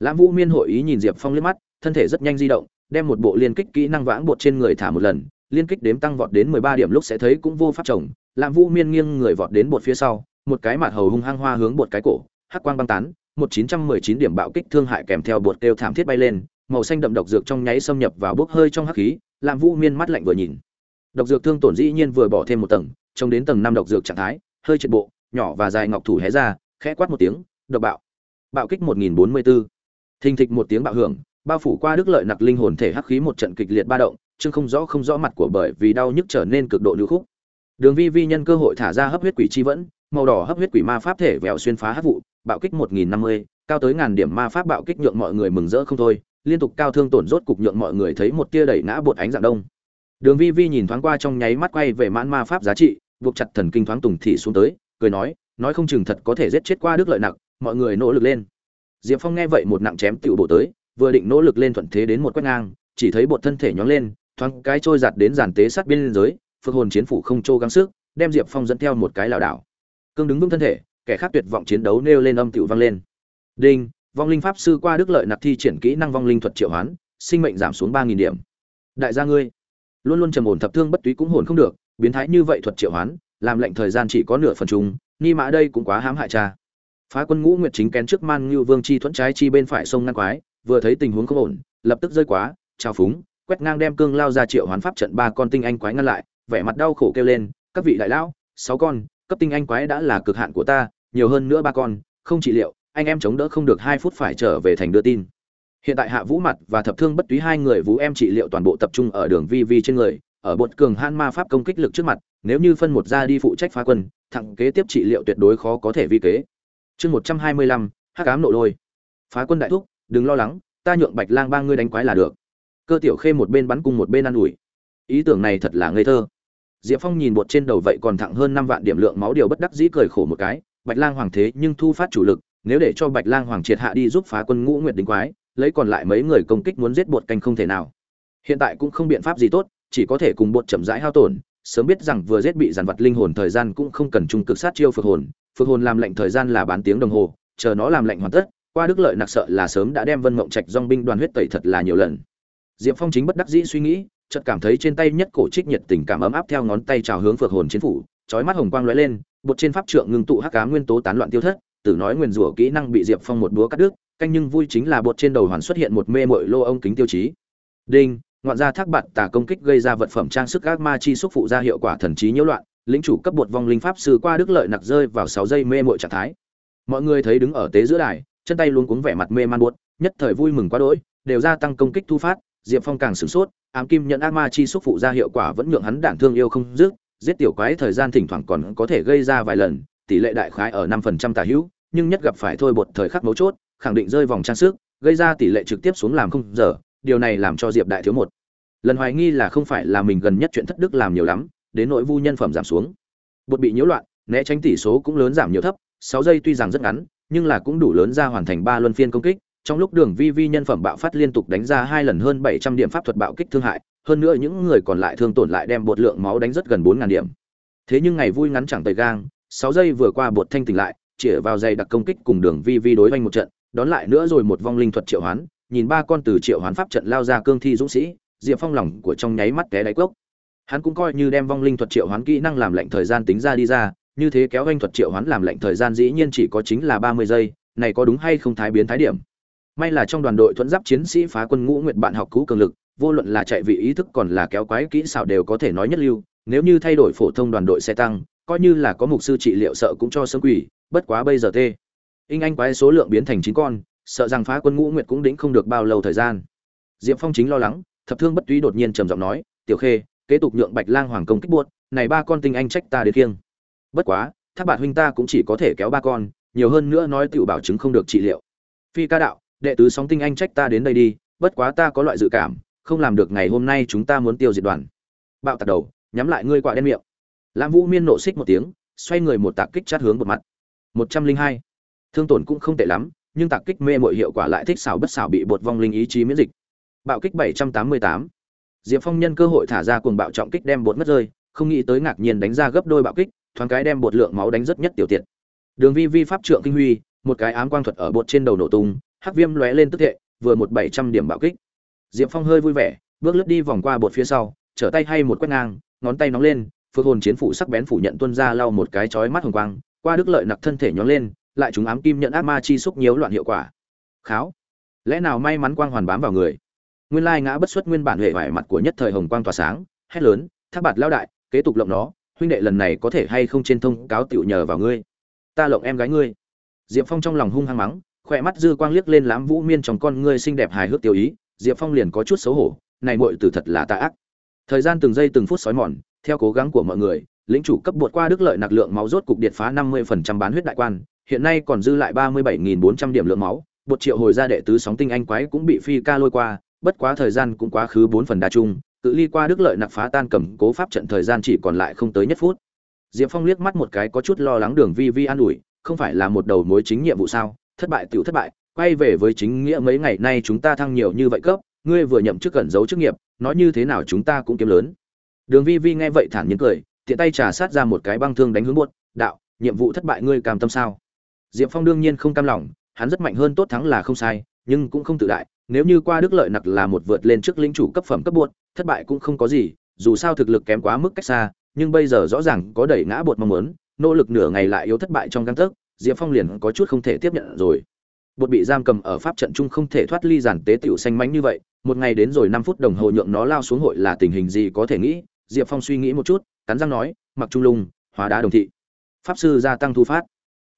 Lãm vũ miên hội ý nhìn diệp phong liếc mắt, thân thể rất nhanh di động, đem một bộ liên kích kỹ năng vãng bột trên người thả một lần, liên kích đếm tăng vọt đến mười ba điểm lúc sẽ thấy cũng vô pháp chồng. Lãm vũ miên nghiêng người vọt đến bột phía sau, một cái mạt hầu hung hăng hoa hướng bột cái cổ, hắc quang băng tán một chín trăm mười chín điểm bạo kích thương hại kèm theo bột kêu thảm thiết bay lên, màu xanh đậm độc dược trong nháy xâm nhập vào bốc hơi trong hắc khí làm vũ miên mắt lạnh vừa nhìn. Độc dược thương tổn dĩ nhiên vừa bỏ thêm một tầng, trông đến tầng năm độc dược trạng thái, hơi triệt bộ, nhỏ và dài ngọc thủ hé ra, khẽ quát một tiếng, độc bạo. Bạo kích một nghìn bốn mươi bốn thình thịch một tiếng bạo hưởng, bao phủ qua đức lợi nặc linh hồn thể hắc khí một trận kịch liệt ba động, chương không rõ không rõ mặt của bởi vì đau nhức trở nên cực độ lưu khúc. Đường vi vi nhân cơ hội thả ra hấp huyết quỷ chi vẫn màu đỏ hấp huyết quỷ ma pháp thể vẹo xuyên phá hấp vụ, bạo kích một nghìn năm mươi, cao tới ngàn điểm ma pháp bạo kích nhượng mọi người mừng rỡ không thôi, liên tục cao thương tổn rốt cục nhượng mọi người thấy một tia đẩy ngã bột ánh dạng đông. Đường vi vi nhìn thoáng qua trong nháy mắt quay về mãn ma pháp giá trị, buộc chặt thần kinh thoáng tùng thị xuống tới, cười nói nói không chừng thật có thể giết chết qua đức lợi nặng mọi người nỗ lực lên. Diệp phong nghe vậy một nặng chém tựu bổ tới, vừa định nỗ lực lên thuận thế đến một quét ngang, chỉ thấy bột thân thể nhóng lên, thoáng cái trôi giạt đến giàn tế sát biên giới phước hồn chiến phủ không trô gắng sức, đem diệp phong dẫn theo một cái lảo đảo cương đứng vững thân thể, kẻ khác tuyệt vọng chiến đấu nêu lên âm tiểu vang lên. Đinh, vong linh pháp sư qua đức lợi nạp thi triển kỹ năng vong linh thuật triệu hoán, sinh mệnh giảm xuống ba nghìn điểm. Đại gia ngươi, luôn luôn trầm ổn thập thương bất túy cũng hồn không được, biến thái như vậy thuật triệu hoán, làm lệnh thời gian chỉ có nửa phần chung, ni mã đây cũng quá hãm hại cha. Phá quân ngũ nguyệt chính kén trước man như vương chi thuẫn trái chi bên phải sông ngăn quái, vừa thấy tình huống không ổn, lập tức rơi quá trao phúng, quét ngang đem cương lao ra triệu hoán pháp trận ba con tinh anh quái ngăn lại, vẻ mặt đau khổ kêu lên, các vị đại lão, sáu con cấp tinh anh quái đã là cực hạn của ta, nhiều hơn nữa ba con, không trị liệu, anh em chống đỡ không được hai phút phải trở về thành đưa tin. Hiện tại hạ vũ mặt và thập thương bất túy hai người vũ em trị liệu toàn bộ tập trung ở đường vi vi trên người, ở bột cường han ma pháp công kích lực trước mặt, nếu như phân một ra đi phụ trách phá quân, thẳng kế tiếp trị liệu tuyệt đối khó có thể vi kế. Chương một trăm hai mươi lăm, hắc ám nộ lôi. Phá quân đại thúc, đừng lo lắng, ta nhượng bạch lang ba ngươi đánh quái là được. Cơ tiểu khê một bên bắn cung một bên ă n ủi. Ý tưởng này thật là ngây thơ diệp phong nhìn bột trên đầu vậy còn thẳng hơn năm vạn điểm lượng máu điều bất đắc dĩ cười khổ một cái, bạch lang hoàng thế nhưng thu phát chủ lực, nếu để cho bạch lang hoàng triệt hạ đi giúp phá quân ngũ nguyệt đỉnh quái, lấy còn lại mấy người công kích muốn giết bột canh không thể nào. Hiện tại cũng không biện pháp gì tốt, chỉ có thể cùng bột chậm rãi hao tổn, sớm biết rằng vừa giết bị giàn vật linh hồn thời gian cũng không cần trung cực sát chiêu phược hồn phược hồn làm lệnh thời gian là bán tiếng đồng hồ, chờ nó làm lệnh hoàn tất, qua đức lợi nặc sợ là sớm đã đem vân mộng trạch dong binh đoàn huyết tẩy thật là nhiều lần. Diệp phong chính bất đắc dĩ suy nghĩ chợt cảm thấy trên tay nhất cổ trích nhiệt tình cảm ấm áp theo ngón tay trào hướng phược hồn chiến phủ, chói mắt hồng quang lóe lên, bột trên pháp trượng ngưng tụ hắc ám nguyên tố tán loạn tiêu thất, tử nói nguyền rủa kỹ năng bị diệp phong một búa cắt đứt, canh nhưng vui chính là bột trên đầu hoàn xuất hiện một mê mội lô ông kính tiêu chí. Đinh, ngoạn gia thác bạt tả công kích gây ra vật phẩm trang sức ác ma chi xúc phụ ra hiệu quả thần trí nhiễu loạn, lĩnh chủ cấp bột vong linh pháp sư qua đức lợi nặc rơi vào sáu giây mê mội trạng thái. Mọi người thấy đứng ở tế giữa đài, chân tay luôn cuống vẻ mặt mê man buốt nhất thời vui mừng quá đỗi, đều gia tăng công kích thu phát diệp phong càng sửng sốt, ám kim nhận ác ma chi xúc phụ ra hiệu quả vẫn nhượng hắn đản thương yêu không dứt, giết tiểu quái thời gian thỉnh thoảng còn có thể gây ra vài lần, tỷ lệ đại khái ở năm phần trăm tả hữu, nhưng nhất gặp phải thôi bột thời khắc mấu chốt, khẳng định rơi vòng trang sức, gây ra tỷ lệ trực tiếp xuống làm không giờ, điều này làm cho diệp đại thiếu một. Lần hoài nghi là không phải là mình gần nhất chuyện thất đức làm nhiều lắm, đến nỗi vu nhân phẩm giảm xuống. Bột bị nhiễu loạn, né tránh tỷ số cũng lớn giảm nhiều thấp, sáu giây tuy rằng rất ngắn, nhưng là cũng đủ lớn ra hoàn thành ba luân phiên công kích trong lúc đường vi vi nhân phẩm bạo phát liên tục đánh ra hai lần hơn bảy trăm điểm pháp thuật bạo kích thương hại, hơn nữa những người còn lại thương tổn lại đem bột lượng máu đánh rất gần bốn ngàn điểm. Thế nhưng ngày vui ngắn chẳng tầy gang, sáu giây vừa qua bột thanh tỉnh lại, chĩa vào dây đặc công kích cùng đường vi vi đối vanh một trận, đón lại nữa rồi một vong linh thuật triệu hoán, nhìn ba con từ triệu hoán pháp trận lao ra cương thi dũng sĩ, diệp phong lòng của trong nháy mắt té đáy cốc. Hắn cũng coi như đem vong linh thuật triệu hoán kỹ năng làm lệnh thời gian tính ra đi ra, như thế kéo anh thuật triệu hoán làm lệnh thời gian dĩ nhiên chỉ có chính là ba mươi giây, này có đúng hay không thái biến thái điểm? May là trong đoàn đội thuẫn giáp chiến sĩ phá quân ngũ nguyện bạn học cũ cường lực, vô luận là chạy vị ý thức còn là kéo quái kỹ xảo đều có thể nói nhất lưu. Nếu như thay đổi phổ thông đoàn đội xe tăng, coi như là có mục sư trị liệu sợ cũng cho sớm quỷ bất quá bây giờ tê. Inh anh quái số lượng biến thành chín con, sợ rằng phá quân ngũ nguyệt cũng đĩnh không được bao lâu thời gian. Diệp phong chính lo lắng, thập thương bất túy đột nhiên trầm giọng nói, tiểu khê, kế tục nhượng bạch lang hoàng công kích buốt này ba con tinh anh trách ta đến kiêng. Bất quá, tháp bạn huynh ta cũng chỉ có thể kéo ba con, nhiều hơn nữa nói tiểu bảo chứng không được trị liệu. Phi ca đạo đệ tứ sóng tinh anh trách ta đến đây đi, bất quá ta có loại dự cảm, không làm được ngày hôm nay chúng ta muốn tiêu diệt đoàn. Bạo tạc đầu, nhắm lại ngươi quạ đen miệng. Lam vũ miên nộ xích một tiếng, xoay người một tạc kích chát hướng một mặt. Một trăm linh hai. Thương tổn cũng không tệ lắm, nhưng tạc kích mê mọi hiệu quả lại thích xảo bất xảo bị bột vong linh ý chí miễn dịch. Bạo kích bảy trăm tám mươi tám. Diệp phong nhân cơ hội thả ra cuồng bạo trọng kích đem bột mất rơi, không nghĩ tới ngạc nhiên đánh ra gấp đôi bạo kích, thoáng cái đem bột lượng máu đánh rất nhất tiểu tiện. Đường vi vi pháp trượng kinh huy, một cái ám quang thuật ở bột trên đầu nổ tung hắc viêm lóe lên tức thệ, vừa một bảy trăm điểm bạo kích. Diệp phong hơi vui vẻ, bước lướt đi vòng qua bột phía sau, trở tay hay một quét ngang, ngón tay nóng lên phước hồn chiến phủ sắc bén phủ nhận tuân ra lau một cái chói mắt hồng quang, qua đức lợi nặc thân thể nhón lên, lại chúng ám kim nhận ác ma chi xúc nhiễu loạn hiệu quả. Kháo! Lẽ nào may mắn quang hoàn bám vào người? Nguyên lai ngã bất xuất nguyên bản hệ vải mặt của nhất thời hồng quang tỏa sáng, hét lớn, thác bạt lao đại, kế tục lộng nó, huynh đệ lần này có thể hay không trên thông cáo tiểu nhờ vào ngươi? Ta lộng em gái ngươi. Diệp phong trong lòng hung hăng mắng khỏe mắt dư quang liếc lên lãm vũ miên trong con ngươi xinh đẹp hài hước tiêu ý, diệp phong liền có chút xấu hổ, này muội tử thật là tà ác. Thời gian từng giây từng phút sói mòn, theo cố gắng của mọi người, lĩnh chủ cấp bột qua đức lợi nặc lượng máu rốt cục điệt phá 50% bán huyết đại quan, hiện nay còn dư lại 37.400 điểm lượng máu bột triệu hồi ra đệ tứ sóng tinh anh quái cũng bị phi ca lôi qua, bất quá thời gian cũng quá khứ bốn phần đa chung, cự ly qua đức lợi nặc phá tan cầm cố pháp trận thời gian chỉ còn lại không tới nhất phút. Diệp phong liếc mắt một cái có chút lo lắng đường vi vi an ủi, không phải là một đầu mối chính nhiệm vụ sao? Thất bại tiểu thất bại, quay về với chính nghĩa mấy ngày nay chúng ta thăng nhiều như vậy cấp, ngươi vừa nhậm chức cẩn giấu chức nghiệp, nói như thế nào chúng ta cũng kiếm lớn. Đường vi vi nghe vậy thản nhiên cười, tiện tay trà sát ra một cái băng thương đánh hướng buốt, đạo, nhiệm vụ thất bại ngươi cam tâm sao? Diệp phong đương nhiên không cam lòng, hắn rất mạnh hơn tốt thắng là không sai, nhưng cũng không tự đại, nếu như qua đức lợi nặc là một vượt lên trước lĩnh chủ cấp phẩm cấp buốt, thất bại cũng không có gì, dù sao thực lực kém quá mức cách xa, nhưng bây giờ rõ ràng có đẩy ngã buột mong muốn, nỗ lực nửa ngày lại yếu thất bại trong gang tấc diệp phong liền có chút không thể tiếp nhận rồi. Bột bị giam cầm ở pháp trận chung không thể thoát ly giản tế tiểu xanh mánh như vậy, một ngày đến rồi năm phút đồng hồ nhượng nó lao xuống hội là tình hình gì có thể nghĩ? Diệp phong suy nghĩ một chút, cắn răng nói, mặc trung lung, hóa đá đồng thị. Pháp sư gia tăng thu phát.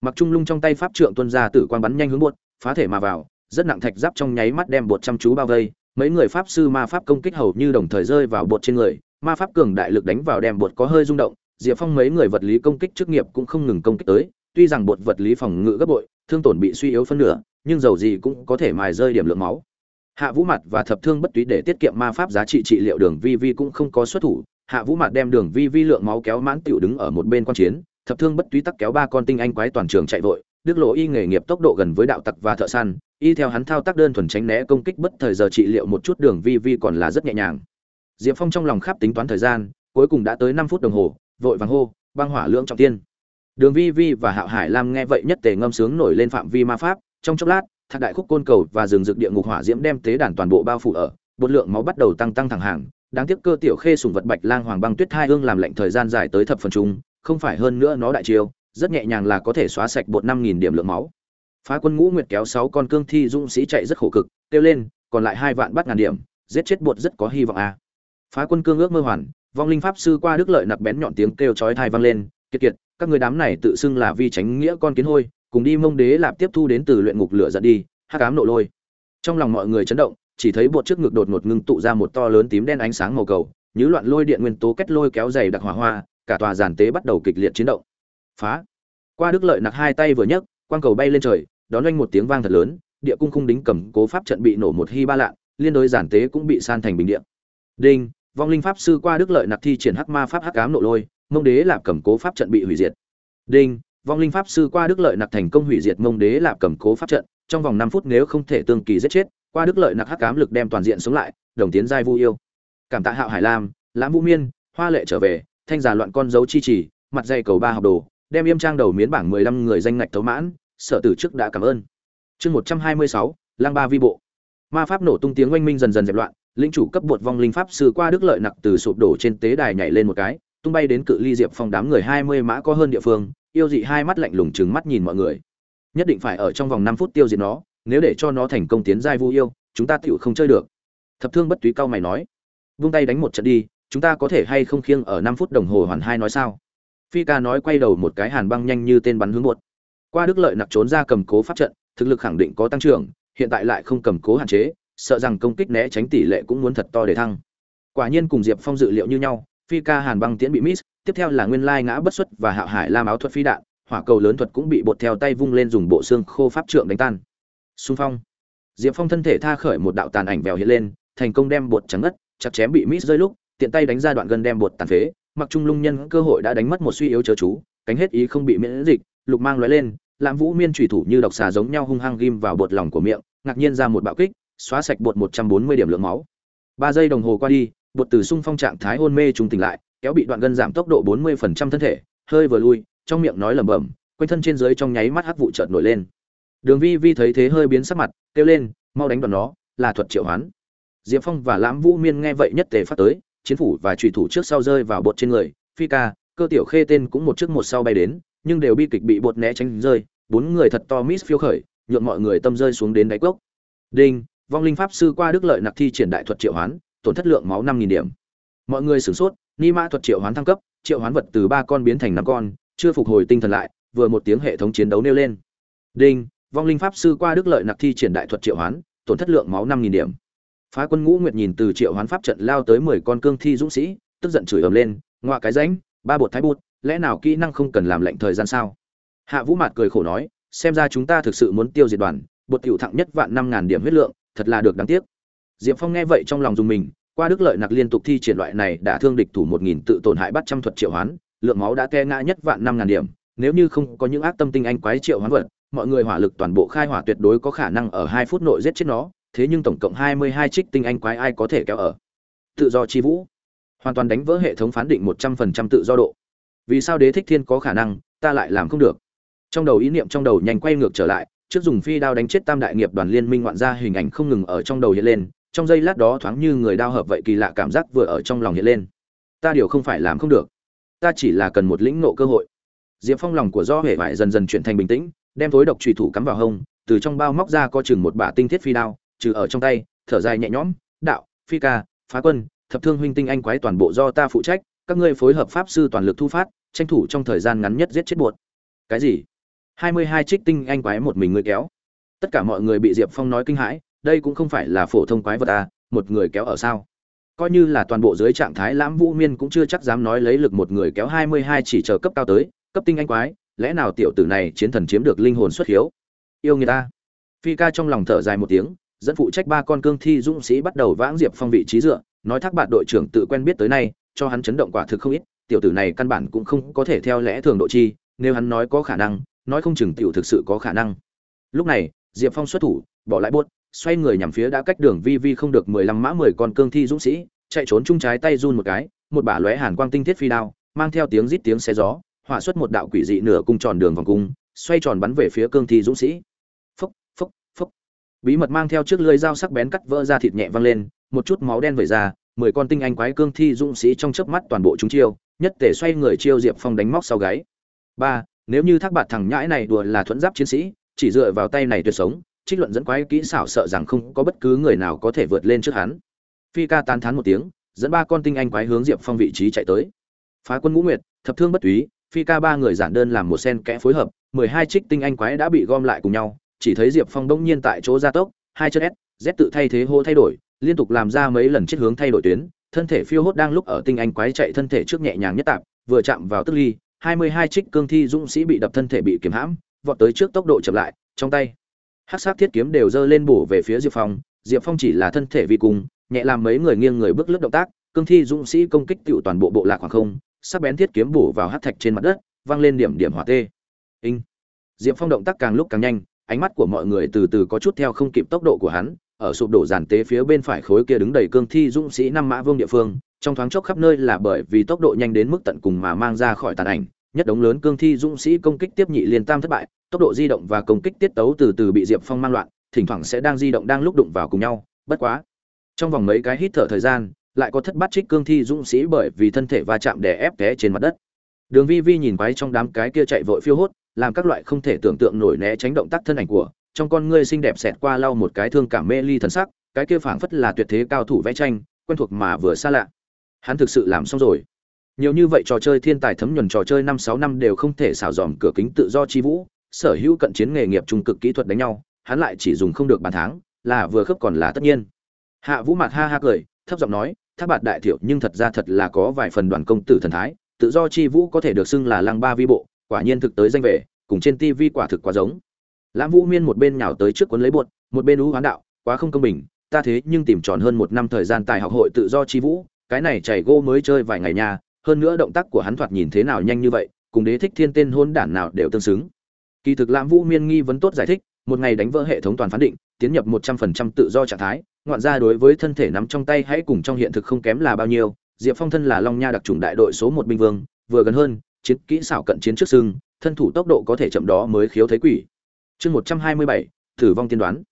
Mặc trung lung trong tay pháp trượng tuân ra tử quan bắn nhanh hướng bột, phá thể mà vào, rất nặng thạch giáp trong nháy mắt đem bột chăm chú bao vây. Mấy người pháp sư ma pháp công kích hầu như đồng thời rơi vào bột trên người, ma pháp cường đại lực đánh vào đem bột có hơi rung động. Diệp phong mấy người vật lý công kích chức nghiệp cũng không ngừng công kích tới tuy rằng bột vật lý phòng ngự gấp bội, thương tổn bị suy yếu phân nửa, nhưng dầu gì cũng có thể mài rơi điểm lượng máu. Hạ vũ mặt và thập thương bất túy để tiết kiệm ma pháp giá trị trị liệu đường vi vi cũng không có xuất thủ. Hạ vũ mặt đem đường vi vi lượng máu kéo mãn tiểu đứng ở một bên quan chiến, thập thương bất túy tắc kéo ba con tinh anh quái toàn trường chạy vội, đức lộ y nghề nghiệp tốc độ gần với đạo tặc và thợ săn, y theo hắn thao tác đơn thuần tránh né công kích bất thời giờ trị liệu một chút đường vi vi còn là rất nhẹ nhàng. Diệp phong trong lòng khắp tính toán thời gian, cuối cùng đã tới năm phút đồng hồ, vội vàng hô, băng hỏa lưỡng trọng tiên đường vi vi và hạo hải lam nghe vậy nhất tề ngâm sướng nổi lên phạm vi ma pháp, trong chốc lát, thạc đại khúc côn cầu và rừng rực địa ngục hỏa diễm đem tế đàn toàn bộ bao phủ ở, bột lượng máu bắt đầu tăng tăng thẳng hàng đáng tiếc cơ tiểu khê sùng vật bạch lang hoàng băng tuyết hai hương làm lạnh thời gian dài tới thập phần trung, không phải hơn nữa nó đại chiêu, rất nhẹ nhàng là có thể xóa sạch bột năm nghìn điểm lượng máu phá quân ngũ nguyệt kéo sáu con cương thi dũng sĩ chạy rất khổ cực, kêu lên, còn lại hai vạn bắt ngàn điểm, giết chết bột rất có hy vọng a à. phá quân cương ước mơ hoàn, vong linh pháp sư qua đức lợi nặc bén nhọn tiếng kêu chói tai vang lên kiệt kiệt, các người đám này tự xưng là vi tránh nghĩa con kiến hôi, cùng đi mông đế lạp tiếp thu đến từ luyện ngục lửa giận đi, hắc ám nộ lôi. Trong lòng mọi người chấn động, chỉ thấy bột trước ngực đột ngột ngưng tụ ra một to lớn tím đen ánh sáng màu cầu như loạn lôi điện nguyên tố kết lôi kéo dày đặc hỏa hoa, cả tòa giàn tế bắt đầu kịch liệt chiến động. Phá! Qua đức lợi nặc hai tay vừa nhấc, quang cầu bay lên trời, đón oanh một tiếng vang thật lớn, địa cung khung đính cầm cố pháp trận bị nổ một hy ba lạ liên đối giản tế cũng bị san thành bình điện đinh! Vong linh pháp sư qua đức lợi nặc thi triển hắc ma pháp hắc ám nộ lôi mông đế lạp cầm cố pháp trận bị hủy diệt. Đinh, vong linh pháp sư qua đức lợi nặc thành công hủy diệt mông đế lạp cầm cố pháp trận, trong vòng năm phút nếu không thể tương kỳ giết chết, qua đức lợi nặc hắc cám lực đem toàn diện sống lại, đồng tiến giai vu yêu. Cảm tạ hạo hải lam, lãm vũ miên, hoa lệ trở về, thanh giả loạn con dấu chi trì, mặt dây cầu ba học đồ, đem yêm trang đầu miến bảng mười lăm người danh ngạch thấu mãn, sở tử trước đã cảm ơn. Chương một trăm hai mươi sáu, lang ba vi bộ. Ma pháp nổ tung tiếng oanh minh dần dần dẹp loạn, linh chủ cấp bột vong linh pháp sư qua đức lợi nặc từ sụp đổ trên tế đài nhảy lên một cái tung bay đến cự ly diệp phong đám người hai mươi mã có hơn địa phương, yêu dị hai mắt lạnh lùng trừng mắt nhìn mọi người. Nhất định phải ở trong vòng năm phút tiêu diệt nó, nếu để cho nó thành công tiến giai vu yêu, chúng ta tựu không chơi được. Thập thương bất túy cao mày nói. Vung tay đánh một trận đi, chúng ta có thể hay không khiêng ở năm phút đồng hồ hoàn hai nói sao? Phi ca nói quay đầu một cái hàn băng nhanh như tên bắn hướng một qua đức lợi nặc trốn ra cầm cố pháp trận, thực lực khẳng định có tăng trưởng, hiện tại lại không cầm cố hạn chế, sợ rằng công kích né tránh tỷ lệ cũng muốn thật to để thăng. Quả nhiên cùng diệp phong dự liệu như nhau phi ca hàn băng tiễn bị miss, tiếp theo là nguyên lai ngã bất xuất và hạo hải lam áo thuật phi đạn, hỏa cầu lớn thuật cũng bị bột theo tay vung lên dùng bộ xương khô pháp trượng đánh tan. Xung phong. Diệp phong thân thể tha khởi một đạo tàn ảnh vèo hiện lên, thành công đem bột trắng ngất, chặt chém bị miss rơi lúc, tiện tay đánh ra đoạn gần đem bột tàn phế, mặc trung lung nhân cơ hội đã đánh mất một suy yếu chớ chú, cánh hết ý không bị miễn dịch, lục mang lóe lên, lãm vũ miên trùy thủ như độc xà giống nhau hung hăng ghim vào bột lòng của miệng, ngạc nhiên ra một bạo kích, xóa sạch bột một trăm bốn mươi điểm lượng máu. Ba giây đồng hồ qua đi bột từ sung phong trạng thái hôn mê trùng tỉnh lại, kéo bị đoạn gân giảm tốc độ bốn mươi phần trăm thân thể, hơi vừa lui, trong miệng nói lẩm bẩm, quanh thân trên dưới trong nháy mắt hắc vụ chợt nổi lên. Đường vi vi thấy thế hơi biến sắc mặt, kêu lên, mau đánh đoạn nó, là thuật triệu hoán. Diệp phong và lãm vũ miên nghe vậy nhất tề phát tới, chiến phủ và trùy thủ trước sau rơi vào bột trên người, phi ca, cơ tiểu khê tên cũng một trước một sau bay đến, nhưng đều bi kịch bị bột né tránh rơi, bốn người thật to mít phiêu khởi nhuộm mọi người tâm rơi xuống đến đáy cốc. Đinh, vong linh pháp sư qua đức lợi nặc thi triển đại thuật triệu hoán tổn thất lượng máu năm nghìn điểm. Mọi người sửng sốt, ni mã thuật triệu hoán thăng cấp, triệu hoán vật từ ba con biến thành năm con, chưa phục hồi tinh thần lại, vừa một tiếng hệ thống chiến đấu nêu lên. Đinh, vong linh pháp sư qua đức lợi nặc thi triển đại thuật triệu hoán, tổn thất lượng máu năm nghìn điểm. Phá quân ngũ nguyệt nhìn từ triệu hoán pháp trận lao tới mười con cương thi dũng sĩ, tức giận chửi ầm lên ngoa cái ránh, ba bột thái bột lẽ nào kỹ năng không cần làm lệnh thời gian sao? Hạ vũ mạt cười khổ nói, xem ra chúng ta thực sự muốn tiêu diệt đoàn, bột tiểu thặng nhất vạn năm ngàn điểm huyết lượng, thật là được đáng tiếc diệp phong nghe vậy trong lòng dùng mình, qua đức lợi nặc liên tục thi triển loại này đã thương địch thủ một nghìn tự tổn hại bắt trăm thuật triệu hoán, lượng máu đã ke ngã nhất vạn năm ngàn điểm. Nếu như không có những ác tâm tinh anh quái triệu hoán vật, mọi người hỏa lực toàn bộ khai hỏa tuyệt đối có khả năng ở hai phút nội giết chết nó, thế nhưng tổng cộng hai mươi hai trích tinh anh quái ai có thể kéo ở? Tự do chi vũ. Hoàn toàn đánh vỡ hệ thống phán định một trăm phần trăm tự do độ. Vì sao đế thích thiên có khả năng, ta lại làm không được? Trong đầu ý niệm trong đầu nhanh quay ngược trở lại, trước dùng phi đao đánh chết tam đại nghiệp đoàn liên minh ngoạn ra hình ảnh không ngừng ở trong đầu hiện lên trong giây lát đó thoáng như người đao hợp vậy kỳ lạ cảm giác vừa ở trong lòng hiện lên. Ta điều không phải làm không được. Ta chỉ là cần một lĩnh nộ cơ hội. Diệp phong lòng của do hệ vải dần dần chuyển thành bình tĩnh, đem thối độc trùy thủ cắm vào hông, từ trong bao móc ra có chừng một bả tinh thiết phi đao, trừ ở trong tay, thở dài nhẹ nhõm, đạo, phi ca, phá quân, thập thương huynh tinh anh quái toàn bộ do ta phụ trách, các ngươi phối hợp pháp sư toàn lực thu phát, tranh thủ trong thời gian ngắn nhất giết chết buột cái gì? Hai mươi hai trích tinh anh quái một mình ngươi kéo. Tất cả mọi người bị diệp phong nói kinh hãi đây cũng không phải là phổ thông quái vật à một người kéo ở sao? Coi như là toàn bộ dưới trạng thái lãm vũ miên cũng chưa chắc dám nói lấy lực một người kéo hai mươi hai chỉ chờ cấp cao tới, cấp tinh anh quái, lẽ nào tiểu tử này chiến thần chiếm được linh hồn xuất hiếu? Yêu người ta. Phi ca trong lòng thở dài một tiếng, dẫn phụ trách ba con cương thi dũng sĩ bắt đầu vãng diệp phong vị trí dựa, nói thác bạn đội trưởng tự quen biết tới nay, cho hắn chấn động quả thực không ít, tiểu tử này căn bản cũng không có thể theo lẽ thường độ chi, nếu hắn nói có khả năng, nói không chừng tiểu thực sự có khả năng. Lúc này, diệp phong xuất thủ, bỏ lại buốt xoay người nhằm phía đã cách đường vi vi không được mười lăm mã mười con cương thi dũng sĩ, chạy trốn chung trái tay run một cái, một bả lóe hàn quang tinh thiết phi đao, mang theo tiếng rít tiếng xé gió hỏa xuất một đạo quỷ dị nửa cung tròn đường vòng cung, xoay tròn bắn về phía cương thi dũng sĩ. Phốc phốc phốc bí mật mang theo trước lưỡi dao sắc bén cắt vỡ ra thịt nhẹ văng lên, một chút máu đen vẩy ra, mười con tinh anh quái cương thi dũng sĩ trong chớp mắt toàn bộ chúng chiêu, nhất thể xoay người chiêu diệp phong đánh móc sau gáy. Ba, nếu như thác bạt thằng nhãi này đùa là thuẫn giáp chiến sĩ, chỉ dựa vào tay này tuyệt sống trích luận dẫn quái kỹ xảo sợ rằng không có bất cứ người nào có thể vượt lên trước hắn. Phi ca tán thán một tiếng, dẫn ba con tinh anh quái hướng diệp phong vị trí chạy tới. Phá quân ngũ nguyệt, thập thương bất túy, phi ca ba người giản đơn làm một sen kẽ phối hợp, mười hai trích tinh anh quái đã bị gom lại cùng nhau, chỉ thấy diệp phong bỗng nhiên tại chỗ gia tốc, hai chân s, z tự thay thế hô thay đổi, liên tục làm ra mấy lần chết hướng thay đổi tuyến, thân thể phiêu hốt đang lúc ở tinh anh quái chạy thân thể trước nhẹ nhàng nhất tạp, vừa chạm vào tức ly, hai mươi hai trích cương thi dũng sĩ bị đập thân thể bị kiếm hãm, vọt tới trước tốc độ chậm lại, trong tay hắc sát thiết kiếm đều giơ lên bổ về phía diệp phong diệp phong chỉ là thân thể vi cùng, nhẹ làm mấy người nghiêng người bước lướt động tác, cương thi dũng sĩ công kích tựu toàn bộ bộ lạc khoảng không, sắc bén thiết kiếm bổ vào hắc thạch trên mặt đất văng lên điểm điểm hỏa tê. Inh. Diệp phong động tác càng lúc càng nhanh, ánh mắt của mọi người từ từ có chút theo không kịp tốc độ của hắn, ở sụp đổ giàn tế phía bên phải khối kia đứng đầy cương thi dũng sĩ năm mã vương địa phương, trong thoáng chốc khắp nơi là bởi vì tốc độ nhanh đến mức tận cùng mà mang ra khỏi tàn ảnh nhất đống lớn cương thi dũng sĩ công kích tiếp nhị liên tam thất bại, tốc độ di động và công kích tiết tấu từ từ bị diệp phong mang loạn, thỉnh thoảng sẽ đang di động đang lúc đụng vào cùng nhau, bất quá. Trong vòng mấy cái hít thở thời gian, lại có thất bát trích cương thi dũng sĩ bởi vì thân thể va chạm đè ép té trên mặt đất. Đường vi vi nhìn quái trong đám cái kia chạy vội phiêu hốt, làm các loại không thể tưởng tượng nổi né tránh động tác thân ảnh của trong con ngươi xinh đẹp xẹt qua lau một cái thương cảm mê ly thần sắc, cái kia phảng phất là tuyệt thế cao thủ vẽ tranh, quen thuộc mà vừa xa lạ. Hắn thực sự làm xong rồi nhiều như vậy trò chơi thiên tài thấm nhuần trò chơi năm sáu năm đều không thể xảo dòm cửa kính tự do chi vũ, sở hữu cận chiến nghề nghiệp trung cực kỹ thuật đánh nhau, hắn lại chỉ dùng không được bàn tháng là vừa khớp còn là tất nhiên. Hạ vũ mặt ha ha cười, thấp giọng nói tháp bạt đại thiểu nhưng thật ra thật là có vài phần đoàn công tử thần thái, tự do chi vũ có thể được xưng là lăng ba vi bộ, quả nhiên thực tới danh về cùng trên tivi quả thực quá giống. Lãm vũ miên một bên nhào tới trước cuốn lấy bột, một bên ú hoán đạo, quá không công bình, ta thế nhưng tìm tròn hơn một năm thời gian tài học hội tự do chi vũ, cái này chảy gô mới chơi vài ngày nhà hơn nữa động tác của hắn thoạt nhìn thế nào nhanh như vậy, cùng đế thích thiên tên hôn đản nào đều tương xứng. Kỳ thực lãm vũ miên nghi vấn tốt giải thích, một ngày đánh vỡ hệ thống toàn phán định, tiến nhập một trăm phần trăm tự do trạng thái, ngoạn ra đối với thân thể nắm trong tay hãy cùng trong hiện thực không kém là bao nhiêu, diệp phong thân là long nha đặc trùng đại đội số một binh vương, vừa gần hơn, chiến kỹ xảo cận chiến trước sưng thân thủ tốc độ có thể chậm đó mới khiếu thấy quỷ. Chương một trăm hai mươi bảy thử vong tiên đoán.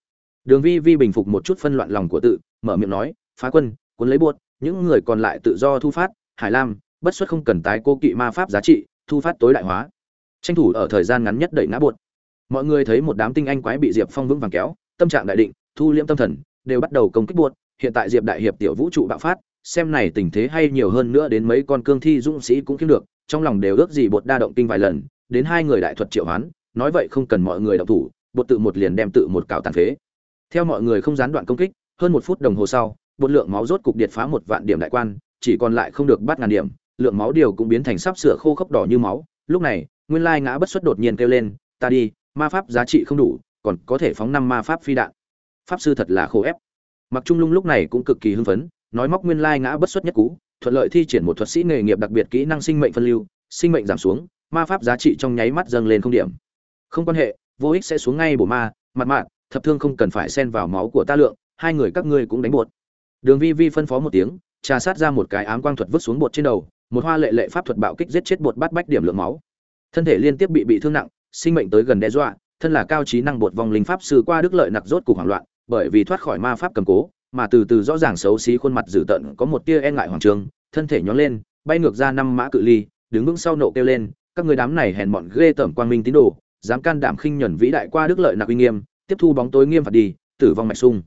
Đường vi vi bình phục một chút phân loạn lòng của tự, mở miệng nói, phá quân, cuốn lấy buốt, những người còn lại tự do thu phát, hải lam bất xuất không cần tái cô kỵ ma pháp giá trị, thu phát tối đại hóa. Tranh thủ ở thời gian ngắn nhất đẩy ngã buột. Mọi người thấy một đám tinh anh quái bị diệp phong vững vàng kéo, tâm trạng đại định, thu liễm tâm thần, đều bắt đầu công kích buột. Hiện tại diệp đại hiệp tiểu vũ trụ bạo phát, xem này tình thế hay nhiều hơn nữa đến mấy con cương thi dũng sĩ cũng kiếm được, trong lòng đều ước gì bột đa động kinh vài lần, đến hai người đại thuật triệu hoán, nói vậy không cần mọi người động thủ bột tự một liền đem tự một cào tàn phế. Theo mọi người không gián đoạn công kích, hơn một phút đồng hồ sau bột lượng máu rốt cục điệt phá một vạn điểm đại quan, chỉ còn lại không được bắt ngàn điểm lượng máu điều cũng biến thành sắp sửa khô khốc đỏ như máu. Lúc này, nguyên lai ngã bất xuất đột nhiên kêu lên, ta đi, ma pháp giá trị không đủ, còn có thể phóng năm ma pháp phi đạn. Pháp sư thật là khô ép. Mặc trung lung lúc này cũng cực kỳ hưng phấn, nói móc nguyên lai ngã bất xuất nhất cú, thuận lợi thi triển một thuật sĩ nghề nghiệp đặc biệt kỹ năng sinh mệnh phân lưu, sinh mệnh giảm xuống, ma pháp giá trị trong nháy mắt dâng lên không điểm. Không quan hệ, vô ích sẽ xuống ngay bổ ma, mặt mạng thập thương không cần phải xen vào máu của ta lượng, hai người các ngươi cũng đánh bột. Đường vi vi phân phó một tiếng, trà sát ra một cái ám quang thuật vứt xuống bột trên đầu một hoa lệ lệ pháp thuật bạo kích giết chết bột bát bách điểm lượng máu. Thân thể liên tiếp bị bị thương nặng, sinh mệnh tới gần đe dọa, thân là cao trí năng bột vong linh pháp sư qua đức lợi nặc rốt cục hoảng loạn, bởi vì thoát khỏi ma pháp cầm cố, mà từ từ rõ ràng xấu xí khuôn mặt dữ tợn có một tia e ngại hoàng trường, thân thể nhón lên, bay ngược ra năm mã cự ly, đứng vững sau nộ kêu lên, các người đám này hèn mọn ghê tởm quang minh tín đồ, dám can đảm khinh nhẫn vĩ đại qua đức lợi nặc uy nghiêm, tiếp thu bóng tối nghiêm phạt đi, tử vong mạch sung.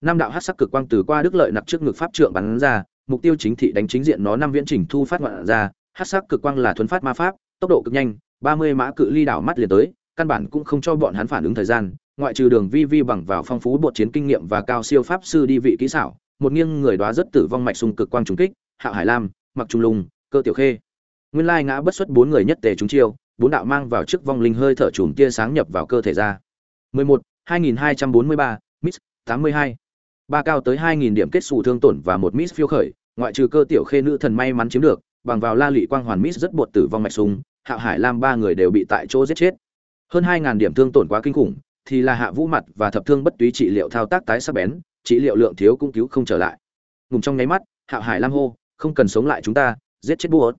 Năm đạo hắc sắc cực quang từ qua đức lợi nặc trước ngực pháp trượng bắn ra mục tiêu chính thị đánh chính diện nó năm viễn trình thu phát ngoạn ra hắc sắc cực quang là thuấn phát ma pháp tốc độ cực nhanh ba mươi mã cự ly đảo mắt liền tới căn bản cũng không cho bọn hắn phản ứng thời gian ngoại trừ đường vi vi bằng vào phong phú bột chiến kinh nghiệm và cao siêu pháp sư đi vị kỹ xảo một nghiêng người đoá rất tử vong mạch sung cực quang trùng kích hạo hải lam mặc trung lùng cơ tiểu khê nguyên lai ngã bất xuất bốn người nhất tề chúng chiêu bốn đạo mang vào trước vong linh hơi thở chùm tia sáng nhập vào cơ thể ra 11, 2243, miss 82 ba cao tới 2000 điểm kết xù thương tổn và một miss phiêu khởi, ngoại trừ cơ tiểu khê nữ thần may mắn chiếm được, bằng vào la lị quang hoàn miss rất buột tử vong mạch súng. hạo hải lam ba người đều bị tại chỗ giết chết hơn 2000 điểm thương tổn quá kinh khủng, thì là hạ vũ mặt và thập thương bất túy trị liệu thao tác tái sắc bén, trị liệu lượng thiếu cũng cứu không trở lại ngùng trong nháy mắt hạo hải lam hô, không cần sống lại chúng ta, giết chết buột.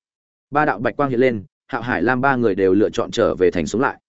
ba đạo bạch quang hiện lên hạo hải lam ba người đều lựa chọn trở về thành sống lại